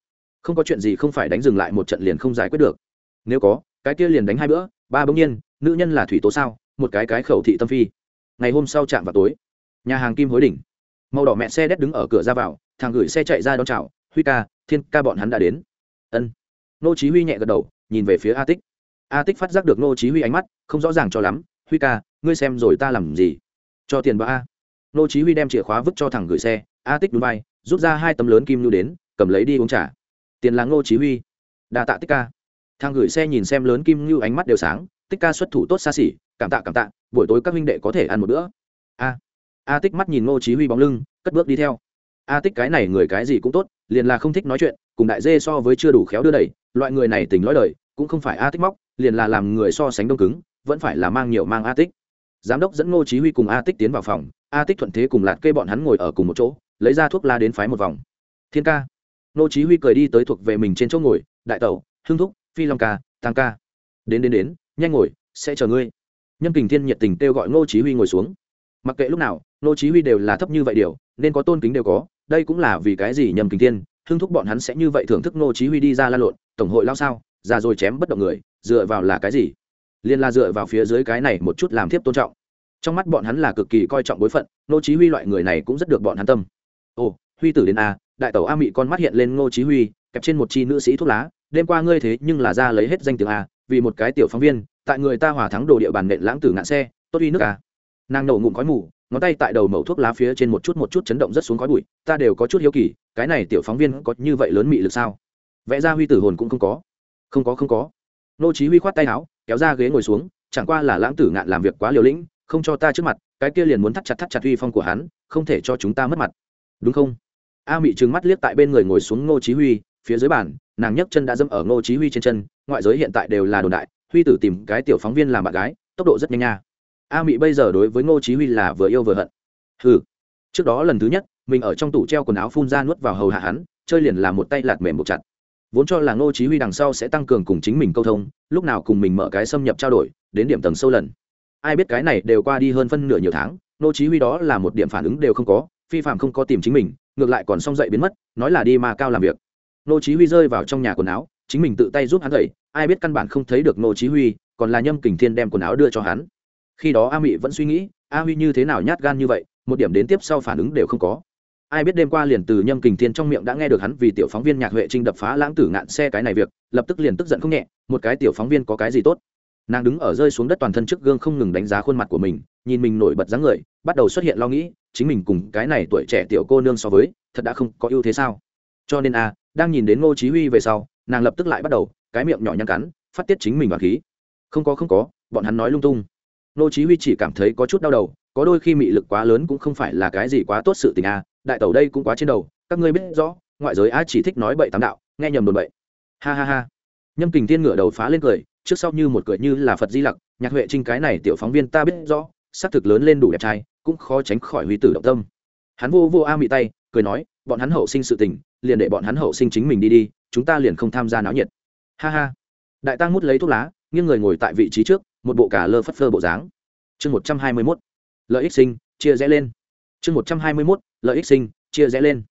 Không có chuyện gì không phải đánh dừng lại một trận liền không giải quyết được. Nếu có, cái kia liền đánh hai bữa, ba bỗng nhiên, nữ nhân là thủy tố sao, một cái cái khẩu thị tâm phi. Ngày hôm sau chạm vào tối, nhà hàng kim hối đỉnh. Màu đỏ mẹ xe đét đứng ở cửa ra vào, thằng gửi xe chạy ra đón chào, huy ca, thiên ca bọn hắn đã đến. Ân. Nô chí huy nhẹ gật đầu, nhìn về phía a tích. A tích phát giác được nô chí huy ánh mắt, không rõ ràng cho lắm, huy ca, ngươi xem rồi ta làm gì? Cho tiền bà a. Nô chí huy đem chìa khóa vứt cho thằng gửi xe, a tích đúng vai rút ra hai tấm lớn kim lưu đến, cầm lấy đi uống trà. Tiền là Ngô chí huy. Đa tạ tích ca. Thang gửi xe nhìn xem lớn kim lưu ánh mắt đều sáng, tích ca xuất thủ tốt xa xỉ, cảm tạ cảm tạ, buổi tối các huynh đệ có thể ăn một bữa. A. A tích mắt nhìn ngô chí huy bóng lưng, cất bước đi theo. A tích cái này người cái gì cũng tốt, liền là không thích nói chuyện, cùng đại dê so với chưa đủ khéo đưa đẩy, loại người này tình nói lời cũng không phải a tích móc, liền là làm người so sánh đông cứng, vẫn phải là mang nhiều mang a tích. Giám đốc dẫn ngô chí huy cùng a tích tiến vào phòng, a tích thuận thế cùng lạt kê bọn hắn ngồi ở cùng một chỗ lấy ra thuốc la đến phái một vòng. Thiên ca. Nô chí huy cười đi tới thuộc về mình trên chỗ ngồi, đại tẩu hương thúc, phi long ca tăng ca. Đến đến đến, nhanh ngồi, sẽ chờ ngươi. Nhâm kình thiên nhiệt tình kêu gọi nô chí huy ngồi xuống. Mặc kệ lúc nào, nô chí huy đều là thấp như vậy điều, nên có tôn kính đều có, đây cũng là vì cái gì nhâm kình thiên hương thúc bọn hắn sẽ như vậy thưởng thức nô chí huy đi ra la lộn, tổng hội lao sao ra rồi chém bất động người, dựa vào là cái gì? Liên la dựa vào phía dưới cái này một chút làm tiếp tôn trọng. Trong mắt bọn hắn là cực kỳ coi trọng bối phận, nô chí huy loại người này cũng rất được bọn hắn tâm ồ, huy tử đến a đại tẩu a mị con mắt hiện lên ngô chí huy, kẹp trên một chi nữ sĩ thuốc lá, đêm qua ngươi thế nhưng là ra lấy hết danh tiếng a vì một cái tiểu phóng viên, tại người ta hòa thắng đồ địa bàn nện lãng tử ngạn xe, tốt uy nước a nàng nổ ngụm khói mù, ngón tay tại đầu mẩu thuốc lá phía trên một chút một chút chấn động rất xuống khói bụi, ta đều có chút hiếu kỳ, cái này tiểu phóng viên có như vậy lớn mị lực sao? Vẽ ra huy tử hồn cũng không có. Không có không có. Nô chí huy khoát tay áo, kéo ra ghế ngồi xuống, chẳng qua là lãng tử ngạn làm việc quá liều lĩnh, không cho ta trước mặt, cái kia liền muốn thắt chặt thắt chặt uy phong của hắn, không thể cho chúng ta mất mặt đúng không? A mị trừng mắt liếc tại bên người ngồi xuống ngô chí huy, phía dưới bàn, nàng nhấc chân đã dâm ở ngô chí huy trên chân, ngoại giới hiện tại đều là đồn đại, huy tử tìm cái tiểu phóng viên làm bạn gái, tốc độ rất nhanh nha. A mị bây giờ đối với ngô chí huy là vừa yêu vừa hận. Hừ. Trước đó lần thứ nhất, mình ở trong tủ treo quần áo phun ra nuốt vào hầu hạ hắn, chơi liền là một tay lạt mềm một chặt. Vốn cho là ngô chí huy đằng sau sẽ tăng cường cùng chính mình câu thông, lúc nào cùng mình mở cái xâm nhập trao đổi, đến điểm tầng sâu lần. Ai biết cái này đều qua đi hơn phân nửa nhiều tháng, ngô chí huy đó là một điểm phản ứng đều không có phi phạm không có tìm chính mình, ngược lại còn xong dậy biến mất, nói là đi mà cao làm việc. Nô chí huy rơi vào trong nhà quần áo, chính mình tự tay giúp hắn tẩy ai biết căn bản không thấy được nô chí huy, còn là nhâm kình thiên đem quần áo đưa cho hắn. Khi đó a mị vẫn suy nghĩ, a huy như thế nào nhát gan như vậy, một điểm đến tiếp sau phản ứng đều không có. Ai biết đêm qua liền từ nhâm kình thiên trong miệng đã nghe được hắn vì tiểu phóng viên nhạc huệ trinh đập phá lãng tử ngạn xe cái này việc, lập tức liền tức giận không nhẹ, một cái tiểu phóng viên có cái gì tốt? Nàng đứng ở rơi xuống đất toàn thân trước gương không ngừng đánh giá khuôn mặt của mình, nhìn mình nổi bật dáng người, bắt đầu xuất hiện lo nghĩ, chính mình cùng cái này tuổi trẻ tiểu cô nương so với, thật đã không có ưu thế sao? Cho nên a đang nhìn đến ngô chí huy về sau, nàng lập tức lại bắt đầu, cái miệng nhỏ nhăn cắn, phát tiết chính mình và khí. Không có không có, bọn hắn nói lung tung. Ngô chí huy chỉ cảm thấy có chút đau đầu, có đôi khi mị lực quá lớn cũng không phải là cái gì quá tốt sự tình a đại tẩu đây cũng quá trên đầu, các ngươi biết rõ, ngoại giới a chỉ thích nói bậy tám đạo, nghe nhầm đồn bậy. Ha ha ha. Nhâm kình thiên ngửa đầu phá lên cười trước sau như một cười như là phật di lặc, nhạc huệ trinh cái này tiểu phóng viên ta biết rõ, xác thực lớn lên đủ đẹp trai, cũng khó tránh khỏi huy tử động tâm. Hắn vô vô a mị tay, cười nói, bọn hắn hậu sinh sự tình, liền để bọn hắn hậu sinh chính mình đi đi, chúng ta liền không tham gia náo nhiệt. Ha ha. Đại tăng mút lấy thuốc lá, nghiêng người ngồi tại vị trí trước, một bộ cả lơ phất phơ bộ dáng. Chương một trăm hai mươi mốt. Lợi ích sinh, chia rẽ lên. Chương một trăm hai mươi mốt. Lợi ích sinh, chia rẽ lên.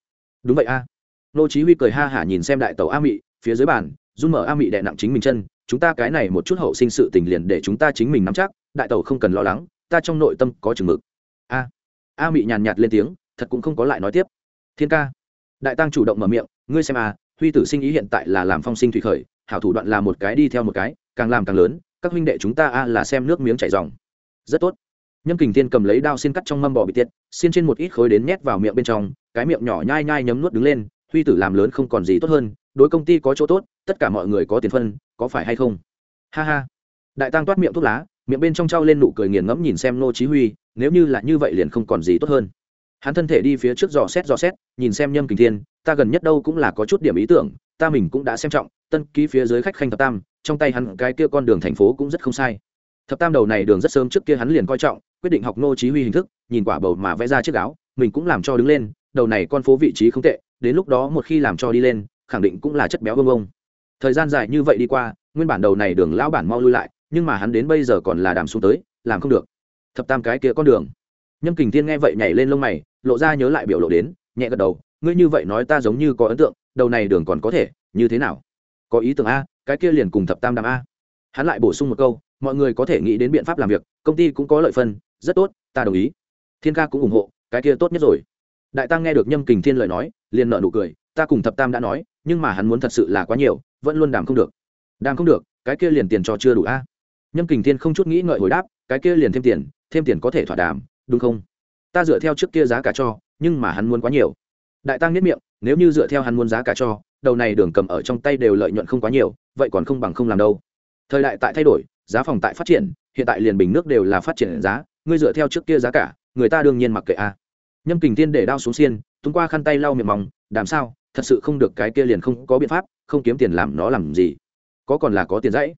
Đúng vậy a. Nô chí huy cười ha hả nhìn xem đại tàu a mị, phía dưới bàn, run mở a mị đè nặng chính mình chân chúng ta cái này một chút hậu sinh sự tình liền để chúng ta chính mình nắm chắc, đại tẩu không cần lo lắng, ta trong nội tâm có chừng mực. A a mị nhàn nhạt lên tiếng, thật cũng không có lại nói tiếp. Thiên ca, đại tăng chủ động mở miệng, ngươi xem a huy tử sinh ý hiện tại là làm phong sinh thủy khởi, hảo thủ đoạn là một cái đi theo một cái, càng làm càng lớn, các huynh đệ chúng ta a là xem nước miếng chảy ròng rất tốt. Nhâm kình thiên cầm lấy đao xin cắt trong mâm bò bị tiết xin trên một ít khối đến nhét vào miệng bên trong, cái miệng nhỏ nhai nhai nhấm nuốt đứng lên, huy tử làm lớn không còn gì tốt hơn, đối công ty có chỗ tốt tất cả mọi người có tiền phân, có phải hay không? Ha ha. Đại tăng toát miệng thuốc lá, miệng bên trong trao lên nụ cười nghiền ngẫm nhìn xem nô chí huy, nếu như là như vậy liền không còn gì tốt hơn. Hắn thân thể đi phía trước dò xét dò xét, nhìn xem nhâm kình thiên, ta gần nhất đâu cũng là có chút điểm ý tưởng, ta mình cũng đã xem trọng, tân ký phía dưới khách khanh thập tam, trong tay hắn cái kia con đường thành phố cũng rất không sai. Thập tam đầu này đường rất sớm trước kia hắn liền coi trọng, quyết định học nô chí huy hình thức, nhìn quả bầu mà vẽ ra chiếc áo, mình cũng làm cho đứng lên, đầu này con phố vị trí không tệ, đến lúc đó một khi làm cho đi lên, khẳng định cũng là chất béo bông bông thời gian dài như vậy đi qua, nguyên bản đầu này đường lão bản mau lui lại, nhưng mà hắn đến bây giờ còn là đàm xuống tới, làm không được. Thập tam cái kia con đường. Nhâm kình thiên nghe vậy nhảy lên lông mày, lộ ra nhớ lại biểu lộ đến, nhẹ gật đầu, ngươi như vậy nói ta giống như có ấn tượng, đầu này đường còn có thể, như thế nào? Có ý tưởng a, cái kia liền cùng thập tam đàm a. Hắn lại bổ sung một câu, mọi người có thể nghĩ đến biện pháp làm việc, công ty cũng có lợi phân, rất tốt, ta đồng ý. Thiên ca cũng ủng hộ, cái kia tốt nhất rồi. Đại tăng nghe được nhâm kình thiên lời nói, liền nợ nụ cười ta cùng thập tam đã nói, nhưng mà hắn muốn thật sự là quá nhiều, vẫn luôn đàm không được. Đàm không được, cái kia liền tiền cho chưa đủ a. Nhâm kình thiên không chút nghĩ ngợi hồi đáp, cái kia liền thêm tiền thêm tiền có thể thỏa đàm, đúng không? Ta dựa theo trước kia giá cả cho, nhưng mà hắn muốn quá nhiều. Đại tăng nhất miệng, nếu như dựa theo hắn muốn giá cả cho, đầu này đường cầm ở trong tay đều lợi nhuận không quá nhiều, vậy còn không bằng không làm đâu. Thời đại tại thay đổi, giá phòng tại phát triển, hiện tại liền bình nước đều là phát triển giá, ngươi dựa theo trước kia giá cả, người ta đương nhiên mặc kệ a. Nhâm kình thiên để đao xuống xiên, tung qua khăn tay lau miệng mỏng, đàm sao? Thật sự không được cái kia liền không có biện pháp, không kiếm tiền làm nó làm gì. Có còn là có tiền dãy?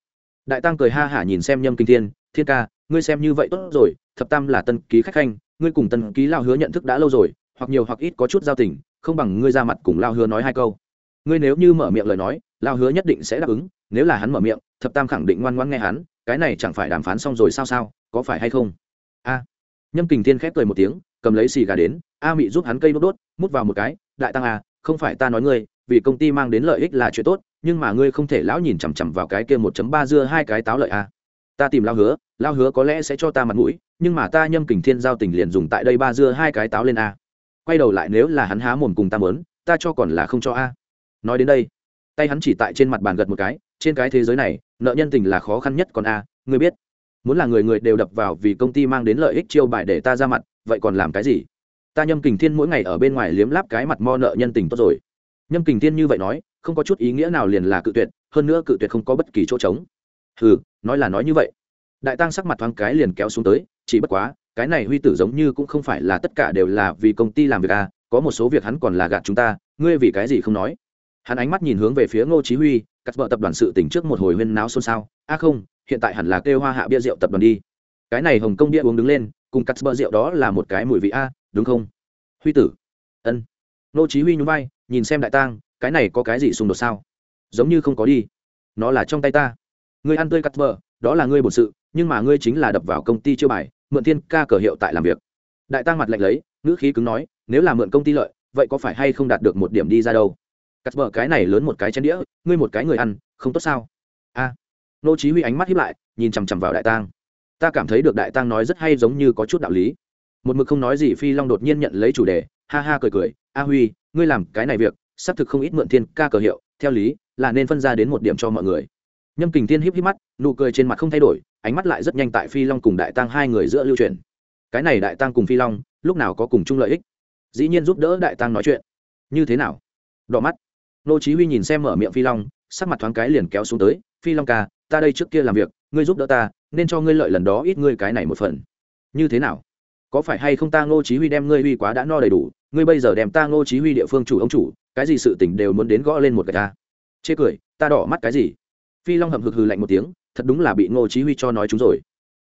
Đại tăng cười ha hả nhìn xem nhâm kinh thiên thiên ca, ngươi xem như vậy tốt rồi, thập tam là tân ký khách khanh, ngươi cùng tân ký lao hứa nhận thức đã lâu rồi, hoặc nhiều hoặc ít có chút giao tình, không bằng ngươi ra mặt cùng lao hứa nói hai câu. Ngươi nếu như mở miệng lời nói lao hứa nhất định sẽ đáp ứng, nếu là hắn mở miệng, thập tam khẳng định ngoan ngoan nghe hắn, cái này chẳng phải đàm phán xong rồi sao sao, có phải hay không? A. Nhâm kình thiên khép cười một tiếng, cầm lấy xì gà đến, a mị giúp hắn cây đốt đốt, mút vào một cái, đại tăng a không phải ta nói ngươi, vì công ty mang đến lợi ích là chuyện tốt, nhưng mà ngươi không thể lão nhìn chằm chằm vào cái kia một chấm ba dưa hai cái táo lợi à? ta tìm lao hứa lao hứa có lẽ sẽ cho ta mặt mũi, nhưng mà ta nhâm kình thiên giao tình liền dùng tại đây ba dưa hai cái táo lên a quay đầu lại nếu là hắn há mồm cùng ta mớn ta cho còn là không cho a nói đến đây, tay hắn chỉ tại trên mặt bàn gật một cái, trên cái thế giới này, nợ nhân tình là khó khăn nhất còn a ngươi biết. Muốn là người người đều đập vào vì công ty mang đến lợi ích chiêu bài để ta ra mặt, vậy còn làm cái gì? Ta nhâm kình thiên mỗi ngày ở bên ngoài liếm láp cái mặt mo nợ nhân tình tốt rồi. Nhâm kình thiên như vậy nói, không có chút ý nghĩa nào liền là cự tuyệt, hơn nữa cự tuyệt không có bất kỳ chỗ trống. Ừ nói là nói như vậy. Đại tăng sắc mặt thoáng cái liền kéo xuống tới, chỉ bất quá, cái này huy tử giống như cũng không phải là tất cả đều là vì công ty làm việc à có một số việc hắn còn là gạt chúng ta, ngươi vì cái gì không nói? Hắn ánh mắt nhìn hướng về phía ngô chí huy, cắt vợ tập đoàn sự tỉnh trước một hồi huyên náo xôn xao. A không, hiện tại hẳn là kêu hoa hạ bia rượu tập đoàn đi. Cái này hồng công bia uống đứng lên, cùng cắt bơ rượu đó là một cái mùi vị a đúng không? Huy tử. Ân. Nô chí huy nhún vai, nhìn xem đại tang, cái này có cái gì xung đột sao? Giống như không có đi. Nó là trong tay ta. Ngươi ăn tươi cắt vợ, đó là ngươi bổn sự, nhưng mà ngươi chính là đập vào công ty chưa bài, mượn thiên ca cờ hiệu tại làm việc. Đại tang mặt lạnh lấy, ngữ khí cứng nói, nếu là mượn công ty lợi, vậy có phải hay không đạt được một điểm đi ra đâu? Cắt vợ cái này lớn một cái chén đĩa, ngươi một cái người ăn, không tốt sao? A. Nô chí huy ánh mắt híp lại, nhìn chằm chằm vào đại tang. Ta cảm thấy được đại tang nói rất hay giống như có chút đạo lý một mực không nói gì, phi long đột nhiên nhận lấy chủ đề, ha ha cười cười, a huy, ngươi làm cái này việc xác thực không ít mượn thiên ca cờ hiệu, theo lý là nên phân ra đến một điểm cho mọi người. Nhâm kình thiên híp híp mắt, nụ cười trên mặt không thay đổi, ánh mắt lại rất nhanh tại phi long cùng đại tăng hai người giữa lưu truyền cái này đại tăng cùng phi long, lúc nào có cùng chung lợi ích? Dĩ nhiên giúp đỡ đại tăng nói chuyện. Như thế nào? Đỏ mắt. Nô chí huy nhìn xem mở miệng phi long, sắc mặt thoáng cái liền kéo xuống tới, phi long ca, ta đây trước kia làm việc, ngươi giúp đỡ ta, nên cho ngươi lợi lần đó ít ngươi cái này một phần. Như thế nào? Có phải hay không ta ngô chí huy đem ngươi huy quá đã no đầy đủ, ngươi bây giờ đem ta ngô chí huy địa phương chủ ông chủ, cái gì sự tình đều muốn đến gõ lên một cái ta. Chê cười, ta đỏ mắt cái gì? Phi long hậm hực hừ lạnh một tiếng, thật đúng là bị ngô chí huy cho nói chúng rồi.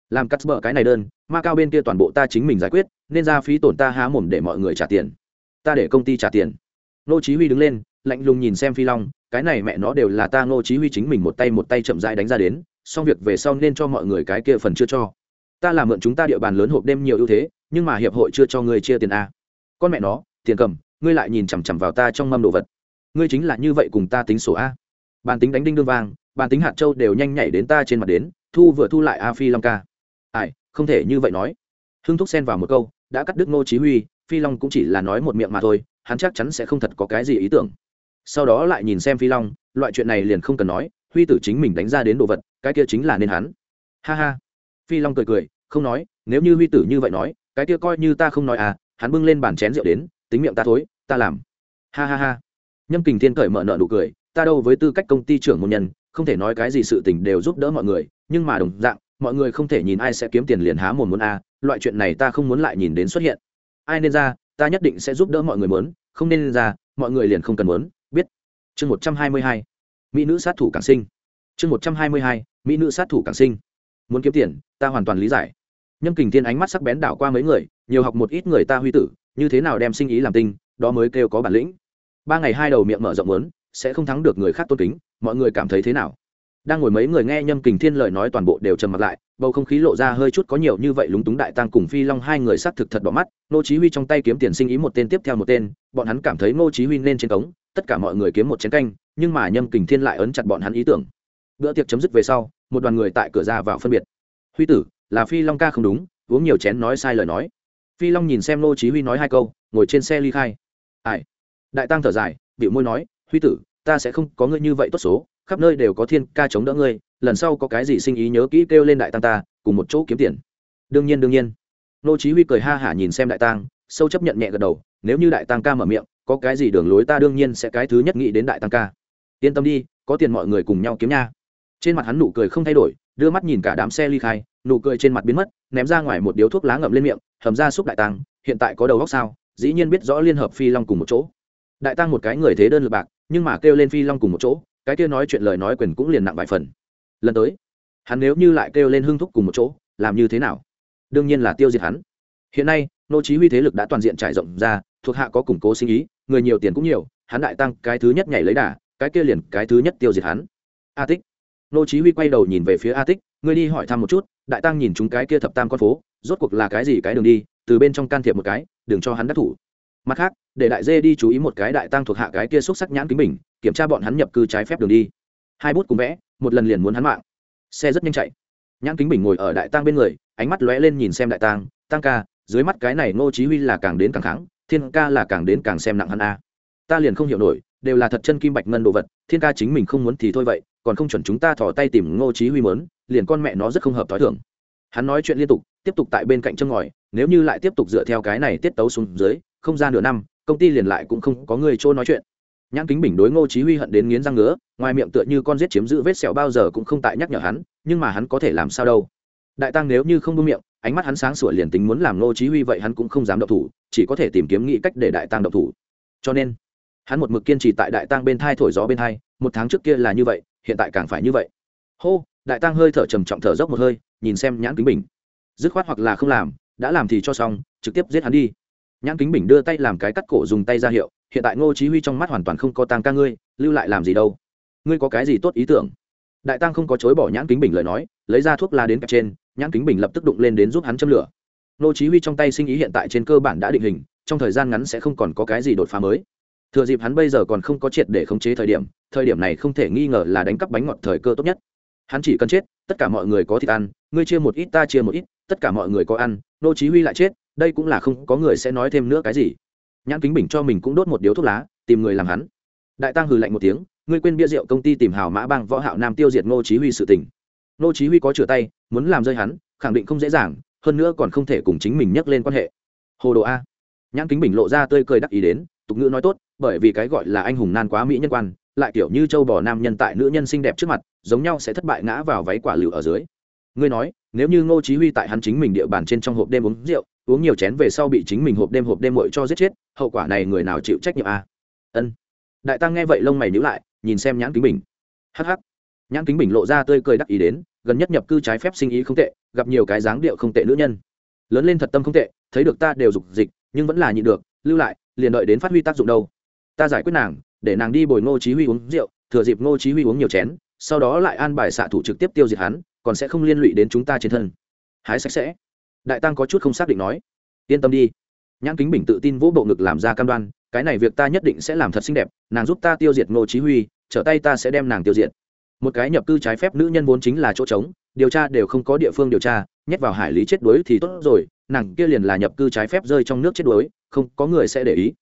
Làm cắt bờ cái này đơn, ma cao bên kia toàn bộ ta chính mình giải quyết, nên ra phí tổn ta há mồm để mọi người trả tiền. Ta để công ty trả tiền. Ngô chí huy đứng lên, lạnh lùng nhìn xem phi long, cái này mẹ nó đều là ta ngô chí huy chính mình một tay một tay chậm rãi đánh ra đến, xong việc về sau nên cho mọi người cái kia phần chưa cho ta làm mượn chúng ta địa bàn lớn hộp đêm nhiều ưu thế, nhưng mà hiệp hội chưa cho ngươi chia tiền a. Con mẹ nó, tiền cầm, ngươi lại nhìn chằm chằm vào ta trong mâm đồ vật. Ngươi chính là như vậy cùng ta tính sổ a. Bàn tính đánh đinh đương vang bàn tính hạt châu đều nhanh nhảy đến ta trên mặt đến, thu vừa thu lại a phi long ca. Ai, không thể như vậy nói. Hưng thúc xen vào một câu, đã cắt đứt ngô chí huy, phi long cũng chỉ là nói một miệng mà thôi, hắn chắc chắn sẽ không thật có cái gì ý tưởng. Sau đó lại nhìn xem phi long, loại chuyện này liền không cần nói, huy tử chính mình đánh ra đến đồ vật, cái kia chính là nên hắn. Ha ha phi long cười cười không nói nếu như huy tử như vậy nói cái kia coi như ta không nói à hắn bưng lên bàn chén rượu đến tính miệng ta thối ta làm. Ha ha ha. Nhâm kình thiên cởi mở nợ nụ cười ta đâu với tư cách công ty trưởng môn nhân không thể nói cái gì sự tình đều giúp đỡ mọi người nhưng mà đồng dạng mọi người không thể nhìn ai sẽ kiếm tiền liền há mồm muốn a à, loại chuyện này ta không muốn lại nhìn đến xuất hiện. Ai nên ra ta nhất định sẽ giúp đỡ mọi người muốn không nên ra mọi người liền không cần muốn biết. Chương một trăm hai mươi hai mỹ nữ sát thủ càng sinh. Chương một trăm hai mươi hai mỹ nữ sát thủ càng sinh muốn kiếm tiền, ta hoàn toàn lý giải. Nhâm kình thiên ánh mắt sắc bén đảo qua mấy người, nhiều học một ít người ta huy tử, như thế nào đem sinh ý làm tinh, đó mới kêu có bản lĩnh. Ba ngày hai đầu miệng mở rộng lớn, sẽ không thắng được người khác tôn kính, mọi người cảm thấy thế nào? Đang ngồi mấy người nghe nhâm kình thiên lời nói toàn bộ đều trầm mặt lại, bầu không khí lộ ra hơi chút có nhiều như vậy lúng túng đại tăng cùng phi long hai người s thực thật đỏ mắt nô chí huy trong tay kiếm tiền sinh ý một tên tiếp theo một tên, bọn hắn cảm thấy nô chí huy nên trên cống, tất cả mọi người kiếm một chén canh, nhưng mà nhâm kình thiên lại ấn chặt bọn hắn ý tưởng bữa tiệc chấm dứt về sau, một đoàn người tại cửa ra vào phân biệt. Huy tử, là phi long ca không đúng, uống nhiều chén nói sai lời nói. Phi long nhìn xem nô chí huy nói hai câu, ngồi trên xe ly khai. Ai? Đại tăng thở dài bị môi nói, huy tử, ta sẽ không có ngươi như vậy tốt số, khắp nơi đều có thiên ca chống đỡ ngươi, lần sau có cái gì sinh ý nhớ kỹ kêu lên đại tăng ta, cùng một chỗ kiếm tiền. Đương nhiên đương nhiên. Nô chí huy cười ha hả nhìn xem đại tăng, sâu chấp nhận nhẹ gật đầu, nếu như đại tăng ca mở miệng, có cái gì đường lối ta đương nhiên sẽ cái thứ nhất nghĩ đến đại tăng ca. Yên tâm đi, có tiền mọi người cùng nhau kiếm nha trên mặt hắn nụ cười không thay đổi, đưa mắt nhìn cả đám xe ly khai, nụ cười trên mặt biến mất, ném ra ngoài một điếu thuốc lá ngậm lên miệng, hầm ra xúc đại tăng hiện tại có đầu góc sao, dĩ nhiên biết rõ liên hợp phi long cùng một chỗ. Đại tăng một cái người thế đơn lực bạc, nhưng mà kêu lên phi long cùng một chỗ, cái kia nói chuyện lời nói quyền cũng liền nặng vài phần. Lần tới, hắn nếu như lại kêu lên hưng thúc cùng một chỗ, làm như thế nào? Đương nhiên là tiêu diệt hắn. Hiện nay, nô chí huy thế lực đã toàn diện trải rộng ra, thuộc hạ có củng cố sinh ý, người nhiều tiền cũng nhiều, hắn đại tăng cái thứ nhất nhảy lấy đà, cái kia liền cái thứ nhất tiêu diệt hắn. A tích nô chí huy quay đầu nhìn về phía a tích, ngươi đi hỏi thăm một chút, đại tăng nhìn chúng cái kia thập tam con phố, rốt cuộc là cái gì cái đường đi, từ bên trong can thiệp một cái, đừng cho hắn đắc thủ. Mặt khác, để đại dê đi chú ý một cái đại tăng thuộc hạ cái kia xúc sắc nhãn kính bình, kiểm tra bọn hắn nhập cư trái phép đường đi. Hai bút cùng vẽ, một lần liền muốn hắn mạng. Xe rất nhanh chạy. Nhãn kính bình ngồi ở đại tăng bên người, ánh mắt lóe lên nhìn xem đại tăng tăng ca, dưới mắt cái này ngô chí huy là càng đến càng kháng, thiên ca là càng đến càng xem nặng hắn a. Ta liền không hiểu nổi, đều là thật chân kim bạch ngân đồ vật, thiên ca chính mình không muốn thì thôi vậy còn không chuẩn chúng ta thò tay tìm ngô chí huy muốn liền con mẹ nó rất không hợp thói thường. Hắn nói chuyện liên tục, tiếp tục tại bên cạnh chân ngòi, nếu như lại tiếp tục dựa theo cái này tiết tấu xuống dưới, không ra nửa năm, công ty liền lại cũng không có người chỗ nói chuyện. Nhãn kính bình đối ngô chí huy hận đến nghiến răng ngứa, ngoài miệng tựa như con giết chiếm giữ vết sẹo bao giờ cũng không tại nhắc nhở hắn, nhưng mà hắn có thể làm sao đâu. Đại tăng nếu như không buông miệng, ánh mắt hắn sáng sủa liền tính muốn làm ngô chí huy vậy hắn cũng không dám động thủ, chỉ có thể tìm kiếm nghĩ cách để đại tăng động thủ. Cho nên, hắn một mực kiên trì tại đại tăng bên thai thổi gió bên thai một tháng trước kia là như vậy hiện tại càng phải như vậy. Hô, đại tăng hơi thở trầm trọng thở dốc một hơi, nhìn xem nhãn kính bình. Dứt khoát hoặc là không làm, đã làm thì cho xong, trực tiếp giết hắn đi. Nhãn kính bình đưa tay làm cái cắt cổ dùng tay ra hiệu, hiện tại ngô chí huy trong mắt hoàn toàn không có tăng ca ngươi, lưu lại làm gì đâu. Ngươi có cái gì tốt ý tưởng? Đại tăng không có chối bỏ nhãn kính bình lời nói, lấy ra thuốc la đến cặp trên, nhãn kính bình lập tức đụng lên đến giúp hắn châm lửa. Ngô chí huy trong tay sinh ý hiện tại trên cơ bản đã định hình, trong thời gian ngắn sẽ không còn có cái gì đột phá mới thừa dịp hắn bây giờ còn không có triệt để khống chế thời điểm thời điểm này không thể nghi ngờ là đánh cắp bánh ngọt thời cơ tốt nhất. Hắn chỉ cần chết, tất cả mọi người có thịt ăn, ngươi chia một ít ta chia một ít, tất cả mọi người có ăn, nô chí huy lại chết, đây cũng là không có người sẽ nói thêm nữa cái gì. Nhãn kính bình cho mình cũng đốt một điếu thuốc lá, tìm người làm hắn. Đại tăng hừ lạnh một tiếng, ngươi quên bia rượu công ty tìm hào mã bang võ hạo nam tiêu diệt nô chí huy sự tình. Nô chí huy có chửa tay, muốn làm rơi hắn, khẳng định không dễ dàng, hơn nữa còn không thể cùng chính mình nhắc lên quan hệ. Hồ đồ a. Nhãn kính bình lộ ra tươi cười đắc ý đến tục ngữ nói tốt, bởi vì cái gọi là anh hùng nan quá mỹ nhân quan, lại kiểu như châu bò nam nhân tại nữ nhân xinh đẹp trước mặt, giống nhau sẽ thất bại ngã vào váy quả lựu ở dưới. Ngươi nói, nếu như ngô chí huy tại hắn chính mình địa bàn trên trong hộp đêm uống rượu, uống nhiều chén về sau bị chính mình hộp đêm hộp đêm muội cho giết chết, hậu quả này người nào chịu trách nhiệm à? ân. Đại tăng nghe vậy lông mày nhíu lại, nhìn xem nhãn kính bình. Hắc hắc. Nhãn kính bình lộ ra tươi cười đắc ý đến, gần nhất nhập cư trái phép sinh ý không tệ, gặp nhiều cái dáng điệu không tệ nữ nhân. Lớn lên thật tâm không tệ, thấy được ta đều dục dịch, nhưng vẫn là nhịn được lưu lại, liền đợi đến phát huy tác dụng đâu. Ta giải quyết nàng, để nàng đi bồi ngô chí huy uống rượu, thừa dịp ngô chí huy uống nhiều chén, sau đó lại an bài xạ thủ trực tiếp tiêu diệt hắn, còn sẽ không liên lụy đến chúng ta trên thân. Hái sạch sẽ. Đại tăng có chút không xác định nói. Yên tâm đi. Nhãn kính bình tự tin vỗ bộ ngực làm ra cam đoan, cái này việc ta nhất định sẽ làm thật xinh đẹp, nàng giúp ta tiêu diệt ngô chí huy, trở tay ta sẽ đem nàng tiêu diệt. Một cái nhập cư trái phép nữ nhân vốn chính là chỗ trống, điều tra đều không có địa phương điều tra, nhét vào hải lý chết đuối thì tốt rồi nàng kia liền là nhập cư trái phép rơi trong nước chết đuối, không có người sẽ để ý.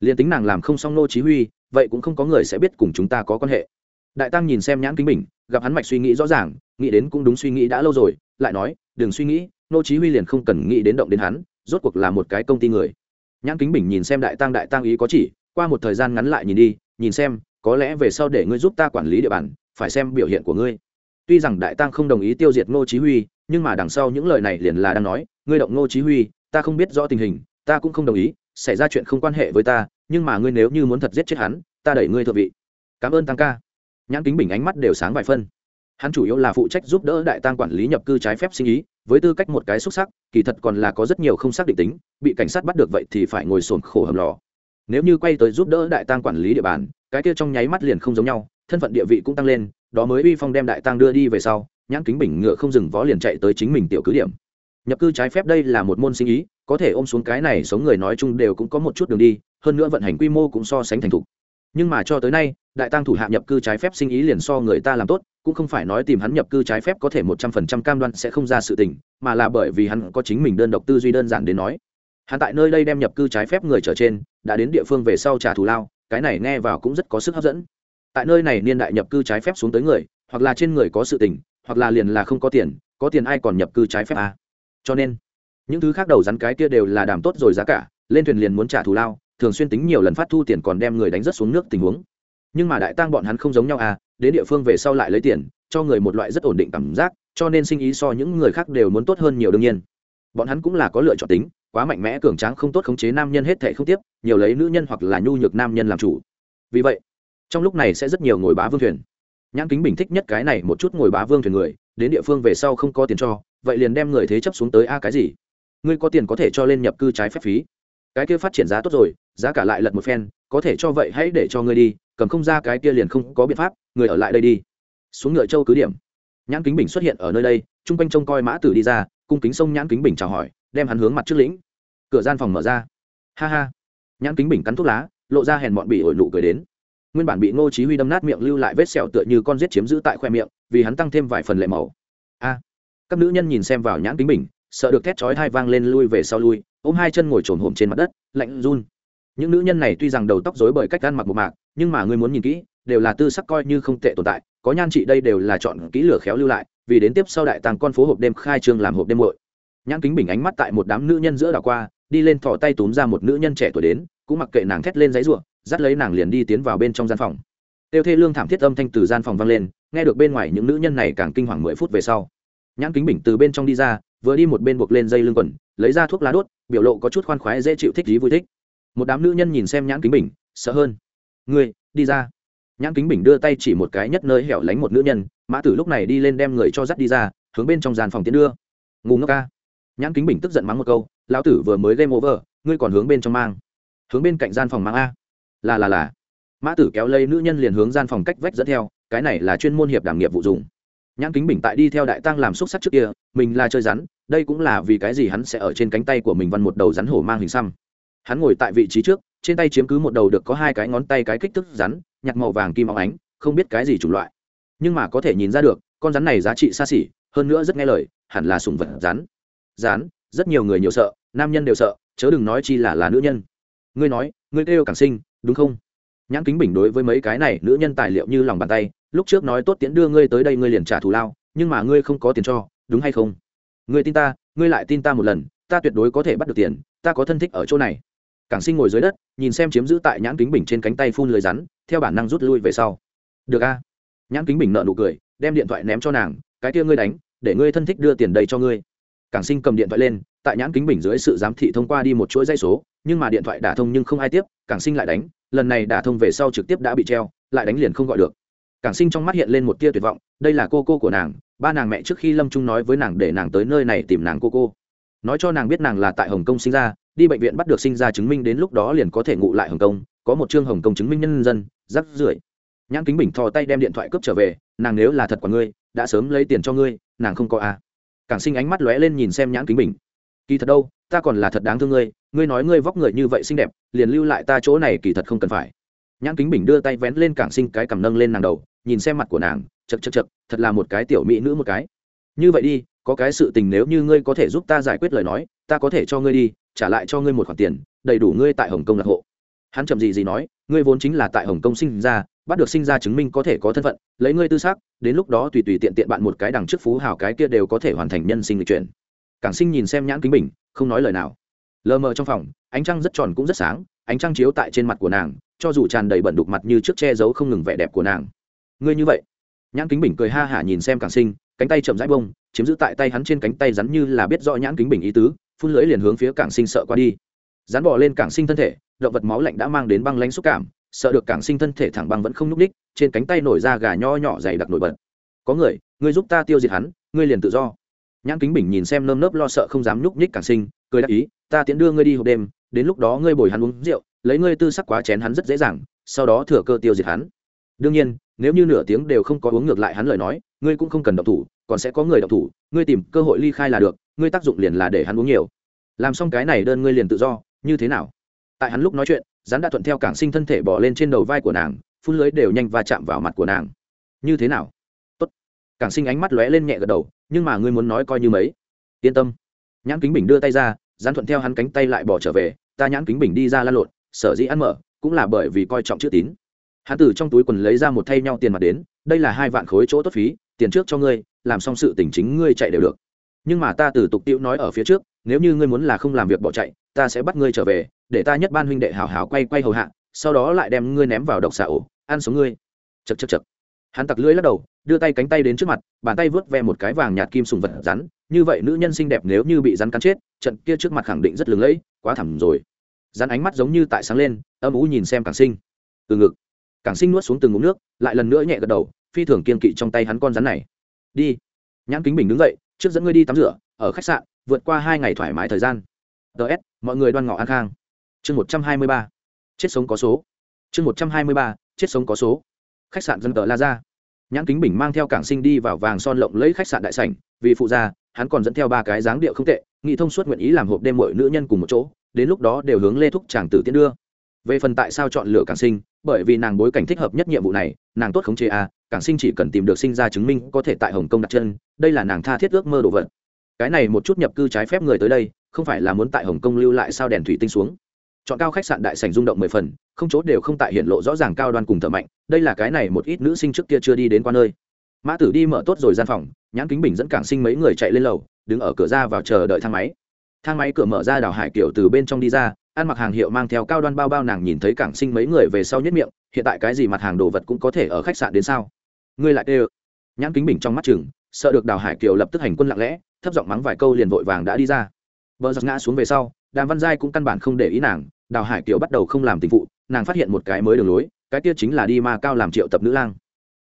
Liền tính nàng làm không xong nô chí huy, vậy cũng không có người sẽ biết cùng chúng ta có quan hệ. Đại tăng nhìn xem nhãn kính bình, gặp hắn mạch suy nghĩ rõ ràng, nghĩ đến cũng đúng suy nghĩ đã lâu rồi, lại nói, đừng suy nghĩ, nô chí huy liền không cần nghĩ đến động đến hắn, rốt cuộc là một cái công ty người. Nhãn kính bình nhìn xem đại tăng đại tăng ý có chỉ, qua một thời gian ngắn lại nhìn đi, nhìn xem, có lẽ về sau để ngươi giúp ta quản lý địa bàn, phải xem biểu hiện của ngươi tuy rằng đại tăng không đồng ý tiêu diệt ngô chí huy, nhưng mà đằng sau những lời này liền là đang nói, ngươi động ngô chí huy, ta không biết rõ tình hình, ta cũng không đồng ý, xảy ra chuyện không quan hệ với ta, nhưng mà ngươi nếu như muốn thật giết chết hắn, ta đẩy ngươi thượng vị. Cảm ơn tăng ca. Nhãn kính bình ánh mắt đều sáng vài phân. Hắn chủ yếu là phụ trách giúp đỡ đại tăng quản lý nhập cư trái phép sinh ý, với tư cách một cái xuất sắc, kỳ thật còn là có rất nhiều không xác định tính, bị cảnh sát bắt được vậy thì phải ngồi sồn khổ hầm lò. Nếu như quay tới giúp đỡ đại tăng quản lý địa bàn, cái kia trong nháy mắt liền không giống nhau thân phận địa vị cũng tăng lên, đó mới uy phong đem đại tăng đưa đi về sau, nhãn kính bình ngựa không dừng vó liền chạy tới chính mình tiểu cứ điểm. Nhập cư trái phép đây là một môn sinh ý, có thể ôm xuống cái này sống người nói chung đều cũng có một chút đường đi, hơn nữa vận hành quy mô cũng so sánh thành thục. Nhưng mà cho tới nay, đại tăng thủ hạ nhập cư trái phép sinh ý liền so người ta làm tốt, cũng không phải nói tìm hắn nhập cư trái phép có thể một trăm phần trăm cam đoan sẽ không ra sự tình, mà là bởi vì hắn có chính mình đơn độc tư duy đơn giản đến nói. Hắn tại nơi đây đem nhập cư trái phép người trở trên, đã đến địa phương về sau trả thù lao, cái này nghe vào cũng rất có sức hấp dẫn tại nơi này niên đại nhập cư trái phép xuống tới người, hoặc là trên người có sự tình, hoặc là liền là không có tiền có tiền ai còn nhập cư trái phép à. cho nên, những thứ khác đầu rắn cái kia đều là đàm tốt rồi giá cả, lên thuyền liền muốn trả thù lao, thường xuyên tính nhiều lần phát thu tiền còn đem người đánh rất xuống nước tình huống. Nhưng mà đại tăng bọn hắn không giống nhau à đến địa phương về sau lại lấy tiền, cho người một loại rất ổn định cảm giác, cho nên sinh ý so những người khác đều muốn tốt hơn nhiều đương nhiên. Bọn hắn cũng là có lựa chọn tính, quá mạnh mẽ cường tráng không tốt khống chế nam nhân hết thể không tiếp, nhiều lấy nữ nhân hoặc là nhu nhược nam nhân làm chủ. Vì vậy trong lúc này sẽ rất nhiều ngồi bá vương thuyền. Nhãn kính bình thích nhất cái này một chút ngồi bá vương thuyền người, đến địa phương về sau không có tiền cho, vậy liền đem người thế chấp xuống tới a cái gì? Ngươi có tiền có thể cho lên nhập cư trái phép phí. Cái kia phát triển giá tốt rồi, giá cả lại lật một phen, có thể cho vậy hãy để cho ngươi đi, cầm không ra cái kia liền không có biện pháp, người ở lại đây đi. Xuống ngựa châu cứ điểm. Nhãn kính bình xuất hiện ở nơi đây, chung quanh trông coi mã tử đi ra, cung kính sông nhãn kính bình chào hỏi, đem hắn hướng mặt trước lĩnh. Cửa gian phòng mở ra. Ha ha. Nhãn kính bình cắn thuốc lá, lộ ra hèn bọn bị ổi nụ cười đến nguyên bản bị ngô chí huy đâm nát miệng lưu lại vết sẹo tựa như con giết chiếm giữ tại khoe miệng, vì hắn tăng thêm vài phần lệ màu. A! Các nữ nhân nhìn xem vào nhãn kính bình, sợ được thét chói hai vang lên lui về sau lui, ôm hai chân ngồi trồn hổm trên mặt đất, lạnh run. Những nữ nhân này tuy rằng đầu tóc rối bởi cách ăn mặc một mạc, nhưng mà ngươi muốn nhìn kỹ, đều là tư sắc coi như không tệ tồn tại, có nhan trị đây đều là chọn kỹ lửa khéo lưu lại, vì đến tiếp sau đại tàng con phố hộp đêm khai trương làm hộp đêm muội nhãn kính bình ánh mắt tại một đám nữ nhân giữa đảo qua, đi lên thò tay túm ra một nữ nhân trẻ tuổi đến, cũng mặc kệ nàng thét lên giấy ruộng dắt lấy nàng liền đi tiến vào bên trong gian phòng. Tiêu thê lương thảm thiết âm thanh từ gian phòng vang lên, nghe được bên ngoài những nữ nhân này càng kinh hoàng mười phút về sau. Nhãn kính bình từ bên trong đi ra, vừa đi một bên buộc lên dây lưng quần, lấy ra thuốc lá đốt, biểu lộ có chút khoan khoái dễ chịu thích lý vui thích. Một đám nữ nhân nhìn xem nhãn kính bình, sợ hơn. Ngươi, đi ra. Nhãn kính bình đưa tay chỉ một cái nhất nơi hẻo lánh một nữ nhân, mã tử lúc này đi lên đem người cho dắt đi ra, hướng bên trong gian phòng tiến đưa. Ngủ ngốc ca. Nhãn kính bình tức giận mắng một câu, lão tử vừa mới game over, ngươi còn hướng bên trong mang. Hướng bên cạnh gian phòng mang a là là là. Mã tử kéo lấy nữ nhân liền hướng gian phòng cách vách dẫn theo, cái này là chuyên môn hiệp đảm nghiệp vụ dùng. Nhãn kính bình tại đi theo đại tăng làm xúc sắc trước kia, mình là chơi rắn, đây cũng là vì cái gì hắn sẽ ở trên cánh tay của mình văn một đầu rắn hổ mang hình xăm. Hắn ngồi tại vị trí trước, trên tay chiếm cứ một đầu được có hai cái ngón tay cái kích thước rắn, nhặt màu vàng kim óng ánh, không biết cái gì chủng loại. Nhưng mà có thể nhìn ra được, con rắn này giá trị xa xỉ, hơn nữa rất nghe lời, hẳn là sùng vật rắn. Rắn, rất nhiều người nhiều sợ, nam nhân đều sợ, chớ đừng nói chi là là nữ nhân. Ngươi nói, ngươi kêu càng sinh đúng không? Nhãn kính bình đối với mấy cái này nữ nhân tài liệu như lòng bàn tay, lúc trước nói tốt tiễn đưa ngươi tới đây ngươi liền trả thù lao, nhưng mà ngươi không có tiền cho, đúng hay không? Ngươi tin ta, ngươi lại tin ta một lần, ta tuyệt đối có thể bắt được tiền, ta có thân thích ở chỗ này. Cảng sinh ngồi dưới đất, nhìn xem chiếm giữ tại nhãn kính bình trên cánh tay phun lưới rắn, theo bản năng rút lui về sau. Được a. Nhãn kính bình nợ nụ cười, đem điện thoại ném cho nàng, cái kia ngươi đánh, để ngươi thân thích đưa tiền đầy cho ngươi. Cảng sinh cầm điện thoại lên, tại nhãn kính bình dưới sự giám thị thông qua đi một chuỗi dây số nhưng mà điện thoại đả thông nhưng không ai tiếp, cảng sinh lại đánh, lần này đả thông về sau trực tiếp đã bị treo, lại đánh liền không gọi được. Cảng sinh trong mắt hiện lên một tia tuyệt vọng, đây là cô cô của nàng, ba nàng mẹ trước khi lâm trung nói với nàng để nàng tới nơi này tìm nàng cô cô. Nói cho nàng biết nàng là tại hồng kông sinh ra, đi bệnh viện bắt được sinh ra chứng minh đến lúc đó liền có thể ngụ lại hồng kông, có một chương hồng kông chứng minh nhân dân, rắc rưởi. Nhãn kính bình thò tay đem điện thoại cướp trở về, nàng nếu là thật của ngươi, đã sớm lấy tiền cho ngươi, nàng không có à. cảng sinh ánh mắt lóe lên nhìn xem nhãn kính bình. Kỳ thật đâu ta còn là thật đáng thương ngươi ngươi nói ngươi vóc người như vậy xinh đẹp, liền lưu lại ta chỗ này kỳ thật không cần phải. Nhãn kính bình đưa tay vén lên cảng sinh cái cầm nâng lên nàng đầu, nhìn xem mặt của nàng, chật chật chật, thật là một cái tiểu mỹ nữ một cái. Như vậy đi, có cái sự tình nếu như ngươi có thể giúp ta giải quyết lời nói, ta có thể cho ngươi đi, trả lại cho ngươi một khoản tiền, đầy đủ ngươi tại hồng kông lạc hộ. Hắn chậm gì gì nói, ngươi vốn chính là tại hồng kông sinh ra, bắt được sinh ra chứng minh có thể có thân phận, lấy ngươi tư xác, đến lúc đó tùy tùy tiện tiện bạn một cái đằng trước phú hào cái kia đều có thể hoàn thành nhân sinh lịch chuyển cảng sinh nhìn xem nhãn kính bình, không nói lời nào. Lờ mờ trong phòng, ánh trăng rất tròn cũng rất sáng, ánh trăng chiếu tại trên mặt của nàng, cho dù tràn đầy bẩn đục mặt như trước che giấu không ngừng vẻ đẹp của nàng. Ngươi như vậy? Nhãn kính bình cười ha hả nhìn xem cảng sinh, cánh tay chậm rãi bông, chiếm giữ tại tay hắn trên cánh tay rắn như là biết rõ nhãn kính bình ý tứ, phun lưỡi liền hướng phía cảng sinh sợ qua đi. Rắn bỏ lên cảng sinh thân thể, động vật máu lạnh đã mang đến băng lãnh xúc cảm, sợ được cảng sinh thân thể thẳng băng vẫn không nhúc ních trên cánh tay nổi ra gà nho nhỏ dày đặc nổi bật. Có người, ngươi giúp ta tiêu diệt hắn, ngươi liền tự do nhãn kính bình nhìn xem nơm nớp lo sợ không dám nhúc nhích cảng sinh, cười đáp ý, ta tiễn đưa ngươi đi hộp đêm, đến lúc đó ngươi bồi hắn uống rượu, lấy ngươi tư sắc quá chén hắn rất dễ dàng, sau đó thừa cơ tiêu diệt hắn. Đương nhiên, nếu như nửa tiếng đều không có uống ngược lại hắn lời nói, ngươi cũng không cần động thủ, còn sẽ có người động thủ, ngươi tìm cơ hội ly khai là được, ngươi tác dụng liền là để hắn uống nhiều. Làm xong cái này đơn ngươi liền tự do, như thế nào? Tại hắn lúc nói chuyện, rắn đã thuận theo cảng sinh thân thể bỏ lên trên đầu vai của nàng, phun lưới đều nhanh va chạm vào mặt của nàng. Như thế nào? Cảng sinh ánh mắt lóe lên nhẹ gật đầu, nhưng mà ngươi muốn nói coi như mấy? Yên tâm. Nhãn kính bình đưa tay ra gián thuận theo hắn cánh tay lại bỏ trở về, ta nhãn kính bình đi ra lan lộn, sở dĩ ăn mở, cũng là bởi vì coi trọng chữ tín. Hắn từ trong túi quần lấy ra một thay nhau tiền mặt đến, đây là hai vạn khối chỗ tốt phí, tiền trước cho ngươi, làm xong sự tình chính ngươi chạy đều được. Nhưng mà ta từ tục tiễu nói ở phía trước, nếu như ngươi muốn là không làm việc bỏ chạy, ta sẽ bắt ngươi trở về, để ta nhất ban huynh đệ hảo hảo quay quay hầu hạ, sau đó lại đem ngươi ném vào độc xạ ổ, ăn sống ngươi. Chật chật chật hắn tặc lưỡi lắc đầu, đưa tay cánh tay đến trước mặt, bàn tay vớt ve một cái vàng nhạt kim sùng vật rắn. Như vậy nữ nhân xinh đẹp nếu như bị rắn cắn chết, trận kia trước mặt khẳng định rất lừng lẫy, quá thẳm rồi. Rắn ánh mắt giống như tại sáng lên, âm ú nhìn xem càng sinh. Từ ngực càng sinh nuốt xuống từng ngụm nước, lại lần nữa nhẹ gật đầu, phi thường kiên kỵ trong tay hắn con rắn này. Đi. Nhãn kính bình đứng dậy, trước dẫn ngươi đi tắm rửa, ở khách sạn, vượt qua hai ngày thoải mái thời gian. Ts mọi người đoan ngọ an khang. Chương một trăm hai mươi ba. Chết sống có số. Chương một trăm hai mươi ba. Chết sống có số khách sạn dân tờ la ra nhãn kính bình mang theo cảng sinh đi vào vàng son lộng lấy khách sạn đại sảnh, vì phụ gia, hắn còn dẫn theo ba cái dáng điệu không tệ, nghị thông suốt nguyện ý làm hộp đêm mọi nữ nhân cùng một chỗ, đến lúc đó đều hướng lê thúc chàng tử tiến đưa. Về phần tại sao chọn lựa cảng sinh, bởi vì nàng bối cảnh thích hợp nhất nhiệm vụ này, nàng tốt khống chế a cảng sinh chỉ cần tìm được sinh ra chứng minh có thể tại hồng kông đặt chân, đây là nàng tha thiết ước mơ đồ vật. Cái này một chút nhập cư trái phép người tới đây, không phải là muốn tại hồng kông lưu lại sao đèn thủy tinh xuống. Chọn cao khách sạn đại sành rung động mười phần không chốt đều không tại hiện lộ rõ ràng cao đoan cùng thợ mạnh, đây là cái này một ít nữ sinh trước kia chưa đi đến qua nơi. Mã tử đi mở tốt rồi gian phòng, nhãn kính bình dẫn cảng sinh mấy người chạy lên lầu, đứng ở cửa ra vào chờ đợi thang máy. Thang máy cửa mở ra đào hải kiểu từ bên trong đi ra, ăn mặc hàng hiệu mang theo cao đoan bao bao nàng nhìn thấy cảng sinh mấy người về sau nhất miệng, hiện tại cái gì mặt hàng đồ vật cũng có thể ở khách sạn đến sao? Ngươi lại đê nhãn kính bình trong mắt chừng, sợ được đào hải kiều lập tức hành quân lặng lẽ, thấp giọng mắng vài câu liền vội vàng đã đi ra. Vợ giặc ngã xuống về sau, đàm văn giai cũng căn bản không để ý nàng, đào hải kiều bắt đầu không làm tình phụ nàng phát hiện một cái mới đường lối, cái kia chính là đi ma cao làm triệu tập nữ lang.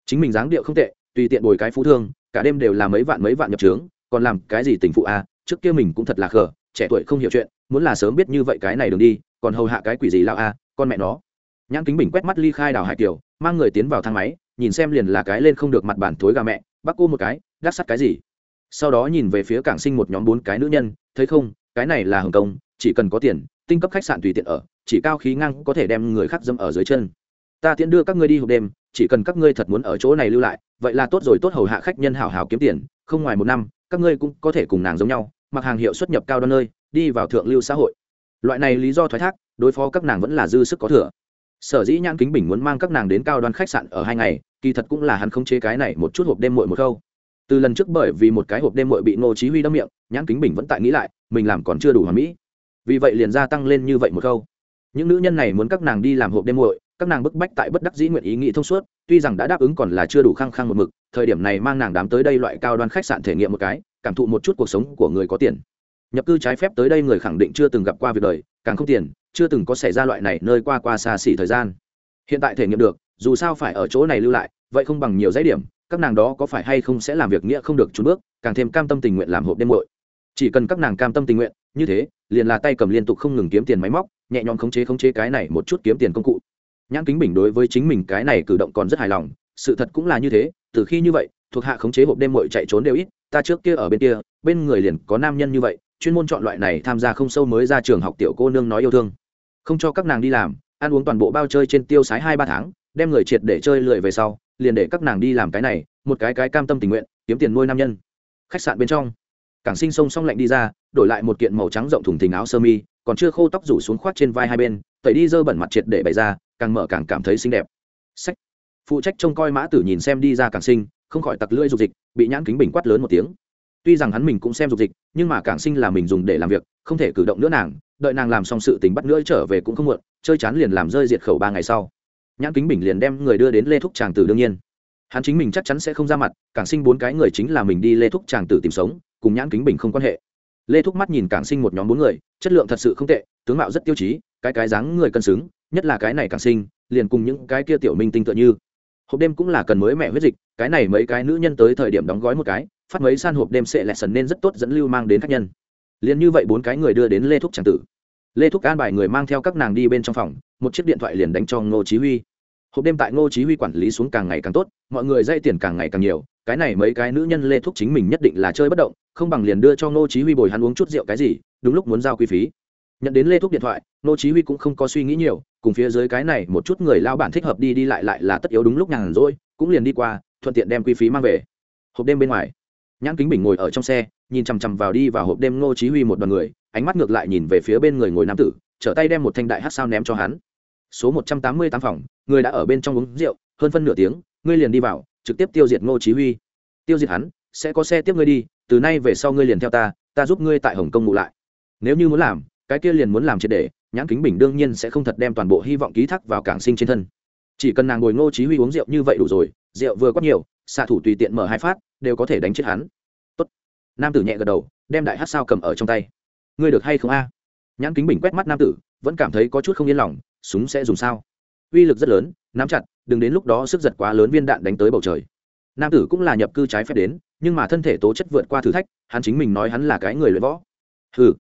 Chính mình dáng điệu không tệ, tùy tiện bồi cái phú thương, cả đêm đều là mấy vạn mấy vạn nhập trướng, còn làm cái gì tình phụ a trước kia mình cũng thật là khờ, trẻ tuổi không hiểu chuyện, muốn là sớm biết như vậy cái này đường đi, còn hầu hạ cái quỷ gì lao a à, con mẹ nó. Nhãn kính bình quét mắt ly khai đào hải kiều, mang người tiến vào thang máy, nhìn xem liền là cái lên không được mặt bản thối gà mẹ bắt cô một cái, đắc sắt cái gì. Sau đó nhìn về phía cảng sinh một nhóm bốn cái nữ nhân, thấy không, cái này là hồng công chỉ cần có tiền, tinh cấp khách sạn tùy tiện ở chỉ cao khí ngang có thể đem người khác dâm ở dưới chân. Ta tiễn đưa các ngươi đi hộp đêm, chỉ cần các ngươi thật muốn ở chỗ này lưu lại, vậy là tốt rồi, tốt hầu hạ khách nhân hảo hảo kiếm tiền, không ngoài một năm, các ngươi cũng có thể cùng nàng giống nhau, mặc hàng hiệu xuất nhập cao đoan nơi, đi vào thượng lưu xã hội. Loại này lý do thoái thác, đối phó các nàng vẫn là dư sức có thừa. Sở dĩ nhãn kính bình muốn mang các nàng đến cao đoan khách sạn ở hai ngày, kỳ thật cũng là hắn không chế cái này một chút hộp đêm muội một câu. Từ lần trước bởi vì một cái hộp đêm muội bị ngô chí huy đâm miệng, nhãn kính bình vẫn tại nghĩ lại, mình làm còn chưa đủ hoàn mỹ. Vì vậy liền gia tăng lên như vậy một câu những nữ nhân này muốn các nàng đi làm hộp đêm muội, các nàng bức bách tại bất đắc dĩ nguyện ý nghĩ thông suốt, tuy rằng đã đáp ứng còn là chưa đủ khăng khăng một mực, thời điểm này mang nàng đám tới đây loại cao đoan khách sạn thể nghiệm một cái, cảm thụ một chút cuộc sống của người có tiền. Nhập cư trái phép tới đây người khẳng định chưa từng gặp qua việc đời, càng không tiền, chưa từng có xảy ra loại này nơi qua qua xa xỉ thời gian. Hiện tại thể nghiệm được, dù sao phải ở chỗ này lưu lại, vậy không bằng nhiều giấy điểm, các nàng đó có phải hay không sẽ làm việc nghĩa không được trốn bước, càng thêm cam tâm tình nguyện làm hộp đêm muội. Chỉ cần các nàng cam tâm tình nguyện như thế, liền là tay cầm liên tục không ngừng kiếm tiền máy móc, nhẹ nhõm khống chế khống chế cái này một chút kiếm tiền công cụ. Nhãn kính bình đối với chính mình cái này cử động còn rất hài lòng, sự thật cũng là như thế, từ khi như vậy, thuộc hạ khống chế hộp đêm muội chạy trốn đều ít, ta trước kia ở bên kia, bên người liền có nam nhân như vậy, chuyên môn chọn loại này tham gia không sâu mới ra trường học tiểu cô nương nói yêu thương. Không cho các nàng đi làm, ăn uống toàn bộ bao chơi trên tiêu sái hai ba tháng, đem người triệt để chơi lười về sau, liền để các nàng đi làm cái này, một cái cái cam tâm tình nguyện, kiếm tiền nuôi nam nhân. Khách sạn bên trong, cảng sinh sông song lạnh đi ra đổi lại một kiện màu trắng rộng thùng thình áo sơ mi, còn chưa khô tóc rủ xuống khoát trên vai hai bên, tẩy đi dơ bẩn mặt triệt để bày ra, càng mở càng cảm thấy xinh đẹp. Sách. Phụ trách trông coi mã tử nhìn xem đi ra cảng sinh không khỏi tặc lưỡi dục dịch, bị nhãn kính bình quát lớn một tiếng. Tuy rằng hắn mình cũng xem dục dịch, nhưng mà cảng sinh là mình dùng để làm việc, không thể cử động nữa nàng, đợi nàng làm xong sự tình bắt nữa trở về cũng không muộn, chơi chán liền làm rơi diệt khẩu ba ngày sau. Nhãn kính bình liền đem người đưa đến lê thúc tràng tử đương nhiên. Hắn chính mình chắc chắn sẽ không ra mặt cảng sinh bốn cái người chính là mình đi lê thúc tràng tử tìm sống, cùng nhãn kính bình không quan hệ lê thúc mắt nhìn cảng sinh một nhóm bốn người, chất lượng thật sự không tệ, tướng mạo rất tiêu chí, cái cái dáng người cân xứng, nhất là cái này cảng sinh, liền cùng những cái kia tiểu minh tinh tựa như. Hộp đêm cũng là cần mới mẹ huyết dịch, cái này mấy cái nữ nhân tới thời điểm đóng gói một cái, phát mấy san hộp đêm sẽ lẹ sần nên rất tốt dẫn lưu mang đến khách nhân. Liền như vậy bốn cái người đưa đến lê thúc tràng tử. Lê thúc an bài người mang theo các nàng đi bên trong phòng, một chiếc điện thoại liền đánh cho ngô chí huy. Hộp đêm tại ngô chí huy quản lý xuống càng ngày càng tốt, mọi người dây tiền càng ngày càng nhiều, cái này mấy cái nữ nhân lê thúc chính mình nhất định là chơi bất động không bằng liền đưa cho ngô chí huy bồi hắn uống chút rượu cái gì, đúng lúc muốn giao quy phí. Nhận đến lê thúc điện thoại, ngô chí huy cũng không có suy nghĩ nhiều, cùng phía dưới cái này một chút người lao bản thích hợp đi đi lại lại là tất yếu đúng lúc nhàn rỗi, cũng liền đi qua, thuận tiện đem quy phí mang về. Hộp đêm bên ngoài, nhãn kính bình ngồi ở trong xe, nhìn chằm chằm vào đi vào hộp đêm ngô chí huy một đoàn người, ánh mắt ngược lại nhìn về phía bên người ngồi nam tử, trở tay đem một thanh đại hắc sao ném cho hắn. Số 188 phòng, người đã ở bên trong uống rượu, hơn phân nửa tiếng, ngươi liền đi vào, trực tiếp tiêu diệt ngô chí huy. Tiêu diệt hắn, sẽ có xe tiếp ngươi đi từ nay về sau ngươi liền theo ta ta giúp ngươi tại hồng kông ngủ lại. Nếu như muốn làm, cái kia liền muốn làm triệt để, nhãn kính bình đương nhiên sẽ không thật đem toàn bộ hy vọng ký thác vào cảng sinh trên thân. Chỉ cần nàng ngồi ngô chí huy uống rượu như vậy đủ rồi, rượu vừa quá nhiều, xạ thủ tùy tiện mở hai phát, đều có thể đánh chết hắn. Tốt. Nam tử nhẹ gật đầu, đem đại hắc sao cầm ở trong tay. Ngươi được hay không a? Nhãn kính bình quét mắt nam tử, vẫn cảm thấy có chút không yên lòng, súng sẽ dùng sao? Uy lực rất lớn, nắm chặt, đừng đến lúc đó sức giật quá lớn viên đạn đánh tới bầu trời. Nam tử cũng là nhập cư trái phép đến nhưng mà thân thể tố chất vượt qua thử thách, hắn chính mình nói hắn là cái người luyện võ. Hừ.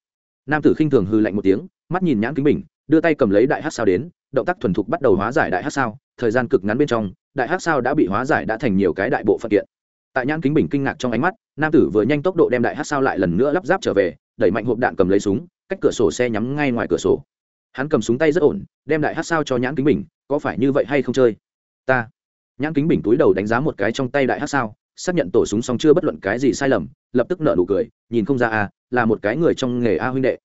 Nam tử khinh thường hư lạnh một tiếng, mắt nhìn nhãn kính bình, đưa tay cầm lấy đại hát sao đến, động tác thuần thục bắt đầu hóa giải đại hát sao, thời gian cực ngắn bên trong, đại hát sao đã bị hóa giải đã thành nhiều cái đại bộ phận kiện. Tại nhãn kính bình kinh ngạc trong ánh mắt, nam tử vừa nhanh tốc độ đem đại hát sao lại lần nữa lắp ráp trở về, đẩy mạnh hộp đạn cầm lấy súng, cách cửa sổ xe nhắm ngay ngoài cửa sổ. Hắn cầm súng tay rất ổn, đem đại hát sao cho nhãn kính bình, có phải như vậy hay không chơi? Ta. Nhãn kính bình túi đầu đánh giá một cái trong tay đại hát sao xác nhận tổ súng xong chưa bất luận cái gì sai lầm, lập tức nợ nụ cười, nhìn không ra a là một cái người trong nghề a huynh đệ.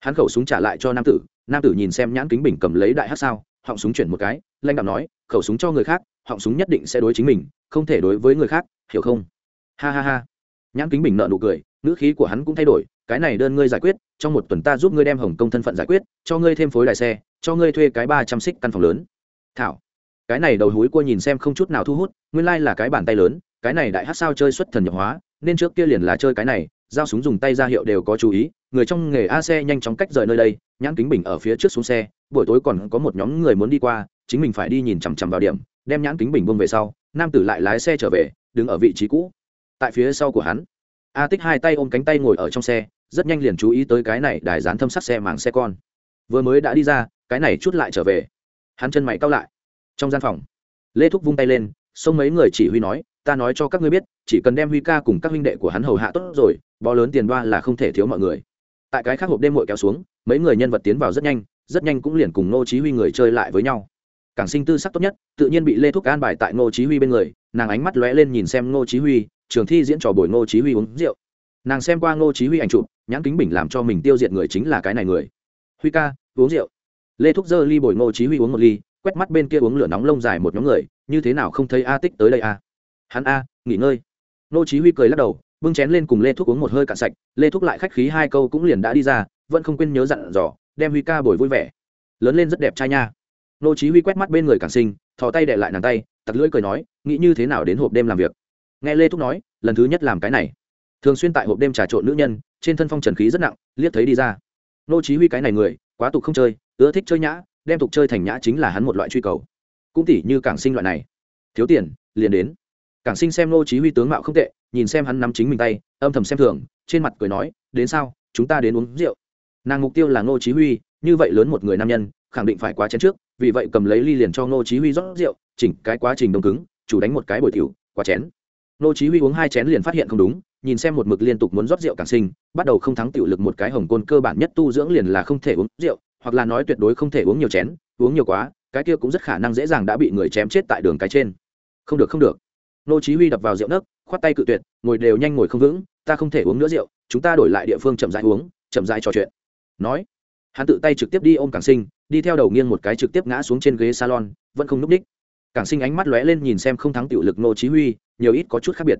Hắn khẩu súng trả lại cho nam tử nam tử nhìn xem nhãn kính bình cầm lấy đại hát sao, họng súng chuyển một cái lanh đạo nói, khẩu súng cho người khác, họng súng nhất định sẽ đối chính mình, không thể đối với người khác, hiểu không? Ha ha ha. Nhãn kính bình nợ nụ cười, ngữ khí của hắn cũng thay đổi, cái này đơn ngươi giải quyết, trong một tuần ta giúp ngươi đem hồng công thân phận giải quyết, cho ngươi thêm phối đài xe, cho ngươi thuê cái ba trăm xích căn phòng lớn. Thảo. Cái này đầu húi cua nhìn xem không chút nào thu hút, nguyên lai là cái bàn tay lớn cái này đại hát sao chơi xuất thần nhập hóa, nên trước kia liền là chơi cái này, giao súng dùng tay ra hiệu đều có chú ý, người trong nghề a xe nhanh chóng cách rời nơi đây, nhãn kính bình ở phía trước xuống xe, buổi tối còn có một nhóm người muốn đi qua, chính mình phải đi nhìn chằm chằm vào điểm, đem nhãn kính bình bông về sau, nam tử lại lái xe trở về, đứng ở vị trí cũ. Tại phía sau của hắn, a tích hai tay ôm cánh tay ngồi ở trong xe, rất nhanh liền chú ý tới cái này đài dán thâm sắc xe màng xe con. Vừa mới đã đi ra, cái này chút lại trở về. Hắn chân mày cao lại. Trong gian phòng, lê thúc vung tay lên, xông mấy người chỉ huy nói ta nói cho các ngươi biết, chỉ cần đem huy ca cùng các huynh đệ của hắn hầu hạ tốt rồi, bó lớn tiền đoa là không thể thiếu mọi người. Tại cái khác hộp đêm muội kéo xuống, mấy người nhân vật tiến vào rất nhanh rất nhanh cũng liền cùng ngô chí huy người chơi lại với nhau. Cảng sinh tư sắc tốt nhất, tự nhiên bị lê thúc an bài tại ngô chí huy bên người, nàng ánh mắt lóe lên nhìn xem ngô chí huy, trường thi diễn trò buổi ngô chí huy uống rượu. Nàng xem qua ngô chí huy ảnh chụp, nhãn kính bình làm cho mình tiêu diệt người chính là cái này người. Huy ca, uống rượu. Lê thúc dơ ly bồi ngô chí huy uống một ly, quét mắt bên kia uống lửa nóng lông dài một nhóm người, như thế nào không thấy a tích tới đây a hắn a, nghỉ ngơi. Nô chí huy cười lắc đầu, bưng chén lên cùng lê thúc uống một hơi cạn sạch. Lê thúc lại khách khí hai câu cũng liền đã đi ra, vẫn không quên nhớ dặn dò, đem huy ca bồi vui vẻ. Lớn lên rất đẹp trai nha. Nô chí huy quét mắt bên người cảng sinh, thò tay đè lại nàng tay, tặc lưỡi cười nói, nghĩ như thế nào đến hộp đêm làm việc? Nghe lê thúc nói, lần thứ nhất làm cái này. Thường xuyên tại hộp đêm trà trộn nữ nhân, trên thân phong trần khí rất nặng, liếc thấy đi ra. Nô chí huy cái này người, quá tục không chơi, ưa thích chơi nhã, đem tục chơi thành nhã chính là hắn một loại truy cầu. Cũng tỉ như cảng sinh loại này. Thiếu tiền, liền đến cảng sinh xem nô chí huy tướng mạo không tệ, nhìn xem hắn nắm chính mình tay, âm thầm xem thường, trên mặt cười nói, đến sao, chúng ta đến uống rượu. Nàng mục tiêu là nô chí huy, như vậy lớn một người nam nhân, khẳng định phải quá chén trước, vì vậy cầm lấy ly liền cho nô chí huy rót rượu, chỉnh cái quá trình đông cứng, chủ đánh một cái bồi tiểu, quá chén. Nô chí huy uống hai chén liền phát hiện không đúng, nhìn xem một mực liên tục muốn rót rượu càng sinh, bắt đầu không thắng tiểu lực một cái hồng côn cơ bản nhất tu dưỡng liền là không thể uống rượu, hoặc là nói tuyệt đối không thể uống nhiều chén, uống nhiều quá, cái kia cũng rất khả năng dễ dàng đã bị người chém chết tại đường cái trên. Không được không được nô chí huy đập vào rượu nấc, khoát tay cự tuyệt, ngồi đều nhanh ngồi không vững, ta không thể uống nữa rượu, chúng ta đổi lại địa phương chậm rãi uống, chậm rãi trò chuyện. Nói, hắn tự tay trực tiếp đi ôm càng sinh, đi theo đầu nghiêng một cái trực tiếp ngã xuống trên ghế salon, vẫn không núp đích. Càng sinh ánh mắt lóe lên nhìn xem không thắng tiểu lực nô chí huy, nhiều ít có chút khác biệt.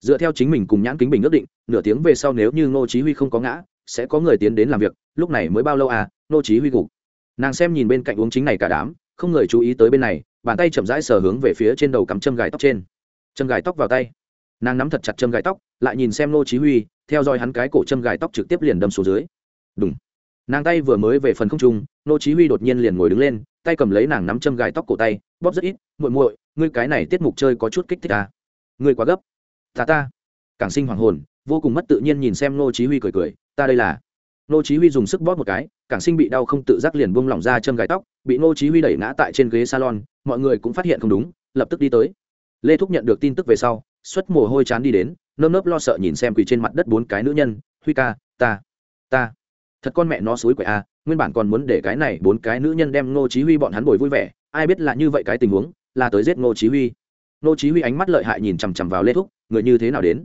Dựa theo chính mình cùng nhãn kính bình ước định, nửa tiếng về sau nếu như Nô chí huy không có ngã, sẽ có người tiến đến làm việc, lúc này mới bao lâu à Nô chí huy gục. Nàng xem nhìn bên cạnh uống chính này cả đám, không người chú ý tới bên này, bàn tay chậm rãi sờ hướng về phía trên đầu cắm châm gài tóc trên châm gài tóc vào tay. Nàng nắm thật chặt châm gài tóc, lại nhìn xem lô chí huy, theo dõi hắn cái cổ châm gài tóc trực tiếp liền đâm xuống dưới. Đúng nàng tay vừa mới về phần không trung, lô chí huy đột nhiên liền ngồi đứng lên, tay cầm lấy nàng nắm châm gài tóc cổ tay, bóp rất ít, muội muội, ngươi cái này tiết mục chơi có chút kích thích à? Ngươi quá gấp. Ta ta. Cảng sinh hoàng hồn, vô cùng mất tự nhiên nhìn xem nô chí huy cười cười, ta đây là. Nô chí huy dùng sức bóp một cái cảng sinh bị đau không tự giác liền buông lỏng ra châm gài tóc, bị nô chí huy đẩy ngã tại trên ghế salon, mọi người cũng phát hiện không đúng, lập tức đi tới lê thúc nhận được tin tức về sau, xuất mồ hôi chán đi đến, nơm nớp lo sợ nhìn xem quỳ trên mặt đất bốn cái nữ nhân, huy ca, ta ta, thật con mẹ nó suối quậy a nguyên bản còn muốn để cái này bốn cái nữ nhân đem Ngô chí huy bọn hắn bồi vui vẻ, ai biết là như vậy cái tình huống, là tới giết Ngô chí huy. Ngô chí huy ánh mắt lợi hại nhìn chằm chằm vào lê thúc, người như thế nào đến?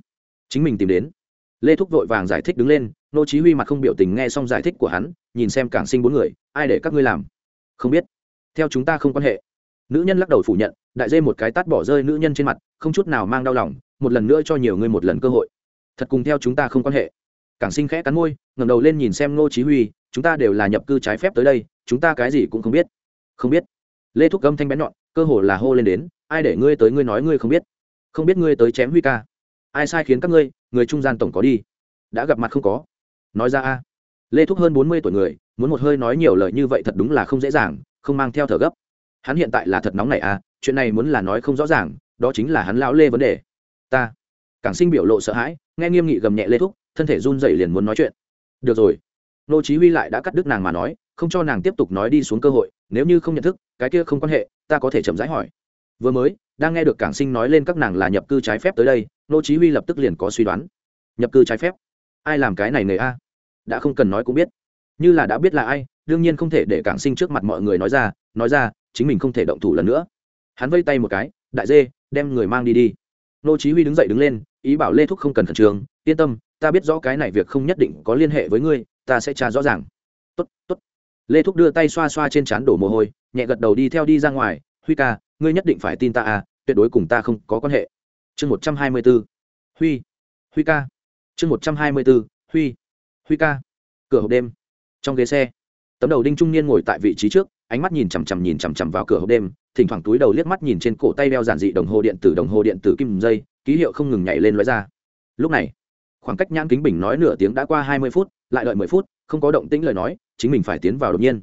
Chính mình tìm đến. Lê thúc vội vàng giải thích đứng lên, Ngô chí huy mặt không biểu tình nghe xong giải thích của hắn, nhìn xem cảng sinh bốn người, ai để các ngươi làm? Không biết, theo chúng ta không quan hệ. Nữ nhân lắc đầu phủ nhận đại dê một cái tát bỏ rơi nữ nhân trên mặt, không chút nào mang đau lòng, một lần nữa cho nhiều người một lần cơ hội. Thật cùng theo chúng ta không quan hệ. Cảng sinh khẽ cắn môi, ngẩng đầu lên nhìn xem nô chí huy, chúng ta đều là nhập cư trái phép tới đây, chúng ta cái gì cũng không biết. Không biết. Lê thúc gâm thanh bén nhọn, cơ hồ là hô lên đến, ai để ngươi tới ngươi nói ngươi không biết. Không biết ngươi tới chém huy ca. Ai sai khiến các ngươi, người trung gian tổng có đi. Đã gặp mặt không có. Nói ra a. Lê thúc hơn bốn mươi tuổi người, muốn một hơi nói nhiều lời như vậy thật đúng là không dễ dàng, không mang theo thở gấp. Hắn hiện tại là thật nóng này a chuyện này muốn là nói không rõ ràng, đó chính là hắn lão lê vấn đề. Ta, cảng sinh biểu lộ sợ hãi, nghe nghiêm nghị gầm nhẹ lê thúc, thân thể run dậy liền muốn nói chuyện. Được rồi. Nô chí huy lại đã cắt đứt nàng mà nói, không cho nàng tiếp tục nói đi xuống cơ hội, nếu như không nhận thức, cái kia không quan hệ, ta có thể chậm rãi hỏi. Vừa mới, đang nghe được cảng sinh nói lên các nàng là nhập cư trái phép tới đây, nô chí huy lập tức liền có suy đoán. Nhập cư trái phép? Ai làm cái này nghề a? Đã không cần nói cũng biết. Như là đã biết là ai, đương nhiên không thể để cảng sinh trước mặt mọi người nói ra nói ra, chính mình không thể động thủ lần nữa hắn vây tay một cái, đại dê, đem người mang đi đi. Nô chí huy đứng dậy đứng lên, ý bảo lê thúc không cần khẩn trương, yên tâm, ta biết rõ cái này việc không nhất định có liên hệ với ngươi, ta sẽ tra rõ ràng. Tốt tốt. Lê thúc đưa tay xoa xoa trên chán đổ mồ hôi, nhẹ gật đầu đi theo đi ra ngoài, huy ca, ngươi nhất định phải tin ta à tuyệt đối cùng ta không có quan hệ. Chương một trăm hai mươi b ố huy huy ca. Chương một trăm hai mươi b ố huy huy ca. Cửa hộp đêm, trong ghế xe, tấm đầu đinh trung niên ngồi tại vị trí trước, ánh mắt nhìn chằm chằm nhìn chằm chằm vào cửa hộp đêm thỉnh thoảng túi đầu liếc mắt nhìn trên cổ tay đeo giản dị đồng hồ điện tử, đồng hồ điện tử kim dây, ký hiệu không ngừng nhảy lên lóe ra. Lúc này, khoảng cách nhãn kính bình nói nửa tiếng đã qua hai mươi phút, lại đợi mười phút, không có động tĩnh lời nói, chính mình phải tiến vào đột nhiên.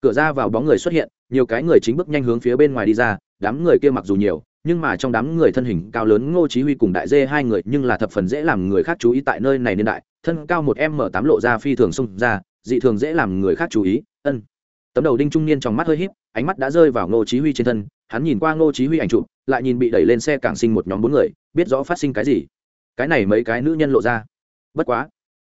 Cửa ra vào bóng người xuất hiện, nhiều cái người chính bước nhanh hướng phía bên ngoài đi ra, đám người kia mặc dù nhiều, nhưng mà trong đám người thân hình cao lớn ngô chí huy cùng đại dê hai người nhưng là thập phần dễ làm người khác chú ý tại nơi này nên đại, thân cao một m tám lộ ra phi thường xung ra, dị thường dễ làm người khác chú ý, ân tấm đầu đinh trung niên trong mắt hơi híp, ánh mắt đã rơi vào ngô chí huy trên thân, hắn nhìn qua ngô chí huy ảnh chụp, lại nhìn bị đẩy lên xe cảng sinh một nhóm bốn người, biết rõ phát sinh cái gì. Cái này mấy cái nữ nhân lộ ra. Bất quá,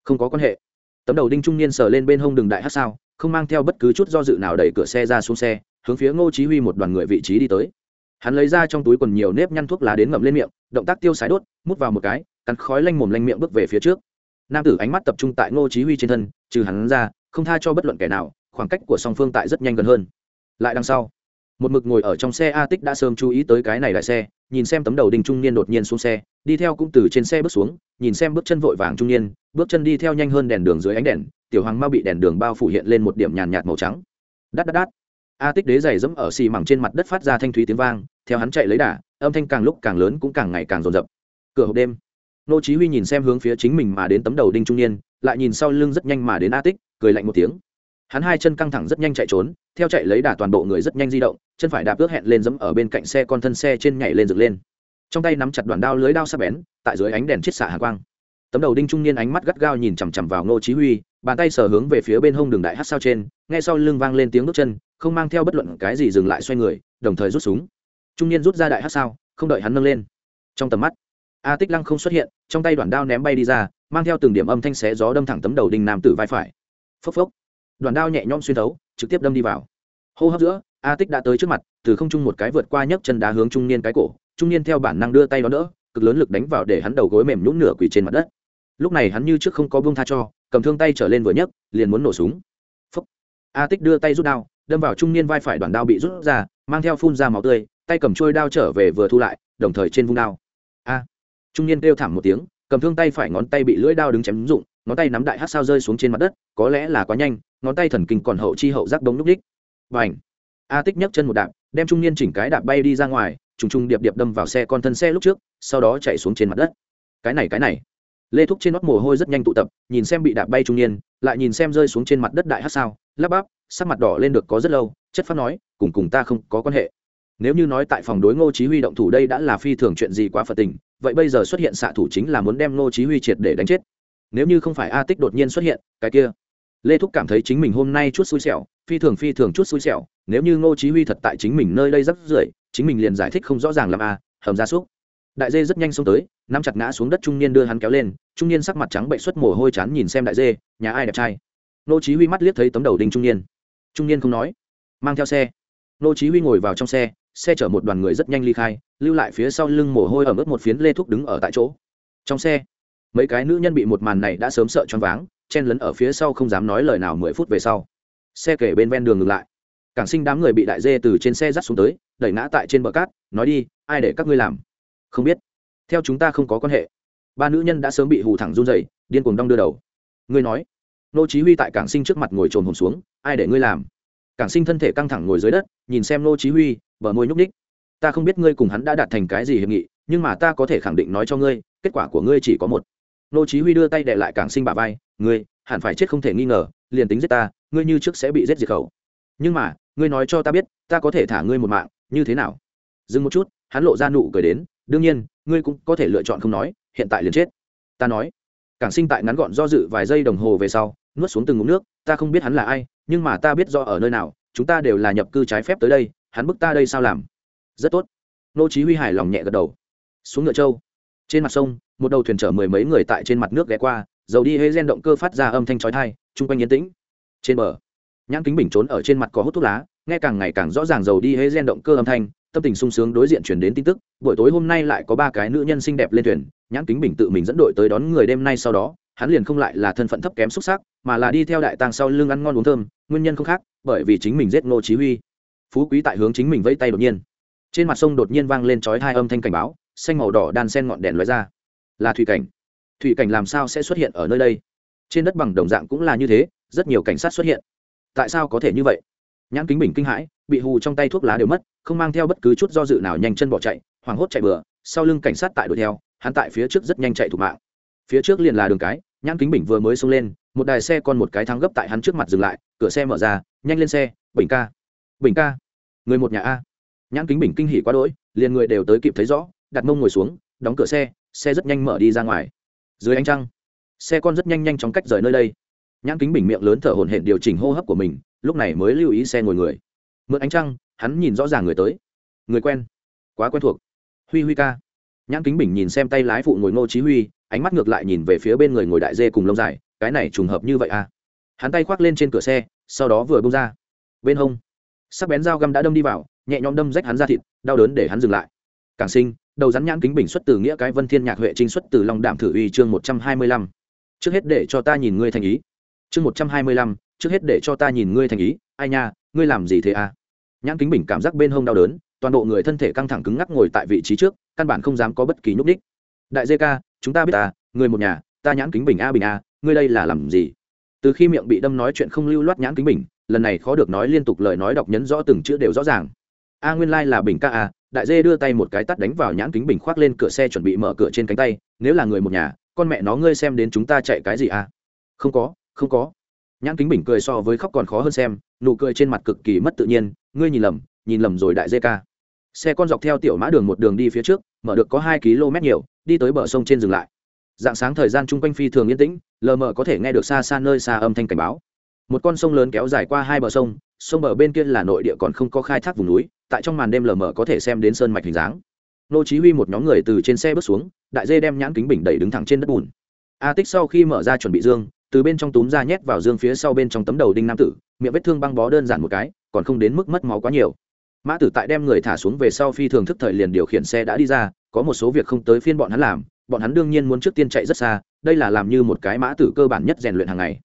không có quan hệ. Tấm đầu đinh trung niên sờ lên bên hông đường đại hát sao, không mang theo bất cứ chút do dự nào đẩy cửa xe ra xuống xe, hướng phía ngô chí huy một đoàn người vị trí đi tới. Hắn lấy ra trong túi quần nhiều nếp nhăn thuốc lá đến ngậm lên miệng, động tác tiêu sái đốt, mút vào một cái, cắn khói lanh mồm lanh miệng bước về phía trước. Nam tử ánh mắt tập trung tại ngô chí huy trên thân, trừ hắn ra, không tha cho bất luận kẻ nào khoảng cách của song phương tại rất nhanh gần hơn. Lại đằng sau, một mực ngồi ở trong xe a tích đã sớm chú ý tới cái này lại xe, nhìn xem tấm đầu đinh trung niên đột nhiên xuống xe, đi theo cũng từ trên xe bước xuống, nhìn xem bước chân vội vàng trung niên, bước chân đi theo nhanh hơn đèn đường dưới ánh đèn, tiểu hoàng mau bị đèn đường bao phủ hiện lên một điểm nhàn nhạt màu trắng. Đắt đắt đắt a tích đế giày dẫm ở xì mẳng trên mặt đất phát ra thanh thúy tiếng vang, theo hắn chạy lấy đà, âm thanh càng lúc càng lớn cũng càng ngày càng rồn rập cửa hộp đêm, nô chí huy nhìn xem hướng phía chính mình mà đến tấm đầu đinh trung niên, lại nhìn sau lưng rất nhanh mà đến a tích, cười lạnh một tiếng hắn hai chân căng thẳng rất nhanh chạy trốn, theo chạy lấy đà toàn bộ người rất nhanh di động, chân phải đạp ước hẹn lên dẫm ở bên cạnh xe con thân xe trên nhảy lên dựng lên. Trong tay nắm chặt đoạn đao lưới đao sắc bén, tại dưới ánh đèn chiết xạ hạ quang. Tấm đầu đinh trung niên ánh mắt gắt gao nhìn chằm chằm vào ngô chí huy, bàn tay sờ hướng về phía bên hông đường đại hát sao trên, nghe sau lưng vang lên tiếng bước chân, không mang theo bất luận cái gì dừng lại xoay người, đồng thời rút súng. Trung niên rút ra đại hát sao, không đợi hắn nâng lên. Trong tầm mắt, a tích lăng không xuất hiện, trong tay đoạn đao ném bay đi ra, mang theo từng điểm âm thanh xé gió đâm thẳng tấm đầu đinh nam tử vai phải. Phốc phốc đoàn đao nhẹ nhõm xuyên thấu, trực tiếp đâm đi vào. Hô hấp giữa, a tích đã tới trước mặt, từ không trung một cái vượt qua nhấc chân đá hướng trung niên cái cổ, trung niên theo bản năng đưa tay đón đỡ, cực lớn lực đánh vào để hắn đầu gối mềm nhũn nửa quỳ trên mặt đất. Lúc này hắn như trước không có buông tha cho, cầm thương tay trở lên vừa nhấc, liền muốn nổ súng. Phúc. a tích đưa tay rút đao, đâm vào trung niên vai phải đoàn đao bị rút ra, mang theo phun ra máu tươi, tay cầm trôi đao trở về vừa thu lại, đồng thời trên vung đao. A. Trung niên kêu thảm một tiếng, cầm thương tay phải ngón tay bị lưỡi đao đứng chém rụng ngón tay nắm đại hát sao rơi xuống trên mặt đất, có lẽ là quá nhanh ngón tay thần kinh còn hậu chi hậu giác đống núp đích. Và ảnh a tích nhấc chân một đạp, đem trung niên chỉnh cái đạp bay đi ra ngoài, trùng trùng điệp điệp đâm vào xe con thân xe lúc trước, sau đó chạy xuống trên mặt đất. Cái này cái này. Lê thúc trên nót mồ hôi rất nhanh tụ tập, nhìn xem bị đạp bay trung niên, lại nhìn xem rơi xuống trên mặt đất đại hát sao, lắp bắp, sắc mặt đỏ lên được có rất lâu, chất phát nói, cùng cùng ta không có quan hệ. Nếu như nói tại phòng đối ngô chí huy động thủ đây đã là phi thường chuyện gì quá phật tình, vậy bây giờ xuất hiện xạ thủ chính là muốn đem ngô chí huy triệt để đánh chết. Nếu như không phải a tích đột nhiên xuất hiện, cái kia lê thúc cảm thấy chính mình hôm nay chút xui xẻo phi thường phi thường chút xui xẻo nếu như ngô chí huy thật tại chính mình nơi đây rất rưởi chính mình liền giải thích không rõ ràng làm a à, hầm ra súc. Đại dê rất nhanh xông tới nắm chặt ngã xuống đất trung niên đưa hắn kéo lên trung niên sắc mặt trắng bệnh xuất mồ hôi chán nhìn xem đại dê nhà ai đẹp trai? Ngô chí huy mắt liếc thấy tấm đầu đinh trung niên. Trung niên không nói mang theo xe. Ngô chí huy ngồi vào trong xe xe chở một đoàn người rất nhanh ly khai lưu lại phía sau lưng mồ hôi ở mức một phiến lê thúc đứng ở tại chỗ. Trong xe mấy cái nữ nhân bị một màn này đã sớm sợ choáng váng chen lấn ở phía sau không dám nói lời nào mười phút về sau. Xe kể bên ven đường ngừng lại. Cảng sinh đám người bị đại dê từ trên xe dắt xuống tới đẩy ngã tại trên bờ cát nói đi ai để các ngươi làm? Không biết. Theo chúng ta không có quan hệ. Ba nữ nhân đã sớm bị hù thẳng run rẩy, điên cuồng đong đưa đầu. Ngươi nói. Nô chí huy tại cảng sinh trước mặt ngồi trồn hồn xuống ai để ngươi làm? Cảng sinh thân thể căng thẳng ngồi dưới đất nhìn xem nô chí huy bờ môi nhúc nhích. Ta không biết ngươi cùng hắn đã đạt thành cái gì hiệp nghị nhưng mà ta có thể khẳng định nói cho ngươi kết quả của ngươi chỉ có một nô chí huy đưa tay đè lại cảng sinh bả vai, ngươi, hẳn phải chết không thể nghi ngờ, liền tính giết ta, ngươi như trước sẽ bị giết diệt khẩu. Nhưng mà, ngươi nói cho ta biết, ta có thể thả ngươi một mạng, như thế nào? Dừng một chút, hắn lộ ra nụ cười đến, đương nhiên, ngươi cũng có thể lựa chọn không nói, hiện tại liền chết. Ta nói. Cảng sinh tại ngắn gọn do dự vài giây đồng hồ về sau, nuốt xuống từng ngụm nước, ta không biết hắn là ai, nhưng mà ta biết do ở nơi nào, chúng ta đều là nhập cư trái phép tới đây, hắn bức ta đây sao làm? Rất tốt. Nô chí huy hài lòng nhẹ gật đầu. Xuống ngựa châu. Trên mặt sông một đầu thuyền chở mười mấy người tại trên mặt nước ghé qua, dầu đi hê gen động cơ phát ra âm thanh chói tai trung quanh yên tĩnh. Trên bờ, nhãn kính bình trốn ở trên mặt có hút thuốc lá, nghe càng ngày càng rõ ràng dầu đi hê gen động cơ âm thanh, tâm tình sung sướng đối diện chuyển đến tin tức, buổi tối hôm nay lại có ba cái nữ nhân xinh đẹp lên thuyền, nhãn kính bình tự mình dẫn đội tới đón người đêm nay sau đó, hắn liền không lại là thân phận thấp kém xuất sắc, mà là đi theo đại tàng sau lưng ăn ngon uống thơm, nguyên nhân không khác, bởi vì chính mình giết ngô chí huy. Phú quý tại hướng chính mình vẫy tay đột nhiên. Trên mặt sông đột nhiên vang lên chói hai âm thanh cảnh báo, xanh màu đỏ đan sen ngọn đèn lóe ra là thủy cảnh. Thủy cảnh làm sao sẽ xuất hiện ở nơi đây? Trên đất bằng đồng dạng cũng là như thế, rất nhiều cảnh sát xuất hiện. Tại sao có thể như vậy? Nhãn kính bình kinh hãi, bị hù trong tay thuốc lá đều mất, không mang theo bất cứ chút do dự nào nhanh chân bỏ chạy, hoảng hốt chạy bừa, sau lưng cảnh sát tại đuổi theo, hắn tại phía trước rất nhanh chạy thủ mạng. Phía trước liền là đường cái, nhãn kính bình vừa mới xông lên, một đài xe còn một cái thắng gấp tại hắn trước mặt dừng lại, cửa xe mở ra, nhanh lên xe, bình ca. Bình ca. Người một nhà a. Nhãn kính bình kinh hỉ quá đỗi, liền người đều tới kịp thấy rõ, đặt mông ngồi xuống đóng cửa xe xe rất nhanh mở đi ra ngoài. Dưới ánh trăng, xe con rất nhanh nhanh chóng cách rời nơi đây. Nhãn kính bình miệng lớn thở hổn hển điều chỉnh hô hấp của mình, lúc này mới lưu ý xe ngồi người. Mượn ánh trăng, hắn nhìn rõ ràng người tới. Người quen. Quá quen thuộc. Huy huy ca. Nhãn kính bình nhìn xem tay lái phụ ngồi ngô chí huy, ánh mắt ngược lại nhìn về phía bên người ngồi đại dê cùng lông dài, cái này trùng hợp như vậy à? Hắn tay khoác lên trên cửa xe, sau đó vừa bung ra. Bên hông, sắc bén dao găm đã đâm đi vào, nhẹ nhõm đâm rách hắn ra thịt, đau đớn để hắn dừng lại. Càng sinh đầu rắn nhãn kính bình xuất từ nghĩa cái vân thiên nhạc huệ trinh xuất từ long đạm thử uy chương một trăm hai mươi lăm. Trước hết để cho ta nhìn ngươi thành ý. Chương một trăm hai mươi lăm, trước hết để cho ta nhìn ngươi thành ý. Ai nha, ngươi làm gì thế à? Nhãn kính bình cảm giác bên hông đau đớn, toàn bộ người thân thể căng thẳng cứng ngắc ngồi tại vị trí trước, căn bản không dám có bất kỳ nhúc ních đại dê ca, chúng ta biết ta người một nhà, ta nhãn kính bình a bình a, ngươi đây là làm gì? Từ khi miệng bị đâm nói chuyện không lưu loát nhãn kính bình, lần này khó được nói liên tục lời nói đọc nhấn rõ từng chữ đều rõ ràng. A nguyên lai là bình ca a đại dê đưa tay một cái tắt đánh vào nhãn kính bình khoác lên cửa xe chuẩn bị mở cửa trên cánh tay, nếu là người một nhà, con mẹ nó ngươi xem đến chúng ta chạy cái gì à? không có không có. Nhãn kính bình cười so với khóc còn khó hơn xem, nụ cười trên mặt cực kỳ mất tự nhiên, ngươi nhìn lầm nhìn lầm rồi đại dê ca. Xe con dọc theo tiểu mã đường một đường đi phía trước, mở được có hai km nhiều, đi tới bờ sông trên dừng lại. Dạng sáng thời gian chung quanh phi thường yên tĩnh, lờ mờ có thể nghe được xa xa nơi xa âm thanh cảnh báo. Một con sông lớn kéo dài qua hai bờ sông sông bờ bên kia là nội địa còn không có khai thác vùng núi tại trong màn đêm lờ mờ có thể xem đến sơn mạch hình dáng. Nô chí huy một nhóm người từ trên xe bước xuống, đại dê đem nhãn kính bình đẩy đứng thẳng trên đất bùn. A tích sau khi mở ra chuẩn bị dương, từ bên trong túm ra nhét vào dương phía sau bên trong tấm đầu đinh nam tử, miệng vết thương băng bó đơn giản một cái, còn không đến mức mất máu quá nhiều. Mã tử tại đem người thả xuống về sau phi thường thức thời liền điều khiển xe đã đi ra, có một số việc không tới phiên bọn hắn làm, bọn hắn đương nhiên muốn trước tiên chạy rất xa, đây là làm như một cái mã tử cơ bản nhất rèn luyện hàng ngày.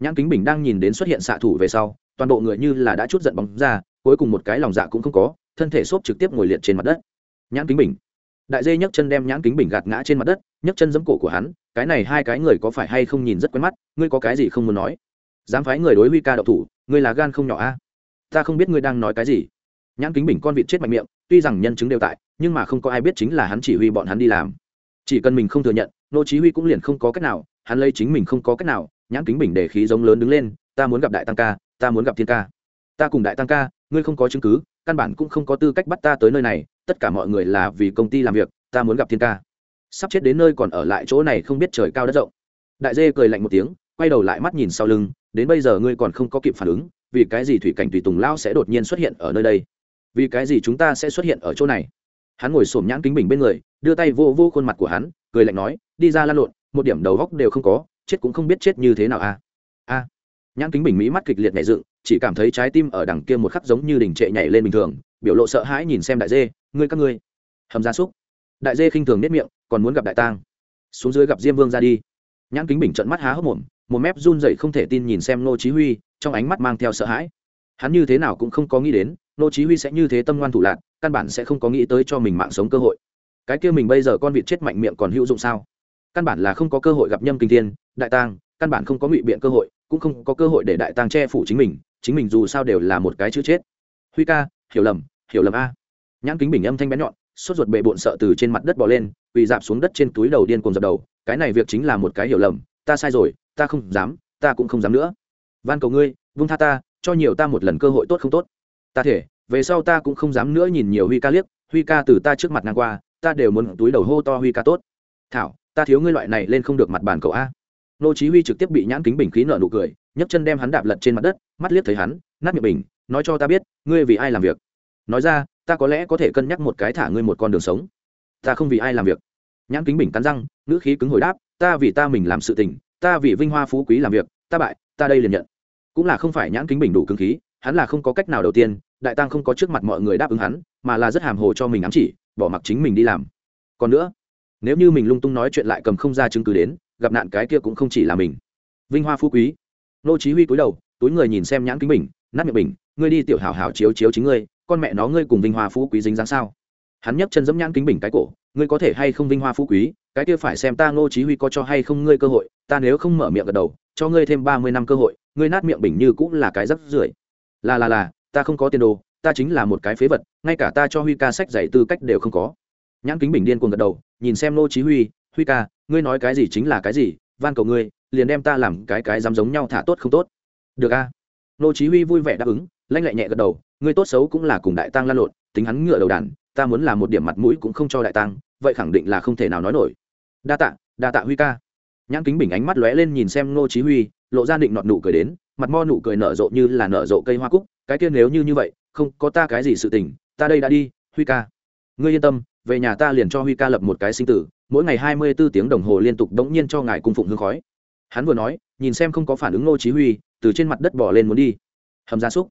Nhãn kính bình đang nhìn đến xuất hiện xạ thủ về sau, toàn bộ người như là đã chút giận bóng ra cuối cùng một cái lòng dạ cũng không có, thân thể xốp trực tiếp ngồi liệt trên mặt đất. Nhãn kính bình. Đại dê nhấc chân đem nhãn kính bình gạt ngã trên mặt đất, nhấc chân giấm cổ của hắn, cái này hai cái người có phải hay không nhìn rất quen mắt, ngươi có cái gì không muốn nói? Dám phái người đối huy ca đậu thủ, ngươi là gan không nhỏ a. Ta không biết ngươi đang nói cái gì. Nhãn kính bình con vịt chết mạnh miệng, tuy rằng nhân chứng đều tại, nhưng mà không có ai biết chính là hắn chỉ huy bọn hắn đi làm. Chỉ cần mình không thừa nhận, nô chí huy cũng liền không có cách nào, hắn lấy chính mình không có cách nào, nhãn kính bình để khí giống lớn đứng lên, ta muốn gặp đại tăng ca, ta muốn gặp thiên ca. Ta cùng đại tăng ca ngươi không có chứng cứ, căn bản cũng không có tư cách bắt ta tới nơi này, tất cả mọi người là vì công ty làm việc, ta muốn gặp thiên ca. Sắp chết đến nơi còn ở lại chỗ này không biết trời cao đất rộng. Đại dê cười lạnh một tiếng, quay đầu lại mắt nhìn sau lưng, đến bây giờ ngươi còn không có kịp phản ứng, vì cái gì thủy cảnh tùy tùng lao sẽ đột nhiên xuất hiện ở nơi đây? Vì cái gì chúng ta sẽ xuất hiện ở chỗ này? Hắn ngồi xổm nhãn kính bình bên người, đưa tay vô vô khuôn mặt của hắn, cười lạnh nói, đi ra lan lộn, một điểm đầu góc đều không có, chết cũng không biết chết như thế nào à? Nhãn kính bình mỹ mắt kịch liệt nhảy dựng, chỉ cảm thấy trái tim ở đằng kia một khắc giống như đỉnh trệ nhảy lên bình thường, biểu lộ sợ hãi nhìn xem đại dê, ngươi các ngươi, hầm gia súc. Đại dê khinh thường nếp miệng, còn muốn gặp đại tang. Xuống dưới gặp diêm vương ra đi. Nhãn kính bình trận mắt há hốc mồm, một mép run dậy không thể tin nhìn xem nô chí huy, trong ánh mắt mang theo sợ hãi. Hắn như thế nào cũng không có nghĩ đến nô chí huy sẽ như thế tâm ngoan thủ lạn, căn bản sẽ không có nghĩ tới cho mình mạng sống cơ hội. Cái kia mình bây giờ con vịt chết mạnh miệng còn hữu dụng sao? Căn bản là không có cơ hội gặp nhâm kinh thiên, đại tang, căn bản không có ngụy biện cơ hội cũng không có cơ hội để đại tang che phủ chính mình chính mình dù sao đều là một cái chữ chết. Huy ca, hiểu lầm hiểu lầm a. Nhãn kính bình âm thanh bén nhọn, sốt ruột bệ bộn sợ từ trên mặt đất bò lên, quỳ dạp xuống đất trên túi đầu điên cuồng dập đầu, cái này việc chính là một cái hiểu lầm, ta sai rồi, ta không dám, ta cũng không dám nữa. Van cầu ngươi, vung tha ta, cho nhiều ta một lần cơ hội tốt không tốt. Ta thể, về sau ta cũng không dám nữa nhìn nhiều huy ca liếc, huy ca từ ta trước mặt ngang qua, ta đều muốn túi đầu hô to huy ca tốt. Thảo, ta thiếu ngươi loại này lên không được mặt bàn cậu a nô chí huy trực tiếp bị nhãn kính bình khí nở nụ cười, nhấc chân đem hắn đạp lật trên mặt đất, mắt liếc thấy hắn, nát miệng bình nói cho ta biết, ngươi vì ai làm việc? Nói ra, ta có lẽ có thể cân nhắc một cái thả ngươi một con đường sống. Ta không vì ai làm việc. Nhãn kính bình cắn răng nữ khí cứng hồi đáp, ta vì ta mình làm sự tình, ta vì vinh hoa phú quý làm việc, ta bại, ta đây liền nhận. Cũng là không phải nhãn kính bình đủ cứng khí, hắn là không có cách nào đầu tiên, đại tăng không có trước mặt mọi người đáp ứng hắn, mà là rất hàm hồ cho mình ám chỉ, bỏ mặc chính mình đi làm. Còn nữa, nếu như mình lung tung nói chuyện lại cầm không ra chứng cứ đến gặp nạn cái kia cũng không chỉ là mình. Vinh hoa phú quý. Nô chí huy cúi đầu, túi người nhìn xem nhãn kính bình, nát miệng bình, ngươi đi tiểu hảo hảo chiếu chiếu chính ngươi, con mẹ nó ngươi cùng vinh hoa phú quý dính dáng sao? Hắn nhấc chân giẫm nhãn kính bình cái cổ, ngươi có thể hay không vinh hoa phú quý, cái kia phải xem ta nô chí huy có cho hay không ngươi cơ hội, ta nếu không mở miệng gật đầu, cho ngươi thêm 30 năm cơ hội, ngươi nát miệng bình như cũng là cái rất rưởi. Là là là, ta không có tiền đồ, ta chính là một cái phế vật, ngay cả ta cho huy ca sách dạy tư cách đều không có. Nhãn kính bình điên cuồng gật đầu, nhìn xem nô chí huy huy ca ngươi nói cái gì chính là cái gì, van cầu ngươi, liền đem ta làm cái cái dám giống nhau thả tốt không tốt. Được a. Nô chí huy vui vẻ đáp ứng, lanh lẹ nhẹ gật đầu, ngươi tốt xấu cũng là cùng đại tăng lan lộn, tính hắn ngựa đầu đàn, ta muốn làm một điểm mặt mũi cũng không cho đại tăng vậy khẳng định là không thể nào nói nổi. Đa tạ đa tạ huy ca. Nhãn kính bình ánh mắt lóe lên nhìn xem nô chí huy, lộ ra định nọt nụ cười đến, mặt mo nụ cười nở rộ như là nở rộ cây hoa cúc, cái kia nếu như như vậy, không có ta cái gì sự tình, ta đây đã đi, huy ca. Ngươi yên tâm về nhà ta liền cho huy ca lập một cái sinh tử, mỗi ngày hai mươi 24 tiếng đồng hồ liên tục đống nhiên cho ngài cung phụng hương khói. Hắn vừa nói, nhìn xem không có phản ứng nô chí huy, từ trên mặt đất bỏ lên muốn đi. Hầm gia súc.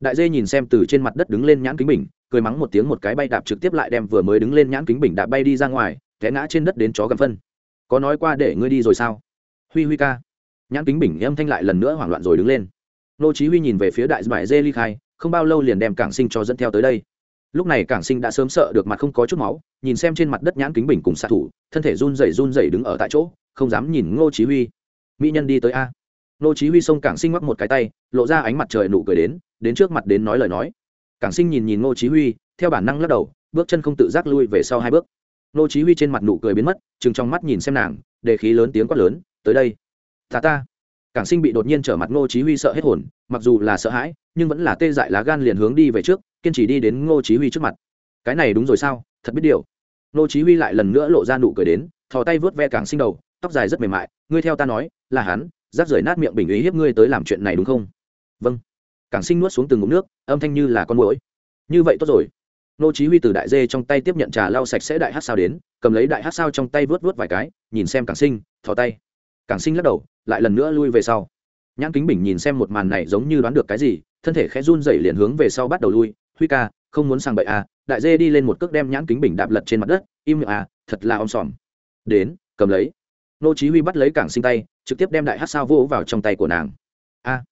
Đại dê nhìn xem từ trên mặt đất đứng lên nhãn kính bình, cười mắng một tiếng một cái bay đạp trực tiếp lại đem vừa mới đứng lên nhãn kính bình đạp bay đi ra ngoài, té ngã trên đất đến chó gầm phân. Có nói qua để ngươi đi rồi sao? Huy huy ca. Nhãn kính bình âm thanh lại lần nữa hoảng loạn rồi đứng lên. Nô chí huy nhìn về phía đại bãi dê ly khai, không bao lâu liền đem cảng sinh cho dẫn theo tới đây lúc này cảng sinh đã sớm sợ được mặt không có chút máu, nhìn xem trên mặt đất nhãn kính bình cùng xạ thủ, thân thể run rẩy run rẩy đứng ở tại chỗ, không dám nhìn ngô chí huy. Mỹ nhân đi tới a. Ngô chí huy xông cảng sinh ngoắc một cái tay, lộ ra ánh mặt trời nụ cười đến đến trước mặt đến nói lời nói. Cảng sinh nhìn nhìn ngô chí huy, theo bản năng lắc đầu, bước chân không tự giác lui về sau hai bước. Ngô chí huy trên mặt nụ cười biến mất, trừng trong mắt nhìn xem nàng, đề khí lớn tiếng quát lớn, tới đây. Ta ta. Cảng sinh bị đột nhiên trở mặt ngô chí huy sợ hết hồn, mặc dù là sợ hãi, nhưng vẫn là tê dại lá gan liền hướng đi về trước kiên trì đi đến ngô chí huy trước mặt. Cái này đúng rồi sao? Thật biết điều. Ngô chí huy lại lần nữa lộ ra nụ cười đến, thò tay vớt ve Càng sinh đầu, tóc dài rất mềm mại, ngươi theo ta nói, là hắn rác rời nát miệng bình ý hiếp ngươi tới làm chuyện này đúng không? Vâng. Càng sinh nuốt xuống từng ngụm nước, âm thanh như là con muỗi. Như vậy tốt rồi. Nô chí huy từ đại dê trong tay tiếp nhận trà lau sạch sẽ đại hắc sao đến, cầm lấy đại hắc sao trong tay vớt vớt vài cái, nhìn xem Càng sinh thò tay. Càng sinh lắc đầu, lại lần nữa lui về sau. Nhãn kính bình nhìn xem một màn này giống như đoán được cái gì, thân thể khẽ run rẩy liền hướng về sau bắt đầu lui huy ca, không muốn sang bậy à đại dê đi lên một cước đem nhãn kính bình đạp lật trên mặt đất, im miệng à thật là om sòm. Đến, cầm lấy. Nô chí huy bắt lấy cảng sinh tay, trực tiếp đem đại hắc sao vỗ vào trong tay của nàng. A!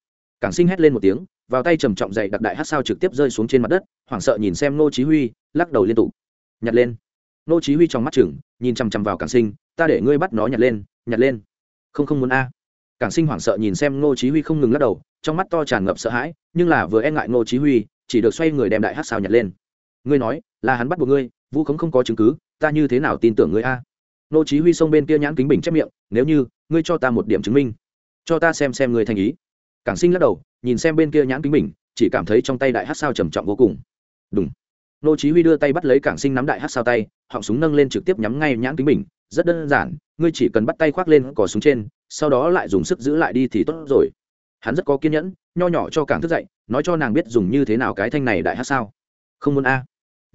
Cảng sinh hét lên một tiếng, vào tay trầm trọng dậy đặc đại hắc sao trực tiếp rơi xuống trên mặt đất, hoảng sợ nhìn xem nô chí huy, lắc đầu liên tục. Nhặt lên. Nô chí huy trong mắt chừng, nhìn chăm chăm vào cảng sinh, ta để ngươi bắt nó nhặt lên nhặt lên. Không không muốn a. Cảng sinh hoảng sợ nhìn xem nô chí huy không ngừng lắc đầu, trong mắt to tràn ngập sợ hãi, nhưng là vừa e ngại nô chí huy chỉ được xoay người đem đại hắc sao nhặt lên. Ngươi nói, là hắn bắt buộc ngươi, vu khống không có chứng cứ, ta như thế nào tin tưởng ngươi a? Nô chí huy xông bên kia nhãn kính bình chép miệng, nếu như, ngươi cho ta một điểm chứng minh, cho ta xem xem ngươi thành ý. Cảng sinh lắc đầu, nhìn xem bên kia nhãn kính bình, chỉ cảm thấy trong tay đại hát sao trầm trọng vô cùng. Đúng nô chí huy đưa tay bắt lấy cảng sinh nắm đại hát sao tay, họng súng nâng lên trực tiếp nhắm ngay nhãn kính bình, rất đơn giản, ngươi chỉ cần bắt tay khoác lên cò súng trên, sau đó lại dùng sức giữ lại đi thì tốt rồi hắn rất có kiên nhẫn, nho nhỏ cho cảng thức dậy, nói cho nàng biết dùng như thế nào cái thanh này đại hát sao. Không muốn a.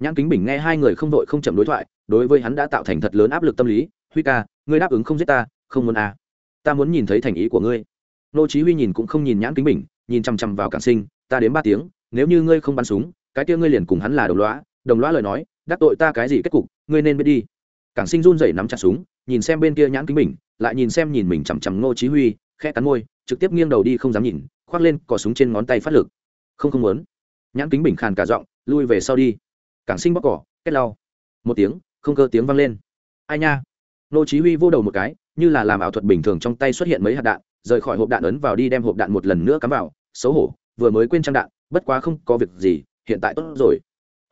Nhãn kính bình nghe hai người không đội không chậm đối thoại, đối với hắn đã tạo thành thật lớn áp lực tâm lý, huy ca, ngươi đáp ứng không giết ta, không muốn a. Ta muốn nhìn thấy thành ý của ngươi. Nô chí huy nhìn cũng không nhìn nhãn kính bình, nhìn chăm chăm vào cảng sinh, ta đến ba tiếng, nếu như ngươi không bắn súng, cái kia ngươi liền cùng hắn là đồng lõa đồng lõa lời nói, đắc tội ta cái gì kết cục, ngươi nên biết đi. Cảng sinh run rẩy nắm chặt súng, nhìn xem bên kia nhãn kính bình, lại nhìn xem nhìn mình chằm chằm nô chí huy khẽ cắn môi, trực tiếp nghiêng đầu đi không dám nhìn, khoác lên cò súng trên ngón tay phát lực. Không không muốn. Nhãn kính bình khàn cả giọng, lui về sau đi. Cảng sinh bóc cỏ, kết lau một tiếng, không cơ tiếng vang lên. Ai nha? Nô chí huy vô đầu một cái, như là làm ảo thuật bình thường trong tay xuất hiện mấy hạt đạn, rời khỏi hộp đạn ấn vào đi đem hộp đạn một lần nữa cắm vào. Xấu hổ, vừa mới quên trang đạn, bất quá không có việc gì, hiện tại tốt rồi.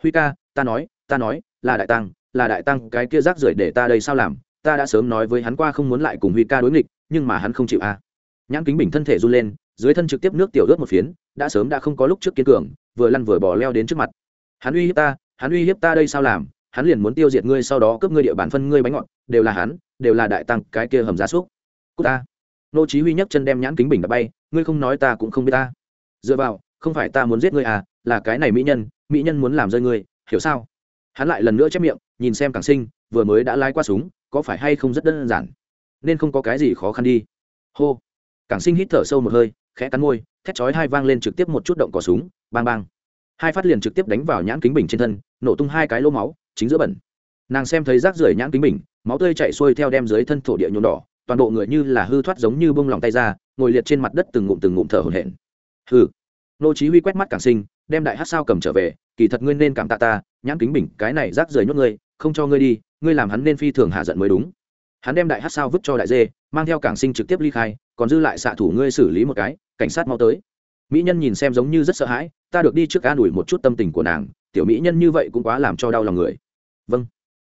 Huy ca, ta nói ta nói, là đại tăng, là đại tăng, cái kia rác rưởi để ta đây sao làm? Ta đã sớm nói với hắn qua không muốn lại cùng huy ca đối nghịch, nhưng mà hắn không chịu à nhãn kính bình thân thể run lên, dưới thân trực tiếp nước tiểu ướt một phiến, đã sớm đã không có lúc trước kiên cường, vừa lăn vừa bỏ leo đến trước mặt. Hắn uy hiếp ta, hắn uy hiếp ta đây sao làm? Hắn liền muốn tiêu diệt ngươi sau đó cướp ngươi địa bàn phân ngươi bánh ngọt, đều là hắn, đều là đại tăng, cái kia hầm giá súc. Cút ta. Nô chí huy nhấc chân đem nhãn kính bình đập bay, ngươi không nói ta cũng không biết ta. Dựa vào, không phải ta muốn giết ngươi à là cái này mỹ nhân mỹ nhân muốn làm rơi ngươi, hiểu sao? Hắn lại lần nữa chép miệng, nhìn xem càng sinh, vừa mới đã lái qua súng, có phải hay không rất đơn giản? Nên không có cái gì khó khăn đi. Hô cảng sinh hít thở sâu một hơi, khẽ cắn môi, thét chói hai vang lên trực tiếp một chút động cỏ súng, bang bang. Hai phát liền trực tiếp đánh vào nhãn kính bình trên thân, nổ tung hai cái lỗ máu, chính giữa bẩn. Nàng xem thấy rác rưởi nhãn kính bình, máu tươi chạy xuôi theo đem dưới thân thổ địa nhuộm đỏ, toàn bộ người như là hư thoát giống như bông lòng tay ra, ngồi liệt trên mặt đất từng ngụm từng ngụm thở hổn hển. Hừ. nô chí huy quét mắt cảng sinh, đem đại hắc sao cầm trở về, kỳ thật ngươi nên cảm tạ ta, nhãn kính bình, cái này rác rưởi nhốt ngươi, không cho ngươi đi, ngươi làm hắn nên phi thường hạ giận mới đúng hắn đem đại hát sao vứt cho đại dê, mang theo cảng sinh trực tiếp ly khai, còn dư lại xạ thủ ngươi xử lý một cái, cảnh sát mau tới. Mỹ nhân nhìn xem giống như rất sợ hãi, ta được đi trước an ủi một chút tâm tình của nàng, tiểu mỹ nhân như vậy cũng quá làm cho đau lòng người. Vâng.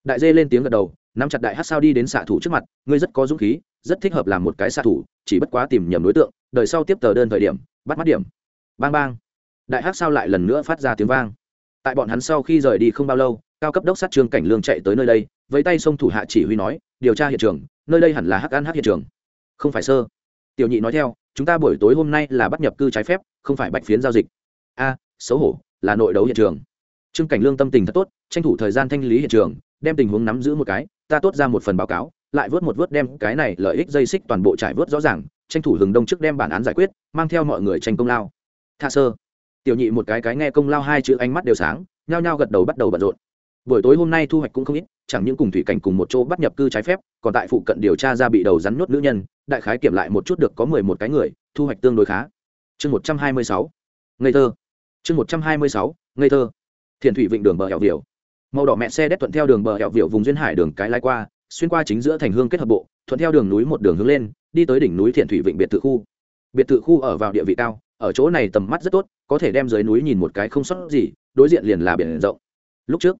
Đại dê lên tiếng gật đầu, nắm chặt đại hát sao đi đến xạ thủ trước mặt, ngươi rất có dũng khí, rất thích hợp làm một cái xạ thủ, chỉ bất quá tìm nhầm đối tượng đợi sau tiếp tờ đơn thời điểm, bắt mắt điểm. Bang bang. Đại hát sao lại lần nữa phát ra tiếng vang. Tại bọn hắn sau khi rời đi không bao lâu, cao cấp đốc sát trương cảnh lương chạy tới nơi đây, với tay sông thủ hạ chỉ huy nói điều tra hiện trường, nơi đây hẳn là hắc ăn hắc hiện trường. Không phải sơ. Tiểu nhị nói theo, chúng ta buổi tối hôm nay là bắt nhập cư trái phép, không phải bạch phiến giao dịch. A, xấu hổ, là nội đấu hiện trường. Trương cảnh lương tâm tình thật tốt, tranh thủ thời gian thanh lý hiện trường, đem tình huống nắm giữ một cái, ta tốt ra một phần báo cáo, lại vớt một vớt đem cái này lợi ích dây xích toàn bộ trải vớt rõ ràng, tranh thủ hừng đông trước đem bản án giải quyết, mang theo mọi người tranh công lao. Tha sơ. Tiểu nhị một cái cái nghe công lao hai chữ ánh mắt đều sáng, nhao nhao gật đầu bắt đầu bận rộn. Buổi tối hôm nay thu hoạch cũng không ít chẳng những cùng thủy cảnh cùng một chỗ bắt nhập cư trái phép, còn tại phụ cận điều tra ra bị đầu rắn nhốt nữ nhân, đại khái kiểm lại một chút được có mười một cái người, thu hoạch tương đối khá. Chương một trăm hai mươi sáu. Ngây thơ. Chương một trăm hai mươi sáu. Ngây thơ. Thiền thủy vịnh đường bờ hẻo viểu. Màu đỏ mẹ xe đét thuận theo đường bờ hẻo viểu vùng duyên hải đường cái lai qua, xuyên qua chính giữa thành hương kết hợp bộ, thuận theo đường núi một đường hướng lên, đi tới đỉnh núi thiền thủy vịnh biệt thự khu. Biệt thự khu ở vào địa vị cao, ở chỗ này tầm mắt rất tốt, có thể đem dưới núi nhìn một cái không sót gì, đối diện liền là biển rộng. Lúc trước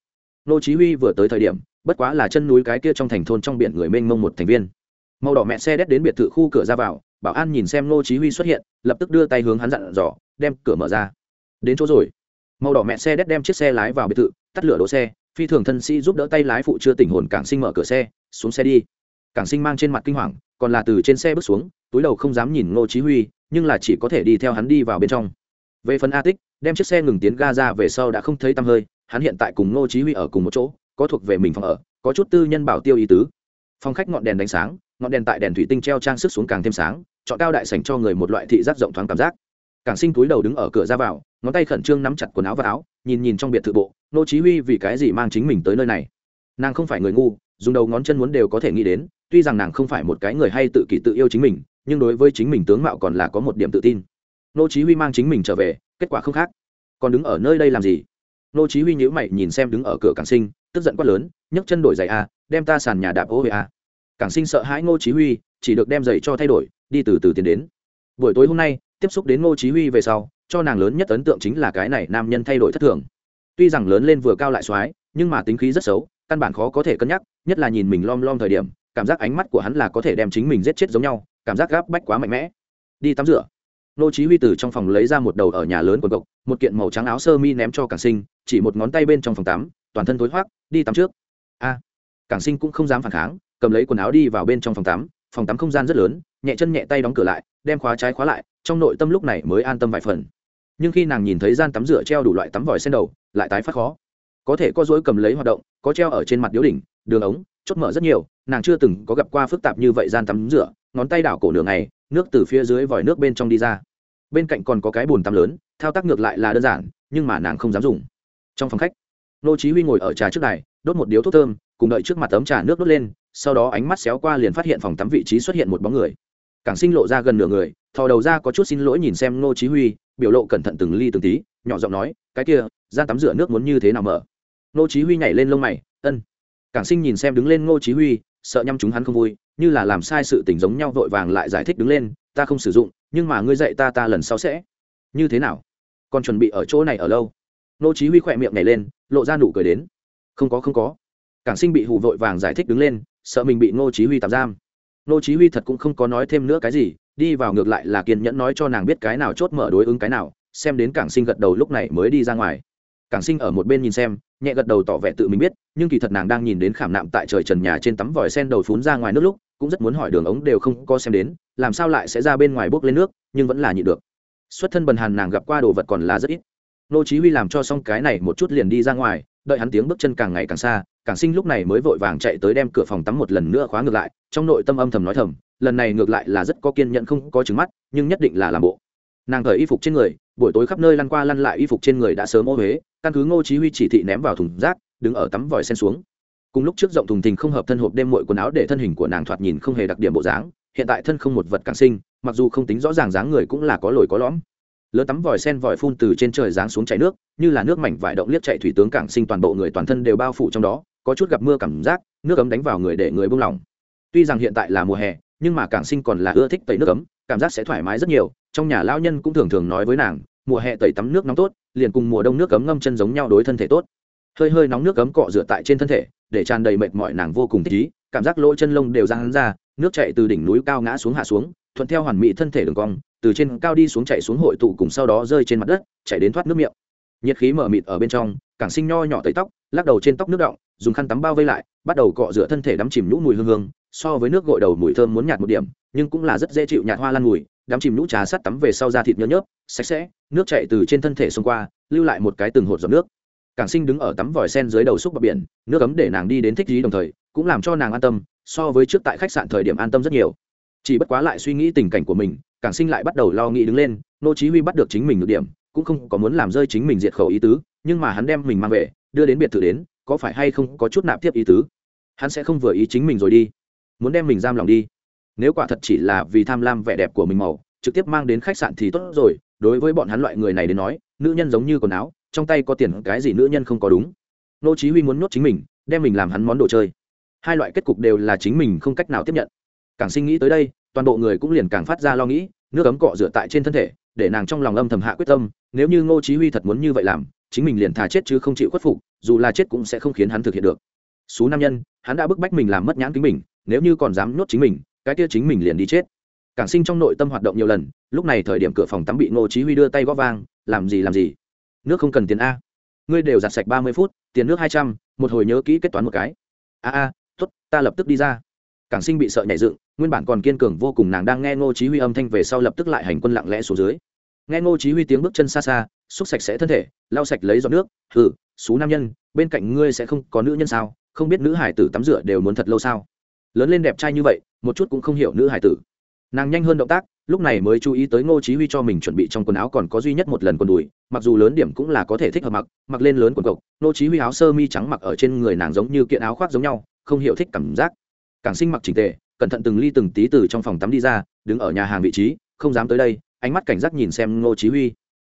nô chí huy vừa tới thời điểm bất quá là chân núi cái kia trong thành thôn trong biển người mênh mông một thành viên. Màu đỏ mẹ xe đét đến biệt thự khu cửa ra vào, bảo an nhìn xem Ngô chí huy xuất hiện, lập tức đưa tay hướng hắn dặn dò, đem cửa mở ra. Đến chỗ rồi. Màu đỏ mẹ xe đét đem chiếc xe lái vào biệt thự, tắt lửa đỗ xe, phi thường thân sĩ giúp đỡ tay lái phụ chưa tỉnh hồn cảng sinh mở cửa xe, xuống xe đi. Cảng sinh mang trên mặt kinh hoàng, còn là từ trên xe bước xuống, túi đầu không dám nhìn ngô chí huy, nhưng là chỉ có thể đi theo hắn đi vào bên trong. Về phần a tích, đem chiếc xe ngừng tiến ga ra về sau đã không thấy tăm hơi, hắn hiện tại cùng ngô chí huy ở cùng một chỗ có thuộc về mình phòng ở, có chút tư nhân bảo tiêu ý tứ. Phòng khách ngọn đèn đánh sáng, ngọn đèn tại đèn thủy tinh treo trang sức xuống càng thêm sáng, chọn cao đại sành cho người một loại thị giác rộng thoáng cảm giác. Càng sinh túi đầu đứng ở cửa ra vào, ngón tay khẩn trương nắm chặt quần áo và áo, nhìn nhìn trong biệt thự bộ, nô chí huy vì cái gì mang chính mình tới nơi này? Nàng không phải người ngu, dùng đầu ngón chân muốn đều có thể nghĩ đến, tuy rằng nàng không phải một cái người hay tự kỷ tự yêu chính mình, nhưng đối với chính mình tướng mạo còn là có một điểm tự tin. Nô chí huy mang chính mình trở về, kết quả không khác. Còn đứng ở nơi đây làm gì? Nô chí huy nhíu mày nhìn xem đứng ở cửa Càng sinh tức giận quát lớn, nhấc chân đổi giày a, đem ta sàn nhà đạp ô về a. Cảng sinh sợ hãi ngô chí huy, chỉ được đem giày cho thay đổi, đi từ từ tiến đến. Buổi tối hôm nay, tiếp xúc đến ngô chí huy về sau, cho nàng lớn nhất ấn tượng chính là cái này nam nhân thay đổi thất thường. Tuy rằng lớn lên vừa cao lại xoái nhưng mà tính khí rất xấu, căn bản khó có thể cân nhắc, nhất là nhìn mình lom lom thời điểm, cảm giác ánh mắt của hắn là có thể đem chính mình giết chết giống nhau, cảm giác gáp bách quá mạnh mẽ. Đi tắm rửa. Nô chí huy từ trong phòng lấy ra một đầu ở nhà lớn quần cộc, một kiện màu trắng áo sơ mi ném cho cảng sinh, chỉ một ngón tay bên trong phòng tắm toàn thân tối hoác đi tắm trước. A à, cảng sinh cũng không dám phản kháng cầm lấy quần áo đi vào bên trong phòng tắm phòng tắm không gian rất lớn nhẹ chân nhẹ tay đóng cửa lại đem khóa trái khóa lại trong nội tâm lúc này mới an tâm vài phần. Nhưng khi nàng nhìn thấy gian tắm rửa treo đủ loại tắm vòi sen đầu lại tái phát khó. Có thể có dối cầm lấy hoạt động có treo ở trên mặt điếu đỉnh đường ống chốt mở rất nhiều nàng chưa từng có gặp qua phức tạp như vậy gian tắm rửa ngón tay đảo cổ nửa ngày nước từ phía dưới vòi nước bên trong đi ra. Bên cạnh còn có cái bồn tắm lớn thao tác ngược lại là đơn giản nhưng mà nàng không dám dùng. Trong phòng khách nô chí huy ngồi ở trà trước này đốt một điếu thuốc thơm, cùng đợi trước mặt tấm trà nước đốt lên, sau đó ánh mắt xéo qua liền phát hiện phòng tắm vị trí xuất hiện một bóng người. Cảng sinh lộ ra gần nửa người, thò đầu ra có chút xin lỗi nhìn xem nô chí huy, biểu lộ cẩn thận từng ly từng tí, nhỏ giọng nói, cái kia gian tắm rửa nước muốn như thế nào mở? Nô chí huy nhảy lên lông mày, ân. Cảng sinh nhìn xem đứng lên nô chí huy, sợ nhăm chúng hắn không vui, như là làm sai sự tình giống nhau vội vàng lại giải thích đứng lên, ta không sử dụng, nhưng mà ngươi dạy ta ta lần sau sẽ. Như thế nào? Còn chuẩn bị ở chỗ này ở lâu? Nô chí huy khỏe miệng nhảy lên, lộ ra nụ cười đến. Không có không có. Cảng sinh bị hù vội vàng giải thích đứng lên, sợ mình bị nô chí huy tạm giam. Nô chí huy thật cũng không có nói thêm nữa cái gì, đi vào ngược lại là kiên nhẫn nói cho nàng biết cái nào chốt mở đối ứng cái nào, xem đến cảng sinh gật đầu lúc này mới đi ra ngoài. Cảng sinh ở một bên nhìn xem, nhẹ gật đầu tỏ vẻ tự mình biết, nhưng kỳ thật nàng đang nhìn đến khảm nạm tại trời trần nhà trên tấm vòi sen đầu phún ra ngoài nước lúc, cũng rất muốn hỏi đường ống đều không có xem đến, làm sao lại sẽ ra bên ngoài bốc lên nước, nhưng vẫn là nhịn được. Xuất thân bần hàn nàng gặp qua đồ vật còn là rất ít nô chí huy làm cho xong cái này một chút liền đi ra ngoài, đợi hắn tiếng bước chân càng ngày càng xa cảng sinh lúc này mới vội vàng chạy tới đem cửa phòng tắm một lần nữa khóa ngược lại, trong nội tâm âm thầm nói thầm, lần này ngược lại là rất có kiên nhẫn không có trứng mắt, nhưng nhất định là làm bộ. Nàng thời y phục trên người, buổi tối khắp nơi lăn qua lăn lại y phục trên người đã sớm ô huế căn cứ ngô chí huy chỉ thị ném vào thùng rác, đứng ở tắm vòi sen xuống. Cùng lúc trước rộng thùng thình không hợp thân hộp đêm muội quần áo để thân hình của nàng thoạt nhìn không hề đặc điểm bộ dáng, hiện tại thân không một vật càng sinh, mặc dù không tính rõ ràng dáng người cũng là có lồi có lõm lớn tắm vòi sen vòi phun từ trên trời giáng xuống chảy nước, như là nước mảnh vải động liếc chạy thủy tướng cảng sinh toàn bộ người toàn thân đều bao phủ trong đó, có chút gặp mưa cảm giác, nước ấm đánh vào người để người buông lỏng. Tuy rằng hiện tại là mùa hè, nhưng mà cảng sinh còn là ưa thích tẩy nước ấm, cảm giác sẽ thoải mái rất nhiều, trong nhà lao nhân cũng thường thường nói với nàng, mùa hè tẩy tắm nước nóng tốt, liền cùng mùa đông nước ấm ngâm chân giống nhau đối thân thể tốt. Hơi hơi nóng nước ấm cọ rửa tại trên thân thể, để tràn đầy mệt mỏi nàng vô cùng thích ý, cảm giác lỗ chân lông đều ra hắn ra, nước chạy từ đỉnh núi cao ngã xuống hạ xuống, thuận theo hoàn mỹ thân thể đường cong từ trên cao đi xuống chạy xuống hội tụ cùng sau đó rơi trên mặt đất, chạy đến thoát nước miệng. Nhiệt khí mở mịt ở bên trong, cảng sinh nho nhỏ tẩy tóc, lắc đầu trên tóc nước động dùng khăn tắm bao vây lại, bắt đầu cọ rửa thân thể đắm chìm nhũ mùi hương hương. So với nước gội đầu mùi thơm muốn nhạt một điểm, nhưng cũng là rất dễ chịu nhạt hoa lan mùi. Đắm chìm nhũ trà sắt tắm về sau da thịt nhớ nhớp, sạch sẽ, nước chạy từ trên thân thể xông qua, lưu lại một cái từng hột giọt nước. Cảng sinh đứng ở tắm vòi sen dưới đầu xúc bờ biển, nước ấm để nàng đi đến thích lý đồng thời, cũng làm cho nàng an tâm, so với trước tại khách sạn thời điểm an tâm rất nhiều. Chỉ bất quá lại suy nghĩ tình cảnh của mình cảng sinh lại bắt đầu lo nghĩ đứng lên, nô chí huy bắt được chính mình được điểm, cũng không có muốn làm rơi chính mình diệt khẩu ý tứ, nhưng mà hắn đem mình mang về, đưa đến biệt thự đến, có phải hay không có chút nạp tiếp ý tứ? Hắn sẽ không vừa ý chính mình rồi đi. Muốn đem mình giam lòng đi. Nếu quả thật chỉ là vì tham lam vẻ đẹp của mình màu, trực tiếp mang đến khách sạn thì tốt rồi, đối với bọn hắn loại người này đến nói, nữ nhân giống như quần áo, trong tay có tiền cái gì nữ nhân không có đúng. Nô chí huy muốn nhốt chính mình, đem mình làm hắn món đồ chơi. Hai loại kết cục đều là chính mình không cách nào tiếp nhận. Càng sinh nghĩ tới đây, toàn bộ người cũng liền càng phát ra lo nghĩ nước ấm cọ rửa tại trên thân thể, để nàng trong lòng âm thầm hạ quyết tâm, nếu như ngô chí huy thật muốn như vậy làm, chính mình liền thà chết chứ không chịu khuất phục, dù là chết cũng sẽ không khiến hắn thực hiện được. Số nam nhân, hắn đã bức bách mình làm mất nhãn kính mình, nếu như còn dám nuốt chính mình, cái kia chính mình liền đi chết. Cảng sinh trong nội tâm hoạt động nhiều lần, lúc này thời điểm cửa phòng tắm bị ngô chí huy đưa tay gõ vang, làm gì làm gì? Nước không cần tiền a. Ngươi đều giặt sạch ba mươi phút, tiền nước hai trăm, một hồi nhớ kỹ kết toán một cái. A a, tốt, ta lập tức đi ra cảng sinh bị sợ nhảy dựng, nguyên bản còn kiên cường vô cùng nàng đang nghe ngô chí huy âm thanh về sau lập tức lại hành quân lặng lẽ xuống dưới. Nghe ngô chí huy tiếng bước chân xa xa, xúc sạch sẽ thân thể, lau sạch lấy giọt nước, hừ, xú nam nhân, bên cạnh ngươi sẽ không có nữ nhân sao? Không biết nữ hải tử tắm rửa đều muốn thật lâu sao? Lớn lên đẹp trai như vậy, một chút cũng không hiểu nữ hải tử. Nàng nhanh hơn động tác, lúc này mới chú ý tới ngô chí huy cho mình chuẩn bị trong quần áo còn có duy nhất một lần quần đùi, mặc dù lớn điểm cũng là có thể thích hợp mặc mặc lên lớn quần cộc, ngô chí huy áo sơ mi trắng mặc ở trên người nàng giống như kiện áo khoác giống nhau, không hiểu thích cảm giác càng sinh mặc chỉnh tề, cẩn thận từng ly từng tí từ trong phòng tắm đi ra, đứng ở nhà hàng vị trí, không dám tới đây, ánh mắt cảnh giác nhìn xem ngô chí huy.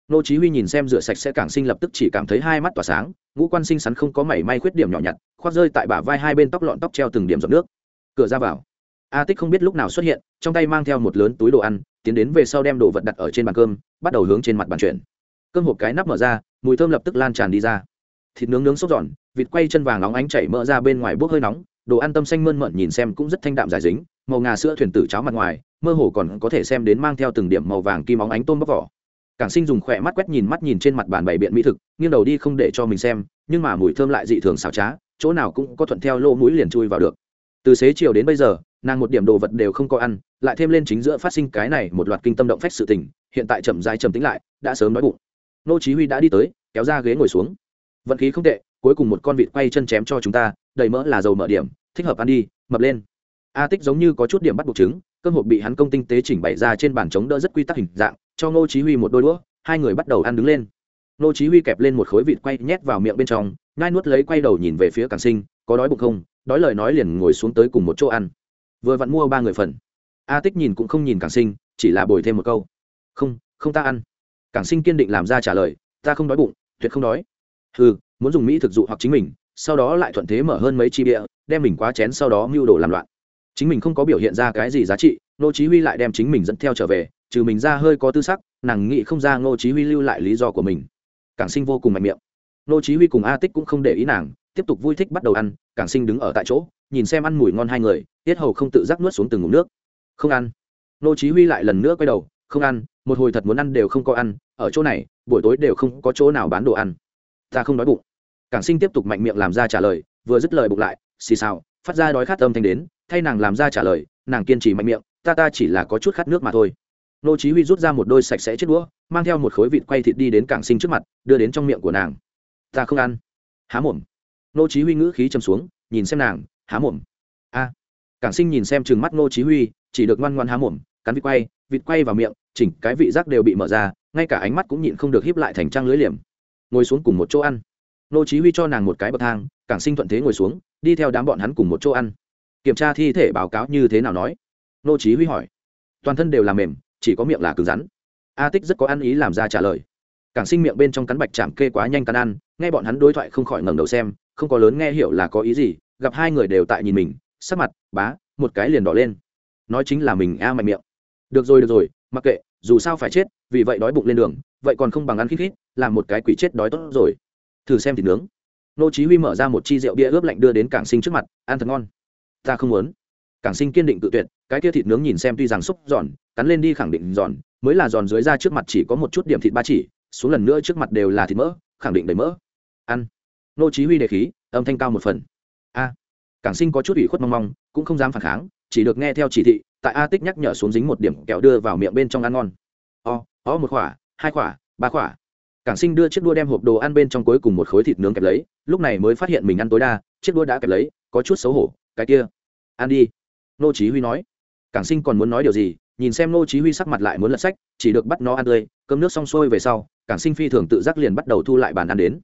Ngô chí huy nhìn xem rửa sạch sẽ càng sinh lập tức chỉ cảm thấy hai mắt tỏa sáng, ngũ quan sinh sắn không có mảy may khuyết điểm nhỏ nhặt, khoác rơi tại bả vai hai bên tóc lọn tóc treo từng điểm giọt nước. Cửa ra vào. A tích không biết lúc nào xuất hiện, trong tay mang theo một lớn túi đồ ăn, tiến đến về sau đem đồ vật đặt ở trên bàn cơm, bắt đầu hướng trên mặt bàn chuyển. Cơm hộp cái nắp mở ra, mùi thơm lập tức lan tràn đi ra. Thịt nướng nướng sốt giòn, vịt quay chân vàng nóng ánh chảy mỡ ra bên ngoài bốc hơi nóng đồ ăn tâm xanh mơn mận nhìn xem cũng rất thanh đạm giải dính, màu ngà sữa thuyền tử cháo mặt ngoài, mơ hồ còn có thể xem đến mang theo từng điểm màu vàng kim óng ánh tôm bóc vỏ. Cảng sinh dùng khỏe mắt quét nhìn mắt nhìn trên mặt bàn bày biện mỹ thực, nghiêng đầu đi không để cho mình xem, nhưng mà mùi thơm lại dị thường xào trá, chỗ nào cũng có thuận theo lỗ mũi liền chui vào được. Từ xế chiều đến bây giờ, nàng một điểm đồ vật đều không có ăn, lại thêm lên chính giữa phát sinh cái này một loạt kinh tâm động phách sự tình, hiện tại chậm dài chậm tính lại, đã sớm nói bụng. Nô chí huy đã đi tới, kéo ra ghế ngồi xuống. Vận khí không tệ cuối cùng một con vịt quay chân chém cho chúng ta, đầy mỡ là dầu mỡ điểm, thích hợp ăn đi, mập lên. A tích giống như có chút điểm bắt buộc trứng, cơm hộp bị hắn công tinh tế chỉnh bày ra trên bàn chống đỡ rất quy tắc hình dạng, cho ngô chí huy một đôi đũa, hai người bắt đầu ăn đứng lên. Ngô chí huy kẹp lên một khối vịt quay nhét vào miệng bên trong, nhai nuốt lấy quay đầu nhìn về phía càng sinh, có đói bụng không? Đói lời nói liền ngồi xuống tới cùng một chỗ ăn. Vừa vặn mua ba người phần. A tích nhìn cũng không nhìn càng sinh, chỉ là bồi thêm một câu. Không không ta ăn. Càng sinh kiên định làm ra trả lời, ta không đói bụng, tuyệt không đói. Hừ muốn dùng mỹ thực dụ hoặc chính mình, sau đó lại thuận thế mở hơn mấy chi bia, đem mình quá chén sau đó mưu đồ làm loạn. Chính mình không có biểu hiện ra cái gì giá trị nô chí huy lại đem chính mình dẫn theo trở về, trừ mình ra hơi có tư sắc, nàng nghĩ không ra nô chí huy lưu lại lý do của mình. Cảng sinh vô cùng mạnh miệng. Nô chí huy cùng a tích cũng không để ý nàng, tiếp tục vui thích bắt đầu ăn, cảng sinh đứng ở tại chỗ, nhìn xem ăn mùi ngon hai người, tiết hầu không tự giác nuốt xuống từng ngụm nước. Không ăn. Nô chí huy lại lần nữa quay đầu, không ăn, một hồi thật muốn ăn đều không có ăn, ở chỗ này, buổi tối đều không có chỗ nào bán đồ ăn. Ta không đói bụng cảng sinh tiếp tục mạnh miệng làm ra trả lời, vừa dứt lời bụng lại, xì xào, phát ra đói khát âm thanh đến, thay nàng làm ra trả lời, nàng kiên trì mạnh miệng, ta ta chỉ là có chút khát nước mà thôi. Nô chí huy rút ra một đôi sạch sẽ chiếc đũa, mang theo một khối vịt quay thịt đi đến cảng sinh trước mặt, đưa đến trong miệng của nàng. Ta không ăn. Há mồm. Nô chí huy ngữ khí trầm xuống, nhìn xem nàng, há mồm. A. Cảng sinh nhìn xem trừng mắt nô chí huy, chỉ được ngoan ngoãn há mồm, cắn vịt quay vịt quay vào miệng, chỉnh cái vị giác đều bị mở ra, ngay cả ánh mắt cũng nhịn không được híp lại thành trang lưới liềm. Ngồi xuống cùng một chỗ ăn nô chí huy cho nàng một cái bậc thang, cảng sinh thuận thế ngồi xuống, đi theo đám bọn hắn cùng một chỗ ăn. Kiểm tra thi thể báo cáo như thế nào nói? Nô chí huy hỏi. Toàn thân đều là mềm, chỉ có miệng là cứng rắn. A tích rất có ăn ý làm ra trả lời. Cảng sinh miệng bên trong cắn bạch chạm kê quá nhanh cắn ăn, nghe bọn hắn đối thoại không khỏi ngẩng đầu xem, không có lớn nghe hiểu là có ý gì, gặp hai người đều tại nhìn mình, sắc mặt, bá, một cái liền đỏ lên. Nói chính là mình a mạnh miệng. Được rồi được rồi, mặc kệ, dù sao phải chết, vì vậy đói bụng lên đường, vậy còn không bằng ăn khít khít, làm một cái quỷ chết đói tốt rồi thử xem thịt nướng. Nô chí huy mở ra một chi rượu bia ướp lạnh đưa đến cảng sinh trước mặt, ăn thật ngon. Ta không muốn. Cảng sinh kiên định tự tuyệt, cái kia thịt nướng nhìn xem tuy rằng xúc giòn, cắn lên đi khẳng định giòn, mới là giòn dưới da trước mặt chỉ có một chút điểm thịt ba chỉ, xuống lần nữa trước mặt đều là thịt mỡ, khẳng định đầy mỡ. Ăn. Nô chí huy đề khí, âm thanh cao một phần. A. Cảng sinh có chút ủy khuất mong mong, cũng không dám phản kháng, chỉ được nghe theo chỉ thị, tại a tích nhắc nhở xuống dính một điểm kẹo đưa vào miệng bên trong ăn ngon. O o một khỏa hai khỏa ba khỏa cảng sinh đưa chiếc đua đem hộp đồ ăn bên trong cuối cùng một khối thịt nướng kẹp lấy, lúc này mới phát hiện mình ăn tối đa, chiếc đua đã kẹp lấy, có chút xấu hổ, cái kia, ăn đi. Nô chí huy nói. Cảng sinh còn muốn nói điều gì, nhìn xem nô chí huy sắc mặt lại muốn lật sách, chỉ được bắt nó ăn tươi, cơm nước xong xuôi về sau, cảng sinh phi thường tự giác liền bắt đầu thu lại bàn ăn đến.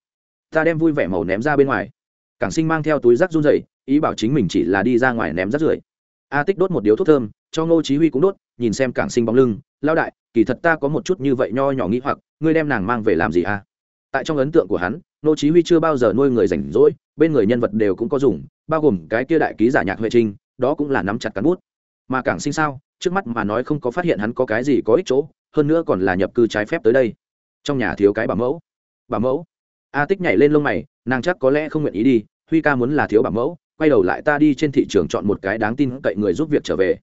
Ta đem vui vẻ màu ném ra bên ngoài. Cảng sinh mang theo túi rác run rẩy, ý bảo chính mình chỉ là đi ra ngoài ném rác rưởi. A tích đốt một điếu thuốc thơm, cho nô chí huy cũng đốt nhìn xem cảng sinh bóng lưng lao đại, kỳ thật ta có một chút như vậy nho nhỏ nghĩ hoặc, ngươi đem nàng mang về làm gì à? Tại trong ấn tượng của hắn, nô chí huy chưa bao giờ nuôi người rảnh rỗi, bên người nhân vật đều cũng có dùng, bao gồm cái kia đại ký giả nhạc huệ trinh, đó cũng là nắm chặt cán bút. Mà cảng sinh sao, trước mắt mà nói không có phát hiện hắn có cái gì có ích chỗ, hơn nữa còn là nhập cư trái phép tới đây. Trong nhà thiếu cái bảo mẫu. Bảo mẫu? A tích nhảy lên lông mày, nàng chắc có lẽ không nguyện ý đi, huy ca muốn là thiếu bảo mẫu, quay đầu lại ta đi trên thị trường chọn một cái đáng tin cậy người giúp việc trở về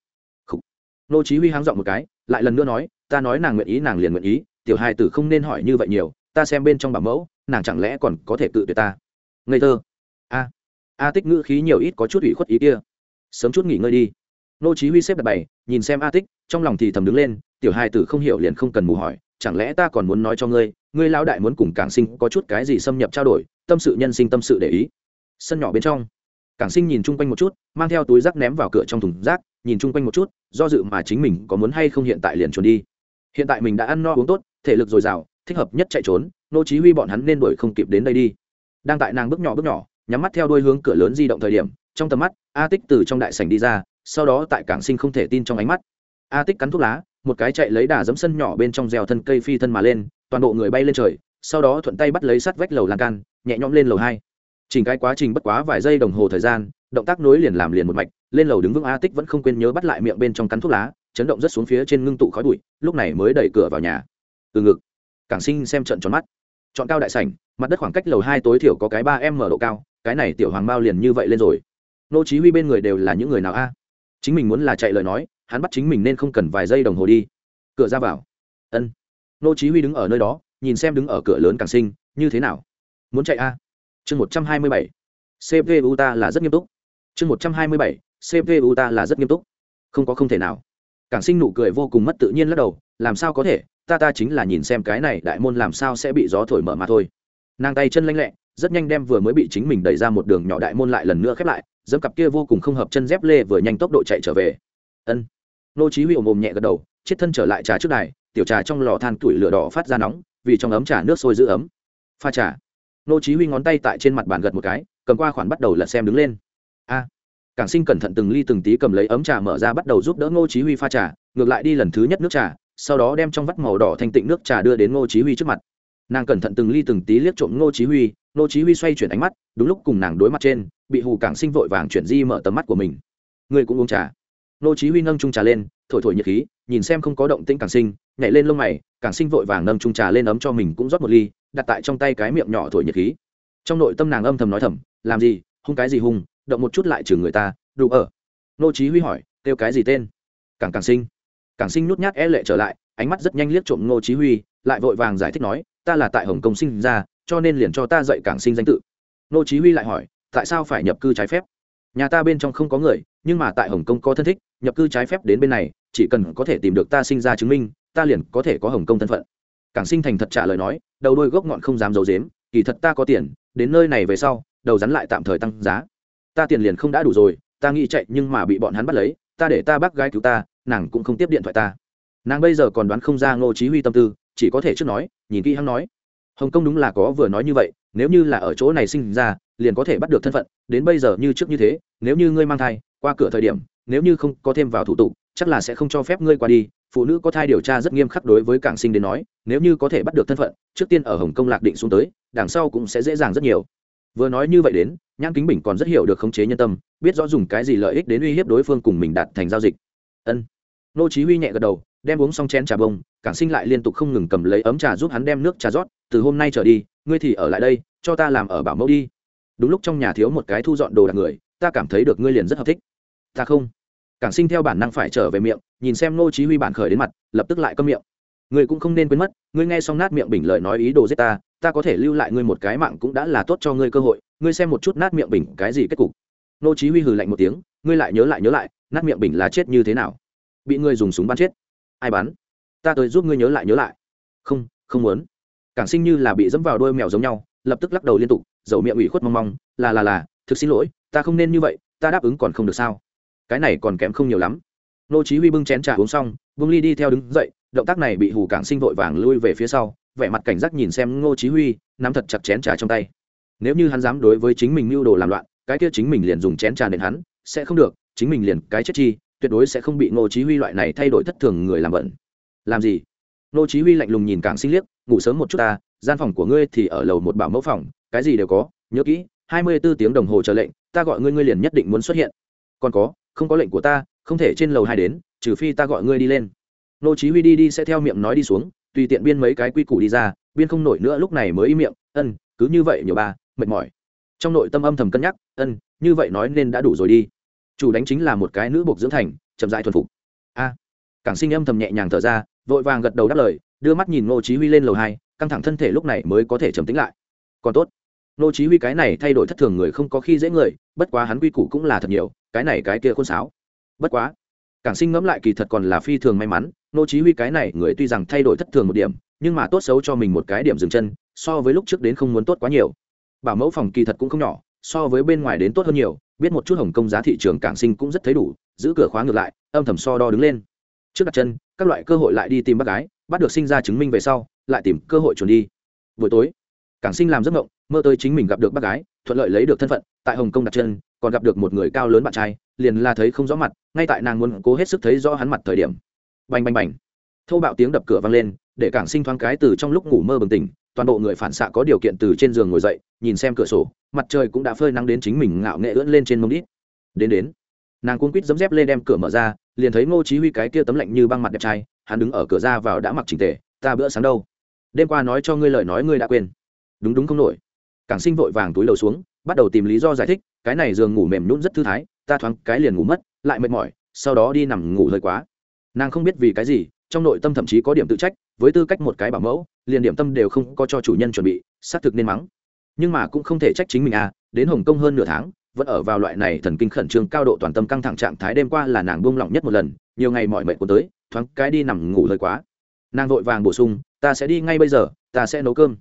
nô chí huy háng giọng một cái, lại lần nữa nói, ta nói nàng nguyện ý, nàng liền nguyện ý, tiểu hai tử không nên hỏi như vậy nhiều, ta xem bên trong bảo mẫu, nàng chẳng lẽ còn có thể tự tuyệt ta? Ngây thơ. A a tích ngữ khí nhiều ít có chút ủy khuất ý kia. Sớm chút nghỉ ngơi đi. Nô chí huy xếp đặt bày, nhìn xem a tích, trong lòng thì thầm đứng lên, tiểu hai tử không hiểu liền không cần mù hỏi, chẳng lẽ ta còn muốn nói cho ngươi ngươi lão đại muốn cùng cảng sinh có chút cái gì xâm nhập trao đổi, tâm sự nhân sinh tâm sự để ý. Sân nhỏ bên trong, cảng sinh nhìn chung quanh một chút, mang theo túi rác ném vào cửa trong thùng rác nhìn chung quanh một chút, do dự mà chính mình có muốn hay không hiện tại liền trốn đi. Hiện tại mình đã ăn no uống tốt, thể lực dồi dào, thích hợp nhất chạy trốn, nô chí huy bọn hắn nên đuổi không kịp đến đây đi. Đang tại nàng bước nhỏ bước nhỏ, nhắm mắt theo đuôi hướng cửa lớn di động thời điểm, trong tầm mắt, a tích từ trong đại sảnh đi ra, sau đó tại cảng sinh không thể tin trong ánh mắt. A tích cắn thuốc lá, một cái chạy lấy đà dẫm sân nhỏ bên trong dèo thân cây phi thân mà lên, toàn bộ người bay lên trời, sau đó thuận tay bắt lấy sắt vách lầu lan can, nhẹ nhõm lên lầu hai. Chỉnh cái quá trình bất quá vài giây đồng hồ thời gian, động tác nối liền làm liền một mạch lên lầu đứng vững a tích vẫn không quên nhớ bắt lại miệng bên trong cắn thuốc lá, chấn động rất xuống phía trên ngưng tụ khói bụi, lúc này mới đẩy cửa vào nhà. Từ ngực, cảng sinh xem trận tròn mắt. Chọn cao đại sảnh, mặt đất khoảng cách lầu hai tối thiểu có cái ba m độ cao, cái này tiểu hoàng mao liền như vậy lên rồi. Nô chí huy bên người đều là những người nào a? Chính mình muốn là chạy lời nói, hắn bắt chính mình nên không cần vài giây đồng hồ đi. Cửa ra vào. Ân. Nô chí huy đứng ở nơi đó, nhìn xem đứng ở cửa lớn càng sinh, như thế nào? Muốn chạy a? Chương 127 cpu ta là rất nghiêm túc. Chương 127 cpu ta là rất nghiêm túc. Không có không thể nào. Càng sinh nụ cười vô cùng mất tự nhiên lắc đầu, làm sao có thể, ta ta chính là nhìn xem cái này đại môn làm sao sẽ bị gió thổi mở mà thôi. Nàng tay chân lanh lẹ, rất nhanh đem vừa mới bị chính mình đẩy ra một đường nhỏ đại môn lại lần nữa khép lại, dẫm cặp kia vô cùng không hợp chân dép lê vừa nhanh tốc độ chạy trở về. Ân. Nô chí huy ồm ồm nhẹ gật đầu, chết thân trở lại trà trước đài, tiểu trà trong lò than tuổi lửa đỏ phát ra nóng, vì trong ấm trà nước sôi giữ ấm. Pha trà. Nô chí huy ngón tay tại trên mặt bàn gật một cái, cầm qua khoản bắt đầu lật xem đứng lên cảng sinh cẩn thận từng ly từng tí cầm lấy ấm trà mở ra bắt đầu giúp đỡ Ngô chí huy pha trà, ngược lại đi lần thứ nhất nước trà, sau đó đem trong vắt màu đỏ thanh tịnh nước trà đưa đến Ngô chí huy trước mặt. Nàng cẩn thận từng ly từng tí liếc trộm Ngô chí huy, Ngô chí huy xoay chuyển ánh mắt, đúng lúc cùng nàng đối mặt trên, bị hù cảng sinh vội vàng chuyển di mở tầm mắt của mình. Người cũng uống trà? Ngô chí huy nâng chung trà lên, thổi thổi nhiệt khí, nhìn xem không có động tĩnh cảng sinh, nhảy lên lông mày, cảng sinh vội vàng nâng chung trà lên ấm cho mình cũng rót một ly, đặt tại trong tay cái miệng nhỏ thổi nhiệt khí. Trong nội tâm nàng âm thầm nói thầm, làm gì? Hung cái gì hung? Động một chút lại chửi người ta đủ ở. Nô chí huy hỏi, kêu cái gì tên? Cảng cảng sinh. Cảng sinh nhút nhát e lệ trở lại, ánh mắt rất nhanh liếc trộm nô chí huy, lại vội vàng giải thích nói, ta là tại hồng kông sinh ra, cho nên liền cho ta dạy cảng sinh danh tự. Nô chí huy lại hỏi, tại sao phải nhập cư trái phép? Nhà ta bên trong không có người, nhưng mà tại hồng kông có thân thích, nhập cư trái phép đến bên này, chỉ cần có thể tìm được ta sinh ra chứng minh, ta liền có thể có hồng kông thân phận. Cảng sinh thành thật trả lời nói, đầu đôi gốc ngọn không dám giấu dếm kỳ thật ta có tiền, đến nơi này về sau, đầu rắn lại tạm thời tăng giá ta tiền liền không đã đủ rồi, ta nghĩ chạy nhưng mà bị bọn hắn bắt lấy, ta để ta bác gái cứu ta, nàng cũng không tiếp điện thoại ta. Nàng bây giờ còn đoán không ra ngô chí huy tâm tư, chỉ có thể trước nói, nhìn kỹ hắn nói. Hồng kông đúng là có vừa nói như vậy, nếu như là ở chỗ này sinh ra, liền có thể bắt được thân phận, đến bây giờ như trước như thế, nếu như ngươi mang thai, qua cửa thời điểm, nếu như không có thêm vào thủ tục, chắc là sẽ không cho phép ngươi qua đi. Phụ nữ có thai điều tra rất nghiêm khắc đối với cảng sinh đến nói, nếu như có thể bắt được thân phận, trước tiên ở hồng kông lạc định xuống tới, đằng sau cũng sẽ dễ dàng rất nhiều. Vừa nói như vậy đến nhãn kính bình còn rất hiểu được khống chế nhân tâm, biết rõ dùng cái gì lợi ích đến uy hiếp đối phương cùng mình đạt thành giao dịch. Ân. Nô chí huy nhẹ gật đầu, đem uống xong chén trà bông cảng sinh lại liên tục không ngừng cầm lấy ấm trà giúp hắn đem nước trà rót, từ hôm nay trở đi, ngươi thì ở lại đây, cho ta làm ở bảo mẫu đi. Đúng lúc trong nhà thiếu một cái thu dọn đồ đạc người, ta cảm thấy được ngươi liền rất hợp thích. Ta không. Cảng sinh theo bản năng phải trở về miệng, nhìn xem nô chí huy bản khởi đến mặt, lập tức lại câm miệng. Ngươi cũng không nên quên mất, ngươi nghe xong nát miệng bình lời nói ý đồ giết ta ta có thể lưu lại ngươi một cái mạng cũng đã là tốt cho ngươi cơ hội ngươi xem một chút nát miệng bình cái gì kết cục. Ngô chí huy hừ lạnh một tiếng, ngươi lại nhớ lại nhớ lại, nát miệng bình là chết như thế nào? Bị ngươi dùng súng bắn chết. Ai bắn? Ta tới giúp ngươi nhớ lại nhớ lại. Không không muốn. Cảng sinh như là bị dẫm vào đôi mèo giống nhau, lập tức lắc đầu liên tục, dầu miệng ủy khuất mong mong, là là là, thực xin lỗi, ta không nên như vậy, ta đáp ứng còn không được sao? Cái này còn kém không nhiều lắm. Nô chí huy bưng chén trà uống xong, vương ly đi theo đứng dậy, động tác này bị hù cảng sinh vội vàng lui về phía sau, vẻ mặt cảnh giác nhìn xem ngô chí huy, nắm thật chặt chén trà trong tay nếu như hắn dám đối với chính mình mưu đồ làm loạn, cái kia chính mình liền dùng chén tràn đến hắn, sẽ không được, chính mình liền cái chết chi, tuyệt đối sẽ không bị ngô chí huy loại này thay đổi thất thường người làm bẩn. Làm gì? Ngô chí huy lạnh lùng nhìn cảng sinh liếc, ngủ sớm một chút ta, gian phòng của ngươi thì ở lầu một bảo mẫu phòng, cái gì đều có, nhớ kỹ 24 tiếng đồng hồ chờ lệnh, ta gọi ngươi ngươi liền nhất định muốn xuất hiện. Còn có, không có lệnh của ta, không thể trên lầu hai đến, trừ phi ta gọi ngươi đi lên. Nô chí huy đi đi sẽ theo miệng nói đi xuống, tùy tiện biên mấy cái quy củ đi ra, biên không nổi nữa lúc này mới im miệng, ân, cứ như vậy nhiều ba mệt mỏi. Trong nội tâm âm thầm cân nhắc, ân, như vậy nói nên đã đủ rồi đi. Chủ đánh chính là một cái nữ buộc dưỡng thành, chậm rãi thuần phục. A. Cảng sinh âm thầm nhẹ nhàng thở ra, vội vàng gật đầu đáp lời, đưa mắt nhìn nô chí huy lên lầu hai, căng thẳng thân thể lúc này mới có thể trầm tĩnh lại. Còn tốt. Nô chí huy cái này thay đổi thất thường người không có khi dễ người, bất quá hắn quy củ cũng là thật nhiều, cái này cái kia khôn sáo. Bất quá, cảng sinh ngẫm lại kỳ thật còn là phi thường may mắn nô chí huy cái này người tuy rằng thay đổi thất thường một điểm, nhưng mà tốt xấu cho mình một cái điểm dừng chân, so với lúc trước đến không muốn tốt quá nhiều bảo mẫu phòng kỳ thật cũng không nhỏ, so với bên ngoài đến tốt hơn nhiều, biết một chút hồng công giá thị trường cảng sinh cũng rất thấy đủ, giữ cửa khóa ngược lại, âm thầm so đo đứng lên. Trước đặt chân, các loại cơ hội lại đi tìm bác gái, bắt được sinh ra chứng minh về sau, lại tìm cơ hội chuẩn đi. Buổi tối, cảng sinh làm giấc mộng, mơ tới chính mình gặp được bác gái, thuận lợi lấy được thân phận, tại hồng kông đặt chân, còn gặp được một người cao lớn bạn trai, liền là thấy không rõ mặt, ngay tại nàng muốn cố hết sức thấy rõ hắn mặt thời điểm. Bành bành bành. Thâu bạo tiếng đập cửa vang lên để cảng sinh thoáng cái từ trong lúc ngủ mơ bừng tỉnh, toàn bộ người phản xạ có điều kiện từ trên giường ngồi dậy, nhìn xem cửa sổ, mặt trời cũng đã phơi nắng đến chính mình ngạo nghệ ưỡn lên trên mông đít. Đến đến, nàng cuống quýt dấm dép lên đem cửa mở ra, liền thấy ngô chí huy cái kia tấm lạnh như băng mặt đẹp trai, hắn đứng ở cửa ra vào đã mặc chỉnh tề, ta bữa sáng đâu? Đêm qua nói cho ngươi lời nói ngươi đã quên. Đúng đúng không nổi. Cảng sinh vội vàng túi lầu xuống, bắt đầu tìm lý do giải thích, cái này giường ngủ mềm nhũn rất thư thái, ta thoáng cái liền ngủ mất, lại mệt mỏi, sau đó đi nằm ngủ hơi quá. Nàng không biết vì cái gì, trong nội tâm thậm chí có điểm tự trách với tư cách một cái bảo mẫu, liền điểm tâm đều không có cho chủ nhân chuẩn bị, xác thực nên mắng. Nhưng mà cũng không thể trách chính mình à đến hồng kông hơn nửa tháng, vẫn ở vào loại này thần kinh khẩn trương cao độ toàn tâm căng thẳng trạng thái đêm qua là nàng buông lỏng nhất một lần, nhiều ngày mọi mệnh cuốn tới, thoáng cái đi nằm ngủ hơi quá. Nàng vội vàng bổ sung, ta sẽ đi ngay bây giờ, ta sẽ nấu cơm.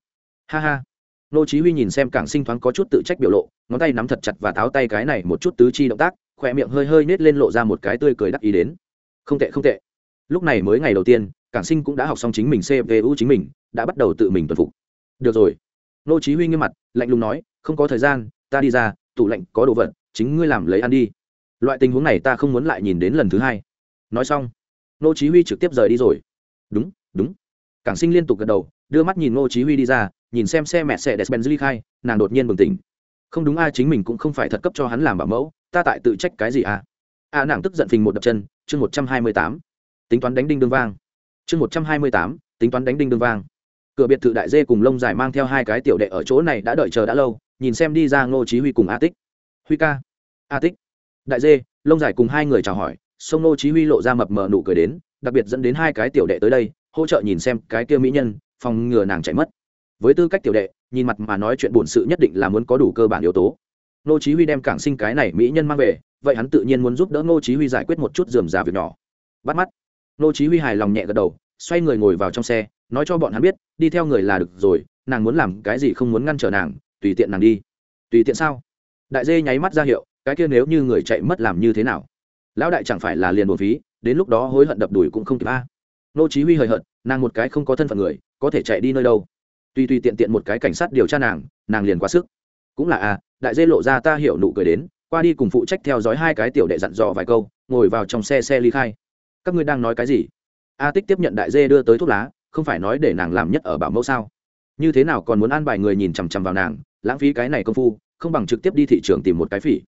Ha ha. Nô chí huy nhìn xem cảng sinh thoáng có chút tự trách biểu lộ, ngón tay nắm thật chặt và tháo tay cái này một chút tứ chi động tác khoe miệng hơi hơi nết lên lộ ra một cái tươi cười đắc ý đến. Không tệ không tệ. Lúc này mới ngày đầu tiên cảng sinh cũng đã học xong chính mình cpu chính mình, đã bắt đầu tự mình tuần phục. Được rồi. Nô chí huy nghiêm mặt, lạnh lùng nói, không có thời gian, ta đi ra, tủ lạnh có đồ vật, chính ngươi làm lấy ăn đi. Loại tình huống này ta không muốn lại nhìn đến lần thứ hai. Nói xong, nô chí huy trực tiếp rời đi rồi. Đúng đúng. Cảng sinh liên tục gật đầu, đưa mắt nhìn nô chí huy đi ra, nhìn xem xe mẹ xe despenz ly khai, nàng đột nhiên bừng tỉnh. Không đúng ai chính mình cũng không phải thật cấp cho hắn làm bảo mẫu, ta tại tự trách cái gì à à nàng tức giận phình một đập chân, chương một trăm hai mươi tám. Tính toán đánh đinh đương vang chương một trăm hai mươi tám, tính toán đánh đinh đương vang. Cửa biệt thự đại dê cùng lông dài mang theo hai cái tiểu đệ ở chỗ này đã đợi chờ đã lâu, nhìn xem đi ra ngô chí huy cùng a tích. Huy ca. A tích. Đại dê, lông dài cùng hai người chào hỏi, sông ngô chí huy lộ ra mập mờ nụ cười đến, đặc biệt dẫn đến hai cái tiểu đệ tới đây, hỗ trợ nhìn xem cái kia mỹ nhân, phòng ngừa nàng chạy mất. Với tư cách tiểu đệ, nhìn mặt mà nói chuyện bổn sự nhất định là muốn có đủ cơ bản yếu tố. Ngô chí huy đem cảng sinh cái này mỹ nhân mang về, vậy hắn tự nhiên muốn giúp đỡ Ngô chí huy giải quyết một chút dườm già việc nhỏ. Bắt mắt nô chí huy hài lòng nhẹ gật đầu, xoay người ngồi vào trong xe, nói cho bọn hắn biết, đi theo người là được rồi, nàng muốn làm cái gì không muốn ngăn trở nàng, tùy tiện nàng đi. Tùy tiện sao? Đại dê nháy mắt ra hiệu, cái kia nếu như người chạy mất làm như thế nào? Lão đại chẳng phải là liền buồn phí, đến lúc đó hối hận đập đuổi cũng không kịp a. Nô chí huy hời hận nàng một cái không có thân phận người, có thể chạy đi nơi đâu? Tuy tùy tiện tiện một cái cảnh sát điều tra nàng nàng liền quá sức. Cũng là à đại dê lộ ra ta hiểu nụ cười đến, qua đi cùng phụ trách theo dõi hai cái tiểu đệ dặn dò vài câu, ngồi vào trong xe xe ly khai các ngươi đang nói cái gì? A tích tiếp nhận đại dê đưa tới thuốc lá, không phải nói để nàng làm nhất ở bảo mẫu sao? Như thế nào còn muốn an bài người nhìn chằm chằm vào nàng, lãng phí cái này công phu, không bằng trực tiếp đi thị trường tìm một cái phỉ.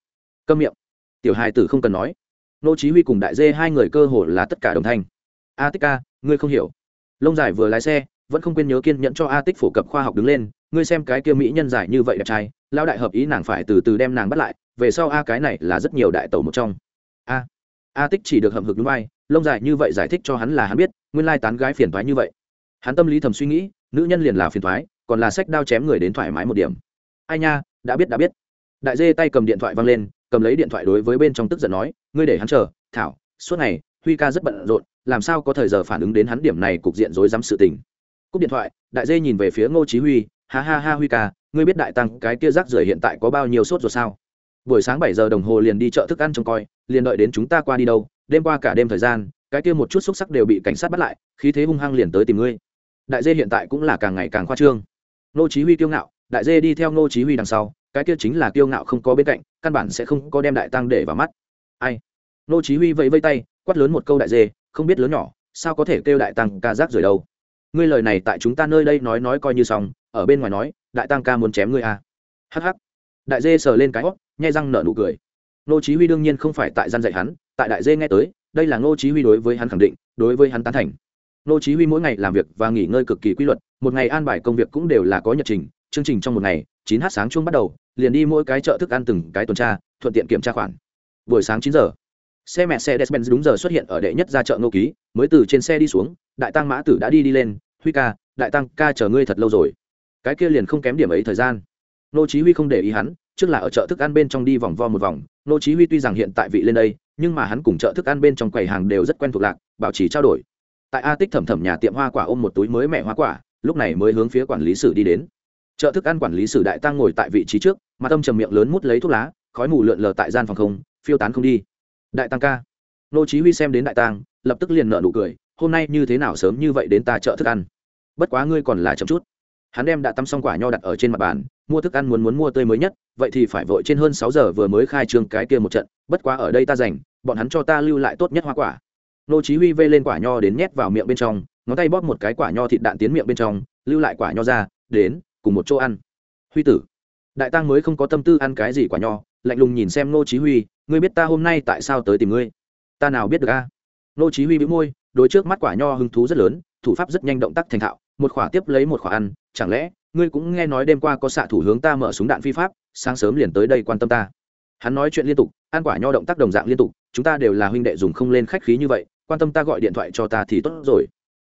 Câm miệng. Tiểu hai tử không cần nói. Nô chí huy cùng đại dê hai người cơ hồ là tất cả đồng thanh. A tích ca, ngươi không hiểu. Lông dài vừa lái xe, vẫn không quên nhớ kiên nhẫn cho a tích phổ cập khoa học đứng lên, ngươi xem cái kia mỹ nhân giải như vậy đẹp trai, lão đại hợp ý nàng phải từ từ đem nàng bắt lại, về sau a cái này là rất nhiều đại tẩu một trong. A. A tích chỉ được hậm hực núi bay lông dài như vậy giải thích cho hắn là hắn biết, nguyên lai tán gái phiền thoái như vậy. Hắn tâm lý thầm suy nghĩ, nữ nhân liền là phiền thoái còn là sách đao chém người đến thoải mái một điểm. Ai nha, đã biết đã biết. Đại dê tay cầm điện thoại văng lên, cầm lấy điện thoại đối với bên trong tức giận nói, ngươi để hắn chờ, thảo, suốt ngày, huy ca rất bận rộn, làm sao có thời giờ phản ứng đến hắn điểm này cục diện rối rắm sự tình. Cúp điện thoại, đại dê nhìn về phía ngô chí huy, ha ha ha huy ca, ngươi biết đại tăng cái kia rác rưởi hiện tại có bao nhiêu sốt rồi sao? Buổi sáng bảy giờ đồng hồ liền đi chợ thức ăn trông coi, liền đợi đến chúng ta qua đi đâu đêm qua cả đêm thời gian, cái kia một chút xúc sắc đều bị cảnh sát bắt lại, khí thế hung hăng liền tới tìm ngươi. Đại dê hiện tại cũng là càng ngày càng khoa trương. Ngô chí huy kiêu ngạo, đại dê đi theo ngô chí huy đằng sau, cái kia chính là kiêu ngạo không có bên cạnh, căn bản sẽ không có đem đại tăng để vào mắt. Ai? Ngô chí huy vẫy vẫy tay, quát lớn một câu đại dê, không biết lớn nhỏ, sao có thể kêu đại tăng ca rác rưởi đâu? Ngươi lời này tại chúng ta nơi đây nói nói coi như xong, ở bên ngoài nói, đại tăng ca muốn chém ngươi à? Hắc hắc. Đại dê sờ lên cái hót nhai răng nở nụ cười. Nô chí huy đương nhiên không phải tại gian dạy hắn tại đại dê nghe tới, đây là nô chí huy đối với hắn khẳng định, đối với hắn tán thành. Nô chí huy mỗi ngày làm việc và nghỉ ngơi cực kỳ quy luật, một ngày an bài công việc cũng đều là có nhật trình, chương trình trong một ngày 9 h sáng chuông bắt đầu, liền đi mỗi cái chợ thức ăn từng cái tuần tra, thuận tiện kiểm tra khoản. Buổi sáng 9 giờ, xe mẹ xe despen đúng giờ xuất hiện ở đệ nhất ra chợ ngô ký, mới từ trên xe đi xuống, đại tăng mã tử đã đi đi lên, huy ca, đại tăng ca chờ ngươi thật lâu rồi. Cái kia liền không kém điểm ấy thời gian. Nô chí huy không để ý hắn, trước là ở chợ thức ăn bên trong đi vòng vo một vòng nô chí huy tuy rằng hiện tại vị lên đây nhưng mà hắn cùng chợ thức ăn bên trong quầy hàng đều rất quen thuộc lạc, bảo trì trao đổi. Tại a tích thẩm thẩm nhà tiệm hoa quả ôm một túi mới mẹ hoa quả, lúc này mới hướng phía quản lý sử đi đến. Chợ thức ăn quản lý sử đại tăng ngồi tại vị trí trước, mặt âm trầm miệng lớn mút lấy thuốc lá, khói mù lượn lờ tại gian phòng không, phiêu tán không đi. Đại tăng ca. Nô chí huy xem đến đại tăng, lập tức liền nở nụ cười, hôm nay như thế nào sớm như vậy đến ta chợ thức ăn? Bất quá ngươi còn là chậm chút. Hắn đem đã tắm xong quả nho đặt ở trên mặt bàn mua thức ăn muốn muốn mua tươi mới nhất, vậy thì phải vội trên hơn sáu giờ vừa mới khai trương cái kia một trận, bất quá ở đây ta dành bọn hắn cho ta lưu lại tốt nhất hoa quả. Nô chí huy vê lên quả nho đến nhét vào miệng bên trong, ngón tay bóp một cái quả nho thịt đạn tiến miệng bên trong, lưu lại quả nho ra, đến, cùng một chỗ ăn. Huy tử, đại tăng mới không có tâm tư ăn cái gì quả nho, lạnh lùng nhìn xem nô chí huy, ngươi biết ta hôm nay tại sao tới tìm ngươi? Ta nào biết được a? Nô chí huy bĩu môi, đối trước mắt quả nho hứng thú rất lớn, thủ pháp rất nhanh động tác thành thạo, một khỏa tiếp lấy một khỏa ăn, chẳng lẽ ngươi cũng nghe nói đêm qua có xạ thủ hướng ta mở súng đạn phi pháp, sáng sớm liền tới đây quan tâm ta. Hắn nói chuyện liên tục, ăn quả nho động tác đồng dạng liên tục, chúng ta đều là huynh đệ dùng không lên khách khí như vậy, quan tâm ta gọi điện thoại cho ta thì tốt rồi.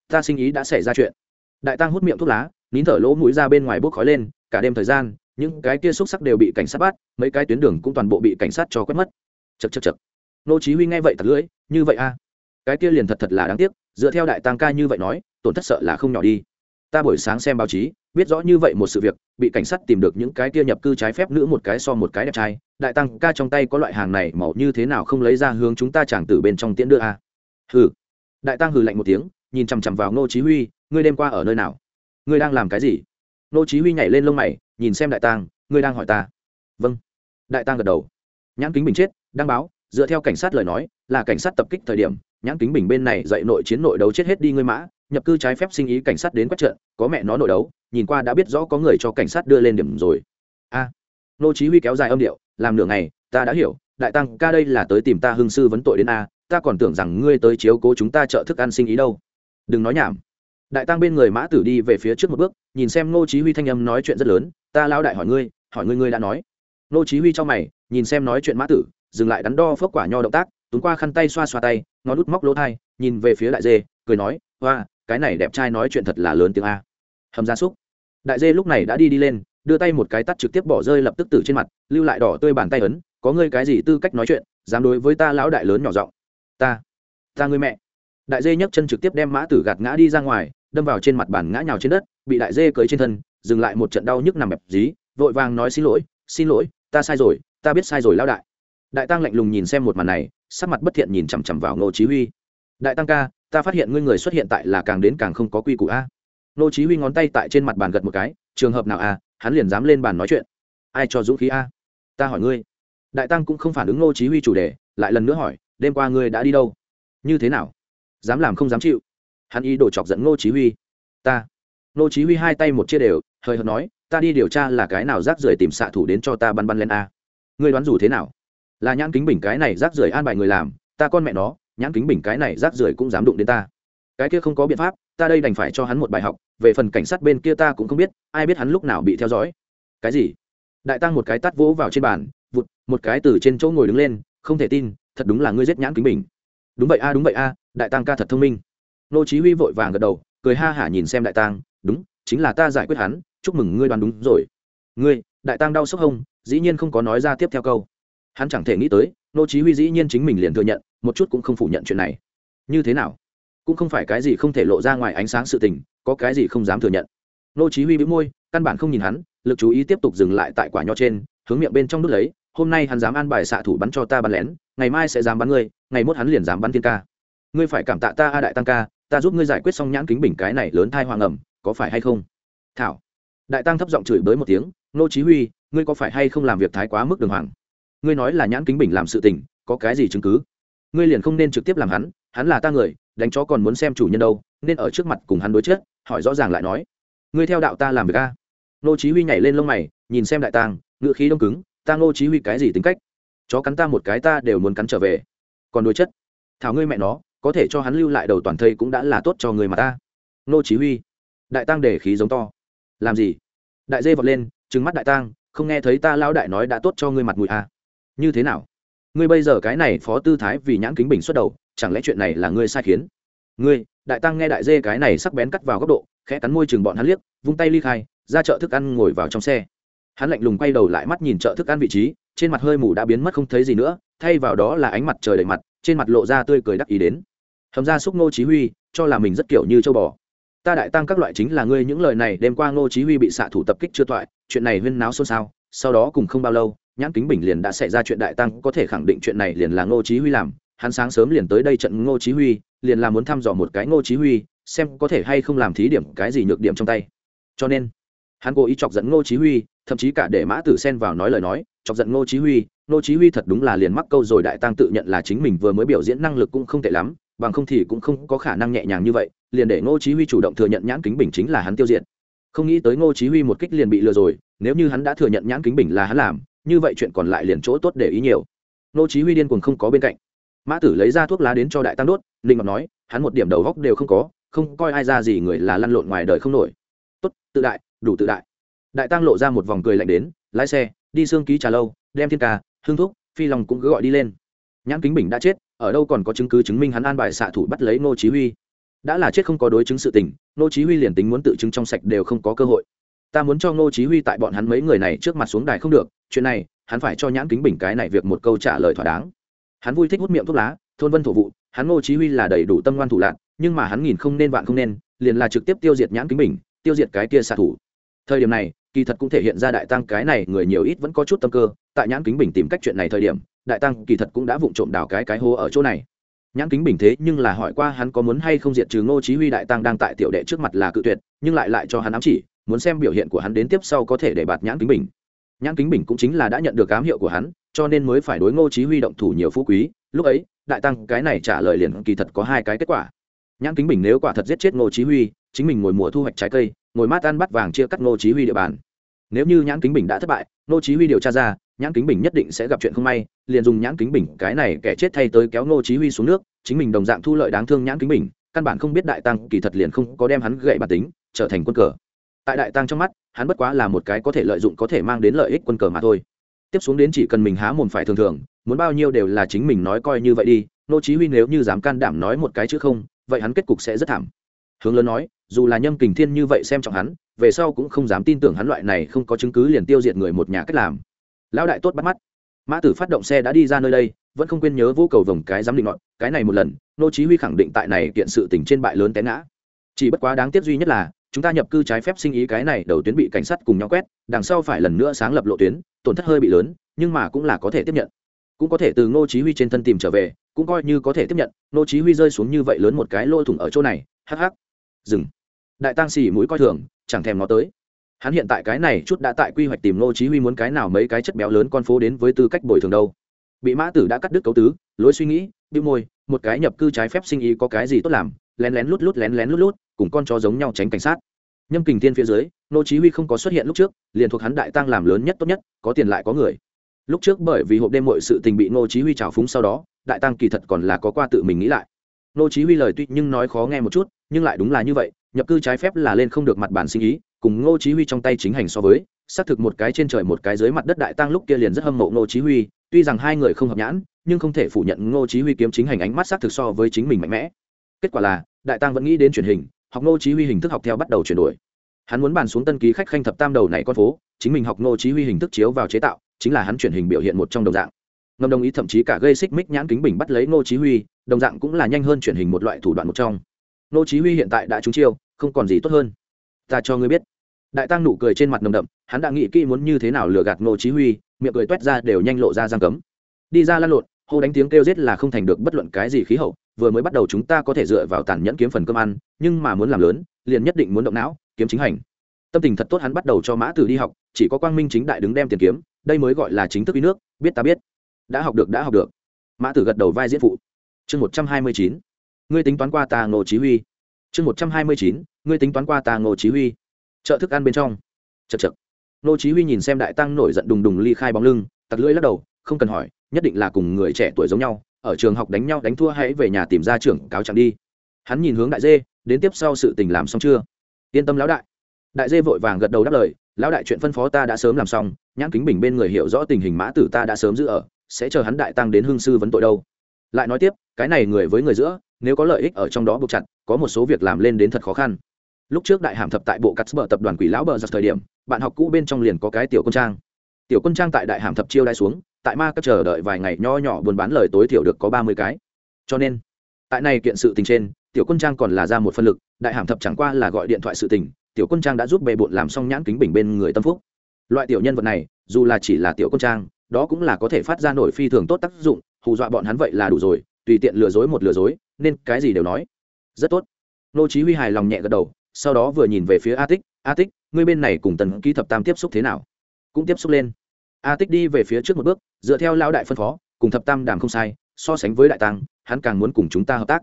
Ta sinh ý đã xảy ra chuyện. Đại tăng hút miệng thuốc lá, nín thở lỗ mũi ra bên ngoài bốc khói lên, cả đêm thời gian, những cái kia xúc sắc đều bị cảnh sát bắt, mấy cái tuyến đường cũng toàn bộ bị cảnh sát cho quét mất. Chật chật chật nô chí huy nghe vậy thật lưỡi, như vậy a cái kia liền thật thật là đáng tiếc, dựa theo đại tăng ca như vậy nói, tổn thất sợ là không nhỏ đi ta buổi sáng xem báo chí, biết rõ như vậy một sự việc, bị cảnh sát tìm được những cái kia nhập cư trái phép nữ một cái so một cái đẹp trai. Đại tăng ca trong tay có loại hàng này màu như thế nào không lấy ra hướng chúng ta chẳng từ bên trong tiễn đưa a hừ. Đại tăng hừ lạnh một tiếng, nhìn chằm chằm vào ngô chí huy, ngươi đêm qua ở nơi nào? Ngươi đang làm cái gì? Ngô chí huy nhảy lên lông mày, nhìn xem đại tăng, ngươi đang hỏi ta. Vâng. Đại tăng gật đầu. Nhãn kính bình chết, đăng báo, dựa theo cảnh sát lời nói, là cảnh sát tập kích thời điểm, nhãn kính bình bên này dạy nội chiến nội đấu chết hết đi ngươi mã nhập cư trái phép sinh ý cảnh sát đến quét trận, có mẹ nó nội đấu, nhìn qua đã biết rõ có người cho cảnh sát đưa lên điểm rồi. A. Nô chí huy kéo dài âm điệu, làm nửa ngày, ta đã hiểu, đại tăng ca đây là tới tìm ta hưng sư vấn tội đến a, ta còn tưởng rằng ngươi tới chiếu cố chúng ta trợ thức ăn sinh ý đâu. Đừng nói nhảm. Đại tăng bên người mã tử đi về phía trước một bước, nhìn xem nô chí huy thanh âm nói chuyện rất lớn, ta lão đại hỏi ngươi hỏi ngươi ngươi đã nói. Nô chí huy cho mày, nhìn xem nói chuyện mã tử, dừng lại đắn đo phốc quả nho động tác, túm qua khăn tay xoa xoa tay, ngón út móc lỗ tai nhìn về phía đại dê, cười nói, hoa cái này đẹp trai nói chuyện thật là lớn tiếng a. Hầm gia súc. Đại dê lúc này đã đi đi lên, đưa tay một cái tắt trực tiếp bỏ rơi lập tức tử trên mặt, lưu lại đỏ tươi bàn tay ấn, có ngươi cái gì tư cách nói chuyện, dám đối với ta lão đại lớn nhỏ giọng. Ta ta ngươi mẹ. Đại dê nhấc chân trực tiếp đem mã tử gạt ngã đi ra ngoài, đâm vào trên mặt bàn ngã nhào trên đất, bị đại dê cưới trên thân, dừng lại một trận đau nhức nằm bẹp dí, vội vàng nói, xin lỗi xin lỗi, ta sai rồi, ta biết sai rồi lão đại. Đại tăng lạnh lùng nhìn xem một màn này, sắc mặt bất thiện nhìn chằm chằm vào ngô chí huy. Đại tăng ca ta phát hiện ngươi người xuất hiện tại là càng đến càng không có quy củ a. Nô chí huy ngón tay tại trên mặt bàn gật một cái, trường hợp nào a hắn liền dám lên bàn nói chuyện. Ai cho dũng khí a? Ta hỏi ngươi. Đại tăng cũng không phản ứng nô chí huy chủ đề, lại lần nữa hỏi, đêm qua ngươi đã đi đâu? Như thế nào? Dám làm không dám chịu. Hắn ý đồ chọc giận nô chí huy. Ta. Nô chí huy hai tay một chia đều hơi hợt nói, ta đi điều tra là cái nào rác rưởi tìm xạ thủ đến cho ta bắn bắn lên a. Ngươi đoán dù thế nào? Là nhãn kính bình cái này rác rưởi an bài người làm, ta con mẹ nó nhãn kính bình cái này rác rưởi cũng dám đụng đến ta. Cái kia không có biện pháp, ta đây đành phải cho hắn một bài học, về phần cảnh sát bên kia ta cũng không biết, ai biết hắn lúc nào bị theo dõi. Cái gì? Đại tăng một cái tắt vỗ vào trên bàn, vụt, một cái từ trên chỗ ngồi đứng lên, không thể tin, thật đúng là ngươi giết nhãn kính bình. Đúng vậy a, đúng vậy a, đại tăng ca thật thông minh. Nô chí huy vội vàng gật đầu, cười ha hả nhìn xem đại tăng, đúng, chính là ta giải quyết hắn, chúc mừng ngươi đoán đúng rồi. Ngươi, đại tăng đau sốc hông, dĩ nhiên không có nói ra tiếp theo câu. Hắn chẳng thể nghĩ tới nô chí huy dĩ nhiên chính mình liền thừa nhận, một chút cũng không phủ nhận chuyện này. Như thế nào? Cũng không phải cái gì không thể lộ ra ngoài ánh sáng sự tình, có cái gì không dám thừa nhận. Nô chí huy bĩu môi, căn bản không nhìn hắn, lực chú ý tiếp tục dừng lại tại quả nho trên, hướng miệng bên trong nút lấy, hôm nay hắn dám an bài xạ thủ bắn cho ta bắn lén, ngày mai sẽ dám bắn ngươi, ngày mốt hắn liền dám bắn thiên ca. Ngươi phải cảm tạ ta a đại tăng ca, ta giúp ngươi giải quyết xong nhãn kính bình cái này lớn thai hoàng ẩm, có phải hay không? Thảo. Đại tăng thấp giọng chửi bới một tiếng, nô chí huy, ngươi có phải hay không làm việc thái quá mức đường hoàng? Ngươi nói là nhãn kính bình làm sự tình, có cái gì chứng cứ? Ngươi liền không nên trực tiếp làm hắn hắn là ta người, đánh chó còn muốn xem chủ nhân đâu, nên ở trước mặt cùng hắn đối chết hỏi rõ ràng lại nói. Ngươi theo đạo ta làm việc a. Nô chí huy nhảy lên lông mày, nhìn xem đại tàng ngựa khí đông cứng, ta nô chí huy cái gì tính cách? Chó cắn ta một cái ta đều muốn cắn trở về. Còn đối chất? Thảo ngươi mẹ nó, có thể cho hắn lưu lại đầu toàn thây cũng đã là tốt cho người mà ta. Nô chí huy. Đại tăng để khí giống to. Làm gì? Đại dê vọt lên, trừng mắt đại tăng không nghe thấy ta lão đại nói đã tốt cho ngươi mặt mũi à? Như thế nào? Ngươi bây giờ cái này phó tư thái vì nhãn kính bình xuất đầu, chẳng lẽ chuyện này là ngươi sai khiến? Ngươi, đại tăng nghe đại dê cái này sắc bén cắt vào góc độ, khẽ cắn môi chừng bọn hắn liếc, vung tay ly khai, ra chợ thức ăn ngồi vào trong xe. Hắn lạnh lùng quay đầu lại mắt nhìn chợ thức ăn vị trí, trên mặt hơi mù đã biến mất không thấy gì nữa, thay vào đó là ánh mặt trời đầy mặt, trên mặt lộ ra tươi cười đắc ý đến. Hầm ra xúc ngô chí huy, cho là mình rất kiểu như châu bò. Ta đại tăng các loại chính là ngươi những lời này, đêm qua ngô chí huy bị xạ thủ tập kích chưa toại chuyện này huyên náo xôn xao, sau đó cùng không bao lâu nhãn kính bình liền đã xảy ra chuyện đại tăng, có thể khẳng định chuyện này liền là ngô chí huy làm. Hắn sáng sớm liền tới đây trận ngô chí huy, liền là muốn thăm dò một cái ngô chí huy, xem có thể hay không làm thí điểm cái gì nhược điểm trong tay. Cho nên, hắn cố ý chọc giận ngô chí huy, thậm chí cả để mã tử xen vào nói lời nói, chọc giận ngô chí huy. Ngô chí huy thật đúng là liền mắc câu rồi đại tăng tự nhận là chính mình vừa mới biểu diễn năng lực cũng không tệ lắm, bằng không thì cũng không có khả năng nhẹ nhàng như vậy, liền để ngô chí huy chủ động thừa nhận nhãn kính bình chính là hắn tiêu diệt. Không nghĩ tới ngô chí huy một kích liền bị lừa rồi, nếu như hắn đã thừa nhận nhãn kính bình là hắn làm như vậy chuyện còn lại liền chỗ tốt để ý nhiều. Ngô chí huy điên cuồng không có bên cạnh. Mã tử lấy ra thuốc lá đến cho đại tăng đốt linh ngọc nói hắn một điểm đầu góc đều không có không coi ai ra gì người là lăn lộn ngoài đời không nổi. Tốt tự đại đủ tự đại. Đại tăng lộ ra một vòng cười lạnh đến lái xe đi xương ký trà lâu đem thiên ca hương thuốc, phi long cũng cứ gọi đi lên. Nhãn kính bình đã chết ở đâu còn có chứng cứ chứng minh hắn an bài xạ thủ bắt lấy ngô chí huy? Đã là chết không có đối chứng sự tình ngô chí huy liền tính muốn tự chứng trong sạch đều không có cơ hội ta muốn cho ngô chí huy tại bọn hắn mấy người này trước mặt xuống đài không được, chuyện này, hắn phải cho nhãn kính bình cái này việc một câu trả lời thỏa đáng. Hắn vui thích hút miệng thuốc lá, thôn vân thổ vụ, hắn ngô chí huy là đầy đủ tâm ngoan thủ lạn, nhưng mà hắn nhìn không nên vạn không nên, liền là trực tiếp tiêu diệt nhãn kính bình, tiêu diệt cái kia xạ thủ. Thời điểm này, kỳ thật cũng thể hiện ra đại tăng cái này người nhiều ít vẫn có chút tâm cơ, tại nhãn kính bình tìm cách chuyện này thời điểm, đại tăng kỳ thật cũng đã vụng trộm đào cái cái hố ở chỗ này. Nhãn kính bình thế nhưng là hỏi qua hắn có muốn hay không diệt trừ ngô chí huy, đại tăng đang tại tiểu đệ trước mặt là cự tuyệt, nhưng lại lại cho hắn ám chỉ muốn xem biểu hiện của hắn đến tiếp sau có thể để bạt nhãn kính bình. Nhãn kính bình cũng chính là đã nhận được ám hiệu của hắn, cho nên mới phải đối ngô chí huy động thủ nhiều phú quý. Lúc ấy, đại tăng cái này trả lời liền kỳ thật có hai cái kết quả. Nhãn kính bình nếu quả thật giết chết ngô chí huy, chính mình ngồi mùa thu hoạch trái cây, ngồi mát ăn bắt vàng chia cắt ngô chí huy địa bàn. Nếu như nhãn kính bình đã thất bại, ngô chí huy điều tra ra, nhãn kính bình nhất định sẽ gặp chuyện không may, liền dùng nhãn kính bình, cái này kẻ chết thay tới kéo ngô chí huy xuống nước, chính mình đồng dạng thu lợi đáng thương nhãn kính bình, căn bản không biết đại tăng kỳ thật liền không có đem hắn gậy bản tính, trở thành quân cờ tại đại tăng trong mắt, hắn bất quá là một cái có thể lợi dụng có thể mang đến lợi ích quân cờ mà thôi. Tiếp xuống đến chỉ cần mình há mồm phải thường thường, muốn bao nhiêu đều là chính mình nói coi như vậy đi, Nô chí huy nếu như dám can đảm nói một cái chữ không, vậy hắn kết cục sẽ rất thảm. Hướng lớn nói, dù là nhâm kình thiên như vậy xem trọng hắn, về sau cũng không dám tin tưởng hắn loại này không có chứng cứ liền tiêu diệt người một nhà cách làm. Lão đại tốt bắt mắt. Mã tử phát động xe đã đi ra nơi đây, vẫn không quên nhớ vô cầu vòng cái giám định ngọn, cái này một lần, nô chí huy khẳng định tại này kiện sự tình trên bại lớn té ngã. Chỉ bất quá đáng tiếc duy nhất là chúng ta nhập cư trái phép sinh ý cái này, đầu tuyến bị cảnh sát cùng nhau quét, đằng sau phải lần nữa sáng lập lộ tuyến, tổn thất hơi bị lớn, nhưng mà cũng là có thể tiếp nhận. Cũng có thể từ Ngô chí huy trên thân tìm trở về, cũng coi như có thể tiếp nhận, Ngô chí huy rơi xuống như vậy lớn một cái lỗ thủng ở chỗ này, hắc hắc. Dừng. Đại tăng xỉ mũi coi thường, chẳng thèm nó tới. Hắn hiện tại cái này chút đã tại quy hoạch tìm Ngô chí huy muốn cái nào mấy cái chất béo lớn con phố đến với tư cách bồi thường đâu. Bị mã tử đã cắt đứt cấu tứ, lối suy nghĩ, bĩu môi, một cái nhập cư trái phép sinh ý có cái gì tốt làm, lén lén lút lút lén lén lút lút cùng con chó giống nhau tránh cảnh sát. Nhâm kình thiên phía dưới, nô chí huy không có xuất hiện lúc trước, liền thuộc hắn đại tăng làm lớn nhất tốt nhất, có tiền lại có người. Lúc trước bởi vì hộp đêm mọi sự tình bị nô chí huy trào phúng sau đó, đại tăng kỳ thật còn là có qua tự mình nghĩ lại. Nô chí huy lời tuy nhưng nói khó nghe một chút, nhưng lại đúng là như vậy, nhập cư trái phép là lên không được mặt bản sinh ý, cùng ngô chí huy trong tay chính hành so với, xác thực một cái trên trời một cái dưới mặt đất đại tăng lúc kia liền rất hâm mộ ngô chí huy, tuy rằng hai người không hợp nhãn, nhưng không thể phủ nhận ngô chí huy kiếm chính hành ánh mắt xác thực so với chính mình mạnh mẽ. Kết quả là, đại tăng vẫn nghĩ đến truyền hình học ngô chí huy hình thức học theo bắt đầu chuyển đổi. Hắn muốn bàn xuống tân ký khách khanh thập tam đầu này con phố, chính mình học ngô chí huy hình thức chiếu vào chế tạo, chính là hắn chuyển hình biểu hiện một trong đồng dạng. Ngầm đồng ý thậm chí cả gây xích mích nhãn kính bình bắt lấy ngô chí huy, đồng dạng cũng là nhanh hơn chuyển hình một loại thủ đoạn một trong. Ngô chí huy hiện tại đã trúng chiêu, không còn gì tốt hơn. Ta cho ngươi biết. Đại tăng nụ cười trên mặt nồng đậm, hắn đã nghĩ kỹ muốn như thế nào lừa gạt ngô chí huy, miệng cười toét ra đều nhanh lộ ra răng cấm. Đi ra lăn lộn hô đánh tiếng kêu giết là không thành được bất luận cái gì khí hậu, vừa mới bắt đầu chúng ta có thể dựa vào tàn nhẫn kiếm phần cơm ăn, nhưng mà muốn làm lớn, liền nhất định muốn động não, kiếm chính hành. Tâm tình thật tốt hắn bắt đầu cho mã tử đi học, chỉ có quang minh chính đại đứng đem tiền kiếm, đây mới gọi là chính thức uy nước, biết ta biết. Đã học được, đã học được. Mã tử gật đầu vai diễn phụ. Chương một trăm hai mươi chín. Ngươi tính toán qua ta ngộ chí huy. Chương một trăm hai mươi chín. Ngươi tính toán qua ta ngộ chí huy. Chợ thức ăn bên trong. Chật chật nô chí huy nhìn xem đại tăng nổi giận đùng đùng ly khai bóng lưng, tặc lưỡi lắc đầu, không cần hỏi nhất định là cùng người trẻ tuổi giống nhau, ở trường học đánh nhau đánh thua hãy về nhà tìm ra trưởng cáo trạng đi. Hắn nhìn hướng đại dê, đến tiếp sau sự tình làm xong chưa? Yên tâm lão đại. Đại dê vội vàng gật đầu đáp lời, lão đại chuyện phân phó ta đã sớm làm xong, nhãn kính bình bên người hiểu rõ tình hình mã tử ta đã sớm giữ ở, sẽ chờ hắn đại tăng đến hương sư vấn tội đâu. Lại nói tiếp, cái này người với người giữa, nếu có lợi ích ở trong đó buộc chặt, có một số việc làm lên đến thật khó khăn. Lúc trước đại hàm thập tại bộ cắt bờ tập đoàn quỷ lão bờ giặc thời điểm, bạn học cũ bên trong liền có cái tiểu quân trang. Tiểu quân trang tại đại hàm thập chiêu đai xuống tại ma cấp chờ đợi vài ngày nho nhỏ buôn bán lời tối thiểu được có ba mươi cái. Cho nên, tại này kiện sự tình trên, tiểu quân trang còn là ra một phân lực, đại hàm thập chẳng qua là gọi điện thoại sự tình, tiểu quân trang đã giúp bề bộn làm xong nhãn kính bình bên người tâm phúc. Loại tiểu nhân vật này, dù là chỉ là tiểu quân trang, đó cũng là có thể phát ra nổi phi thường tốt tác dụng, hù dọa bọn hắn vậy là đủ rồi, tùy tiện lừa dối một lừa dối, nên cái gì đều nói. Rất tốt. Nô chí huy hài lòng nhẹ gật đầu, sau đó vừa nhìn về phía a tích a tích, ngươi bên này cùng tần ký thập tam tiếp xúc thế nào? Cũng tiếp xúc lên a tích đi về phía trước một bước, dựa theo lão đại phân phó, cùng thập tam đàm không sai, so sánh với đại tăng, hắn càng muốn cùng chúng ta hợp tác.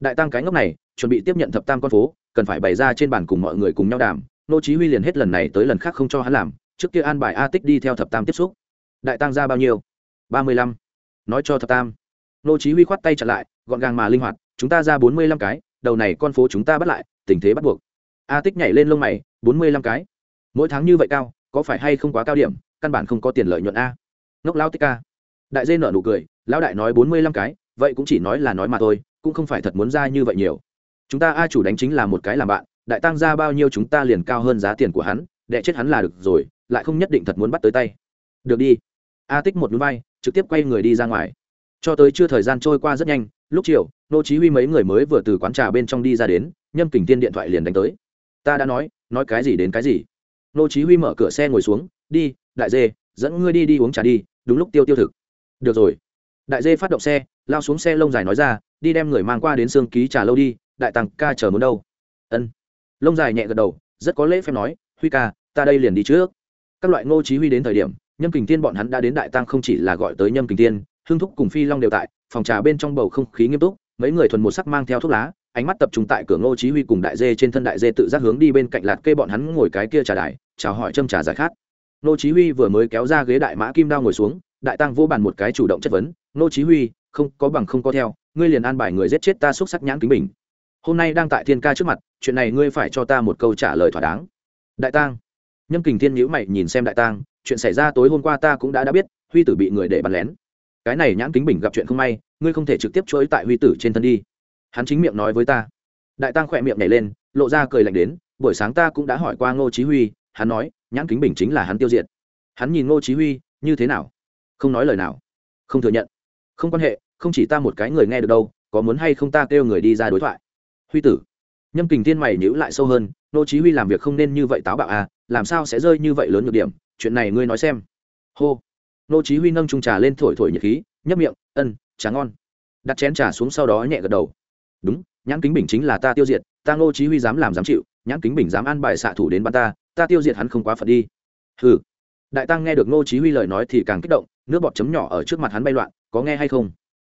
Đại tăng cái ngốc này, chuẩn bị tiếp nhận thập tam con phố, cần phải bày ra trên bàn cùng mọi người cùng nhau đàm, nô chí huy liền hết lần này tới lần khác không cho hắn làm, trước kia an bài a tích đi theo thập tam tiếp xúc. Đại tăng ra bao nhiêu? Ba mươi lăm. Nói cho thập tam. Nô chí huy khoát tay chặn lại, gọn gàng mà linh hoạt, chúng ta ra bốn mươi lăm cái, đầu này con phố chúng ta bắt lại, tình thế bắt buộc. A tích nhảy lên lông mày, bốn mươi lăm cái. Mỗi tháng như vậy cao, có phải hay không quá cao điểm? Căn bản không có tiền lợi nhuận a. Ngốc lao tích ca. Đại dê nợ nụ cười, lão đại nói bốn mươi lăm cái, vậy cũng chỉ nói là nói mà thôi, cũng không phải thật muốn ra như vậy nhiều. Chúng ta a chủ đánh chính là một cái làm bạn, đại tăng ra bao nhiêu chúng ta liền cao hơn giá tiền của hắn đệ chết hắn là được rồi, lại không nhất định thật muốn bắt tới tay. Được đi. A tích một núi bay, trực tiếp quay người đi ra ngoài. Cho tới chưa thời gian trôi qua rất nhanh, lúc chiều, nô chí huy mấy người mới vừa từ quán trà bên trong đi ra đến, nhâm kình tiên điện thoại liền đánh tới. Ta đã nói nói cái gì đến cái gì. Nô chí huy mở cửa xe ngồi xuống, đi đại dê dẫn ngươi đi đi uống trà đi đúng lúc tiêu tiêu thực. Được rồi. Đại dê phát động xe lao xuống xe lông dài nói ra đi đem người mang qua đến xương ký trà lâu đi đại tăng ca chờ muốn đâu. Ân. Lông dài nhẹ gật đầu rất có lễ phép nói huy ca ta đây liền đi trước. Các loại ngô chí huy đến thời điểm nhâm kình Thiên bọn hắn đã đến đại tăng không chỉ là gọi tới nhâm kình Thiên, hương thúc cùng phi long đều tại phòng trà bên trong bầu không khí nghiêm túc mấy người thuần một sắc mang theo thuốc lá ánh mắt tập trung tại cửa ngô chí huy cùng đại dê trên thân đại dê tự giác hướng đi bên cạnh lạt kê bọn hắn ngồi cái kia trà đài chào hỏi châm trà giải khát. Nô chí huy vừa mới kéo ra ghế đại mã kim đao ngồi xuống đại tăng vô bàn một cái chủ động chất vấn nô chí huy không có bằng không có theo ngươi liền an bài người giết chết ta xúc sắc nhãn kính bình. Hôm nay đang tại thiên ca trước mặt chuyện này ngươi phải cho ta một câu trả lời thỏa đáng. Đại tăng, nhâm kình thiên nhíu mày nhìn xem đại tăng, chuyện xảy ra tối hôm qua ta cũng đã đã biết huy tử bị người để bắn lén. Cái này nhãn kính bình gặp chuyện không may ngươi không thể trực tiếp chối tại huy tử trên thân đi. Hắn chính miệng nói với ta. Đại tăng khỏe miệng nhảy lên lộ ra cười lạnh đến buổi sáng ta cũng đã hỏi qua ngô chí huy hắn nói nhãn kính bình chính là hắn tiêu diệt. Hắn nhìn ngô chí huy, như thế nào? Không nói lời nào. Không thừa nhận. Không quan hệ, không chỉ ta một cái người nghe được đâu, có muốn hay không ta kêu người đi ra đối thoại. Huy tử. Nhâm kình thiên mày nhữ lại sâu hơn, Ngô chí huy làm việc không nên như vậy táo bạo à làm sao sẽ rơi như vậy lớn nhược điểm? Chuyện này ngươi nói xem. Hô. Ngô chí huy nâng chung trà lên thổi thổi nhiệt khí, nhấp miệng, ân, trà ngon. Đặt chén trà xuống sau đó nhẹ gật đầu. Đúng, nhãn kính bình chính là ta tiêu diệt, ta Ngô chí huy dám làm dám chịu, nhãn kính bình dám ăn bài xạ thủ đến bắn ta ta tiêu diệt hắn không quá phật đi. Hừ. Đại tăng nghe được nô chí huy lời nói thì càng kích động, nước bọt chấm nhỏ ở trước mặt hắn bay loạn, có nghe hay không?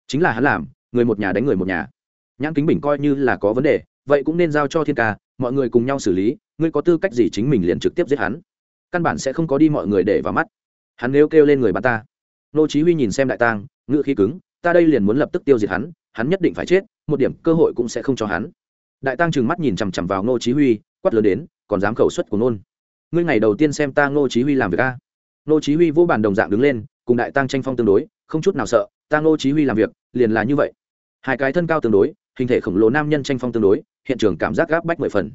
Chính là hắn làm, người một nhà đánh người một nhà. Nhãn kính bình coi như là có vấn đề, vậy cũng nên giao cho thiên ca, mọi người cùng nhau xử lý, ngươi có tư cách gì chính mình liền trực tiếp giết hắn? Căn bản sẽ không có đi mọi người để vào mắt. Hắn nếu kêu lên người bạn ta. Nô chí huy nhìn xem đại tang ngựa khí cứng, ta đây liền muốn lập tức tiêu diệt hắn hắn nhất định phải chết, một điểm cơ hội cũng sẽ không cho hắn. Đại tăng trừng mắt nhìn chằm chằm vào ngô chí huy quát lớn đến, còn dám khẩu xuất của nôn ngươi ngày đầu tiên xem ta ngô chí huy làm việc a. Ngô chí huy vô bàn đồng dạng đứng lên, cùng đại tăng tranh phong tương đối, không chút nào sợ, ta ngô chí huy làm việc, liền là như vậy. Hai cái thân cao tương đối, hình thể khổng lồ nam nhân tranh phong tương đối, hiện trường cảm giác gáp bách mười phần.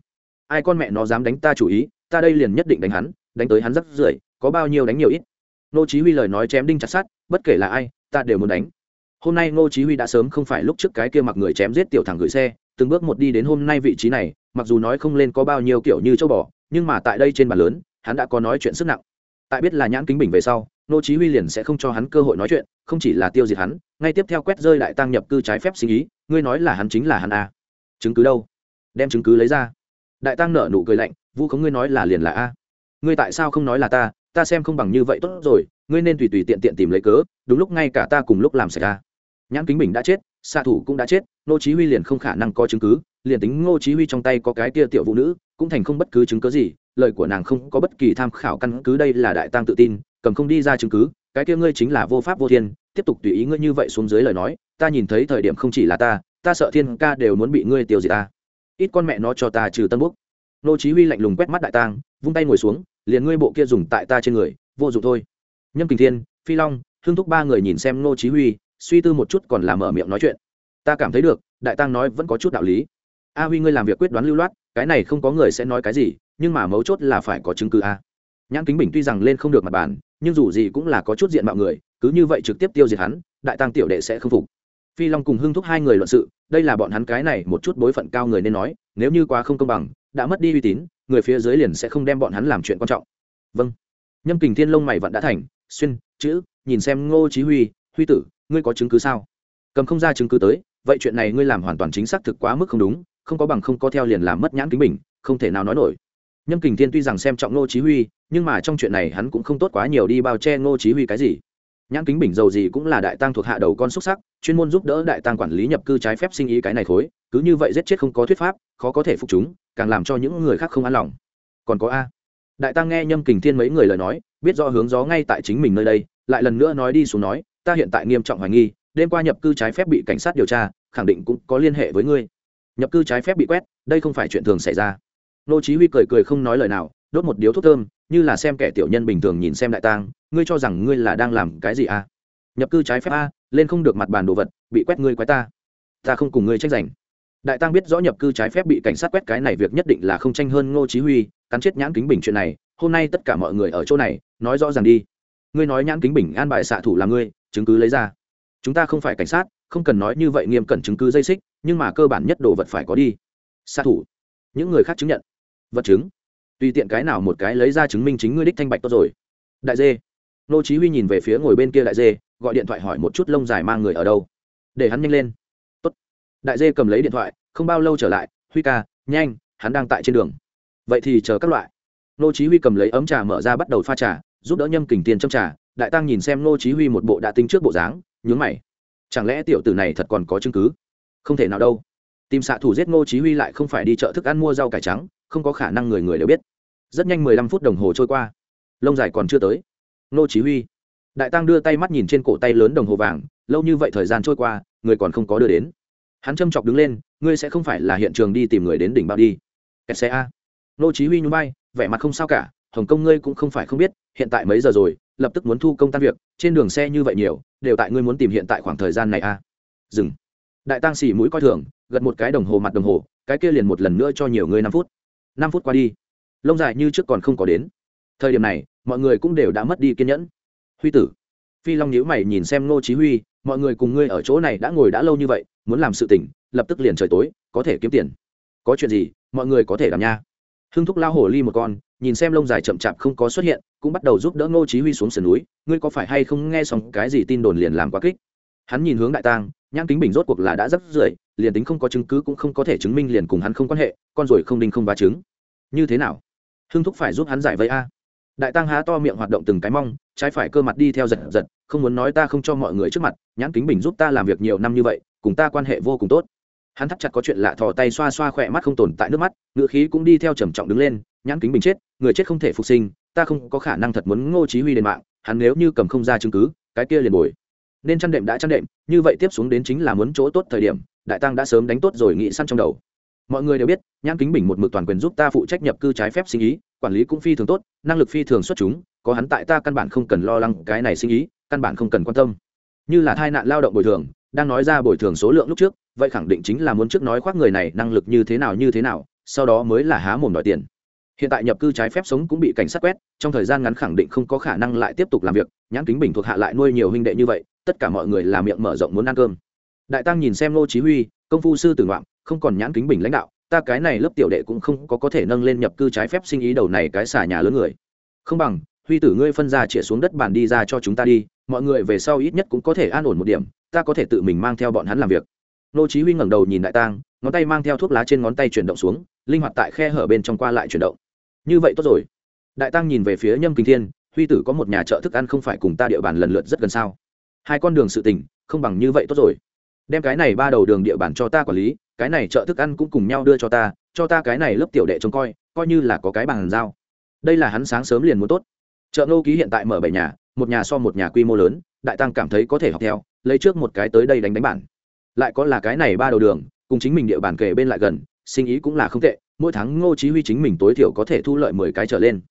Ai con mẹ nó dám đánh ta chủ ý, ta đây liền nhất định đánh hắn, đánh tới hắn rất rưởi, có bao nhiêu đánh nhiều ít. Ngô chí huy lời nói chém đinh chặt sắt, bất kể là ai, ta đều muốn đánh. Hôm nay ngô chí huy đã sớm không phải lúc trước cái kia mặc người chém giết tiểu thẳng gửi xe từng bước một đi đến hôm nay vị trí này, mặc dù nói không lên có bao nhiêu kiểu như châu bò, nhưng mà tại đây trên bàn lớn, hắn đã có nói chuyện sức nặng. Tại biết là nhãn kính bình về sau, nô chí huy liền sẽ không cho hắn cơ hội nói chuyện, không chỉ là tiêu diệt hắn, ngay tiếp theo quét rơi lại tăng nhập cư trái phép sinh ý, ngươi nói là hắn chính là hắn a. Chứng cứ đâu? Đem chứng cứ lấy ra. Đại tăng nở nụ cười lạnh, vu khống ngươi nói là liền là a. Ngươi tại sao không nói là ta? Ta xem không bằng như vậy tốt rồi, ngươi nên tùy tùy tiện tiện tìm lấy cớ, đúng lúc ngay cả ta cùng lúc làm xảy ra nhãn kính bình đã chết, xạ thủ cũng đã chết ngô chí huy liền không khả năng có chứng cứ liền tính ngô chí huy trong tay có cái kia tiểu phụ nữ cũng thành không bất cứ chứng cứ gì lời của nàng không có bất kỳ tham khảo căn cứ đây là đại tăng tự tin cầm không đi ra chứng cứ cái kia ngươi chính là vô pháp vô thiên tiếp tục tùy ý ngươi như vậy xuống dưới lời nói ta nhìn thấy thời điểm không chỉ là ta ta sợ thiên ca đều muốn bị ngươi tiêu diệt ta. Ít con mẹ nó cho ta trừ tân búc ngô chí huy lạnh lùng quét mắt đại tang, vung tay ngồi xuống liền ngươi bộ kia dùng tại ta trên người vô dụng thôi. Nhâm kình thiên phi long hương thúc ba người nhìn xem ngô chí huy suy tư một chút còn làm mở miệng nói chuyện ta cảm thấy được, đại tăng nói vẫn có chút đạo lý. A huy ngươi làm việc quyết đoán lưu loát, cái này không có người sẽ nói cái gì, nhưng mà mấu chốt là phải có chứng cứ a. Nhãn kính bình tuy rằng lên không được mặt bàn, nhưng dù gì cũng là có chút diện mạo người, cứ như vậy trực tiếp tiêu diệt hắn, đại tăng tiểu đệ sẽ không phục. Phi long cùng hưng thúc hai người luận sự, đây là bọn hắn cái này một chút bối phận cao người nên nói, nếu như quá không công bằng, đã mất đi uy tín, người phía dưới liền sẽ không đem bọn hắn làm chuyện quan trọng. Vâng. Nhâm kình thiên lông mày vẫn đã thành, xuyên, chữ, nhìn xem ngô chí huy huy tử, ngươi có chứng cứ sao? Cầm không ra chứng cứ tới vậy chuyện này ngươi làm hoàn toàn chính xác thực quá mức không đúng, không có bằng không có theo liền làm mất nhãn kính bình, không thể nào nói nổi. Nhâm kình thiên tuy rằng xem trọng ngô chí huy, nhưng mà trong chuyện này hắn cũng không tốt quá nhiều đi bao che ngô chí huy cái gì. Nhãn kính bình dầu gì cũng là đại tăng thuộc hạ đầu con xuất sắc, chuyên môn giúp đỡ đại tăng quản lý nhập cư trái phép sinh ý cái này khối, cứ như vậy giết chết không có thuyết pháp, khó có thể phục chúng, càng làm cho những người khác không an lòng. Còn có a. Đại tăng nghe nhâm kình thiên mấy người lời nói, biết rõ hướng gió ngay tại chính mình nơi đây, lại lần nữa nói đi xuống nói, ta hiện tại nghiêm trọng hoài nghi, đêm qua nhập cư trái phép bị cảnh sát điều tra khẳng định cũng có liên hệ với ngươi. Nhập cư trái phép bị quét, đây không phải chuyện thường xảy ra. Nô chí huy cười cười không nói lời nào, đốt một điếu thuốc thơm, như là xem kẻ tiểu nhân bình thường nhìn xem đại tang, ngươi cho rằng ngươi là đang làm cái gì à? Nhập cư trái phép a, lên không được mặt bàn đồ vật, bị quét ngươi quái ta. Ta không cùng ngươi tranh giành. Đại tăng biết rõ nhập cư trái phép bị cảnh sát quét cái này việc nhất định là không tranh hơn ngô chí huy, cắn chết nhãn kính bình chuyện này, hôm nay tất cả mọi người ở chỗ này, nói rõ ràng đi. Ngươi nói nhãn kính bình an bài xạ thủ là ngươi, chứng cứ lấy ra. Chúng ta không phải cảnh sát không cần nói như vậy nghiêm cẩn chứng cứ dây xích, nhưng mà cơ bản nhất đồ vật phải có đi. Xạ thủ. Những người khác chứng nhận. Vật chứng. Tùy tiện cái nào một cái lấy ra chứng minh chính ngươi đích thanh bạch tốt rồi. Đại dê. Nô chí huy nhìn về phía ngồi bên kia đại dê, gọi điện thoại hỏi một chút lông dài mang người ở đâu. Để hắn nhanh lên. Tốt. Đại dê cầm lấy điện thoại, không bao lâu trở lại, huy ca, nhanh, hắn đang tại trên đường. Vậy thì chờ các loại. Nô chí huy cầm lấy ấm trà mở ra bắt đầu pha trà, giúp đỡ nhâm kình tiền trong trà. Đại tăng nhìn xem nô chí huy một bộ đã tính trước bộ dáng, nhướng mày chẳng lẽ tiểu tử này thật còn có chứng cứ? Không thể nào đâu. Tìm xạ thủ giết Ngô chí huy lại không phải đi chợ thức ăn mua rau cải trắng, không có khả năng người người đều biết. Rất nhanh 15 phút đồng hồ trôi qua. Lông dài còn chưa tới. Ngô chí huy. Đại tăng đưa tay mắt nhìn trên cổ tay lớn đồng hồ vàng, lâu như vậy thời gian trôi qua, người còn không có đưa đến. Hắn châm chọc đứng lên, ngươi sẽ không phải là hiện trường đi tìm người đến đỉnh bao đi. Kẹt xe a. Ngô chí huy nhún vai, vẻ mặt không sao cả hồng kông ngươi cũng không phải không biết hiện tại mấy giờ rồi lập tức muốn thu công tan việc trên đường xe như vậy nhiều đều tại ngươi muốn tìm hiện tại khoảng thời gian này a dừng. Đại tăng xì mũi coi thường gật một cái đồng hồ mặt đồng hồ cái kia liền một lần nữa cho nhiều người năm phút. Năm phút qua đi lông dài như trước còn không có đến. Thời điểm này mọi người cũng đều đã mất đi kiên nhẫn. Huy tử. Phi long nhíu mày nhìn xem ngô chí huy mọi người cùng ngươi ở chỗ này đã ngồi đã lâu như vậy muốn làm sự tỉnh, lập tức liền trời tối có thể kiếm tiền. Có chuyện gì mọi người có thể làm nha. Hưng thúc lao hổ ly một con nhìn xem lông dài chậm chạp không có xuất hiện, cũng bắt đầu giúp đỡ ngô chí huy xuống sườn núi, ngươi có phải hay không nghe xong cái gì tin đồn liền làm quá kích? Hắn nhìn hướng đại tang, nhãn kính bình rốt cuộc là đã rất rưởi, liền tính không có chứng cứ cũng không có thể chứng minh liền cùng hắn không quan hệ, con rồi không đinh không va chứng như thế nào? Hưng thúc phải giúp hắn giải vây a? Đại tăng há to miệng hoạt động từng cái mong, trái phải cơ mặt đi theo giật giật, không muốn nói ta không cho mọi người trước mặt, nhãn kính bình giúp ta làm việc nhiều năm như vậy, cùng ta quan hệ vô cùng tốt hắn thắt chặt có chuyện lạ thò tay xoa xoa khỏe mắt không tồn tại nước mắt ngựa khí cũng đi theo trầm trọng đứng lên, nhãn kính bình chết, người chết không thể phục sinh, ta không có khả năng thật muốn ngô chí huy đền mạng, hắn nếu như cầm không ra chứng cứ, cái kia liền bồi. Nên chăn đệm đã chăn đệm, như vậy tiếp xuống đến chính là muốn chỗ tốt thời điểm, đại tăng đã sớm đánh tốt rồi nghĩ săn trong đầu. Mọi người đều biết, nhãn kính bình một mực toàn quyền giúp ta phụ trách nhập cư trái phép sinh ý, quản lý cũng phi thường tốt, năng lực phi thường xuất chúng, có hắn tại ta căn bản không cần lo lắng cái này sinh ý, căn bản không cần quan tâm. Như là tai nạn lao động bồi thường, đang nói ra bồi thường số lượng lúc trước vậy khẳng định chính là muốn trước nói khoác người này năng lực như thế nào như thế nào, sau đó mới là há mồm đòi tiền. Hiện tại nhập cư trái phép sống cũng bị cảnh sát quét, trong thời gian ngắn khẳng định không có khả năng lại tiếp tục làm việc, nhãn kính bình thuộc hạ lại nuôi nhiều huynh đệ như vậy, tất cả mọi người làm miệng mở rộng muốn ăn cơm. Đại tăng nhìn xem ngô chí huy, công phu sư tử ngoạm, không còn nhãn kính bình lãnh đạo, ta cái này lớp tiểu đệ cũng không có có thể nâng lên nhập cư trái phép sinh ý đầu này cái xả nhà lớn người. Không bằng, huy tử ngươi phân ra chĩa xuống đất bàn đi ra cho chúng ta đi, mọi người về sau ít nhất cũng có thể an ổn một điểm, ta có thể tự mình mang theo bọn hắn làm việc nô chí huy ngẩng đầu nhìn đại tang, ngón tay mang theo thuốc lá trên ngón tay chuyển động xuống, linh hoạt tại khe hở bên trong qua lại chuyển động. Như vậy tốt rồi. Đại tăng nhìn về phía nhâm kinh thiên, huy tử có một nhà chợ thức ăn không phải cùng ta địa bàn lần lượt rất gần sao? Hai con đường sự tình, không bằng như vậy tốt rồi. Đem cái này ba đầu đường địa bàn cho ta quản lý, cái này chợ thức ăn cũng cùng nhau đưa cho ta cho ta cái này lớp tiểu đệ trông coi coi như là có cái bàn giao. Đây là hắn sáng sớm liền muốn tốt. Chợ nô ký hiện tại mở bảy nhà, một nhà so một nhà quy mô lớn, đại tăng cảm thấy có thể học theo, lấy trước một cái tới đây đánh đánh bản lại có là cái này ba đầu đường, cùng chính mình địa bàn kề bên lại gần, sinh ý cũng là không tệ, mỗi tháng ngô chí huy chính mình tối thiểu có thể thu lợi mười cái trở lên.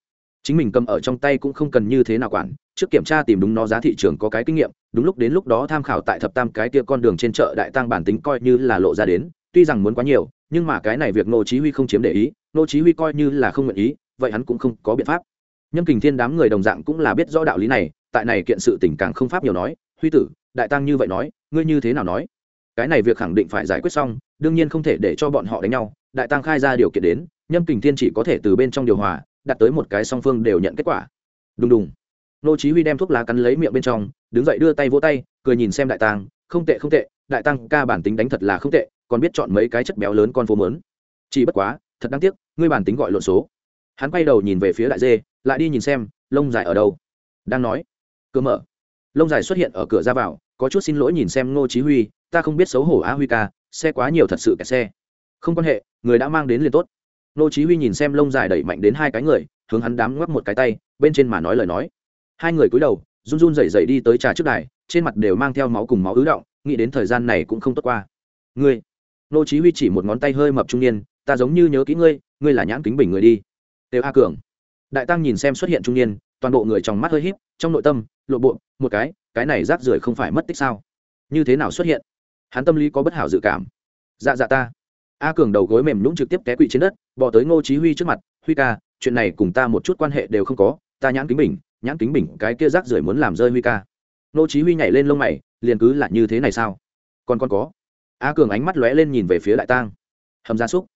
Chính mình cầm ở trong tay cũng không cần như thế nào quản, trước kiểm tra tìm đúng nó giá thị trường có cái kinh nghiệm, đúng lúc đến lúc đó tham khảo tại thập tam cái tia con đường trên chợ đại tăng bản tính coi như là lộ ra đến, tuy rằng muốn quá nhiều, nhưng mà cái này việc ngô chí huy không chiếm để ý, ngô chí huy coi như là không nguyện ý, vậy hắn cũng không có biện pháp. Nhâm kình thiên đám người đồng dạng cũng là biết rõ đạo lý này, tại này kiện sự tình càng không pháp nhiều nói, huy tử, đại tăng như vậy nói, ngươi như thế nào nói? Cái này việc khẳng định phải giải quyết xong, đương nhiên không thể để cho bọn họ đánh nhau, đại tăng khai ra điều kiện đến, nhâm kình thiên chỉ có thể từ bên trong điều hòa, đặt tới một cái song phương đều nhận kết quả. Đùng đùng. Nô chí huy đem thuốc lá cắn lấy miệng bên trong, đứng dậy đưa tay vỗ tay, cười nhìn xem đại tăng, không tệ không tệ, đại tăng ca bản tính đánh thật là không tệ, còn biết chọn mấy cái chất béo lớn con phố mướn. chỉ bất quá, thật đáng tiếc, ngươi bản tính gọi lộn số. Hắn quay đầu nhìn về phía đại dê, lại đi nhìn xem, lông dài ở đâu. Đang nói, cửa mở. Lông dài xuất hiện ở cửa ra vào, có chút xin lỗi nhìn xem ngô chí huy ta không biết xấu hổ a huy ca, xe quá nhiều thật sự kẹt xe. Không quan hệ, người đã mang đến liền tốt. Nô chí huy nhìn xem lông dài đẩy mạnh đến hai cái người, hướng hắn đám ngoắc một cái tay, bên trên mà nói lời nói. Hai người cúi đầu, run run rẩy rẩy đi tới trà trước đài, trên mặt đều mang theo máu cùng máu ứ động, nghĩ đến thời gian này cũng không tốt qua. Ngươi, nô chí huy chỉ một ngón tay hơi mập trung niên, ta giống như nhớ kỹ ngươi ngươi là nhãn kính bình người đi. Tiêu a cường. Đại tăng nhìn xem xuất hiện trung niên, toàn bộ người trong mắt hơi híp, trong nội tâm, lộ bộ, một cái cái này rác rưởi không phải mất tích sao? Như thế nào xuất hiện? Hắn tâm lý có bất hảo dự cảm. Dạ dạ ta. A cường đầu gối mềm nhũng trực tiếp té quỵ trên đất bỏ tới ngô chí huy trước mặt, huy ca, chuyện này cùng ta một chút quan hệ đều không có, ta nhãn kính bình, nhãn kính bình, cái kia rác rưởi muốn làm rơi huy ca. Ngô chí huy nhảy lên lông mày, liền cứ là như thế này sao? Còn còn có. A cường ánh mắt lóe lên nhìn về phía đại tang. Hầm gia súc.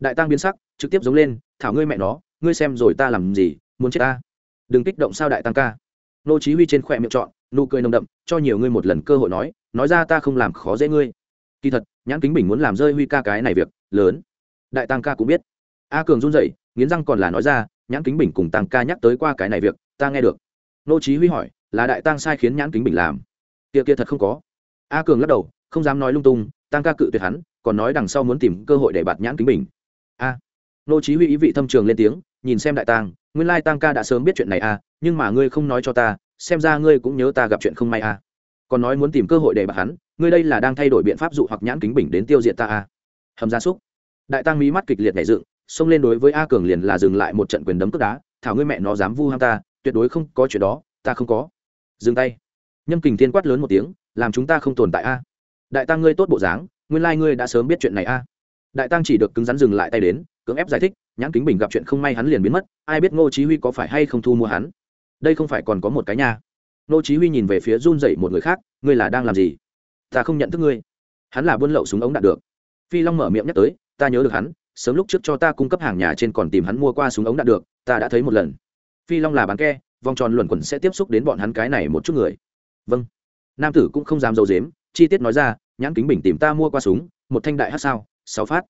Đại tang biến sắc, trực tiếp giống lên, thảo ngươi mẹ nó, ngươi xem rồi ta làm gì, muốn chết ta? Đừng kích động sao đại tăng ca. Nô chí huy trên khỏe miệng chọn nụ cười nồng đậm, cho nhiều ngươi một lần cơ hội nói nói ra ta không làm khó dễ ngươi. Kỳ thật, nhãn kính bình muốn làm rơi huy ca cái này việc, lớn. Đại tăng ca cũng biết. A cường run rẩy, nghiến răng còn là nói ra, nhãn kính bình cùng tăng ca nhắc tới qua cái này việc, ta nghe được. Nô chí huy hỏi, là đại tăng sai khiến nhãn kính bình làm? Kia kia thật không có. A cường lắc đầu, không dám nói lung tung, tăng ca cự tuyệt hắn, còn nói đằng sau muốn tìm cơ hội để bạt nhãn kính bình. A. Nô chí huy ý vị thâm trường lên tiếng, nhìn xem đại tăng. nguyên lai tăng ca đã sớm biết chuyện này à nhưng mà ngươi không nói cho ta, xem ra ngươi cũng nhớ ta gặp chuyện không may à còn nói muốn tìm cơ hội để bạc hắn, ngươi đây là đang thay đổi biện pháp dụ hoặc nhãn kính bình đến tiêu diệt ta à? Hầm gia súc. Đại tăng mỹ mắt kịch liệt nhảy dựng, xông lên đối với a cường liền là dừng lại một trận quyền đấm cướp đá, thảo ngươi mẹ nó dám vu ham ta, tuyệt đối không có chuyện đó, ta không có. Dừng tay. Nhâm kình thiên quát lớn một tiếng, làm chúng ta không tồn tại a. Đại tăng ngươi tốt bộ dáng, nguyên lai ngươi đã sớm biết chuyện này a. Đại tăng chỉ được cứng rắn dừng lại tay đến, cưỡng ép giải thích, nhãn kính bình gặp chuyện không may hắn liền biến mất, ai biết ngô chí huy có phải hay không thu mua hắn. Đây không phải còn có một cái nhà. Nô chí huy nhìn về phía run dậy một người khác, ngươi là đang làm gì? Ta không nhận thức ngươi. Hắn là buôn lậu súng ống đạn được. Phi long mở miệng nhắc tới, ta nhớ được hắn, sớm lúc trước cho ta cung cấp hàng nhà trên còn tìm hắn mua qua súng ống đạn được, ta đã thấy một lần. Phi long là bán ke, vòng tròn luẩn quẩn sẽ tiếp xúc đến bọn hắn cái này một chút người. Vâng. Nam tử cũng không dám dầu dếm chi tiết nói ra, nhãn kính bình tìm ta mua qua súng, một thanh đại hát sao, sáu phát.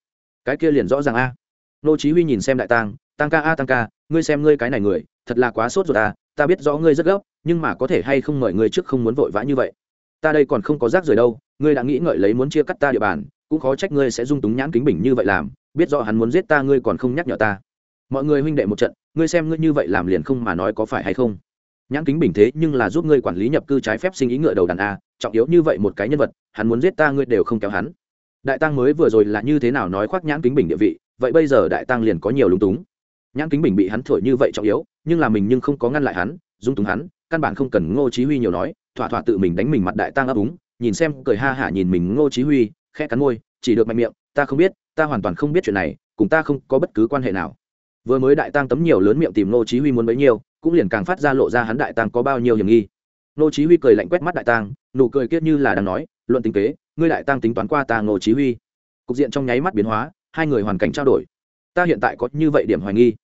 Cái kia liền rõ ràng a. Nô chí huy nhìn xem đại tang tăng ca a tăng ca, ngươi xem ngươi cái này người, thật là quá sốt rồi ta ta biết rõ ngươi rất gấp nhưng mà có thể hay không mời ngươi trước không muốn vội vã như vậy? Ta đây còn không có rác rời đâu, ngươi đã nghĩ ngợi lấy muốn chia cắt ta địa bàn, cũng khó trách ngươi sẽ dung túng nhãn kính bình như vậy làm, biết rõ hắn muốn giết ta ngươi còn không nhắc nhở ta. Mọi người huynh đệ một trận, ngươi xem ngươi như vậy làm liền không mà nói có phải hay không? Nhãn kính bình thế nhưng là giúp ngươi quản lý nhập cư trái phép sinh ý ngựa đầu đàn a, trọng yếu như vậy một cái nhân vật, hắn muốn giết ta ngươi đều không kéo hắn. Đại tăng mới vừa rồi là như thế nào nói khoác nhãn kính bình địa vị, vậy bây giờ đại tăng liền có nhiều lúng túng. Nhãn kính bình bị hắn thổi như vậy trọng yếu, nhưng là mình nhưng không có ngăn lại hắn, dung túng hắn căn bản không cần ngô chí huy nhiều nói, thỏa thỏa tự mình đánh mình mặt đại tăng ấp úng, nhìn xem cười ha hả nhìn mình ngô chí huy, khẽ cắn môi, chỉ được mạnh miệng, ta không biết, ta hoàn toàn không biết chuyện này, cùng ta không có bất cứ quan hệ nào. Vừa mới đại tăng tấm nhiều lớn miệng tìm ngô chí huy muốn bấy nhiêu, cũng liền càng phát ra lộ ra hắn đại tăng có bao nhiêu hiểm nghi. Ngô chí huy cười lạnh quét mắt đại tăng nụ cười kiết như là đang nói, luận tính kế, ngươi đại tăng tính toán qua ta ngô chí huy. Cục diện trong nháy mắt biến hóa, hai người hoàn cảnh trao đổi. Ta hiện tại có như vậy điểm hoài nghi.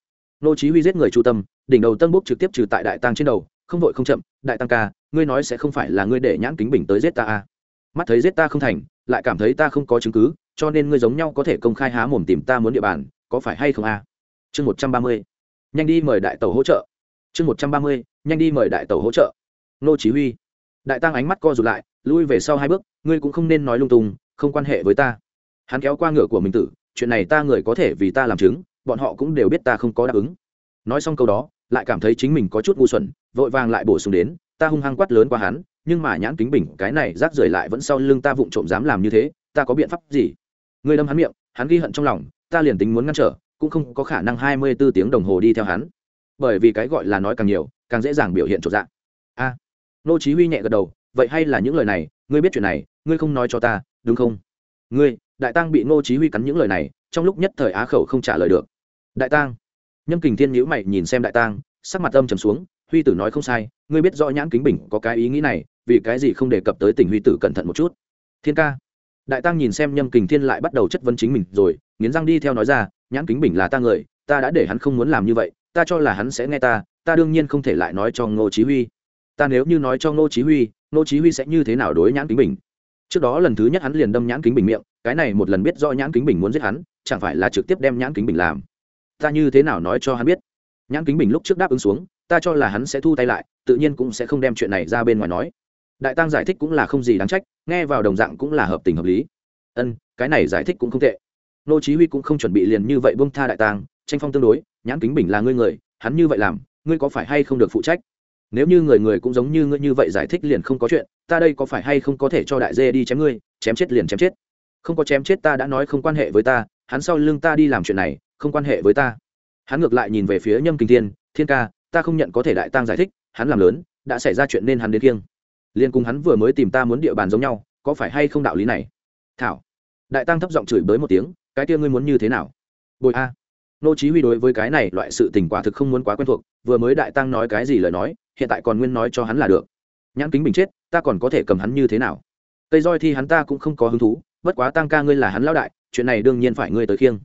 Ngô chí huy giết người chu tâm, đỉnh đầu tân bốc trực tiếp trừ tại đại tăng trên đầu không vội không chậm, đại tăng ca, ngươi nói sẽ không phải là ngươi để nhãn kính bình tới giết ta à? Mắt thấy giết ta không thành, lại cảm thấy ta không có chứng cứ, cho nên ngươi giống nhau có thể công khai há mồm tìm ta muốn địa bàn, có phải hay không a chương một trăm ba mươi, nhanh đi mời đại tàu hỗ trợ. Chương một trăm ba mươi, nhanh đi mời đại tàu hỗ trợ. Nô chỉ huy. Đại tăng ánh mắt co rụt lại, lui về sau hai bước, ngươi cũng không nên nói lung tung, không quan hệ với ta. Hắn kéo qua ngựa của mình tử, chuyện này ta người có thể vì ta làm chứng, bọn họ cũng đều biết ta không có đáp ứng. Nói xong câu đó, lại cảm thấy chính mình có chút ngu xuẩn vội vàng lại bổ sung đến, ta hung hăng quát lớn qua hắn, nhưng mà nhãn kính bình, cái này rác rưởi lại vẫn sau lưng ta vụng trộm dám làm như thế, ta có biện pháp gì? Ngươi đâm hắn miệng, hắn ghi hận trong lòng, ta liền tính muốn ngăn trở, cũng không có khả năng hai mươi 24 tiếng đồng hồ đi theo hắn. Bởi vì cái gọi là nói càng nhiều, càng dễ dàng biểu hiện trộn dạng. A. Nô chí huy nhẹ gật đầu, vậy hay là những lời này, ngươi biết chuyện này, ngươi không nói cho ta, đúng không? Ngươi, đại tăng bị nô chí huy cắn những lời này, trong lúc nhất thời á khẩu không trả lời được. Đại tăng nhâm kình thiên nhíu mày nhìn xem đại tăng sắc mặt âm trầm xuống huy tử nói không sai, ngươi biết rõ nhãn kính bình có cái ý nghĩ này, vì cái gì không đề cập tới tình huy tử cẩn thận một chút? Thiên ca. Đại tăng nhìn xem nhâm kình thiên lại bắt đầu chất vấn chính mình rồi, nghiến răng đi theo nói ra, nhãn kính bình là ta người, ta đã để hắn không muốn làm như vậy, ta cho là hắn sẽ nghe ta ta đương nhiên không thể lại nói cho ngô chí huy. Ta nếu như nói cho ngô chí huy, ngô chí huy sẽ như thế nào đối nhãn kính bình? Trước đó lần thứ nhất hắn liền đâm nhãn kính bình miệng, cái này một lần biết rõ nhãn kính bình muốn giết hắn, chẳng phải là trực tiếp đem nhãn kính bình làm? Ta như thế nào nói cho hắn biết? Nhãn kính bình lúc trước đáp ứng xuống ta cho là hắn sẽ thu tay lại, tự nhiên cũng sẽ không đem chuyện này ra bên ngoài nói. Đại tăng giải thích cũng là không gì đáng trách, nghe vào đồng dạng cũng là hợp tình hợp lý. Ân, cái này giải thích cũng không tệ. Nô chí huy cũng không chuẩn bị liền như vậy buông tha đại tăng, tranh phong tương đối, nhãn kính bình là ngươi người, hắn như vậy làm, ngươi có phải hay không được phụ trách? Nếu như người người cũng giống như ngươi như vậy giải thích liền không có chuyện, ta đây có phải hay không có thể cho đại dê đi chém ngươi, chém chết liền chém chết. Không có chém chết ta đã nói không quan hệ với ta, hắn sau lưng ta đi làm chuyện này, không quan hệ với ta. Hắn ngược lại nhìn về phía nhâm kinh thiên thiên ca ta không nhận có thể đại tăng giải thích, hắn làm lớn, đã xảy ra chuyện nên hắn đến kiêng. Liên cùng hắn vừa mới tìm ta muốn địa bàn giống nhau, có phải hay không đạo lý này? Thảo. Đại tăng thấp giọng chửi bới một tiếng, cái kia ngươi muốn như thế nào? Bồi a. Nô chí huy đối với cái này loại sự tình quả thực không muốn quá quen thuộc, vừa mới đại tăng nói cái gì lời nói, hiện tại còn nguyên nói cho hắn là được. Nhãn kính bình chết, ta còn có thể cầm hắn như thế nào? Cây roi thì hắn ta cũng không có hứng thú, bất quá tăng ca ngươi là hắn lão đại, chuyện này đương nhiên phải ngươi tới khiêng.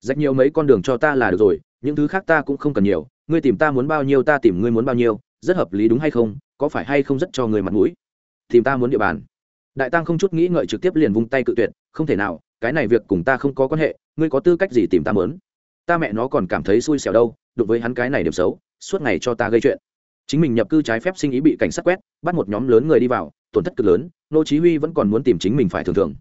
Rạch nhiều mấy con đường cho ta là được rồi, những thứ khác ta cũng không cần nhiều ngươi tìm ta muốn bao nhiêu ta tìm ngươi muốn bao nhiêu, rất hợp lý đúng hay không, có phải hay không rất cho người mặt mũi. Tìm ta muốn địa bàn. Đại tăng không chút nghĩ ngợi trực tiếp liền vung tay cự tuyệt, không thể nào, cái này việc cùng ta không có quan hệ, ngươi có tư cách gì tìm ta mớn ta mẹ nó còn cảm thấy xui xẻo đâu, đụng với hắn cái này điểm xấu, suốt ngày cho ta gây chuyện. Chính mình nhập cư trái phép sinh ý bị cảnh sát quét, bắt một nhóm lớn người đi vào, tổn thất cực lớn, nô chí huy vẫn còn muốn tìm chính mình phải thường thường.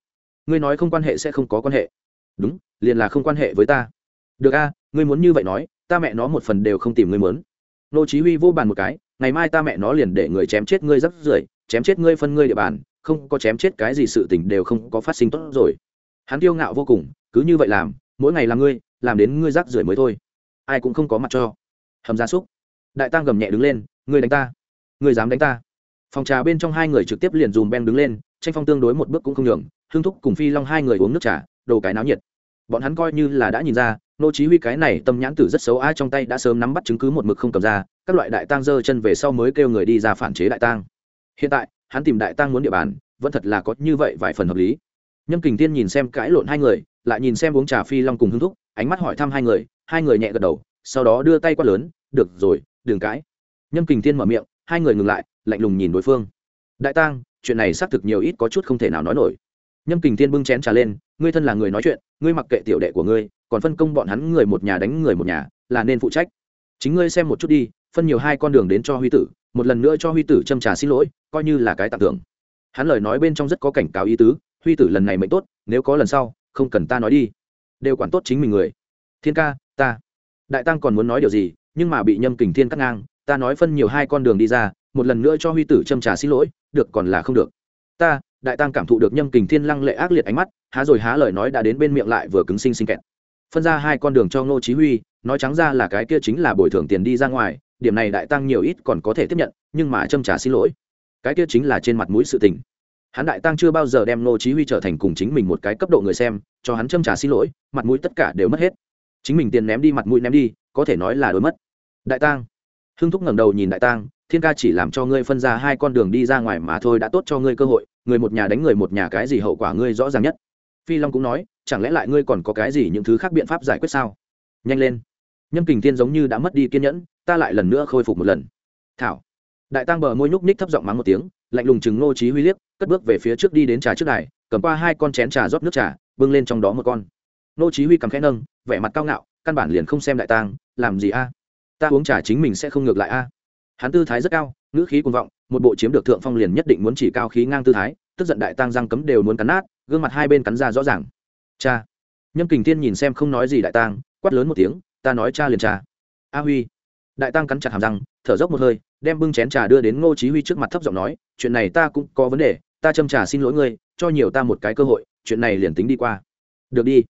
Ngươi nói không quan hệ sẽ không có quan hệ. Đúng, liền là không quan hệ với ta. Được a, ngươi muốn như vậy nói ta mẹ nó một phần đều không tìm ngươi mớn nô chí huy vô bàn một cái, ngày mai ta mẹ nó liền để người chém chết ngươi rất rưởi, chém chết ngươi phân ngươi địa bàn, không có chém chết cái gì sự tình đều không có phát sinh tốt rồi. Hắn kiêu ngạo vô cùng, cứ như vậy làm, mỗi ngày làm ngươi, làm đến ngươi rắc rưởi mới thôi. Ai cũng không có mặt cho. Hầm gia súc. Đại tăng gầm nhẹ đứng lên, ngươi đánh ta. Ngươi dám đánh ta. Phòng trà bên trong hai người trực tiếp liền dùm ben đứng lên, tranh phong tương đối một bước cũng không nhường hương thúc cùng phi long hai người uống nước trà, đồ cái náo nhiệt. Bọn hắn coi như là đã nhìn ra nô chí huy cái này tâm nhãn tử rất xấu, ai trong tay đã sớm nắm bắt chứng cứ một mực không cầm ra, các loại đại tang dơ chân về sau mới kêu người đi ra phản chế đại tang. Hiện tại, hắn tìm đại tang muốn địa bàn, vẫn thật là có như vậy vài phần hợp lý. Nhâm kình tiên nhìn xem cãi lộn hai người, lại nhìn xem uống trà phi long cùng hưng thúc, ánh mắt hỏi thăm hai người hai người nhẹ gật đầu, sau đó đưa tay quát lớn, được rồi, đừng cãi. Nhâm kình tiên mở miệng, hai người ngừng lại, lạnh lùng nhìn đối phương. Đại tang, chuyện này xác thực nhiều ít có chút không thể nào nói nổi. Nhâm kình tiên bưng chén trà lên, ngươi thân là người nói chuyện, ngươi mặc kệ tiểu đệ của ngươi còn phân công bọn hắn người một nhà đánh người một nhà, là nên phụ trách. Chính ngươi xem một chút đi, phân nhiều hai con đường đến cho huy tử, một lần nữa cho huy tử châm trà xin lỗi, coi như là cái tặng tưởng hắn lời nói bên trong rất có cảnh cáo ý tứ, huy tử lần này mệnh tốt, nếu có lần sau, không cần ta nói đi. Đều quản tốt chính mình người. Thiên ca, ta. Đại tăng còn muốn nói điều gì, nhưng mà bị nhâm kình thiên cắt ngang, ta nói phân nhiều hai con đường đi ra, một lần nữa cho huy tử châm trà xin lỗi, được còn là không được. Ta, đại tăng cảm thụ được nhâm kình thiên lăng lệ ác liệt ánh mắt, há rồi há lời nói đã đến bên miệng lại vừa cứng sinh sinh kẹt phân ra hai con đường cho ngô chí huy, nói trắng ra là cái kia chính là bồi thường tiền đi ra ngoài, điểm này đại tăng nhiều ít còn có thể tiếp nhận, nhưng mà châm trả xin lỗi. Cái kia chính là trên mặt mũi sự tình. Hắn đại tăng chưa bao giờ đem ngô chí huy trở thành cùng chính mình một cái cấp độ người xem, cho hắn châm trả xin lỗi, mặt mũi tất cả đều mất hết. Chính mình tiền ném đi, mặt mũi ném đi, có thể nói là đối mất. Đại tăng. Hưng thúc ngẩng đầu nhìn đại tăng, thiên ca chỉ làm cho ngươi phân ra hai con đường đi ra ngoài mà thôi, đã tốt cho ngươi cơ hội, người một nhà đánh người một nhà cái gì hậu quả ngươi rõ ràng nhất phi long cũng nói chẳng lẽ lại ngươi còn có cái gì những thứ khác biện pháp giải quyết sao? Nhanh lên. Nhâm kình tiên giống như đã mất đi kiên nhẫn ta lại lần nữa khôi phục một lần. Thảo. Đại tăng bờ môi nhúc ních thấp giọng mắng một tiếng lạnh lùng chừng ngô trí huy liếc cất bước về phía trước đi đến trà trước này, cầm qua hai con chén trà rót nước trà bưng lên trong đó một con. Ngô trí huy cầm khẽ nâng vẻ mặt cao ngạo căn bản liền không xem đại tăng làm gì a? Ta uống trà chính mình sẽ không ngược lại a. Hắn tư thái rất cao ngữ khí cuồng vọng một bộ chiếm được thượng phong liền nhất định muốn chỉ cao khí ngang tư thái tức giận đại tăng răng cấm đều muốn cắn nát gương mặt hai bên cắn ra rõ ràng. Cha. Nhâm kình thiên nhìn xem không nói gì đại tăng quát lớn một tiếng, ta nói cha liền cha. A huy. Đại tăng cắn chặt hàm răng, thở dốc một hơi, đem bưng chén trà đưa đến ngô chí huy trước mặt thấp giọng nói, chuyện này ta cũng có vấn đề, ta châm trà xin lỗi ngươi, cho nhiều ta một cái cơ hội, chuyện này liền tính đi qua. Được đi.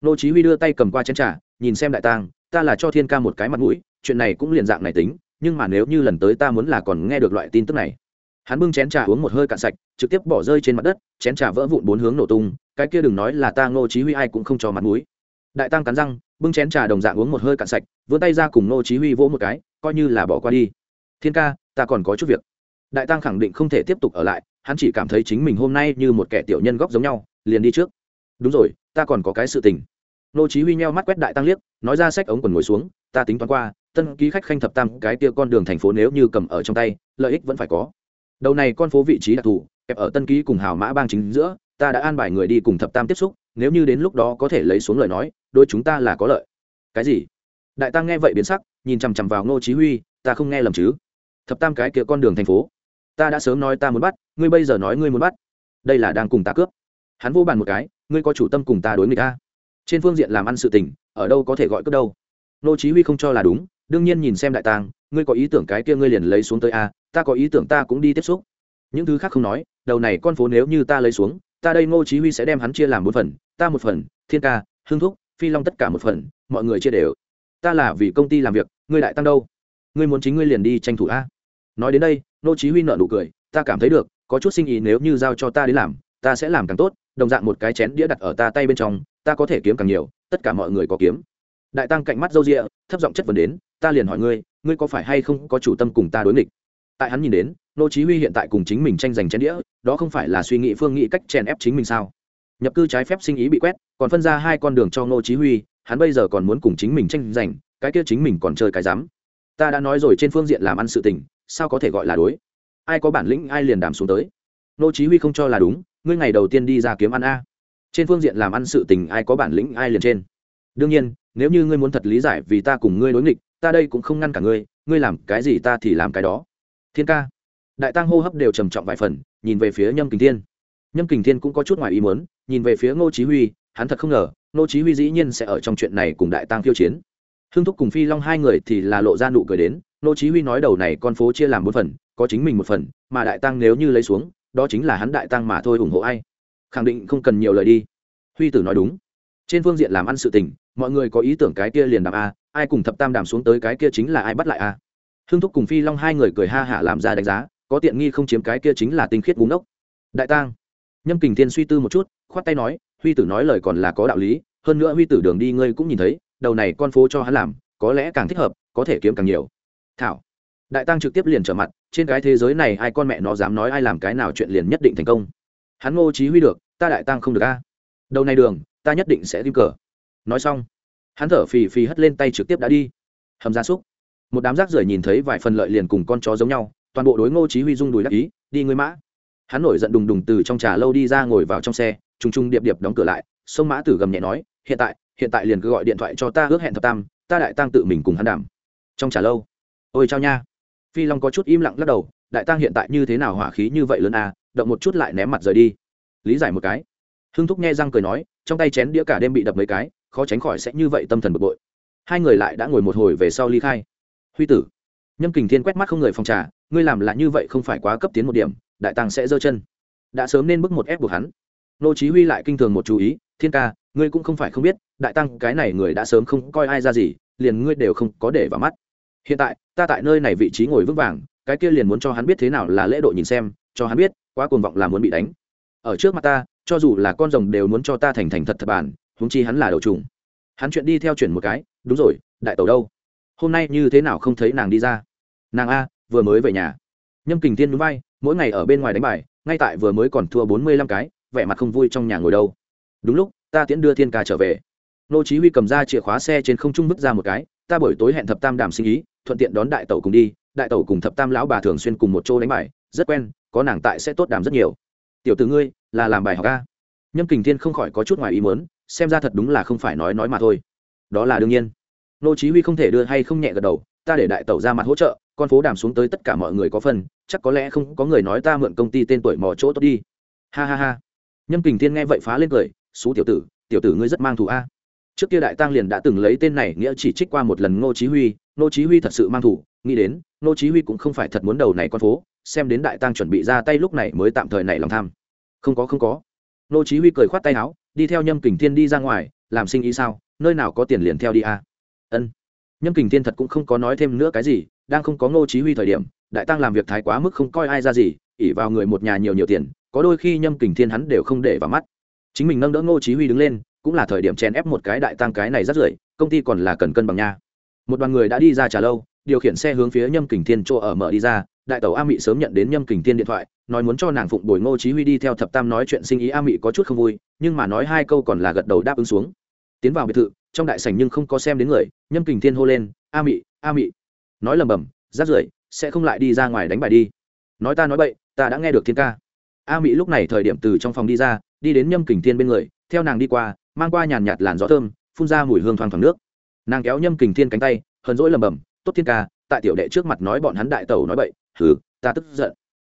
Ngô chí huy đưa tay cầm qua chén trà, nhìn xem đại tăng ta là cho thiên ca một cái mặt mũi, chuyện này cũng liền dạng này tính, nhưng mà nếu như lần tới ta muốn là còn nghe được loại tin tức này hắn bưng chén trà uống một hơi cạn sạch, trực tiếp bỏ rơi trên mặt đất, chén trà vỡ vụn bốn hướng nổ tung, cái kia đừng nói là ta ngô chí huy ai cũng không cho mặt mũi. Đại tăng cắn răng, bưng chén trà đồng dạng uống một hơi cạn sạch, vươn tay ra cùng ngô chí huy vỗ một cái, coi như là bỏ qua đi. Thiên ca, ta còn có chút việc. Đại tăng khẳng định không thể tiếp tục ở lại, hắn chỉ cảm thấy chính mình hôm nay như một kẻ tiểu nhân góc giống nhau, liền đi trước. Đúng rồi, ta còn có cái sự tình. Ngô chí huy nheo mắt quét đại tăng liếc, nói ra sách ống quần ngồi xuống, ta tính toán qua, tân ký khách khanh thập tam, cái kia con đường thành phố nếu như cầm ở trong tay, lợi ích vẫn phải có đầu này con phố vị trí đặc thù kẹp ở tân ký cùng hào mã bang chính giữa ta đã an bài người đi cùng thập tam tiếp xúc nếu như đến lúc đó có thể lấy xuống lời nói đôi chúng ta là có lợi. Cái gì? Đại tăng nghe vậy biến sắc nhìn chằm chằm vào ngô chí huy ta không nghe lầm chứ? Thập tam cái kia con đường thành phố. Ta đã sớm nói ta muốn bắt ngươi bây giờ nói ngươi muốn bắt. Đây là đang cùng ta cướp. Hắn vô bàn một cái ngươi có chủ tâm cùng ta đối nghịch ta trên phương diện làm ăn sự tình ở đâu có thể gọi cướp đâu? Ngô chí huy không cho là đúng đương nhiên nhìn xem đại Tăng, ngươi có ý tưởng cái kia ngươi liền lấy xuống tới a ta có ý tưởng ta cũng đi tiếp xúc. Những thứ khác không nói, đầu này con phố nếu như ta lấy xuống, ta đây ngô chí huy sẽ đem hắn chia làm bốn phần, ta một phần, thiên ca hương thúc, phi long tất cả một phần, mọi người chia đều. Ta là vì công ty làm việc, ngươi đại tăng đâu? Ngươi muốn chính ngươi liền đi tranh thủ a. Nói đến đây, ngô chí huy nở nụ cười, ta cảm thấy được, có chút sinh ý nếu như giao cho ta đến làm, ta sẽ làm càng tốt, đồng dạng một cái chén đĩa đặt ở ta tay bên trong, ta có thể kiếm càng nhiều, tất cả mọi người có kiếm. Đại tăng cạnh mắt râu ria thấp giọng chất vấn đến, ta liền hỏi ngươi ngươi có phải hay không có chủ tâm cùng ta đối nghịch? Tại hắn nhìn đến, nô chí huy hiện tại cùng chính mình tranh giành chén đĩa, đó không phải là suy nghĩ phương nghị cách chèn ép chính mình sao? Nhập cư trái phép sinh ý bị quét, còn phân ra hai con đường cho nô chí huy, hắn bây giờ còn muốn cùng chính mình tranh giành, cái kia chính mình còn chơi cái dám ta đã nói rồi trên phương diện làm ăn sự tình, sao có thể gọi là đối? Ai có bản lĩnh, ai liền đàm xuống tới. Nô chí huy không cho là đúng, ngươi ngày đầu tiên đi ra kiếm ăn a. Trên phương diện làm ăn sự tình, ai có bản lĩnh, ai liền trên. Đương nhiên, nếu như ngươi muốn thật lý giải vì ta cùng ngươi đối nghịch, ta đây cũng không ngăn cả ngươi ngươi làm cái gì ta thì làm cái đó thiên ca. Đại tăng hô hấp đều trầm trọng vài phần, nhìn về phía nhâm kình thiên. Nhâm kình thiên cũng có chút ngoài ý muốn, nhìn về phía ngô chí huy, hắn thật không ngờ, ngô chí huy dĩ nhiên sẽ ở trong chuyện này cùng đại tăng khiêu chiến. Hương thúc cùng phi long hai người thì là lộ ra nụ cười đến, ngô chí huy nói đầu này con phố chia làm bốn phần, có chính mình một phần, mà đại tăng nếu như lấy xuống, đó chính là hắn đại tăng mà thôi ủng hộ ai. Khẳng định không cần nhiều lời đi. Huy tử nói đúng. Trên phương diện làm ăn sự tình, mọi người có ý tưởng cái kia liền đàm a, ai cùng thập tam đàm xuống tới cái kia chính là ai bắt lại a hưng thúc cùng phi long hai người cười ha hả làm ra đánh giá, có tiện nghi không chiếm cái kia chính là tinh khiết búng ốc đại tang. Nhâm kình thiên suy tư một chút, khoát tay nói, huy tử nói lời còn là có đạo lý, hơn nữa huy tử đường đi ngươi cũng nhìn thấy, đầu này con phố cho hắn làm, có lẽ càng thích hợp, có thể kiếm càng nhiều. Thảo. Đại tăng trực tiếp liền trở mặt, trên cái thế giới này ai con mẹ nó dám nói ai làm cái nào chuyện liền nhất định thành công. Hắn ngô Chí huy được, ta đại tăng không được a. Đầu này đường, ta nhất định sẽ tim cờ. Nói xong, hắn thở phì phì hất lên tay trực tiếp đã đi. Hầm gia súc một đám rác rưởi nhìn thấy vài phần lợi liền cùng con chó giống nhau, toàn bộ đối ngô chí huy rung đùi đắc ý, đi ngươi mã. Hắn nổi giận đùng đùng từ trong trà lâu đi ra ngồi vào trong xe, trùng trùng điệp điệp đóng cửa lại, sông mã tử gầm nhẹ nói, hiện tại hiện tại liền cứ gọi điện thoại cho ta ước hẹn thập tam, ta đại tăng tự mình cùng hắn đảm. Trong trà lâu, ôi chao nha. Phi long có chút im lặng lắc đầu, đại tăng hiện tại như thế nào hỏa khí như vậy lớn à động một chút lại ném mặt rời đi. Lý giải một cái. Hưng thúc nghe răng cười nói, trong tay chén đĩa cả đêm bị đập mấy cái, khó tránh khỏi sẽ như vậy tâm thần bực bội. Hai người lại đã ngồi một hồi về sau ly khai huy tử. Nhâm kình thiên quét mắt không người phòng trà, ngươi làm là như vậy không phải quá cấp tiến một điểm, đại Tàng sẽ giơ chân. Đã sớm nên bức một ép buộc hắn. Nô chí huy lại kinh thường một chú ý, thiên ca, ngươi cũng không phải không biết, đại tăng cái này người đã sớm không coi ai ra gì, liền ngươi đều không có để vào mắt. Hiện tại, ta tại nơi này vị trí ngồi vững vàng, cái kia liền muốn cho hắn biết thế nào là lễ độ nhìn xem, cho hắn biết, quá cuồng vọng là muốn bị đánh. Ở trước mặt ta, cho dù là con rồng đều muốn cho ta thành thành thật thật bản, huống chi hắn là đầu trùng. Hắn chuyện đi theo chuyển một cái, đúng rồi, đại tẩu đâu? Hôm nay như thế nào không thấy nàng đi ra? Nàng a, vừa mới về nhà. Nhâm kình Thiên núi bay mỗi ngày ở bên ngoài đánh bài, ngay tại vừa mới còn thua bốn mươi lăm cái, vẻ mặt không vui trong nhà ngồi đâu. Đúng lúc, ta tiễn đưa thiên ca trở về. Nô chí huy cầm ra chìa khóa xe trên không trung vứt ra một cái, ta buổi tối hẹn thập tam đàm sinh ý, thuận tiện đón đại tẩu cùng đi, đại tẩu cùng thập tam lão bà thường xuyên cùng một chỗ đánh bài, rất quen, có nàng tại sẽ tốt đàm rất nhiều. Tiểu tử ngươi, là làm bài học a. Nhâm kình thiên không khỏi có chút ngoài ý muốn, xem ra thật đúng là không phải nói nói mà thôi. Đó là đương nhiên nô chí huy không thể đưa hay không nhẹ gật đầu ta để đại tẩu ra mặt hỗ trợ con phố đàm xuống tới tất cả mọi người có phần chắc có lẽ không có người nói ta mượn công ty tên tuổi mò chỗ tốt đi. Ha ha ha. Nhâm kình thiên nghe vậy phá lên cười xú tiểu tử tiểu tử ngươi rất mang thù a. Trước kia đại tăng liền đã từng lấy tên này nghĩa chỉ trích qua một lần ngô chí huy ngô chí huy thật sự mang thù, nghĩ đến ngô chí huy cũng không phải thật muốn đầu này con phố xem đến đại tăng chuẩn bị ra tay lúc này mới tạm thời nảy lòng tham. Không có không có. Ngô chí huy cười khoát tay áo đi theo nhâm kình thiên đi ra ngoài làm sinh ý sao? Nơi nào có tiền liền theo đi a? Ân. Nhâm kình thiên thật cũng không có nói thêm nữa cái gì, đang không có ngô chí huy thời điểm, đại tăng làm việc thái quá mức không coi ai ra gì ỉ vào người một nhà nhiều nhiều tiền, có đôi khi nhâm kình thiên hắn đều không để vào mắt. Chính mình nâng đỡ ngô chí huy đứng lên, cũng là thời điểm chèn ép một cái đại tăng cái này rất rưởi, công ty còn là cần cân bằng nha. Một đoàn người đã đi ra trả lâu, điều khiển xe hướng phía nhâm kình thiên chỗ ở mở đi ra, đại tẩu a mị sớm nhận đến nhâm kình thiên điện thoại, nói muốn cho nàng phụng bồi ngô chí huy đi theo thập tam nói chuyện sinh ý a mị có chút không vui, nhưng mà nói hai câu còn là gật đầu đáp ứng xuống. Tiến vào biệt thự trong đại sảnh nhưng không có xem đến người nhâm kình thiên hô lên a mị a mị. Nói lầm bầm rát rưởi sẽ không lại đi ra ngoài đánh bài đi. Nói ta nói bậy ta đã nghe được thiên ca. A mị lúc này thời điểm từ trong phòng đi ra đi đến nhâm kình thiên bên người theo nàng đi qua mang qua nhàn nhạt làn gió thơm phun ra mùi hương thoang thoảng nước. Nàng kéo nhâm kình thiên cánh tay hờn rỗi lầm bầm tốt thiên ca tại tiểu đệ trước mặt nói bọn hắn đại tẩu nói bậy hừ, ta tức giận.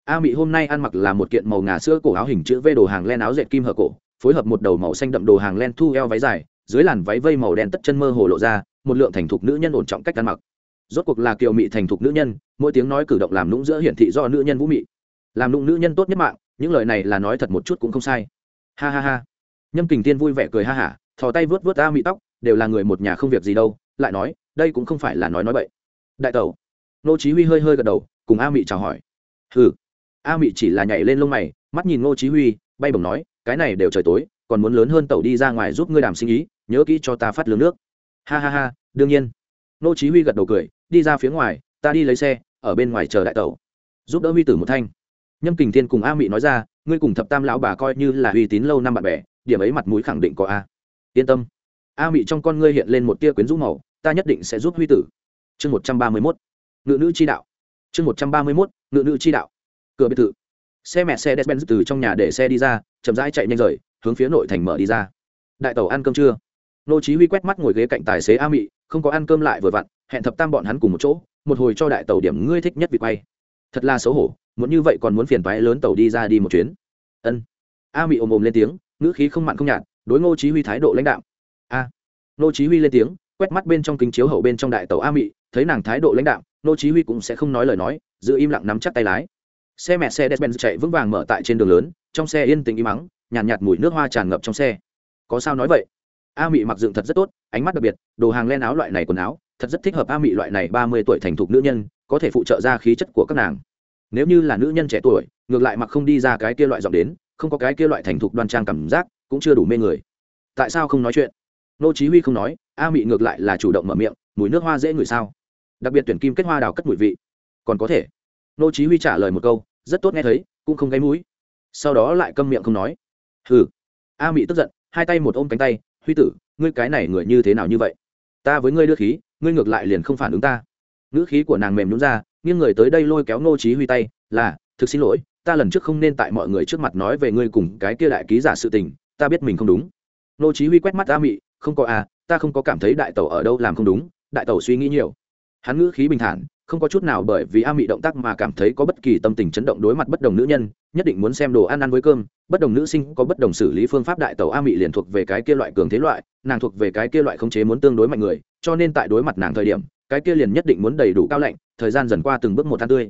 A mị hôm nay ăn mặc là một kiện màu ngà sữa cổ áo hình chữ v đồ hàng len áo dệt kim hở cổ phối hợp một đầu màu xanh đậm đồ hàng len thu eo váy dài dưới làn váy vây màu đen tất chân mơ hồ lộ ra, một lượng thành thục nữ nhân ổn trọng cách ăn mặc. Rốt cuộc là kiều mị thành thục nữ nhân, mỗi tiếng nói cử động làm nũng giữa hiển thị do nữ nhân vũ mị. Làm nũng nữ nhân tốt nhất mạng, những lời này là nói thật một chút cũng không sai. Ha ha ha. Nhâm kình tiên vui vẻ cười ha hả, thò tay vớt vớt ra mị tóc, đều là người một nhà không việc gì đâu, lại nói, đây cũng không phải là nói nói bậy. Đại tẩu. Nô chí huy hơi hơi gật đầu, cùng a mị chào hỏi. Hừ. A mị chỉ là nhảy lên lông mày, mắt nhìn nô chí huy, bay bổng nói, cái này đều trời tối, còn muốn lớn hơn tẩu đi ra ngoài giúp ngươi đàm sinh ý nhớ kỹ cho ta phát lương nước. Ha ha ha, đương nhiên. Nô chí huy gật đầu cười, đi ra phía ngoài, ta đi lấy xe, ở bên ngoài chờ đại tẩu. Giúp đỡ huy tử một thanh. Nhâm kình thiên cùng a mỹ nói ra, ngươi cùng thập tam lão bà coi như là uy tín lâu năm bạn bè, điểm ấy mặt mũi khẳng định có a. Yên tâm. A mỹ trong con ngươi hiện lên một tia quyến rũ màu, ta nhất định sẽ giúp huy tử. Chương một trăm ba mươi nữ chi đạo. Chương một trăm ba mươi nữ chi đạo. Cửa biệt thự. Xe mẹ xe despen từ trong nhà để xe đi ra, chậm rãi chạy nhanh rời, hướng phía nội thành mở đi ra. Đại tàu ăn cơm trưa nô chí huy quét mắt ngồi ghế cạnh tài xế a mị không có ăn cơm lại vừa vặn hẹn thập tam bọn hắn cùng một chỗ một hồi cho đại tàu điểm ngươi thích nhất vị quay. Thật là xấu hổ muốn như vậy còn muốn phiền toái lớn tàu đi ra đi một chuyến. Ân. A mị ồm ồm lên tiếng ngữ khí không mặn không nhạt đối ngô chí huy thái độ lãnh đạo a. Nô chí huy lên tiếng quét mắt bên trong kính chiếu hậu bên trong đại tàu a mị thấy nàng thái độ lãnh đạo Nô chí huy cũng sẽ không nói lời nói giữ im lặng nắm chắc tay lái. Xe mẹ xe despen chạy vững vàng mở tại trên đường lớn trong xe yên tĩnh im mắng nhàn nhạt, nhạt mùi nước hoa tràn ngập trong xe. Có sao nói vậy? A mị mặc dựng thật rất tốt, ánh mắt đặc biệt, đồ hàng len áo loại này quần áo, thật rất thích hợp a mị loại này ba mươi tuổi thành thục nữ nhân, có thể phụ trợ ra khí chất của các nàng. Nếu như là nữ nhân trẻ tuổi, ngược lại mặc không đi ra cái kia loại giọng đến, không có cái kia loại thành thục đoan trang cảm giác, cũng chưa đủ mê người. Tại sao không nói chuyện? Nô chí huy không nói, a mị ngược lại là chủ động mở miệng, mùi nước hoa dễ ngửi sao? Đặc biệt tuyển kim kết hoa đào cất mùi vị. Còn có thể. Nô chí huy trả lời một câu, rất tốt nghe thấy, cũng không gáy mũi. Sau đó lại câm miệng không nói. Hừ. A mị tức giận, hai tay một ôm cánh tay huy tử, ngươi cái này người như thế nào như vậy? Ta với ngươi đưa khí, ngươi ngược lại liền không phản ứng ta. Ngữ khí của nàng mềm nhún ra, nghiêng người tới đây lôi kéo nô trí huy tay, là, thực xin lỗi, ta lần trước không nên tại mọi người trước mặt nói về ngươi cùng cái kia đại ký giả sự tình, ta biết mình không đúng. Nô trí huy quét mắt ta mị, không có à ta không có cảm thấy đại tẩu ở đâu làm không đúng, đại tẩu suy nghĩ nhiều. Hắn ngữ khí bình thản không có chút nào bởi vì a mị động tác mà cảm thấy có bất kỳ tâm tình chấn động đối mặt bất đồng nữ nhân, nhất định muốn xem đồ ăn ăn với cơm. Bất đồng nữ sinh có bất đồng xử lý phương pháp đại tẩu a mị liền thuộc về cái kia loại cường thế loại, nàng thuộc về cái kia loại khống chế muốn tương đối mạnh người, cho nên tại đối mặt nàng thời điểm, cái kia liền nhất định muốn đầy đủ cao lạnh, thời gian dần qua từng bước một ăn tươi.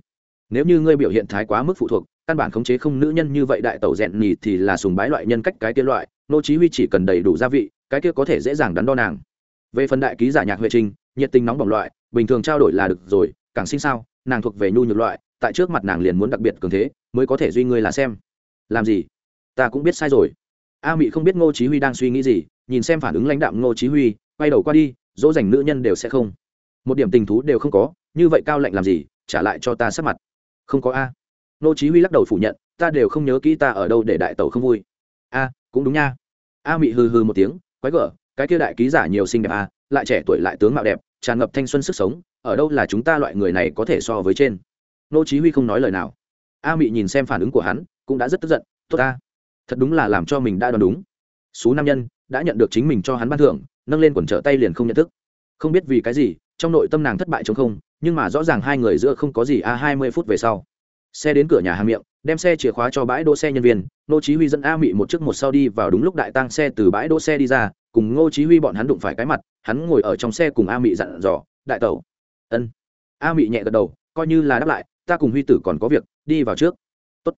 Nếu như ngươi biểu hiện thái quá mức phụ thuộc, căn bản khống chế không nữ nhân như vậy đại tẩu rèn nhì thì là sùng bái loại nhân cách cái kia loại, nô chí huy chỉ cần đầy đủ gia vị, cái kia có thể dễ dàng đắn đo nàng. Về phần đại ký giả nhạc huệ trinh, nhiệt tình nóng bỏng loại, bình thường trao đổi là được rồi càng sinh sao, nàng thuộc về nhu nhược loại, tại trước mặt nàng liền muốn đặc biệt cường thế, mới có thể duy ngươi là xem. Làm gì? Ta cũng biết sai rồi. A mị không biết ngô chí huy đang suy nghĩ gì, nhìn xem phản ứng lãnh đạm ngô chí huy, quay đầu qua đi, dỗ dành nữ nhân đều sẽ không. Một điểm tình thú đều không có, như vậy cao lạnh làm gì, trả lại cho ta sắc mặt. Không có a. Ngô chí huy lắc đầu phủ nhận, ta đều không nhớ kỹ ta ở đâu để đại tẩu không vui. A, cũng đúng nha. A mị hừ hừ một tiếng, quái gở, cái kia đại ký giả nhiều xinh đẹp a, lại trẻ tuổi lại tướng mạo đẹp, tràn ngập thanh xuân sức sống ở đâu là chúng ta loại người này có thể so với trên? Nô chí huy không nói lời nào. A mị nhìn xem phản ứng của hắn, cũng đã rất tức giận, tốt ta, thật đúng là làm cho mình đã đoán đúng. Số nam nhân đã nhận được chính mình cho hắn ban thưởng, nâng lên quần trở tay liền không nhận thức. Không biết vì cái gì, trong nội tâm nàng thất bại chống không, nhưng mà rõ ràng hai người giữa không có gì a hai mươi phút về sau. Xe đến cửa nhà hàng miệng, đem xe chìa khóa cho bãi đỗ xe nhân viên, nô chí huy dẫn a mị một chiếc một sau đi vào đúng lúc đại tăng xe từ bãi đỗ xe đi ra, cùng ngô chí huy bọn hắn đụng phải cái mặt, hắn ngồi ở trong xe cùng a mị dặn dò, đại tẩu ân. A mị nhẹ gật đầu, coi như là đáp lại, ta cùng huy tử còn có việc, đi vào trước. Tốt.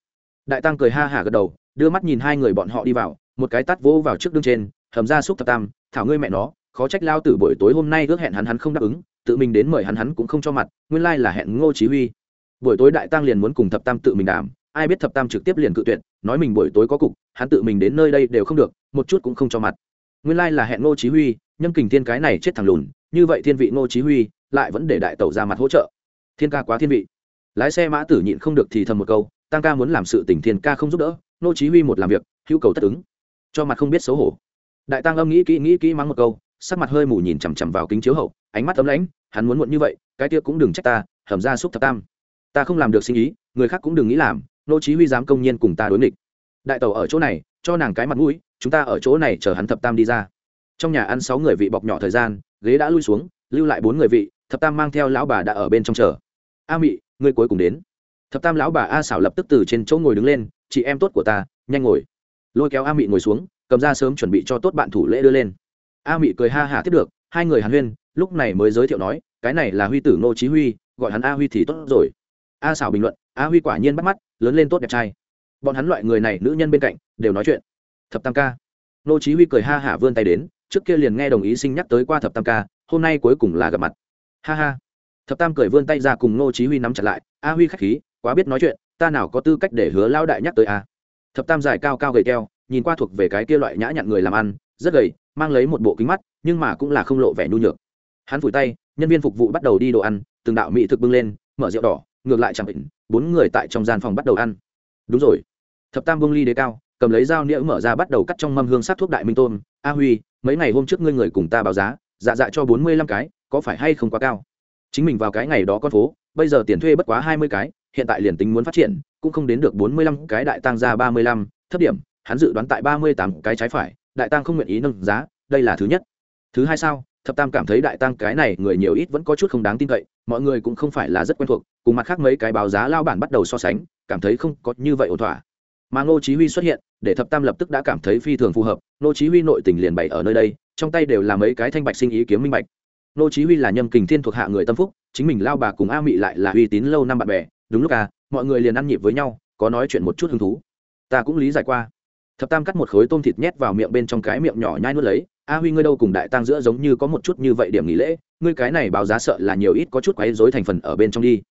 đại tăng cười ha hả gật đầu, đưa mắt nhìn hai người bọn họ đi vào, một cái tát vỗ vào trước đương trên, hầm ra xúc thập tam, thảo ngươi mẹ nó, khó trách lao tử buổi tối hôm nay ước hẹn hắn hắn không đáp ứng, tự mình đến mời hắn hắn cũng không cho mặt, nguyên lai là hẹn ngô chí huy. Buổi tối đại tăng liền muốn cùng thập tam tự mình đàm, ai biết thập tam trực tiếp liền cự tuyệt, nói mình buổi tối có cục, hắn tự mình đến nơi đây đều không được, một chút cũng không cho mặt. Nguyên lai là hẹn ngô chí huy nhân kình thiên cái này chết thằng lùn, như vậy thiên vị ngô chí huy lại vẫn để đại tẩu ra mặt hỗ trợ. Thiên ca quá thiên vị. Lái xe mã tử nhịn không được thì thầm một câu, tăng ca muốn làm sự tình thiên ca không giúp đỡ, nô chí huy một làm việc, hữu cầu tất ứng. Cho mặt không biết xấu hổ. Đại tăng âm nghĩ kỹ nghĩ kỹ mắng một câu, sắc mặt hơi mù nhìn chằm chằm vào kính chiếu hậu, ánh mắt ấm lãnh, hắn muốn muộn như vậy, cái kia cũng đừng trách ta, hầm ra xúc thập tam. Ta không làm được sinh ý, người khác cũng đừng nghĩ làm, nô chí huy dám công nhiên cùng ta đối nghịch. Đại tàu ở chỗ này, cho nàng cái mặt mũi, chúng ta ở chỗ này chờ hắn thập tam đi ra. Trong nhà ăn sáu người vị bọc nhỏ thời gian, ghế đã lui xuống, lưu lại bốn người vị thập tam mang theo lão bà đã ở bên trong chờ. A mị, ngươi cuối cùng đến. Thập tam lão bà a xảo lập tức từ trên chỗ ngồi đứng lên, chị em tốt của ta, nhanh ngồi. Lôi kéo a mị ngồi xuống, cầm ra sớm chuẩn bị cho tốt bạn thủ lễ đưa lên. A mị cười ha hả tiếp được, hai người hàn huyên, lúc này mới giới thiệu nói, cái này là huy tử ngô chí huy, gọi hắn a huy thì tốt rồi. A xảo bình luận, a huy quả nhiên bắt mắt, lớn lên tốt đẹp trai. Bọn hắn loại người này nữ nhân bên cạnh, đều nói chuyện. Thập tam ca. Ngô chí huy cười ha hả vươn tay đến, trước kia liền nghe đồng ý sinh nhắc tới qua thập tam ca, hôm nay cuối cùng là gặp mặt ha ha. Thập tam cười vươn tay ra cùng ngô chí huy nắm chặt lại. A huy khách khí, quá biết nói chuyện, ta nào có tư cách để hứa lao đại nhắc tới a? Thập tam dài cao cao gầy keo nhìn qua thuộc về cái kia loại nhã nhặn người làm ăn, rất gầy, mang lấy một bộ kính mắt, nhưng mà cũng là không lộ vẻ nhu nhược. Hắn phủi tay, nhân viên phục vụ bắt đầu đi đồ ăn, từng đạo mỹ thực bưng lên, mở rượu đỏ, ngược lại chẳng định, bốn người tại trong gian phòng bắt đầu ăn. Đúng rồi. Thập tam bưng ly đế cao, cầm lấy dao nĩa mở ra bắt đầu cắt trong mâm hương sát thuốc đại minh tôn a huy, mấy ngày hôm trước ngươi người cùng ta báo giá dạ dạ cho bốn mươi lăm cái có phải hay không quá cao? Chính mình vào cái ngày đó con phố, bây giờ tiền thuê bất quá hai mươi cái, hiện tại liền tính muốn phát triển, cũng không đến được bốn mươi lăm cái đại tăng ra ba mươi lăm, thấp điểm, hắn dự đoán tại ba mươi tám cái trái phải, đại tăng không nguyện ý nâng giá, đây là thứ nhất. Thứ hai sao, thập tam cảm thấy đại tăng cái này người nhiều ít vẫn có chút không đáng tin cậy, mọi người cũng không phải là rất quen thuộc, cùng mặt khác mấy cái báo giá lao bản bắt đầu so sánh, cảm thấy không có như vậy ổn thỏa. Mà ngô chí huy xuất hiện, để thập tam lập tức đã cảm thấy phi thường phù hợp, ngô chí huy nội tình liền bày ở nơi đây, trong tay đều là mấy cái thanh bạch sinh ý kiếm minh bạch nô chí huy là nhâm kình thiên thuộc hạ người tâm phúc, chính mình lao bà cùng a mị lại là uy tín lâu năm bạn bè. Đúng lúc à mọi người liền ăn nhịp với nhau, có nói chuyện một chút hứng thú. Ta cũng lý giải qua. Thập tam cắt một khối tôm thịt nhét vào miệng bên trong cái miệng nhỏ nhai nuốt lấy. A huy ngươi đâu cùng đại tăng giữa giống như có một chút như vậy điểm nghỉ lễ, ngươi cái này báo giá sợ là nhiều ít có chút quấy rối thành phần ở bên trong đi.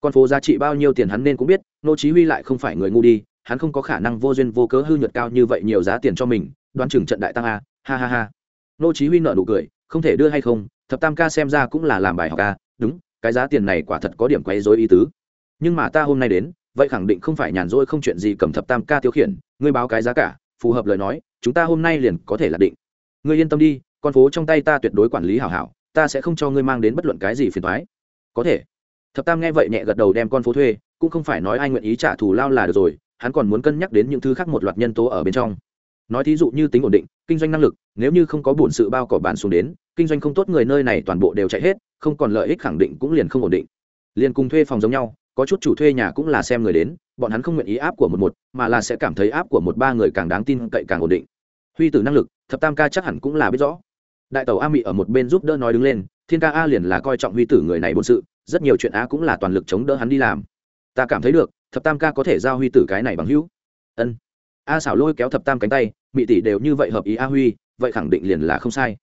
Con phố giá trị bao nhiêu tiền hắn nên cũng biết, nô chí huy lại không phải người ngu đi, hắn không có khả năng vô duyên vô cớ hư nhuận cao như vậy nhiều giá tiền cho mình, đoán chừng trận đại tăng a, ha ha ha. Nô chí huy nở nụ cười, không thể đưa hay không thập tam ca xem ra cũng là làm bài học ca, đúng cái giá tiền này quả thật có điểm quấy rối ý tứ. Nhưng mà ta hôm nay đến vậy khẳng định không phải nhàn rỗi không chuyện gì cầm thập tam ca tiêu khiển ngươi báo cái giá cả phù hợp lời nói chúng ta hôm nay liền có thể là định. Ngươi yên tâm đi con phố trong tay ta tuyệt đối quản lý hảo hảo ta sẽ không cho ngươi mang đến bất luận cái gì phiền toái. Có thể. Thập tam nghe vậy nhẹ gật đầu đem con phố thuê cũng không phải nói ai nguyện ý trả thù lao là được rồi hắn còn muốn cân nhắc đến những thứ khác một loạt nhân tố ở bên trong nói thí dụ như tính ổn định, kinh doanh năng lực, nếu như không có bổn sự bao cỏ bán xuống đến, kinh doanh không tốt người nơi này toàn bộ đều chạy hết, không còn lợi ích khẳng định cũng liền không ổn định. Liền cùng thuê phòng giống nhau, có chút chủ thuê nhà cũng là xem người đến, bọn hắn không nguyện ý áp của một một, mà là sẽ cảm thấy áp của một ba người càng đáng tin cậy càng ổn định. Huy tử năng lực, thập tam ca chắc hẳn cũng là biết rõ. Đại tàu a mị ở một bên giúp đỡ nói đứng lên, thiên ca a liền là coi trọng huy tử người này bổn sự, rất nhiều chuyện á cũng là toàn lực chống đỡ hắn đi làm. Ta cảm thấy được, thập tam ca có thể giao huy tử cái này bằng hữu. Ân a xảo lôi kéo thập tam cánh tay mỹ tỷ đều như vậy hợp ý a huy, vậy khẳng định liền là không sai.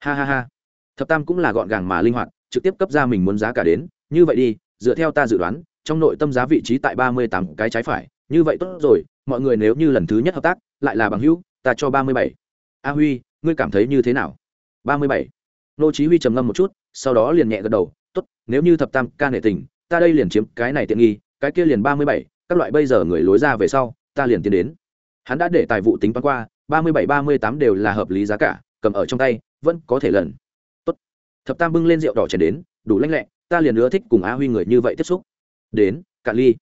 Ha ha ha. Thập tam cũng là gọn gàng mà linh hoạt, trực tiếp cấp ra mình muốn giá cả đến. Như vậy đi, dựa theo ta dự đoán, trong nội tâm giá vị trí tại ba mươi tám cái trái phải. Như vậy tốt rồi, mọi người nếu như lần thứ nhất hợp tác, lại là bằng hữu, ta cho ba mươi bảy. A huy, ngươi cảm thấy như thế nào? ba mươi bảy. Nô chí huy trầm ngâm một chút, sau đó liền nhẹ gật đầu, tốt, nếu như thập tam ca nể tình, ta đây liền chiếm cái này tiện nghi, cái kia liền ba mươi bảy, các loại bây giờ người lối ra về sau, ta liền tiến đến hắn đã để tài vụ tính toán qua, ba mươi bảy, ba mươi tám đều là hợp lý giá cả, cầm ở trong tay, vẫn có thể lần. Tốt. Thập tam bưng lên rượu đỏ chén đến, đủ lanh lẹ, ta liền ưa thích cùng a huy người như vậy tiếp xúc. Đến, cạn ly.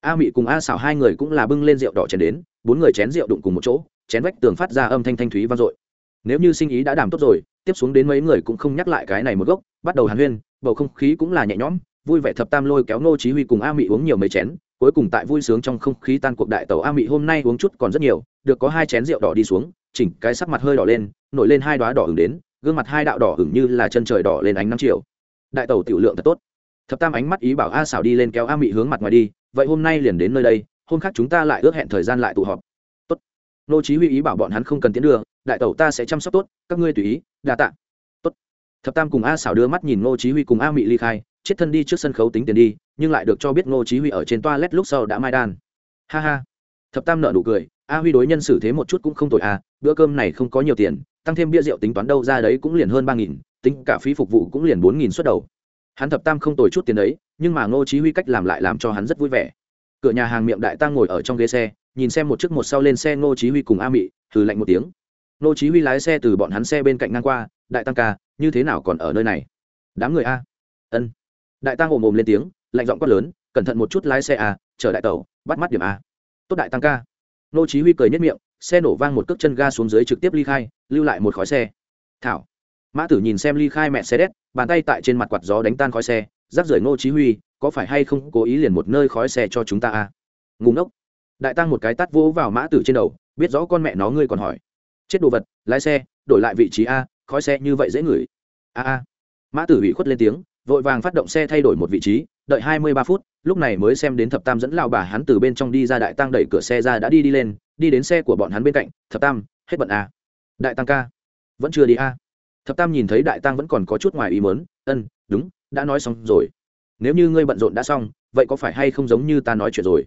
A mị cùng a xảo hai người cũng là bưng lên rượu đỏ chén đến, bốn người chén rượu đụng cùng một chỗ, chén vách tường phát ra âm thanh thanh thúy vang dội. Nếu như sinh ý đã đảm tốt rồi, tiếp xuống đến mấy người cũng không nhắc lại cái này một gốc, bắt đầu hàn huyên, bầu không khí cũng là nhẹ nhõm, vui vẻ thập tam lôi kéo nô chí huy cùng a mị uống nhiều mấy chén cuối cùng tại vui sướng trong không khí tan cuộc đại tàu a mị hôm nay uống chút còn rất nhiều, được có hai chén rượu đỏ đi xuống, chỉnh cái sắc mặt hơi đỏ lên, nổi lên hai đóa đỏ ửng đến, gương mặt hai đạo đỏ ửng như là chân trời đỏ lên ánh nắng chiều. Đại tàu tiểu lượng thật tốt. Thập tam ánh mắt ý bảo a xảo đi lên kéo a mị hướng mặt ngoài đi, vậy hôm nay liền đến nơi đây, hôm khác chúng ta lại ước hẹn thời gian lại tụ họp. Tốt. Nô chí huy ý bảo bọn hắn không cần tiến đưa đại tẩu ta sẽ chăm sóc tốt, các ngươi tùy ý, đa tạ. Tốt. Thập tam cùng a xảo đưa mắt nhìn nô chí huy cùng a mị ly khai chết thân đi trước sân khấu tính tiền đi, nhưng lại được cho biết Ngô chí huy ở trên toilet lúc sau đã mai đan. Ha ha. Thập tam nở nụ cười, a huy đối nhân xử thế một chút cũng không tồi à bữa cơm này không có nhiều tiền, tăng thêm bia rượu tính toán đâu ra đấy cũng liền hơn ba nghìn, tính cả phí phục vụ cũng liền bốn nghìn suất đầu. Hắn thập tam không tồi chút tiền đấy, nhưng mà ngô chí huy cách làm lại làm cho hắn rất vui vẻ. Cửa nhà hàng miệng đại tăng ngồi ở trong ghế xe, nhìn xem một chiếc một sau lên xe ngô chí huy cùng a mị thử lạnh một tiếng. Ngô chí huy lái xe từ bọn hắn xe bên cạnh ngang qua, đại tăng ca, như thế nào còn ở nơi này? Đám người a. Ân đại tăng ồm ồm lên tiếng lạnh giọng quát lớn cẩn thận một chút lái xe à, a chờ đại tàu, bắt mắt điểm a tốt đại tăng ca. Ngô chí huy cười nhếch miệng xe nổ vang một cước chân ga xuống dưới trực tiếp ly khai lưu lại một khói xe. Thảo. Mã tử nhìn xem ly khai mẹ xe đét bàn tay tại trên mặt quạt gió đánh tan khói xe rác rưởi ngô chí huy có phải hay không cố ý liền một nơi khói xe cho chúng ta à? Ngùng ngốc. Đại tăng một cái tát vỗ vào mã tử trên đầu biết rõ con mẹ nó ngươi còn hỏi. Chết đồ vật lái xe đổi lại vị trí a khói xe như vậy dễ ngửi. A a. Mã tử ủy khuất lên tiếng vội vàng phát động xe thay đổi một vị trí, đợi hai mươi ba phút, lúc này mới xem đến thập tam dẫn lao bà hắn từ bên trong đi ra đại tăng đẩy cửa xe ra đã đi đi lên, đi đến xe của bọn hắn bên cạnh, thập tam, hết bận à? đại tăng ca. Vẫn chưa đi à? thập tam nhìn thấy đại tăng vẫn còn có chút ngoài ý mớn ân, đúng, đã nói xong rồi. Nếu như ngươi bận rộn đã xong, vậy có phải hay không giống như ta nói chuyện rồi?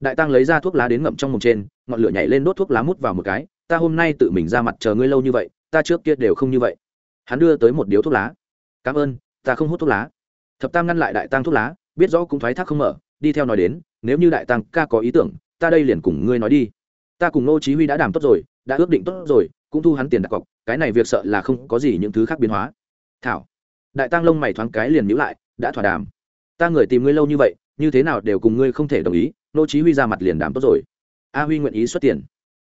Đại tăng lấy ra thuốc lá đến ngậm trong mồm trên, ngọn lửa nhảy lên đốt thuốc lá mút vào một cái, ta hôm nay tự mình ra mặt chờ ngươi lâu như vậy, ta trước kia đều không như vậy. Hắn đưa tới một điếu thuốc lá. Cảm ơn ta không hút thuốc lá. Thập tam ngăn lại đại tăng thuốc lá, biết rõ cũng thoái thác không mở, đi theo nói đến, nếu như đại tăng ca có ý tưởng, ta đây liền cùng ngươi nói đi. Ta cùng nô chí huy đã đàm tốt rồi, đã ước định tốt rồi, cũng thu hắn tiền đặt cọc, cái này việc sợ là không có gì những thứ khác biến hóa. Thảo, đại tăng lông mày thoáng cái liền nhíu lại, đã thỏa đàm. Ta người tìm ngươi lâu như vậy, như thế nào đều cùng ngươi không thể đồng ý nô chí huy ra mặt liền đàm tốt rồi. A huy nguyện ý xuất tiền.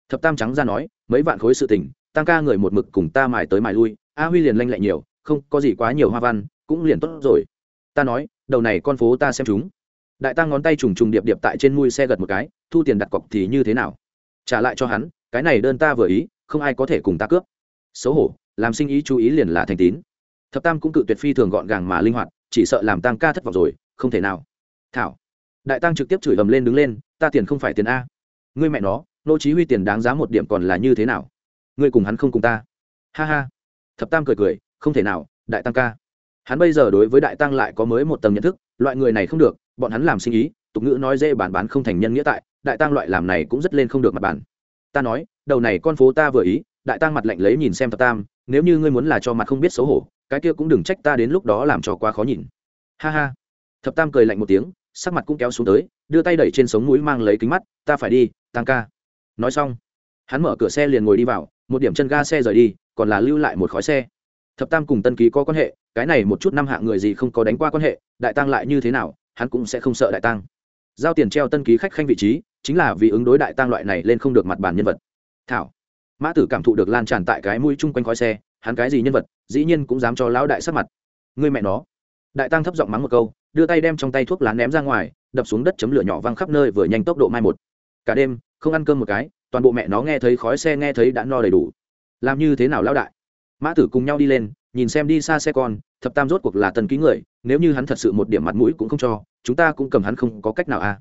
Thập tam trắng ra nói, mấy vạn khối sự tình tăng ca người một mực cùng ta mài tới mài lui, a huy liền lanh lẹ nhiều, không có gì quá nhiều hoa văn cũng liền tốt rồi. Ta nói, đầu này con phố ta xem chúng. Đại tăng ngón tay trùng trùng điệp điệp tại trên mui xe gật một cái, thu tiền đặt cọc thì như thế nào? Trả lại cho hắn, cái này đơn ta vừa ý, không ai có thể cùng ta cướp. Xấu hổ, làm sinh ý chú ý liền là thành tín. Thập tam cũng cự tuyệt phi thường gọn gàng mà linh hoạt, chỉ sợ làm tăng ca thất vọng rồi, không thể nào. Thảo, đại tăng trực tiếp chửi ầm lên đứng lên, ta tiền không phải tiền a. Ngươi mẹ nó, nô chí huy tiền đáng giá một điểm còn là như thế nào? Ngươi cùng hắn không cùng ta. Ha ha. Thập tam cười cười, không thể nào, đại tăng ca hắn bây giờ đối với đại tăng lại có mới một tầng nhận thức, loại người này không được, bọn hắn làm sinh ý, tục ngữ nói dễ bản bán không thành nhân nghĩa tại, đại tăng loại làm này cũng rất lên không được mặt bản. Ta nói, đầu này con phố ta vừa ý, đại tăng mặt lạnh lấy nhìn xem thập tam, nếu như ngươi muốn là cho mặt không biết xấu hổ, cái kia cũng đừng trách ta đến lúc đó làm trò quá khó nhìn. Ha ha. Thập tam cười lạnh một tiếng, sắc mặt cũng kéo xuống tới, đưa tay đẩy trên sống mũi mang lấy kính mắt, ta phải đi, tăng ca. Nói xong, hắn mở cửa xe liền ngồi đi vào, một điểm chân ga xe rời đi, còn là lưu lại một khói xe. Thập tam cùng tân ký có quan hệ cái này một chút năm hạng người gì không có đánh qua quan hệ, đại tăng lại như thế nào, hắn cũng sẽ không sợ đại tăng. Giao tiền treo tân ký khách khanh vị trí, chính là vì ứng đối đại tăng loại này lên không được mặt bàn nhân vật. Thảo. Mã tử cảm thụ được lan tràn tại cái mũi chung quanh khói xe, hắn cái gì nhân vật, dĩ nhiên cũng dám cho lão đại sắc mặt. Người mẹ nó. Đại tăng thấp giọng mắng một câu, đưa tay đem trong tay thuốc lá ném ra ngoài, đập xuống đất chấm lửa nhỏ văng khắp nơi vừa nhanh tốc độ mai một. Cả đêm, không ăn cơm một cái, toàn bộ mẹ nó nghe thấy khói xe nghe thấy đã no đầy đủ. Làm như thế nào lão đại? Mã tử cùng nhau đi lên nhìn xem đi xa xe con, thập tam rốt cuộc là tần ký người, nếu như hắn thật sự một điểm mặt mũi cũng không cho, chúng ta cũng cầm hắn không có cách nào à.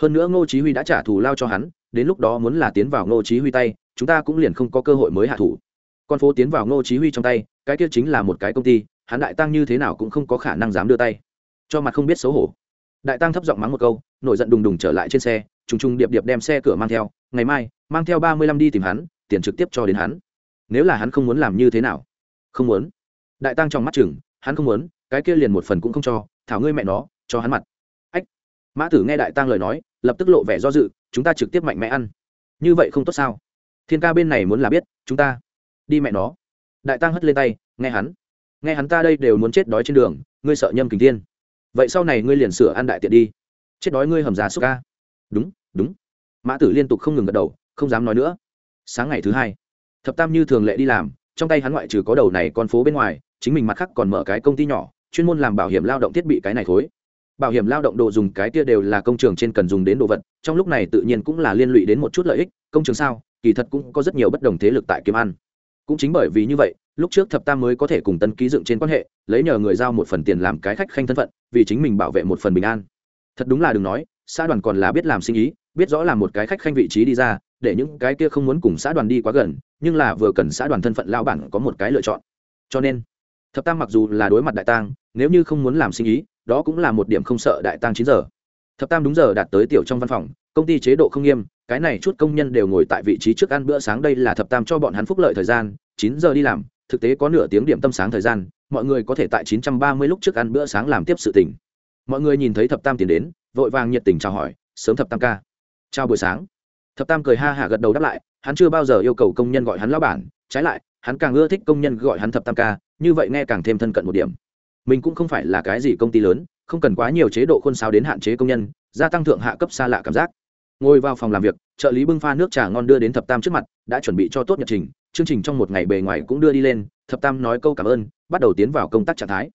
Hơn nữa ngô chí huy đã trả thù lao cho hắn, đến lúc đó muốn là tiến vào ngô chí huy tay, chúng ta cũng liền không có cơ hội mới hạ thủ. Con phố tiến vào ngô chí huy trong tay, cái kia chính là một cái công ty, hắn đại tăng như thế nào cũng không có khả năng dám đưa tay. Cho mặt không biết xấu hổ. Đại tăng thấp giọng mắng một câu, nổi giận đùng đùng trở lại trên xe, trùng trùng điệp điệp đem xe cửa mang theo, ngày mai, mang theo ba mươi lăm đi tìm hắn, tiền trực tiếp cho đến hắn. Nếu là hắn không muốn làm như thế nào? Không muốn đại tăng trong mắt chừng, hắn không muốn, cái kia liền một phần cũng không cho, thảo ngươi mẹ nó, cho hắn mặt. Ách. Mã tử nghe đại tăng lời nói, lập tức lộ vẻ do dự, chúng ta trực tiếp mạnh mẽ ăn. Như vậy không tốt sao? Thiên ca bên này muốn là biết, chúng ta đi mẹ nó. Đại tăng hất lên tay, nghe hắn. Nghe hắn ta đây đều muốn chết đói trên đường, ngươi sợ nhâm kình thiên. Vậy sau này ngươi liền sửa ăn đại tiện đi. Chết đói ngươi hầm già xúc ca. Đúng đúng. Mã tử liên tục không ngừng gật đầu, không dám nói nữa. Sáng ngày thứ hai, thập tam như thường lệ đi làm, trong tay hắn ngoại trừ có đầu này con phố bên ngoài chính mình mặt khác còn mở cái công ty nhỏ, chuyên môn làm bảo hiểm lao động thiết bị cái này thối bảo hiểm lao động đồ dùng cái kia đều là công trường trên cần dùng đến đồ vật, trong lúc này tự nhiên cũng là liên lụy đến một chút lợi ích, công trường sao, kỳ thật cũng có rất nhiều bất đồng thế lực tại kiếm ăn. Cũng chính bởi vì như vậy, lúc trước thập tam mới có thể cùng tân ký dựng trên quan hệ, lấy nhờ người giao một phần tiền làm cái khách khanh thân phận, vì chính mình bảo vệ một phần bình an. Thật đúng là đừng nói, xã đoàn còn là biết làm sinh ý, biết rõ là một cái khách khanh vị trí đi ra, để những cái kia không muốn cùng xã đoàn đi quá gần, nhưng là vừa cần xã đoàn thân phận lao bản có một cái lựa chọn. Cho nên thập tam mặc dù là đối mặt đại tang, nếu như không muốn làm sinh ý, đó cũng là một điểm không sợ đại tang chín giờ. Thập tam đúng giờ đạt tới tiểu trong văn phòng, công ty chế độ không nghiêm, cái này chút công nhân đều ngồi tại vị trí trước ăn bữa sáng đây là thập tam cho bọn hắn phúc lợi thời gian, chín giờ đi làm, thực tế có nửa tiếng điểm tâm sáng thời gian, mọi người có thể tại chín trăm ba mươi lúc trước ăn bữa sáng làm tiếp sự tỉnh mọi người nhìn thấy thập tam tiến đến, vội vàng nhiệt tình chào hỏi, sớm thập tam ca. Chào buổi sáng. Thập tam cười ha hả gật đầu đáp lại, hắn chưa bao giờ yêu cầu công nhân gọi hắn lao bản, trái lại hắn càng ưa thích công nhân gọi hắn thập tam ca, như vậy nghe càng thêm thân cận một điểm. Mình cũng không phải là cái gì công ty lớn, không cần quá nhiều chế độ khuôn sáo đến hạn chế công nhân, gia tăng thượng hạ cấp xa lạ cảm giác. Ngồi vào phòng làm việc, trợ lý bưng pha nước trà ngon đưa đến thập tam trước mặt, đã chuẩn bị cho tốt nhật trình, chương trình trong một ngày bề ngoài cũng đưa đi lên, thập tam nói câu cảm ơn, bắt đầu tiến vào công tác trạng thái.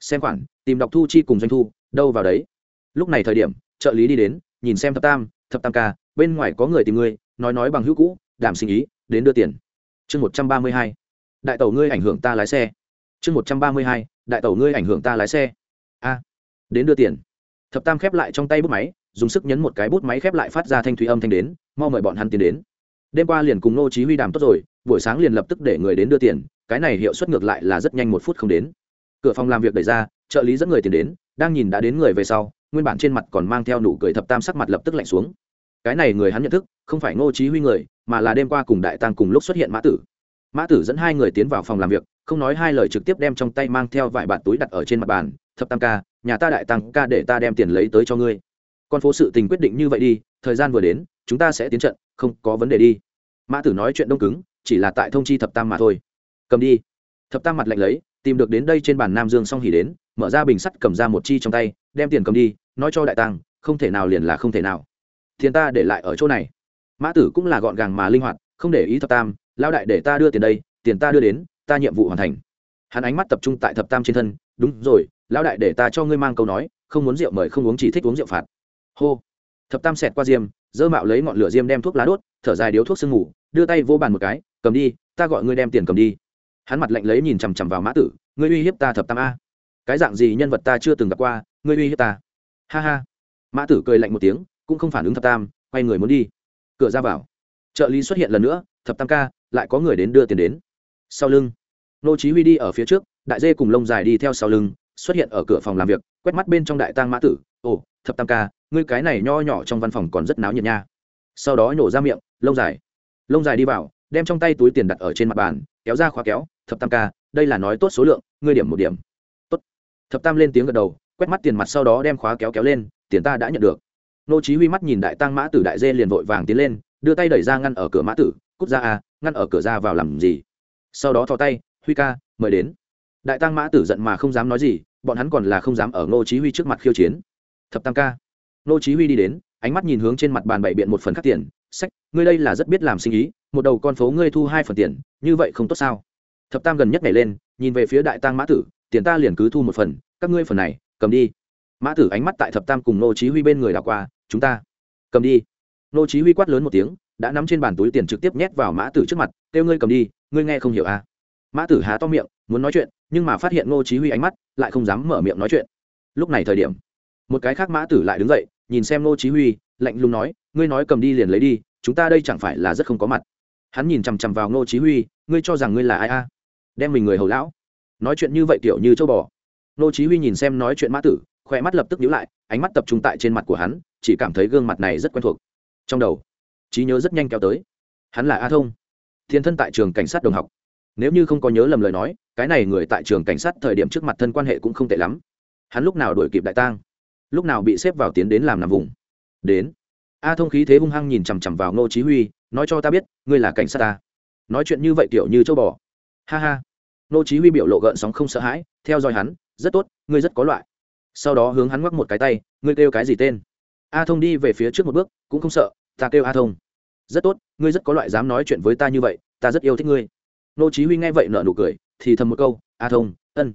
Xem khoản, tìm đọc thu chi cùng doanh thu, đâu vào đấy. Lúc này thời điểm, trợ lý đi đến, nhìn xem thập tam thập tam ca, bên ngoài có người tìm ngươi nói nói bằng hữu cũ, đảm sinh ý, đến đưa tiền chương một trăm ba mươi hai. Đại tàu ngươi ảnh hưởng ta lái xe. Chương một trăm ba mươi hai, đại tàu ngươi ảnh hưởng ta lái xe. A, đến đưa tiền. Thập tam khép lại trong tay bút máy, dùng sức nhấn một cái bút máy khép lại phát ra thanh thủy âm thanh đến, mau mời bọn hắn tiến đến. Đêm qua liền cùng nô chí huy đàm tốt rồi, buổi sáng liền lập tức để người đến đưa tiền, cái này hiệu suất ngược lại là rất nhanh một phút không đến. Cửa phòng làm việc đẩy ra, trợ lý dẫn người tiền đến, đang nhìn đã đến người về sau, nguyên bản trên mặt còn mang theo nụ cười thập tam sắc mặt lập tức lạnh xuống cái này người hắn nhận thức, không phải ngô chí huy người, mà là đêm qua cùng đại tăng cùng lúc xuất hiện mã tử. Mã tử dẫn hai người tiến vào phòng làm việc, không nói hai lời trực tiếp đem trong tay mang theo vài bạt túi đặt ở trên mặt bàn, thập tam ca, nhà ta đại tăng ca để ta đem tiền lấy tới cho ngươi. Con phố sự tình quyết định như vậy đi, thời gian vừa đến, chúng ta sẽ tiến trận, không có vấn đề đi. Mã tử nói chuyện đông cứng, chỉ là tại thông chi thập tam mà thôi. Cầm đi. Thập tam mặt lạnh lấy, tìm được đến đây trên bàn nam dương xong hỉ đến, mở ra bình sắt cầm ra một chi trong tay, đem tiền cầm đi, nói cho đại tăng không thể nào liền là không thể nào tiền ta để lại ở chỗ này. Mã tử cũng là gọn gàng mà linh hoạt, không để ý thập tam lao đại để ta đưa tiền đây, tiền ta đưa đến, ta nhiệm vụ hoàn thành. Hắn ánh mắt tập trung tại thập tam trên thân, đúng rồi, lão đại để ta cho ngươi mang câu nói, không muốn rượu mời không uống chỉ thích uống rượu phạt. Hô. Thập tam xẹt qua diêm, dơ mạo lấy ngọn lửa diêm đem thuốc lá đốt, thở dài điếu thuốc sương ngủ đưa tay vô bàn một cái, cầm đi, ta gọi ngươi đem tiền cầm đi. Hắn mặt lạnh lấy nhìn chằm chằm vào mã tử, ngươi uy hiếp ta thập tam a. Cái dạng gì nhân vật ta chưa từng gặp qua, ngươi uy hiếp ta. Ha ha. Mã tử cười lạnh một tiếng cũng không phản ứng thập tam, quay người muốn đi. Cửa ra vào. Trợ lý xuất hiện lần nữa, thập tam ca, lại có người đến đưa tiền đến. Sau lưng, nô chí huy đi ở phía trước, đại dê cùng lông dài đi theo sau lưng, xuất hiện ở cửa phòng làm việc, quét mắt bên trong đại tang mã tử. Ồ, thập tam ca, ngươi cái này nho nhỏ trong văn phòng còn rất náo nhiệt nha. Sau đó nhổ ra miệng lông dài. Lông dài đi vào, đem trong tay túi tiền đặt ở trên mặt bàn, kéo ra khóa kéo, thập tam ca, đây là nói tốt số lượng, ngươi điểm một điểm. Tốt. Thập tam lên tiếng gật đầu, quét mắt tiền mặt sau đó đem khóa kéo kéo lên, tiền ta đã nhận được nô chí huy mắt nhìn đại tăng mã tử đại dê liền vội vàng tiến lên, đưa tay đẩy ra ngăn ở cửa mã tử, cút ra à ngăn ở cửa ra vào làm gì? Sau đó thò tay, huy ca, mời đến. Đại tăng mã tử giận mà không dám nói gì, bọn hắn còn là không dám ở nô chí huy trước mặt khiêu chiến. Thập tam ca. Nô chí huy đi đến, ánh mắt nhìn hướng trên mặt bàn bảy biện một phần khắc tiền, sách, ngươi đây là rất biết làm sinh ý, một đầu con phố ngươi thu hai phần tiền, như vậy không tốt sao? Thập tam gần nhất nhảy lên, nhìn về phía đại tăng mã tử, tiền ta liền cứ thu một phần, các ngươi phần này, cầm đi mã tử ánh mắt tại thập tam cùng nô chí huy bên người đảo qua, chúng ta, cầm đi. Nô chí huy quát lớn một tiếng, đã nắm trên bàn túi tiền trực tiếp nhét vào mã tử trước mặt, kêu ngươi cầm đi, ngươi nghe không hiểu à? Mã tử há to miệng, muốn nói chuyện, nhưng mà phát hiện nô chí huy ánh mắt, lại không dám mở miệng nói chuyện. Lúc này thời điểm, một cái khác mã tử lại đứng dậy, nhìn xem nô chí huy, lạnh lùng nói, ngươi nói cầm đi liền lấy đi, chúng ta đây chẳng phải là rất không có mặt. Hắn nhìn chằm chằm vào ngô chí huy, ngươi cho rằng ngươi là ai a? Đem mình người hầu lão? Nói chuyện như vậy kiểu như châu bò. Ngô chí huy nhìn xem nói chuyện mã tử khoe mắt lập tức nhíu lại, ánh mắt tập trung tại trên mặt của hắn, chỉ cảm thấy gương mặt này rất quen thuộc. Trong đầu, trí nhớ rất nhanh kéo tới. Hắn là a thông, thiên thân tại trường cảnh sát đồng học. Nếu như không có nhớ lầm lời nói, cái này người tại trường cảnh sát thời điểm trước mặt thân quan hệ cũng không tệ lắm. Hắn lúc nào đuổi kịp đại tang, lúc nào bị xếp vào tiến đến làm nằm vùng. Đến, a thông khí thế hung hăng nhìn chằm chằm vào ngô chí huy, nói cho ta biết, ngươi là cảnh sát ta. Nói chuyện như vậy tiểu như châu bò. Ha ha. Ngô chí huy biểu lộ gợn sóng không sợ hãi, theo dõi hắn, rất tốt, ngươi rất có loại sau đó hướng hắn ngoắc một cái tay, ngươi kêu cái gì tên? A thông đi về phía trước một bước, cũng không sợ, ta kêu a thông. Rất tốt, ngươi rất có loại dám nói chuyện với ta như vậy, ta rất yêu thích ngươi. Nô chí huy nghe vậy nở nụ cười, thì thầm một câu, a thông, ân.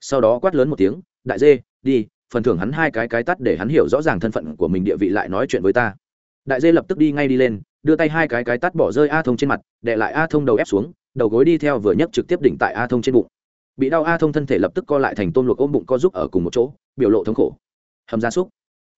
Sau đó quát lớn một tiếng, đại dê, đi, phần thưởng hắn hai cái cái tắt để hắn hiểu rõ ràng thân phận của mình địa vị lại nói chuyện với ta. Đại dê lập tức đi ngay đi lên, đưa tay hai cái cái tắt bỏ rơi a thông trên mặt, để lại a thông đầu ép xuống, đầu gối đi theo vừa nhấc trực tiếp đỉnh tại a thông trên bụng. Bị đau a thông thân thể lập tức co lại thành tôm luộc ôm bụng co giúp ở cùng một chỗ biểu lộ thống khổ. Hầm gia súc.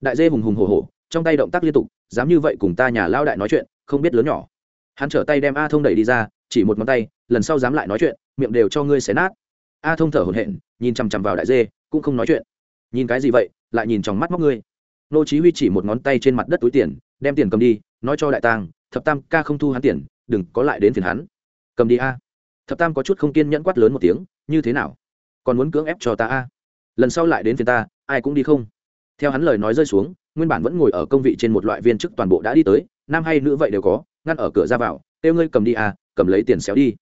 Đại dê hùng hùng hồ hồ, trong tay động tác liên tục dám như vậy cùng ta nhà lao đại nói chuyện không biết lớn nhỏ. Hắn trở tay đem a thông đẩy đi ra chỉ một ngón tay lần sau dám lại nói chuyện miệng đều cho ngươi xé nát. A thông thở hổn hển nhìn chằm chằm vào đại dê cũng không nói chuyện. Nhìn cái gì vậy lại nhìn trong mắt móc ngươi. Nô chí huy chỉ một ngón tay trên mặt đất túi tiền đem tiền cầm đi nói cho đại tang thập tam ca không thu hắn tiền đừng có lại đến phiền hắn. Cầm đi a. Thập tam có chút không kiên nhẫn quát lớn một tiếng như thế nào? Còn muốn cưỡng ép cho ta a? Lần sau lại đến phía ta ai cũng đi không. Theo hắn lời nói rơi xuống nguyên bản vẫn ngồi ở công vị trên một loại viên chức toàn bộ đã đi tới nam hay nữ vậy đều có ngăn ở cửa ra vào kêu ngươi cầm đi à, cầm lấy tiền xéo đi.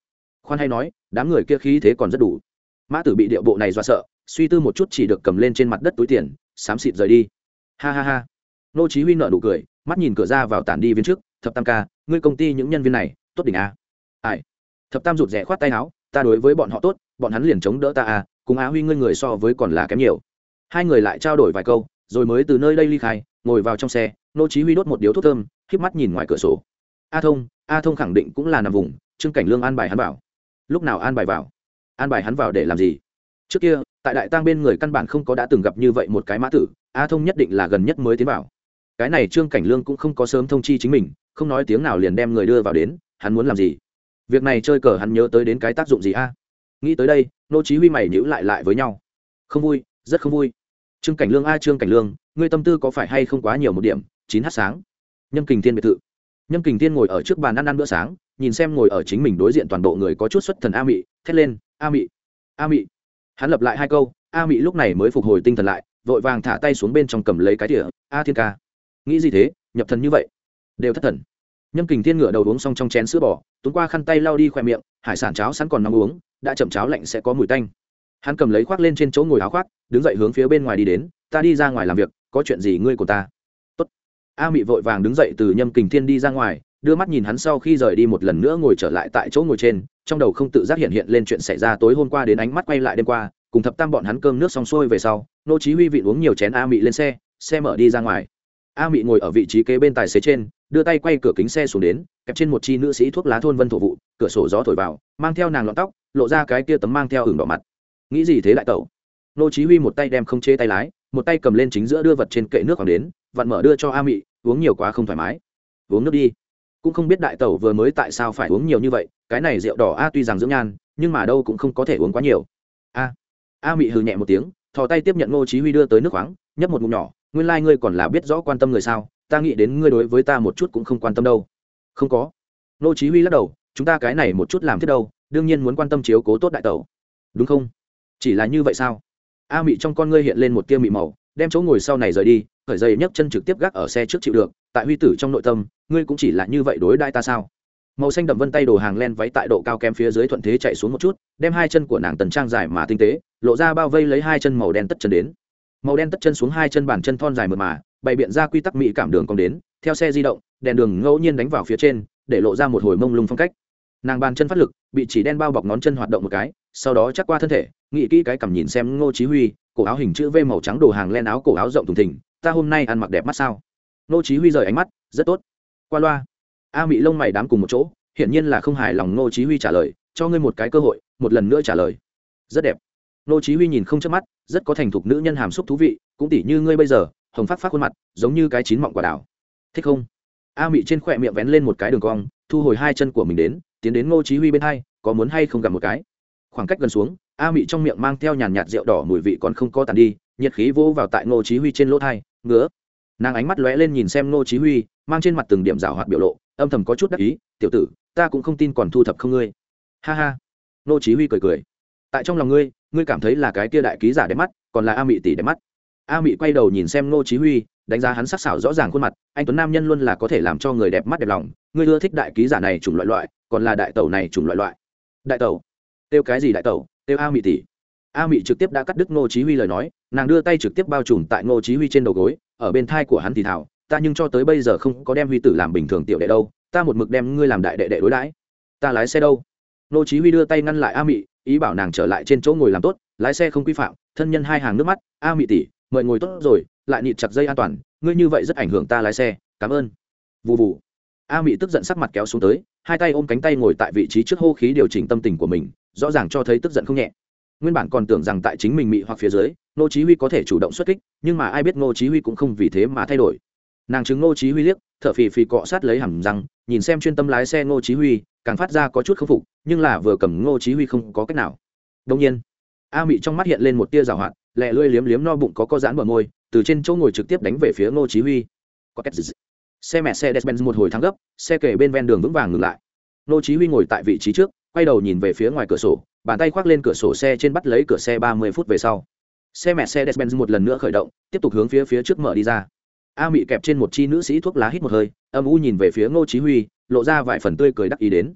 Khoan hay nói đám người kia khí thế còn rất đủ. Mã tử bị điệu bộ này do sợ suy tư một chút chỉ được cầm lên trên mặt đất túi tiền xám xịt rời đi. Ha ha ha. Nô chí huy nở nụ cười mắt nhìn cửa ra vào tản đi viên trước thập tam ca ngươi công ty những nhân viên này tốt đỉnh à? ai? Thập tam rụt rè khoát tay áo ta đối với bọn họ tốt bọn hắn liền chống đỡ ta à? Cùng á huy ngươi người so với còn là kém nhiều. Hai người lại trao đổi vài câu, rồi mới từ nơi đây ly khai, ngồi vào trong xe, nô chí huy đốt một điếu thuốc thơm khép mắt nhìn ngoài cửa sổ. A thông a thông khẳng định cũng là nằm vùng, trương cảnh lương an bài hắn vào. Lúc nào an bài vào? An bài hắn vào để làm gì? Trước kia, tại đại tang bên người căn bản không có đã từng gặp như vậy một cái mã tử, a thông nhất định là gần nhất mới tiến vào. Cái này trương cảnh lương cũng không có sớm thông chi chính mình, không nói tiếng nào liền đem người đưa vào đến, hắn muốn làm gì? Việc này chơi cờ hắn nhớ tới đến cái tác dụng gì a? Nghĩ tới đây, nô chí huy mày nhíu lại lại với nhau. Không vui, rất không vui. Trương cảnh lương a, trương cảnh lương, ngươi tâm tư có phải hay không quá nhiều một điểm? Chín h sáng. Nhâm kình thiên biệt thự. Nhâm kình thiên ngồi ở trước bàn ăn ăn bữa sáng, nhìn xem ngồi ở chính mình đối diện toàn bộ người có chút xuất thần a mị, thét lên, a mị a mị. Hắn lập lại hai câu, a mị lúc này mới phục hồi tinh thần lại, vội vàng thả tay xuống bên trong cầm lấy cái tỉa a thiên ca, nghĩ gì thế? Nhập thần như vậy. Đều thất thần. Nhâm kình thiên ngửa đầu uống xong trong chén sữa bò tuấn qua khăn tay lau đi khoe miệng, hải sản cháo sẵn còn nóng uống đã chậm cháo lạnh sẽ có mùi tanh. Hắn cầm lấy khoác lên trên chỗ ngồi áo khoác, đứng dậy hướng phía bên ngoài đi đến, ta đi ra ngoài làm việc, có chuyện gì ngươi của ta? Tốt. a mị vội vàng đứng dậy từ nhâm kình thiên đi ra ngoài, đưa mắt nhìn hắn sau khi rời đi một lần nữa ngồi trở lại tại chỗ ngồi trên, trong đầu không tự giác hiện hiện lên chuyện xảy ra tối hôm qua đến ánh mắt quay lại đêm qua, cùng thập tam bọn hắn cơm nước xong xuôi về sau, nô chí huy vị uống nhiều chén a mị lên xe xe mở đi ra ngoài. A mị ngồi ở vị trí kế bên tài xế trên đưa tay quay cửa kính xe xuống đến, kẹp trên một chi nữ sĩ thuốc lá thôn vân thổ vụ, cửa sổ gió thổi vào, mang theo nàng lọn tóc, lộ ra cái kia tấm mang theo hừng đỏ mặt. Nghĩ gì thế lại tẩu? Nô chí huy một tay đem không chế tay lái, một tay cầm lên chính giữa đưa vật trên kệ nước hoàng đến, vặn mở đưa cho a mị, uống nhiều quá không thoải mái. Uống nước đi. Cũng không biết đại tẩu vừa mới tại sao phải uống nhiều như vậy, cái này rượu đỏ a tuy rằng dưỡng nhan, nhưng mà đâu cũng không có thể uống quá nhiều. A a mị hừ nhẹ một tiếng, thò tay tiếp nhận ngô chí huy đưa tới nước khoáng, nhấp một ngụm nhỏ, nguyên lai like ngươi còn là biết rõ quan tâm người sao? Ta nghĩ đến ngươi đối với ta một chút cũng không quan tâm đâu. Không có. Nô chí huy lắc đầu, chúng ta cái này một chút làm thế đâu, đương nhiên muốn quan tâm chiếu cố tốt đại tẩu. Đúng không? Chỉ là như vậy sao? A mị trong con ngươi hiện lên một tia mị màu, đem chỗ ngồi sau này rời đi, khởi dây nhấc chân trực tiếp gác ở xe trước chịu được, tại huy tử trong nội tâm, ngươi cũng chỉ là như vậy đối đại ta sao? Màu xanh đậm vân tay đồ hàng len váy tại độ cao kém phía dưới thuận thế chạy xuống một chút, đem hai chân của nàng tần trang dài mà tinh tế, lộ ra bao vây lấy hai chân màu đen tất chân đến. Màu đen tất chân xuống hai chân bàn chân thon dài mượt mà bày biện ra quy tắc mỹ cảm đường cong đến, theo xe di động, đèn đường ngẫu nhiên đánh vào phía trên, để lộ ra một hồi mông lung phong cách. Nàng bàn chân phát lực, bị chỉ đen bao bọc ngón chân hoạt động một cái, sau đó chắc qua thân thể, nghĩ kỹ cái cầm nhìn xem ngô chí huy, cổ áo hình chữ v màu trắng đồ hàng len áo cổ áo rộng thùng thình, ta hôm nay ăn mặc đẹp mắt sao? Ngô chí huy rời ánh mắt, rất tốt. Qua loa. A mỹ lông mày đám cùng một chỗ hiện nhiên là không hài lòng ngô chí huy trả lời, cho ngươi một cái cơ hội, một lần nữa trả lời. Rất đẹp. Ngô chí huy nhìn không chớp mắt, rất có thành thục nữ nhân hàm xúc thú vị, cũng tỉ như ngươi bây giờ hồng phát phát khuôn mặt, giống như cái chín mọng quả đào. Thích không? A mị trên khỏe miệng vén lên một cái đường cong, thu hồi hai chân của mình đến, tiến đến ngô chí huy bên hai, có muốn hay không gặp một cái? Khoảng cách gần xuống, a mị trong miệng mang theo nhàn nhạt rượu đỏ mùi vị còn không có tàn đi, nhiệt khí vô vào tại ngô chí huy trên lỗ thai, ngứa. Nàng ánh mắt lóe lên nhìn xem ngô chí huy, mang trên mặt từng điểm rào hoạt biểu lộ, âm thầm có chút đắc ý, tiểu tử, ta cũng không tin còn thu thập không ngươi. Ha ha. Ngô chí huy cười cười. Tại trong lòng ngươi ngươi cảm thấy là cái kia đại ký giả đẹp mắt, còn là a mị tỷ đẹp mắt a mị quay đầu nhìn xem ngô chí huy, đánh giá hắn sắc sảo rõ ràng khuôn mặt, anh tuấn nam nhân luôn là có thể làm cho người đẹp mắt đẹp lòng ngươi ưa thích đại ký giả này chủng loại loại, còn là đại tẩu này chủng loại loại. Đại tẩu? Tiêu cái gì đại tẩu? Tiêu a mị tỷ. A mị trực tiếp đã cắt đứt ngô chí huy lời nói, nàng đưa tay trực tiếp bao trùm tại ngô chí huy trên đầu gối, ở bên thai của hắn thì thào ta nhưng cho tới bây giờ không có đem huy tử làm bình thường tiểu đệ đâu, ta một mực đem ngươi làm đại đệ đệ đối đãi. Ta lái xe đâu? Ngô chí huy đưa tay ngăn lại a mị, ý bảo nàng trở lại trên chỗ ngồi làm tốt, lái xe không quy phạm, thân nhân hai hàng nước mắt, a mị tỷ mời ngồi tốt rồi, lại nịt chặt dây an toàn, ngươi như vậy rất ảnh hưởng ta lái xe, cảm ơn. Vụ vụ a mị tức giận sắc mặt kéo xuống tới, hai tay ôm cánh tay ngồi tại vị trí trước hô khí điều chỉnh tâm tình của mình, rõ ràng cho thấy tức giận không nhẹ. Nguyên bản còn tưởng rằng tại chính mình mị hoặc phía dưới nô chí huy có thể chủ động xuất kích, nhưng mà ai biết nô chí huy cũng không vì thế mà thay đổi. Nàng chứng nô chí huy liếc, thở phì phì cọ sát lấy hàm răng, nhìn xem chuyên tâm lái xe nô chí huy, càng phát ra có chút khâm phục, nhưng là vừa cầm nô chí huy không có cách nào. Đương nhiên, a mị trong mắt hiện lên một tia rào hoạt lẹ lưỡi liếm liếm no bụng có co giãn bờ môi từ trên chỗ ngồi trực tiếp đánh về phía ngô chí huy có xe mẹ xe Mercedes-Benz một hồi thắng gấp, xe kề bên ven đường vững vàng ngừng lại. ngô Chí Huy ngồi tại vị trí trước, quay đầu nhìn về phía ngoài cửa sổ, bàn tay khoác lên cửa sổ xe trên bắt lấy cửa xe 30 phút về sau. Xe mẹ xe Mercedes-Benz một lần nữa khởi động, tiếp tục hướng phía phía trước mở đi ra. A Mị kẹp trên một chi nữ sĩ thuốc lá hít một hơi, âm u nhìn về phía Ngô Chí Huy, lộ ra vài phần tươi cười đắc ý đến.